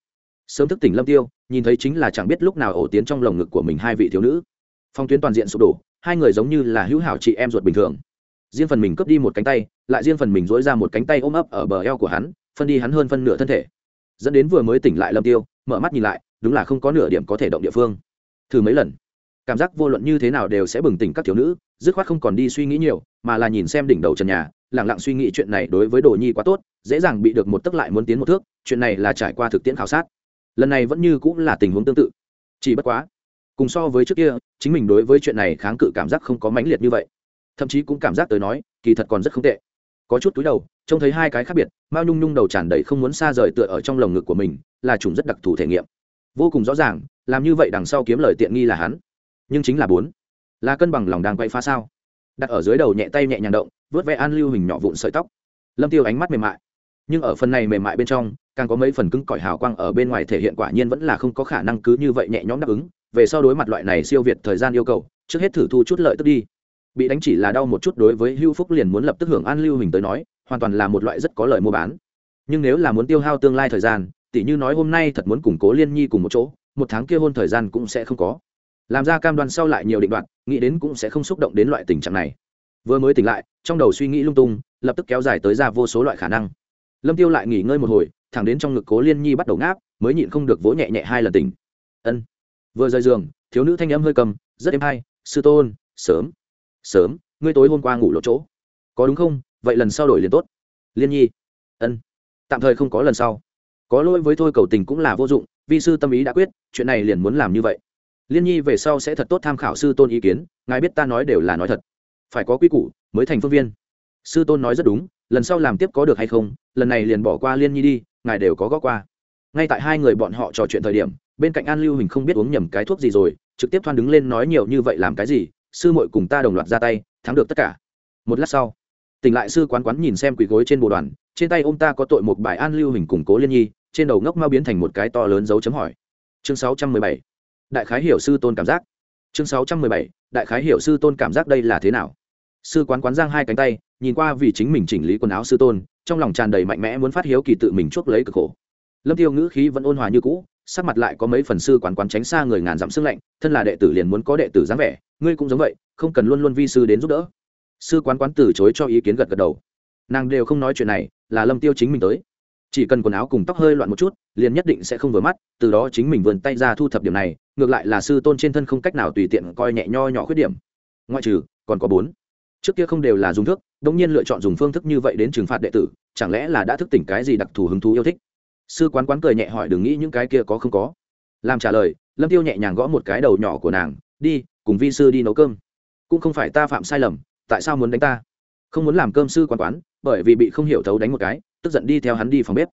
sớm thức tỉnh lâm tiêu, nhìn thấy chính là chẳng biết lúc nào ổ tiến trong lồng ngực của mình hai vị thiếu nữ. Phong tuyến toàn diện sụp đổ, hai người giống như là hữu hảo chị em ruột bình thường. Riêng phần mình cướp đi một cánh tay, lại riêng phần mình dỗi ra một cánh tay ôm ấp ở bờ eo của hắn, phân đi hắn hơn phân nửa thân thể. Dẫn đến vừa mới tỉnh lại lâm tiêu, mở mắt nhìn lại, đúng là không có nửa điểm có thể động địa phương. Thử mấy lần, cảm giác vô luận như thế nào đều sẽ bừng tỉnh các thiếu nữ, dứt khoát không còn đi suy nghĩ nhiều, mà là nhìn xem đỉnh đầu trần nhà lẳng lặng suy nghĩ chuyện này đối với đồ nhi quá tốt, dễ dàng bị được một tức lại muốn tiến một thước, chuyện này là trải qua thực tiễn khảo sát lần này vẫn như cũng là tình huống tương tự. Chỉ bất quá, cùng so với trước kia, chính mình đối với chuyện này kháng cự cảm giác không có mãnh liệt như vậy. Thậm chí cũng cảm giác tới nói, kỳ thật còn rất không tệ. Có chút túi đầu, trông thấy hai cái khác biệt, mao nhung nhung đầu tràn đầy không muốn xa rời tựa ở trong lồng ngực của mình, là chủng rất đặc thù thể nghiệm. Vô cùng rõ ràng, làm như vậy đằng sau kiếm lời tiện nghi là hắn. Nhưng chính là bốn. Là cân bằng lòng đang quay phá sao? Đặt ở dưới đầu nhẹ tay nhẹ nhàng động vớt vẽ an lưu hình nhỏ vụn sợi tóc. Lâm tiêu ánh mắt mềm mại nhưng ở phần này mềm mại bên trong, càng có mấy phần cứng cỏi hào quang ở bên ngoài thể hiện quả nhiên vẫn là không có khả năng cứ như vậy nhẹ nhõm đáp ứng. Về sau đối mặt loại này siêu việt thời gian yêu cầu, trước hết thử thu chút lợi tức đi. Bị đánh chỉ là đau một chút đối với hưu phúc liền muốn lập tức hưởng an lưu hình tới nói, hoàn toàn là một loại rất có lợi mua bán. Nhưng nếu là muốn tiêu hao tương lai thời gian tỷ như nói hôm nay thật muốn củng cố liên nhi cùng một chỗ, một tháng kia hôn thời gian cũng sẽ không có. Làm ra cam đoan sau lại nhiều định đoạn nghĩ đến cũng sẽ không xúc động đến loại tình trạng này. Vừa mới tỉnh lại, trong đầu suy nghĩ lung tung, lập tức kéo dài tới ra vô số loại khả năng lâm tiêu lại nghỉ ngơi một hồi, thẳng đến trong ngực cố liên nhi bắt đầu ngáp, mới nhịn không được vỗ nhẹ nhẹ hai lần tỉnh. Ân. Vừa rời giường, thiếu nữ thanh âm hơi cầm, rất êm hay, sư tôn, sớm sớm, ngươi tối hôm qua ngủ lộ chỗ. Có đúng không? Vậy lần sau đổi liền tốt. Liên nhi. Ân. Tạm thời không có lần sau. Có lỗi với thôi, cầu tình cũng là vô dụng, vi sư tâm ý đã quyết, chuyện này liền muốn làm như vậy. Liên nhi, về sau sẽ thật tốt tham khảo sư tôn ý kiến, ngài biết ta nói đều là nói thật. Phải có quy củ, mới thành phương viên. Sư tôn nói rất đúng lần sau làm tiếp có được hay không, lần này liền bỏ qua liên nhi đi, ngài đều có góp qua ngay tại hai người bọn họ trò chuyện thời điểm, bên cạnh an lưu hình không biết uống nhầm cái thuốc gì rồi, trực tiếp thoan đứng lên nói nhiều như vậy làm cái gì, sư muội cùng ta đồng loạt ra tay, thắng được tất cả một lát sau, tỉnh lại sư quán quán nhìn xem quỷ gối trên bộ đoàn, trên tay ông ta có tội một bài an lưu hình củng cố liên nhi, trên đầu ngốc mau biến thành một cái to lớn dấu chấm hỏi chương 617. đại khái hiểu sư tôn cảm giác chương 617. đại khái hiểu sư tôn cảm giác đây là thế nào sư quán quán giang hai cánh tay, nhìn qua vì chính mình chỉnh lý quần áo sư tôn, trong lòng tràn đầy mạnh mẽ muốn phát hiếu kỳ tự mình chuốc lấy cực khổ. Lâm tiêu ngữ khí vẫn ôn hòa như cũ, sắc mặt lại có mấy phần sư quán quán tránh xa người ngàn dặm sương lạnh, thân là đệ tử liền muốn có đệ tử dáng vẻ, ngươi cũng giống vậy, không cần luôn luôn vi sư đến giúp đỡ. Sư quán quán từ chối cho ý kiến gật gật đầu. Nàng đều không nói chuyện này, là lâm tiêu chính mình tới. Chỉ cần quần áo cùng tóc hơi loạn một chút, liền nhất định sẽ không vừa mắt, từ đó chính mình vươn tay ra thu thập điểm này, ngược lại là sư tôn trên thân không cách nào tùy tiện coi nhẹ nho nhỏ khuyết điểm. Ngoại trừ, còn có bốn trước kia không đều là dùng thước đông nhiên lựa chọn dùng phương thức như vậy đến trừng phạt đệ tử, chẳng lẽ là đã thức tỉnh cái gì đặc thù hứng thú yêu thích? Sư quán quán cười nhẹ hỏi đừng nghĩ những cái kia có không có. Làm trả lời, lâm tiêu nhẹ nhàng gõ một cái đầu nhỏ của nàng, đi, cùng vi sư đi nấu cơm. Cũng không phải ta phạm sai lầm, tại sao muốn đánh ta? Không muốn làm cơm sư quán quán, bởi vì bị không hiểu thấu đánh một cái, tức giận đi theo hắn đi phòng bếp.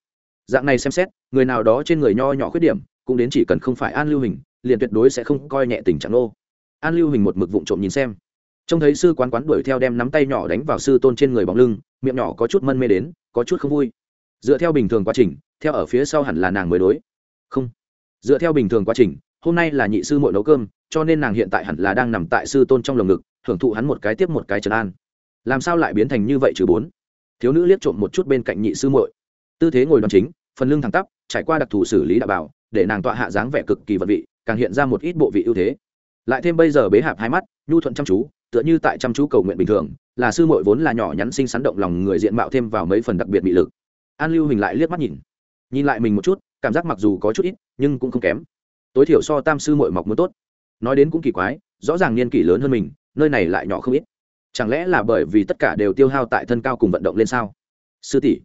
Dạng này xem xét, người nào đó trên người nho nhỏ khuyết điểm, cũng đến chỉ cần không phải an lưu hình, liền tuyệt đối sẽ không coi nhẹ tình trạng nô. An lưu hình một mực vụng trộm nhìn xem trông thấy sư quán quán đuổi theo đem nắm tay nhỏ đánh vào sư tôn trên người bóng lưng, miệng nhỏ có chút mân mê đến, có chút không vui. Dựa theo bình thường quá trình, theo ở phía sau hẳn là nàng mới đối. Không. Dựa theo bình thường quá trình, hôm nay là nhị sư muội nấu cơm, cho nên nàng hiện tại hẳn là đang nằm tại sư tôn trong lồng ngực, hưởng thụ hắn một cái tiếp một cái trấn an. Làm sao lại biến thành như vậy chứ bốn? Thiếu nữ liếc trộm một chút bên cạnh nhị sư muội. Tư thế ngồi đoan chính, phần lưng thẳng tắp, trải qua đặc thù xử lý đạo bảo, để nàng tọa hạ dáng vẻ cực kỳ vật vị, càng hiện ra một ít bộ vị ưu thế. Lại thêm bây giờ bế hạp hai mắt, nhu thuận chăm chú tựa như tại chăm chú cầu nguyện bình thường, là sư muội vốn là nhỏ nhắn xinh xắn động lòng người diện mạo thêm vào mấy phần đặc biệt bị lực. An lưu hình lại liếc mắt nhìn. Nhìn lại mình một chút, cảm giác mặc dù có chút ít, nhưng cũng không kém. Tối thiểu so tam sư muội mọc muốn tốt. Nói đến cũng kỳ quái, rõ ràng niên kỷ lớn hơn mình, nơi này lại nhỏ không ít. Chẳng lẽ là bởi vì tất cả đều tiêu hao tại thân cao cùng vận động lên sao? Sư tỷ,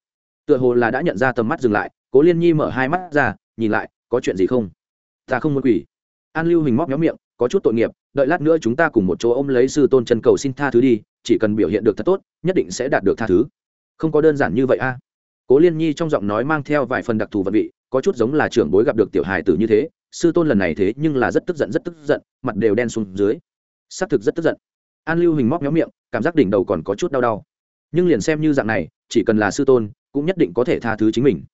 tựa hồ là đã nhận ra tầm mắt dừng lại, cố liên nhi mở hai mắt ra, nhìn lại, có chuyện gì không? Ta không muốn quỷ an lưu hình móc nhóm miệng, có chút tội nghiệp đợi lát nữa chúng ta cùng một chỗ ôm lấy sư tôn chân cầu xin tha thứ đi, chỉ cần biểu hiện được thật tốt, nhất định sẽ đạt được tha thứ. Không có đơn giản như vậy a. Cố liên nhi trong giọng nói mang theo vài phần đặc thù vận vị, có chút giống là trưởng bối gặp được tiểu hài tử như thế, sư tôn lần này thế nhưng là rất tức giận, rất tức giận, mặt đều đen xuống dưới. Xác thực rất tức giận. An lưu hình móc nhóm miệng, cảm giác đỉnh đầu còn có chút đau đau. Nhưng liền xem như dạng này, chỉ cần là sư tôn, cũng nhất định có thể tha thứ chính mình.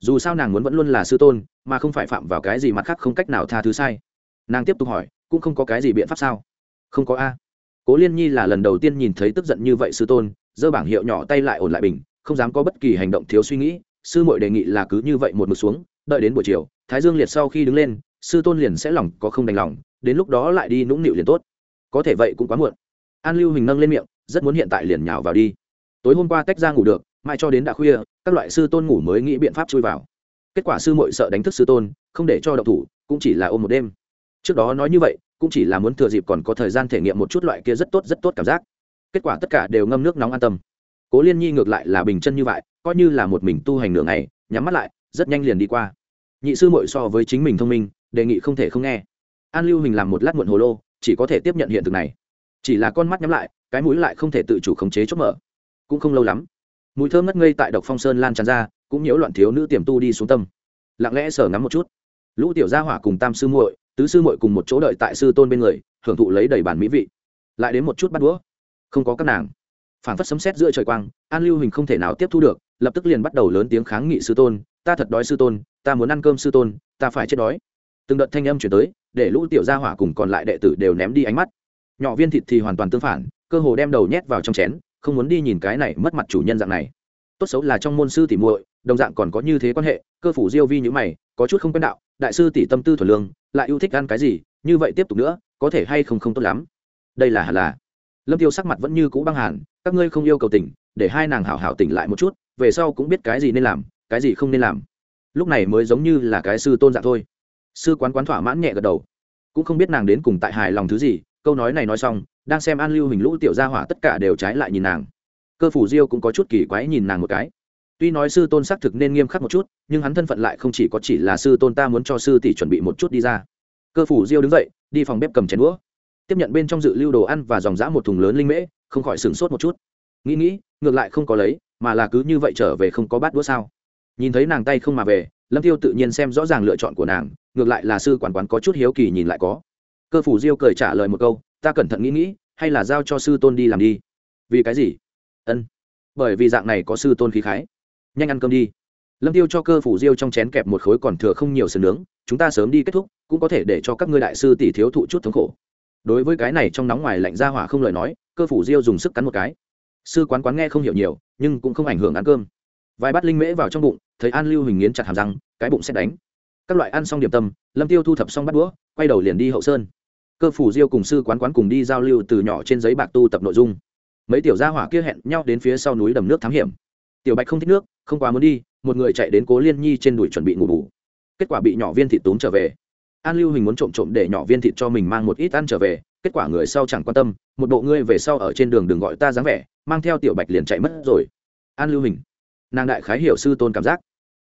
Dù sao nàng muốn vẫn luôn là sư tôn, mà không phải phạm vào cái gì mặt khác không cách nào tha thứ sai. Nàng tiếp tục hỏi cũng không có cái gì biện pháp sao? Không có a. Cố liên nhi là lần đầu tiên nhìn thấy tức giận như vậy sư tôn, giơ bảng hiệu nhỏ tay lại ổn lại bình, không dám có bất kỳ hành động thiếu suy nghĩ, sư muội đề nghị là cứ như vậy một mực xuống, đợi đến buổi chiều, thái dương liệt sau khi đứng lên, sư tôn liền sẽ lòng có không đành lòng, đến lúc đó lại đi nũng nịu liền tốt. Có thể vậy cũng quá muộn. An lưu hình nâng lên miệng, rất muốn hiện tại liền nhào vào đi. Tối hôm qua tách ra ngủ được mai cho đến đã khuya, các loại sư tôn ngủ mới nghĩ biện pháp chui vào. Kết quả sư muội sợ đánh thức sư tôn, không để cho đậu thủ, cũng chỉ là ôm một đêm trước đó nói như vậy, cũng chỉ là muốn thừa dịp còn có thời gian thể nghiệm một chút loại kia rất tốt rất tốt cảm giác. Kết quả tất cả đều ngâm nước nóng an tâm. Cố liên nhi ngược lại là bình chân như vậy, coi như là một mình tu hành nửa ngày, nhắm mắt lại, rất nhanh liền đi qua. Nhị sư muội so với chính mình thông minh, đề nghị không thể không nghe. An lưu hình làm một lát muộn hồ lô, chỉ có thể tiếp nhận hiện thực này. Chỉ là con mắt nhắm lại, cái mũi lại không thể tự chủ khống chế chốt mở. Cũng không lâu lắm, mùi thơm ngất ngây tại độc phong sơn lan tràn ra, cũng nhiễu loạn thiếu nữ tiềm tu đi xuống tâm. Lặng lẽ sở ngắm một chút. Lũ tiểu gia hỏa cùng tam sư muội tứ sư muội cùng một chỗ đợi tại sư tôn bên người, hưởng thụ lấy đầy bản mỹ vị. Lại đến một chút bắt đũa. Không có các nàng. Phản phất sấm sét giữa trời quang, an lưu hình không thể nào tiếp thu được, lập tức liền bắt đầu lớn tiếng kháng nghị sư tôn, ta thật đói sư tôn, ta muốn ăn cơm sư tôn, ta phải chết đói. Từng đợt thanh âm chuyển tới, để lũ tiểu gia hỏa cùng còn lại đệ tử đều ném đi ánh mắt. Nhỏ viên thịt thì hoàn toàn tương phản, cơ hồ đem đầu nhét vào trong chén, không muốn đi nhìn cái này mất mặt chủ nhân dạng này. Tốt xấu là trong môn sư tỷ muội, đồng dạng còn có như thế quan hệ, cơ phủ diêu vi như mày, có chút không quen đạo, đại sư tỷ tâm tư thuần lương lại yêu thích ăn cái gì, như vậy tiếp tục nữa, có thể hay không không tốt lắm. Đây là hẳn là. Lâm tiêu sắc mặt vẫn như cũ băng hàn, các ngươi không yêu cầu tỉnh, để hai nàng hảo hảo tỉnh lại một chút, về sau cũng biết cái gì nên làm, cái gì không nên làm. Lúc này mới giống như là cái sư tôn dạng thôi. Sư quán quán thỏa mãn nhẹ gật đầu. Cũng không biết nàng đến cùng tại hài lòng thứ gì, câu nói này nói xong, đang xem an lưu hình lũ tiểu gia hỏa tất cả đều trái lại nhìn nàng. Cơ phủ diêu cũng có chút kỳ quái nhìn nàng một cái tuy nói sư tôn xác thực nên nghiêm khắc một chút, nhưng hắn thân phận lại không chỉ có chỉ là sư tôn ta muốn cho sư tỷ chuẩn bị một chút đi ra. Cơ phủ diêu đứng dậy, đi phòng bếp cầm chén đũa. Tiếp nhận bên trong dự lưu đồ ăn và dòng dã một thùng lớn linh mễ, không khỏi sửng sốt một chút. Nghĩ nghĩ, ngược lại không có lấy, mà là cứ như vậy trở về không có bát đũa sao? Nhìn thấy nàng tay không mà về, lâm tiêu tự nhiên xem rõ ràng lựa chọn của nàng, ngược lại là sư quản quán có chút hiếu kỳ nhìn lại có. Cơ phủ diêu cười trả lời một câu, ta cẩn thận nghĩ nghĩ, hay là giao cho sư tôn đi làm đi. Vì cái gì? Ân, bởi vì dạng này có sư tôn khí khái nhanh ăn cơm đi. Lâm tiêu cho cơ phủ diêu trong chén kẹp một khối còn thừa không nhiều sườn nướng, chúng ta sớm đi kết thúc, cũng có thể để cho các ngươi đại sư tỷ thiếu thụ chút thống khổ. Đối với cái này trong nóng ngoài lạnh ra hỏa không lời nói, cơ phủ diêu dùng sức cắn một cái. Sư quán quán nghe không hiểu nhiều, nhưng cũng không ảnh hưởng ăn cơm. Vài bát linh mễ vào trong bụng, thấy an lưu hình nghiến chặt hàm răng, cái bụng sẽ đánh. Các loại ăn xong điểm tâm, lâm tiêu thu thập xong bắt đũa, quay đầu liền đi hậu sơn. Cơ phủ diêu cùng sư quán quán cùng đi giao lưu từ nhỏ trên giấy bạc tu tập nội dung. Mấy tiểu gia hỏa kia hẹn nhau đến phía sau núi đầm nước thám hiểm tiểu bạch không thích nước, không quá muốn đi, một người chạy đến cố liên nhi trên đùi chuẩn bị ngủ bù. Kết quả bị nhỏ viên thịt túm trở về. An lưu hình muốn trộm trộm để nhỏ viên thịt cho mình mang một ít ăn trở về, kết quả người sau chẳng quan tâm, một bộ ngươi về sau ở trên đường đừng gọi ta dáng vẻ, mang theo tiểu bạch liền chạy mất rồi. An lưu hình nàng đại khái hiểu sư tôn cảm giác.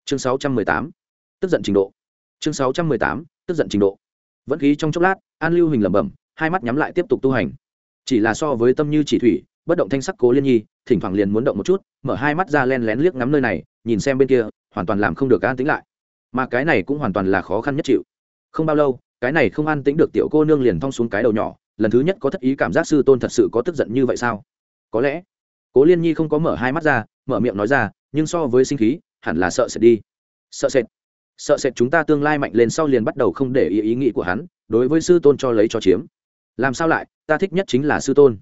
Chương sáu trăm mười tám, tức giận trình độ. Chương sáu trăm mười tám, tức giận trình độ. Vẫn khí trong chốc lát, an lưu hình lẩm bẩm, hai mắt nhắm lại tiếp tục tu hành. Chỉ là so với tâm như chỉ thủy bất động thanh sắc cố liên nhi, thỉnh thoảng liền muốn động một chút, mở hai mắt ra len lén liếc ngắm nơi này, nhìn xem bên kia, hoàn toàn làm không được an tĩnh lại. Mà cái này cũng hoàn toàn là khó khăn nhất chịu. Không bao lâu, cái này không an tĩnh được tiểu cô nương liền thong xuống cái đầu nhỏ, lần thứ nhất có thất ý cảm giác sư tôn thật sự có tức giận như vậy sao? Có lẽ, cố liên nhi không có mở hai mắt ra, mở miệng nói ra, nhưng so với sinh khí, hẳn là sợ sệt đi. Sợ sệt. Sợ sệt chúng ta tương lai mạnh lên sau liền bắt đầu không để ý ý nghĩ của hắn, đối với sư tôn cho lấy cho chiếm. Làm sao lại, ta thích nhất chính là sư tôn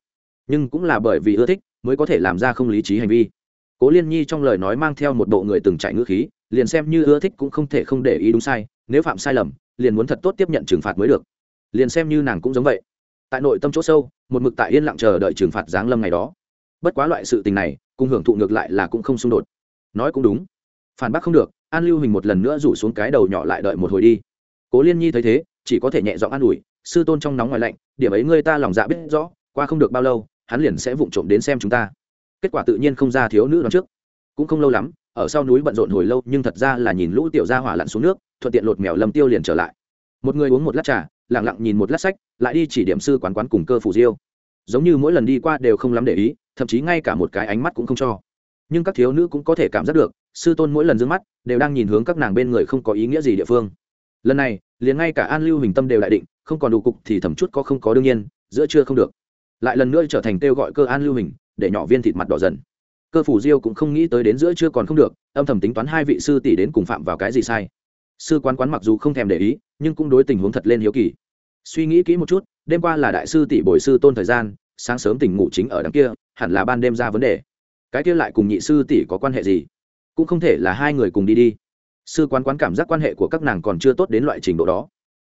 nhưng cũng là bởi vì ưa thích mới có thể làm ra không lý trí hành vi. Cố liên nhi trong lời nói mang theo một bộ người từng chạy ngữ khí, liền xem như ưa thích cũng không thể không để ý đúng sai, nếu phạm sai lầm, liền muốn thật tốt tiếp nhận trừng phạt mới được. Liền xem như nàng cũng giống vậy. Tại nội tâm chỗ sâu, một mực tại yên lặng chờ đợi trừng phạt giáng lâm ngày đó. Bất quá loại sự tình này, cùng hưởng thụ ngược lại là cũng không xung đột. Nói cũng đúng. Phản bác không được, an lưu hình một lần nữa rủ xuống cái đầu nhỏ lại đợi một hồi đi. Cố liên nhi thấy thế, chỉ có thể nhẹ giọng an ủi, sư tôn trong nóng ngoài lạnh, điểm ấy ngươi ta lòng dạ biết rõ, qua không được bao lâu hắn liền sẽ vụng trộm đến xem chúng ta. Kết quả tự nhiên không ra thiếu nữ đón trước. Cũng không lâu lắm, ở sau núi bận rộn hồi lâu, nhưng thật ra là nhìn lũ tiểu gia hỏa lặn xuống nước, thuận tiện lột mèo lâm tiêu liền trở lại. Một người uống một lát trà, lặng lặng nhìn một lát sách, lại đi chỉ điểm sư quán quán cùng cơ phủ diêu. Giống như mỗi lần đi qua đều không lắm để ý, thậm chí ngay cả một cái ánh mắt cũng không cho. Nhưng các thiếu nữ cũng có thể cảm giác được, sư tôn mỗi lần d ư ơ n g mắt, đều đang nhìn hướng các nàng bên người không có ý nghĩa gì địa phương. Lần này, liền ngay cả an lưu hình tâm đều đại định, không còn đủ cục thì thầm chút có không có đương nhiên, giữa chưa không được lại lần nữa trở thành kêu gọi cơ an lưu hình, để nhỏ viên thịt mặt đỏ dần. Cơ phủ diêu cũng không nghĩ tới đến giữa chưa còn không được, âm thầm tính toán hai vị sư tỷ đến cùng phạm vào cái gì sai. Sư quán quán mặc dù không thèm để ý, nhưng cũng đối tình huống thật lên hiếu kỳ. Suy nghĩ kỹ một chút, đêm qua là đại sư tỷ bồi sư tôn thời gian, sáng sớm tỉnh ngủ chính ở đằng kia, hẳn là ban đêm ra vấn đề. Cái kia lại cùng nhị sư tỷ có quan hệ gì? Cũng không thể là hai người cùng đi đi. Sư quán quán cảm giác quan hệ của các nàng còn chưa tốt đến loại trình độ đó.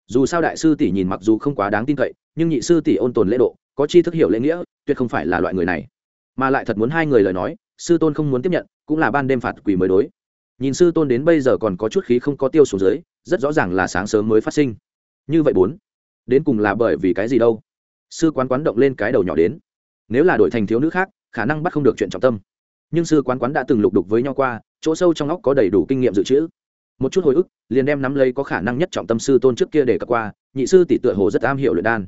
Dù sao đại sư tỷ nhìn mặc dù không quá đáng tin cậy, nhưng nhị sư tỷ ôn tồn lễ độ có chi thức hiểu lễ nghĩa, tuyệt không phải là loại người này. Mà lại thật muốn hai người lời nói, sư tôn không muốn tiếp nhận, cũng là ban đêm phạt quỷ mới đối. Nhìn sư tôn đến bây giờ còn có chút khí không có tiêu xuống dưới, rất rõ ràng là sáng sớm mới phát sinh. Như vậy bốn, đến cùng là bởi vì cái gì đâu? Sư quán quán động lên cái đầu nhỏ đến. Nếu là đổi thành thiếu nữ khác, khả năng bắt không được chuyện trọng tâm. Nhưng sư quán quán đã từng lục đục với nhau qua, chỗ sâu trong óc có đầy đủ kinh nghiệm dự trữ. Một chút hồi ức, liền đem nắm lấy có khả năng nhất trọng tâm sư tôn trước kia để cập qua, nhị sư tỷ tựa hồ rất am hiểu luyện đan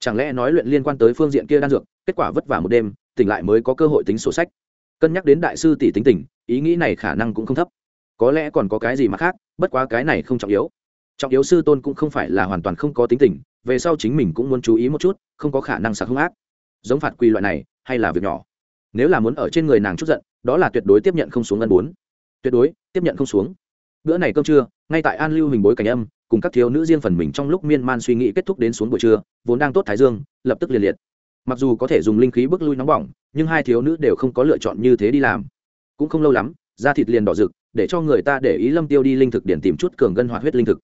chẳng lẽ nói luyện liên quan tới phương diện kia đan dược, kết quả vất vả một đêm, tỉnh lại mới có cơ hội tính sổ sách? Cân nhắc đến đại sư tỷ tính tình, ý nghĩ này khả năng cũng không thấp. Có lẽ còn có cái gì mà khác, bất quá cái này không trọng yếu. Trọng yếu sư tôn cũng không phải là hoàn toàn không có tính tình, về sau chính mình cũng muốn chú ý một chút, không có khả năng sạc hung ác. Giống phạt quy loại này, hay là việc nhỏ. Nếu là muốn ở trên người nàng chút giận, đó là tuyệt đối tiếp nhận không xuống ngân bốn. Tuyệt đối, tiếp nhận không xuống. Bữa này cơm trưa, ngay tại an lưu hình bối cảnh âm cùng các thiếu nữ riêng phần mình trong lúc miên man suy nghĩ kết thúc đến xuống buổi trưa, vốn đang tốt thái dương, lập tức liền liệt. Mặc dù có thể dùng linh khí bước lui nóng bỏng, nhưng hai thiếu nữ đều không có lựa chọn như thế đi làm. Cũng không lâu lắm, da thịt liền đỏ rực, để cho người ta để ý lâm tiêu đi linh thực điển tìm chút cường gân hoạt huyết linh thực.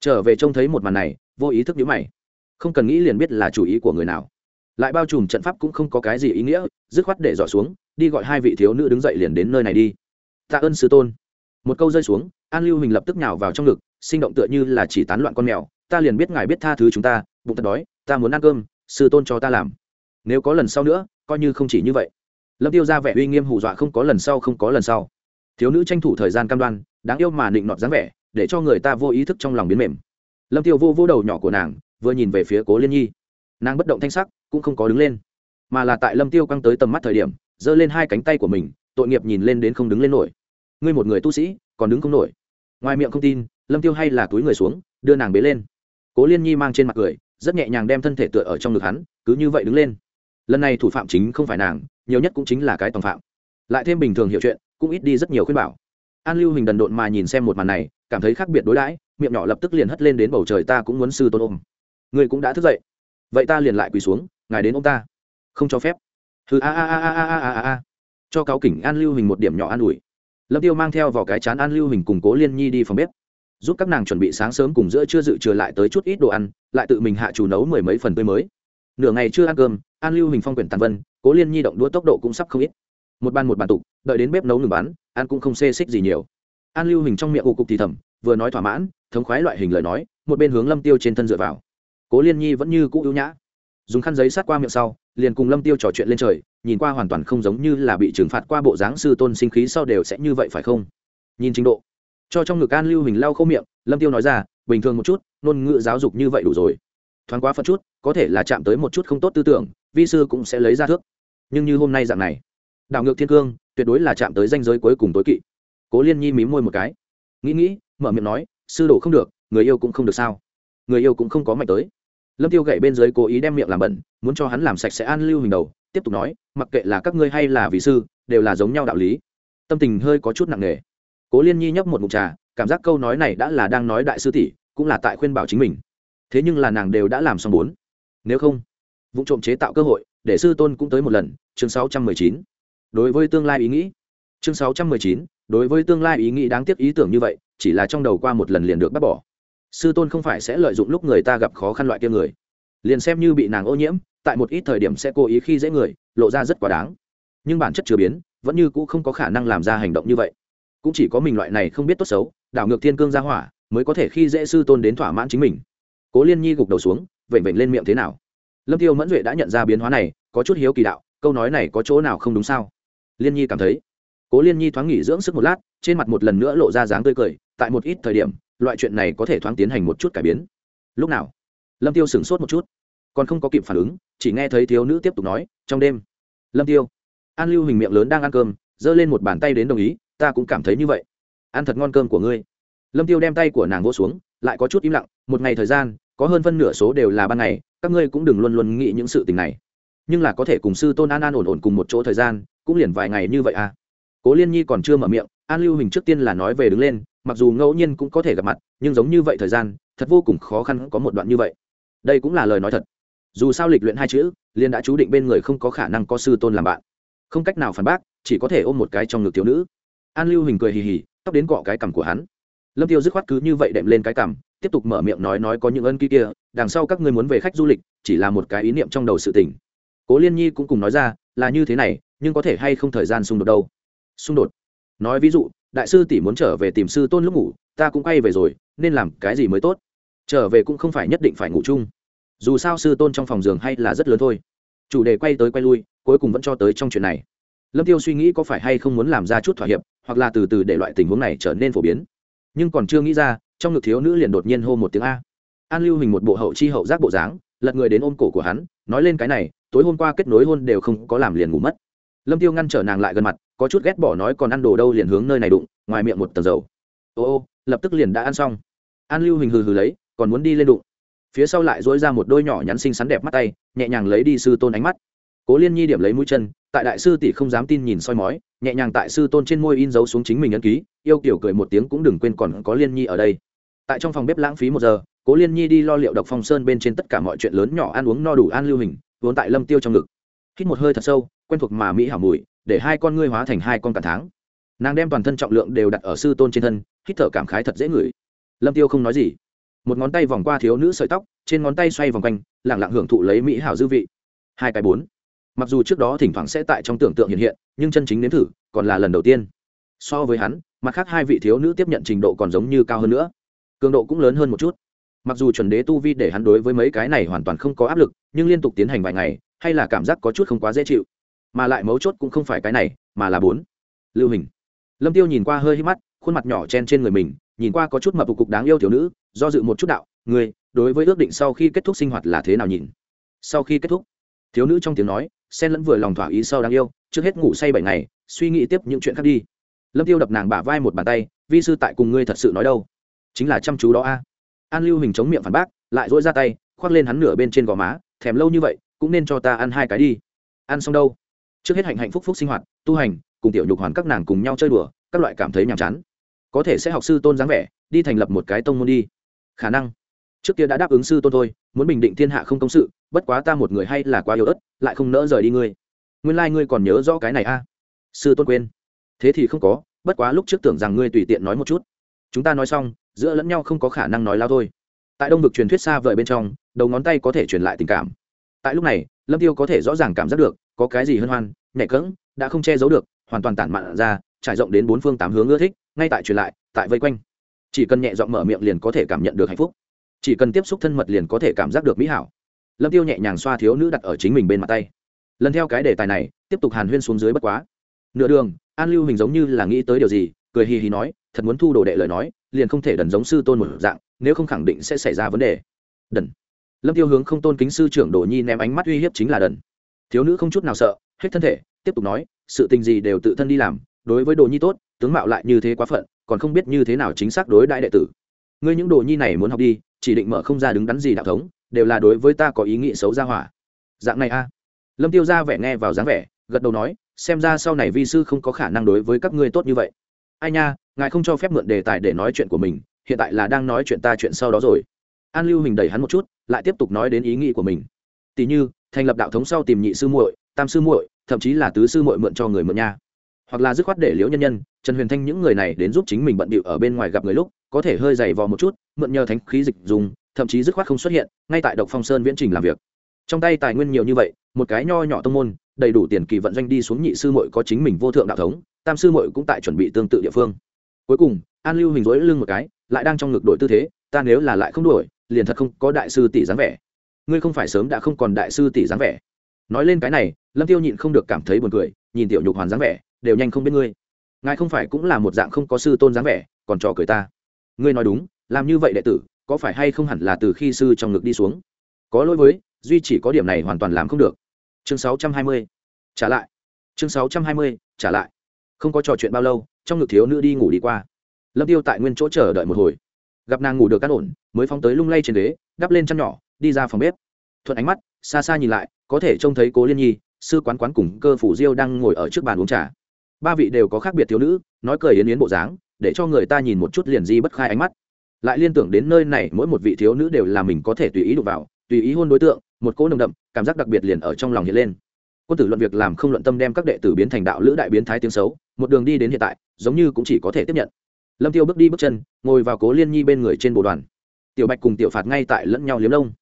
Trở về trông thấy một màn này, vô ý thức nhíu mày. Không cần nghĩ liền biết là chủ ý của người nào. Lại bao trùm trận pháp cũng không có cái gì ý nghĩa, dứt khoát để dọ xuống, đi gọi hai vị thiếu nữ đứng dậy liền đến nơi này đi. Tạ ơn sư tôn một câu rơi xuống, an lưu hình lập tức nhào vào trong ngực, sinh động tựa như là chỉ tán loạn con mèo, ta liền biết ngài biết tha thứ chúng ta, bụng thật đói, ta muốn ăn cơm, sư tôn cho ta làm. Nếu có lần sau nữa, coi như không chỉ như vậy. Lâm tiêu ra vẻ uy nghiêm hù dọa không có lần sau không có lần sau. Thiếu nữ tranh thủ thời gian cam đoan, đáng yêu mà nịnh nọt dáng vẻ, để cho người ta vô ý thức trong lòng biến mềm. Lâm tiêu vô vô đầu nhỏ của nàng, vừa nhìn về phía cố liên nhi. Nàng bất động thanh sắc, cũng không có đứng lên. Mà là tại lâm tiêu căng tới tầm mắt thời điểm, giơ lên hai cánh tay của mình, tội nghiệp nhìn lên đến không đứng lên nổi ngươi một người tu sĩ, còn đứng không nổi. Ngoài miệng không tin, lâm tiêu hay là túi người xuống, đưa nàng bế lên. Cố liên nhi mang trên mặt cười, rất nhẹ nhàng đem thân thể tựa ở trong ngực hắn, cứ như vậy đứng lên. Lần này thủ phạm chính không phải nàng, nhiều nhất cũng chính là cái tòng phạm. Lại thêm bình thường hiểu chuyện, cũng ít đi rất nhiều khuyên bảo. An lưu hình đần độn mà nhìn xem một màn này, cảm thấy khác biệt đối đãi, miệng nhỏ lập tức liền hất lên đến bầu trời ta cũng muốn sư tôn ôm. Người cũng đã thức dậy. Vậy ta liền lại quỳ xuống, ngài đến ông ta. Không cho phép. Thứ a a a a a a a a. Cho cáo kỉnh an lưu hình một điểm nhỏ an ủi lâm tiêu mang theo vào cái chán an lưu hình cùng cố liên nhi đi phòng bếp, giúp các nàng chuẩn bị sáng sớm cùng giữa chưa dự trừ lại tới chút ít đồ ăn, lại tự mình hạ chủ nấu mười mấy phần tươi mới. Nửa ngày chưa ăn cơm, an lưu hình phong quyển tàn vân, cố liên nhi động đũa tốc độ cũng sắp không ít. Một bàn một bàn tục đợi đến bếp nấu ngừng bán ăn cũng không xê xích gì nhiều. An lưu hình trong miệng ụ cục thì thầm, vừa nói thỏa mãn, thống khoái loại hình lời nói, một bên hướng lâm tiêu trên thân dựa vào. Cố liên nhi vẫn như cũ ưu nhã dùng khăn giấy sát qua miệng sau, liền cùng lâm tiêu trò chuyện lên trời, nhìn qua hoàn toàn không giống như là bị trừng phạt qua bộ dáng sư tôn sinh khí sau đều sẽ như vậy phải không? Nhìn trình độ. Cho trong ngực an lưu hình lau khâu miệng, lâm tiêu nói ra, bình thường một chút, ngôn ngữ giáo dục như vậy đủ rồi. Thoáng quá phân chút, có thể là chạm tới một chút không tốt tư tưởng, vi sư cũng sẽ lấy ra thước. Nhưng như hôm nay dạng này, đảo ngược thiên cương, tuyệt đối là chạm tới danh giới cuối cùng tối kỵ. Cố liên nhi mím môi một cái. Nghĩ nghĩ, mở miệng nói, sư đồ không được, người yêu cũng không được sao? Người yêu cũng không có mạnh tới lâm tiêu gậy bên dưới cố ý đem miệng làm bẩn muốn cho hắn làm sạch sẽ an lưu hình đầu tiếp tục nói mặc kệ là các ngươi hay là vị sư đều là giống nhau đạo lý. Tâm tình hơi có chút nặng nề. Cố liên nhi nhấp một mụn trà cảm giác câu nói này đã là đang nói đại sư tỷ cũng là tại khuyên bảo chính mình. Thế nhưng là nàng đều đã làm xong bốn. Nếu không vụ trộm chế tạo cơ hội để sư tôn cũng tới một lần chương 619. đối với tương lai ý nghĩ. Chương 619, đối với tương lai ý nghĩ đáng tiếc ý tưởng như vậy chỉ là trong đầu qua một lần liền được bác bỏ sư tôn không phải sẽ lợi dụng lúc người ta gặp khó khăn loại kia người. Liền xem như bị nàng ô nhiễm, tại một ít thời điểm sẽ cố ý khi dễ người, lộ ra rất quá đáng. Nhưng bản chất chưa biến, vẫn như cũ không có khả năng làm ra hành động như vậy. Cũng chỉ có mình loại này không biết tốt xấu, đảo ngược thiên cương ra hỏa, mới có thể khi dễ sư tôn đến thỏa mãn chính mình. Cố liên nhi gục đầu xuống, vểnh vểnh lên miệng thế nào? Lâm tiêu mẫn duệ đã nhận ra biến hóa này, có chút hiếu kỳ đạo, câu nói này có chỗ nào không đúng sao? Liên nhi cảm thấy, cố liên nhi thoáng nghỉ dưỡng sức một lát, trên mặt một lần nữa lộ ra dáng tươi cười tại một ít thời điểm, loại chuyện này có thể thoáng tiến hành một chút cải biến. Lúc nào? Lâm tiêu sửng sốt một chút. Còn không có kịp phản ứng, chỉ nghe thấy thiếu nữ tiếp tục nói, trong đêm. Lâm tiêu. An lưu hình miệng lớn đang ăn cơm, giơ lên một bàn tay đến đồng ý, ta cũng cảm thấy như vậy. Ăn thật ngon cơm của ngươi. Lâm tiêu đem tay của nàng vỗ xuống, lại có chút im lặng, một ngày thời gian, có hơn phân nửa số đều là ban ngày, các ngươi cũng đừng luôn luôn nghĩ những sự tình này. Nhưng là có thể cùng sư tôn an an ổn ổn cùng một chỗ thời gian, cũng liền vài ngày như vậy à. Cố liên nhi còn chưa mở miệng, an lưu hình trước tiên là nói về đứng lên mặc dù ngẫu nhiên cũng có thể gặp mặt, nhưng giống như vậy thời gian, thật vô cùng khó khăn có một đoạn như vậy. Đây cũng là lời nói thật. Dù sao lịch luyện hai chữ liên đã chú định bên người không có khả năng có sư tôn làm bạn. Không cách nào phản bác, chỉ có thể ôm một cái trong ngực thiếu nữ. An lưu hình cười hì hì, tóc đến cọ cái cằm của hắn. Lâm tiêu dứt khoát cứ như vậy đệm lên cái cằm, tiếp tục mở miệng nói nói có những ân ký kia, đằng sau các ngươi muốn về khách du lịch, chỉ là một cái ý niệm trong đầu sự tình. Cố liên nhi cũng cùng nói ra, là như thế này, nhưng có thể hay không thời gian xung đột đâu? Xung đột? Nói ví dụ đại sư tỷ muốn trở về tìm sư tôn lúc ngủ, ta cũng quay về rồi, nên làm cái gì mới tốt? Trở về cũng không phải nhất định phải ngủ chung. Dù sao sư tôn trong phòng giường hay là rất lớn thôi. Chủ đề quay tới quay lui, cuối cùng vẫn cho tới trong chuyện này. Lâm tiêu suy nghĩ có phải hay không muốn làm ra chút thỏa hiệp, hoặc là từ từ để loại tình huống này trở nên phổ biến. Nhưng còn chưa nghĩ ra, trong ngực thiếu nữ liền đột nhiên hô một tiếng a. An lưu hình một bộ hậu chi hậu giác bộ dáng, lật người đến ôm cổ của hắn, nói lên cái này, tối hôm qua kết nối hôn đều không có làm liền ngủ mất. Lâm tiêu ngăn trở nàng lại gần mặt có chút ghét bỏ nói còn ăn đồ đâu liền hướng nơi này đụng, ngoài miệng một tầng dầu. Ô ô, lập tức liền đã ăn xong. An lưu hình hừ hừ lấy, còn muốn đi lên đụng. Phía sau lại dối ra một đôi nhỏ nhắn xinh xắn đẹp mắt tay, nhẹ nhàng lấy đi sư tôn ánh mắt. Cố liên nhi điểm lấy mũi chân, tại đại sư tỷ không dám tin nhìn soi mói, nhẹ nhàng tại sư tôn trên môi in dấu xuống chính mình ấn ký, yêu kiểu cười một tiếng cũng đừng quên còn có liên nhi ở đây. Tại trong phòng bếp lãng phí một giờ, cố liên nhi đi lo liệu độc phong sơn bên trên tất cả mọi chuyện lớn nhỏ ăn uống no đủ an lưu hình vốn tại lâm tiêu trong ngực. Hít một hơi thật sâu, quen thuộc mà mỹ hảo mùi để hai con ngươi hóa thành hai con cả tháng nàng đem toàn thân trọng lượng đều đặt ở sư tôn trên thân, hít thở cảm khái thật dễ ngửi. Lâm tiêu không nói gì. Một ngón tay vòng qua thiếu nữ sợi tóc, trên ngón tay xoay vòng quanh lẳng lặng hưởng thụ lấy mỹ hảo dư vị. Hai cái bốn. Mặc dù trước đó thỉnh thoảng sẽ tại trong tưởng tượng hiện hiện, nhưng chân chính nếm thử còn là lần đầu tiên. So với hắn, mặt khác hai vị thiếu nữ tiếp nhận trình độ còn giống như cao hơn nữa. Cường độ cũng lớn hơn một chút. Mặc dù chuẩn đế tu vi để hắn đối với mấy cái này hoàn toàn không có áp lực, nhưng liên tục tiến hành vài ngày, hay là cảm giác có chút không quá dễ chịu mà lại mấu chốt cũng không phải cái này, mà là bốn. Lưu hình. Lâm tiêu nhìn qua hơi hít mắt, khuôn mặt nhỏ chen trên người mình, nhìn qua có chút mập cục đáng yêu thiếu nữ, do dự một chút đạo người đối với ước định sau khi kết thúc sinh hoạt là thế nào nhìn? Sau khi kết thúc? Thiếu nữ trong tiếng nói, xen lẫn vừa lòng thỏa ý sau đáng yêu, trước hết ngủ say bảy ngày, suy nghĩ tiếp những chuyện khác đi. Lâm tiêu đập nàng bả vai một bàn tay, vi sư tại cùng ngươi thật sự nói đâu? Chính là chăm chú đó a. An lưu hình chống miệng phản bác, lại dỗi ra tay, khoác lên hắn nửa bên trên gò má, thèm lâu như vậy, cũng nên cho ta ăn hai cái đi. Ăn xong đâu? Trước hết hạnh hạnh phúc phúc sinh hoạt, tu hành, cùng tiểu nhục hoàn các nàng cùng nhau chơi đùa, các loại cảm thấy nhàm chán. Có thể sẽ học sư tôn dáng vẻ, đi thành lập một cái tông môn đi. Khả năng. Trước kia đã đáp ứng sư tôn thôi, muốn bình định thiên hạ không công sự, bất quá ta một người hay là quá yếu ớt, lại không nỡ rời đi ngươi. Nguyên lai、like、ngươi còn nhớ rõ cái này a. Sư tôn quên. Thế thì không có, bất quá lúc trước tưởng rằng ngươi tùy tiện nói một chút. Chúng ta nói xong, giữa lẫn nhau không có khả năng nói lao thôi. Tại đông vực truyền thuyết xa vời bên trong, đầu ngón tay có thể truyền lại tình cảm. Tại lúc này, lâm tiêu có thể rõ ràng cảm giác được có cái gì hân hoan nhẹ cỡng đã không che giấu được, hoàn toàn tản mạn ra, trải rộng đến bốn phương tám hướng ưa thích, ngay tại truyền lại, tại vây quanh. Chỉ cần nhẹ giọng mở miệng liền có thể cảm nhận được hạnh phúc. Chỉ cần tiếp xúc thân mật liền có thể cảm giác được mỹ hảo. Lâm tiêu nhẹ nhàng xoa thiếu nữ đặt ở chính mình bên mặt tay. Lần theo cái đề tài này, tiếp tục hàn huyên xuống dưới bất quá. Nửa đường, an lưu hình giống như là nghĩ tới điều gì, cười hì hì nói, thật muốn thu đồ đệ lời nói, liền không thể đần giống sư tôn một dạng, nếu không khẳng định sẽ xảy ra vấn đề. Đần. Lâm tiêu hướng không tôn kính sư trưởng đồ nhi ném ánh mắt uy hiếp chính là đần thiếu nữ không chút nào sợ, hết thân thể, tiếp tục nói, sự tình gì đều tự thân đi làm, đối với đồ nhi tốt, tướng mạo lại như thế quá phận, còn không biết như thế nào chính xác đối đại đệ tử. Ngươi những đồ nhi này muốn học đi, chỉ định mở không ra đứng đắn gì đạo thống, đều là đối với ta có ý nghĩ xấu ra hỏa. Dạng này a. Lâm tiêu ra vẻ nghe vào dáng vẻ, gật đầu nói, xem ra sau này vi sư không có khả năng đối với các ngươi tốt như vậy. Ai nha, ngài không cho phép mượn đề tài để nói chuyện của mình, hiện tại là đang nói chuyện ta chuyện sau đó rồi. An lưu hình đẩy hắn một chút, lại tiếp tục nói đến ý nghĩ của mình. Tỷ như thành lập đạo thống sau tìm nhị sư muội, tam sư muội, thậm chí là tứ sư muội mượn cho người mượn nha. Hoặc là dứt khoát để liễu nhân nhân, trần huyền thanh những người này đến giúp chính mình bận bịu ở bên ngoài gặp người lúc, có thể hơi dày vò một chút, mượn nhờ thánh khí dịch dùng, thậm chí dứt khoát không xuất hiện, ngay tại độc phong sơn viễn trình làm việc. Trong tay tài nguyên nhiều như vậy, một cái nho nhỏ tông môn, đầy đủ tiền kỳ vận doanh đi xuống nhị sư muội có chính mình vô thượng đạo thống, tam sư muội cũng tại chuẩn bị tương tự địa phương. Cuối cùng, an lưu hình rối lưng một cái, lại đang trong ngực đổi tư thế, ta nếu là lại không đổi, liền thật không có đại sư tỷ dáng vẻ ngươi không phải sớm đã không còn đại sư tỷ dáng vẻ. Nói lên cái này lâm tiêu nhịn không được cảm thấy buồn cười nhìn tiểu nhục hoàn dáng vẻ đều nhanh không biết ngươi. Ngài không phải cũng là một dạng không có sư tôn dáng vẻ còn trò cười ta. Ngươi nói đúng làm như vậy đệ tử có phải hay không hẳn là từ khi sư trong ngực đi xuống? Có lỗi với duy chỉ có điểm này hoàn toàn làm không được. Chương 620. trả lại. Chương 620, trả lại. Không có trò chuyện bao lâu trong ngực thiếu nữ đi ngủ đi qua. Lâm tiêu tại nguyên chỗ chờ đợi một hồi. Gặp nàng ngủ được cát ổn mới phóng tới lung lay trên đế, đắp lên chăn nhỏ đi ra phòng bếp. Thuận ánh mắt, xa xa nhìn lại, có thể trông thấy cố liên nhi, sư quán quán cùng cơ phủ diêu đang ngồi ở trước bàn uống trà. Ba vị đều có khác biệt thiếu nữ, nói cười yến yến bộ dáng, để cho người ta nhìn một chút liền di bất khai ánh mắt. Lại liên tưởng đến nơi này, mỗi một vị thiếu nữ đều là mình có thể tùy ý đụng vào, tùy ý hôn đối tượng, một cỗ nồng đậm, cảm giác đặc biệt liền ở trong lòng hiện lên. Quân tử luận việc làm không luận tâm đem các đệ tử biến thành đạo lữ đại biến thái tiếng xấu, một đường đi đến hiện tại, giống như cũng chỉ có thể tiếp nhận. Lâm tiêu bước đi bước chân, ngồi vào cố liên nhi bên người trên bộ đoàn. Tiểu bạch cùng tiểu phạt ngay tại lẫn nhau liếm lông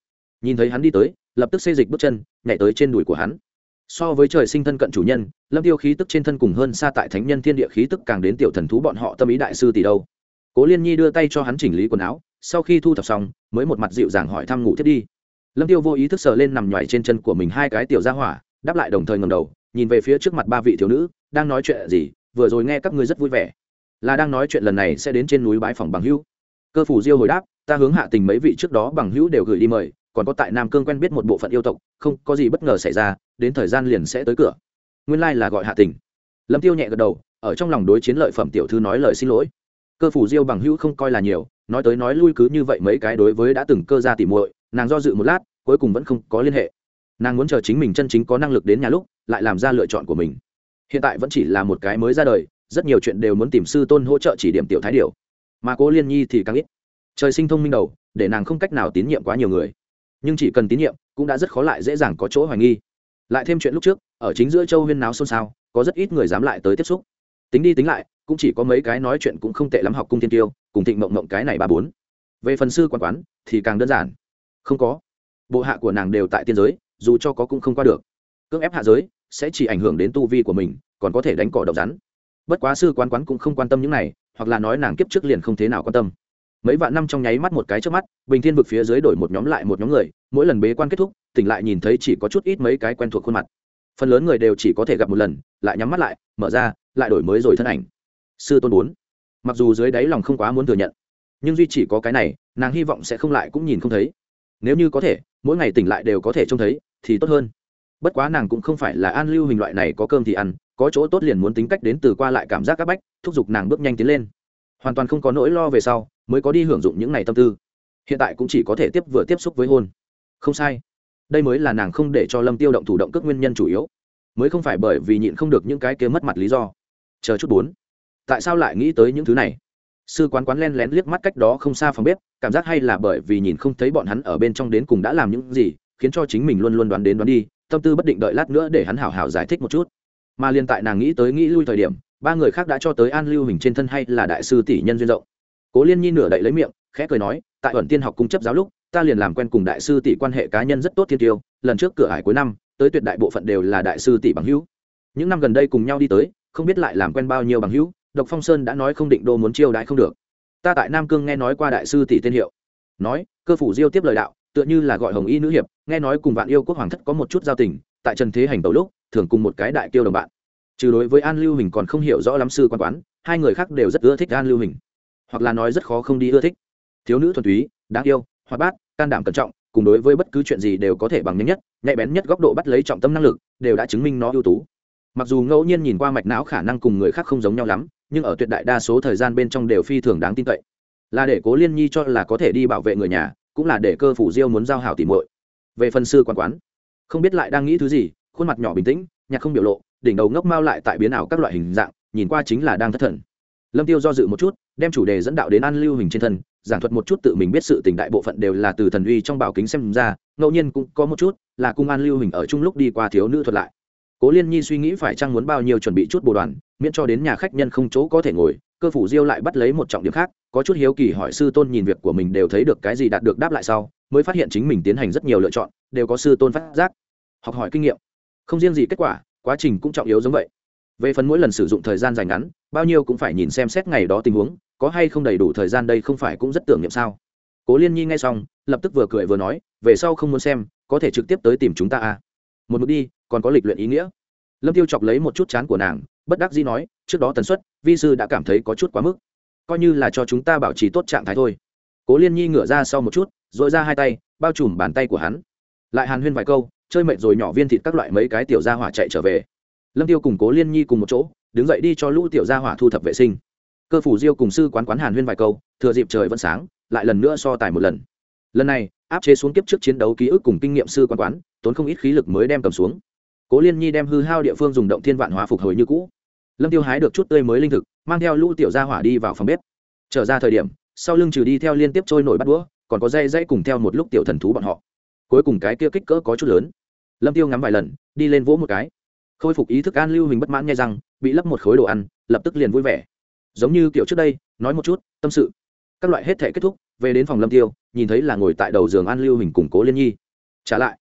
nhìn thấy hắn đi tới, lập tức xê dịch bước chân, nhảy tới trên đùi của hắn. So với trời sinh thân cận chủ nhân, lâm tiêu khí tức trên thân cùng hơn xa tại thánh nhân thiên địa khí tức càng đến tiểu thần thú bọn họ tâm ý đại sư tỷ đâu. Cố liên nhi đưa tay cho hắn chỉnh lý quần áo, sau khi thu thập xong, mới một mặt dịu dàng hỏi thăm ngủ thiết đi. Lâm tiêu vô ý thức sờ lên nằm nhoài trên chân của mình hai cái tiểu gia hỏa, đáp lại đồng thời ngầm đầu, nhìn về phía trước mặt ba vị thiếu nữ, đang nói chuyện gì, vừa rồi nghe các ngươi rất vui vẻ. Là đang nói chuyện lần này sẽ đến trên núi bãi phòng bằng hữu. Cơ phủ diêu hồi đáp, ta hướng hạ tình mấy vị trước đó bằng hữu đều gửi đi mời còn có tại nam cương quen biết một bộ phận yêu tộc, không có gì bất ngờ xảy ra, đến thời gian liền sẽ tới cửa. Nguyên lai là gọi hạ tình. Lâm tiêu nhẹ gật đầu, ở trong lòng đối chiến lợi phẩm tiểu thư nói lời xin lỗi. Cơ phủ diêu bằng hữu không coi là nhiều, nói tới nói lui cứ như vậy mấy cái đối với đã từng cơ ra tỉ muội, nàng do dự một lát, cuối cùng vẫn không có liên hệ. Nàng muốn chờ chính mình chân chính có năng lực đến nhà lúc, lại làm ra lựa chọn của mình. Hiện tại vẫn chỉ là một cái mới ra đời, rất nhiều chuyện đều muốn tìm sư tôn hỗ trợ chỉ điểm tiểu thái điều. Mà cố liên nhi thì càng ít. Trời sinh thông minh đầu, để nàng không cách nào tín nhiệm quá nhiều người nhưng chỉ cần tín nhiệm cũng đã rất khó lại dễ dàng có chỗ hoài nghi. Lại thêm chuyện lúc trước, ở chính giữa châu huyên náo xôn xao, có rất ít người dám lại tới tiếp xúc. Tính đi tính lại, cũng chỉ có mấy cái nói chuyện cũng không tệ lắm học cung thiên tiêu, cùng thịnh mộng mộng cái này ba bốn. Về phần sư quán quán, thì càng đơn giản. Không có. Bộ hạ của nàng đều tại tiên giới, dù cho có cũng không qua được. Cưỡng ép hạ giới, sẽ chỉ ảnh hưởng đến tu vi của mình, còn có thể đánh cỏ độc rắn. Bất quá sư quán quán cũng không quan tâm những này, hoặc là nói nàng kiếp trước liền không thế nào quan tâm mấy vạn năm trong nháy mắt một cái trước mắt, bình thiên vực phía dưới đổi một nhóm lại một nhóm người, mỗi lần bế quan kết thúc, tỉnh lại nhìn thấy chỉ có chút ít mấy cái quen thuộc khuôn mặt. Phần lớn người đều chỉ có thể gặp một lần, lại nhắm mắt lại, mở ra, lại đổi mới rồi thân ảnh. Sư tôn bốn. Mặc dù dưới đáy lòng không quá muốn thừa nhận, nhưng duy chỉ có cái này, nàng hy vọng sẽ không lại cũng nhìn không thấy. Nếu như có thể, mỗi ngày tỉnh lại đều có thể trông thấy, thì tốt hơn. Bất quá nàng cũng không phải là an lưu hình loại này có cơm thì ăn, có chỗ tốt liền muốn tính cách đến từ qua lại cảm giác các bách, thúc giục nàng bước nhanh tiến lên. Hoàn toàn không có nỗi lo về sau mới có đi hưởng dụng những ngày tâm tư. Hiện tại cũng chỉ có thể tiếp vừa tiếp xúc với hôn. Không sai. Đây mới là nàng không để cho lâm tiêu động thủ động cước nguyên nhân chủ yếu. Mới không phải bởi vì nhịn không được những cái kia mất mặt lý do. Chờ chút bốn. Tại sao lại nghĩ tới những thứ này? Sư quán quán len lén liếc mắt cách đó không xa phòng bếp, cảm giác hay là bởi vì nhìn không thấy bọn hắn ở bên trong đến cùng đã làm những gì, khiến cho chính mình luôn luôn đoán đến đoán đi, tâm tư bất định đợi lát nữa để hắn hảo hảo giải thích một chút. Mà liên tại nàng nghĩ tới nghĩ lui thời điểm, ba người khác đã cho tới an lưu hình trên thân hay là đại sư tỷ nhân duyên rộng cố liên nhi nửa đậy lấy miệng, khẽ cười nói, tại ẩn tiên học cung chấp giáo lúc, ta liền làm quen cùng đại sư tỷ quan hệ cá nhân rất tốt thiên tiêu, lần trước cửa hải cuối năm, tới tuyệt đại bộ phận đều là đại sư tỷ bằng hữu. Những năm gần đây cùng nhau đi tới, không biết lại làm quen bao nhiêu bằng hữu, độc phong sơn đã nói không định đô muốn chiêu đãi không được. Ta tại nam cương nghe nói qua đại sư tỷ tên hiệu. Nói, cơ phủ diêu tiếp lời đạo, tựa như là gọi hồng y nữ hiệp, nghe nói cùng vạn yêu quốc hoàng thất có một chút giao tình, tại trần thế hành tẩu lúc, thường cùng một cái đại tiêu đồng bạn. Trừ đối với an lưu hình còn không hiểu rõ lắm sư quan quán, hai người khác đều rất ưa thích an lưu hình hoặc là nói rất khó không đi ưa thích. Thiếu nữ thuần túy, đáng yêu, hoạt bát, can đảm cẩn trọng, cùng đối với bất cứ chuyện gì đều có thể bằng nhanh nhất, nhạy bén nhất góc độ bắt lấy trọng tâm năng lực, đều đã chứng minh nó ưu tú. Mặc dù ngẫu nhiên nhìn qua mạch não khả năng cùng người khác không giống nhau lắm, nhưng ở tuyệt đại đa số thời gian bên trong đều phi thường đáng tin cậy. Là để cố liên nhi cho là có thể đi bảo vệ người nhà, cũng là để cơ phủ diêu muốn giao hảo tìm muội. Về phần sư quan quán, không biết lại đang nghĩ thứ gì, khuôn mặt nhỏ bình tĩnh, nhạc không biểu lộ, đỉnh đầu ngốc mao lại tại biến ảo các loại hình dạng, nhìn qua chính là đang thất thần lâm tiêu do dự một chút, đem chủ đề dẫn đạo đến an lưu hình trên thân, giảng thuật một chút tự mình biết sự tình đại bộ phận đều là từ thần uy trong bảo kính xem ra, ngẫu nhiên cũng có một chút là cung an lưu hình ở chung lúc đi qua thiếu nữ thuật lại. Cố liên nhi suy nghĩ phải chăng muốn bao nhiêu chuẩn bị chút bồ đoàn, miễn cho đến nhà khách nhân không chỗ có thể ngồi, cơ phủ diêu lại bắt lấy một trọng điểm khác, có chút hiếu kỳ hỏi sư tôn nhìn việc của mình đều thấy được cái gì đạt được đáp lại sau, mới phát hiện chính mình tiến hành rất nhiều lựa chọn, đều có sư tôn phát giác, học hỏi kinh nghiệm. Không riêng gì kết quả, quá trình cũng trọng yếu giống vậy về phần mỗi lần sử dụng thời gian dài ngắn, bao nhiêu cũng phải nhìn xem xét ngày đó tình huống, có hay không đầy đủ thời gian đây không phải cũng rất tưởng niệm sao? Cố liên nhi nghe xong, lập tức vừa cười vừa nói, về sau không muốn xem, có thể trực tiếp tới tìm chúng ta à? Một mực đi, còn có lịch luyện ý nghĩa. Lâm tiêu chọc lấy một chút chán của nàng, bất đắc dĩ nói, trước đó tần suất, vi sư đã cảm thấy có chút quá mức. Coi như là cho chúng ta bảo trì tốt trạng thái thôi. Cố liên nhi ngửa ra sau một chút dội ra hai tay, bao trùm bàn tay của hắn. Lại hàn huyên vài câu, chơi mệt rồi nhỏ viên thịt các loại mấy cái tiểu gia hỏa chạy trở về lâm tiêu cùng cố liên nhi cùng một chỗ, đứng dậy đi cho lũ tiểu gia hỏa thu thập vệ sinh. Cơ phủ diêu cùng sư quán quán hàn huyên vài câu, thừa dịp trời vẫn sáng, lại lần nữa so tài một lần. Lần này, áp chế xuống kiếp trước chiến đấu ký ức cùng kinh nghiệm sư quán quán, tốn không ít khí lực mới đem cầm xuống. Cố liên nhi đem hư hao địa phương dùng động thiên vạn hóa phục hồi như cũ. Lâm tiêu hái được chút tươi mới linh thực, mang theo lũ tiểu gia hỏa đi vào phòng bếp. Trở ra thời điểm, sau lưng trừ đi theo liên tiếp trôi nổi bắt đũa, còn có dây dây cùng theo một lúc tiểu thần thú bọn họ. Cuối cùng cái kia kích cỡ có chút lớn. Lâm tiêu ngắm vài lần, đi lên vỗ một cái khôi phục ý thức an lưu hình bất mãn nghe rằng, bị lấp một khối đồ ăn, lập tức liền vui vẻ. Giống như kiểu trước đây, nói một chút, tâm sự. Các loại hết thể kết thúc, về đến phòng lâm tiêu, nhìn thấy là ngồi tại đầu giường an lưu hình củng cố liên nhi. Trả lại.